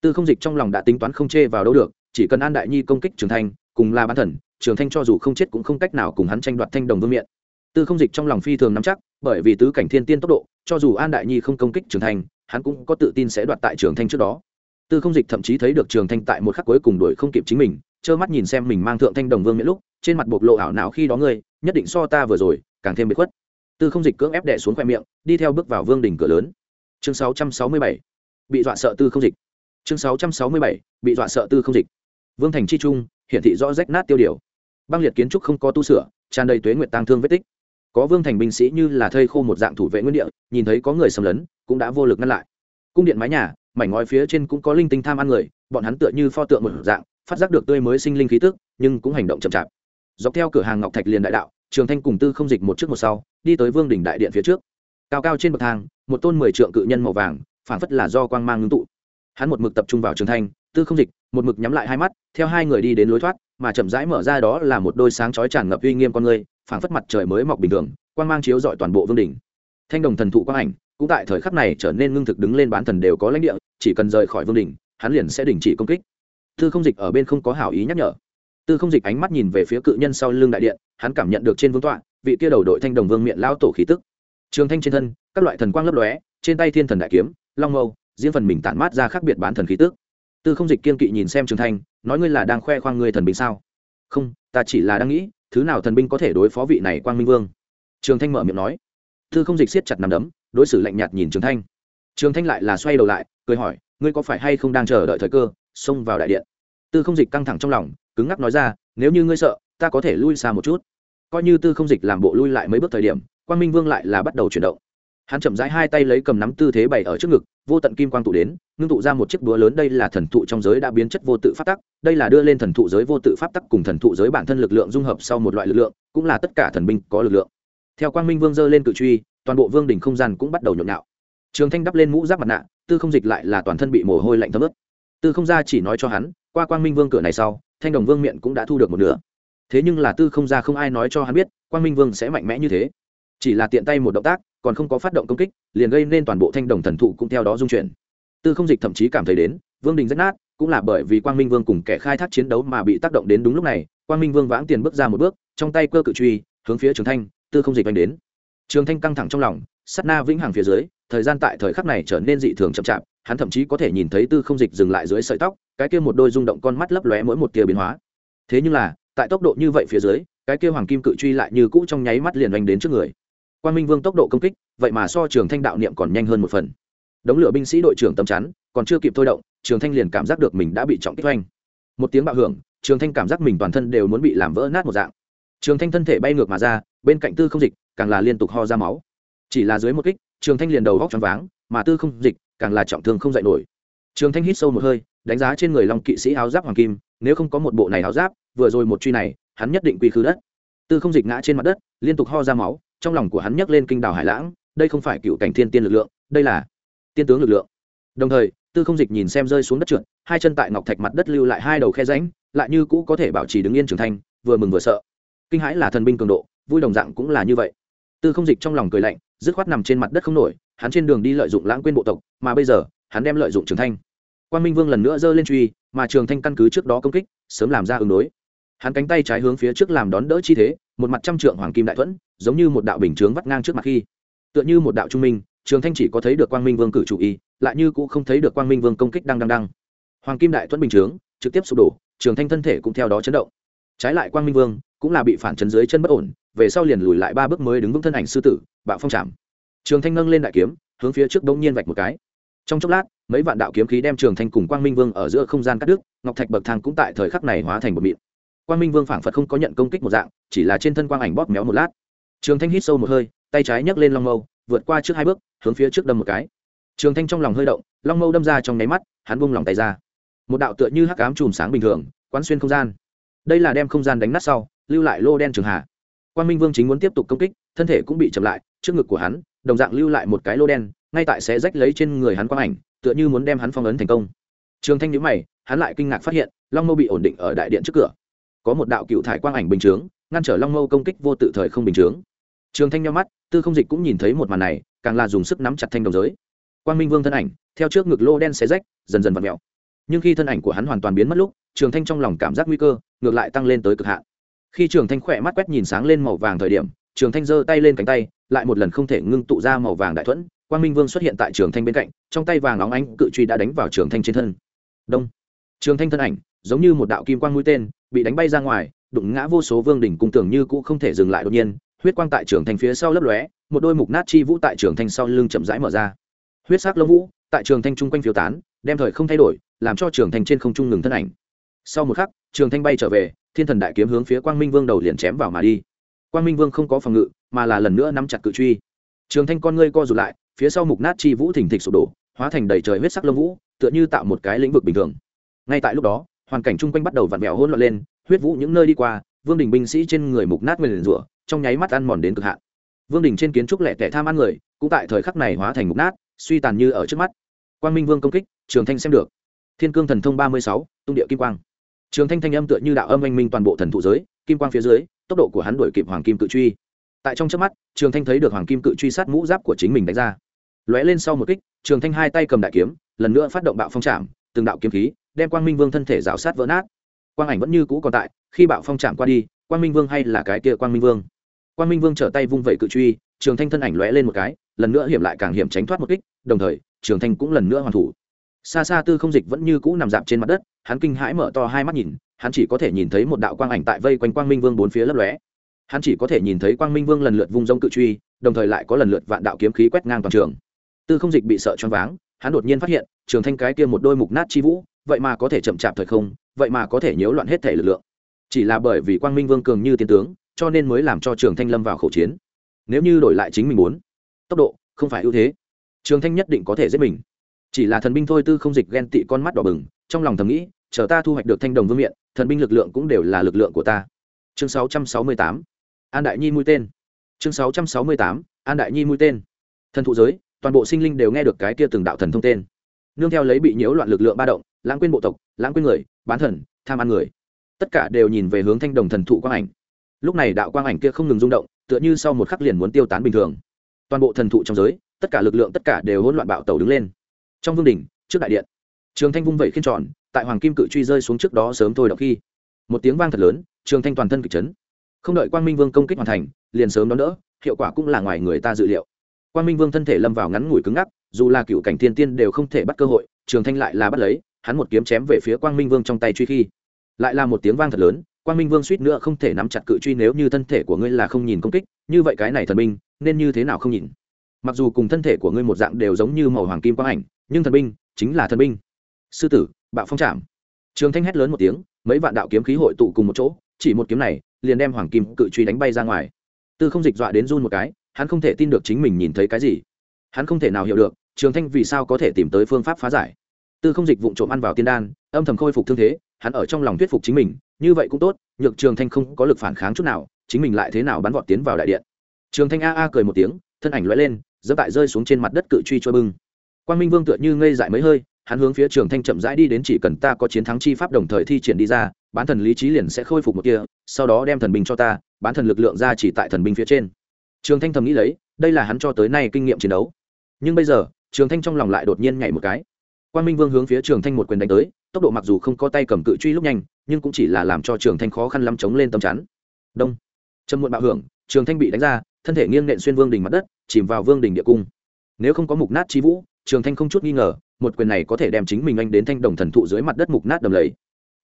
Tư không dịch trong lòng đã tính toán không chê vào đâu được, chỉ cần an đại nhi công kích trường thanh, cùng là bán thần, trường thanh cho dù không chết cũng không cách nào cùng hắn tranh đoạt thanh đồng vương miện. Tư không dịch trong lòng phi thường nắm chắc, bởi vì tứ cảnh thiên tiên tốc độ, cho dù an đại nhi không công kích trường thanh, hắn cũng có tự tin sẽ đoạt tại trường thanh trước đó tư không dịch thậm chí thấy được trường thanh tại một khắc cuối cùng đuổi không kịp chính mình, trơ mắt nhìn xem mình mang thượng thanh đồng vương miễn lúc, trên mặt bộc lộ ảo não khi đó ngươi, nhất định so ta vừa rồi, càng thêm bị khuất. Tư không dịch cưỡng ép đệ xuống khoe miệng, đi theo bước vào vương đỉnh cửa lớn. Chương 667. bị dọa sợ tư không dịch. Chương 667. bị dọa sợ tư không dịch. Vương thành chi trung, hiển thị rõ rách nát tiêu điều. Băng liệt kiến trúc không có tu sửa, tràn đầy tuế nguyệt tang thương vết tích. Có vương thành binh sĩ như là thây khô một dạng thủ vệ nguyên địa, nhìn thấy có người xâm lấn, cũng đã vô lực ngăn lại cung điện mái nhà, mảnh ngói phía trên cũng có linh tinh tham ăn người, bọn hắn tựa như pho tượng một dạng, phát giác được tươi mới sinh linh khí tức, nhưng cũng hành động chậm chạp. Dọc theo cửa hàng ngọc thạch liền đại đạo, trường thanh cùng tư không dịch một trước một sau, đi tới vương đỉnh đại điện phía trước. Cao cao trên bậc thang, một tôn mười trượng cự nhân màu vàng phản phất là do quang mang ngưng tụ. Hắn một mực tập trung vào trường thanh, tư không dịch, một mực nhắm lại hai mắt, theo hai người đi đến lối thoát, mà chậm rãi mở ra đó là một đôi sáng chói tràn ngập uy nghiêm con người, phảng phất mặt trời mới mọc bình thường, quang mang chiếu dọi toàn bộ vương đỉnh thanh đồng thần thụ quang ảnh cũng tại thời khắc này trở nên ngưng thực đứng lên bán thần đều có lãnh địa, chỉ cần rời khỏi vương đỉnh hắn liền sẽ đình chỉ công kích. Tư không dịch ở bên không có hảo ý nhắc nhở. Tư không dịch ánh mắt nhìn về phía cự nhân sau lưng đại điện, hắn cảm nhận được trên vương tọa, vị kia đầu đội thanh đồng vương miệng lao tổ khí tức. Trường thanh trên thân, các loại thần quang lấp lóe, trên tay thiên thần đại kiếm, long mâu diễn phần mình tản mát ra khác biệt bán thần khí tức. Tư không dịch kiên kỵ nhìn xem trường thanh, nói ngươi là đang khoe khoang ngươi thần binh sao? Không, ta chỉ là đang nghĩ, thứ nào thần binh có thể đối phó vị này quang minh vương? Trường thanh mở miệng nói. Tư không dịch siết chặt nằm đấm đối xử lạnh nhạt nhìn trường thanh. Trường thanh lại là xoay đầu lại, cười hỏi, ngươi có phải hay không đang chờ đợi thời cơ, xông vào đại điện? Tư không dịch căng thẳng trong lòng, cứng ngắc nói ra, nếu như ngươi sợ, ta có thể lui xa một chút. Coi như tư không dịch làm bộ lui lại mấy bước thời điểm, quang minh vương lại là bắt đầu chuyển động. Hắn chậm rãi hai tay lấy cầm nắm tư thế bày ở trước ngực, vô tận kim quang tụ đến, ngưng tụ ra một chiếc búa lớn, đây là thần thụ trong giới đã biến chất vô tự pháp tắc, đây là đưa lên thần thụ giới vô tự pháp tắc cùng thần thụ giới bản thân lực lượng dung hợp sau một loại lực lượng, cũng là tất cả thần binh có lực lượng. Theo quang minh vương dơ lên cự truy toàn bộ vương đình không gian cũng bắt đầu nhộn nhạo. Trường thanh đắp lên mũ giáp mặt nạ, tư không dịch lại là toàn thân bị mồ hôi lạnh thấm ướt. Tư không ra chỉ nói cho hắn, qua quang minh vương cửa này sau, thanh đồng vương miệng cũng đã thu được một nửa. Thế nhưng là tư không ra không ai nói cho hắn biết, quang minh vương sẽ mạnh mẽ như thế. Chỉ là tiện tay một động tác, còn không có phát động công kích, liền gây nên toàn bộ thanh đồng thần thụ cũng theo đó dung chuyển. Tư không dịch thậm chí cảm thấy đến, vương đình rất nát, cũng là bởi vì quang minh vương cùng kẻ khai thác chiến đấu mà bị tác động đến đúng lúc này, quang minh vương vãng tiền bước ra một bước, trong tay cơ cự truy, hướng phía trường thanh, tư không dịch đánh đến trường thanh căng thẳng trong lòng sắt na vĩnh hằng phía dưới, thời gian tại thời khắc này trở nên dị thường chậm chạp, hắn thậm chí có thể nhìn thấy tư không dịch dừng lại dưới sợi tóc, cái kia một đôi rung động con mắt lấp lóe mỗi một tia biến hóa. Thế nhưng là, tại tốc độ như vậy phía dưới, cái kia hoàng kim cự truy lại như cũ trong nháy mắt liền oanh đến trước người. Quan minh vương tốc độ công kích, vậy mà so trường thanh đạo niệm còn nhanh hơn một phần. Đống lửa binh sĩ đội trưởng tâm chắn, còn chưa kịp thôi động, trường thanh liền cảm giác được mình đã bị trọng kích oanh. Một tiếng bạo hưởng, trường thanh cảm giác mình toàn thân đều muốn bị làm vỡ nát một dạng. Trường thanh thân thể bay ngược mà ra bên cạnh tư không dịch, càng là liên tục ho ra máu. Chỉ là dưới một kích, trường thanh liền đầu góc choáng váng, mà tư không dịch càng là trọng thương không dậy nổi. Trường thanh hít sâu một hơi, đánh giá trên người long kỵ sĩ áo giáp hoàng kim, nếu không có một bộ này áo giáp, vừa rồi một truy này, hắn nhất định quy khứ đất. Tư không dịch ngã trên mặt đất, liên tục ho ra máu, trong lòng của hắn nhấc lên kinh đảo hải lãng, đây không phải cựu cảnh thiên tiên lực lượng, đây là tiên tướng lực lượng. Đồng thời, tư không dịch nhìn xem rơi xuống đất trượt, hai chân tại ngọc thạch mặt đất lưu lại hai đầu khe ránh lại như cũ có thể bảo trì đứng yên trưởng thành vừa mừng vừa sợ. Kinh hãi là thần binh cường độ vui đồng dạng cũng là như vậy. Tư không dịch trong lòng cười lạnh, dứt khoát nằm trên mặt đất không nổi, hắn trên đường đi lợi dụng lãng quên bộ tộc, mà bây giờ, hắn đem lợi dụng trường thanh. Quan minh vương lần nữa giơ lên truy, mà trường thanh căn cứ trước đó công kích, sớm làm ra ứng đối. Hắn cánh tay trái hướng phía trước làm đón đỡ chi thế, một mặt trăm trượng hoàng kim đại thuẫn, giống như một đạo bình chướng vắt ngang trước mặt khi. Tựa như một đạo trung minh, trường thanh chỉ có thấy được quang minh vương cử chủ y, lại như cũng không thấy được quang minh vương công kích đang đang đang. Hoàng kim đại thuẫn bình chướng, trực tiếp sụp đổ, trường thanh thân thể cũng theo đó chấn động. Trái lại quang minh vương cũng là bị phản chấn dưới chân bất ổn về sau liền lùi lại ba bước mới đứng vững thân ảnh sư tử, bạo phong chạm. Trường thanh nâng lên đại kiếm, hướng phía trước bỗng nhiên vạch một cái. Trong chốc lát, mấy vạn đạo kiếm khí đem trường thanh cùng quang minh vương ở giữa không gian cắt đứt, ngọc thạch bậc thang cũng tại thời khắc này hóa thành một mịn. Quang minh vương phảng phật không có nhận công kích một dạng, chỉ là trên thân quang ảnh bóp méo một lát. Trường thanh hít sâu một hơi, tay trái nhấc lên long mâu, vượt qua trước hai bước, hướng phía trước đâm một cái. Trường thanh trong lòng hơi động, long mâu đâm ra trong nháy mắt, hắn bung lòng tay ra. Một đạo tựa như hắc ám chùm sáng bình thường, quán xuyên không gian. Đây là đem không gian đánh nát sau, lưu lại lô đen trường hạ quan minh vương chính muốn tiếp tục công kích, thân thể cũng bị chậm lại, trước ngực của hắn, đồng dạng lưu lại một cái lô đen, ngay tại sẽ rách lấy trên người hắn quang ảnh, tựa như muốn đem hắn phong ấn thành công. Trường thanh nhữ mày, hắn lại kinh ngạc phát hiện, long mâu bị ổn định ở đại điện trước cửa. Có một đạo cựu thải quang ảnh bình chướng, ngăn trở long mâu công kích vô tự thời không bình chướng. Trường thanh nhau mắt, tư không dịch cũng nhìn thấy một màn này, càng là dùng sức nắm chặt thanh đồng giới. Quang minh vương thân ảnh, theo trước ngực lô đen xé rách, dần dần v ặ mẹo nhưng khi thân ảnh của hắn hoàn toàn biến mất lúc, trường thanh trong lòng cảm giác nguy cơ, ngược lại tăng lên tới cực hạn khi trường thanh khỏe mắt quét nhìn sáng lên màu vàng thời điểm, trường thanh giơ tay lên cánh tay, lại một lần không thể ngưng tụ ra màu vàng đại thuẫn. Quang minh vương xuất hiện tại trường thanh bên cạnh, trong tay vàng óng ánh cự truy đã đánh vào trường thanh trên thân. Đông. Trường thanh thân ảnh, giống như một đạo kim quang mũi tên, bị đánh bay ra ngoài, đụng ngã vô số vương đỉnh cung tưởng như cũ không thể dừng lại đột nhiên, huyết quang tại trường thanh phía sau lấp lóe, một đôi mục nát chi vũ tại trường thanh sau lưng chậm rãi mở ra. Huyết sắc lông vũ, tại trường thanh chung quanh phiêu tán, đem thời không thay đổi, làm cho trường thanh trên không trung ngừng thân ảnh. Sau một khắc, trường thanh bay trở về thiên thần đại kiếm hướng phía quang minh vương đầu liền chém vào mà đi. Quang minh vương không có phòng ngự, mà là lần nữa nắm chặt cự truy. Trường thanh con ngươi co rụt lại, phía sau mục nát chi vũ thình thịch sụp đổ, hóa thành đầy trời huyết sắc lông vũ, tựa như tạo một cái lĩnh vực bình thường. Ngay tại lúc đó, hoàn cảnh chung quanh bắt đầu vặn vẹo hỗn loạn lên, huyết vũ những nơi đi qua, vương đình binh sĩ trên người mục nát nguyền rủa, trong nháy mắt ăn mòn đến cực hạn. Vương đình trên kiến trúc lẻ tẻ tham ăn người, cũng tại thời khắc này hóa thành mục nát, suy tàn như ở trước mắt. Quang minh vương công kích, trường thanh xem được. Thiên cương thần thông ba mươi sáu, tung địa kim quang trường thanh thanh âm tựa như đạo âm anh minh toàn bộ thần thụ giới, kim quang phía dưới, tốc độ của hắn đuổi kịp hoàng kim cự truy. Tại trong trước mắt, trường thanh thấy được hoàng kim cự truy sát mũ giáp của chính mình đánh ra. Lóe lên sau một kích, trường thanh hai tay cầm đại kiếm, lần nữa phát động bạo phong trạm từng đạo kiếm khí đem quang minh vương thân thể rào sát vỡ nát. Quang ảnh vẫn như cũ còn tại, khi bạo phong trạm qua đi, quang minh vương hay là cái kia quang minh vương? Quang minh vương trở tay vung vẩy cự truy, trường thanh thân ảnh lóe lên một cái, lần nữa hiểm lại càng hiểm tránh thoát một kích, đồng thời, trường thanh cũng lần nữa hoàn thủ. Xa xa tư không dịch vẫn như cũ nằm dạp trên mặt đất hắn kinh hãi mở to hai mắt nhìn, hắn chỉ có thể nhìn thấy một đạo quang ảnh tại vây quanh quang minh vương bốn phía lấp lóe. Hắn chỉ có thể nhìn thấy quang minh vương lần lượt vung rông cự truy, đồng thời lại có lần lượt vạn đạo kiếm khí quét ngang toàn trường. Tư không dịch bị sợ choáng váng, hắn đột nhiên phát hiện, trường thanh cái kia một đôi mục nát chi vũ, vậy mà có thể chậm chạp thời không, vậy mà có thể nhiễu loạn hết thể lực lượng. Chỉ là bởi vì quang minh vương cường như tiên tướng, cho nên mới làm cho trường thanh lâm vào khẩu chiến. Nếu như đổi lại chính mình muốn, tốc độ không phải ưu thế. Trường thanh nhất định có thể giết mình. Chỉ là thần binh thôi tư không dịch ghen tị con mắt đỏ bừng trong lòng thầm nghĩ, chờ ta thu hoạch được thanh đồng vương miện, thần binh lực lượng cũng đều là lực lượng của ta. Chương 668 an đại nhi mũi tên. Chương 668 an đại nhi mũi tên. Thần thụ giới, toàn bộ sinh linh đều nghe được cái kia từng đạo thần thông tên. Nương theo lấy bị nhiễu loạn lực lượng ba động, lãng quên bộ tộc, lãng quên người, bán thần, tham ăn người, tất cả đều nhìn về hướng thanh đồng thần thụ quang ảnh. Lúc này đạo quang ảnh kia không ngừng rung động, tựa như sau một khắc liền muốn tiêu tán bình thường. Toàn bộ thần thụ trong giới, tất cả lực lượng tất cả đều hỗn loạn bạo tàu đứng lên. Trong vương đình trước đại điện trường thanh vung vẩy khiên tròn, tại hoàng kim cự truy rơi xuống trước đó sớm thôi đọc khi. Một tiếng vang thật lớn, trường thanh toàn thân kịch chấn. Không đợi quang minh vương công kích hoàn thành, liền sớm đón đỡ, hiệu quả cũng là ngoài người ta dự liệu. Quang minh vương thân thể lâm vào ngắn ngủi cứng ngắc, dù là cựu cảnh thiên tiên đều không thể bắt cơ hội, trường thanh lại là bắt lấy, hắn một kiếm chém về phía quang minh vương trong tay truy khi. Lại là một tiếng vang thật lớn, quang minh vương suýt nữa không thể nắm chặt cự truy nếu như thân thể của ngươi là không nhìn công kích, như vậy cái này thần binh, nên như thế nào không nhìn? Mặc dù cùng thân thể của ngươi một dạng đều giống như màu hoàng kim quang ảnh, nhưng thần binh chính là thần binh sư tử, bạo phong trảm. Trường thanh hét lớn một tiếng, mấy vạn đạo kiếm khí hội tụ cùng một chỗ, chỉ một kiếm này, liền đem hoàng kim cự truy đánh bay ra ngoài. Tư không dịch dọa đến run một cái, hắn không thể tin được chính mình nhìn thấy cái gì. Hắn không thể nào hiểu được, trường thanh vì sao có thể tìm tới phương pháp phá giải. Tư không dịch vụng trộm ăn vào tiên đan, âm thầm khôi phục thương thế, hắn ở trong lòng thuyết phục chính mình, như vậy cũng tốt, nhược trường thanh không có lực phản kháng chút nào, chính mình lại thế nào bắn vọt tiến vào đại điện. Trường thanh a a cười một tiếng, thân ảnh lóe lên dẫm tại rơi xuống trên mặt đất cự truy trôi bưng. Quang minh vương tựa như ngây dại mấy hơi hắn hướng phía trường thanh chậm rãi đi đến chỉ cần ta có chiến thắng chi pháp đồng thời thi triển đi ra, bán thần lý trí liền sẽ khôi phục một kia, sau đó đem thần binh cho ta, bán thần lực lượng ra chỉ tại thần binh phía trên. Trường thanh thầm nghĩ lấy, đây là hắn cho tới nay kinh nghiệm chiến đấu. Nhưng bây giờ, trường thanh trong lòng lại đột nhiên nhảy một cái. Quan minh vương hướng phía trường thanh một quyền đánh tới, tốc độ mặc dù không có tay cầm cự truy lúc nhanh, nhưng cũng chỉ là làm cho trường thanh khó khăn lắm chống lên tầm chắn. Đông. Trâm muộn bạo hưởng, trường thanh bị đánh ra, thân thể nghiêng nện xuyên vương đình mặt đất, chìm vào vương đình địa cung. Nếu không có mục nát chi vũ trường thanh không chút nghi ngờ, một quyền này có thể đem chính mình anh đến thanh đồng thần thụ dưới mặt đất mục nát đầm lầy.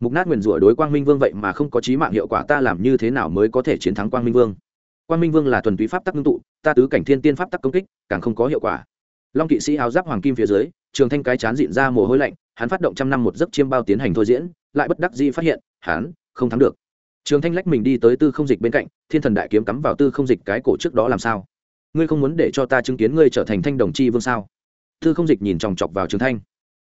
Mục nát nguyền rủa đối quang minh vương vậy mà không có trí mạng hiệu quả, ta làm như thế nào mới có thể chiến thắng quang minh vương? Quang minh vương là thuần túy pháp tắc ngưng tụ, ta tứ cảnh thiên tiên pháp tắc công kích, càng không có hiệu quả. Long kỵ sĩ áo giáp hoàng kim phía dưới, trường thanh cái chán dịn ra mồ hôi lạnh, hắn phát động trăm năm một giấc chiêm bao tiến hành thôi diễn, lại bất đắc dĩ phát hiện, hắn không thắng được. Trường thanh lách mình đi tới tư không dịch bên cạnh, thiên thần đại kiếm cắm vào tư không dịch cái cổ trước đó làm sao? Ngươi không muốn để cho ta chứng kiến ngươi trở thành thanh đồng chi vương sao? Tư không dịch nhìn chòng chọc vào trường thanh.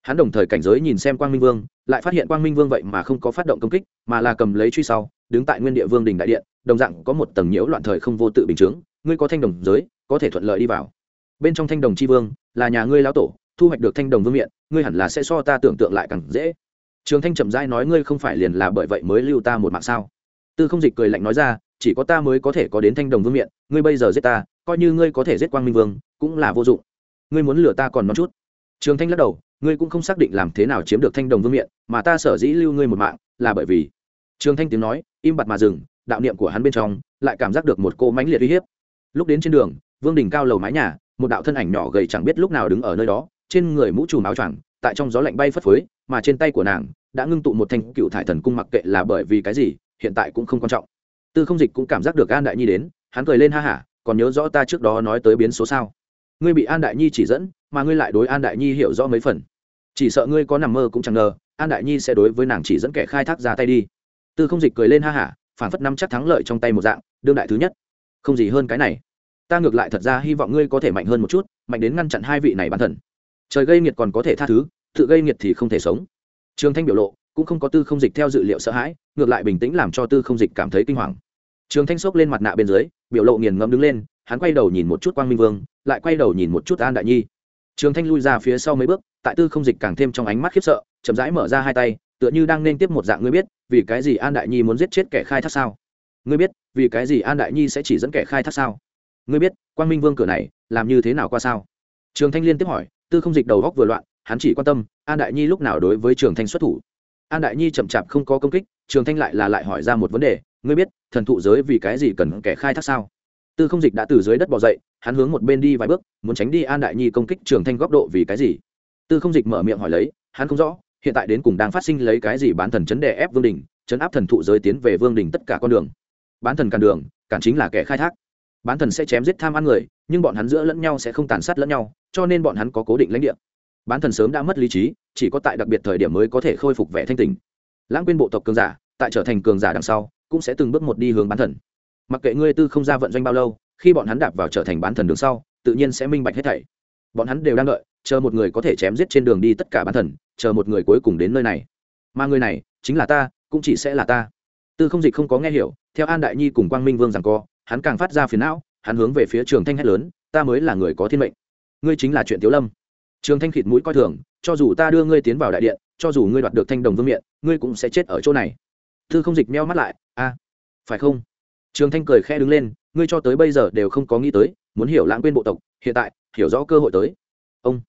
Hắn đồng thời cảnh giới nhìn xem quang minh vương, lại phát hiện quang minh vương vậy mà không có phát động công kích, mà là cầm lấy truy sau, đứng tại nguyên địa vương đình đại điện, đồng dạng có một tầng nhiễu loạn thời không vô tự bình chướng, ngươi có thanh đồng giới, có thể thuận lợi đi vào. Bên trong thanh đồng chi vương, là nhà ngươi lão tổ, thu hoạch được thanh đồng vương miện, ngươi hẳn là sẽ so ta tưởng tượng lại càng dễ. Trường thanh trầm rãi nói, ngươi không phải liền là bởi vậy mới lưu ta một mạng sao? Tư không dịch cười lạnh nói ra, chỉ có ta mới có thể có đến thanh đồng vương miện, ngươi bây giờ giết ta, coi như ngươi có thể giết quang minh vương, cũng là vô dụng ngươi muốn lừa ta còn non chút. Trường thanh lắc đầu, ngươi cũng không xác định làm thế nào chiếm được thanh đồng vương miện mà ta sở dĩ lưu ngươi một mạng là bởi vì trường thanh tiếng nói, im bặt mà dừng, đạo niệm của hắn bên trong lại cảm giác được một cô mãnh liệt uy hiếp. Lúc đến trên đường, vương đình cao lầu mái nhà, một đạo thân ảnh nhỏ gầy chẳng biết lúc nào đứng ở nơi đó, trên người mũ trùm áo choàng, tại trong gió lạnh bay phất phới, mà trên tay của nàng đã ngưng tụ một thanh cựu thải thần cung mặc kệ là bởi vì cái gì, hiện tại cũng không quan trọng. Tư không dịch cũng cảm giác được an đại nhi đến, hắn cười lên ha hả, còn nhớ rõ ta trước đó nói tới biến số sao? Ngươi bị an đại nhi chỉ dẫn, mà ngươi lại đối an đại nhi hiểu rõ mấy phần. Chỉ sợ ngươi có nằm mơ cũng chẳng ngờ, an đại nhi sẽ đối với nàng chỉ dẫn kẻ khai thác ra tay đi. Tư không dịch cười lên ha hả phản phất năm chắc thắng lợi trong tay một dạng, đương đại thứ nhất. Không gì hơn cái này. Ta ngược lại thật ra hy vọng ngươi có thể mạnh hơn một chút, mạnh đến ngăn chặn hai vị này bản thần trời gây nghiệt còn có thể tha thứ, tự gây nghiệt thì không thể sống. Trường thanh biểu lộ, cũng không có tư không dịch theo dự liệu sợ hãi, ngược lại bình tĩnh làm cho tư không dịch cảm thấy kinh hoàng. Trường thanh xốc lên mặt nạ bên dưới, biểu lộ nghiền ngẫm đứng lên, hắn quay đầu nhìn một chút quang minh vương lại quay đầu nhìn một chút an đại nhi. Trường thanh lui ra phía sau mấy bước, tại tư không dịch càng thêm trong ánh mắt khiếp sợ, chậm rãi mở ra hai tay, tựa như đang nên tiếp một dạng ngươi biết, vì cái gì an đại nhi muốn giết chết kẻ khai thác sao? Ngươi biết, vì cái gì an đại nhi sẽ chỉ dẫn kẻ khai thác sao? Ngươi biết, quang minh vương cửa này, làm như thế nào qua sao? Trường thanh liên tiếp hỏi, tư không dịch đầu góc vừa loạn, hắn chỉ quan tâm, an đại nhi lúc nào đối với trường thanh xuất thủ? An đại nhi chậm chạp không có công kích, trường thanh lại là lại hỏi ra một vấn đề, ngươi biết, thần thụ giới vì cái gì cần kẻ khai thác sao? Tư không dịch đã từ dưới đất bỏ dậy, hắn hướng một bên đi vài bước, muốn tránh đi an đại nhi công kích trường thanh góc độ vì cái gì? Tư không dịch mở miệng hỏi lấy, hắn không rõ, hiện tại đến cùng đang phát sinh lấy cái gì bán thần chấn đè ép vương đình, chấn áp thần thụ giới tiến về vương đình tất cả con đường. Bán thần cản đường, cản chính là kẻ khai thác. Bán thần sẽ chém giết tham ăn người, nhưng bọn hắn giữa lẫn nhau sẽ không tàn sát lẫn nhau, cho nên bọn hắn có cố định lãnh địa. Bán thần sớm đã mất lý trí, chỉ có tại đặc biệt thời điểm mới có thể khôi phục vẻ thanh tình lãng quên bộ tộc cường giả, tại trở thành cường giả đằng sau, cũng sẽ từng bước một đi hướng bán thần mặc kệ ngươi tư không ra vận doanh bao lâu, khi bọn hắn đạp vào trở thành bán thần đường sau, tự nhiên sẽ minh bạch hết thảy. Bọn hắn đều đang đợi, chờ một người có thể chém giết trên đường đi tất cả bán thần, chờ một người cuối cùng đến nơi này. Mà người này, chính là ta, cũng chỉ sẽ là ta. Tư không dịch không có nghe hiểu, theo an đại nhi cùng quang minh vương rằng co, hắn càng phát ra phiền não, hắn hướng về phía trường thanh hét lớn, ta mới là người có thiên mệnh. Ngươi chính là chuyện tiếu lâm. Trường thanh khịt mũi coi thường, cho dù ta đưa ngươi tiến vào đại điện, cho dù ngươi đoạt được thanh đồng vương miện, ngươi cũng sẽ chết ở chỗ này. Tư không dịch meo mắt lại, a, phải không? Trường thanh cười khe đứng lên, ngươi cho tới bây giờ đều không có nghĩ tới, muốn hiểu lãng quên bộ tộc, hiện tại, hiểu rõ cơ hội tới. Ông,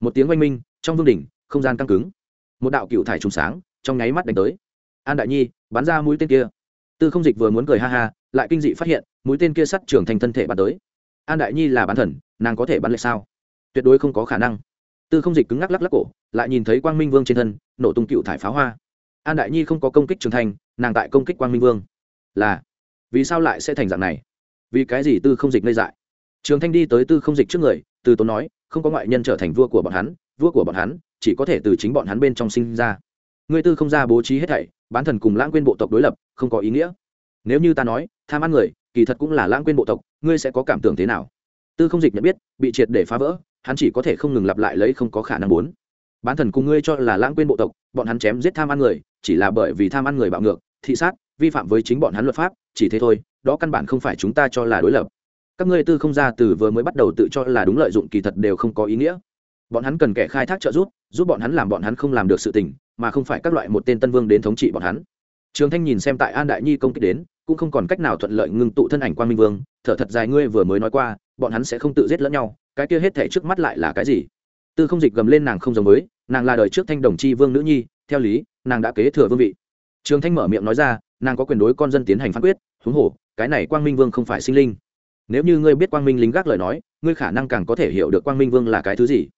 một tiếng oanh minh, trong vương đỉnh, không gian căng cứng. Một đạo cựu thải trùng sáng, trong nháy mắt đánh tới. An đại nhi, bắn ra mũi tên kia. Tư không dịch vừa muốn cười ha ha, lại kinh dị phát hiện, mũi tên kia sắt trưởng thành thân thể bắn tới. An đại nhi là bán thần, nàng có thể bắn lại sao? Tuyệt đối không có khả năng. Tư không dịch cứng ngắc lắc lắc cổ, lại nhìn thấy quang minh vương trên thân, nổ tung cựu thải pháo hoa. An đại nhi không có công kích trường thành, nàng tại công kích quang minh vương. Là vì sao lại sẽ thành dạng này? Vì cái gì tư không dịch ngây dại? Trường thanh đi tới tư không dịch trước người, từ tốn nói, không có ngoại nhân trở thành vua của bọn hắn, vua của bọn hắn chỉ có thể từ chính bọn hắn bên trong sinh ra. Người tư không ra bố trí hết thảy, bán thần cùng lãng quên bộ tộc đối lập, không có ý nghĩa. Nếu như ta nói, tham ăn người, kỳ thật cũng là lãng quên bộ tộc, ngươi sẽ có cảm tưởng thế nào? Tư không dịch nhận biết, bị triệt để phá vỡ, hắn chỉ có thể không ngừng lặp lại lấy không có khả năng muốn. Bán thần cùng ngươi cho là lãng quên bộ tộc, bọn hắn chém giết tham ăn người, chỉ là bởi vì tham ăn người bạo ngược, thị sát, vi phạm với chính bọn hắn luật pháp chỉ thế thôi đó căn bản không phải chúng ta cho là đối lập. Các ngươi tư không ra từ vừa mới bắt đầu tự cho là đúng lợi dụng kỳ thật đều không có ý nghĩa. Bọn hắn cần kẻ khai thác trợ giúp giúp bọn hắn làm bọn hắn không làm được sự tình mà không phải các loại một tên tân vương đến thống trị bọn hắn. Trường thanh nhìn xem tại an đại nhi công kích đến cũng không còn cách nào thuận lợi ngưng tụ thân ảnh quan minh vương thở thật dài ngươi vừa mới nói qua bọn hắn sẽ không tự giết lẫn nhau cái kia hết thể trước mắt lại là cái gì? Tư không dịch gầm lên nàng không giống mới, nàng là đời trước thanh đồng tri vương nữ nhi theo lý nàng đã kế thừa vương vị. Trường thanh mở miệng nói ra nàng có quyền đối con dân tiến hành phán quyết huống hồ, cái này quang minh vương không phải sinh linh. Nếu như ngươi biết quang minh lính gác lời nói, ngươi khả năng càng có thể hiểu được quang minh vương là cái thứ gì.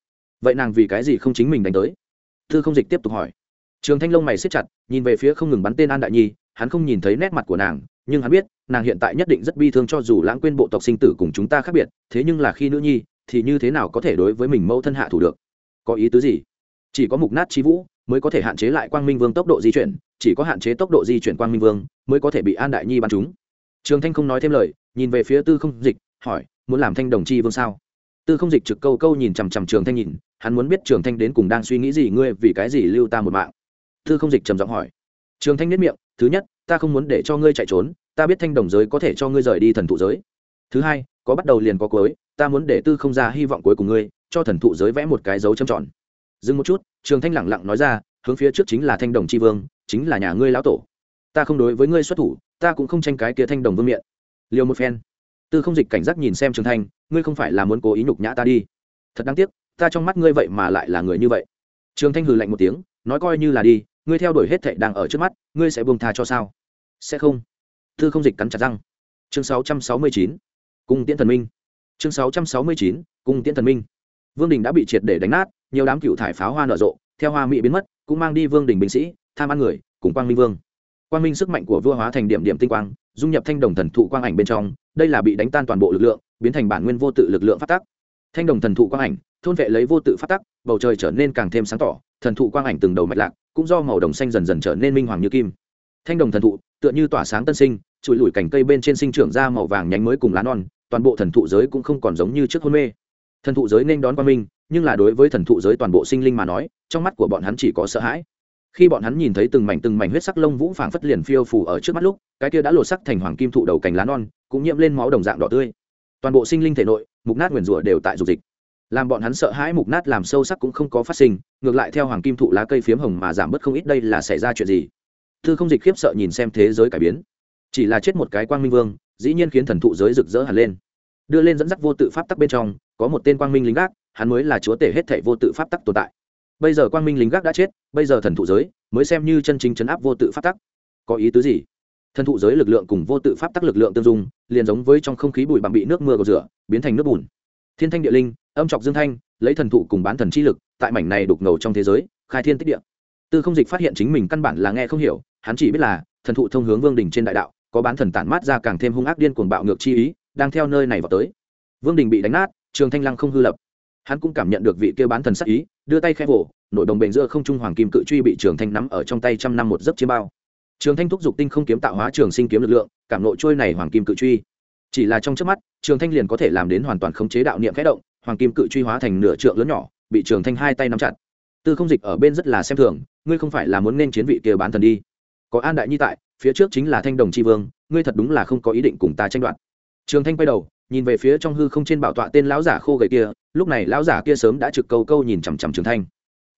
Vậy nàng vì cái gì không chính mình đánh tới? Thư không dịch tiếp tục hỏi. Trường thanh long mày siết chặt, nhìn về phía không ngừng bắn tên an đại nhi, hắn không nhìn thấy nét mặt của nàng, nhưng hắn biết, nàng hiện tại nhất định rất bi thương cho dù lãng quên bộ tộc sinh tử cùng chúng ta khác biệt, thế nhưng là khi nữ nhi, thì như thế nào có thể đối với mình mẫu thân hạ thủ được? Có ý tứ gì? Chỉ có mục nát chi vũ mới có thể hạn chế lại quang minh vương tốc độ di chuyển chỉ có hạn chế tốc độ di chuyển quang minh vương mới có thể bị an đại nhi bắn chúng. Trường thanh không nói thêm lời, nhìn về phía tư không dịch, hỏi, muốn làm thanh đồng chi vương sao? Tư không dịch trực câu câu nhìn chằm chằm trường thanh nhìn, hắn muốn biết trường thanh đến cùng đang suy nghĩ gì, ngươi vì cái gì lưu ta một mạng? Tư không dịch trầm giọng hỏi. Trường thanh nhất miệng, thứ nhất, ta không muốn để cho ngươi chạy trốn, ta biết thanh đồng giới có thể cho ngươi rời đi thần thụ giới. Thứ hai, có bắt đầu liền có cuối, ta muốn để tư không ra hy vọng cuối cùng ngươi, cho thần thụ giới vẽ một cái dấu châm tròn. Dừng một chút, trường thanh lẳng lặng nói ra hướng phía trước chính là thanh đồng c h i vương, chính là nhà ngươi lão tổ. Ta không đối với ngươi xuất thủ, ta cũng không tranh cái kia thanh đồng vương miện liều một phen. Tư không dịch cảnh giác nhìn xem trường thanh, ngươi không phải là muốn cố ý nhục nhã ta đi. Thật đáng tiếc, ta trong mắt ngươi vậy mà lại là người như vậy. Trường thanh hừ lạnh một tiếng, nói coi như là đi, ngươi theo đuổi hết thệ đang ở trước mắt, ngươi sẽ buông tha cho sao? Sẽ không. Tư không dịch cắn chặt răng. Chương 669. cung tiễn thần minh. Chương 669. cung tiễn thần minh vương đình đã bị triệt để đánh nát, nhiều đám cựu thải pháo hoa nở rộ, theo hoa mỹ biến mất, cũng mang đi vương đình binh sĩ, tham ăn người, cùng quang minh vương. Quang minh sức mạnh của vua hóa thành điểm điểm tinh quang, dung nhập thanh đồng thần thụ quang ảnh bên trong, đây là bị đánh tan toàn bộ lực lượng, biến thành bản nguyên vô tự lực lượng phát tắc. Thanh đồng thần thụ quang ảnh, thôn vệ lấy vô tự phát tắc, bầu trời trở nên càng thêm sáng tỏ, thần thụ quang ảnh từng đầu mạch lạc, cũng do màu đồng xanh dần dần trở nên minh hoàng như kim. Thanh đồng thần thụ, tựa như tỏa sáng tân sinh, trụi lủi cành cây bên trên sinh trưởng ra màu vàng nhánh mới cùng lá non, toàn bộ thần thụ giới cũng không còn giống như trước hôn mê thần thụ giới nên đón quan minh, nhưng là đối với thần thụ giới toàn bộ sinh linh mà nói, trong mắt của bọn hắn chỉ có sợ hãi. Khi bọn hắn nhìn thấy từng mảnh từng mảnh huyết sắc lông vũ phảng phất liền phiêu phủ ở trước mắt lúc, cái kia đã lột sắc thành hoàng kim thụ đầu cành lá non, cũng nhiễm lên máu đồng dạng đỏ tươi. Toàn bộ sinh linh thể nội, mục nát nguyền rủa đều tại dục dịch. Làm bọn hắn sợ hãi mục nát làm sâu sắc cũng không có phát sinh, ngược lại theo hoàng kim thụ lá cây phiếm hồng mà giảm bớt không ít đây là xảy ra chuyện gì? Thư không dịch khiếp sợ nhìn xem thế giới cải biến. Chỉ là chết một cái quang minh vương, dĩ nhiên khiến thần thụ giới rực rỡ hẳn lên đưa lên dẫn dắt vô tự pháp tắc bên trong, có một tên quang minh lính gác, hắn mới là chúa tể hết thể vô tự pháp tắc tồn tại. Bây giờ quang minh lính gác đã chết, bây giờ thần thụ giới mới xem như chân chính chấn áp vô tự pháp tắc. Có ý tứ gì? Thần thụ giới lực lượng cùng vô tự pháp tắc lực lượng tương dung, liền giống với trong không khí bụi bặm bị nước mưa gột rửa, biến thành nước bùn. Thiên thanh địa linh, âm trọc dương thanh, lấy thần thụ cùng bán thần chi lực, tại mảnh này đục ngầu trong thế giới, khai thiên tích địa. Tư không dịch phát hiện chính mình căn bản là nghe không hiểu, hắn chỉ biết là thần thụ thông hướng vương đình trên đại đạo, có bán thần tản mát ra càng thêm hung ác điên cuồng bạo ngược chi ý đang theo nơi này vào tới. Vương đình bị đánh nát, trường thanh lăng không hư lập. Hắn cũng cảm nhận được vị kia bán thần sắc ý, đưa tay khẽ vỗ nội đồng bệnh giữa không trung hoàng kim cự truy bị trường thanh nắm ở trong tay trăm năm một giấc chiêm bao. Trường thanh thúc giục tinh không kiếm tạo hóa trường sinh kiếm lực lượng, cảm nội trôi này hoàng kim cự truy. Chỉ là trong trước mắt, trường thanh liền có thể làm đến hoàn toàn khống chế đạo niệm khẽ động, hoàng kim cự truy hóa thành nửa trượng lớn nhỏ, bị trường thanh hai tay nắm chặt. Tư không dịch ở bên rất là xem thường, ngươi không phải là muốn nên chiến vị kia bán thần đi. Có an đại nhi tại, phía trước chính là thanh đồng tri vương, ngươi thật đúng là không có ý định cùng ta tranh đoạt trường thanh quay đầu, nhìn về phía trong hư không trên bảo tọa tên lão giả khô gầy kia, lúc này lão giả kia sớm đã trực câu câu nhìn chằm chằm trường thanh.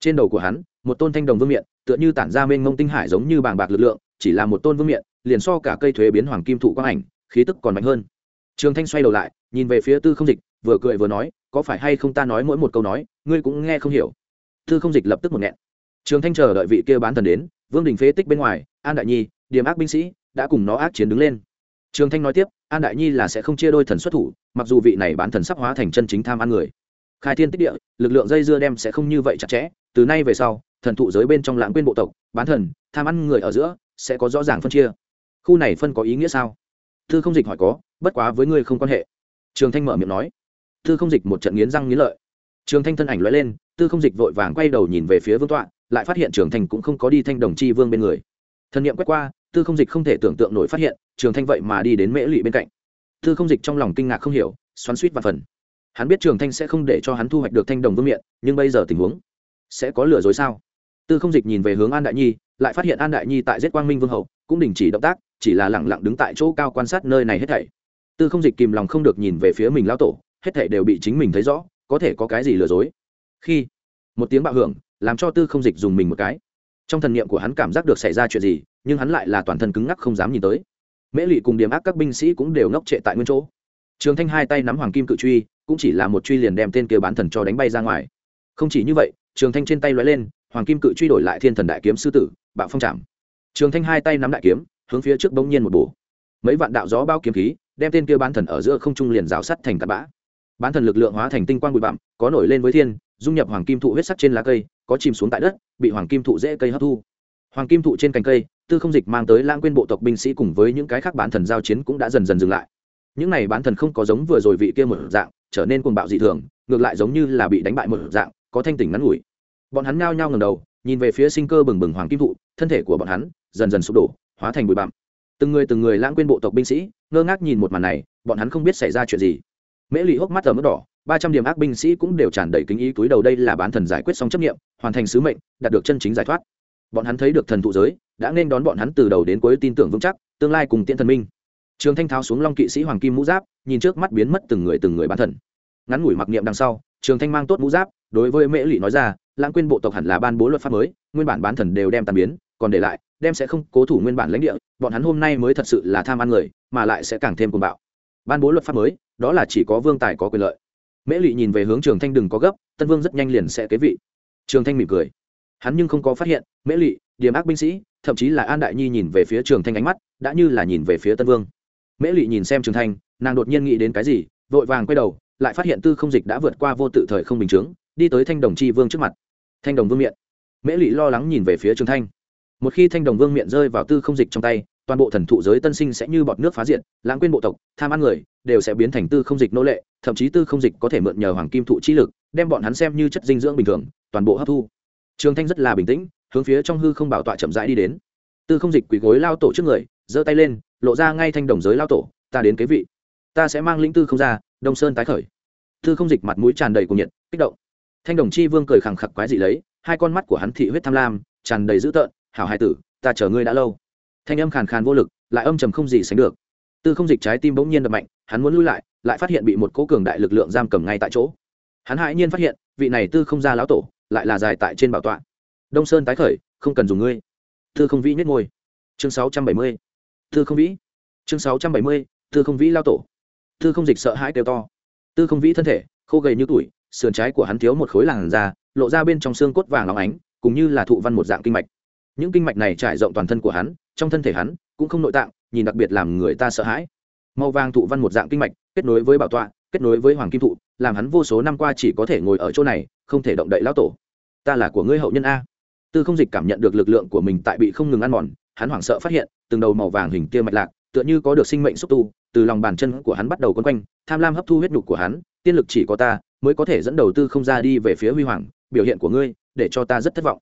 Trên đầu của hắn, một tôn thanh đồng vương miện, tựa như tản ra mênh mông tinh hải giống như bàng bạc lực lượng, chỉ là một tôn vương miện, liền so cả cây thuế biến hoàng kim thụ quang ảnh, khí tức còn mạnh hơn. Trường thanh xoay đầu lại, nhìn về phía tư không dịch, vừa cười vừa nói, có phải hay không ta nói mỗi một câu nói, ngươi cũng nghe không hiểu? Tư không dịch lập tức một nghẹn. Trường thanh chờ đợi vị kia bán thần đến, vương đình phế tích bên ngoài, an đại nhi điểm ác binh sĩ, đã cùng nó ác chiến đứng lên trường thanh nói tiếp, an đại nhi là sẽ không chia đôi thần xuất thủ, mặc dù vị này bán thần sắp hóa thành chân chính tham ăn người. Khai thiên tích địa, lực lượng dây dưa đem sẽ không như vậy chặt chẽ, từ nay về sau, thần thụ giới bên trong lãng quên bộ tộc, bán thần, tham ăn người ở giữa, sẽ có rõ ràng phân chia. Khu này phân có ý nghĩa sao? Thư không dịch hỏi có, bất quá với ngươi không quan hệ. Trường thanh mở miệng nói. Thư không dịch một trận nghiến răng nghiến lợi. Trường thanh thân ảnh lóe lên tư không dịch vội vàng quay đầu nhìn về phía vương tọa, lại phát hiện trường thanh cũng không có đi thanh đồng chi vương bên người. Thần niệm quét qua tư không dịch không thể tưởng tượng nổi phát hiện, trường thanh vậy mà đi đến mễ lụy bên cạnh. Tư không dịch trong lòng kinh ngạc không hiểu, xoắn suýt và phần. Hắn biết trường thanh sẽ không để cho hắn thu hoạch được thanh đồng vương miện, nhưng bây giờ tình huống sẽ có lừa dối sao? Tư không dịch nhìn về hướng an đại nhi, lại phát hiện an đại nhi tại giết quang minh vương hậu, cũng đình chỉ động tác, chỉ là lẳng lặng đứng tại chỗ cao quan sát nơi này hết thảy. Tư không dịch kìm lòng không được nhìn về phía mình lao tổ, hết thảy đều bị chính mình thấy rõ, có thể có cái gì lừa dối. Khi một tiếng bạo hưởng, làm cho tư không dịch dùng mình một cái trong thần niệm của hắn cảm giác được xảy ra chuyện gì, nhưng hắn lại là toàn thân cứng ngắc không dám nhìn tới. Mễ lụy cùng điểm ác các binh sĩ cũng đều ngốc trệ tại nguyên chỗ. Trường thanh hai tay nắm hoàng kim cự truy, cũng chỉ là một truy liền đem tên kia bán thần cho đánh bay ra ngoài. Không chỉ như vậy, trường thanh trên tay lóe lên, hoàng kim cự truy đổi lại thiên thần đại kiếm sư tử, bạo phong trảm. Trường thanh hai tay nắm đại kiếm, hướng phía trước bỗng nhiên một bổ. Mấy vạn đạo gió bao kiếm khí, đem tên kia bán thần ở giữa không trung liền rào sắt thành tạt bã. Bán thần lực lượng hóa thành tinh quang bụi bặm, có nổi lên với thiên, dung nhập hoàng kim thụ huyết sắc trên lá cây có chìm xuống tại đất, bị hoàng kim thụ dễ cây hấp thu. Hoàng kim thụ trên cành cây, tư không dịch mang tới lãng quên bộ tộc binh sĩ cùng với những cái khác bán thần giao chiến cũng đã dần dần dừng lại. Những này bán thần không có giống vừa rồi vị kia một dạng, trở nên cuồng bạo dị thường, ngược lại giống như là bị đánh bại một dạng, có thanh tỉnh ngắn ngủi. Bọn hắn nhao nhao ngầm đầu, nhìn về phía sinh cơ bừng bừng hoàng kim thụ, thân thể của bọn hắn dần dần sụp đổ, hóa thành bụi bặm. Từng người từng người lãng quên bộ tộc binh sĩ, ngơ ngác nhìn một màn này, bọn hắn không biết xảy ra chuyện gì. Mễ lụy hốc mắt ở mức đỏ, ba trăm điểm ác binh sĩ cũng đều tràn đầy kính ý túi đầu đây là bán thần giải quyết xong chấp nghiệm hoàn thành sứ mệnh, đạt được chân chính giải thoát. Bọn hắn thấy được thần thụ giới, đã nên đón bọn hắn từ đầu đến cuối tin tưởng vững chắc, tương lai cùng tiễn thần minh. Trường thanh tháo xuống long kỵ sĩ hoàng kim mũ giáp, nhìn trước mắt biến mất từng người từng người bán thần. Ngắn ngủi mặc niệm đằng sau, trường thanh mang tốt mũ giáp, đối với mễ lụy nói ra, lãng quên bộ tộc hẳn là ban bố luật pháp mới, nguyên bản bán thần đều đem tàn biến, còn để lại, đem sẽ không cố thủ nguyên bản lãnh địa, bọn hắn hôm nay mới thật sự là tham ăn người, mà lại sẽ càng thêm cuồng bạo. Ban bố luật pháp mới, đó là chỉ có vương tài có quyền lợi. Mễ lụy nhìn về hướng trường thanh đừng có gấp, tân vương rất nhanh liền sẽ kế vị trường thanh mỉm cười. Hắn nhưng không có phát hiện, mễ lụy điểm ác binh sĩ, thậm chí là an đại nhi nhìn về phía trường thanh ánh mắt, đã như là nhìn về phía tân vương. Mễ lụy nhìn xem trường thanh, nàng đột nhiên nghĩ đến cái gì, vội vàng quay đầu, lại phát hiện tư không dịch đã vượt qua vô tự thời không bình chướng, đi tới thanh đồng chi vương trước mặt. Thanh đồng vương miện mễ lụy lo lắng nhìn về phía trường thanh. Một khi thanh đồng vương miện rơi vào tư không dịch trong tay, toàn bộ thần thụ giới tân sinh sẽ như bọt nước phá diện lãng quên bộ tộc, tham ăn người, đều sẽ biến thành tư không dịch nô lệ, thậm chí tư không dịch có thể mượn nhờ hoàng kim thụ chi lực, đem bọn hắn xem như chất dinh dưỡng bình thường toàn bộ hấp thu. Trường thanh rất là bình tĩnh, hướng phía trong hư không bảo tọa chậm rãi đi đến. Tư không dịch quỳ gối lao tổ trước người, giơ tay lên, lộ ra ngay thanh đồng giới lao tổ, ta đến kế vị. Ta sẽ mang lĩnh tư không ra, đông sơn tái khởi. Tư không dịch mặt mũi tràn đầy cuồng nhiệt, kích động. Thanh đồng chi vương cười khẳng khặc quái dị lấy, hai con mắt của hắn thị huyết tham lam, tràn đầy dữ tợn, hảo hai tử, ta chờ ngươi đã lâu. Thanh âm khàn khàn vô lực, lại âm trầm không gì sánh được. Tư không dịch trái tim bỗng nhiên đập mạnh, hắn muốn lui lại lại phát hiện bị một cố cường đại lực lượng giam cầm ngay tại chỗ. Hắn hãi nhiên phát hiện, vị này tư không ra lão tổ lại là dài tại trên bảo tọa. Đông sơn tái khởi, không cần dùng ngươi. Thư không vĩ nhất ngôi chương sáu trăm bảy mươi. Tư không vĩ. Chương sáu trăm bảy mươi tư không vĩ lao tổ. Thư không dịch sợ hãi kêu to. Tư không vĩ thân thể, khô gầy như tuổi, sườn trái của hắn thiếu một khối làn da, lộ ra bên trong xương cốt vàng óng ánh cũng như là thụ văn một dạng kinh mạch. Những kinh mạch này trải rộng toàn thân của hắn, trong thân thể hắn cũng không nội tạng, nhìn đặc biệt làm người ta sợ hãi. Màu vàng thụ văn một dạng kinh mạch, kết nối với bảo tọa, kết nối với hoàng kim thụ, làm hắn vô số năm qua chỉ có thể ngồi ở chỗ này, không thể động đậy lão tổ ta là của ngươi hậu nhân a. Tư không dịch cảm nhận được lực lượng của mình tại bị không ngừng ăn mòn, hắn hoảng sợ phát hiện, từng đầu màu vàng hình kia mạch lạc, tựa như có được sinh mệnh xúc tu, từ lòng bàn chân của hắn bắt đầu quấn quanh, tham lam hấp thu huyết nhục của hắn, tiên lực chỉ có ta, mới có thể dẫn đầu tư không ra đi về phía huy hoàng, biểu hiện của ngươi, để cho ta rất thất vọng.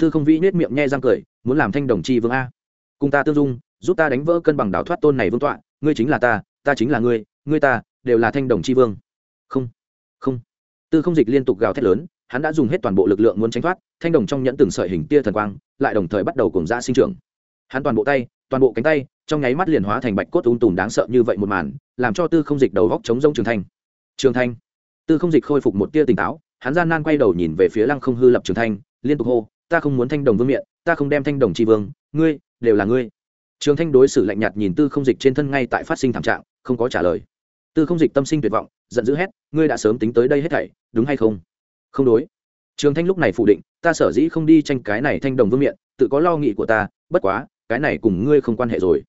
Tư không vĩ nết miệng nhe răng cười, muốn làm thanh đồng chi vương a. Cùng ta tương dung, giúp ta đánh vỡ cân bằng đảo thoát tôn này vương tọa, ngươi chính là ta ta chính là ngươi ngươi ta, đều là thanh đồng chi vương. Không không. Tư không dịch liên tục gào thét lớn hắn đã dùng hết toàn bộ lực lượng muốn tránh thoát, thanh đồng trong nhẫn từng sợi hình tia thần quang, lại đồng thời bắt đầu cùng ra sinh trưởng. Hắn toàn bộ tay, toàn bộ cánh tay, trong nháy mắt liền hóa thành bạch cốt ung tùm đáng sợ như vậy một màn, làm cho tư không dịch đầu góc chống rông trường thanh. Trường thanh. Tư không dịch khôi phục một tia tỉnh táo, hắn gian nan quay đầu nhìn về phía lăng không hư lập trường thanh, liên tục hô, ta không muốn thanh đồng vương miện, ta không đem thanh đồng tri vương, ngươi, đều là ngươi. Trường thanh đối xử lạnh nhạt nhìn tư không dịch trên thân ngay tại phát sinh thảm trạng, không có trả lời. Tư không dịch tâm sinh tuyệt vọng, giận dữ hét, ngươi đã sớm tính tới đây hết thảy, đúng hay không? Không đối. Trường thanh lúc này phủ định, ta sở dĩ không đi tranh cái này thanh đồng vương miện, tự có lo nghĩ của ta, bất quá, cái này cùng ngươi không quan hệ rồi.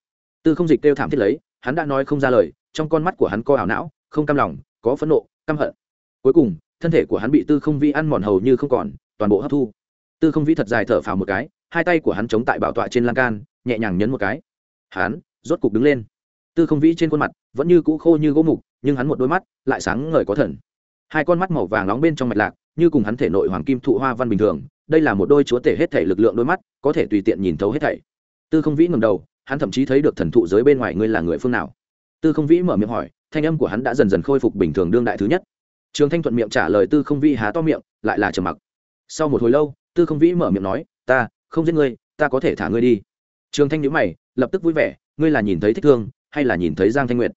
Tư không dịch kêu thảm thiết lấy, hắn đã nói không ra lời, trong con mắt của hắn co ảo não, không cam lòng, có phẫn nộ, căm hận. Cuối cùng, thân thể của hắn bị tư không vi ăn mòn hầu như không còn, toàn bộ hấp thu. Tư không vi thật dài thở phào một cái, hai tay của hắn chống tại bảo tọa trên lan can, nhẹ nhàng nhấn một cái. Hắn rốt cục đứng lên. Tư không vĩ trên khuôn mặt vẫn như cũ khô như gỗ mục, nhưng hắn một đôi mắt lại sáng ngời có thần. Hai con mắt màu vàng nóng bên trong mạch lạc như cùng hắn thể nội hoàng kim thụ hoa văn bình thường, đây là một đôi chúa tể hết thể lực lượng đôi mắt, có thể tùy tiện nhìn thấu hết thảy. Tư không vĩ ngầm đầu, hắn thậm chí thấy được thần thụ giới bên ngoài ngươi là người phương nào. Tư không vĩ mở miệng hỏi, thanh âm của hắn đã dần dần khôi phục bình thường đương đại thứ nhất. Trường thanh thuận miệng trả lời tư không vĩ há to miệng, lại là trầm mặc. Sau một hồi lâu, tư không vĩ mở miệng nói, ta, không giết ngươi, ta có thể thả ngươi đi. Trường thanh nhữ mày, lập tức vui vẻ, ngươi là nhìn thấy thích thương, hay là nhìn thấy giang thanh nguyệt?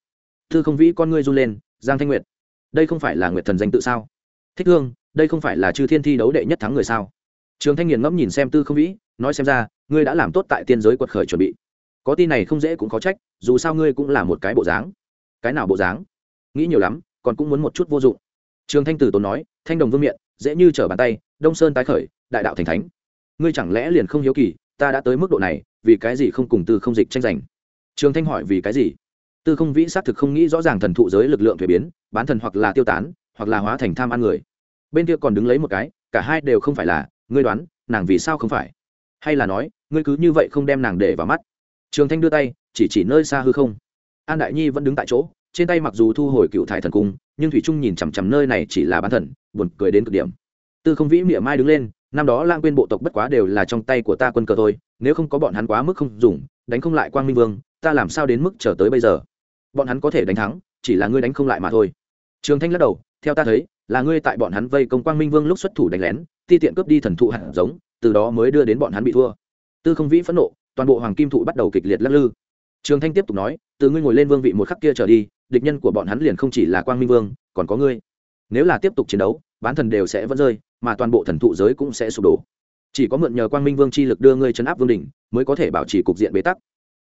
Tư không vĩ con ngươi run lên, giang thanh nguyệt, đây không phải là nguyệt thần danh tự sao? Thích thương đây không phải là chư thiên thi đấu đệ nhất thắng người sao? Trường thanh nghiền ngẫm nhìn xem tư không vĩ, nói xem ra, ngươi đã làm tốt tại tiên giới quật khởi chuẩn bị. Có tin này không dễ cũng khó trách, dù sao ngươi cũng là một cái bộ dáng. Cái nào bộ dáng? Nghĩ nhiều lắm, còn cũng muốn một chút vô dụng. Trường thanh tử tốn nói, thanh đồng vương miện, dễ như trở bàn tay, đông sơn tái khởi, đại đạo thành thánh. Ngươi chẳng lẽ liền không hiếu kỳ, ta đã tới mức độ này, vì cái gì không cùng tư không dịch tranh giành? Trường thanh hỏi vì cái gì? Tư không vĩ xác thực không nghĩ rõ ràng thần thụ giới lực lượng thuế biến, bán thần hoặc là tiêu tán, hoặc là hóa thành tham ăn người bên kia còn đứng lấy một cái, cả hai đều không phải là, ngươi đoán, nàng vì sao không phải? Hay là nói, ngươi cứ như vậy không đem nàng để vào mắt? Trường thanh đưa tay, chỉ chỉ nơi xa hư không. An đại nhi vẫn đứng tại chỗ, trên tay mặc dù thu hồi cựu thải thần cung, nhưng thủy trung nhìn chằm chằm nơi này chỉ là bán thần, buồn cười đến cực điểm. Tư không vĩ miệng mai đứng lên, năm đó lang quên bộ tộc bất quá đều là trong tay của ta quân cờ thôi, nếu không có bọn hắn quá mức không dùng, đánh không lại quang minh vương, ta làm sao đến mức trở tới bây giờ? Bọn hắn có thể đánh thắng, chỉ là ngươi đánh không lại mà thôi. Trường thanh lắc đầu, theo ta thấy là ngươi tại bọn hắn vây công quang minh vương lúc xuất thủ đánh lén, ti tiện cướp đi thần thụ hạt giống, từ đó mới đưa đến bọn hắn bị thua. Tư không vĩ phẫn nộ, toàn bộ hoàng kim thụ bắt đầu kịch liệt lắc lư. Trường thanh tiếp tục nói, từ ngươi ngồi lên vương vị một khắc kia trở đi, địch nhân của bọn hắn liền không chỉ là quang minh vương, còn có ngươi. Nếu là tiếp tục chiến đấu, bán thần đều sẽ vẫn rơi, mà toàn bộ thần thụ giới cũng sẽ sụp đổ. Chỉ có mượn nhờ quang minh vương chi lực đưa ngươi chấn áp vương đỉnh, mới có thể bảo trì cục diện bế tắc.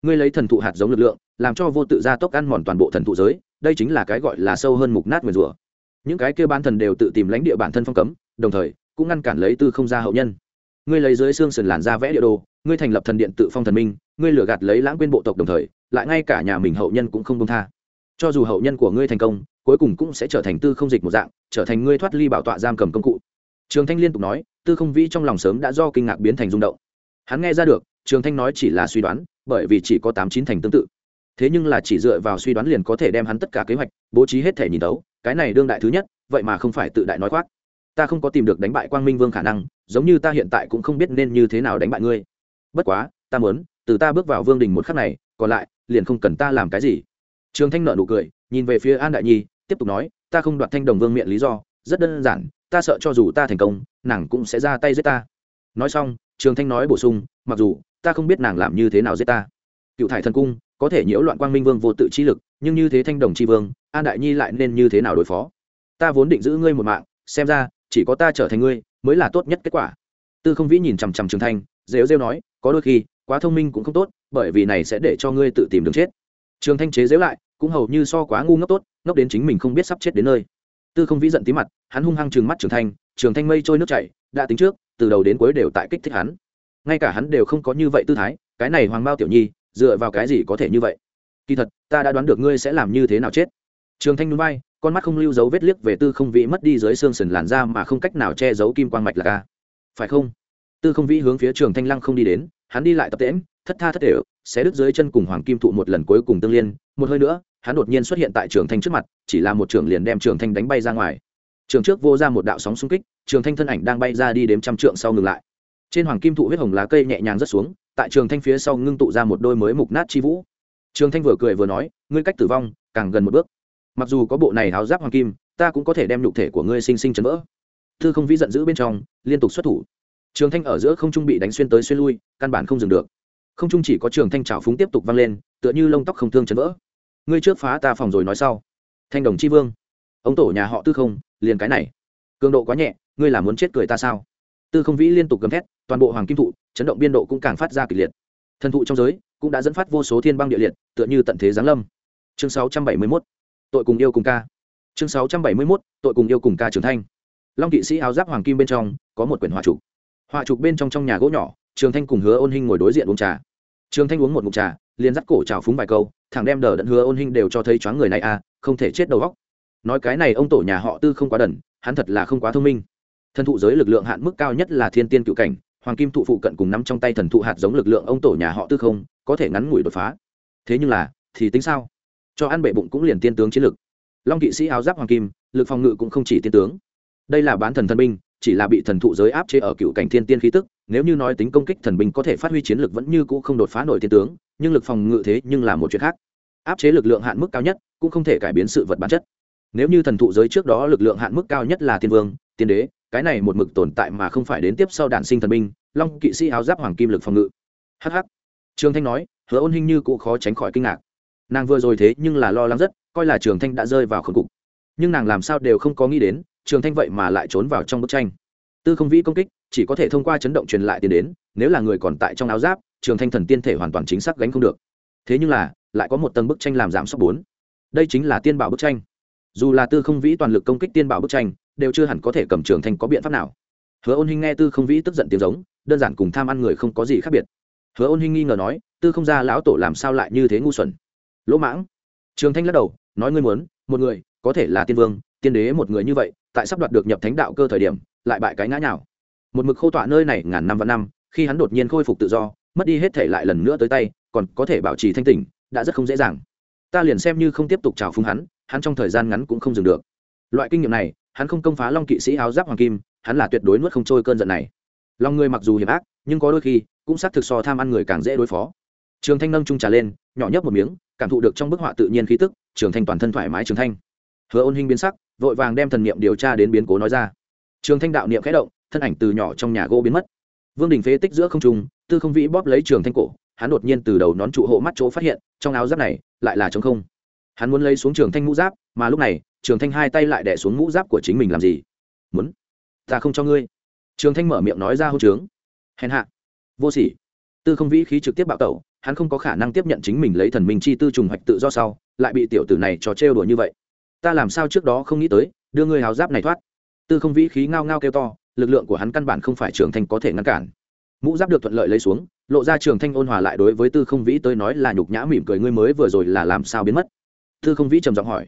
Ngươi lấy thần thụ hạt giống lực lượng, làm cho vô tự gia tốc ăn mòn toàn bộ thần thụ giới, đây chính là cái gọi là sâu hơn mục nát nguyền rủa những cái kia bán thần đều tự tìm lãnh địa bản thân phong cấm, đồng thời, cũng ngăn cản lấy tư không ra hậu nhân. Ngươi lấy dưới xương sườn làn ra vẽ địa đồ, ngươi thành lập thần điện tự phong thần minh, ngươi lừa gạt lấy lãng quên bộ tộc đồng thời, lại ngay cả nhà mình hậu nhân cũng không công tha. Cho dù hậu nhân của ngươi thành công, cuối cùng cũng sẽ trở thành tư không dịch một dạng, trở thành ngươi thoát ly bảo tọa giam cầm công cụ. Trường thanh liên tục nói, tư không vĩ trong lòng sớm đã do kinh ngạc biến thành rung động. Hắn nghe ra được, trường thanh nói chỉ là suy đoán, bởi vì chỉ có tám chín thành tương tự. Thế nhưng là chỉ dựa vào suy đoán liền có thể đem hắn tất cả kế hoạch, bố trí hết thể nhìn tấu cái này đương đại thứ nhất, vậy mà không phải tự đại nói khoác. Ta không có tìm được đánh bại quang minh vương khả năng, giống như ta hiện tại cũng không biết nên như thế nào đánh bại ngươi. Bất quá, ta muốn, từ ta bước vào vương đình một khắc này, còn lại, liền không cần ta làm cái gì. Trường thanh nợ nụ cười, nhìn về phía an đại nhi, tiếp tục nói, ta không đoạt thanh đồng vương miệng lý do, rất đơn giản, ta sợ cho dù ta thành công, nàng cũng sẽ ra tay giết ta. Nói xong, trường thanh nói bổ sung, mặc dù, ta không biết nàng làm như thế nào giết ta. Cựu thải thần cung, có thể nhiễu loạn quang minh vương vô tự chi lực, nhưng như thế thanh đồng chi vương an đại nhi lại nên như thế nào đối phó? Ta vốn định giữ ngươi một mạng, xem ra, chỉ có ta trở thành ngươi, mới là tốt nhất kết quả. Tư không vĩ nhìn chằm chằm trường thanh, rêu rêu nói, có đôi khi, quá thông minh cũng không tốt, bởi vì này sẽ để cho ngươi tự tìm đường chết. Trường thanh chế dễu lại, cũng hầu như so quá ngu ngốc tốt, ngốc đến chính mình không biết sắp chết đến nơi. Tư không vĩ giận tí mặt, hắn hung hăng trừng mắt trường thanh trường thanh mây trôi nước chảy, đã tính trước, từ đầu đến cuối đều tại kích thích hắn. Ngay cả hắn đều không có như vậy tư thái, cái này hoàng bao tiểu nhi, dựa vào cái gì có thể như vậy? Kỳ thật, ta đã đoán được ngươi sẽ làm như thế nào chết trường thanh núi bay con mắt không lưu dấu vết liếc về tư không vĩ mất đi dưới xương sườn làn da mà không cách nào che giấu kim quang mạch là ca phải không? Tư không vĩ hướng phía trường thanh lăng không đi đến, hắn đi lại tập tễm thất tha thất thể xé đứt dưới chân cùng hoàng kim thụ một lần cuối cùng tương liên. Một hơi nữa, hắn đột nhiên xuất hiện tại trường thanh trước mặt, chỉ là một trường liền đem trường thanh đánh bay ra ngoài. Trường trước vô ra một đạo sóng xung kích, trường thanh thân ảnh đang bay ra đi đếm trăm trượng sau ngừng lại. Trên hoàng kim thụ huyết hồng lá cây nhẹ nhàng rớt xuống, tại trường thanh phía sau ngưng tụ ra một đôi mới mục nát chi vũ. Trường thanh vừa cười vừa nói, ngươi cách tử vong, càng gần một bước mặc dù có bộ này háo giáp hoàng kim ta cũng có thể đem nhục thể của ngươi sinh sinh chấn vỡ. Thư không vĩ giận dữ bên trong liên tục xuất thủ. Trường thanh ở giữa không trung bị đánh xuyên tới xuyên lui căn bản không dừng được. Không trung chỉ có trường thanh trào phúng tiếp tục vang lên tựa như lông tóc không thương chấn vỡ. Ngươi trước phá ta phòng rồi nói sau. Thanh đồng chi vương. Ông tổ nhà họ tư không liền cái này. Cường độ quá nhẹ ngươi là muốn chết cười ta sao? Tư không vĩ liên tục gầm thét toàn bộ hoàng kim thụ chấn động biên độ cũng càng phát ra kịch liệt. Thần thụ trong giới cũng đã dẫn phát vô số thiên băng địa liệt tựa như tận thế giáng lâm. Chương 671, tội cùng yêu cùng ca. Chương 671, tội cùng yêu cùng ca trưởng thanh long kỵ sĩ áo giáp hoàng kim bên trong có một quyển họa trục. Họa trục bên trong trong nhà gỗ nhỏ trường thanh cùng hứa ôn hinh ngồi đối diện uống trà. Trường thanh uống một mục trà liền dắt cổ trào phúng vài câu thằng đem đờ đẫn hứa ôn hinh đều cho thấy choáng người này à không thể chết đầu góc nói cái này ông tổ nhà họ tư không quá đần hắn thật là không quá thông minh. Thần thụ giới lực lượng hạn mức cao nhất là thiên tiên cựu cảnh hoàng kim thụ phụ cận cùng nắm trong tay thần thụ hạt giống lực lượng ông tổ nhà họ tư không có thể ngắn ngủi đột phá. Thế nhưng là thì tính sao? Cho ăn bệ bụng cũng liền tiên tướng chiến lực. Long kỵ sĩ áo giáp hoàng kim, lực phòng ngự cũng không chỉ tiên tướng. Đây là bán thần thần binh, chỉ là bị thần thụ giới áp chế ở cựu cảnh thiên tiên khí tức, nếu như nói tính công kích thần binh có thể phát huy chiến lực vẫn như cũ không đột phá nổi tiên tướng, nhưng lực phòng ngự thế nhưng là một chuyện khác. Áp chế lực lượng hạn mức cao nhất cũng không thể cải biến sự vật bản chất. Nếu như thần thụ giới trước đó lực lượng hạn mức cao nhất là tiên vương, tiên đế, cái này một mực tồn tại mà không phải đến tiếp sau đản sinh thần binh, long kỵ sĩ áo giáp hoàng kim lực phòng ngự. Hh trương thanh nói, hứa ôn hình như cụ khó tránh khỏi kinh ngạc nàng vừa rồi thế nhưng là lo lắng rất, coi là trường thanh đã rơi vào khẩn cục. Nhưng nàng làm sao đều không có nghĩ đến, trường thanh vậy mà lại trốn vào trong bức tranh. Tư không vĩ công kích, chỉ có thể thông qua chấn động truyền lại tiền đến, nếu là người còn tại trong áo giáp, trường thanh thần tiên thể hoàn toàn chính xác gánh không được. Thế nhưng là, lại có một tầng bức tranh làm giảm sốc bốn. Đây chính là tiên bảo bức tranh. Dù là tư không vĩ toàn lực công kích tiên bảo bức tranh, đều chưa hẳn có thể cầm trường thanh có biện pháp nào. Hứa ôn hinh nghe tư không vĩ tức giận tiếng giống, đơn giản cùng tham ăn người không có gì khác biệt. Hứa ôn hinh nghi ngờ nói, tư không ra lão tổ làm sao lại như thế ngu xuẩn? Lỗ mãng. Trường thanh lắc đầu, nói ngươi muốn, một người, có thể là tiên vương, tiên đế một người như vậy, tại sắp đoạt được nhập thánh đạo cơ thời điểm, lại bại cái ngã nào một mực khô tọa nơi này ngàn năm và năm, khi hắn đột nhiên khôi phục tự do, mất đi hết thể lại lần nữa tới tay, còn có thể bảo trì thanh tỉnh, đã rất không dễ dàng. Ta liền xem như không tiếp tục trào phúng hắn hắn trong thời gian ngắn cũng không dừng được. Loại kinh nghiệm này, hắn không công phá long kỵ sĩ áo giáp hoàng kim, hắn là tuyệt đối nuốt không trôi cơn giận này. Lòng người mặc dù hiểm ác, nhưng có đôi khi, cũng xác thực so tham ăn người càng dễ đối phó trường thanh nâng trung trà lên, nhỏ nhấp một miếng, cảm thụ được trong bức họa tự nhiên khí tức, trường thanh toàn thân thoải mái trường thanh. Hứa ôn hinh biến sắc, vội vàng đem thần niệm điều tra đến biến cố nói ra. Trường thanh đạo niệm khẽ động, thân ảnh từ nhỏ trong nhà gỗ biến mất. Vương đình phế tích giữa không trung, tư không vĩ bóp lấy trường thanh cổ, hắn đột nhiên từ đầu nón trụ hộ mắt chỗ phát hiện, trong áo giáp này lại là trống không. Hắn muốn lấy xuống trường thanh mũ giáp, mà lúc này, trường thanh hai tay lại đẻ xuống mũ giáp của chính mình làm gì? Muốn, ta không cho ngươi. Trường thanh mở miệng nói ra hô trướng. Hèn hạ. Vô sỉ. Tư không vĩ khí trực tiếp bạo tẩu hắn không có khả năng tiếp nhận chính mình lấy thần minh chi tư trùng hoạch tự do sau, lại bị tiểu tử này trò trêu đùa như vậy. Ta làm sao trước đó không nghĩ tới, đưa người háo giáp này thoát. Tư không vĩ khí ngao ngao kêu to, lực lượng của hắn căn bản không phải trường thanh có thể ngăn cản. Mũ giáp được thuận lợi lấy xuống, lộ ra trường thanh ôn hòa lại đối với tư không vĩ tới nói là nhục nhã mỉm cười ngươi mới vừa rồi là làm sao biến mất? Tư không vĩ trầm giọng hỏi.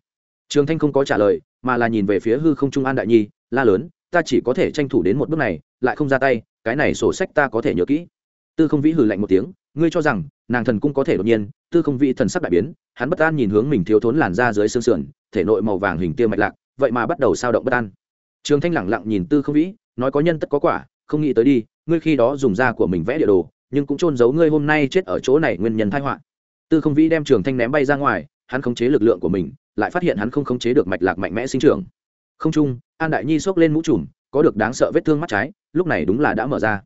Trường thanh không có trả lời, mà là nhìn về phía hư không trung an đại nhi, la lớn, ta chỉ có thể tranh thủ đến một bước này, lại không ra tay, cái này sổ sách ta có thể nhớ kỹ. Tư không vĩ hừ lạnh một tiếng, ngươi cho rằng nàng thần cung có thể đột nhiên, tư không vĩ thần sắc đại biến, hắn bất an nhìn hướng mình thiếu thốn làn ra dưới xương sườn, thể nội màu vàng hình tiêu mạch lạc, vậy mà bắt đầu sao động bất an. Trường thanh lẳng lặng nhìn tư không vĩ, nói có nhân tất có quả, không nghĩ tới đi, ngươi khi đó dùng da của mình vẽ địa đồ, nhưng cũng trôn giấu ngươi hôm nay chết ở chỗ này nguyên nhân thái họa. Tư không vĩ đem trường thanh ném bay ra ngoài, hắn khống chế lực lượng của mình, lại phát hiện hắn không khống chế được mạch lạc mạnh mẽ sinh trưởng. Không trung, an đại nhi xốc lên mũ trùm, có được đáng sợ vết thương mắt trái, lúc này đúng là đã mở ra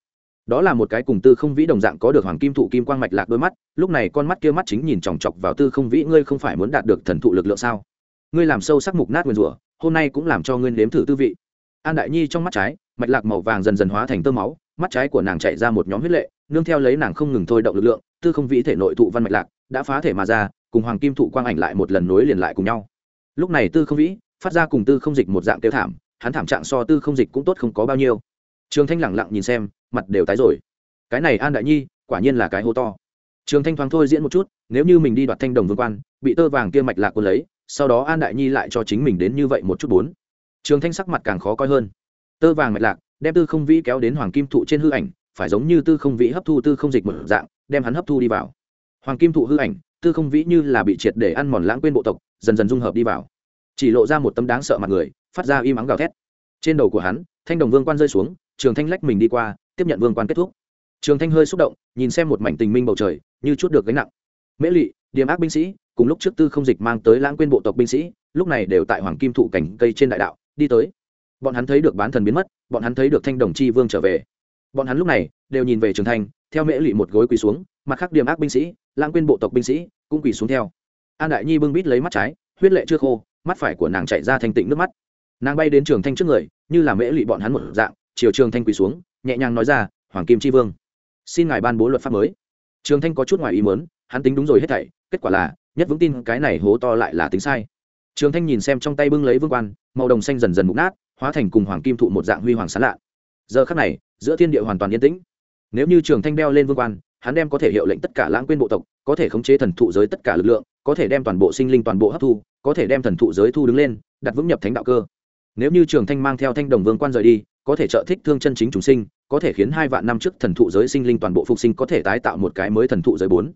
đó là một cái cùng tư không vĩ đồng dạng có được hoàng kim thụ kim quang mạch lạc đôi mắt, lúc này con mắt kia mắt chính nhìn chòng chọc vào tư không vĩ, ngươi không phải muốn đạt được thần thụ lực lượng sao? Ngươi làm sâu sắc mục nát nguyên rủa, hôm nay cũng làm cho ngươi nếm thử tư vị. An đại nhi trong mắt trái, mạch lạc màu vàng dần dần hóa thành tơ máu, mắt trái của nàng chạy ra một nhóm huyết lệ, nương theo lấy nàng không ngừng thôi động lực lượng, tư không vĩ thể nội thụ văn mạch lạc đã phá thể mà ra, cùng hoàng kim thụ quang ảnh lại một lần nối liền lại cùng nhau. Lúc này tư không vĩ phát ra cùng tư không dịch một dạng tiêu thảm, hắn thảm trạng so tư không dịch cũng tốt không có bao nhiêu. Trường thanh lẳng lặng nhìn xem mặt đều tái rồi. Cái này an đại nhi, quả nhiên là cái hố to. Trường thanh thoáng thôi diễn một chút, nếu như mình đi đoạt thanh đồng vương quan, bị tơ vàng kia mạch lạc quân lấy, sau đó an đại nhi lại cho chính mình đến như vậy một chút bốn. Trường thanh sắc mặt càng khó coi hơn. Tơ vàng mạch lạc, đem tư không vĩ kéo đến hoàng kim thụ trên hư ảnh, phải giống như tư không vĩ hấp thu tư không dịch một dạng, đem hắn hấp thu đi vào. Hoàng kim thụ hư ảnh, tư không vĩ như là bị triệt để ăn mòn lãng quên bộ tộc, dần dần dung hợp đi vào. Chỉ lộ ra một tấm đáng sợ mặt người, phát ra im ắng gào thét. Trên đầu của hắn, thanh đồng vương quan rơi xuống, trường thanh lách mình đi qua tiếp nhận vương quan kết thúc. Trường thanh hơi xúc động, nhìn xem một mảnh tình minh bầu trời, như chút được gánh nặng. Mễ lị, điềm ác binh sĩ, cùng lúc trước tư không dịch mang tới lãng quên bộ tộc binh sĩ, lúc này đều tại hoàng kim thụ cảnh cây trên đại đạo, đi tới. Bọn hắn thấy được bán thần biến mất, bọn hắn thấy được thanh đồng chi vương trở về. Bọn hắn lúc này đều nhìn về trường thanh, theo mễ lị một gối quỳ xuống, mặt khác điềm ác binh sĩ, lãng quên bộ tộc binh sĩ cũng quỳ xuống theo. An đại nhi bưng bít lấy mắt trái, huyết lệ chưa khô, mắt phải của nàng chạy ra thanh tịnh nước mắt. Nàng bay đến trường thanh trước người, như là mễ lị bọn hắn một dạng, chiều trường thanh quỳ xuống nhẹ nhàng nói ra, hoàng kim chi vương, xin ngài ban bố luật pháp mới. Trường thanh có chút ngoài ý muốn, hắn tính đúng rồi hết thảy, kết quả là, nhất vững tin cái này hố to lại là tính sai. Trường thanh nhìn xem trong tay bưng lấy vương quan, màu đồng xanh dần dần mục nát, hóa thành cùng hoàng kim thụ một dạng huy hoàng sán lạ. Giờ khắc này, giữa thiên địa hoàn toàn yên tĩnh. Nếu như trường thanh đeo lên vương quan, hắn đem có thể hiệu lệnh tất cả lãng quên bộ tộc, có thể khống chế thần thụ giới tất cả lực lượng, có thể đem toàn bộ sinh linh toàn bộ hấp thu, có thể đem thần thụ giới thu đứng lên, đặt vững nhập thánh đạo cơ. Nếu như trường thanh mang theo thanh đồng vương quan rời đi có thể trợ thích thương chân chính chúng sinh, có thể khiến hai vạn năm trước thần thụ giới sinh linh toàn bộ phục sinh có thể tái tạo một cái mới thần thụ giới bốn.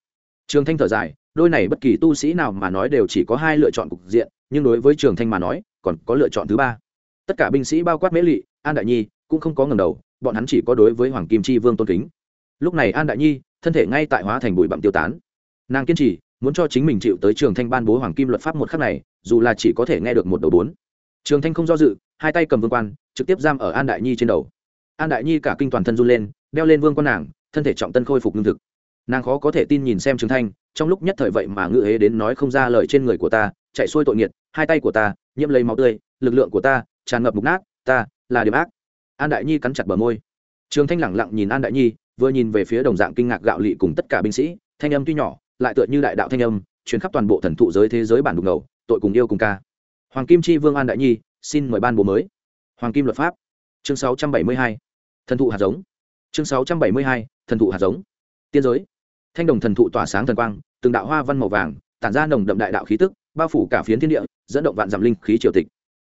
Trường thanh thở dài, đôi này bất kỳ tu sĩ nào mà nói đều chỉ có hai lựa chọn cục diện, nhưng đối với trường thanh mà nói, còn có lựa chọn thứ ba. Tất cả binh sĩ bao quát mễ lị, an đại nhi cũng không có ngầm đầu, bọn hắn chỉ có đối với hoàng kim chi vương tôn kính. Lúc này an đại nhi, thân thể ngay tại hóa thành bụi bặm tiêu tán. Nàng kiên trì, muốn cho chính mình chịu tới trường thanh ban bố hoàng kim luật pháp một khắc này, dù là chỉ có thể nghe được một đầu bốn. Trường thanh không do dự hai tay cầm vương quan, trực tiếp giam ở an đại nhi trên đầu. An đại nhi cả kinh toàn thân run lên, đeo lên vương quan nàng, thân thể trọng tân khôi phục lương thực. Nàng khó có thể tin nhìn xem trường thanh, trong lúc nhất thời vậy mà ngự hế đến nói không ra lời trên người của ta, chạy xuôi tội nghiệt, hai tay của ta, nhiễm lấy máu tươi, lực lượng của ta, tràn ngập mục nát, ta là điểm ác. An đại nhi cắn chặt bờ môi. Trường thanh lẳng lặng nhìn an đại nhi, vừa nhìn về phía đồng dạng kinh ngạc gạo lị cùng tất cả binh sĩ, thanh âm tuy nhỏ, lại tựa như đại đạo thanh âm chuyến khắp toàn bộ thần thụ giới thế giới bản đục ngầu, tội cùng yêu cùng ca. Hoàng kim chi vương an đại nhi xin mời ban bố mới. Hoàng kim luật pháp. Chương 672. thần thụ hạt giống. Chương 672. thần thụ hạt giống. Tiên giới. Thanh đồng thần thụ tỏa sáng thần quang, từng đạo hoa văn màu vàng, tản ra nồng đậm đại đạo khí tức, bao phủ cả phiến thiên địa, dẫn động vạn giảm linh khí triều tịch.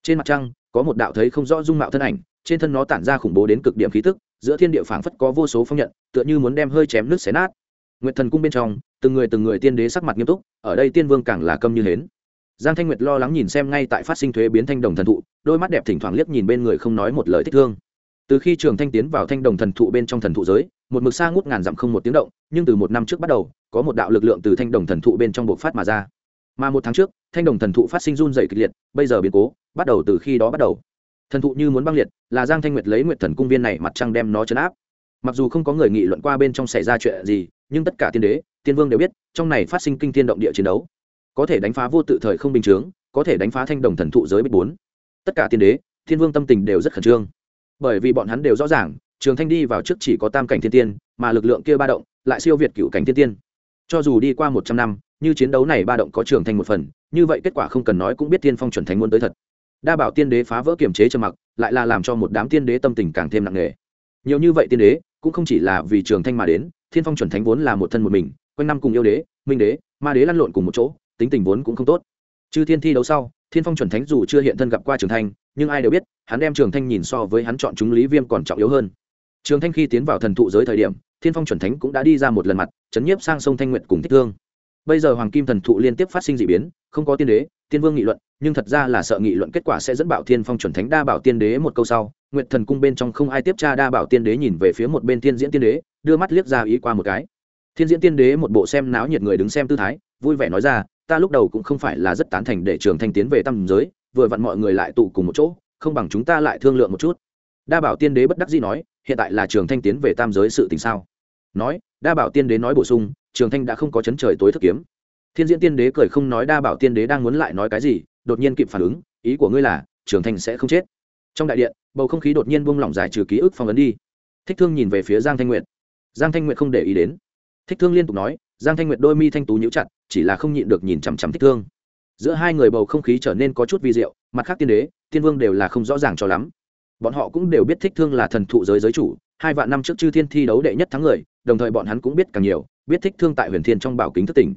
Trên mặt trăng, có một đạo thấy không rõ dung mạo thân ảnh, trên thân nó tản ra khủng bố đến cực điểm khí tức, giữa thiên địa phảng phất có vô số phong nhận, tựa như muốn đem hơi chém nước xé nát. Nguyệt thần cung bên trong, từng người từng người tiên đế sắc mặt nghiêm túc, ở đây tiên vương càng là câm như hến giang thanh nguyệt lo lắng nhìn xem ngay tại phát sinh thuế biến thanh đồng thần thụ, đôi mắt đẹp thỉnh thoảng liếc nhìn bên người không nói một lời thích thương. Từ khi trường thanh tiến vào thanh đồng thần thụ bên trong thần thụ giới, một mực xa ngút ngàn dặm không một tiếng động, nhưng từ một năm trước bắt đầu, có một đạo lực lượng từ thanh đồng thần thụ bên trong bộc phát mà ra. Mà một tháng trước, thanh đồng thần thụ phát sinh run dày kịch liệt, bây giờ biến cố, bắt đầu từ khi đó bắt đầu. Thần thụ như muốn băng liệt, là giang thanh nguyệt lấy nguyệt thần cung viên này mặt trăng đem nó chấn áp. Mặc dù không có người nghị luận qua bên trong xảy ra chuyện gì, nhưng tất cả tiên đế, tiên vương đều biết, trong này phát sinh kinh tiên động địa chiến đấu có thể đánh phá vô tự thời không bình chướng, có thể đánh phá thanh đồng thần thụ giới bích bốn. Tất cả tiên đế, thiên vương tâm tình đều rất khẩn trương. Bởi vì bọn hắn đều rõ ràng, trường thanh đi vào trước chỉ có tam cảnh thiên tiên, mà lực lượng kia ba động, lại siêu việt cựu cảnh thiên tiên. Cho dù đi qua một trăm năm, như chiến đấu này ba động có trường thanh một phần, như vậy kết quả không cần nói cũng biết tiên phong chuẩn thánh muốn tới thật. Đa bảo tiên đế phá vỡ kiềm chế trầm mặc, lại là làm cho một đám tiên đế tâm tình càng thêm nặng nề. Nhiều như vậy tiên đế, cũng không chỉ là vì trường thanh mà đến, thiên phong chuẩn thánh vốn là một thân một mình, quanh năm cùng yêu đế, minh đế, ma đế lăn lộn cùng một chỗ tính tình vốn cũng không tốt. Chư thiên thi đấu sau, thiên phong chuẩn thánh dù chưa hiện thân gặp qua trường thanh, nhưng ai đều biết, hắn đem trường thanh nhìn so với hắn chọn chúng lý viêm còn trọng yếu hơn. Trường thanh khi tiến vào thần thụ giới thời điểm, thiên phong chuẩn thánh cũng đã đi ra một lần mặt, chấn nhiếp sang sông thanh nguyện cùng thích thương. Bây giờ hoàng kim thần thụ liên tiếp phát sinh d ị biến, không có tiên đế, tiên vương nghị luận, nhưng thật ra là sợ nghị luận kết quả sẽ dẫn bảo thiên phong chuẩn thánh đa bảo tiên đế một câu sau nguyện thần cung bên trong không ai tiếp tra đa bảo tiên đế nhìn về phía một bên thiên diễn tiên đế, đưa mắt liếc ra ý qua một cái. Thiên diễn tiên đế một bộ xem náo nhiệt người đứng xem tư thái vui vẻ nói ra, ta lúc đầu cũng không phải là rất tán thành để trường thanh tiến về tâm giới, vừa vặn mọi người lại tụ cùng một chỗ, không bằng chúng ta lại thương lượng một chút. Đa bảo tiên đế bất đắc dĩ nói, hiện tại là trường thanh tiến về tam giới sự tình sao? Nói, đa bảo tiên đế nói bổ sung, trường thanh đã không có chấn trời tối thức kiếm. Thiên diễn tiên đế cười không nói đa bảo tiên đế đang muốn lại nói cái gì, đột nhiên kịp phản ứng, ý của ngươi là, trường thanh sẽ không chết. Trong đại điện, bầu không khí đột nhiên buông lỏng giải trừ ký ức phong ấn đi. Thích thương nhìn về phía giang thanh nguyệt. Giang thanh nguyệt không để ý đến. Thích thương liên tục nói, giang thanh nguyệt đôi mi thanh tú nhíu chặt chỉ là không nhịn được nhìn chằm chằm thích thương. Giữa hai người bầu không khí trở nên có chút vi diệu, mặt khác tiên đế, tiên vương đều là không rõ ràng cho lắm. Bọn họ cũng đều biết thích thương là thần thụ giới giới chủ, hai vạn năm trước chư thiên thi đấu đệ nhất thắng người, đồng thời bọn hắn cũng biết càng nhiều, biết thích thương tại huyền thiên trong bảo kính thất tỉnh.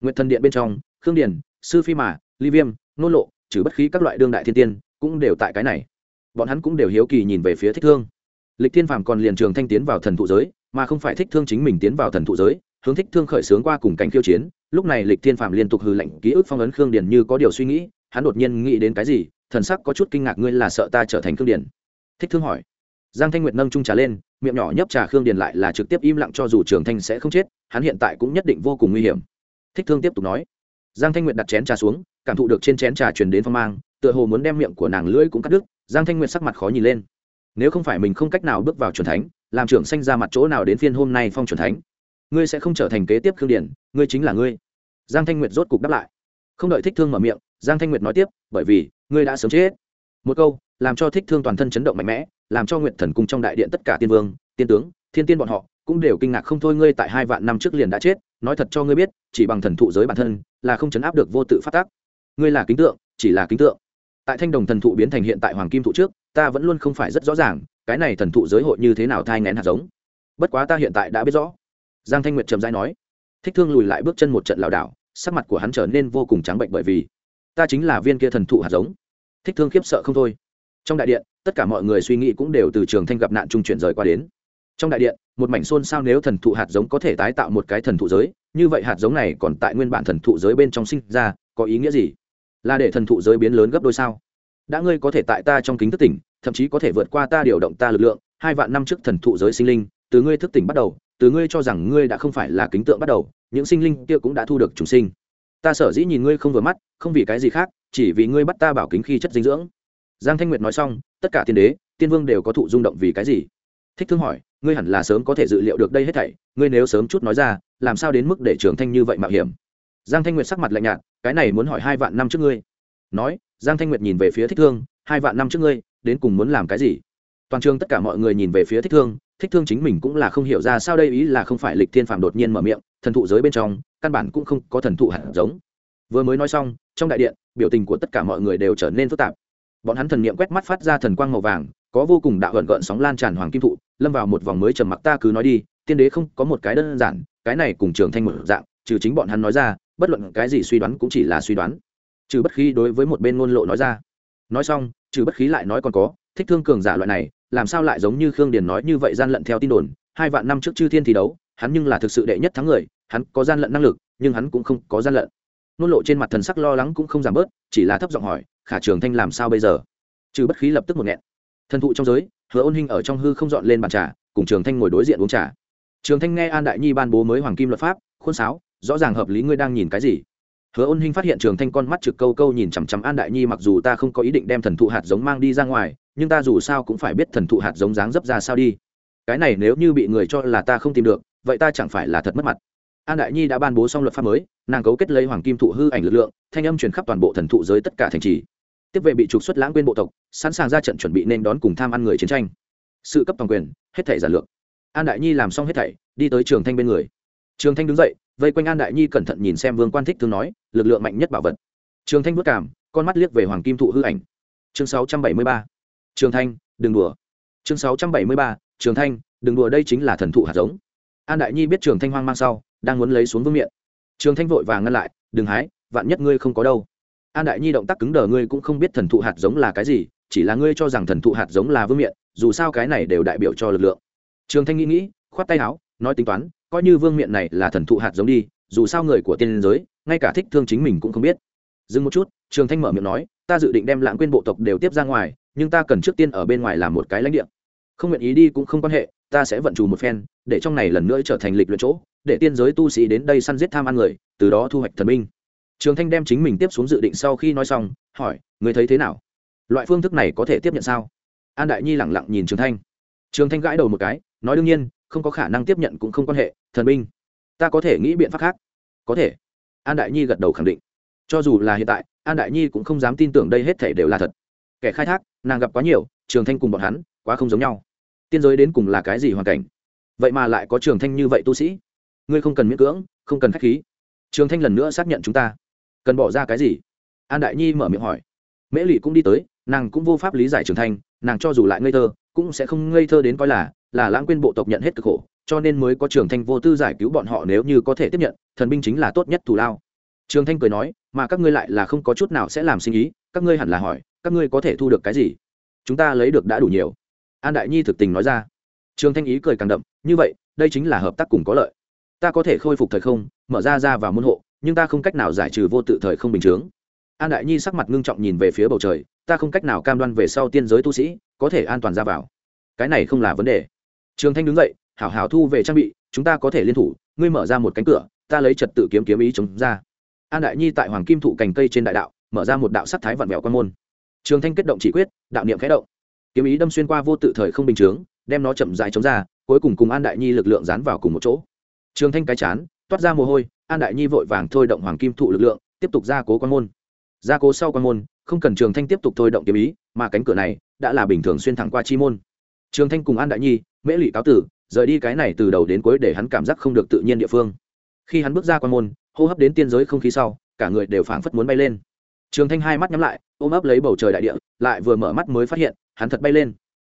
Nguyện thần điện bên trong, khương điền, sư phi mà, ly viêm nôn lộ, trừ bất khí các loại đương đại thiên tiên, cũng đều tại cái này. Bọn hắn cũng đều hiếu kỳ nhìn về phía thích thương. Lịch thiên phàm còn liền trường thanh tiến vào thần thụ giới, mà không phải thích thương chính mình tiến vào thần thụ giới hướng thích thương khởi sướng qua cùng cảnh khiêu chiến, lúc này lịch thiên Phạm liên tục hư lệnh ký ức phong ấn khương điền như có điều suy nghĩ, hắn đột nhiên nghĩ đến cái gì, thần sắc có chút kinh ngạc ngươi là sợ ta trở thành khương điền. Thích thương hỏi. Giang thanh nguyệt nâng trung trà lên, miệng nhỏ nhấp trà khương điền lại là trực tiếp im lặng cho dù trường thanh sẽ không chết, hắn hiện tại cũng nhất định vô cùng nguy hiểm. Thích thương tiếp tục nói. Giang thanh nguyệt đặt chén trà xuống, cảm thụ được trên chén trà truyền đến phong mang, tựa hồ muốn đem miệng của nàng lưỡi cũng cắt đứt, giang thanh nguyệt sắc mặt khó nhìn lên. Nếu không phải mình không cách nào bước vào c thánh, làm trưởng sanh ra mặt chỗ nào đến phiên hôm nay phong c thánh ngươi sẽ không trở thành kế tiếp khương điển ngươi chính là ngươi. Giang thanh nguyệt rốt cục đáp lại. Không đợi thích thương mở miệng, giang thanh nguyệt nói tiếp, bởi vì, ngươi đã sớm chết. Một câu, làm cho thích thương toàn thân chấn động mạnh mẽ, làm cho nguyện thần cung trong đại điện tất cả tiên vương, tiên tướng, thiên tiên bọn họ cũng đều kinh ngạc không thôi ngươi tại hai vạn năm trước liền đã chết, nói thật cho ngươi biết, chỉ bằng thần thụ giới bản thân là không chấn áp được vô tự phát tác. Ngươi là kính tượng, chỉ là kính tượng. Tại thanh đồng thần thụ biến thành hiện tại hoàng kim thụ trước, ta vẫn luôn không phải rất rõ ràng, cái này thần thụ giới hội như thế nào thai ngén hạt giống. Bất quá ta hiện tại đã biết rõ giang thanh nguyệt trầm dai nói, thích thương lùi lại bước chân một trận lảo đảo, sắc mặt của hắn trở nên vô cùng trắng bệnh bởi vì ta chính là viên kia thần thụ hạt giống. Thích thương khiếp sợ không thôi. Trong đại điện, tất cả mọi người suy nghĩ cũng đều từ trường thanh gặp nạn trung chuyển rời qua đến. Trong đại điện, một mảnh xôn xao nếu thần thụ hạt giống có thể tái tạo một cái thần thụ giới, như vậy hạt giống này còn tại nguyên bản thần thụ giới bên trong sinh ra, có ý nghĩa gì? Là để thần thụ giới biến lớn gấp đôi sao? Đã ngươi có thể tại ta trong kính thức tỉnh, thậm chí có thể vượt qua ta điều động ta lực lượng, hai vạn năm trước thần thụ giới sinh linh, từ ngươi thức tỉnh bắt đầu từ ngươi cho rằng ngươi đã không phải là kính tượng bắt đầu, những sinh linh kia cũng đã thu được chúng sinh. Ta sở dĩ nhìn ngươi không vừa mắt, không vì cái gì khác, chỉ vì ngươi bắt ta bảo kính khi chất dinh dưỡng. Giang thanh nguyệt nói xong, tất cả tiên đế, tiên vương đều có thụ rung động vì cái gì? Thích thương hỏi, ngươi hẳn là sớm có thể dự liệu được đây hết thảy, ngươi nếu sớm chút nói ra, làm sao đến mức để trường thanh như vậy mạo hiểm? Giang thanh nguyệt sắc mặt lạnh nhạt, cái này muốn hỏi hai vạn năm trước ngươi. Nói, giang thanh nguyệt nhìn về phía thích thương, hai vạn năm trước ngươi, đến cùng muốn làm cái gì? Toàn trường tất cả mọi người nhìn về phía thích thương thích thương chính mình cũng là không hiểu ra sao đây, ý là không phải lịch thiên phàm đột nhiên mở miệng, thần thụ giới bên trong, căn bản cũng không có thần thụ hạt giống. Vừa mới nói xong, trong đại điện, biểu tình của tất cả mọi người đều trở nên phức tạp. Bọn hắn thần niệm quét mắt phát ra thần quang màu vàng, có vô cùng đạo hận gợn sóng lan tràn hoàng kim thụ, lâm vào một vòng mới trầm mặc, ta cứ nói đi, tiên đế không có một cái đơn giản, cái này cùng trường thanh một dạng, trừ chính bọn hắn nói ra, bất luận cái gì suy đoán cũng chỉ là suy đoán. Trừ bất khí đối với một bên ngôn lộ nói ra. Nói xong, trừ bất khí lại nói còn có, thích thương cường giả loại này làm sao lại giống như khương điền nói như vậy gian lận theo tin đồn, hai vạn năm trước chư thiên thi đấu, hắn nhưng là thực sự đệ nhất thắng người, hắn có gian lận năng lực, nhưng hắn cũng không có gian lận. Nôn lộ trên mặt thần sắc lo lắng cũng không giảm bớt, chỉ là thấp giọng hỏi, khả trường thanh làm sao bây giờ? Trừ bất khí lập tức một nghẹn. Thần thụ trong giới, hứa ôn hình ở trong hư không dọn lên bàn trà, cùng trường thanh ngồi đối diện uống trà. Trường thanh nghe an đại nhi ban bố mới hoàng kim luật pháp, khuôn sáo, rõ ràng hợp lý ngươi đang nhìn cái gì? Hứa ôn hinh phát hiện trường thanh con mắt trực câu câu nhìn chằm chằm an đại nhi, mặc dù ta không có ý định đem thần thụ hạt giống mang đi ra ngoài, nhưng ta dù sao cũng phải biết thần thụ hạt giống dáng dấp ra sao đi. Cái này nếu như bị người cho là ta không tìm được, vậy ta chẳng phải là thật mất mặt. An đại nhi đã ban bố xong luật pháp mới, nàng cấu kết lấy hoàng kim thụ hư ảnh lực lượng, thanh âm truyền khắp toàn bộ thần thụ giới tất cả thành trì. Tiếp về bị trục xuất lãng quên bộ tộc, sẵn sàng ra trận chuẩn bị nên đón cùng tham ăn người chiến tranh. Sự cấp toàn quyền, hết thảy giản lược. An đại nhi làm xong hết thảy, đi tới trường thanh bên người. Trường thanh đứng dậy vây quanh an đại nhi cẩn thận nhìn xem vương quan thích thương nói, lực lượng mạnh nhất bảo vật. Trường thanh vất cảm con mắt liếc về hoàng kim thụ hư ảnh. Chương 673. trường thanh, đừng đùa. Chương 673. trường thanh, đừng đùa, đây chính là thần thụ hạt giống. An đại nhi biết trường thanh hoang mang sau, đang muốn lấy xuống vương miện. Trường thanh vội vàng ngăn lại, đừng hái, vạn nhất ngươi không có đâu. An đại nhi động tác cứng đờ, ngươi cũng không biết thần thụ hạt giống là cái gì, chỉ là ngươi cho rằng thần thụ hạt giống là vương miện, dù sao cái này đều đại biểu cho lực lượng. Trường thanh nghĩ nghĩ, khoát tay áo, nói tính toán coi như vương miện này là thần thụ hạt giống đi, dù sao người của tiên giới, ngay cả thích thương chính mình cũng không biết. Dừng một chút, trường thanh mở miệng nói, ta dự định đem lãng quên bộ tộc đều tiếp ra ngoài, nhưng ta cần trước tiên ở bên ngoài làm một cái lãnh địa. Không nguyện ý đi cũng không quan hệ, ta sẽ vận trù một phen, để trong này lần nữa trở thành lịch luyện chỗ, để tiên giới tu sĩ đến đây săn giết tham ăn người, từ đó thu hoạch thần minh trường thanh đem chính mình tiếp xuống dự định sau khi nói xong, hỏi người thấy thế nào? Loại phương thức này có thể tiếp nhận sao? An đại nhi lẳng lặng nhìn trường thanh. Trường thanh gãi đầu một cái, nói, đương nhiên không có khả năng tiếp nhận cũng không quan hệ, thần binh. Ta có thể nghĩ biện pháp khác. Có thể. An đại nhi gật đầu khẳng định. Cho dù là hiện tại, an đại nhi cũng không dám tin tưởng đây hết thể đều là thật. Kẻ khai thác, nàng gặp quá nhiều, trường thanh cùng bọn hắn, quá không giống nhau. Tiên giới đến cùng là cái gì hoàn cảnh? Vậy mà lại có trường thanh như vậy tu sĩ. Ngươi không cần miễn cưỡng, không cần k h á c h khí. Trường thanh lần nữa xác nhận chúng ta. Cần bỏ ra cái gì? An đại nhi mở miệng hỏi. Mễ Lụy cũng đi tới, nàng cũng vô pháp lý giải trường thanh, nàng cho dù lại ngây thơ, cũng sẽ không ngây thơ đến coi là là lãng quên bộ tộc nhận hết cực khổ, cho nên mới có trường thanh vô tư giải cứu bọn họ nếu như có thể tiếp nhận, thần binh chính là tốt nhất thù lao. Trường thanh cười nói, mà các ngươi lại là không có chút nào sẽ làm sinh ý, các ngươi hẳn là hỏi, các ngươi có thể thu được cái gì? Chúng ta lấy được đã đủ nhiều. An đại nhi thực tình nói ra. Trường thanh ý cười càng đậm, như vậy, đây chính là hợp tác cùng có lợi. Ta có thể khôi phục thời không, mở ra ra vào môn hộ, nhưng ta không cách nào giải trừ vô tự thời không bình chướng. An đại nhi sắc mặt ngưng trọng nhìn về phía bầu trời, ta không cách nào cam đoan về sau tiên giới tu sĩ có thể an toàn ra vào. Cái này không là vấn đề trường thanh đứng dậy, hảo hảo thu về trang bị, chúng ta có thể liên thủ, ngươi mở ra một cánh cửa, ta lấy trật tự kiếm kiếm ý chống ra. An đại nhi tại hoàng kim thụ cành cây trên đại đạo, mở ra một đạo sắc thái vặn vẹo quan môn. Trường thanh kết động chỉ quyết, đạo niệm khẽ động. Kiếm ý đâm xuyên qua vô tự thời không bình chướng, đem nó chậm dài chống ra, cuối cùng cùng an đại nhi lực lượng dán vào cùng một chỗ. Trường thanh cái chán, toát ra mồ hôi, an đại nhi vội vàng thôi động hoàng kim thụ lực lượng, tiếp tục gia cố quan môn. Gia cố sau quan môn, không cần trường thanh tiếp tục thôi động kiếm ý, mà cánh cửa này đã là bình thường xuyên thẳng qua chi môn trường thanh cùng an đại nhi, mễ lụy cáo tử, rời đi cái này từ đầu đến cuối để hắn cảm giác không được tự nhiên địa phương. Khi hắn bước ra quan môn, hô hấp đến tiên giới không khí sau, cả người đều phảng phất muốn bay lên. Trường thanh hai mắt nhắm lại, ôm ấp lấy bầu trời đại địa, lại vừa mở mắt mới phát hiện, hắn thật bay lên.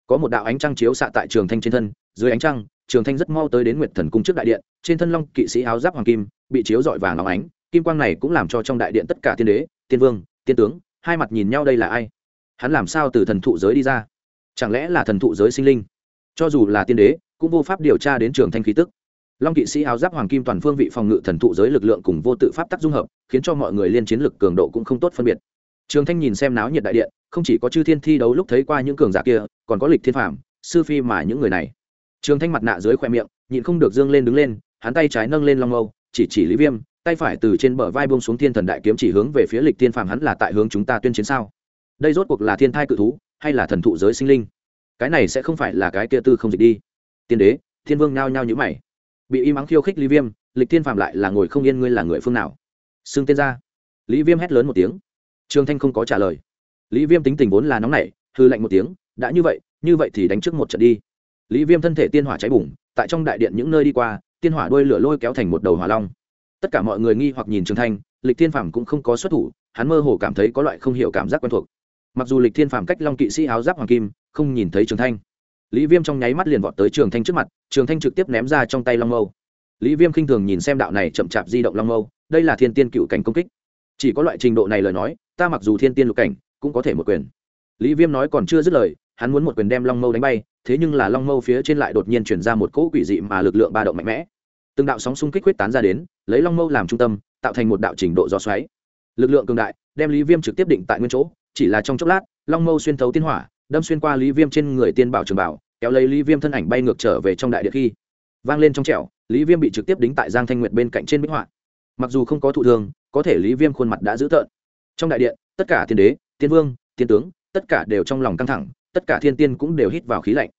Có một đạo ánh trăng chiếu xạ tại trường thanh trên thân, dưới ánh trăng, trường thanh rất mau tới đến nguyệt thần cung trước đại điện, trên thân long kỵ sĩ áo giáp hoàng kim, bị chiếu dọi vàng óng ánh, kim quang này cũng làm cho trong đại điện tất cả tiên đế, tiên vương, tiên tướng, hai mặt nhìn nhau đây là ai? Hắn làm sao từ thần thụ giới đi ra? Chẳng lẽ là thần thụ giới sinh linh? Cho dù là tiên đế, cũng vô pháp điều tra đến trường thanh khí tức. Long kỵ sĩ áo giáp hoàng kim toàn phương vị phòng ngự thần thụ giới lực lượng cùng vô tự pháp tắc dung hợp, khiến cho mọi người liên chiến lực cường độ cũng không tốt phân biệt. Trường thanh nhìn xem náo nhiệt đại điện, không chỉ có chư thiên thi đấu lúc thấy qua những cường giả kia, còn có lịch thiên phạm sư phi mà những người này. Trường thanh mặt nạ dưới khoe miệng, nhịn không được dương lên đứng lên, hắn tay trái nâng lên long âu, chỉ chỉ lý viêm, tay phải từ trên bờ vai buông xuống thiên thần đại kiếm chỉ hướng về phía lịch thiên phạm hắn là tại hướng chúng ta tuyên chiến sao? Đây rốt cuộc là thiên thai cự thú hay là thần thụ giới sinh linh? Cái này sẽ không phải là cái kia tư không dịch đi. Tiên đế, thiên vương nhao nhao nhữ mày. Bị y mắng khiêu khích lý viêm, lịch thiên phạm lại là ngồi không yên ngươi là người phương nào? Xưng tiên gia. Lý viêm hét lớn một tiếng. Trương thanh không có trả lời. Lý viêm tính tình vốn là nóng nảy hư lạnh một tiếng, đã như vậy như vậy thì đánh trước một trận đi. Lý viêm thân thể tiên hỏa cháy bùng, tại trong đại điện những nơi đi qua, tiên hỏa đôi lửa lôi kéo thành một đầu hỏa long. Tất cả mọi người nghi hoặc nhìn Trương thanh, lịch thiên phàm cũng không có xuất thủ, hắn mơ hồ cảm thấy có loại không hiểu cảm giác quen thuộc mặc dù lịch thiên phàm cách long kỵ sĩ áo giáp hoàng kim, không nhìn thấy trường thanh. Lý viêm trong nháy mắt liền vọt tới trường thanh trước mặt, trường thanh trực tiếp ném ra trong tay long mâu. Lý viêm khinh thường nhìn xem đạo này chậm chạp di động long mâu, đây là thiên tiên cựu cảnh công kích. Chỉ có loại trình độ này lời nói, ta mặc dù thiên tiên lục cảnh, cũng có thể một quyền. Lý viêm nói còn chưa dứt lời, hắn muốn một quyền đem long mâu đánh bay, thế nhưng là long mâu phía trên lại đột nhiên chuyển ra một cỗ quỷ dị mà lực lượng ba động mạnh mẽ. Từng đạo sóng xung kích huyết tán ra đến, lấy long mâu làm trung tâm, tạo thành một đạo trình độ gió xoáy. Lực lượng cường đại, đem lý viêm trực tiếp định tại nguyên chỗ chỉ là trong chốc lát, long mâu xuyên thấu tiên hỏa, đâm xuyên qua lý viêm trên người tiên bảo trường bảo, kéo lấy lý viêm thân ảnh bay ngược trở về trong đại địa khi, vang lên trong trẻo, lý viêm bị trực tiếp đính tại giang thanh nguyệt bên cạnh trên bích họa. Mặc dù không có thụ thương, có thể lý viêm khuôn mặt đã dữ tợn. Trong đại điện tất cả thiên đế, tiên vương, tiên tướng, tất cả đều trong lòng căng thẳng, tất cả thiên tiên cũng đều hít vào khí lạnh.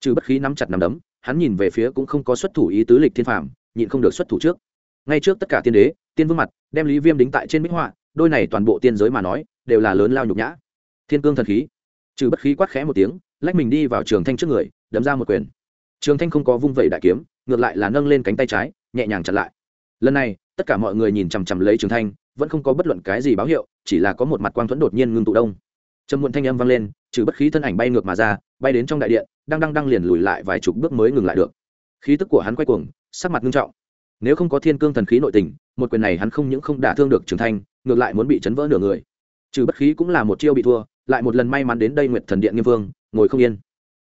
Trừ bất khí nắm chặt nắm đấm, hắn nhìn về phía cũng không có xuất thủ ý tứ lịch thiên phàm, nhịn không được xuất thủ trước. Ngay trước tất cả tiên đế, tiên vương mặt, đem lý viêm đính tại trên bích họa, đôi này toàn bộ tiên giới mà nói đều là lớn lao nhục nhã. Thiên cương thần khí. Trừ bất khí quát khẽ một tiếng, lách mình đi vào trường thanh trước người, đấm ra một quyền. Trường thanh không có vung vẩy đại kiếm, ngược lại là nâng lên cánh tay trái, nhẹ nhàng chặn lại. Lần này, tất cả mọi người nhìn chằm chằm lấy trường thanh, vẫn không có bất luận cái gì báo hiệu, chỉ là có một mặt quang thuẫn đột nhiên ngưng tụ đông. Trầm muộn thanh âm vang lên, trừ bất khí thân ảnh bay ngược mà ra, bay đến trong đại điện, đang đang đang liền lùi lại vài chục bước mới ngừng lại được. Khí tức của hắn quay cuồng, sắc mặt ngưng trọng. Nếu không có thiên cương thần khí nội tình, một quyền này hắn không những không đả thương được trường thanh, ngược lại muốn bị chấn vỡ nửa người trừ bất khí cũng là một chiêu bị thua, lại một lần may mắn đến đây nguyệt thần điện nghiêm vương, ngồi không yên.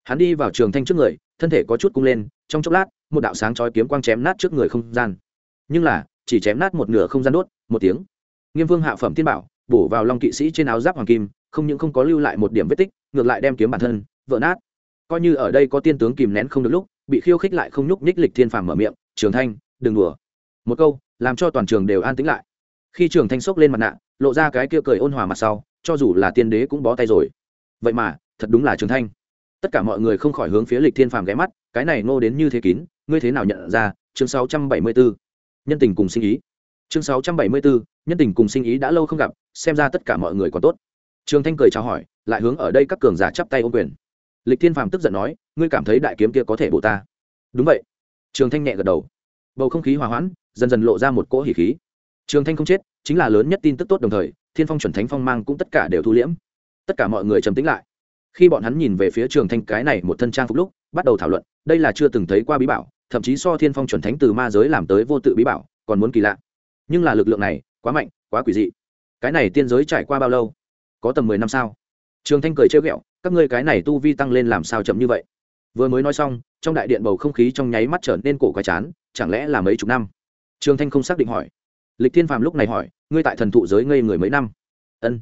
Hắn đi vào trường thanh trước người, thân thể có chút cung lên, trong chốc lát, một đạo sáng chói kiếm quang chém nát trước người không gian. Nhưng là, chỉ chém nát một nửa không gian đốt, một tiếng. Nghiêm vương hạ phẩm tiên bảo, bổ vào long kỵ sĩ trên áo giáp hoàng kim, không những không có lưu lại một điểm vết tích, ngược lại đem kiếm bản thân, vỡ nát. Coi như ở đây có tiên tướng kìm nén không được lúc, bị khiêu khích lại không nhúc nhích lịch thiên phàm mở miệng, trường thanh, đừng đùa. Một câu, làm cho toàn trường đều an tĩnh lại. Khi trường thanh xốc lên mặt nạ lộ ra cái kia cười ôn hòa mặt sau cho dù là tiên đế cũng bó tay rồi. Vậy mà thật đúng là trường thanh. Tất cả mọi người không khỏi hướng phía lịch thiên phàm ghé mắt cái này ngô đến như thế kín ngươi thế nào nhận ra? Chương 674. nhân tình cùng sinh ý. Chương 674, nhân tình cùng sinh ý đã lâu không gặp xem ra tất cả mọi người còn tốt. Trường thanh cười chào hỏi lại hướng ở đây các cường giả chắp tay ô quyền. Lịch thiên phàm tức giận nói ngươi cảm thấy đại kiếm kia có thể bộ ta? Đúng vậy. Trường thanh nhẹ gật đầu. Bầu không khí hòa hoãn dần dần lộ ra một cỗ hỉ khí trường thanh không chết, chính là lớn nhất tin tức tốt đồng thời, thiên phong chuẩn thánh phong mang cũng tất cả đều thu liễm. Tất cả mọi người trầm tĩnh lại. Khi bọn hắn nhìn về phía trường thanh cái này một thân trang phục lúc, bắt đầu thảo luận, đây là chưa từng thấy qua bí bảo, thậm chí so thiên phong chuẩn thánh từ ma giới làm tới vô tự bí bảo, còn muốn kỳ lạ. Nhưng là lực lượng này, quá mạnh, quá quỷ dị. Cái này tiên giới trải qua bao lâu? Có tầm mười năm sao? Trường thanh cười trêu ghẹo, các ngươi cái này tu vi tăng lên làm sao chậm như vậy? Vừa mới nói xong, trong đại điện bầu không khí trong nháy mắt trở nên cổ quái chán, chẳng lẽ là mấy chục năm? Trường thanh không xác định hỏi lịch thiên phàm lúc này hỏi, ngươi tại thần thụ giới ngây người mấy năm? Ân.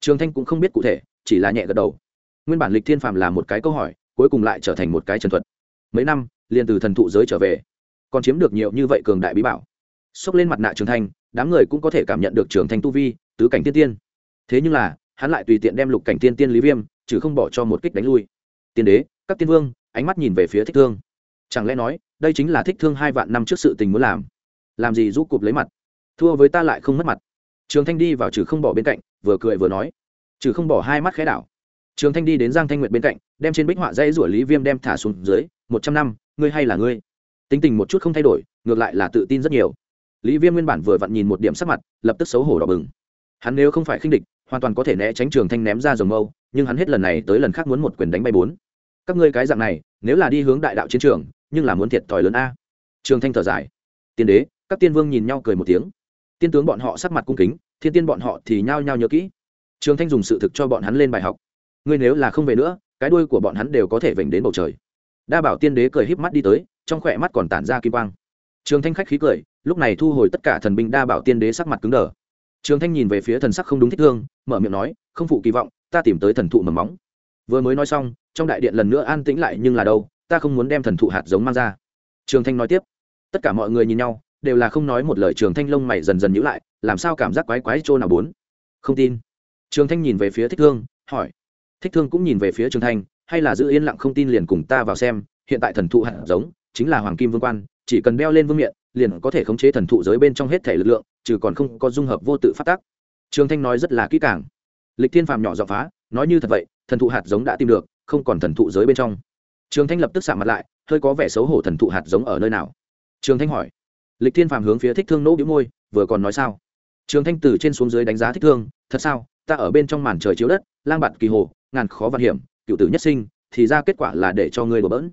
Trường thanh cũng không biết cụ thể, chỉ là nhẹ gật đầu. Nguyên bản lịch thiên phàm là một cái câu hỏi, cuối cùng lại trở thành một cái trần thuật. Mấy năm, liền từ thần thụ giới trở về, còn chiếm được nhiều như vậy cường đại bí bảo. Xốc lên mặt nạ trường thanh, đám người cũng có thể cảm nhận được trường thanh tu vi, tứ cảnh tiên tiên. Thế nhưng là, hắn lại tùy tiện đem lục cảnh tiên tiên lý viêm chứ không bỏ cho một kích đánh lui. Tiên đế, các tiên vương, ánh mắt nhìn về phía thích thương. Chẳng lẽ nói, đây chính là thích thương hai vạn năm trước sự tình muốn làm? Làm gì giúp cụp lấy mặt? Thua với ta lại không mất mặt. Trường thanh đi vào trừ không bỏ bên cạnh, vừa cười vừa nói. Trừ không bỏ hai mắt khẽ đảo. Trường thanh đi đến giang thanh nguyệt bên cạnh, đem trên bích họa dây rủa lý viêm đem thả xuống dưới, một trăm năm, ngươi hay là ngươi? Tính tình một chút không thay đổi, ngược lại là tự tin rất nhiều. Lý viêm nguyên bản vừa vặn nhìn một điểm sắc mặt, lập tức xấu hổ đỏ bừng. Hắn nếu không phải khinh địch, hoàn toàn có thể né tránh trường thanh ném ra dòng mâu, nhưng hắn hết lần này tới lần khác muốn một quyền đánh bay bốn. Các ngươi cái dạng này, nếu là đi hướng đại đạo chiến trường, nhưng là muốn thiệt thòi lớn a. Trường thanh thở dài. Tiên đế, các tiên vương nhìn nhau cười một tiếng tiên tướng bọn họ sắc mặt cung kính, thiên tiên bọn họ thì nhao nhao nhớ kỹ. Trường thanh dùng sự thực cho bọn hắn lên bài học. Ngươi nếu là không về nữa, cái đuôi của bọn hắn đều có thể vểnh đến bầu trời. Đa bảo tiên đế cười híp mắt đi tới, trong khỏe mắt còn tản ra kim quang. Trường thanh khách khí cười, lúc này thu hồi tất cả thần binh đa bảo tiên đế sắc mặt cứng đờ. Trường thanh nhìn về phía thần sắc không đúng thích thương mở miệng nói, không phụ kỳ vọng, ta tìm tới thần thụ mầm móng. Vừa mới nói xong, trong đại điện lần nữa an tĩnh lại nhưng là đâu, ta không muốn đem thần thụ hạt giống mang ra. Trường thanh nói tiếp, tất cả mọi người nhìn nhau đều là không nói một lời trường thanh lông mày dần dần nhữ lại, làm sao cảm giác quái quái trô nào bốn? Không tin. Trường thanh nhìn về phía thích thương, hỏi. Thích thương cũng nhìn về phía trường thanh, hay là giữ yên lặng không tin liền cùng ta vào xem, hiện tại thần thụ hạt giống, chính là hoàng kim vương quan, chỉ cần đeo lên vương miện, liền có thể khống chế thần thụ giới bên trong hết thể lực lượng, trừ còn không có dung hợp vô tự phát tác. Trường thanh nói rất là kỹ càng. Lịch thiên phàm nhỏ dọ phá, nói như thật vậy, thần thụ hạt giống đã tìm được, không còn thần thụ giới bên trong. Trường thanh lập tức xạ mặt lại, hơi có vẻ xấu hổ thần thụ hạt giống ở nơi nào? Trường thanh hỏi lịch thiên phàm hướng phía thích thương nỗ bĩu môi, vừa còn nói sao? Trường thanh từ trên xuống dưới đánh giá thích thương, thật sao? Ta ở bên trong màn trời chiếu đất, lang bạt kỳ hồ, ngàn khó vạn hiểm, cựu tử nhất sinh, thì ra kết quả là để cho ngươi đổ bỡn.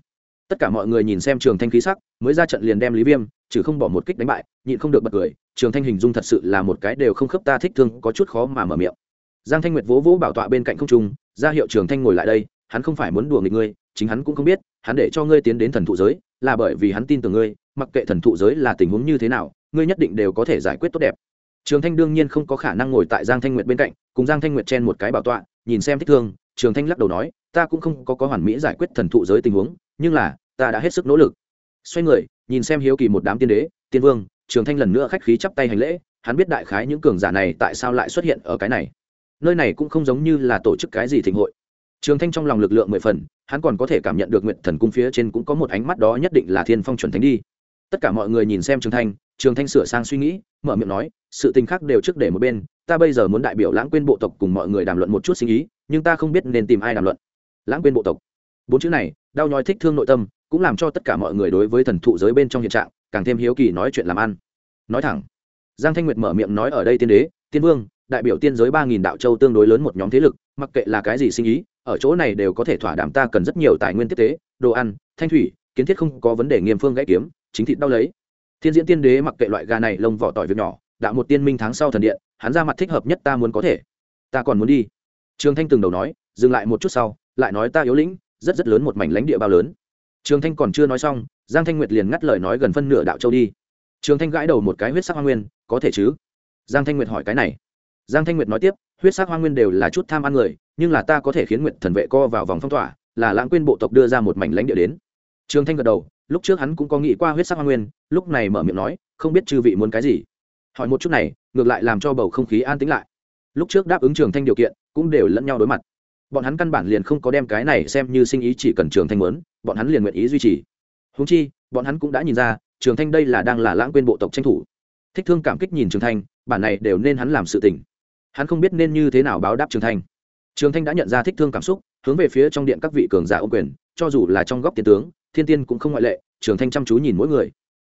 Tất cả mọi người nhìn xem trường thanh khí sắc, mới ra trận liền đem lý viêm chứ không bỏ một kích đánh bại, nhịn không được bật cười, trường thanh hình dung thật sự là một cái đều không khớp ta thích thương, có chút khó mà mở miệng. Giang thanh nguyệt vỗ vỗ bảo tọa bên cạnh không trung, ra hiệu trường thanh ngồi lại đây, hắn không phải muốn đùa nghịch ngươi, chính hắn cũng không biết, hắn để cho ngươi tiến đến thần thụ giới là bởi vì hắn tin tưởng ngươi, mặc kệ thần thụ giới là tình huống như thế nào, ngươi nhất định đều có thể giải quyết tốt đẹp. Trường thanh đương nhiên không có khả năng ngồi tại giang thanh nguyệt bên cạnh, cùng giang thanh nguyệt chen một cái bảo tọa, nhìn xem thích thương, trường thanh lắc đầu nói, ta cũng không có có hoàn mỹ giải quyết thần thụ giới tình huống, nhưng là, ta đã hết sức nỗ lực. Xoay người, nhìn xem hiếu kỳ một đám tiên đế, tiên vương, trường thanh lần nữa khách khí chắp tay hành lễ, hắn biết đại khái những cường giả này tại sao lại xuất hiện ở cái này. Nơi này cũng không giống như là tổ chức cái gì thịnh hội trường thanh trong lòng lực lượng mười phần, hắn còn có thể cảm nhận được nguyện thần cung phía trên cũng có một ánh mắt đó nhất định là thiên phong chuẩn thánh đi. Tất cả mọi người nhìn xem trường thanh trường thanh sửa sang suy nghĩ, mở miệng nói, sự tình khác đều trước để một bên, ta bây giờ muốn đại biểu lãng quên bộ tộc cùng mọi người đàm luận một chút suy nghĩ, nhưng ta không biết nên tìm ai đàm luận. Lãng quên bộ tộc. Bốn chữ này, đau nhói thích thương nội tâm, cũng làm cho tất cả mọi người đối với thần thụ giới bên trong hiện trạng, càng thêm hiếu kỳ nói chuyện làm ăn. Nói thẳng, giang thanh nguyệt mở miệng nói ở đây tiên đế, tiên vương, đại biểu tiên giới ba nghìn đạo châu tương đối lớn một nhóm thế lực, mặc kệ là cái gì sinh ý ở chỗ này đều có thể thỏa đảm ta cần rất nhiều tài nguyên tiếp tế, đồ ăn, thanh thủy, kiến thiết không có vấn đề nghiêm phương gãy kiếm, chính thịt đau lấy. Thiên diễn tiên đế mặc kệ loại gà này lông vỏ tỏi việc nhỏ, đạo một tiên minh tháng sau thần điện, hắn ra mặt thích hợp nhất ta muốn có thể. Ta còn muốn đi. Trường thanh từng đầu nói, dừng lại một chút sau, lại nói ta yếu lĩnh, rất rất lớn một mảnh lãnh địa bao lớn. Trường thanh còn chưa nói xong, giang thanh nguyệt liền ngắt lời nói gần phân nửa đạo châu đi. Trường thanh gãi đầu một cái huyết sắc hoa nguyên, có thể chứ? Giang thanh nguyệt hỏi cái này. Giang thanh nguyệt nói tiếp huyết sắc hoa nguyên đều là chút tham ăn người, nhưng là ta có thể khiến nguyệt thần vệ co vào vòng phong tỏa, là lãng quên bộ tộc đưa ra một mảnh lãnh địa đến. Trường thanh gật đầu, lúc trước hắn cũng có nghĩ qua huyết sắc hoa nguyên, lúc này mở miệng nói, không biết chư vị muốn cái gì. Hỏi một chút này, ngược lại làm cho bầu không khí an tĩnh lại. Lúc trước đáp ứng trường thanh điều kiện, cũng đều lẫn nhau đối mặt. Bọn hắn căn bản liền không có đem cái này xem như sinh ý chỉ cần trường thanh muốn, bọn hắn liền nguyện ý duy trì. Húng chi, bọn hắn cũng đã nhìn ra, trường thanh đây là đang là lãng quên bộ tộc tranh thủ. Thích thương cảm kích nhìn trường thanh, bản này đều nên hắn làm sự tình hắn không biết nên như thế nào báo đáp trường thanh. Trường thanh đã nhận ra thích thương cảm xúc, hướng về phía trong điện các vị cường giả ô quyền, cho dù là trong góc tiền tướng, thiên tiên cũng không ngoại lệ, trường thanh chăm chú nhìn mỗi người.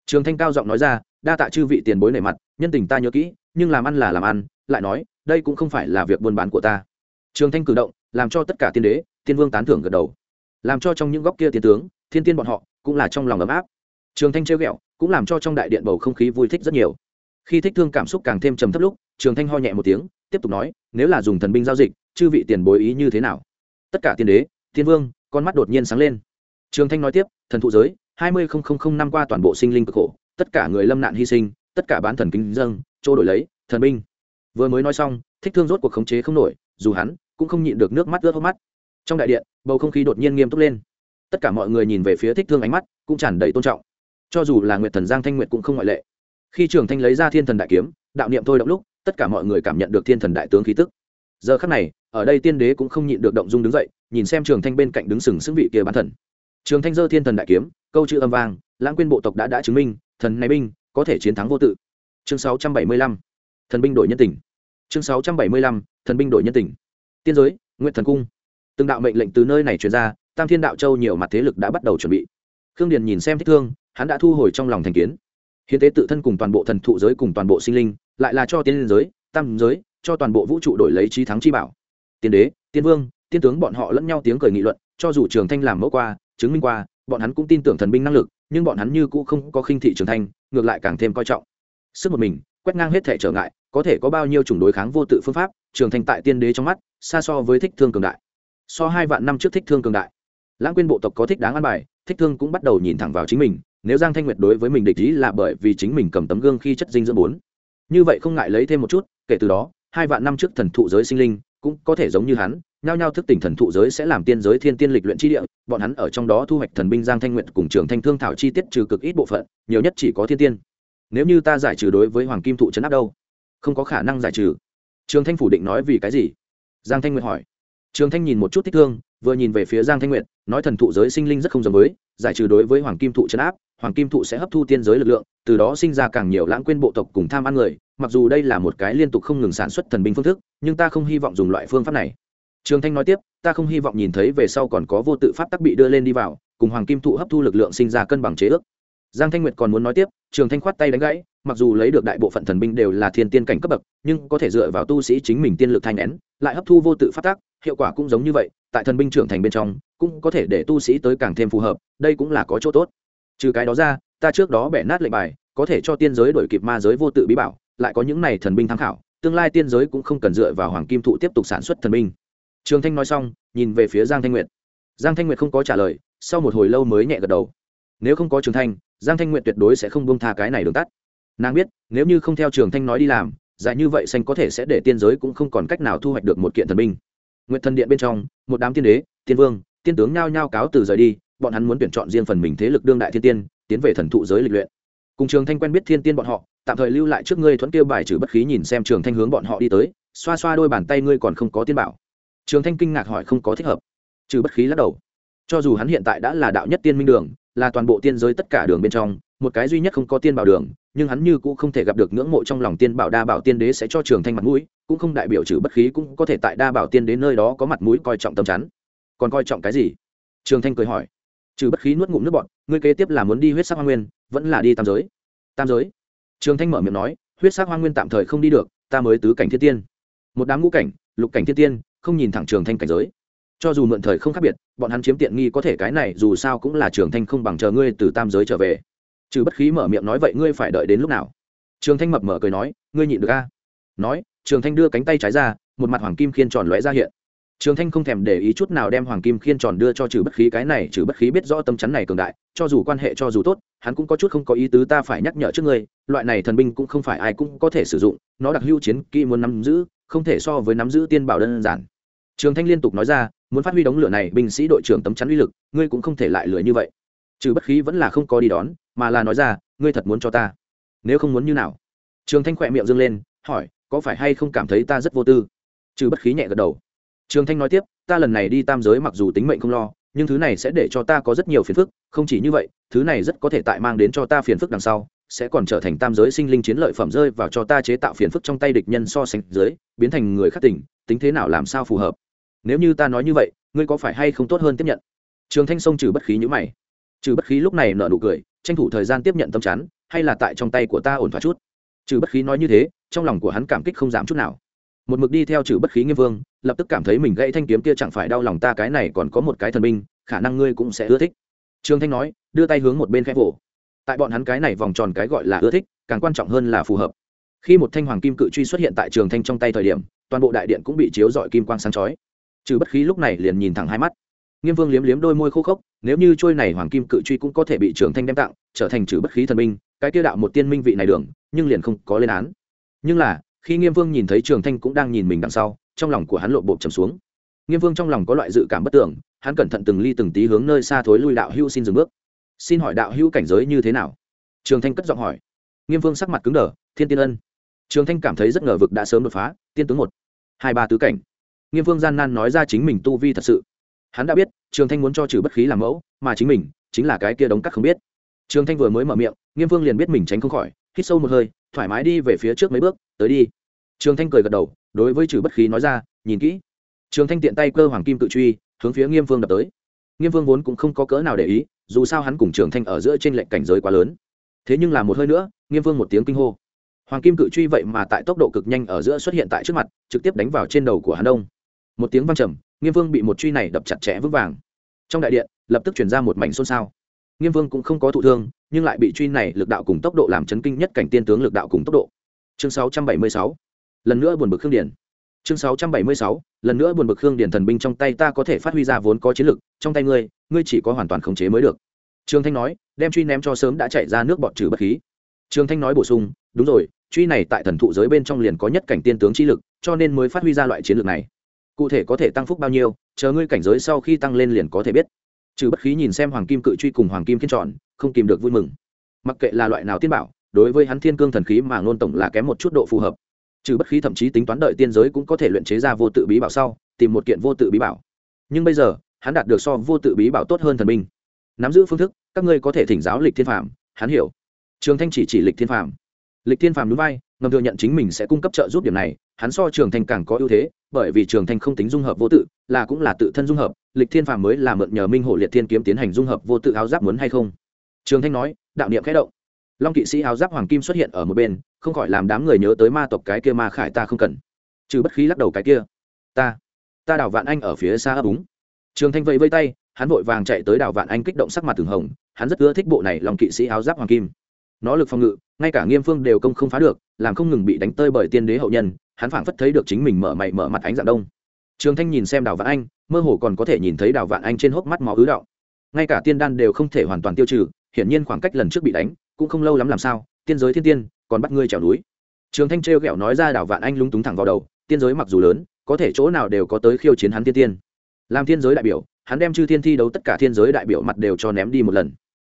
Trường thanh cao giọng nói ra, đa tạ chư vị tiền bối nể mặt, nhân tình ta nhớ kỹ, nhưng làm ăn là làm ăn, lại nói, đây cũng không phải là việc buôn bán của ta. Trường thanh cử động, làm cho tất cả tiên đế, tiên vương tán thưởng gật đầu. Làm cho trong những góc kia tiên tướng, thiên tiên bọn họ cũng là trong lòng ấm áp. Trường thanh chơi ghẹo, cũng làm cho trong đại điện bầu không khí vui thích rất nhiều khi thích thương cảm xúc càng thêm trầm thấp lúc, trường thanh ho nhẹ một tiếng, tiếp tục nói, nếu là dùng thần binh giao dịch, chư vị tiền bối ý như thế nào? Tất cả tiên đế, tiên vương, con mắt đột nhiên sáng lên. Trường thanh nói tiếp, thần thụ giới, hai mươi năm qua toàn bộ sinh linh cực khổ, tất cả người lâm nạn hy sinh, tất cả bán thần kính dâng trô đổi lấy, thần binh. Vừa mới nói xong, thích thương rốt cuộc khống chế không nổi, dù hắn cũng không nhịn được nước mắt ướt hốc mắt. Trong đại điện, bầu không khí đột nhiên nghiêm túc lên. Tất cả mọi người nhìn về phía thích thương ánh mắt cũng tràn đầy tôn trọng. Cho dù là nguyệt thần giang thanh nguyệt cũng không ngoại lệ khi trường thanh lấy ra thiên thần đại kiếm đạo niệm thôi động lúc tất cả mọi người cảm nhận được thiên thần đại tướng khí tức. Giờ khắc này ở đây tiên đế cũng không nhịn được động dung đứng dậy nhìn xem trường thanh bên cạnh đứng sừng sững vị kia bán thần. Trường thanh dơ thiên thần đại kiếm câu chữ âm vang lãng quên bộ tộc đã đã chứng minh thần này binh có thể chiến thắng vô tự. Chương 675, thần binh đổi nhân tình. Chương 675, thần binh đổi nhân tình. Tiên giới nguyện thần cung. Từng đạo mệnh lệnh từ nơi này truyền ra tam thiên đạo châu nhiều mặt thế lực đã bắt đầu chuẩn bị. Khương điền nhìn xem thích thương hắn đã thu hồi trong lòng thành kiến hiến tế tự thân cùng toàn bộ thần thụ giới cùng toàn bộ sinh linh, lại là cho tiên giới, tam giới, cho toàn bộ vũ trụ đổi lấy trí thắng chi bảo. Tiên đế, tiên vương, tiên tướng bọn họ lẫn nhau tiếng cười nghị luận, cho dù trường thanh làm mẫu qua, chứng minh qua, bọn hắn cũng tin tưởng thần binh năng lực, nhưng bọn hắn như cũ không có khinh thị trường thanh, ngược lại càng thêm coi trọng. Sức một mình, quét ngang hết thể trở ngại, có thể có bao nhiêu chủng đối kháng vô tự phương pháp, trường thanh tại tiên đế trong mắt, xa so với thích thương cường đại. So hai vạn năm trước thích thương cường đại. Lãng quên bộ tộc có thích đáng ăn bài, thích thương cũng bắt đầu nhìn thẳng vào chính mình nếu giang thanh nguyệt đối với mình địch ý là bởi vì chính mình cầm tấm gương khi chất dinh dưỡng bốn. Như vậy không ngại lấy thêm một chút, kể từ đó, hai vạn năm trước thần thụ giới sinh linh cũng có thể giống như hắn, nhao nhao thức tỉnh thần thụ giới sẽ làm tiên giới thiên tiên lịch luyện chi địa, bọn hắn ở trong đó thu hoạch thần binh giang thanh nguyện cùng trường thanh thương thảo chi tiết trừ cực ít bộ phận, nhiều nhất chỉ có thiên tiên. Nếu như ta giải trừ đối với hoàng kim thụ trấn áp đâu? Không có khả năng giải trừ. Trường thanh phủ định nói vì cái gì? Giang thanh nguyện hỏi. Trường thanh nhìn một chút thích thương, vừa nhìn về phía giang thanh nguyện nói thần thụ giới sinh linh rất không giống với, giải trừ đối với hoàng kim thụ trấn áp hoàng kim thụ sẽ hấp thu tiên giới lực lượng từ đó sinh ra càng nhiều lãng quên bộ tộc cùng tham ăn người mặc dù đây là một cái liên tục không ngừng sản xuất thần binh phương thức nhưng ta không hy vọng dùng loại phương pháp này. Trường thanh nói tiếp ta không hy vọng nhìn thấy về sau còn có vô tự pháp tắc bị đưa lên đi vào cùng hoàng kim thụ hấp thu lực lượng sinh ra cân bằng chế ước. Giang thanh nguyệt còn muốn nói tiếp trường thanh khoát tay đánh gãy mặc dù lấy được đại bộ phận thần binh đều là thiên tiên cảnh cấp bậc nhưng có thể dựa vào tu sĩ chính mình tiên lực thanh nén lại hấp thu vô tự phát tác, hiệu quả cũng giống như vậy tại thần binh trưởng thành bên trong cũng có thể để tu sĩ tới càng thêm phù hợp đây cũng là có chỗ tốt trừ cái đó ra, ta trước đó bẻ nát lệnh bài, có thể cho tiên giới đổi kịp ma giới vô tự bí bảo, lại có những này thần binh tham khảo, tương lai tiên giới cũng không cần dựa vào hoàng kim thụ tiếp tục sản xuất thần binh. Trường thanh nói xong, nhìn về phía giang thanh nguyệt. Giang thanh nguyệt không có trả lời, sau một hồi lâu mới nhẹ gật đầu. Nếu không có trường thanh, giang thanh nguyệt tuyệt đối sẽ không buông tha cái này đường tắt. Nàng biết, nếu như không theo trường thanh nói đi làm, dài như vậy xanh có thể sẽ để tiên giới cũng không còn cách nào thu hoạch được một kiện thần binh. Nguyện thần điện bên trong, một đám tiên đế, tiên vương, tiên tướng nhao nhao cáo từ rời đi bọn hắn muốn tuyển chọn riêng phần mình thế lực đương đại thiên tiên, tiến về thần thụ giới lịch luyện. Cùng trường thanh quen biết thiên tiên bọn họ, tạm thời lưu lại trước ngươi thuẫn kia bài trừ bất khí nhìn xem trường thanh hướng bọn họ đi tới, xoa xoa đôi bàn tay ngươi còn không có tiên bảo. Trường thanh kinh ngạc hỏi không có thích hợp. Trừ bất khí lắc đầu. Cho dù hắn hiện tại đã là đạo nhất tiên minh đường, là toàn bộ tiên giới tất cả đường bên trong, một cái duy nhất không có tiên bảo đường, nhưng hắn như cũng không thể gặp được ngưỡng mộ trong lòng tiên bảo đa bảo tiên đế sẽ cho trường thanh mặt mũi, cũng không đại biểu trừ bất khí cũng có thể tại đa bảo tiên đế nơi đó có mặt mũi coi trọng tâm chắn. Còn coi trọng cái gì? Trường thanh cười hỏi trừ bất khí nuốt ngụm nước bọn ngươi kế tiếp là muốn đi huyết sắc hoa nguyên, vẫn là đi tam giới. Tam giới? Trường thanh mở miệng nói, huyết sắc hoa nguyên tạm thời không đi được, ta mới tứ cảnh thiên tiên. Một đám ngũ cảnh, lục cảnh thiên tiên, không nhìn thẳng trường thanh cảnh giới. Cho dù mượn thời không khác biệt, bọn hắn chiếm tiện nghi có thể cái này, dù sao cũng là trường thanh không bằng chờ ngươi từ tam giới trở về. Trừ bất khí mở miệng nói vậy ngươi phải đợi đến lúc nào? Trường thanh mập mở cười nói, ngươi nhịn được a? Nói, trường thanh đưa cánh tay trái ra, một mặt hoàng kim khiên tròn lóe ra hiện trường thanh không thèm để ý chút nào đem hoàng kim khiên tròn đưa cho trừ bất khí cái này, trừ bất khí biết rõ tâm chắn này cường đại, cho dù quan hệ cho dù tốt, hắn cũng có chút không có ý tứ ta phải nhắc nhở trước ngươi, loại này thần binh cũng không phải ai cũng có thể sử dụng, nó đặc hữu chiến kỹ muốn nắm giữ, không thể so với nắm giữ tiên bảo đơn giản. Trường thanh liên tục nói ra, muốn phát huy đống lửa này, binh sĩ đội trưởng tấm chắn uy lực, ngươi cũng không thể lại lửa như vậy. Trừ bất khí vẫn là không có đi đón, mà là nói ra, ngươi thật muốn cho ta, nếu không muốn như nào? Trường thanh khỏe miệng dâng lên, hỏi, có phải hay không cảm thấy ta rất vô tư? Trừ bất khí nhẹ gật đầu trường thanh nói tiếp, ta lần này đi tam giới mặc dù tính mệnh không lo, nhưng thứ này sẽ để cho ta có rất nhiều phiền phức, không chỉ như vậy, thứ này rất có thể tại mang đến cho ta phiền phức đằng sau, sẽ còn trở thành tam giới sinh linh chiến lợi phẩm rơi vào cho ta chế tạo phiền phức trong tay địch nhân so sánh dưới, biến thành người khác tỉnh tính thế nào làm sao phù hợp. Nếu như ta nói như vậy, ngươi có phải hay không tốt hơn tiếp nhận? Trường thanh sông trừ bất khí nhữ mày. Trừ bất khí lúc này nở nụ cười, tranh thủ thời gian tiếp nhận tâm chắn hay là tại trong tay của ta ổn thỏa chút. Trừ bất khí nói như thế, trong lòng của hắn cảm kích không giảm chút nào một mực đi theo trừ bất khí nghiêm vương, lập tức cảm thấy mình gãy thanh kiếm kia chẳng phải đau lòng ta cái này còn có một cái thần binh, khả năng ngươi cũng sẽ ưa thích. Trương thanh nói, đưa tay hướng một bên khẽ vỗ. Tại bọn hắn cái này vòng tròn cái gọi là ưa thích, càng quan trọng hơn là phù hợp. Khi một thanh hoàng kim cự truy xuất hiện tại trường thanh trong tay thời điểm, toàn bộ đại điện cũng bị chiếu dọi kim quang sáng chói. Trừ bất khí lúc này liền nhìn thẳng hai mắt. Nghiêm vương liếm liếm đôi môi khô khốc, nếu như trôi này hoàng kim cự truy cũng có thể bị trường thanh đem tặng, trở thành trừ bất khí thần minh cái tiêu đạo một tiên minh vị này đường, nhưng liền không có lên án. Nhưng là khi nghiêm vương nhìn thấy trường thanh cũng đang nhìn mình đằng sau, trong lòng của hắn lộ bộ trầm xuống. nghiêm vương trong lòng có loại dự cảm bất tưởng hắn cẩn thận từng ly từng tí hướng nơi xa thối lui đạo hữu xin dừng bước. xin hỏi đạo hữu cảnh giới như thế nào? trường thanh cất giọng hỏi. nghiêm vương sắc mặt cứng đờ, thiên tiên ân. trường thanh cảm thấy rất ngờ vực đã sớm đột phá, tiên tướng một, hai ba tứ cảnh. nghiêm vương gian nan nói ra chính mình tu vi thật sự. hắn đã biết, trường thanh muốn cho trừ bất khí làm mẫu, mà chính mình, chính là cái kia đống cắt không biết. trường thanh vừa mới mở miệng, nghiêm vương liền biết mình tránh không khỏi hít sâu một hơi, thoải mái đi về phía trước mấy bước, tới đi. Trường thanh cười gật đầu, đối với trừ bất khí nói ra, nhìn kỹ. Trường thanh tiện tay cơ hoàng kim cự truy, hướng phía nghiêm vương đập tới. Nghiêm vương vốn cũng không có cỡ nào để ý, dù sao hắn cùng trường thanh ở giữa trên lệnh cảnh giới quá lớn. Thế nhưng là một hơi nữa, nghiêm vương một tiếng kinh hô. Hoàng kim cự truy vậy mà tại tốc độ cực nhanh ở giữa xuất hiện tại trước mặt, trực tiếp đánh vào trên đầu của hắn đông một tiếng văng trầm, nghiêm vương bị một truy này đập chặt chẽ vững vàng. Trong đại điện, lập tức chuyển ra một mảnh xôn xao nghiêm vương cũng không có thụ thương, nhưng lại bị truy này lực đạo cùng tốc độ làm chấn kinh nhất cảnh tiên tướng lực đạo cùng tốc độ. Chương 676. lần nữa buồn bực khương điển chương 676. lần nữa buồn bực khương điển thần binh trong tay ta có thể phát huy ra vốn có chiến lực, trong tay ngươi ngươi chỉ có hoàn toàn khống chế mới được. Trương thanh nói, đem truy ném cho sớm đã chạy ra nước bọt trừ bất khí. Trương thanh nói bổ sung, đúng rồi, truy này tại thần thụ giới bên trong liền có nhất cảnh tiên tướng chi lực, cho nên mới phát huy ra loại chiến lược này. Cụ thể có thể tăng phúc bao nhiêu, chờ ngươi cảnh giới sau khi tăng lên liền có thể biết trừ bất khí nhìn xem hoàng kim cự truy cùng hoàng kim kiên tròn, không kìm được vui mừng. Mặc kệ là loại nào tiên bảo, đối với hắn thiên cương thần khí mà ngôn tổng là kém một chút độ phù hợp. Trừ bất khí thậm chí tính toán đợi tiên giới cũng có thể luyện chế ra vô tự bí bảo sau, tìm một kiện vô tự bí bảo. Nhưng bây giờ, hắn đạt được so vô tự bí bảo tốt hơn thần minh nắm giữ phương thức, các ngươi có thể thỉnh giáo lịch thiên phạm hắn hiểu. Trường thanh chỉ chỉ lịch thiên phạm lịch thiên phạm núi vai, ngầm thừa nhận chính mình sẽ cung cấp trợ giúp điểm này, hắn so trường thanh càng có ưu thế, bởi vì trường thanh không tính dung hợp vô tự, là cũng là tự thân dung hợp lịch thiên phàm mới là mượn nhờ minh hổ liệt thiên kiếm tiến hành dung hợp vô tự áo giáp muốn hay không? Trường thanh nói, đạo niệm khẽ động. Long kỵ sĩ áo giáp hoàng kim xuất hiện ở một bên, không khỏi làm đám người nhớ tới ma tộc cái kia ma khải ta không cần. Trừ bất khí lắc đầu cái kia. Ta ta đào vạn anh ở phía xa ấp úng. Trường thanh vẫy vây tay, hắn vội vàng chạy tới đào vạn anh kích động sắc mặt từng hồng, hắn rất ưa thích bộ này long kỵ sĩ áo giáp hoàng kim. Nó lực phòng ngự, ngay cả nghiêm phương đều công không phá được, làm không ngừng bị đánh tơi bởi tiên đế hậu nhân, hắn phảng phất thấy được chính mình mở mày mở mặt ánh dạng đông trường thanh nhìn xem đào vạn anh, mơ hồ còn có thể nhìn thấy đào vạn anh trên hốc mắt máu ứ đạo ngay cả tiên đan đều không thể hoàn toàn tiêu trừ, hiển nhiên khoảng cách lần trước bị đánh, cũng không lâu lắm làm sao, tiên giới thiên tiên, còn bắt ngươi trèo núi. Trường thanh trêu ghẹo nói ra đào vạn anh lúng túng thẳng vào đầu, tiên giới mặc dù lớn, có thể chỗ nào đều có tới khiêu chiến hắn tiên tiên. Làm thiên giới đại biểu, hắn đem chư thiên thi đấu tất cả thiên giới đại biểu mặt đều cho ném đi một lần.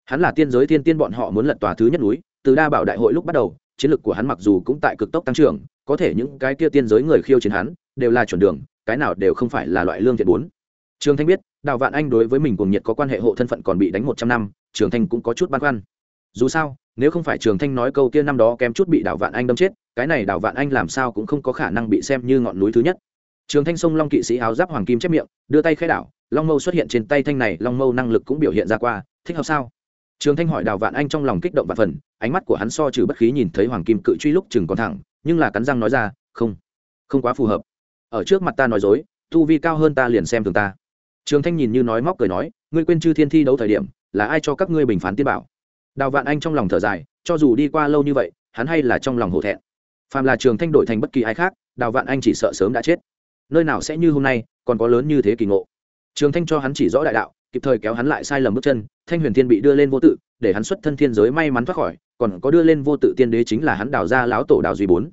Hắn là tiên giới thiên tiên bọn họ muốn lật tòa thứ nhất núi, từ đa bảo đại hội lúc bắt đầu, chiến lược của hắn mặc dù cũng tại cực tốc tăng trưởng, có thể những cái kia tiên giới người khiêu chiến hắn, đều là chuẩn đường cái nào đều không phải là loại lương thiện bốn. Trường thanh biết, đào vạn anh đối với mình cuồng nhiệt có quan hệ hộ thân phận còn bị đánh một trăm năm, trường thanh cũng có chút băn khoăn. Dù sao, nếu không phải trường thanh nói câu kia năm đó kém chút bị đào vạn anh đâm chết, cái này đào vạn anh làm sao cũng không có khả năng bị xem như ngọn núi thứ nhất. Trường thanh sông long kỵ sĩ áo giáp hoàng kim chép miệng, đưa tay khai đảo, long mâu xuất hiện trên tay thanh này, long mâu năng lực cũng biểu hiện ra qua, thích hợp sao? Trường thanh hỏi đào vạn anh trong lòng kích động và phần, ánh mắt của hắn so trừ bất khí nhìn thấy hoàng kim cự truy lúc chừng còn thẳng, nhưng là cắn răng nói ra, không không quá phù hợp ở trước mặt ta nói dối, tu vi cao hơn ta liền xem thường ta. Trường thanh nhìn như nói móc cười nói, ngươi quên chư thiên thi đấu thời điểm, là ai cho các ngươi bình phán tiên bảo? Đào vạn anh trong lòng thở dài, cho dù đi qua lâu như vậy, hắn hay là trong lòng hổ thẹn. Phàm là trường thanh đổi thành bất kỳ ai khác, đào vạn anh chỉ sợ sớm đã chết. Nơi nào sẽ như hôm nay, còn có lớn như thế kỳ ngộ. Trường thanh cho hắn chỉ rõ đại đạo, kịp thời kéo hắn lại sai lầm bước chân, thanh huyền thiên bị đưa lên vô tự, để hắn xuất thân thiên giới may mắn thoát khỏi, còn có đưa lên vô tự tiên đế chính là hắn đào ra láo tổ đào duy bốn.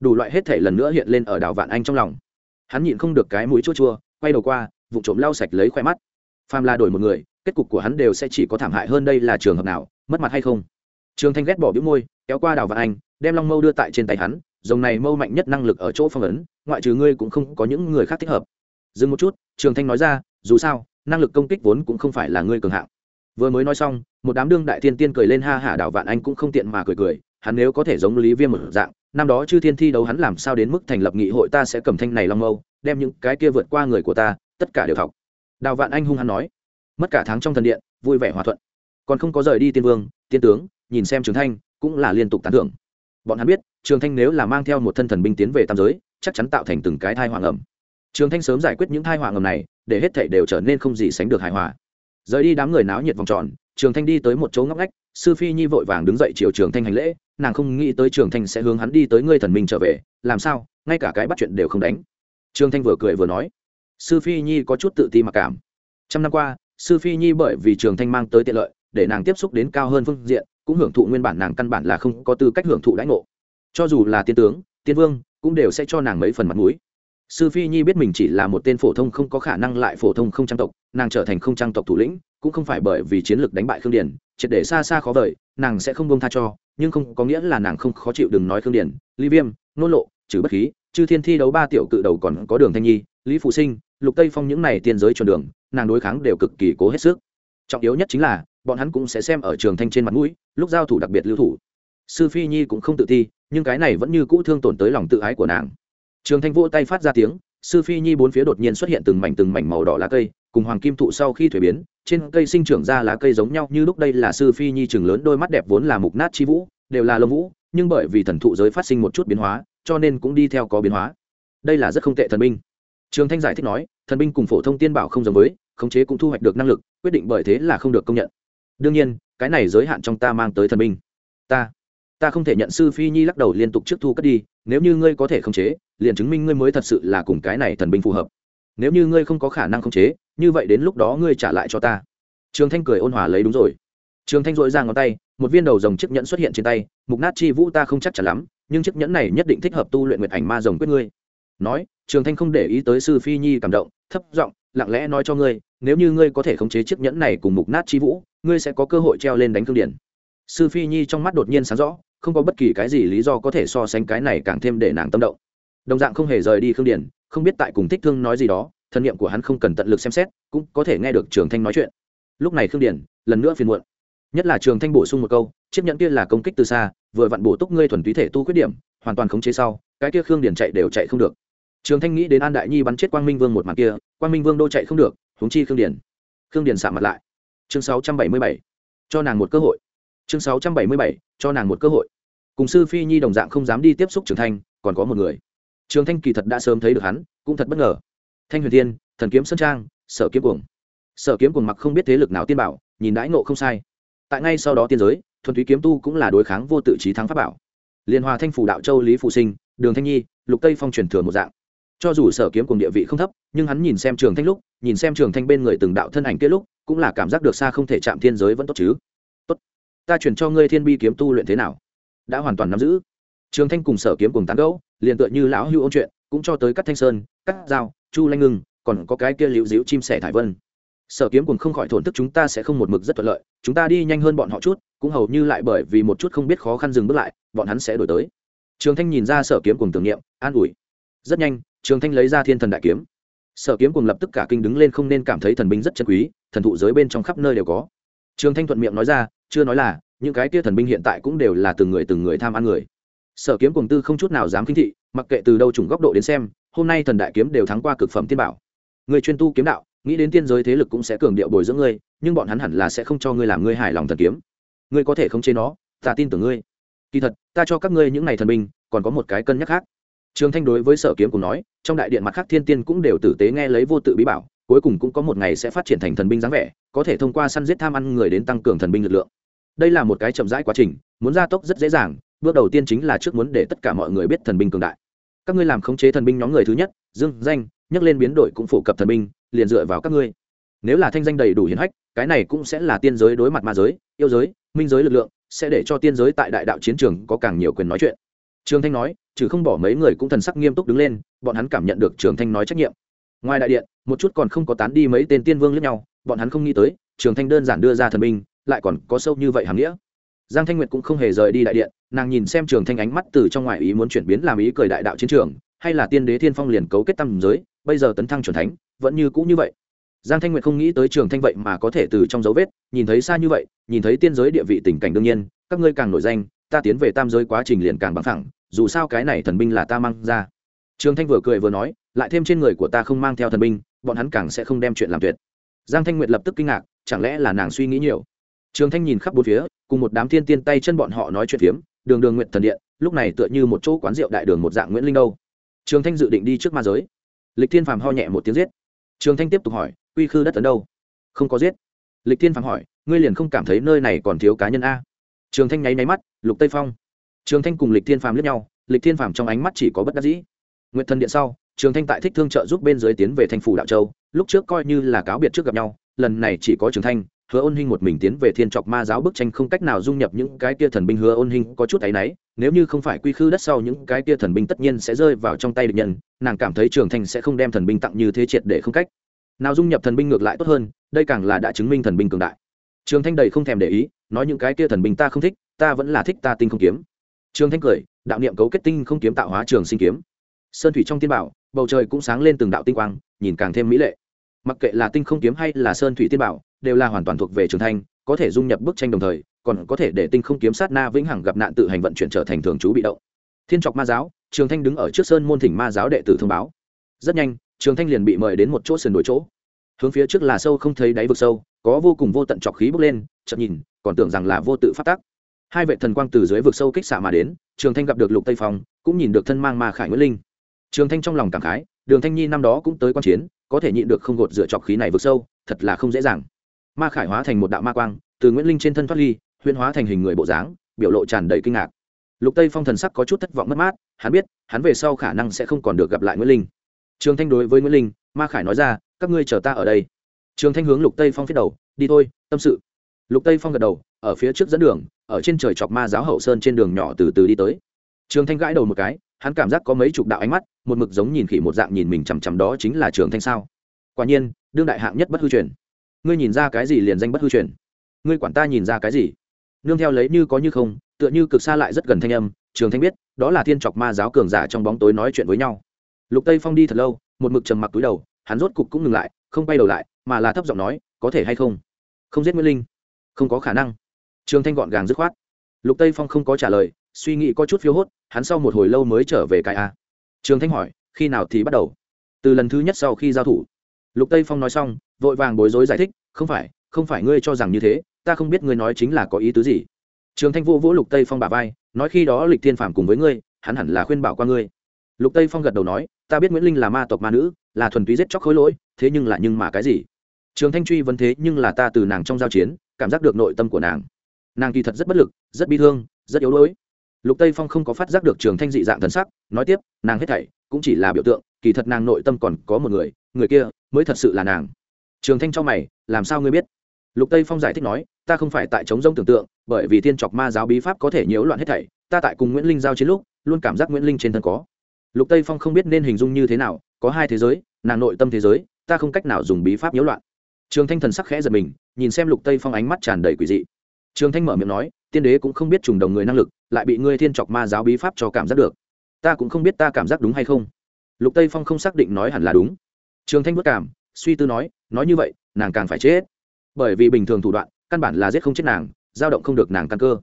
Đủ loại hết thể lần nữa hiện lên ở đào vạn anh trong lòng hắn nhịn không được cái mũi chua chua, quay đầu qua vụ trộm lau sạch lấy khoe mắt. Phàm là đổi một người, kết cục của hắn đều sẽ chỉ có thảm hại hơn đây là trường hợp nào, mất mặt hay không? Trường thanh ghét bỏ bĩu môi, kéo qua đào vạn anh, đem long mâu đưa tại trên tay hắn, dòng này mâu mạnh nhất năng lực ở chỗ phong ấn, ngoại trừ ngươi cũng không có những người khác thích hợp. Dừng một chút, trường thanh nói ra, dù sao, năng lực công kích vốn cũng không phải là ngươi cường hạng. Vừa mới nói xong, một đám đương đại thiên tiên cười lên ha hả đảo vạn anh cũng không tiện mà cười cười, hắn nếu có thể giống lý viêm một dạng năm đó chư thiên thi đấu hắn làm sao đến mức thành lập nghị hội ta sẽ cầm thanh này long mâu, đem những cái kia vượt qua người của ta, tất cả đều học đào vạn anh hung hắn nói, mất cả tháng trong thần điện, vui vẻ hòa thuận. Còn không có rời đi tiên vương, tiên tướng, nhìn xem trường thanh, cũng là liên tục tán thưởng. Bọn hắn biết, trường thanh nếu là mang theo một thân thần binh tiến về tam giới, chắc chắn tạo thành từng cái thai hoàng ẩm. Trường thanh sớm giải quyết những thai hoàng ẩm này, để hết thảy đều trở nên không gì sánh được hài hòa. Rời đi đám người náo nhiệt vòng tròn, trường thanh đi tới một chỗ ngóc ngách sư phi nhi vội vàng đứng dậy chiều trường thanh hành lễ, nàng không nghĩ tới trường thanh sẽ hướng hắn đi tới ngươi thần minh trở về, làm sao, ngay cả cái bắt chuyện đều không đánh. Trường thanh vừa cười vừa nói, sư phi nhi có chút tự ti mặc cảm. Trăm năm qua, sư phi nhi bởi vì trường thanh mang tới tiện lợi, để nàng tiếp xúc đến cao hơn phương diện, cũng hưởng thụ nguyên bản nàng căn bản là không có tư cách hưởng thụ đãi ngộ. Cho dù là tiên tướng, tiên vương, cũng đều sẽ cho nàng mấy phần mặt mũi. Sư phi nhi biết mình chỉ là một tên phổ thông không có khả năng lại phổ thông không trang tộc, nàng trở thành không trang tộc thủ lĩnh cũng không phải bởi vì chiến lược đánh bại khương điển triệt để xa xa khó vời, nàng sẽ không bông tha cho, nhưng không có nghĩa là nàng không khó chịu đừng nói khương điển ly viêm, nô lộ, trừ bất khí, chư thiên thi đấu ba tiểu cự đầu còn có đường thanh nhi, lý phụ sinh, lục tây phong những này tiên giới chuẩn đường, nàng đối kháng đều cực kỳ cố hết sức. Trọng yếu nhất chính là, bọn hắn cũng sẽ xem ở trường thanh trên mặt mũi, lúc giao thủ đặc biệt lưu thủ. Sư phi nhi cũng không tự ti, nhưng cái này vẫn như cũ thương tổn tới lòng tự ái của nàng. Trường thanh vỗ tay phát ra tiếng, sư phi nhi bốn phía đột nhiên xuất hiện từng mảnh từng mảnh màu đỏ lá cây cùng hoàng kim thụ sau khi thuế biến, trên cây sinh trưởng ra lá cây giống nhau như lúc đây là sư phi nhi chừng lớn, đôi mắt đẹp vốn là mục nát chi vũ, đều là lông vũ, nhưng bởi vì thần thụ giới phát sinh một chút biến hóa, cho nên cũng đi theo có biến hóa. Đây là rất không tệ thần binh. Trường thanh giải thích nói, thần binh cùng phổ thông tiên bảo không giống với, khống chế cũng thu hoạch được năng lực, quyết định bởi thế là không được công nhận. Đương nhiên, cái này giới hạn trong ta mang tới thần binh. Ta ta không thể nhận sư phi nhi lắc đầu liên tục trước thu cất đi, nếu như ngươi có thể khống chế, liền chứng minh ngươi mới thật sự là cùng cái này thần binh phù hợp. Nếu như ngươi không có khả năng khống chế như vậy đến lúc đó ngươi trả lại cho ta. Trường thanh cười ôn hòa lấy đúng rồi. Trường thanh dội ra ngón tay, một viên đầu rồng chiếc nhẫn xuất hiện trên tay, mục nát chi vũ ta không chắc chắn lắm, nhưng chiếc nhẫn này nhất định thích hợp tu luyện nguyệt ảnh ma rồng quyết ngươi. Nói, trường thanh không để ý tới sư phi nhi cảm động, thấp giọng, lặng lẽ nói cho ngươi, nếu như ngươi có thể khống chế chiếc nhẫn này cùng mục nát chi vũ, ngươi sẽ có cơ hội treo lên đánh cương điển. Sư phi nhi trong mắt đột nhiên sáng rõ, không có bất kỳ cái gì lý do có thể so sánh cái này càng thêm để nàng tâm động. Đồng dạng không hề rời đi khương điển, không biết tại cùng thích thương nói gì đó thân nhiệm của hắn không cần tận lực xem xét, cũng có thể nghe được trường thanh nói chuyện. Lúc này khương điển lần nữa phiền muộn. Nhất là trường thanh bổ sung một câu, chiếc nhẫn kia là công kích từ xa, vừa vặn bổ túc ngươi thuần túy thể tu khuyết điểm, hoàn toàn khống chế sau, cái kia khương điển chạy đều chạy không được. Trường thanh nghĩ đến an đại nhi bắn chết quang minh vương một mặt kia, quang minh vương đô chạy không được, huống chi khương điển khương điển sạm mặt lại. Chương sáu trăm bảy mươi bảy. Cho nàng một cơ hội. Chương sáu trăm bảy mươi bảy. Cho nàng một cơ hội. Cùng sư phi nhi đồng dạng không dám đi tiếp xúc trường thanh, còn có một người. Trường thanh kỳ thật đã sớm thấy được hắn, cũng thật bất ngờ thanh huyền Thiên, thần kiếm sơn trang sở kiếm cuồng. Sở kiếm cuồng mặc không biết thế lực nào tiên bảo nhìn đãi ngộ không sai. Tại ngay sau đó tiên giới thuần túy kiếm tu cũng là đối kháng vô tự trí thắng pháp bảo. Liên hòa thanh phủ đạo châu lý phụ sinh đường thanh nhi lục tây phong truyền thừa một dạng. Cho dù sở kiếm cùng địa vị không thấp nhưng hắn nhìn xem trường thanh lúc nhìn xem trường thanh bên người từng đạo thân ảnh kết lúc cũng là cảm giác được xa không thể chạm thiên giới vẫn tốt chứ. Tốt. Ta chuyển cho ngươi thiên bi kiếm tu luyện thế nào? Đã hoàn toàn nắm giữ. Trường thanh cùng sở kiếm cùng tán gẫu liền tựa như lão hưu ôn chuyện cũng cho tới cắt thanh sơn cắt dao chu lanh ngưng, còn có cái kia liễu diễu chim sẻ thải vân. Sở kiếm cùng không khỏi thổn thức chúng ta sẽ không một mực rất thuận lợi, chúng ta đi nhanh hơn bọn họ chút, cũng hầu như lại bởi vì một chút không biết khó khăn dừng bước lại, bọn hắn sẽ đổi tới. Trường thanh nhìn ra sở kiếm cùng tưởng niệm, an ủi. Rất nhanh, trường thanh lấy ra thiên thần đại kiếm. Sở kiếm cùng lập tức cả kinh đứng lên không nên cảm thấy thần binh rất chân quý, thần thụ giới bên trong khắp nơi đều có. Trường thanh thuận miệng nói ra, chưa nói là, những cái kia thần binh hiện tại cũng đều là từng người từng người tham ăn người. Sở kiếm cùng tư không chút nào dám kinh thị, mặc kệ từ đâu chủng góc độ đến xem hôm nay thần đại kiếm đều thắng qua cực phẩm tiên bảo. Người chuyên tu kiếm đạo, nghĩ đến tiên giới thế lực cũng sẽ cường điệu bồi dưỡng ngươi, nhưng bọn hắn hẳn là sẽ không cho ngươi làm ngươi hài lòng thần kiếm. Ngươi có thể không chế nó, ta tin tưởng ngươi. Kỳ thật, ta cho các ngươi những này thần binh, còn có một cái cân nhắc khác. Trường thanh đối với sở kiếm cùng nói, trong đại điện mặt khác thiên tiên cũng đều tử tế nghe lấy vô tự bí bảo, cuối cùng cũng có một ngày sẽ phát triển thành thần binh dáng vẻ, có thể thông qua săn giết tham ăn người đến tăng cường thần binh lực lượng. Đây là một cái chậm rãi quá trình, muốn gia tốc rất dễ dàng, bước đầu tiên chính là trước muốn để tất cả mọi người biết thần binh cường đại các ngươi làm khống chế thần binh nhóm người thứ nhất, dương, danh nhắc lên biến đổi cũng phổ cập thần binh, liền dựa vào các ngươi. Nếu là thanh danh đầy đủ hiển hách, cái này cũng sẽ là tiên giới đối mặt ma giới, yêu giới, minh giới lực lượng, sẽ để cho tiên giới tại đại đạo chiến trường có càng nhiều quyền nói chuyện. Trường thanh nói, trừ không bỏ mấy người cũng thần sắc nghiêm túc đứng lên, bọn hắn cảm nhận được trường thanh nói trách nhiệm. Ngoài đại điện, một chút còn không có tán đi mấy tên tiên vương lẫn nhau, bọn hắn không nghĩ tới, trường thanh đơn giản đưa ra thần binh, lại còn có sâu như vậy hàm nghĩa. Giang thanh nguyệt cũng không hề rời đi đại điện nàng nhìn xem trường thanh ánh mắt từ trong ngoài ý muốn chuyển biến làm ý cười đại đạo chiến trường, hay là tiên đế thiên phong liền cấu kết tâm giới, bây giờ tấn thăng c thánh, vẫn như cũ như vậy. Giang thanh nguyệt không nghĩ tới trường thanh vậy mà có thể từ trong dấu vết, nhìn thấy xa như vậy, nhìn thấy tiên giới địa vị tình cảnh đương nhiên, các ngươi càng nổi danh, ta tiến về tam giới quá trình liền càng bằng thẳng dù sao cái này thần binh là ta mang ra. Trường thanh vừa cười vừa nói, lại thêm trên người của ta không mang theo thần binh, bọn hắn càng sẽ không đem chuyện làm tuyệt. Giang thanh nguyệt lập tức kinh ngạc, chẳng lẽ là nàng suy nghĩ nhiều? Trường thanh nhìn khắp bốn phía, cùng một đám thiên tiên tay chân bọn họ nói chuyện phiếm đường đường nguyện thần điện, lúc này tựa như một chỗ quán rượu đại đường một dạng nguyễn linh đâu. Trường thanh dự định đi trước ma giới. Lịch thiên phàm ho nhẹ một tiếng giết. Trường thanh tiếp tục hỏi uy khư đất ấn đâu? Không có giết. Lịch thiên phàm hỏi, ngươi liền không cảm thấy nơi này còn thiếu cá nhân a? Trường thanh nháy nháy mắt, lục tây phong. Trường thanh cùng lịch thiên phàm liếc nhau, lịch thiên phàm trong ánh mắt chỉ có bất đắc dĩ. Nguyện thần điện sau, trường thanh tại thích thương trợ giúp bên dưới tiến về thành phủ đạo châu, lúc trước coi như là cáo biệt trước gặp nhau, lần này chỉ có trường thanh hứa ôn hinh một mình tiến về thiên trọc ma giáo bức tranh không cách nào dung nhập những cái tia thần binh hứa ôn hinh có chút áy náy, nếu như không phải quy khư đất sau những cái tia thần binh tất nhiên sẽ rơi vào trong tay địch nhân, nàng cảm thấy trường thanh sẽ không đem thần binh tặng như thế triệt để không cách. Nào dung nhập thần binh ngược lại tốt hơn, đây càng là đã chứng minh thần binh cường đại. Trường thanh đầy không thèm để ý, nói những cái tia thần binh ta không thích, ta vẫn là thích ta tinh không kiếm. Trường thanh cười, đạo niệm cấu kết tinh không kiếm tạo hóa trường sinh kiếm. Sơn thủy trong tiên bảo, bầu trời cũng sáng lên từng đạo tinh quang, nhìn càng thêm mỹ lệ. Mặc kệ là tinh không kiếm hay là sơn thủy tiên bảo đều là hoàn toàn thuộc về trường thanh, có thể dung nhập bức tranh đồng thời, còn có thể để tinh không kiếm sát na vĩnh hằng gặp nạn tự hành vận chuyển trở thành thường trú bị động. Thiên trọc ma giáo, trường thanh đứng ở trước sơn môn thỉnh ma giáo đệ tử thông báo. Rất nhanh, trường thanh liền bị mời đến một chỗ sườn đổi chỗ. Hướng phía trước là sâu không thấy đáy vực sâu, có vô cùng vô tận trọc khí bốc lên chậm nhìn, còn tưởng rằng là vô tự phát tác hai vệ thần quang từ dưới vực sâu kích xạ mà đến, trường thanh gặp được lục tây phong, cũng nhìn được thân mang ma khải nguyễn linh. Trường thanh trong lòng cảm khái, đường thanh nhi năm đó cũng tới quan chiến, có thể nhịn được không gột dựa trọc khí này vực sâu, thật là không dễ dàng ma khải hóa thành một đạo ma quang, từ nguyễn linh trên thân thoát ly huyên hóa thành hình người bộ dáng, biểu lộ tràn đầy kinh ngạc. Lục tây phong thần sắc có chút thất vọng mất mát, hắn biết, hắn về sau khả năng sẽ không còn được gặp lại nguyễn linh. Trường thanh đối với nguyễn linh, ma khải nói ra, các ngươi chờ ta ở đây. Trường thanh hướng lục tây phong phía đầu, đi thôi, tâm sự. Lục tây phong gật đầu, ở phía trước dẫn đường, ở trên trời chọc ma giáo hậu sơn trên đường nhỏ từ từ đi tới. Trường thanh gãi đầu một cái, hắn cảm giác có mấy chục đạo ánh mắt, một mực giống nhìn khỉ một dạng nhìn mình chằm chằm đó chính là trường thanh sao? Quả nhiên, đương đại hạng nhất bất hư truyền ngươi nhìn ra cái gì liền danh bất hư truyền. Ngươi quản ta nhìn ra cái gì? Nương theo lấy như có như không, tựa như cực xa lại rất gần thanh âm, trường thanh biết, đó là thiên chọc ma giáo cường giả trong bóng tối nói chuyện với nhau. Lục tây phong đi thật lâu, một mực trầm mặc túi đầu, hắn rốt cục cũng ngừng lại, không bay đầu lại, mà là thấp giọng nói, có thể hay không? Không giết nguyễn linh? Không có khả năng. Trường thanh gọn gàng dứt khoát. Lục tây phong không có trả lời, suy nghĩ có chút phiếu hốt, hắn sau một hồi lâu mới trở về cái a. Trường thanh hỏi, khi nào thì bắt đầu? Từ lần thứ nhất sau khi giao thủ. Lục tây phong nói xong vội vàng bối rối giải thích, không phải không phải ngươi cho rằng như thế, ta không biết ngươi nói chính là có ý tứ gì. Trường thanh vô vỗ lục tây phong bà vai, nói khi đó lịch thiên phàm cùng với ngươi, hắn hẳn là khuyên bảo qua ngươi. Lục tây phong gật đầu nói, ta biết nguyễn linh là ma tộc ma nữ, là thuần túy giết chóc khối lỗi, thế nhưng là nhưng mà cái gì? Trường thanh truy vấn thế nhưng là ta từ nàng trong giao chiến, cảm giác được nội tâm của nàng. Nàng kỳ thật rất bất lực, rất bi thương, rất yếu đuối. Lục tây phong không có phát giác được trường thanh dị dạng thần sắc, nói tiếp, nàng hết thảy cũng chỉ là biểu tượng, kỳ thật nàng nội tâm còn có một người người kia mới thật sự là nàng trường thanh cho mày, làm sao ngươi biết? Lục tây phong giải thích nói, ta không phải tại chống rông tưởng tượng, bởi vì thiên chọc ma giáo bí pháp có thể nhiễu loạn hết thảy, ta tại cùng nguyễn linh giao chiến lúc, luôn cảm giác nguyễn linh trên thân có. Lục tây phong không biết nên hình dung như thế nào, có hai thế giới, nàng nội tâm thế giới, ta không cách nào dùng bí pháp nhiễu loạn. Trường thanh thần sắc khẽ giật mình, nhìn xem lục tây phong ánh mắt tràn đầy quỷ dị. Trường thanh mở miệng nói, tiên đế cũng không biết trùng đồng người năng lực, lại bị ngươi thiên chọc ma giáo bí pháp cho cảm giác được. Ta cũng không biết ta cảm giác đúng hay không. Lục tây phong không xác định nói hẳn là đúng. Trường thanh vất cảm suy tư nói nói như vậy, nàng càng phải chết. Bởi vì bình thường thủ đoạn, căn bản là giết không chết nàng, dao động không được nàng căn cơ.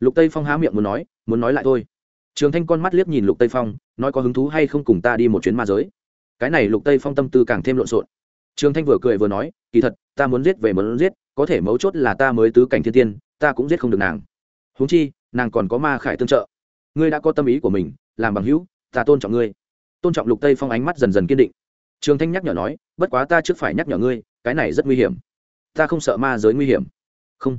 Lục tây phong há miệng muốn nói muốn nói lại thôi. Trường thanh con mắt liếc nhìn lục tây phong, nói có hứng thú hay không cùng ta đi một chuyến ma giới. Cái này lục tây phong tâm tư càng thêm lộn xộn. Trường thanh vừa cười vừa nói, kỳ thật, ta muốn giết về muốn giết, có thể mấu chốt là ta mới tứ cảnh thiên tiên, ta cũng giết không được nàng. Huống chi, nàng còn có ma khải tương trợ. Ngươi đã có tâm ý của mình, làm bằng hữu, ta tôn trọng ngươi. Tôn trọng lục tây phong ánh mắt dần dần kiên định trường thanh nhắc nhở nói, bất quá ta trước phải nhắc nhở ngươi, cái này rất nguy hiểm. Ta không sợ ma giới nguy hiểm. Không.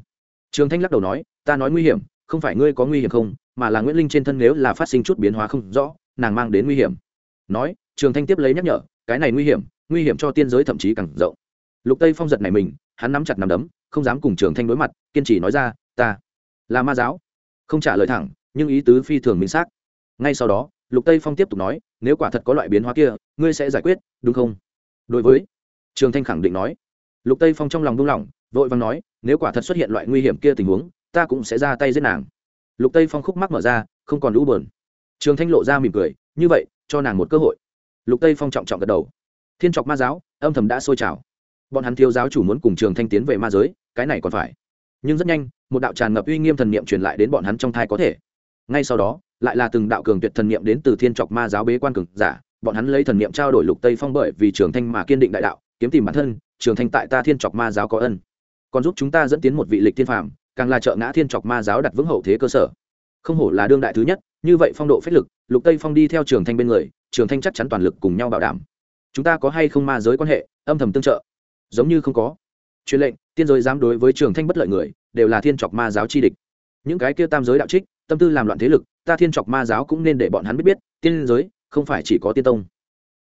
Trường thanh lắc đầu nói, ta nói nguy hiểm, không phải ngươi có nguy hiểm không, mà là nguyễn linh trên thân nếu là phát sinh chút biến hóa không rõ, nàng mang đến nguy hiểm. Nói, trường thanh tiếp lấy nhắc nhở, cái này nguy hiểm nguy hiểm cho tiên giới thậm chí càng rộng. Lục tây phong giật này mình, hắn nắm chặt nắm đấm, không dám cùng trường thanh đối mặt, kiên trì nói ra, ta là ma giáo. Không trả lời thẳng, nhưng ý tứ phi thường minh xác. Ngay sau đó, lục tây phong tiếp tục nói nếu quả thật có loại biến hóa kia, ngươi sẽ giải quyết, đúng không? Đối với, trường thanh khẳng định nói. Lục tây phong trong lòng buông lỏng, vội vàng nói, nếu quả thật xuất hiện loại nguy hiểm kia tình huống, ta cũng sẽ ra tay giết nàng. Lục tây phong khúc mắc mở ra, không còn lũ bờn trường thanh lộ ra mỉm cười, như vậy, cho nàng một cơ hội. Lục tây phong trọng trọng gật đầu. Thiên trọc ma giáo, âm thầm đã sôi trào. Bọn hắn thiếu giáo chủ muốn cùng trường thanh tiến về ma giới, cái này còn phải. Nhưng rất nhanh, một đạo tràn ngập uy nghiêm thần niệm truyền lại đến bọn hắn trong thai có thể. Ngay sau đó lại là từng đạo cường tuyệt thần niệm đến từ thiên trọc ma giáo bế quan cường giả, bọn hắn lấy thần niệm trao đổi lục tây phong bởi vì trường thanh mà kiên định đại đạo, kiếm tìm bản thân, trường thanh tại ta thiên trọc ma giáo có ân. Còn giúp chúng ta dẫn tiến một vị lịch thiên phạm càng là trợ ngã thiên trọc ma giáo đặt vững hậu thế cơ sở. Không hổ là đương đại thứ nhất, như vậy phong độ phách lực, lục tây phong đi theo trường thanh bên người, trường thanh chắc chắn toàn lực cùng nhau bảo đảm. Chúng ta có hay không ma giới quan hệ, âm thầm tương trợ? Giống như không có. Truyền lệnh, tiên giới dám đối với trường thanh bất lợi người, đều là thiên trọc ma giáo chi địch. Những cái kia tam giới đạo trích tâm tư làm loạn thế lực, ta thiên trọc ma giáo cũng nên để bọn hắn biết biết, tiên giới không phải chỉ có tiên tông.